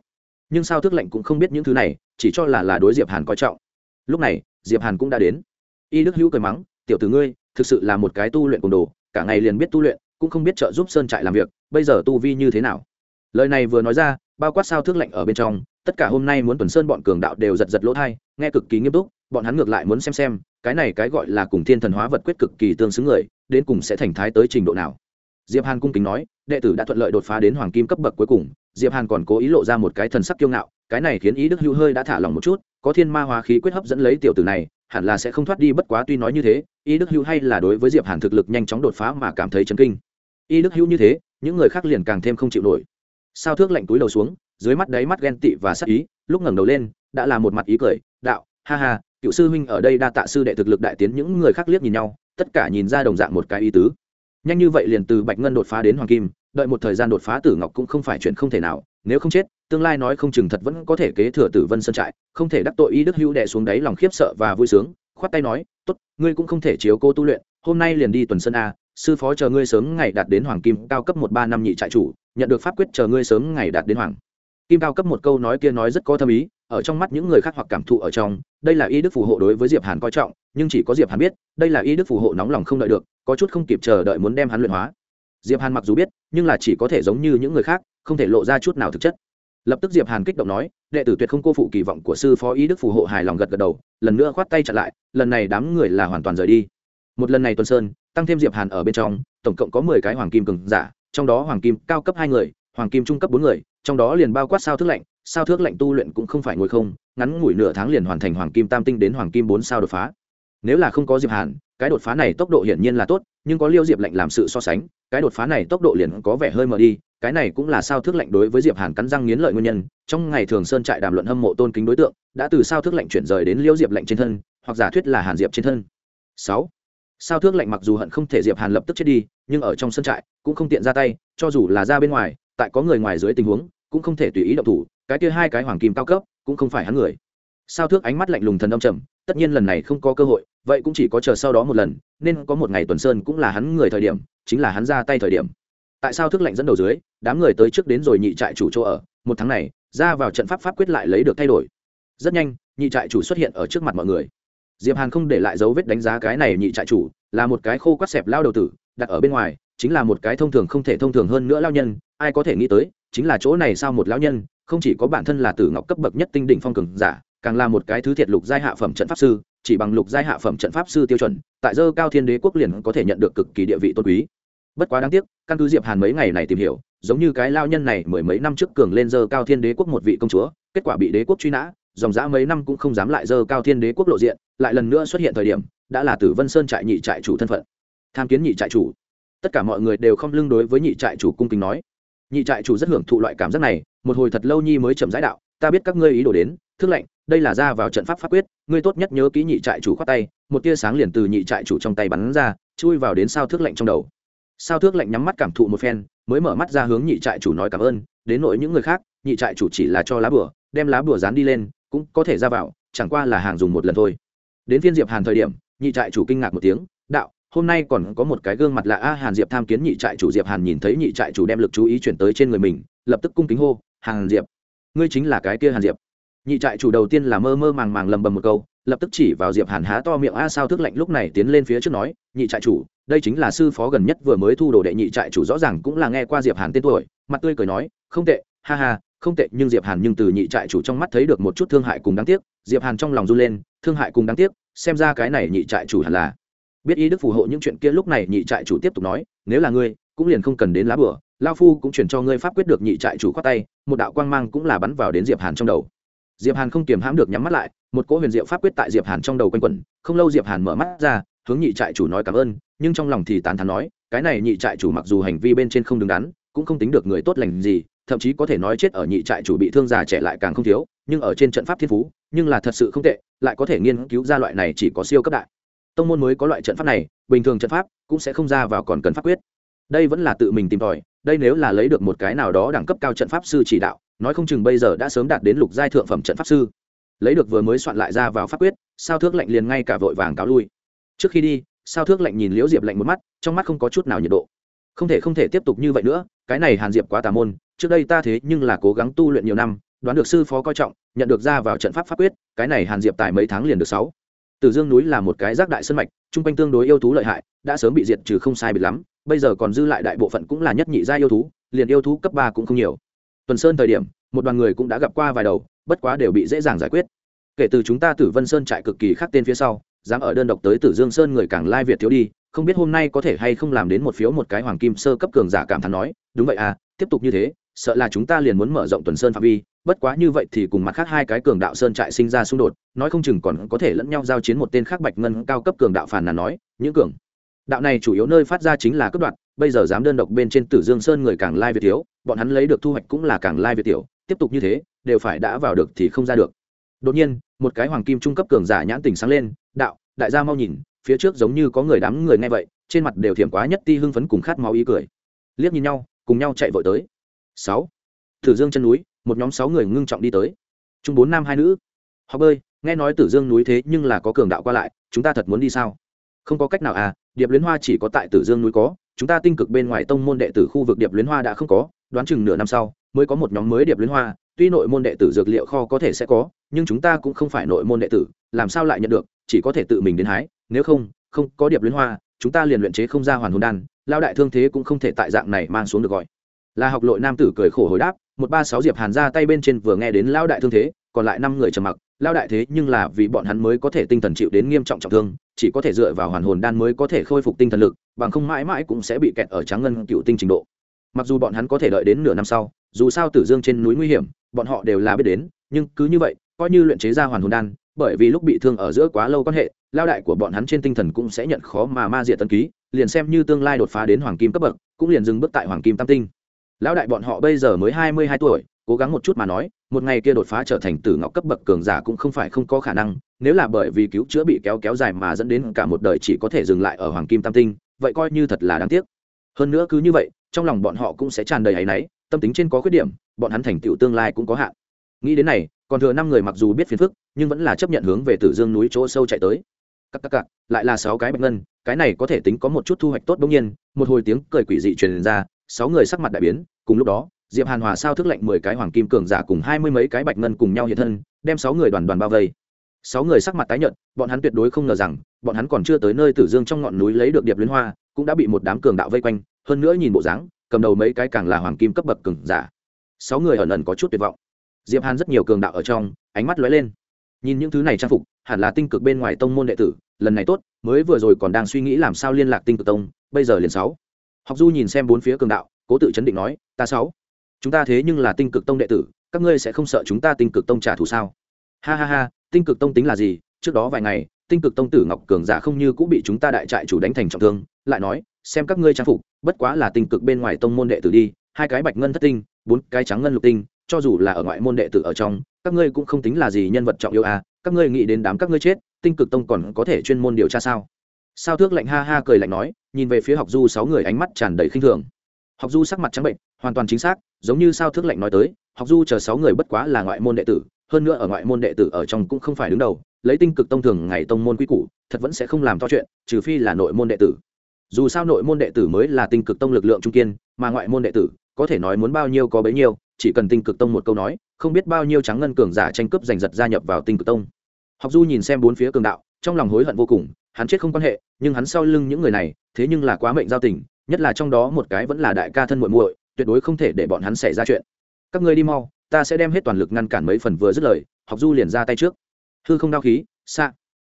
Nhưng sao thức lệnh cũng không biết những thứ này, chỉ cho là là đối diệp hàn coi trọng. Lúc này, diệp hàn cũng đã đến. Y đức hữu cười mắng, tiểu tử ngươi, thực sự là một cái tu luyện cùng đồ, cả ngày liền biết tu luyện, cũng không biết trợ giúp sơn trại làm việc, bây giờ tu vi như thế nào? Lời này vừa nói ra, bao quát sao thước lệnh ở bên trong, tất cả hôm nay muốn tuần sơn bọn cường đạo đều giật giật lỗ thai nghe cực kỳ nghiêm túc bọn hắn ngược lại muốn xem xem, cái này cái gọi là cùng thiên thần hóa vật quyết cực kỳ tương xứng người, đến cùng sẽ thành thái tới trình độ nào. Diệp hàn cung kính nói, đệ tử đã thuận lợi đột phá đến hoàng kim cấp bậc cuối cùng, diệp hàn còn cố ý lộ ra một cái thần sắc kiêu ngạo, cái này khiến ý đức hưu hơi đã thả lòng một chút, có thiên ma hóa khí quyết hấp dẫn lấy tiểu tử này, hẳn là sẽ không thoát đi bất quá tuy nói như thế, ý đức hưu hay là đối với diệp hàn thực lực nhanh chóng đột phá mà cảm thấy chấn kinh. Ý đức hưu như thế, những người khác liền càng thêm không chịu nổi. Sao thước lạnh túi đầu xuống, dưới mắt đáy mắt ghen tị và sắc ý, lúc ngẩng đầu lên, đã là một mặt ý cười, đạo, ha ha cựu sư huynh ở đây đa tạ sư đệ thực lực đại tiến, những người khác liếc nhìn nhau, tất cả nhìn ra đồng dạng một cái ý tứ. Nhanh như vậy liền từ bạch ngân đột phá đến hoàng kim, đợi một thời gian đột phá tử ngọc cũng không phải chuyện không thể nào, nếu không chết, tương lai nói không chừng thật vẫn có thể kế thừa tử vân sơn trại, không thể đắc tội y đức hữu đệ xuống đáy lòng khiếp sợ và vui sướng, khoát tay nói, tốt, ngươi cũng không thể chiếu cô tu luyện, hôm nay liền đi tuần sơn a, sư phó chờ ngươi sớm ngày đạt đến hoàng kim, cao cấp một ba năm nhị trại chủ, nhận được pháp quyết chờ ngươi sớm ngày đạt đến hoàng kim, cao cấp một câu nói kia nói rất có thâm ý ở trong mắt những người khác hoặc cảm thụ ở trong, đây là y đức phù hộ đối với diệp hàn coi trọng, nhưng chỉ có diệp hàn biết, đây là y đức phù hộ nóng lòng không đợi được, có chút không kịp chờ đợi muốn đem hắn luyện hóa. Diệp hàn mặc dù biết, nhưng là chỉ có thể giống như những người khác, không thể lộ ra chút nào thực chất. Lập tức diệp hàn kích động nói, đệ tử tuyệt không cô phụ kỳ vọng của sư phó y đức phù hộ hài lòng gật gật đầu, lần nữa khoát tay chặn lại, lần này đám người là hoàn toàn rời đi. Một lần này tuần sơn, tăng thêm diệp hàn ở bên trong, tổng cộng có mười cái hoàng kim cường giả, trong đó hoàng kim cao cấp hai người, hoàng kim trung cấp bốn người, trong đó liền bao quát sao thức lạnh sao thước lạnh tu luyện cũng không phải ngồi không, ngắn ngủi nửa tháng liền hoàn thành hoàng kim tam tinh đến hoàng kim bốn sao đột phá. Nếu là không có diệp hàn, cái đột phá này tốc độ hiển nhiên là tốt, nhưng có liêu diệp lạnh làm sự so sánh, cái đột phá này tốc độ liền có vẻ hơi mờ đi, cái này cũng là sao thước lạnh đối với diệp hàn cắn răng nghiến lợi nguyên nhân. Trong ngày thường sơn trại đàm luận hâm mộ tôn kính đối tượng, đã từ sao thước lạnh chuyển rời đến liêu diệp lạnh trên thân, hoặc giả thuyết là hàn diệp trên thân. Sáu. Sao thước lạnh mặc dù hận không thể diệp hàn lập tức chết đi, nhưng ở trong sân trại cũng không tiện ra tay, cho dù là ra bên ngoài, tại có người ngoài dưới tình huống, cũng không thể tùy ý động thủ cái kia hai cái hoàng kim cao cấp cũng không phải hắn người. Sao thước ánh mắt lạnh lùng thần âm trầm, tất nhiên lần này không có cơ hội, vậy cũng chỉ có chờ sau đó một lần, nên có một ngày tuần sơn cũng là hắn người thời điểm, chính là hắn ra tay thời điểm. Tại sao thước lạnh dẫn đầu dưới, đám người tới trước đến rồi nhị trại chủ chỗ ở, một tháng này, ra vào trận pháp pháp quyết lại lấy được thay đổi. Rất nhanh, nhị trại chủ xuất hiện ở trước mặt mọi người. Diệp hàn không để lại dấu vết đánh giá cái này nhị trại chủ, là một cái khô quát xẹp lao đầu tử, đặt ở bên ngoài, chính là một cái thông thường không thể thông thường hơn nữa lao nhân, ai có thể nghĩ tới, chính là chỗ này sao một lão nhân không chỉ có bản thân là tử ngọc cấp bậc nhất tinh đỉnh phong cường giả, càng là một cái thứ thiệt lục giai hạ phẩm trận pháp sư, chỉ bằng lục giai hạ phẩm trận pháp sư tiêu chuẩn, tại dơ cao thiên đế quốc liền có thể nhận được cực kỳ địa vị tôn quý. Bất quá đáng tiếc, căn cứ diệp hàn mấy ngày này tìm hiểu, giống như cái lao nhân này mười mấy năm trước cường lên dơ cao thiên đế quốc một vị công chúa, kết quả bị đế quốc truy nã, dòng dã mấy năm cũng không dám lại dơ cao thiên đế quốc lộ diện, lại lần nữa xuất hiện thời điểm, đã là tử vân sơn trại nhị trại chủ thân phận. Tham kiến nhị trại chủ. Tất cả mọi người đều không lưng đối với nhị trại chủ cung kính nói nhị trại chủ rất hưởng thụ loại cảm giác này, một hồi thật lâu nhi mới chậm rãi đạo, ta biết các ngươi ý đồ đến thương lệnh đây là ra vào trận pháp pháp quyết, ngươi tốt nhất nhớ kỹ nhị trại chủ khoát tay. Một tia sáng liền từ nhị trại chủ trong tay bắn ra, chui vào đến sao thước lệnh trong đầu. Sao thước lệnh nhắm mắt cảm thụ một phen, mới mở mắt ra hướng nhị trại chủ nói cảm ơn, đến nỗi những người khác, nhị trại chủ chỉ là cho lá bửa đem lá bửa dán đi lên, cũng có thể ra vào, chẳng qua là hàng dùng một lần thôi. Đến phiên diệp hàn thời điểm, nhị trại chủ kinh ngạc một tiếng, đạo hôm nay còn có một cái gương mặt lạ a, hàn diệp tham kiến nhị trại chủ, diệp hàn nhìn thấy nhị trại chủ đem lực chú ý chuyển tới trên người mình, lập tức cung kính hô, hàn diệp, ngươi chính là cái kia hàn diệp. Nhị trại chủ đầu tiên là mơ mơ màng màng lầm bầm một câu, lập tức chỉ vào diệp hàn há to miệng, a, sao thức lạnh lúc này? tiến lên phía trước nói, nhị trại chủ, đây chính là sư phó gần nhất vừa mới thu đồ đệ nhị trại chủ, rõ ràng cũng là nghe qua diệp hàn tên tuổi. Mặt tươi cười nói, không tệ, ha ha, không tệ, nhưng diệp hàn nhưng từ nhị trại chủ trong mắt thấy được một chút thương hại cùng đáng tiếc. Diệp hàn trong lòng run lên, thương hại cùng đáng tiếc, xem ra cái này nhị trại chủ hẳn là biết ý đức phù hộ những chuyện kia lúc này nhị trại chủ tiếp tục nói, nếu là ngươi, cũng liền không cần đến lá bửa lao phu cũng chuyển cho ngươi pháp quyết được nhị trại chủ khoát tay, một đạo quang mang cũng là bắn vào đến diệp hàn trong đầu. Diệp hàn không kiềm hãm được nhắm mắt lại, một cỗ huyền diệu pháp quyết tại diệp hàn trong đầu quanh quẩn, không lâu diệp hàn mở mắt ra, hướng nhị trại chủ nói cảm ơn, nhưng trong lòng thì tán thán nói, cái này nhị trại chủ mặc dù hành vi bên trên không đứng đắn, cũng không tính được người tốt lành gì, thậm chí có thể nói chết ở nhị trại chủ bị thương già trẻ lại càng không thiếu, nhưng ở trên trận pháp thiên phú, nhưng là thật sự không tệ, lại có thể nghiên cứu ra loại này chỉ có siêu cấp đại tông môn mới có loại trận pháp này, bình thường trận pháp cũng sẽ không ra vào còn cần pháp quyết. Đây vẫn là tự mình tìm tòi, đây nếu là lấy được một cái nào đó đẳng cấp cao trận pháp sư chỉ đạo, nói không chừng bây giờ đã sớm đạt đến lục giai thượng phẩm trận pháp sư. Lấy được vừa mới soạn lại ra vào pháp quyết, sao thước lạnh liền ngay cả vội vàng cáo lui. Trước khi đi, sao thước lạnh nhìn liễu diệp lạnh một mắt, trong mắt không có chút nào nhiệt độ. Không thể không thể tiếp tục như vậy nữa, cái này hàn diệp quá tà môn, trước đây ta thế nhưng là cố gắng tu luyện nhiều năm, đoán được sư phó coi trọng, nhận được ra vào trận pháp pháp quyết, cái này hàn diệp tài mấy tháng liền được sáu. Tử dương núi là một cái rác đại sơn mạch trung quanh tương đối yêu thú lợi hại, đã sớm bị diệt trừ không sai biệt lắm, bây giờ còn dư lại đại bộ phận cũng là nhất nhị gia yêu thú, liền yêu thú cấp ba cũng không nhiều. Tuần sơn thời điểm, một đoàn người cũng đã gặp qua vài đầu, bất quá đều bị dễ dàng giải quyết. Kể từ chúng ta tử vân sơn trại cực kỳ khác tên phía sau, dám ở đơn độc tới tử dương sơn người càng lai việt thiếu đi, không biết hôm nay có thể hay không làm đến một phiếu một cái hoàng kim sơ cấp cường giả cảm thán nói, đúng vậy à tiếp tục như thế sợ là chúng ta liền muốn mở rộng tuần sơn phạm vi, bất quá như vậy thì cùng mặt khác hai cái cường đạo sơn trại sinh ra xung đột, nói không chừng còn có thể lẫn nhau giao chiến một tên khác bạch ngân cao cấp cường đạo phản là nói, những cường đạo này chủ yếu nơi phát ra chính là cấp đoạn, bây giờ dám đơn độc bên trên tử dương sơn người càng lai việt thiếu, bọn hắn lấy được thu hoạch cũng là càng lai việt tiểu, tiếp tục như thế, đều phải đã vào được thì không ra được. Đột nhiên, một cái hoàng kim trung cấp cường giả nhãn tình sáng lên, đạo, đại gia mau nhìn, phía trước giống như có người đám người nghe vậy, trên mặt đều thiểm quá nhất ti hưng phấn cùng khát máu ý cười. Liếc nhìn nhau, cùng nhau chạy vội tới sáu. Tử dương chân núi, một nhóm sáu người ngưng trọng đi tới. Chung bốn nam hai nữ. Họ bơi, nghe nói tử dương núi thế nhưng là có cường đạo qua lại, chúng ta thật muốn đi sao? Không có cách nào à điệp luyến hoa chỉ có tại tử dương núi có, chúng ta tinh cực bên ngoài tông môn đệ tử khu vực điệp luyến hoa đã không có, đoán chừng nửa năm sau mới có một nhóm mới điệp luyến hoa, tuy nội môn đệ tử dược liệu kho có thể sẽ có, nhưng chúng ta cũng không phải nội môn đệ tử, làm sao lại nhận được, chỉ có thể tự mình đến hái, nếu không không có điệp luyến hoa, chúng ta liền luyện chế không ra hoàn hồn đan lao đại thương thế cũng không thể tại dạng này mang xuống được gọi là học lội nam tử cười khổ hồi đáp, một ba sáu diệp hàn ra tay bên trên vừa nghe đến lao đại thương thế, còn lại năm người trầm mặc lao đại thế nhưng là vì bọn hắn mới có thể tinh thần chịu đến nghiêm trọng trọng thương, chỉ có thể dựa vào hoàn hồn đan mới có thể khôi phục tinh thần lực, bằng không mãi mãi cũng sẽ bị kẹt ở tráng ngân cựu tinh trình độ. Mặc dù bọn hắn có thể đợi đến nửa năm sau, dù sao tử dương trên núi nguy hiểm, bọn họ đều là biết đến, nhưng cứ như vậy, coi như luyện chế ra hoàn hồn đan, bởi vì lúc bị thương ở giữa quá lâu quan hệ lao đại của bọn hắn trên tinh thần cũng sẽ nhận khó mà ma diệt tân ký, liền xem như tương lai đột phá đến hoàng kim cấp bậc, cũng liền dừng bước tại hoàng kim tam tinh lão đại bọn họ bây giờ mới hai mươi hai tuổi, cố gắng một chút mà nói, một ngày kia đột phá trở thành tử ngọc cấp bậc cường giả cũng không phải không có khả năng, nếu là bởi vì cứu chữa bị kéo kéo dài mà dẫn đến cả một đời chỉ có thể dừng lại ở hoàng kim tam tinh, vậy coi như thật là đáng tiếc. Hơn nữa cứ như vậy, trong lòng bọn họ cũng sẽ tràn đầy áy náy, tâm tính trên có khuyết điểm, bọn hắn thành tựu tương lai cũng có hạn. Nghĩ đến này, còn thừa năm người mặc dù biết phiền phức, nhưng vẫn là chấp nhận hướng về tử dương núi chỗ sâu chạy tới. Cắc cắc cắc lại là sáu cái bạch ngân, cái này có thể tính có một chút thu hoạch tốt bỗng nhiên, một hồi tiếng cười quỷ dị truyền ra sáu người sắc mặt đại biến, cùng lúc đó, diệp hàn hòa sao thức lệnh mười cái hoàng kim cường giả cùng hai mươi mấy cái bạch ngân cùng nhau hiện thân, đem sáu người đoàn đoàn bao vây. Sáu người sắc mặt tái nhợt, bọn hắn tuyệt đối không ngờ rằng, bọn hắn còn chưa tới nơi tử dương trong ngọn núi lấy được điệp liên hoa, cũng đã bị một đám cường đạo vây quanh, hơn nữa nhìn bộ dáng, cầm đầu mấy cái càng là hoàng kim cấp bậc cường giả. Sáu người ẩn ẩn có chút tuyệt vọng. Diệp hàn rất nhiều cường đạo ở trong, ánh mắt lóe lên. Nhìn những thứ này trang phục, hẳn là tinh cực bên ngoài tông môn đệ tử, lần này tốt, mới vừa rồi còn đang suy nghĩ làm sao liên lạc tinh cực tông, bây giờ liền sáu học du nhìn xem bốn phía cường đạo, cố tự chấn định nói, ta sáu, chúng ta thế nhưng là tinh cực tông đệ tử, các ngươi sẽ không sợ chúng ta tinh cực tông trả thù sao? Ha ha ha, tinh cực tông tính là gì? Trước đó vài ngày, tinh cực tông tử ngọc cường giả không như cũng bị chúng ta đại trại chủ đánh thành trọng thương, lại nói, xem các ngươi trang phục, bất quá là tinh cực bên ngoài tông môn đệ tử đi, hai cái bạch ngân thất tinh, bốn cái trắng ngân lục tinh, cho dù là ở ngoại môn đệ tử ở trong, các ngươi cũng không tính là gì nhân vật trọng yêu à các ngươi nghĩ đến đám các ngươi chết, tinh cực tông còn có thể chuyên môn điều tra sao? Sao thước lạnh ha ha cười lạnh nói, nhìn về phía học du sáu người ánh mắt tràn đầy khinh thường. Học du sắc mặt trắng bệnh, hoàn toàn chính xác, giống như sao thước lạnh nói tới, học du chờ sáu người bất quá là ngoại môn đệ tử, hơn nữa ở ngoại môn đệ tử ở trong cũng không phải đứng đầu, lấy tinh cực tông thường ngày tông môn quy củ, thật vẫn sẽ không làm to chuyện, trừ phi là nội môn đệ tử. Dù sao nội môn đệ tử mới là tinh cực tông lực lượng trung kiên, mà ngoại môn đệ tử, có thể nói muốn bao nhiêu có bấy nhiêu, chỉ cần tinh cực tông một câu nói, không biết bao nhiêu trắng ngân cường giả tranh cướp giành giật gia nhập vào tinh cực tông. Học du nhìn xem bốn phía cường đạo, trong lòng hối hận vô cùng hắn chết không quan hệ, nhưng hắn sau lưng những người này, thế nhưng là quá mệnh giao tình, nhất là trong đó một cái vẫn là đại ca thân muội muội, tuyệt đối không thể để bọn hắn xảy ra chuyện. Các ngươi đi mau, ta sẽ đem hết toàn lực ngăn cản mấy phần vừa dứt lời, học du liền ra tay trước. Hư không đao khí xạ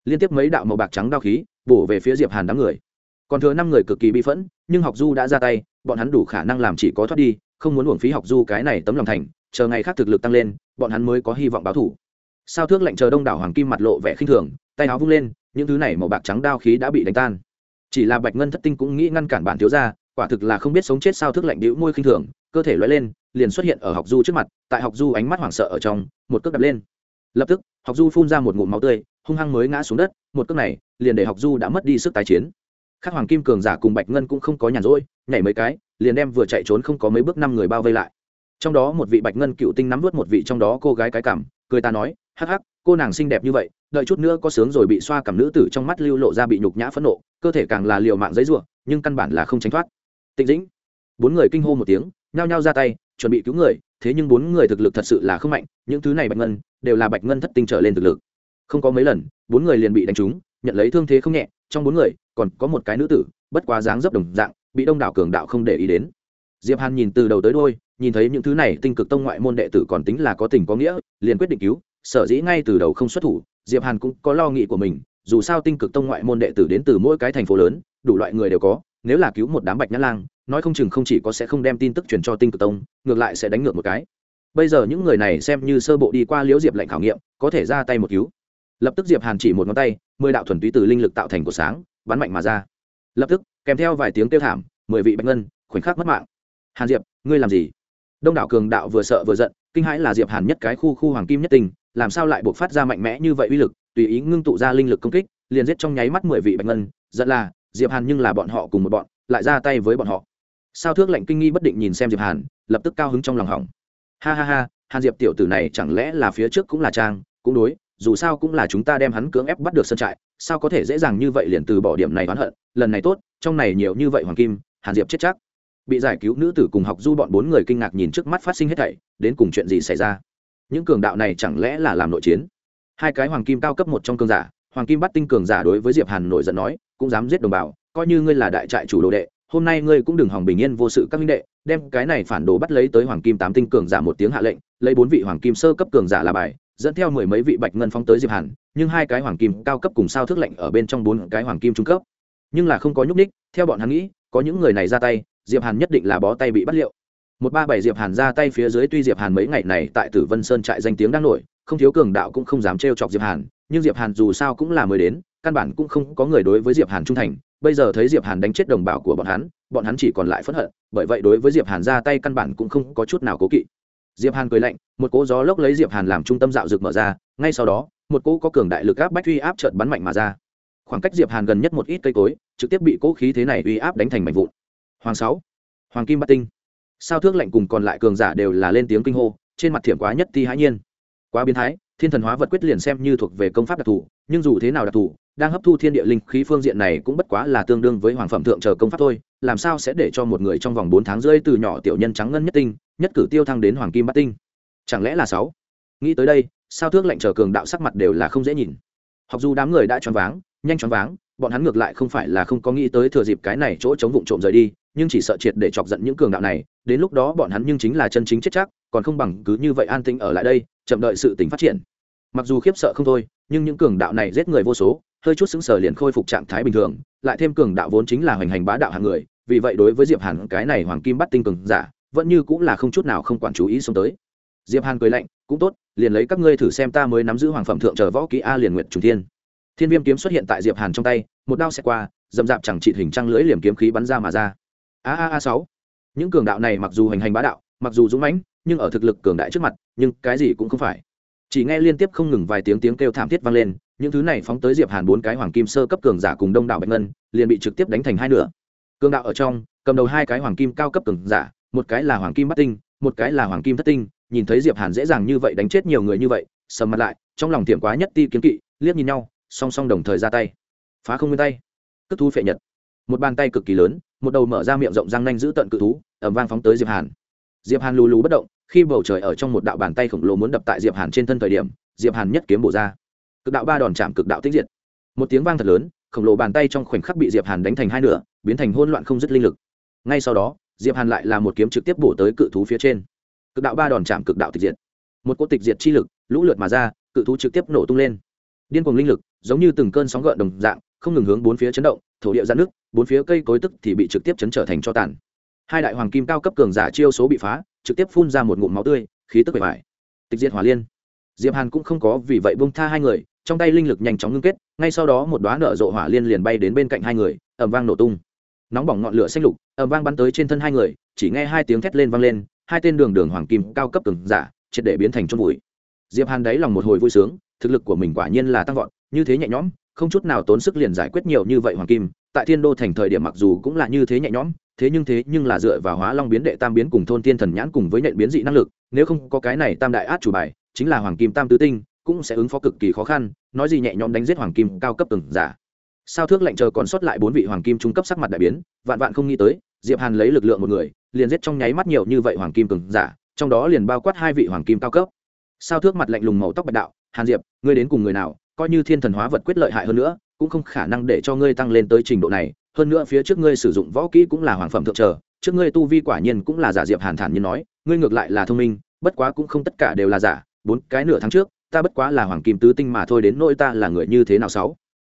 liên tiếp mấy đạo màu bạc trắng đao khí, bổ về phía diệp hàn đám người. Còn thừa năm người cực kỳ bi phẫn, nhưng học du đã ra tay, bọn hắn đủ khả năng làm chỉ có thoát đi, không muốn uổng phí học du cái này tấm lòng thành, chờ ngày khác thực lực tăng lên, bọn hắn mới có hy vọng báo thủ. Sao thước lệnh chờ đông đảo hoàng kim mặt lộ vẻ khinh thường, tay áo vung lên những thứ này màu bạc trắng đao khí đã bị đánh tan. Chỉ là bạch ngân thất tinh cũng nghĩ ngăn cản bản thiếu gia, quả thực là không biết sống chết sao thức lạnh đĩu môi khinh thường, cơ thể loay lên, liền xuất hiện ở học du trước mặt, tại học du ánh mắt hoảng sợ ở trong, một cước đập lên. Lập tức, học du phun ra một ngụm máu tươi, hung hăng mới ngã xuống đất, một cước này, liền để học du đã mất đi sức tái chiến. Khắc hoàng kim cường giả cùng bạch ngân cũng không có nhàn rỗi, nhảy mấy cái, liền đem vừa chạy trốn không có mấy bước năm người bao vây lại. Trong đó một vị bạch ngân cựu tinh nắm vớt một vị trong đó cô gái cái cảm, cười ta nói, hắc hắc cô nàng xinh đẹp như vậy, đợi chút nữa có sướng rồi bị xoa cảm nữ tử trong mắt lưu lộ ra bị nhục nhã phẫn nộ, cơ thể càng là liều mạng giấy ruộng nhưng căn bản là không tránh thoát. Tịnh dĩnh. Bốn người kinh hô một tiếng, nhao nhao ra tay, chuẩn bị cứu người, thế nhưng bốn người thực lực thật sự là không mạnh, những thứ này bạch ngân, đều là bạch ngân thất tinh trở lên thực lực. Không có mấy lần, bốn người liền bị đánh trúng, nhận lấy thương thế không nhẹ, trong bốn người, còn có một cái nữ tử, bất quá dáng dấp đồng dạng, bị đông đảo cường đạo không để ý đến. Diệp hàn nhìn từ đầu tới đôi nhìn thấy những thứ này tinh cực tông ngoại môn đệ tử còn tính là có tình có nghĩa, liền quyết định cứu sở dĩ ngay từ đầu không xuất thủ, diệp hàn cũng có lo nghĩ của mình, dù sao tinh cực tông ngoại môn đệ tử đến từ mỗi cái thành phố lớn, đủ loại người đều có, nếu là cứu một đám bạch nhã lang, nói không chừng không chỉ có sẽ không đem tin tức truyền cho tinh cực tông, ngược lại sẽ đánh ngược một cái. Bây giờ những người này xem như sơ bộ đi qua liễu diệp lệnh khảo nghiệm, có thể ra tay một cứu. Lập tức diệp hàn chỉ một ngón tay, mười đạo thuần túy từ linh lực tạo thành của sáng, bắn mạnh mà ra. Lập tức, kèm theo vài tiếng kêu thảm, mười vị bạch ngân, khoảnh khắc mất mạng. Hàn diệp, ngươi làm gì? Đông đảo cường đạo vừa sợ vừa giận, kinh hãi là diệp hàn nhất cái khu khu hoàng kim nhất tình làm sao lại buộc phát ra mạnh mẽ như vậy uy lực, tùy ý ngưng tụ ra linh lực công kích, liền giết trong nháy mắt mười vị bạch ngân, giận là, diệp hàn nhưng là bọn họ cùng một bọn, lại ra tay với bọn họ. Sao thước lệnh kinh nghi bất định nhìn xem diệp hàn, lập tức cao hứng trong lòng hỏng. Ha ha ha, hàn diệp tiểu tử này chẳng lẽ là phía trước cũng là trang, cũng đối, dù sao cũng là chúng ta đem hắn cưỡng ép bắt được sân trại, sao có thể dễ dàng như vậy liền từ bỏ điểm này oán hận, lần này tốt, trong này nhiều như vậy hoàng kim, hàn diệp chết chắc. Bị giải cứu nữ tử cùng học du bọn bốn người kinh ngạc nhìn trước mắt phát sinh hết thảy, đến cùng chuyện gì xảy ra? Những cường đạo này chẳng lẽ là làm nội chiến? Hai cái hoàng kim cao cấp một trong cường giả, hoàng kim bắt tinh cường giả đối với diệp hàn nổi giận nói, cũng dám giết đồng bào, coi như ngươi là đại trại chủ đồ đệ, hôm nay ngươi cũng đừng hòng bình yên vô sự các minh đệ, đem cái này phản đồ bắt lấy tới hoàng kim tám tinh cường giả một tiếng hạ lệnh, lấy bốn vị hoàng kim sơ cấp cường giả là bài, dẫn theo mười mấy vị bạch ngân phóng tới diệp hàn, nhưng hai cái hoàng kim cao cấp cùng sao thước lệnh ở bên trong bốn cái hoàng kim trung cấp. Nhưng là không có nhúc ních theo bọn hắn nghĩ, có những người này ra tay, diệp hàn nhất định là bó tay bị bắt liệu một ba bảy diệp hàn ra tay phía dưới tuy diệp hàn mấy ngày này tại tử vân sơn trại danh tiếng đang nổi, không thiếu cường đạo cũng không dám trêu chọc diệp hàn, nhưng diệp hàn dù sao cũng là mới đến, căn bản cũng không có người đối với diệp hàn trung thành. Bây giờ thấy diệp hàn đánh chết đồng bào của bọn hắn bọn hắn chỉ còn lại phẫn hận, bởi vậy đối với diệp hàn ra tay căn bản cũng không có chút nào cố kỵ. Diệp hàn cười lạnh, một cỗ gió lốc lấy diệp hàn làm trung tâm dạo rực mở ra, ngay sau đó, một cỗ có cường đại lực áp bách uy áp chợt bắn mạnh mà ra. Khoảng cách diệp hàn gần nhất một ít cây cối, trực tiếp bị cỗ khí thế này uy áp đánh thành mảnh vụn. Hoàng sáu, hoàng kim bát tinh sao thước lạnh cùng còn lại cường giả đều là lên tiếng kinh hô, trên mặt thiểm quá nhất ti hãi nhiên. Quá biến thái, thiên thần hóa vật quyết liền xem như thuộc về công pháp đặc thù, nhưng dù thế nào đặc thù, đang hấp thu thiên địa linh khí phương diện này cũng bất quá là tương đương với hoàng phẩm thượng chờ công pháp thôi, làm sao sẽ để cho một người trong vòng bốn tháng rưỡi từ nhỏ tiểu nhân trắng ngân nhất tinh, nhất cử tiêu thăng đến hoàng kim bát tinh? Chẳng lẽ là sáu? Nghĩ tới đây, sao thước lệnh chờ cường đạo sắc mặt đều là không dễ nhìn. Học dù đám người đã choáng váng, nhanh choáng váng bọn hắn ngược lại không phải là không có nghĩ tới thừa dịp cái này chỗ chống vụng trộm rời đi, nhưng chỉ sợ triệt để chọc giận những cường đạo này, đến lúc đó bọn hắn nhưng chính là chân chính chết chắc, còn không bằng cứ như vậy an tĩnh ở lại đây, chậm đợi sự tình phát triển. Mặc dù khiếp sợ không thôi, nhưng những cường đạo này giết người vô số, hơi chút xứng sở liền khôi phục trạng thái bình thường, lại thêm cường đạo vốn chính là hoành hành bá đạo hàng người, vì vậy đối với diệp hàn cái này hoàng kim bắt tinh cường giả, vẫn như cũng là không chút nào không quản chú ý xông tới. Diệp hàn cười lạnh, cũng tốt, liền lấy các ngươi thử xem ta mới nắm giữ hoàng phẩm thượng chờ võ kỹ a liền nguyện trùng thiên thiên viêm kiếm xuất hiện tại diệp hàn trong tay, một đao xẹt qua dầm dạp chẳng trị hình trăng lưỡi liềm kiếm khí bắn ra mà ra. A a a sáu. Những cường đạo này mặc dù hành hành bá đạo, mặc dù dũng mãnh, nhưng ở thực lực cường đại trước mặt, nhưng cái gì cũng không phải. Chỉ nghe liên tiếp không ngừng vài tiếng tiếng kêu thảm thiết vang lên, những thứ này phóng tới diệp hàn bốn cái hoàng kim sơ cấp cường giả cùng đông đảo bạch ngân, liền bị trực tiếp đánh thành hai nửa. Cường đạo ở trong, cầm đầu hai cái hoàng kim cao cấp cường giả, một cái là hoàng kim bát tinh, một cái là hoàng kim thất tinh, nhìn thấy diệp hàn dễ dàng như vậy đánh chết nhiều người như vậy, sầm mặt lại, trong lòng tiệm quá nhất ti kiến kỵ, liếc nhìn nhau song song đồng thời ra tay. Phá không nguyên tay. Cất thú phệ nhật. Một bàn tay cực kỳ lớn, một đầu mở ra miệng rộng răng nanh giữ tận cự thú ẩm vang phóng tới diệp hàn. Diệp hàn lù lù bất động, khi bầu trời ở trong một đạo bàn tay khổng lồ muốn đập tại diệp hàn trên thân thời điểm, diệp hàn nhất kiếm bổ ra. Cực đạo ba đòn chạm cực đạo tích diệt. Một tiếng vang thật lớn, khổng lồ bàn tay trong khoảnh khắc bị diệp hàn đánh thành hai nửa, biến thành hỗn loạn không dứt linh lực. Ngay sau đó, diệp hàn lại là một kiếm trực tiếp bổ tới cự thú phía trên. Cực đạo ba đòn chạm cực đạo tịch diệt. Một cỗ tịch diệt chi lực, lũ lượt mà ra, cự thú trực tiếp nổ tung lên điên cuồng linh lực, giống như từng cơn sóng gợn đồng dạng, không ngừng hướng bốn phía chấn động, thổ địa ra nước bốn phía cây cối tức thì bị trực tiếp chấn trở thành cho tàn. Hai đại hoàng kim cao cấp cường giả chiêu số bị phá, trực tiếp phun ra một ngụm máu tươi, khí tức bề bài tịch diệt hỏa liên. Diệp hàn cũng không có vì vậy buông tha hai người, trong tay linh lực nhanh chóng ngưng kết, ngay sau đó một đóa nở rộ hỏa liên liền bay đến bên cạnh hai người, ầm vang nổ tung. Nóng bỏng ngọn lửa xanh lục, ầm vang bắn tới trên thân hai người, chỉ nghe hai tiếng thét lên vang lên, hai tên đường đường hoàng kim cao cấp cường giả, triệt để biến thành chôn vùi. Diệp hàn đáy lòng một hồi vui sướng thực lực của mình quả nhiên là tăng vọt, như thế nhẹ nhõm, không chút nào tốn sức liền giải quyết nhiều như vậy hoàng kim. Tại thiên đô thành thời điểm mặc dù cũng là như thế nhẹ nhõm, thế nhưng thế nhưng là dựa vào hóa long biến đệ tam biến cùng thôn tiên thần nhãn cùng với nện biến dị năng lực, nếu không có cái này tam đại át chủ bài, chính là hoàng kim tam tứ tinh, cũng sẽ ứng phó cực kỳ khó khăn, nói gì nhẹ nhõm đánh giết hoàng kim cao cấp từng giả. Sao thước lệnh chờ còn sót lại bốn vị hoàng kim trung cấp sắc mặt đại biến, vạn vạn không nghĩ tới, diệp hàn lấy lực lượng một người, liền giết trong nháy mắt nhiều như vậy hoàng kim từng giả, trong đó liền bao quát hai vị hoàng kim cao cấp. Sao thước mặt lạnh lùng màu tóc bạch đạo hàn diệp, ngươi đến cùng người nào, coi như thiên thần hóa vật quyết lợi hại hơn nữa, cũng không khả năng để cho ngươi tăng lên tới trình độ này. Hơn nữa phía trước ngươi sử dụng võ kỹ cũng là hoàng phẩm thượng trở, trước ngươi tu vi quả nhiên cũng là giả diệp hàn thản như nói, ngươi ngược lại là thông minh, bất quá cũng không tất cả đều là giả, bốn cái nửa tháng trước, ta bất quá là hoàng kim tứ tinh mà thôi đến nỗi ta là người như thế nào sáu?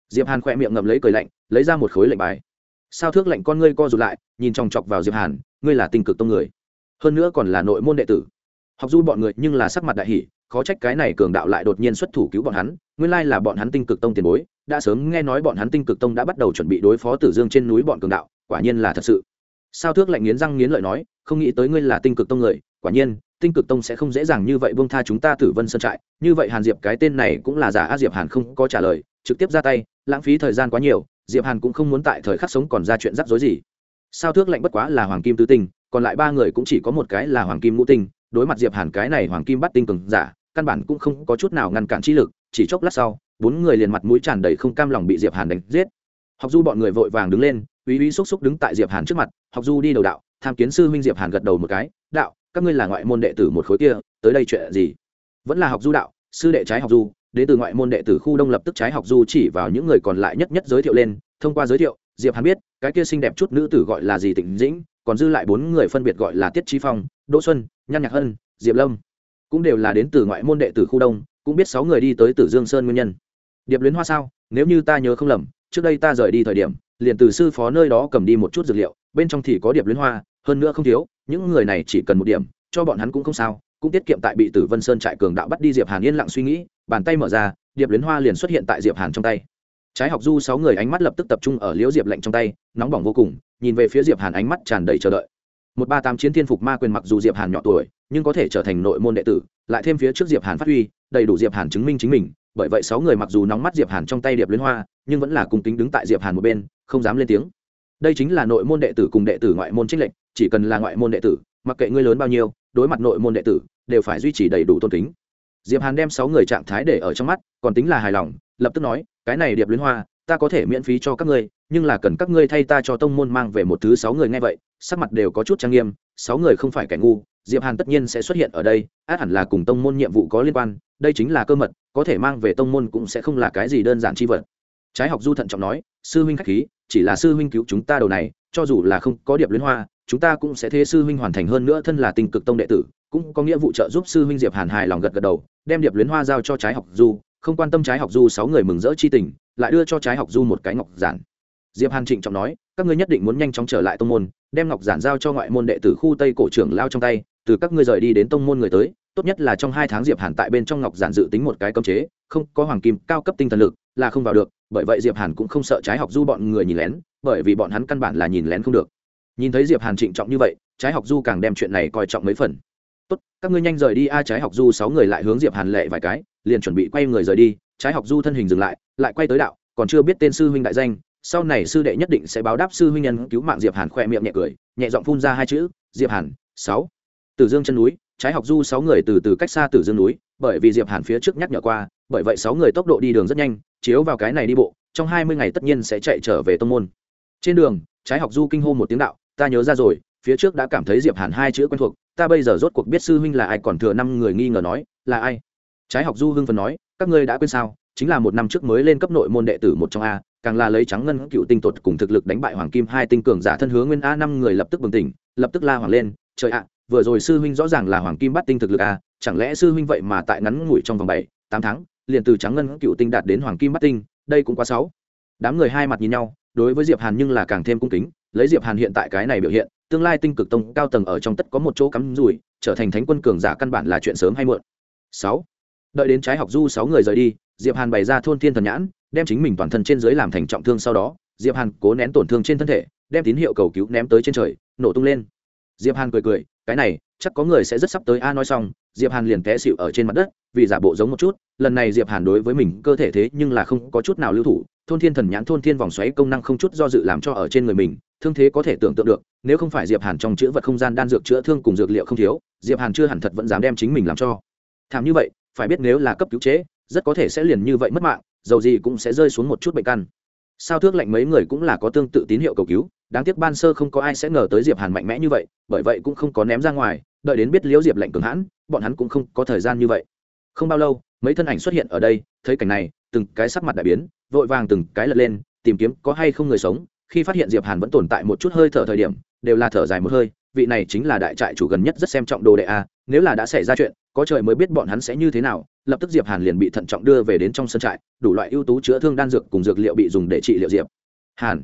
Diệp hàn khỏe miệng ngậm lấy cười lạnh, lấy ra một khối lệnh bài. Sao thước lệnh con ngươi co rụt lại, nhìn chòng chọc vào diệp hàn, ngươi là tinh cực tông người, hơn nữa còn là nội môn đệ tử. Học du bọn người nhưng là sắc mặt đại hỷ khó trách cái này cường đạo lại đột nhiên xuất thủ cứu bọn hắn, nguyên lai là bọn hắn tinh cực tông tiền bối, đã sớm nghe nói bọn hắn tinh cực tông đã bắt đầu chuẩn bị đối phó tử dương trên núi bọn cường đạo, quả nhiên là thật sự. Sao thước lạnh nghiến răng nghiến lợi nói, không nghĩ tới ngươi là tinh cực tông người, quả nhiên, tinh cực tông sẽ không dễ dàng như vậy buông tha chúng ta tử vân sơn trại, như vậy hàn diệp cái tên này cũng là giả a diệp hàn không có trả lời, trực tiếp ra tay, lãng phí thời gian quá nhiều, diệp hàn cũng không muốn tại thời khắc sống còn ra chuyện rắc rối gì. Sao thước lạnh bất quá là hoàng kim tứ tinh, còn lại ba người cũng chỉ có một cái là hoàng kim ngũ tinh, đối mặt diệp hàn cái này hoàng kim bắt tinh cường giả căn bản cũng không có chút nào ngăn cản chi lực, chỉ chốc lát sau, bốn người liền mặt mũi tràn đầy không cam lòng bị diệp hàn đánh giết. Học du bọn người vội vàng đứng lên, uy uy xúc xúc đứng tại diệp hàn trước mặt, học du đi đầu đạo, tham kiến sư huynh diệp hàn gật đầu một cái, đạo, các ngươi là ngoại môn đệ tử một khối kia, tới đây chuyện gì? Vẫn là học du đạo, sư đệ trái học du, đến từ ngoại môn đệ tử khu đông lập tức trái học du chỉ vào những người còn lại nhất nhất giới thiệu lên, thông qua giới thiệu, diệp hàn biết, cái kia xinh đẹp chút nữ tử gọi là gì tịnh dĩnh, còn dư lại bốn người phân biệt gọi là tiết trí phong, đỗ xuân, nhan nhạc hân, diệp lâm cũng đều là đến từ ngoại môn đệ tử khu đông, cũng biết sáu người đi tới tử dương sơn nguyên nhân. Điệp luyến hoa sao? Nếu như ta nhớ không lầm, trước đây ta rời đi thời điểm, liền từ sư phó nơi đó cầm đi một chút dược liệu, bên trong thì có điệp luyến hoa, hơn nữa không thiếu, những người này chỉ cần một điểm, cho bọn hắn cũng không sao, cũng tiết kiệm tại bị tử vân sơn trại cường đạo bắt đi diệp hàn yên lặng suy nghĩ, bàn tay mở ra, điệp luyến hoa liền xuất hiện tại diệp hàn trong tay. Trái học du sáu người ánh mắt lập tức tập trung ở liễu diệp lạnh trong tay, nóng bỏng vô cùng, nhìn về phía diệp hàn ánh mắt tràn đầy chờ đợi. Một ba tám chiến thiên phục ma quyền mặc dù diệp hàn nhỏ tuổi nhưng có thể trở thành nội môn đệ tử, lại thêm phía trước diệp hàn phát huy, đầy đủ diệp hàn chứng minh chính mình, bởi vậy sáu người mặc dù nóng mắt diệp hàn trong tay điệp liên hoa, nhưng vẫn là cùng kính đứng tại diệp hàn một bên, không dám lên tiếng. Đây chính là nội môn đệ tử cùng đệ tử ngoại môn trích lệnh chỉ cần là ngoại môn đệ tử, mặc kệ ngươi lớn bao nhiêu, đối mặt nội môn đệ tử, đều phải duy trì đầy đủ tôn kính. Diệp hàn đem sáu người trạng thái để ở trong mắt, còn tính là hài lòng, lập tức nói, cái này điệp liên hoa, ta có thể miễn phí cho các ngươi, nhưng là cần các ngươi thay ta cho tông môn mang về một thứ sáu người nghe vậy. Sắc mặt đều có chút trang nghiêm, sáu người không phải kẻ ngu diệp hàn tất nhiên sẽ xuất hiện ở đây, át hẳn là cùng tông môn nhiệm vụ có liên quan, đây chính là cơ mật, có thể mang về tông môn cũng sẽ không là cái gì đơn giản chi vật. Trái học du thận trọng nói, sư huynh khách khí, chỉ là sư huynh cứu chúng ta đầu này, cho dù là không có điệp liên hoa, chúng ta cũng sẽ thế sư huynh hoàn thành hơn nữa thân là tình cực tông đệ tử, cũng có nghĩa vụ trợ giúp sư huynh diệp hàn hài lòng gật gật đầu, đem điệp liên hoa giao cho trái học du, không quan tâm trái học du sáu người mừng rỡ chi tình, lại đưa cho trái học du một cái ngọc giản. Diệp hàn trịnh trọng nói, các ngươi nhất định muốn nhanh chóng trở lại tông môn, đem ngọc giản giao cho ngoại môn đệ tử khu tây cổ trưởng lao trong tay từ các ngươi rời đi đến tông môn người tới, tốt nhất là trong hai tháng diệp hàn tại bên trong ngọc giản dự tính một cái cấm chế, không, có hoàng kim, cao cấp tinh thần lực, là không vào được, bởi vậy diệp hàn cũng không sợ trái học du bọn người nhìn lén, bởi vì bọn hắn căn bản là nhìn lén không được. Nhìn thấy diệp hàn trịnh trọng như vậy, trái học du càng đem chuyện này coi trọng mấy phần. Tốt, các ngươi nhanh rời đi a, trái học du sáu người lại hướng diệp hàn lệ vài cái, liền chuẩn bị quay người rời đi. Trái học du thân hình dừng lại lại quay tới đạo, còn chưa biết tên sư huynh đại danh, sau này sư đệ nhất định sẽ báo đáp sư huynh nhân cứu mạng. Diệp hàn khoe miệng nhẹ cười, nhẹ giọng phun ra hai chữ, diệp hàn, sáu tử dương chân núi, trái học du sáu người từ từ cách xa tử dương núi, bởi vì diệp hàn phía trước nhắc nhở qua, bởi vậy sáu người tốc độ đi đường rất nhanh, chiếu vào cái này đi bộ, trong hai mươi ngày tất nhiên sẽ chạy trở về tông môn. Trên đường, trái học du kinh hô một tiếng đạo, ta nhớ ra rồi, phía trước đã cảm thấy diệp hàn hai chữ quen thuộc, ta bây giờ rốt cuộc biết sư huynh là ai còn thừa năm người nghi ngờ nói, là ai? Trái học du hưng phấn nói, các ngươi đã quên sao? Chính là một năm trước mới lên cấp nội môn đệ tử một trong a, càng là lấy trắng ngân cựu tinh tuột cùng thực lực đánh bại hoàng kim hai tinh cường giả thân hướng nguyên a, năm người lập tức bừng tỉnh, lập tức la hoàng lên, trời ạ vừa rồi sư huynh rõ ràng là hoàng kim bắt tinh thực lực a chẳng lẽ sư huynh vậy mà tại ngắn ngủi trong vòng bảy, tám tháng, liền từ trắng ngân cựu tinh đạt đến hoàng kim bắt tinh, đây cũng quá sáu đám người hai mặt nhìn nhau, đối với diệp hàn nhưng là càng thêm cung kính, lấy diệp hàn hiện tại cái này biểu hiện, tương lai tinh cực tông cao tầng ở trong tất có một chỗ cắm rủi, trở thành thánh quân cường giả căn bản là chuyện sớm hay muộn. Sáu, đợi đến trái học du sáu người rời đi, diệp hàn bày ra thôn thiên thần nhãn, đem chính mình toàn thân trên dưới làm thành trọng thương sau đó, diệp hàn cố nén tổn thương trên thân thể, đem tín hiệu cầu cứu ném tới trên trời, nổ tung lên diệp hàn cười cười, cái này, chắc có người sẽ rất sắp tới a, nói xong, diệp hàn liền té xịu ở trên mặt đất, vì giả bộ giống một chút, lần này diệp hàn đối với mình cơ thể thế nhưng là không có chút nào lưu thủ, thôn thiên thần nhãn, thôn thiên vòng xoáy công năng không chút do dự làm cho ở trên người mình, thương thế có thể tưởng tượng được, nếu không phải diệp hàn trong chữa vật không gian đan dược chữa thương cùng dược liệu không thiếu, diệp hàn chưa hẳn thật vẫn dám đem chính mình làm cho. Thảm như vậy, phải biết nếu là cấp cứu chế, rất có thể sẽ liền như vậy mất mạng, dầu gì cũng sẽ rơi xuống một chút bệnh căn sao thước lệnh mấy người cũng là có tương tự tín hiệu cầu cứu, đáng tiếc ban sơ không có ai sẽ ngờ tới diệp hàn mạnh mẽ như vậy, bởi vậy cũng không có ném ra ngoài, đợi đến biết liễu diệp lệnh cường hãn, bọn hắn cũng không có thời gian như vậy. Không bao lâu, mấy thân ảnh xuất hiện ở đây, thấy cảnh này, từng cái sắc mặt đại biến, vội vàng từng cái lật lên, tìm kiếm có hay không người sống. Khi phát hiện diệp hàn vẫn tồn tại một chút hơi thở thời điểm, đều là thở dài một hơi, vị này chính là đại trại chủ gần nhất rất xem trọng đồ đệ a, nếu là đã xảy ra chuyện, có trời mới biết bọn hắn sẽ như thế nào lập tức diệp hàn liền bị thận trọng đưa về đến trong sân trại, đủ loại ưu tú chữa thương đan dược cùng dược liệu bị dùng để trị liệu diệp hàn.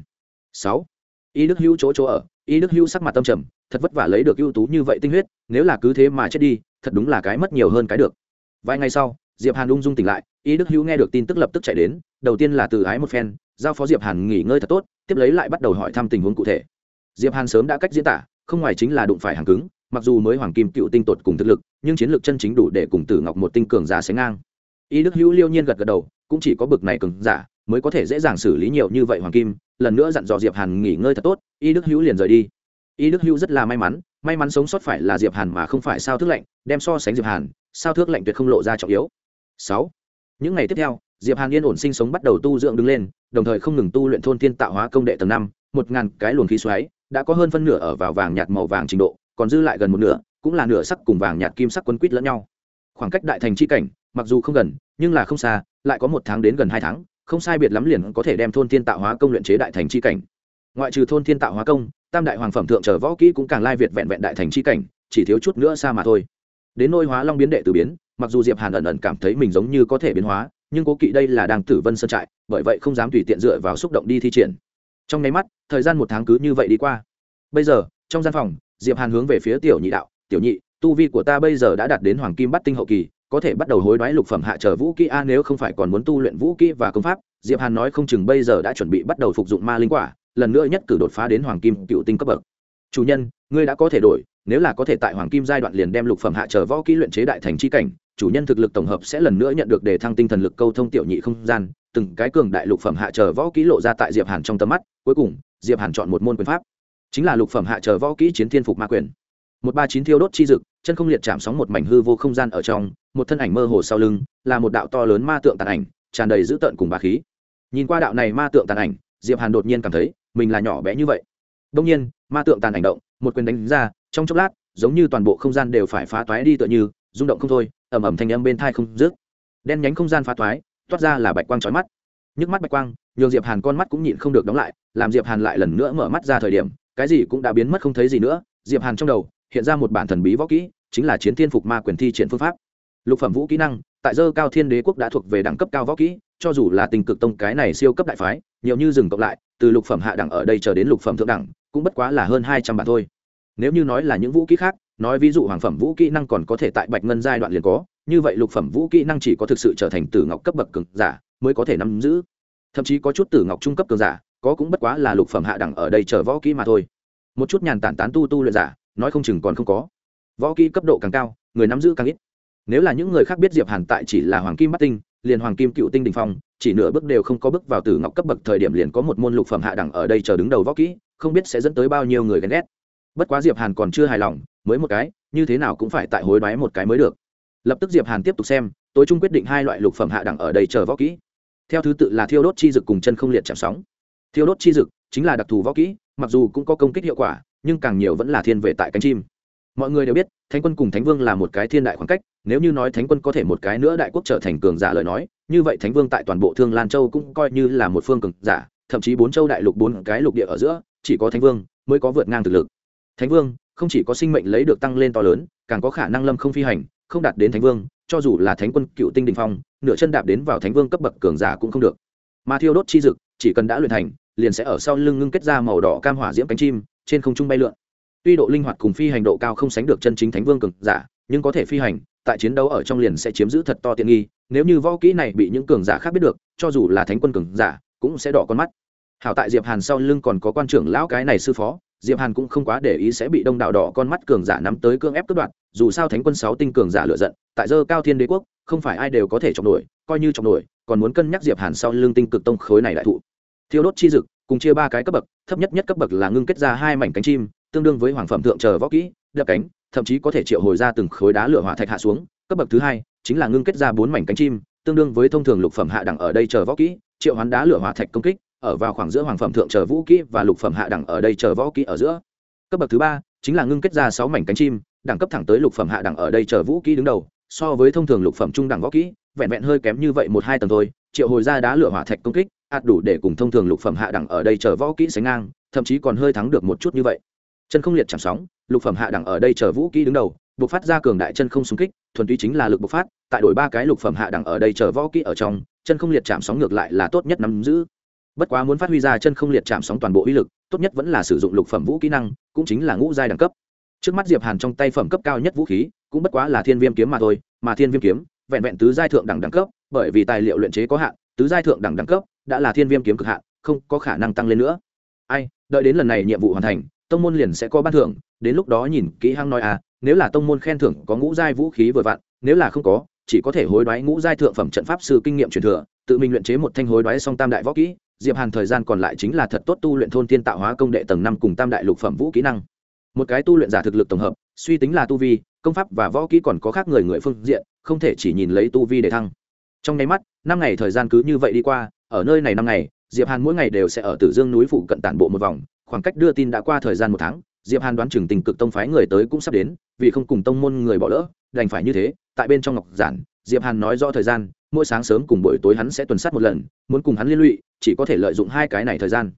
Sáu, y đức hữu chỗ chỗ ở, y đức hữu sắc mặt tâm trầm, thật vất vả lấy được ưu tú như vậy tinh huyết, nếu là cứ thế mà chết đi, thật đúng là cái mất nhiều hơn cái được. Vài ngày sau, diệp hàn ung dung tỉnh lại, y đức hữu nghe được tin tức lập tức chạy đến, đầu tiên là từ ái một phen, giao phó diệp hàn nghỉ ngơi thật tốt, tiếp lấy lại bắt đầu hỏi thăm tình huống cụ thể. Diệp hàn sớm đã cách diễn tả, không ngoài chính là đụng phải hàng cứng, mặc dù mới hoàng kim cựu tinh tột cùng thực lực nhưng chiến lược chân chính đủ để cùng tử ngọc một tinh cường giả sánh ngang. Y đức hữu liêu nhiên gật gật đầu, cũng chỉ có bực này cường giả mới có thể dễ dàng xử lý nhiều như vậy hoàng kim, lần nữa dặn dò diệp hàn nghỉ ngơi thật tốt, y đức hữu liền rời đi. Y đức hữu rất là may mắn may mắn sống sót phải là diệp hàn mà không phải sao thước lạnh, đem so sánh diệp hàn, sao thước lạnh tuyệt không lộ ra trọng yếu. Sáu. Những ngày tiếp theo, diệp hàn yên ổn sinh sống bắt đầu tu dưỡng đứng lên, đồng thời không ngừng tu luyện thôn tiên tạo hóa công đệ tầng năm, một ngàn cái luồng khí xoáy, đã có hơn phân nửa ở vào vàng nhạt màu vàng trình độ, còn dư lại gần một nửa cũng là nửa sắc cùng vàng nhạt kim sắc quấn quýt lẫn nhau. Khoảng cách đại thành chi cảnh, mặc dù không gần, nhưng là không xa, lại có một tháng đến gần hai tháng, không sai biệt lắm liền có thể đem thôn thiên tạo hóa công luyện chế đại thành chi cảnh. Ngoại trừ thôn thiên tạo hóa công, tam đại hoàng phẩm thượng trở võ kỹ cũng càng lai việt vẹn vẹn đại thành chi cảnh, chỉ thiếu chút nữa xa mà thôi. Đến nôi hóa long biến đệ từ biến, mặc dù diệp hàn ẩn ẩn cảm thấy mình giống như có thể biến hóa, nhưng cố kỵ đây là đang tử vân sơn trại, bởi vậy không dám tùy tiện dựa vào xúc động đi thi triển. Trong nháy mắt, thời gian một tháng cứ như vậy đi qua. Bây giờ, trong gian phòng, diệp hàn hướng về phía tiểu nhị đạo tiểu nhị, tu vi của ta bây giờ đã đạt đến hoàng kim bắt tinh hậu kỳ, có thể bắt đầu hối đoái lục phẩm hạ trở vũ kỹ. A, nếu không phải còn muốn tu luyện vũ kỹ và công pháp, diệp hàn nói không chừng bây giờ đã chuẩn bị bắt đầu phục dụng ma linh quả, lần nữa nhất cử đột phá đến hoàng kim cựu tinh cấp bậc. Chủ nhân, ngươi đã có thể đổi, nếu là có thể tại hoàng kim giai đoạn liền đem lục phẩm hạ trở võ kỹ luyện chế đại thành chi cảnh, chủ nhân thực lực tổng hợp sẽ lần nữa nhận được đề thăng tinh thần lực câu thông tiểu nhị không gian, từng cái cường đại lục phẩm hạ trở võ kỹ lộ ra tại diệp hàn trong tầm mắt. Cuối cùng, diệp hàn chọn một môn quyền pháp, chính là lục phẩm hạ trở võ kỹ chiến thiên phục ma quyền một ba chín thiêu đốt chi dực, chân không liệt chạm sóng một mảnh hư vô không gian ở trong, một thân ảnh mơ hồ sau lưng, là một đạo to lớn ma tượng tàn ảnh, tràn đầy dữ tợn cùng bà khí. Nhìn qua đạo này ma tượng tàn ảnh, diệp hàn đột nhiên cảm thấy mình là nhỏ bé như vậy. Đông nhiên, ma tượng tàn ảnh động, một quyền đánh ra, trong chốc lát, giống như toàn bộ không gian đều phải phá toái đi tựa như, rung động không thôi, ầm ầm thanh âm bên thai không dứt. Đen nhánh không gian phá toái, toát ra là bạch quang chói mắt. Nhức mắt bạch quang, nhường diệp hàn con mắt cũng nhịn không được đóng lại, làm diệp hàn lại lần nữa mở mắt ra thời điểm, cái gì cũng đã biến mất không thấy gì nữa, diệp hàn trong đầu hiện ra một bản thần bí võ kỹ, chính là chiến thiên phục ma quyền thi triển phương pháp. Lục phẩm vũ kỹ năng, tại dơ cao thiên đế quốc đã thuộc về đẳng cấp cao võ kỹ, cho dù là tình cực tông cái này siêu cấp đại phái, nhiều như dừng cộng lại, từ lục phẩm hạ đẳng ở đây chờ đến lục phẩm thượng đẳng, cũng bất quá là hơn hai trăm bản thôi. Nếu như nói là những vũ kỹ khác, nói ví dụ hoàng phẩm vũ kỹ năng còn có thể tại bạch ngân giai đoạn liền có, như vậy lục phẩm vũ kỹ năng chỉ có thực sự trở thành tử ngọc cấp bậc cường giả mới có thể nắm giữ. Thậm chí có chút tử ngọc trung cấp cường giả, có cũng bất quá là lục phẩm hạ đẳng ở đây chờ võ kỹ mà thôi. Một chút nhàn tản tán tu tu luyện giả nói không chừng còn không có. Võ kỹ cấp độ càng cao, người nắm giữ càng ít. Nếu là những người khác biết diệp hàn tại chỉ là hoàng kim bắt tinh, liền hoàng kim cựu tinh đình phong, chỉ nửa bước đều không có bước vào tử ngọc cấp bậc thời điểm liền có một môn lục phẩm hạ đẳng ở đây chờ đứng đầu võ kỹ, không biết sẽ dẫn tới bao nhiêu người ghen ghét. Bất quá diệp hàn còn chưa hài lòng, mới một cái, như thế nào cũng phải tại hối đoái một cái mới được. Lập tức diệp hàn tiếp tục xem, tối trung quyết định hai loại lục phẩm hạ đẳng ở đây chờ võ kỹ. Theo thứ tự là thiêu đốt chi dực cùng chân không liệt chạm sóng. Thiêu đốt chi dực chính là đặc thù võ kỹ, mặc dù cũng có công kích hiệu quả nhưng càng nhiều vẫn là thiên về tại cánh chim. Mọi người đều biết, thánh quân cùng thánh vương là một cái thiên đại khoảng cách, nếu như nói thánh quân có thể một cái nữa đại quốc trở thành cường giả lời nói, như vậy thánh vương tại toàn bộ thương lan châu cũng coi như là một phương cường giả, thậm chí bốn châu đại lục bốn cái lục địa ở giữa, chỉ có thánh vương mới có vượt ngang thực lực. Thánh vương không chỉ có sinh mệnh lấy được tăng lên to lớn, càng có khả năng lâm không phi hành, không đạt đến thánh vương, cho dù là thánh quân cựu tinh đình phong, nửa chân đạp đến vào thánh vương cấp bậc cường giả cũng không được. Mà thiêu đốt chi dực, chỉ cần đã luyện thành, liền sẽ ở sau lưng ngưng kết ra màu đỏ cam hỏa diễm cánh chim trên không trung bay lượn. Tuy độ linh hoạt cùng phi hành độ cao không sánh được chân chính thánh vương cường giả, nhưng có thể phi hành, tại chiến đấu ở trong liền sẽ chiếm giữ thật to tiện nghi. Nếu như võ kỹ này bị những cường giả khác biết được, cho dù là thánh quân cường giả, cũng sẽ đỏ con mắt. Hảo tại diệp hàn sau lưng còn có quan trưởng lão cái này sư phó, diệp hàn cũng không quá để ý sẽ bị đông đảo đỏ con mắt cường giả nắm tới cương ép cướp đoạt, dù sao thánh quân sáu tinh cường giả lựa giận, tại dơ cao thiên đế quốc, không phải ai đều có thể chọc nổi, coi như chọc nổi, còn muốn cân nhắc diệp hàn sau lưng tinh cực tông khối này đại thụ. Thiêu đốt chi dực cùng chia ba cái cấp bậc, thấp nhất nhất cấp bậc là ngưng kết ra hai mảnh cánh chim, tương đương với hoàng phẩm thượng chờ võ kỹ, đập cánh, thậm chí có thể triệu hồi ra từng khối đá lửa hỏa thạch hạ xuống. Cấp bậc thứ hai chính là ngưng kết ra bốn mảnh cánh chim, tương đương với thông thường lục phẩm hạ đẳng ở đây chờ võ kỹ, triệu hoán đá lửa hỏa thạch công kích, ở vào khoảng giữa hoàng phẩm thượng chờ vũ kỹ và lục phẩm hạ đẳng ở đây chờ võ kỹ ở giữa. Cấp bậc thứ ba chính là ngưng kết ra sáu mảnh cánh chim, đẳng cấp thẳng tới lục phẩm hạ đẳng ở đây chờ vũ kỹ đứng đầu, so với thông thường lục phẩm trung đẳng võ kỹ, vẹn vẹn hơi kém như vậy một hai tầng thôi, triệu hồi ra đá lửa hỏa thạch công kích ạt đủ để cùng thông thường lục phẩm hạ đẳng ở đây chờ võ kỹ sánh ngang, thậm chí còn hơi thắng được một chút như vậy. Chân không liệt chẳng sóng, lục phẩm hạ đẳng ở đây chờ vũ kỹ đứng đầu, bộc phát ra cường đại chân không xung kích, thuần túy chính là lực bộc phát, tại đổi ba cái lục phẩm hạ đẳng ở đây chờ võ kỹ ở trong, chân không liệt chạm sóng ngược lại là tốt nhất nắm giữ. Bất quá muốn phát huy ra chân không liệt chạm sóng toàn bộ uy lực, tốt nhất vẫn là sử dụng lục phẩm vũ kỹ năng, cũng chính là ngũ giai đẳng cấp. Trước mắt diệp hàn trong tay phẩm cấp cao nhất vũ khí, cũng bất quá là thiên viêm kiếm mà thôi, mà thiên viêm kiếm, vẹn vẹn tứ giai thượng đẳng đẳng cấp, bởi vì tài liệu luyện chế có hạn, tứ giai thượng đẳng đẳng cấp đã là thiên viêm kiếm cực hạn, không có khả năng tăng lên nữa. Ai, đợi đến lần này nhiệm vụ hoàn thành, tông môn liền sẽ có ban thưởng. Đến lúc đó nhìn kỹ hăng nói à nếu là tông môn khen thưởng có ngũ giai vũ khí vừa vặn, nếu là không có, chỉ có thể hối đoái ngũ giai thượng phẩm trận pháp sư kinh nghiệm truyền thừa, tự mình luyện chế một thanh hối đoái song tam đại võ kỹ. Diệp hàn thời gian còn lại chính là thật tốt tu luyện thôn tiên tạo hóa công đệ tầng năm cùng tam đại lục phẩm vũ kỹ năng. Một cái tu luyện giả thực lực tổng hợp, suy tính là tu vi, công pháp và võ kỹ còn có khác người người phương diện, không thể chỉ nhìn lấy tu vi để thăng. Trong nháy mắt, năm ngày thời gian cứ như vậy đi qua ở nơi này năm ngày, diệp hàn mỗi ngày đều sẽ ở tử dương núi phụ cận tản bộ một vòng, khoảng cách đưa tin đã qua thời gian một tháng, diệp hàn đoán chừng tình cực tông phái người tới cũng sắp đến, vì không cùng tông môn người bỏ lỡ, đành phải như thế, tại bên trong ngọc giản, diệp hàn nói rõ thời gian, mỗi sáng sớm cùng buổi tối hắn sẽ tuần sát một lần, muốn cùng hắn liên lụy, chỉ có thể lợi dụng hai cái này thời gian.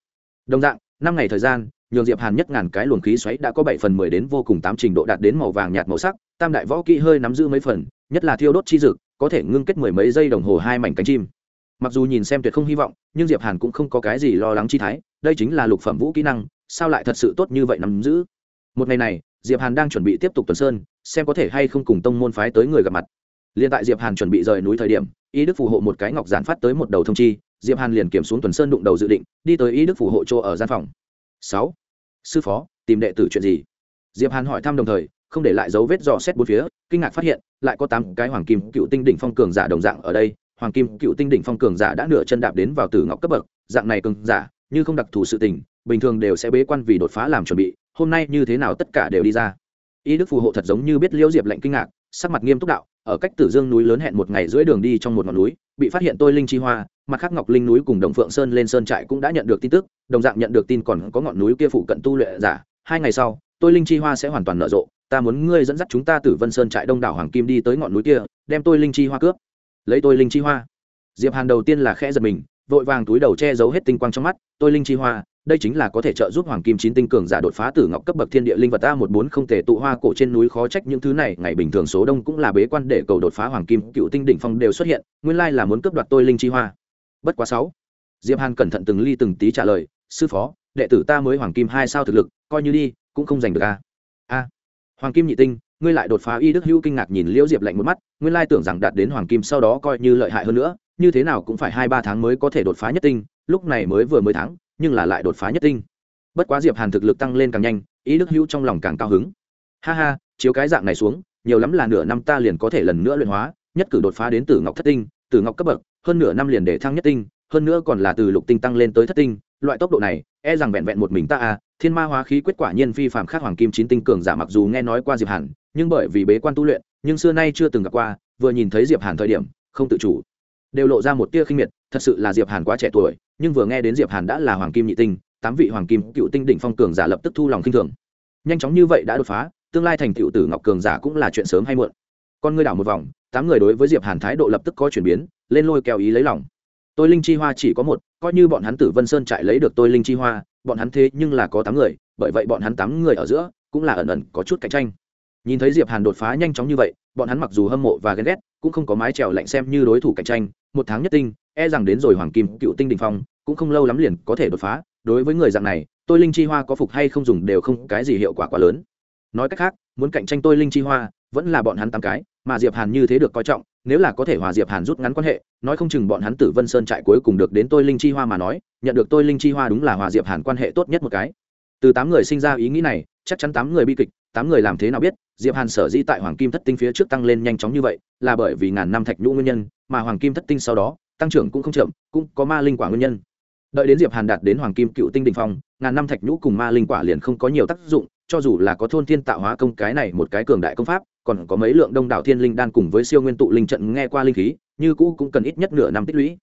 Đồng dạng, năm ngày thời gian, nhường diệp hàn nhất ngàn cái luồng khí xoáy đã có bảy phần mười đến vô cùng tám trình độ đạt đến màu vàng nhạt màu sắc, tam đại võ kỹ hơi nắm giữ mấy phần, nhất là thiêu đốt chi dực, có thể ngưng kết mười mấy giây đồng hồ hai mảnh cánh chim mặc dù nhìn xem tuyệt không hy vọng, nhưng diệp hàn cũng không có cái gì lo lắng chi thái, đây chính là lục phẩm vũ kỹ năng, sao lại thật sự tốt như vậy nắm giữ? Một ngày này, diệp hàn đang chuẩn bị tiếp tục tuần sơn, xem có thể hay không cùng tông môn phái tới người gặp mặt. Liền tại diệp hàn chuẩn bị rời núi thời điểm ý đức phù hộ một cái ngọc giản phát tới một đầu thông chi, diệp hàn liền kiểm xuống tuần sơn đụng đầu dự định, đi tới ý đức phù hộ chỗ ở gian phòng. Sáu, sư phó, tìm đệ tử chuyện gì? Diệp hàn hỏi thăm đồng thời, không để lại dấu vết dò xét bốn phía, kinh ngạc phát hiện, lại có tám cái hoàng kim cựu tinh đỉnh phong cường giả đồng dạng ở đây hoàng kim cựu tinh đỉnh phong cường giả đã nửa chân đạp đến vào tử ngọc cấp bậc, dạng này cường giả, như không đặc thù sự tình, bình thường đều sẽ bế quan vì đột phá làm chuẩn bị, hôm nay như thế nào tất cả đều đi ra. Y đức phù hộ thật giống như biết liễu diệp lệnh kinh ngạc, sắc mặt nghiêm túc đạo, ở cách tử dương núi lớn hẹn một ngày rưỡi đường đi trong một ngọn núi, bị phát hiện tôi linh chi hoa, mặt khác ngọc linh núi cùng đồng phượng sơn lên sơn trại cũng đã nhận được tin tức, đồng dạng nhận được tin còn có ngọn núi kia phụ cận tu luyện giả, hai ngày sau, tôi linh chi hoa sẽ hoàn toàn nở rộ, ta muốn ngươi dẫn dắt chúng ta từ vân sơn trại đông đảo hoàng kim đi tới ngọn núi kia, đem tôi linh chi hoa cướp lấy tôi linh chi hoa. Diệp hàn đầu tiên là khẽ giật mình, vội vàng túi đầu che giấu hết tinh quang trong mắt, tôi linh chi hoa, đây chính là có thể trợ giúp hoàng kim chín tinh cường giả đột phá tử ngọc cấp bậc thiên địa linh vật a một bốn không thể tụ hoa cổ trên núi khó trách những thứ này, ngày bình thường số đông cũng là bế quan để cầu đột phá hoàng kim, cựu tinh đỉnh phong đều xuất hiện, nguyên lai là muốn cướp đoạt tôi linh chi hoa. Bất quá sáu. Diệp hàn cẩn thận từng ly từng tí trả lời, sư phó, đệ tử ta mới hoàng kim hai sao thực lực, coi như đi, cũng không giành được a. A. Hoàng kim nhị tinh ngươi lại đột phá y đức hữu kinh ngạc nhìn liễu diệp lạnh một mắt, nguyên lai tưởng rằng đạt đến hoàng kim sau đó coi như lợi hại hơn nữa, như thế nào cũng phải hai ba tháng mới có thể đột phá nhất tinh, lúc này mới vừa mới tháng nhưng là lại đột phá nhất tinh. Bất quá diệp hàn thực lực tăng lên càng nhanh ý đức hữu trong lòng càng cao hứng. Ha ha, chiếu cái dạng này xuống, nhiều lắm là nửa năm ta liền có thể lần nữa luyện hóa, nhất cử đột phá đến tử ngọc thất tinh, tử ngọc cấp bậc, hơn nửa năm liền để thăng nhất tinh, hơn nữa còn là từ lục tinh tăng lên tới thất tinh, loại tốc độ này e rằng vẹn vẹn một mình ta à thiên ma hóa khí quyết quả nhiên phi phạm khác hoàng kim chín tinh cường giả mặc dù nghe nói qua diệp hàn nhưng bởi vì bế quan tu luyện, nhưng xưa nay chưa từng gặp qua, vừa nhìn thấy diệp hàn thời điểm, không tự chủ. Đều lộ ra một tia khinh miệt, thật sự là diệp hàn quá trẻ tuổi, nhưng vừa nghe đến diệp hàn đã là hoàng kim nhị tinh, tám vị hoàng kim cựu tinh đỉnh phong cường giả lập tức thu lòng kinh thường. Nhanh chóng như vậy đã đột phá, tương lai thành tựu tử ngọc cường giả cũng là chuyện sớm hay muộn. Con ngươi đảo một vòng, tám người đối với diệp hàn thái độ lập tức có chuyển biến, lên lôi kéo ý lấy lòng. Tôi linh chi hoa chỉ có một, coi như bọn hắn tử vân sơn trại lấy được tôi linh chi hoa, bọn hắn thế nhưng là có tám người, bởi vậy bọn hắn tám người ở giữa cũng là ẩn ẩn có chút cạnh tranh nhìn thấy diệp hàn đột phá nhanh chóng như vậy, bọn hắn mặc dù hâm mộ và ghen ghét, cũng không có mái trèo lạnh xem như đối thủ cạnh tranh. Một tháng nhất tinh e rằng đến rồi hoàng kim cựu tinh đình phong, cũng không lâu lắm liền có thể đột phá. Đối với người dạng này, tôi linh chi hoa có phục hay không dùng đều không cái gì hiệu quả quá lớn. Nói cách khác, muốn cạnh tranh tôi linh chi hoa, vẫn là bọn hắn tám cái, mà diệp hàn như thế được coi trọng, nếu là có thể hòa diệp hàn rút ngắn quan hệ, nói không chừng bọn hắn tử vân sơn trại cuối cùng được đến tôi linh chi hoa mà nói, nhận được tôi linh chi hoa đúng là hòa diệp hàn quan hệ tốt nhất một cái. Từ tám người sinh ra ý nghĩ này, chắc chắn tám người bi kịch tám người làm thế nào biết, diệp hàn sở dĩ tại hoàng kim thất tinh phía trước tăng lên nhanh chóng như vậy, là bởi vì ngàn năm thạch nhũ nguyên nhân, mà hoàng kim thất tinh sau đó, tăng trưởng cũng không chậm, cũng có ma linh quả nguyên nhân. Đợi đến diệp hàn đạt đến hoàng kim cựu tinh đình phong, ngàn năm thạch nhũ cùng ma linh quả liền không có nhiều tác dụng, cho dù là có thôn thiên tạo hóa công cái này một cái cường đại công pháp, còn có mấy lượng đông đảo thiên linh đan cùng với siêu nguyên tụ linh trận nghe qua linh khí, như cũ cũng cần ít nhất nửa năm tích lũy.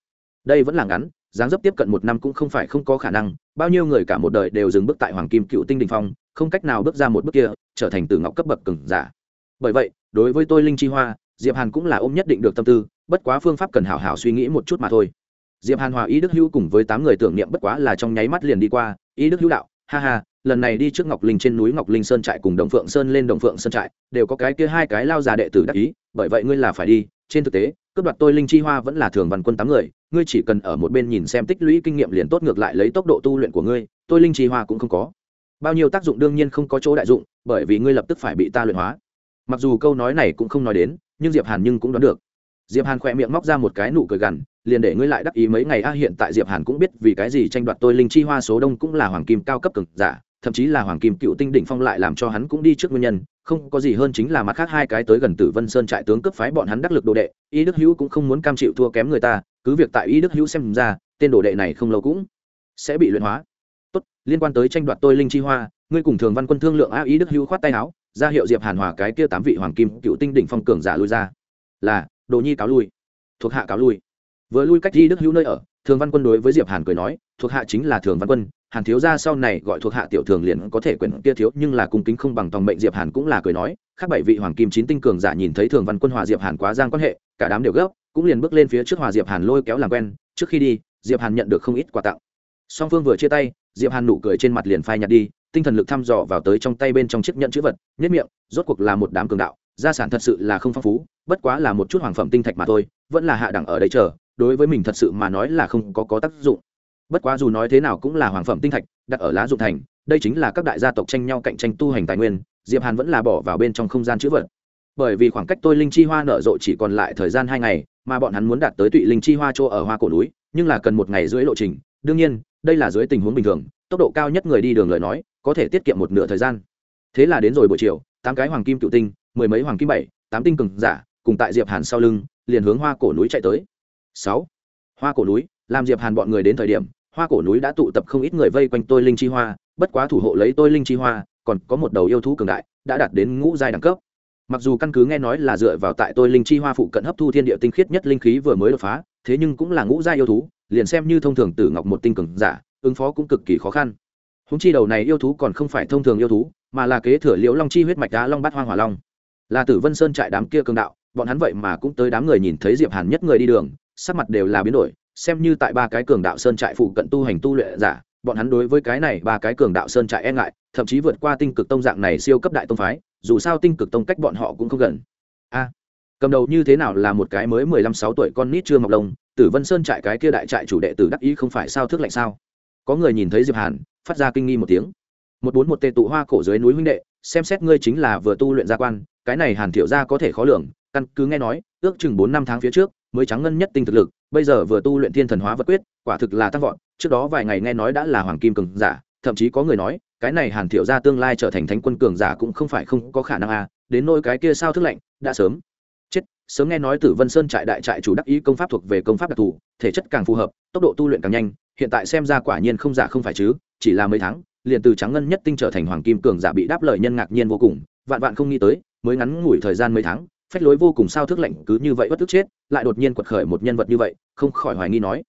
Đây vẫn là ngắn, dáng dấp tiếp cận một năm cũng không phải không có khả năng, bao nhiêu người cả một đời đều dừng bước tại hoàng kim cựu tinh đình phong không cách nào bước ra một bước kia, trở thành từ ngọc cấp bậc cường giả. Bởi vậy, đối với tôi linh chi hoa, diệp hàn cũng là ôm nhất định được tâm tư, bất quá phương pháp cần hảo hảo suy nghĩ một chút mà thôi. Diệp hàn hòa ý đức hữu cùng với tám người tưởng niệm bất quá là trong nháy mắt liền đi qua, ý đức hữu đạo, ha ha, lần này đi trước ngọc linh trên núi ngọc linh sơn trại cùng đồng phượng sơn lên đồng phượng sơn trại, đều có cái kia hai cái lao già đệ tử đắc ý, bởi vậy ngươi là phải đi. Trên thực tế, cướp đoạt tôi linh chi hoa vẫn là thường văn quân tám người, ngươi chỉ cần ở một bên nhìn xem tích lũy kinh nghiệm liền tốt, ngược lại lấy tốc độ tu luyện của ngươi, tôi linh chi hoa cũng không có bao nhiêu tác dụng đương nhiên không có chỗ đại dụng, bởi vì ngươi lập tức phải bị ta luyện hóa. Mặc dù câu nói này cũng không nói đến, nhưng diệp hàn nhưng cũng đoán được. Diệp hàn khỏe miệng móc ra một cái nụ cười gằn, liền để ngươi lại đắc ý mấy ngày, a, hiện tại diệp hàn cũng biết vì cái gì tranh đoạt tôi linh chi hoa số đông cũng là hoàng kim cao cấp cực giả, thậm chí là hoàng kim cựu tinh đỉnh phong lại làm cho hắn cũng đi trước nguyên nhân, không có gì hơn chính là mặt khác hai cái tới gần tử vân sơn trại tướng cấp phái bọn hắn đắc lực đồ đệ, y đức hữu cũng không muốn cam chịu thua kém người ta, cứ việc tại y đức hữu xem ra, tên đồ đệ này không lâu cũng sẽ bị luyện hóa liên quan tới tranh đoạt tôi linh chi hoa, ngươi cùng thường văn quân thương lượng a ý đức hữu khoát tay áo, ra hiệu diệp hàn hòa cái kia tám vị hoàng kim cựu tinh đỉnh phong cường giả lui ra. Là, đồ nhi cáo lui. Thuộc hạ cáo lui. Vừa lui cách đi đức hữu nơi ở, thường văn quân đối với diệp hàn cười nói, thuộc hạ chính là thường văn quân, hàn thiếu gia sau này gọi thuộc hạ tiểu thường liền có thể quyền kia thiếu, nhưng là cung kính không bằng tòng mệnh diệp hàn cũng là cười nói, khác bảy vị hoàng kim chín tinh cường giả nhìn thấy thường văn quân hòa diệp hàn quá giang quan hệ, cả đám đều gấp, cũng liền bước lên phía trước hòa diệp hàn lôi kéo làm quen, trước khi đi, diệp hàn nhận được không ít quà tặng. Song phương vừa chia tay diệp hàn nụ cười trên mặt liền phai nhạt đi, tinh thần lực thăm dò vào tới trong tay bên trong chiếc nhẫn chữ vật, nhất miệng, rốt cuộc là một đám cường đạo, gia sản thật sự là không phong phú, bất quá là một chút hoàng phẩm tinh thạch mà thôi, vẫn là hạ đẳng ở đây chờ, đối với mình thật sự mà nói là không có có tác dụng. Bất quá dù nói thế nào cũng là hoàng phẩm tinh thạch, đặt ở lá dụng thành, đây chính là các đại gia tộc tranh nhau cạnh tranh tu hành tài nguyên, diệp hàn vẫn là bỏ vào bên trong không gian chữ vật. Bởi vì khoảng cách tôi linh chi hoa nở rộ chỉ còn lại thời gian hai ngày, mà bọn hắn muốn đạt tới tụy linh chi hoa chỗ ở hoa cổ núi nhưng là cần một ngày dưới lộ trình. Đương nhiên, đây là dưới tình huống bình thường, tốc độ cao nhất người đi đường lời nói, có thể tiết kiệm một nửa thời gian. Thế là đến rồi buổi chiều, tám cái hoàng kim cựu tinh, mười mấy hoàng kim bảy, tám tinh cường giả, cùng tại diệp hàn sau lưng, liền hướng hoa cổ núi chạy tới. Sáu, hoa cổ núi, làm diệp hàn bọn người đến thời điểm, hoa cổ núi đã tụ tập không ít người vây quanh tôi linh chi hoa, bất quá thủ hộ lấy tôi linh chi hoa, còn có một đầu yêu thú cường đại, đã đạt đến ngũ giai đẳng cấp. Mặc dù căn cứ nghe nói là dựa vào tại tôi linh chi hoa phụ cận hấp thu thiên địa tinh khiết nhất linh khí vừa mới đột phá thế nhưng cũng là ngũ gia yêu thú, liền xem như thông thường tử ngọc một tinh cường giả, ứng phó cũng cực kỳ khó khăn. Húng chi đầu này yêu thú còn không phải thông thường yêu thú, mà là kế thừa liễu long chi huyết mạch đá long bát hoang hỏa long. Là tử vân sơn trại đám kia cường đạo, bọn hắn vậy mà cũng tới đám người nhìn thấy diệp hàn nhất người đi đường, sắc mặt đều là biến đổi, xem như tại ba cái cường đạo sơn trại phụ cận tu hành tu luyện giả, bọn hắn đối với cái này ba cái cường đạo sơn trại e ngại, thậm chí vượt qua tinh cực tông dạng này siêu cấp đại tông phái, dù sao tinh cực tông cách bọn họ cũng không gần. A cầm đầu như thế nào là một cái mới mười lăm sáu tuổi con nít chưa mọc lông, tử vân sơn trại cái kia đại trại chủ đệ tử đắc ý không phải sao thức lạnh sao? Có người nhìn thấy diệp hàn, phát ra kinh nghi một tiếng. Một bốn một tê tụ hoa cổ dưới núi huynh đệ, xem xét ngươi chính là vừa tu luyện gia quan, cái này hàn thiểu gia có thể khó lường, căn cứ nghe nói, ước chừng bốn năm tháng phía trước, mới trắng ngân nhất tinh thực lực, bây giờ vừa tu luyện thiên thần hóa vật quyết, quả thực là tăng vọt, trước đó vài ngày nghe nói đã là hoàng kim cường giả, thậm chí có người nói, cái này hàn thiểu gia tương lai trở thành thánh quân cường giả cũng không phải không có khả năng à đến nỗi cái kia sao thức lạnh, đã sớm sớm nghe nói tử vân sơn trại đại trại chủ đắc ý công pháp thuộc về công pháp đặc thù, thể chất càng phù hợp, tốc độ tu luyện càng nhanh, hiện tại xem ra quả nhiên không giả không phải chứ, chỉ là mấy tháng, liền từ trắng ngân nhất tinh trở thành hoàng kim cường giả bị đáp lời nhân ngạc nhiên vô cùng, vạn vạn không nghĩ tới, mới ngắn ngủi thời gian mấy tháng, phách lối vô cùng sao thức lạnh cứ như vậy bất tức chết, lại đột nhiên quật khởi một nhân vật như vậy, không khỏi hoài nghi nói,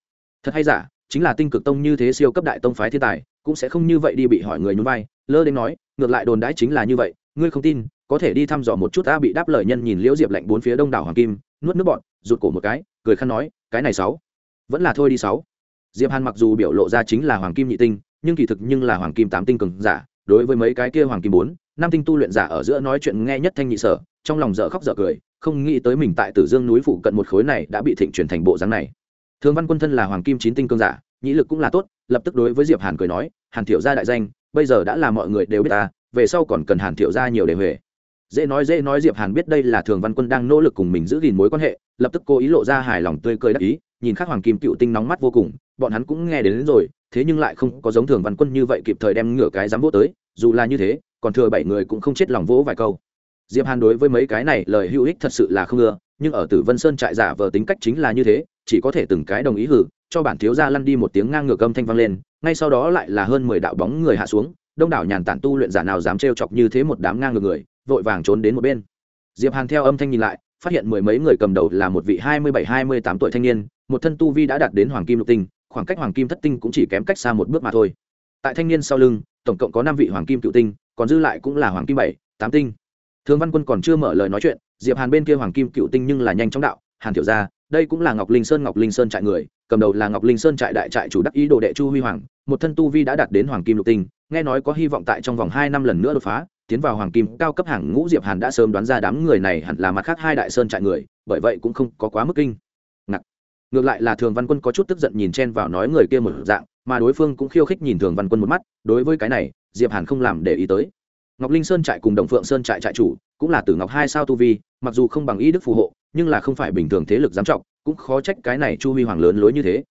thật hay giả, chính là tinh cực tông như thế siêu cấp đại tông phái thiên tài, cũng sẽ không như vậy đi bị hỏi người nhún vai, lơ đến nói, ngược lại đồn đãi chính là như vậy, ngươi không tin có thể đi thăm dò một chút ta bị đáp lời nhân nhìn liễu diệp lạnh bốn phía đông đảo hoàng kim, nuốt nước bọn rụt cổ một cái, cười khăn nói, cái này sáu, vẫn là thôi đi sáu. Diệp hàn mặc dù biểu lộ ra chính là hoàng kim nhị tinh, nhưng kỳ thực nhưng là hoàng kim tám tinh cường giả, đối với mấy cái kia hoàng kim bốn, năm tinh tu luyện giả ở giữa nói chuyện nghe nhất thanh nhị sở, trong lòng dở khóc dở cười, không nghĩ tới mình tại tử dương núi phụ cận một khối này đã bị thịnh chuyển thành bộ dáng này. Thường văn quân thân là hoàng kim chín tinh cường giả, nhĩ lực cũng là tốt, lập tức đối với diệp hàn cười nói, hàn thiệu gia đại danh, bây giờ đã là mọi người đều biết ta, về sau còn cần hàn thiệu gia nhiều để huề dễ nói dễ nói diệp hàn biết đây là thường văn quân đang nỗ lực cùng mình giữ gìn mối quan hệ lập tức cố ý lộ ra hài lòng tươi cười đắc ý nhìn khác hoàng kim cựu tinh nóng mắt vô cùng bọn hắn cũng nghe đến, đến rồi thế nhưng lại không có giống thường văn quân như vậy kịp thời đem ngửa cái dám vỗ tới dù là như thế còn thừa bảy người cũng không chết lòng vỗ vài câu. Diệp hàn đối với mấy cái này lời hữu ích thật sự là không ưa nhưng ở tử vân sơn trại giả vờ tính cách chính là như thế chỉ có thể từng cái đồng ý hử cho bản thiếu gia lăn đi một tiếng ngang ngược âm thanh vang lên ngay sau đó lại là hơn mười đạo bóng người hạ xuống đông đảo nhàn tản tu luyện giả nào dám trêu chọc như thế một đám ngang ngược người vội vàng trốn đến một bên. Diệp hàn theo âm thanh nhìn lại, phát hiện mười mấy người cầm đầu là một vị hai mươi bảy, hai mươi tám tuổi thanh niên, một thân tu vi đã đạt đến hoàng kim lục tinh, khoảng cách hoàng kim thất tinh cũng chỉ kém cách xa một bước mà thôi. Tại thanh niên sau lưng, tổng cộng có năm vị hoàng kim cựu tinh, còn dư lại cũng là hoàng kim bảy, tám tinh. Thương văn quân còn chưa mở lời nói chuyện, diệp hàn bên kia hoàng kim cựu tinh nhưng là nhanh chóng đạo, hàn thiểu ra đây cũng là ngọc linh sơn, ngọc linh sơn trại người, cầm đầu là ngọc linh sơn trại đại trại chủ đắc ý đồ đệ chu huy hoàng, một thân tu vi đã đạt đến hoàng kim lục tinh, nghe nói có hy vọng tại trong vòng hai năm lần nữa đột phá tiến vào hoàng kim cao cấp hàng ngũ diệp hàn đã sớm đoán ra đám người này hẳn là mặt khác hai đại sơn trại người, bởi vậy cũng không có quá mức kinh ngạc. Ngược lại là thường văn quân có chút tức giận nhìn chen vào nói người kia một dạng, mà đối phương cũng khiêu khích nhìn thường văn quân một mắt, đối với cái này, diệp hàn không làm để ý tới. Ngọc linh sơn trại cùng đồng phượng sơn trại trại chủ, cũng là tử ngọc hai sao tu vi, mặc dù không bằng ý đức phù hộ, nhưng là không phải bình thường thế lực giám trọng, cũng khó trách cái này chu huy hoàng lớn lối như thế.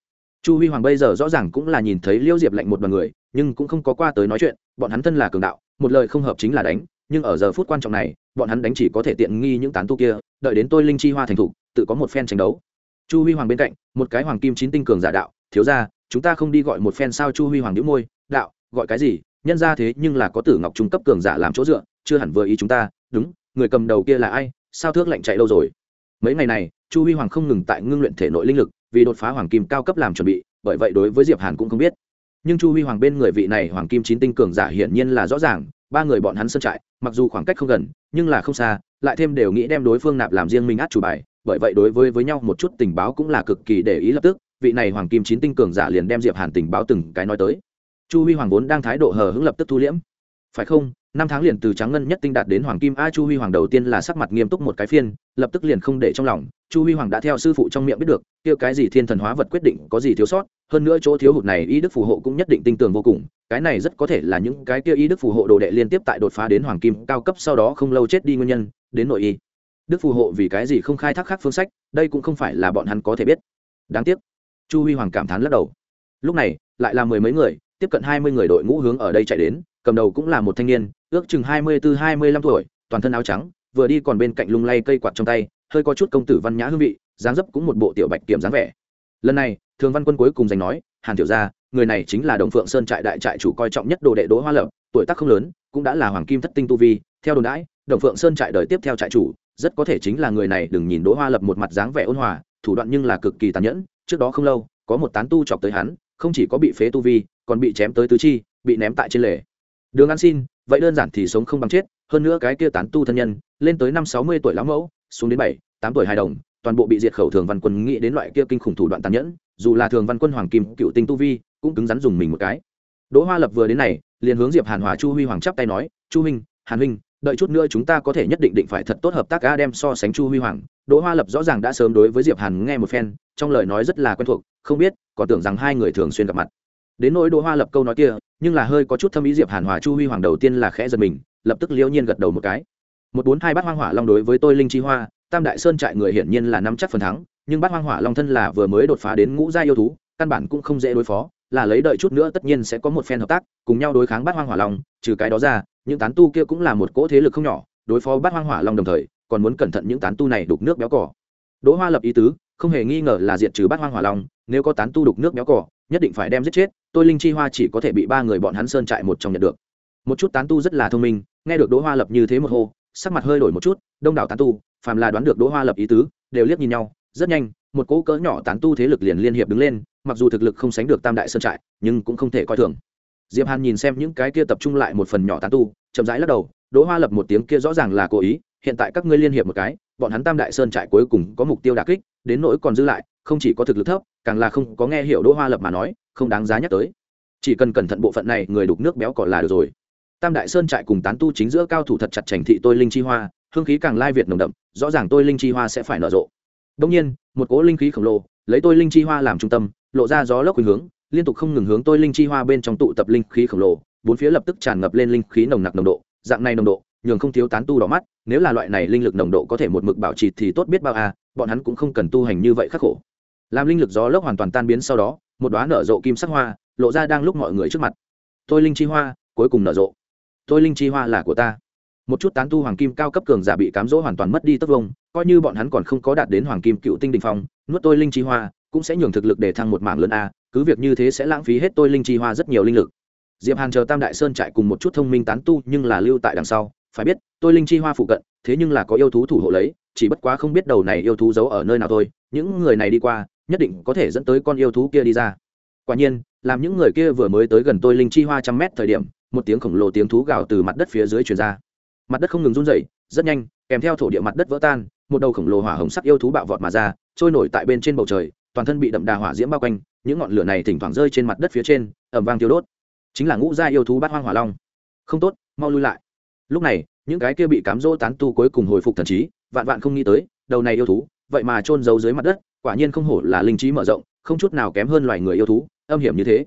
Chu huy hoàng bây giờ rõ ràng cũng là nhìn thấy liêu diệp lạnh một đoàn người, nhưng cũng không có qua tới nói chuyện, bọn hắn thân là cường đạo một lời không hợp chính là đánh, nhưng ở giờ phút quan trọng này, bọn hắn đánh chỉ có thể tiện nghi những tán tu kia, đợi đến tôi linh chi hoa thành thục tự có một phen tranh đấu. Chu huy hoàng bên cạnh, một cái hoàng kim chín tinh cường giả đạo, thiếu ra chúng ta không đi gọi một phen sao? Chu huy hoàng đĩu môi, đạo, gọi cái gì? Nhân ra thế nhưng là có tử ngọc trung cấp cường giả làm chỗ dựa, chưa hẳn vừa ý chúng ta. Đúng, người cầm đầu kia là ai? Sao thước lạnh chạy lâu rồi? Mấy ngày này, chu huy hoàng không ngừng tại ngưng luyện thể nội linh lực, vì đột phá hoàng kim cao cấp làm chuẩn bị, bởi vậy đối với diệp hàn cũng không biết nhưng chu huy hoàng bên người vị này hoàng kim chín tinh cường giả hiển nhiên là rõ ràng, ba người bọn hắn sơn trại, mặc dù khoảng cách không gần, nhưng là không xa, lại thêm đều nghĩ đem đối phương nạp làm riêng mình át chủ bài, bởi vậy đối với với nhau một chút tình báo cũng là cực kỳ để ý lập tức, vị này hoàng kim chín tinh cường giả liền đem diệp hàn tình báo từng cái nói tới. Chu huy hoàng vốn đang thái độ hờ hững lập tức thu liễm. Phải không năm tháng liền từ trắng ngân nhất tinh đạt đến hoàng kim a chu huy hoàng đầu tiên là sắc mặt nghiêm túc một cái phiên, lập tức liền không để trong lòng. Chu huy hoàng đã theo sư phụ trong miệng biết được, kia cái gì thiên thần hóa vật quyết định có gì thiếu sót, hơn nữa chỗ thiếu hụt này y đức phù hộ cũng nhất định tinh tường vô cùng, cái này rất có thể là những cái kia y đức phù hộ đồ đệ liên tiếp tại đột phá đến hoàng kim cao cấp sau đó không lâu chết đi nguyên nhân, đến nội y. Đức phù hộ vì cái gì không khai thác khác phương sách, đây cũng không phải là bọn hắn có thể biết. Đáng tiếc, chu huy hoàng cảm thán lắc đầu. Lúc này, lại là mười mấy người, tiếp cận hai mươi người đội ngũ hướng ở đây chạy đến cầm đầu cũng là một thanh niên, ước chừng hai mươi từ hai mươi lăm tuổi, toàn thân áo trắng, vừa đi còn bên cạnh lung lay cây quạt trong tay, hơi có chút công tử văn nhã hương vị, dáng dấp cũng một bộ tiểu bạch kiểm dáng vẻ. Lần này, thường văn quân cuối cùng giành nói, hàn tiểu gia, người này chính là đồng phượng sơn trại đại trại chủ coi trọng nhất đồ đệ đỗ hoa lập, tuổi tác không lớn, cũng đã là hoàng kim thất tinh tu vi, theo đồn đãi, đồng phượng sơn trại đời tiếp theo trại chủ, rất có thể chính là người này đừng nhìn đỗ hoa lập một mặt dáng vẻ ôn hòa, thủ đoạn nhưng là cực kỳ tàn nhẫn, trước đó không lâu, có một tán tu chọc tới hắn, không chỉ có bị phế tu vi, còn bị chém tới tứ chi, bị ném tại trên lề đường ăn xin, vậy đơn giản thì sống không bằng chết, hơn nữa cái kia tán tu thân nhân, lên tới năm sáu mươi tuổi lão mẫu, xuống đến bảy, tám tuổi hài đồng, toàn bộ bị diệt khẩu thường văn quân nghĩ đến loại kia kinh khủng thủ đoạn tàn nhẫn, dù là thường văn quân hoàng kim, cựu tinh tu vi, cũng cứng rắn dùng mình một cái. Đỗ hoa lập vừa đến này, liền hướng diệp hàn hòa chu huy hoàng chắp tay nói, chu huynh, hàn huynh, đợi chút nữa chúng ta có thể nhất định định phải thật tốt hợp tác a đem so sánh chu huy hoàng. Đỗ hoa lập rõ ràng đã sớm đối với diệp hàn nghe một phen, trong lời nói rất là quen thuộc, không biết, còn tưởng rằng hai người thường xuyên gặp mặt. Đến nỗi đỗ hoa lập câu nói kia nhưng là hơi có chút thâm ý diệp hàn hòa chu huy hoàng đầu tiên là khẽ giật mình, lập tức liễu nhiên gật đầu một cái. Một bốn hai bát hoang hỏa long đối với tôi linh chi hoa, tam đại sơn trại người hiển nhiên là nắm chắc phần thắng, nhưng bát hoang hỏa long thân là vừa mới đột phá đến ngũ gia yêu thú, căn bản cũng không dễ đối phó, là lấy đợi chút nữa tất nhiên sẽ có một phen hợp tác, cùng nhau đối kháng bát hoang hỏa long, trừ cái đó ra, những tán tu kia cũng là một cỗ thế lực không nhỏ, đối phó bát hoang hỏa long đồng thời, còn muốn cẩn thận những tán tu này đục nước béo cỏ. Đỗ hoa lập ý tứ, không hề nghi ngờ là diệt trừ bát hoang hỏa long, nếu có tán tu đục nước béo cỏ nhất định phải đem giết chết, tôi linh chi hoa chỉ có thể bị ba người bọn hắn sơn trại một trong nhận được. Một chút tán tu rất là thông minh, nghe được đỗ hoa lập như thế một hô, sắc mặt hơi đổi một chút, đông đảo tán tu, phàm là đoán được đỗ hoa lập ý tứ, đều liếc nhìn nhau, rất nhanh, một cỗ cỡ nhỏ tán tu thế lực liền liên hiệp đứng lên, mặc dù thực lực không sánh được tam đại sơn trại, nhưng cũng không thể coi thường. Diệp hàn nhìn xem những cái kia tập trung lại một phần nhỏ tán tu, chậm rãi lắc đầu, đỗ hoa lập một tiếng kia rõ ràng là cố ý, hiện tại các ngươi liên hiệp một cái, bọn hắn tam đại sơn trại cuối cùng có mục tiêu đả kích, đến nỗi còn giữ lại không chỉ có thực lực thấp, càng là không có nghe hiểu đỗ hoa lập mà nói, không đáng giá nhắc tới. Chỉ cần cẩn thận bộ phận này, người đục nước béo còn là được rồi. Tam đại sơn trại cùng tán tu chính giữa cao thủ thật chặt chành thị tôi linh chi hoa, hương khí càng lai việt nồng đậm, rõ ràng tôi linh chi hoa sẽ phải nở rộ. Đông nhiên, một cỗ linh khí khổng lồ, lấy tôi linh chi hoa làm trung tâm, lộ ra gió lốc khuynh hướng, liên tục không ngừng hướng tôi linh chi hoa bên trong tụ tập linh khí khổng lồ, bốn phía lập tức tràn ngập lên linh khí nồng nặc nồng độ, dạng này nồng độ, nhường không thiếu tán tu đỏ mắt, nếu là loại này linh lực nồng độ có thể một mực bảo trì thì tốt biết bao à bọn hắn cũng không cần tu hành như vậy khắc khổ làm linh lực gió lốc hoàn toàn tan biến sau đó, một đoá nở rộ kim sắc hoa lộ ra đang lúc mọi người trước mặt. Tôi linh chi hoa, cuối cùng nở rộ. Tôi linh chi hoa là của ta. Một chút tán tu hoàng kim cao cấp cường giả bị cám dỗ hoàn toàn mất đi tất vông, coi như bọn hắn còn không có đạt đến hoàng kim cựu tinh đình phong, nuốt tôi linh chi hoa cũng sẽ nhường thực lực để thăng một mảng lớn a, cứ việc như thế sẽ lãng phí hết tôi linh chi hoa rất nhiều linh lực. Diệp hàn chờ tam đại sơn trại cùng một chút thông minh tán tu nhưng là lưu tại đằng sau, phải biết, tôi linh chi hoa phụ cận, thế nhưng là có yêu thú thủ hộ lấy, chỉ bất quá không biết đầu này yêu thú giấu ở nơi nào thôi, những người này đi qua nhất định có thể dẫn tới con yêu thú kia đi ra. Quả nhiên, làm những người kia vừa mới tới gần tôi linh chi hoa trăm mét thời điểm, một tiếng khổng lồ tiếng thú gào từ mặt đất phía dưới truyền ra. Mặt đất không ngừng run rẩy, rất nhanh, kèm theo thổ địa mặt đất vỡ tan, một đầu khổng lồ hỏa hồng sắc yêu thú bạo vọt mà ra, trôi nổi tại bên trên bầu trời, toàn thân bị đậm đà hỏa diễm bao quanh, những ngọn lửa này thỉnh thoảng rơi trên mặt đất phía trên ẩm vang tiêu đốt. Chính là ngũ gia yêu thú bát hoang hỏa long. Không tốt, mau lui lại. Lúc này, những cái kia bị cám dỗ tán tu cuối cùng hồi phục thần trí, vạn vạn không nghĩ tới, đầu này yêu thú, vậy mà trôn giấu dưới mặt đất quả nhiên không hổ là linh trí mở rộng, không chút nào kém hơn loài người yêu thú, âm hiểm như thế.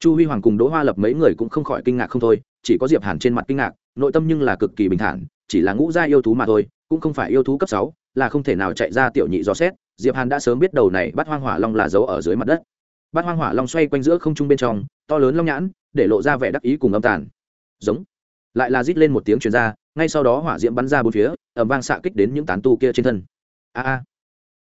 Chu huy hoàng cùng đỗ hoa lập mấy người cũng không khỏi kinh ngạc không thôi, chỉ có diệp hàn trên mặt kinh ngạc, nội tâm nhưng là cực kỳ bình thản, chỉ là ngũ gia yêu thú mà thôi, cũng không phải yêu thú cấp sáu, là không thể nào chạy ra tiểu nhị dò xét. Diệp hàn đã sớm biết đầu này bắt hoang hỏa long là giấu ở dưới mặt đất. Bắt hoang hỏa long xoay quanh giữa không trung bên trong, to lớn long nhãn, để lộ ra vẻ đắc ý cùng âm tàn. Giống. Lại là rít lên một tiếng truyền ra, ngay sau đó hỏa diễm bắn ra bốn phía, ầm vang xạ kích đến những tán tu kia trên thân. A a.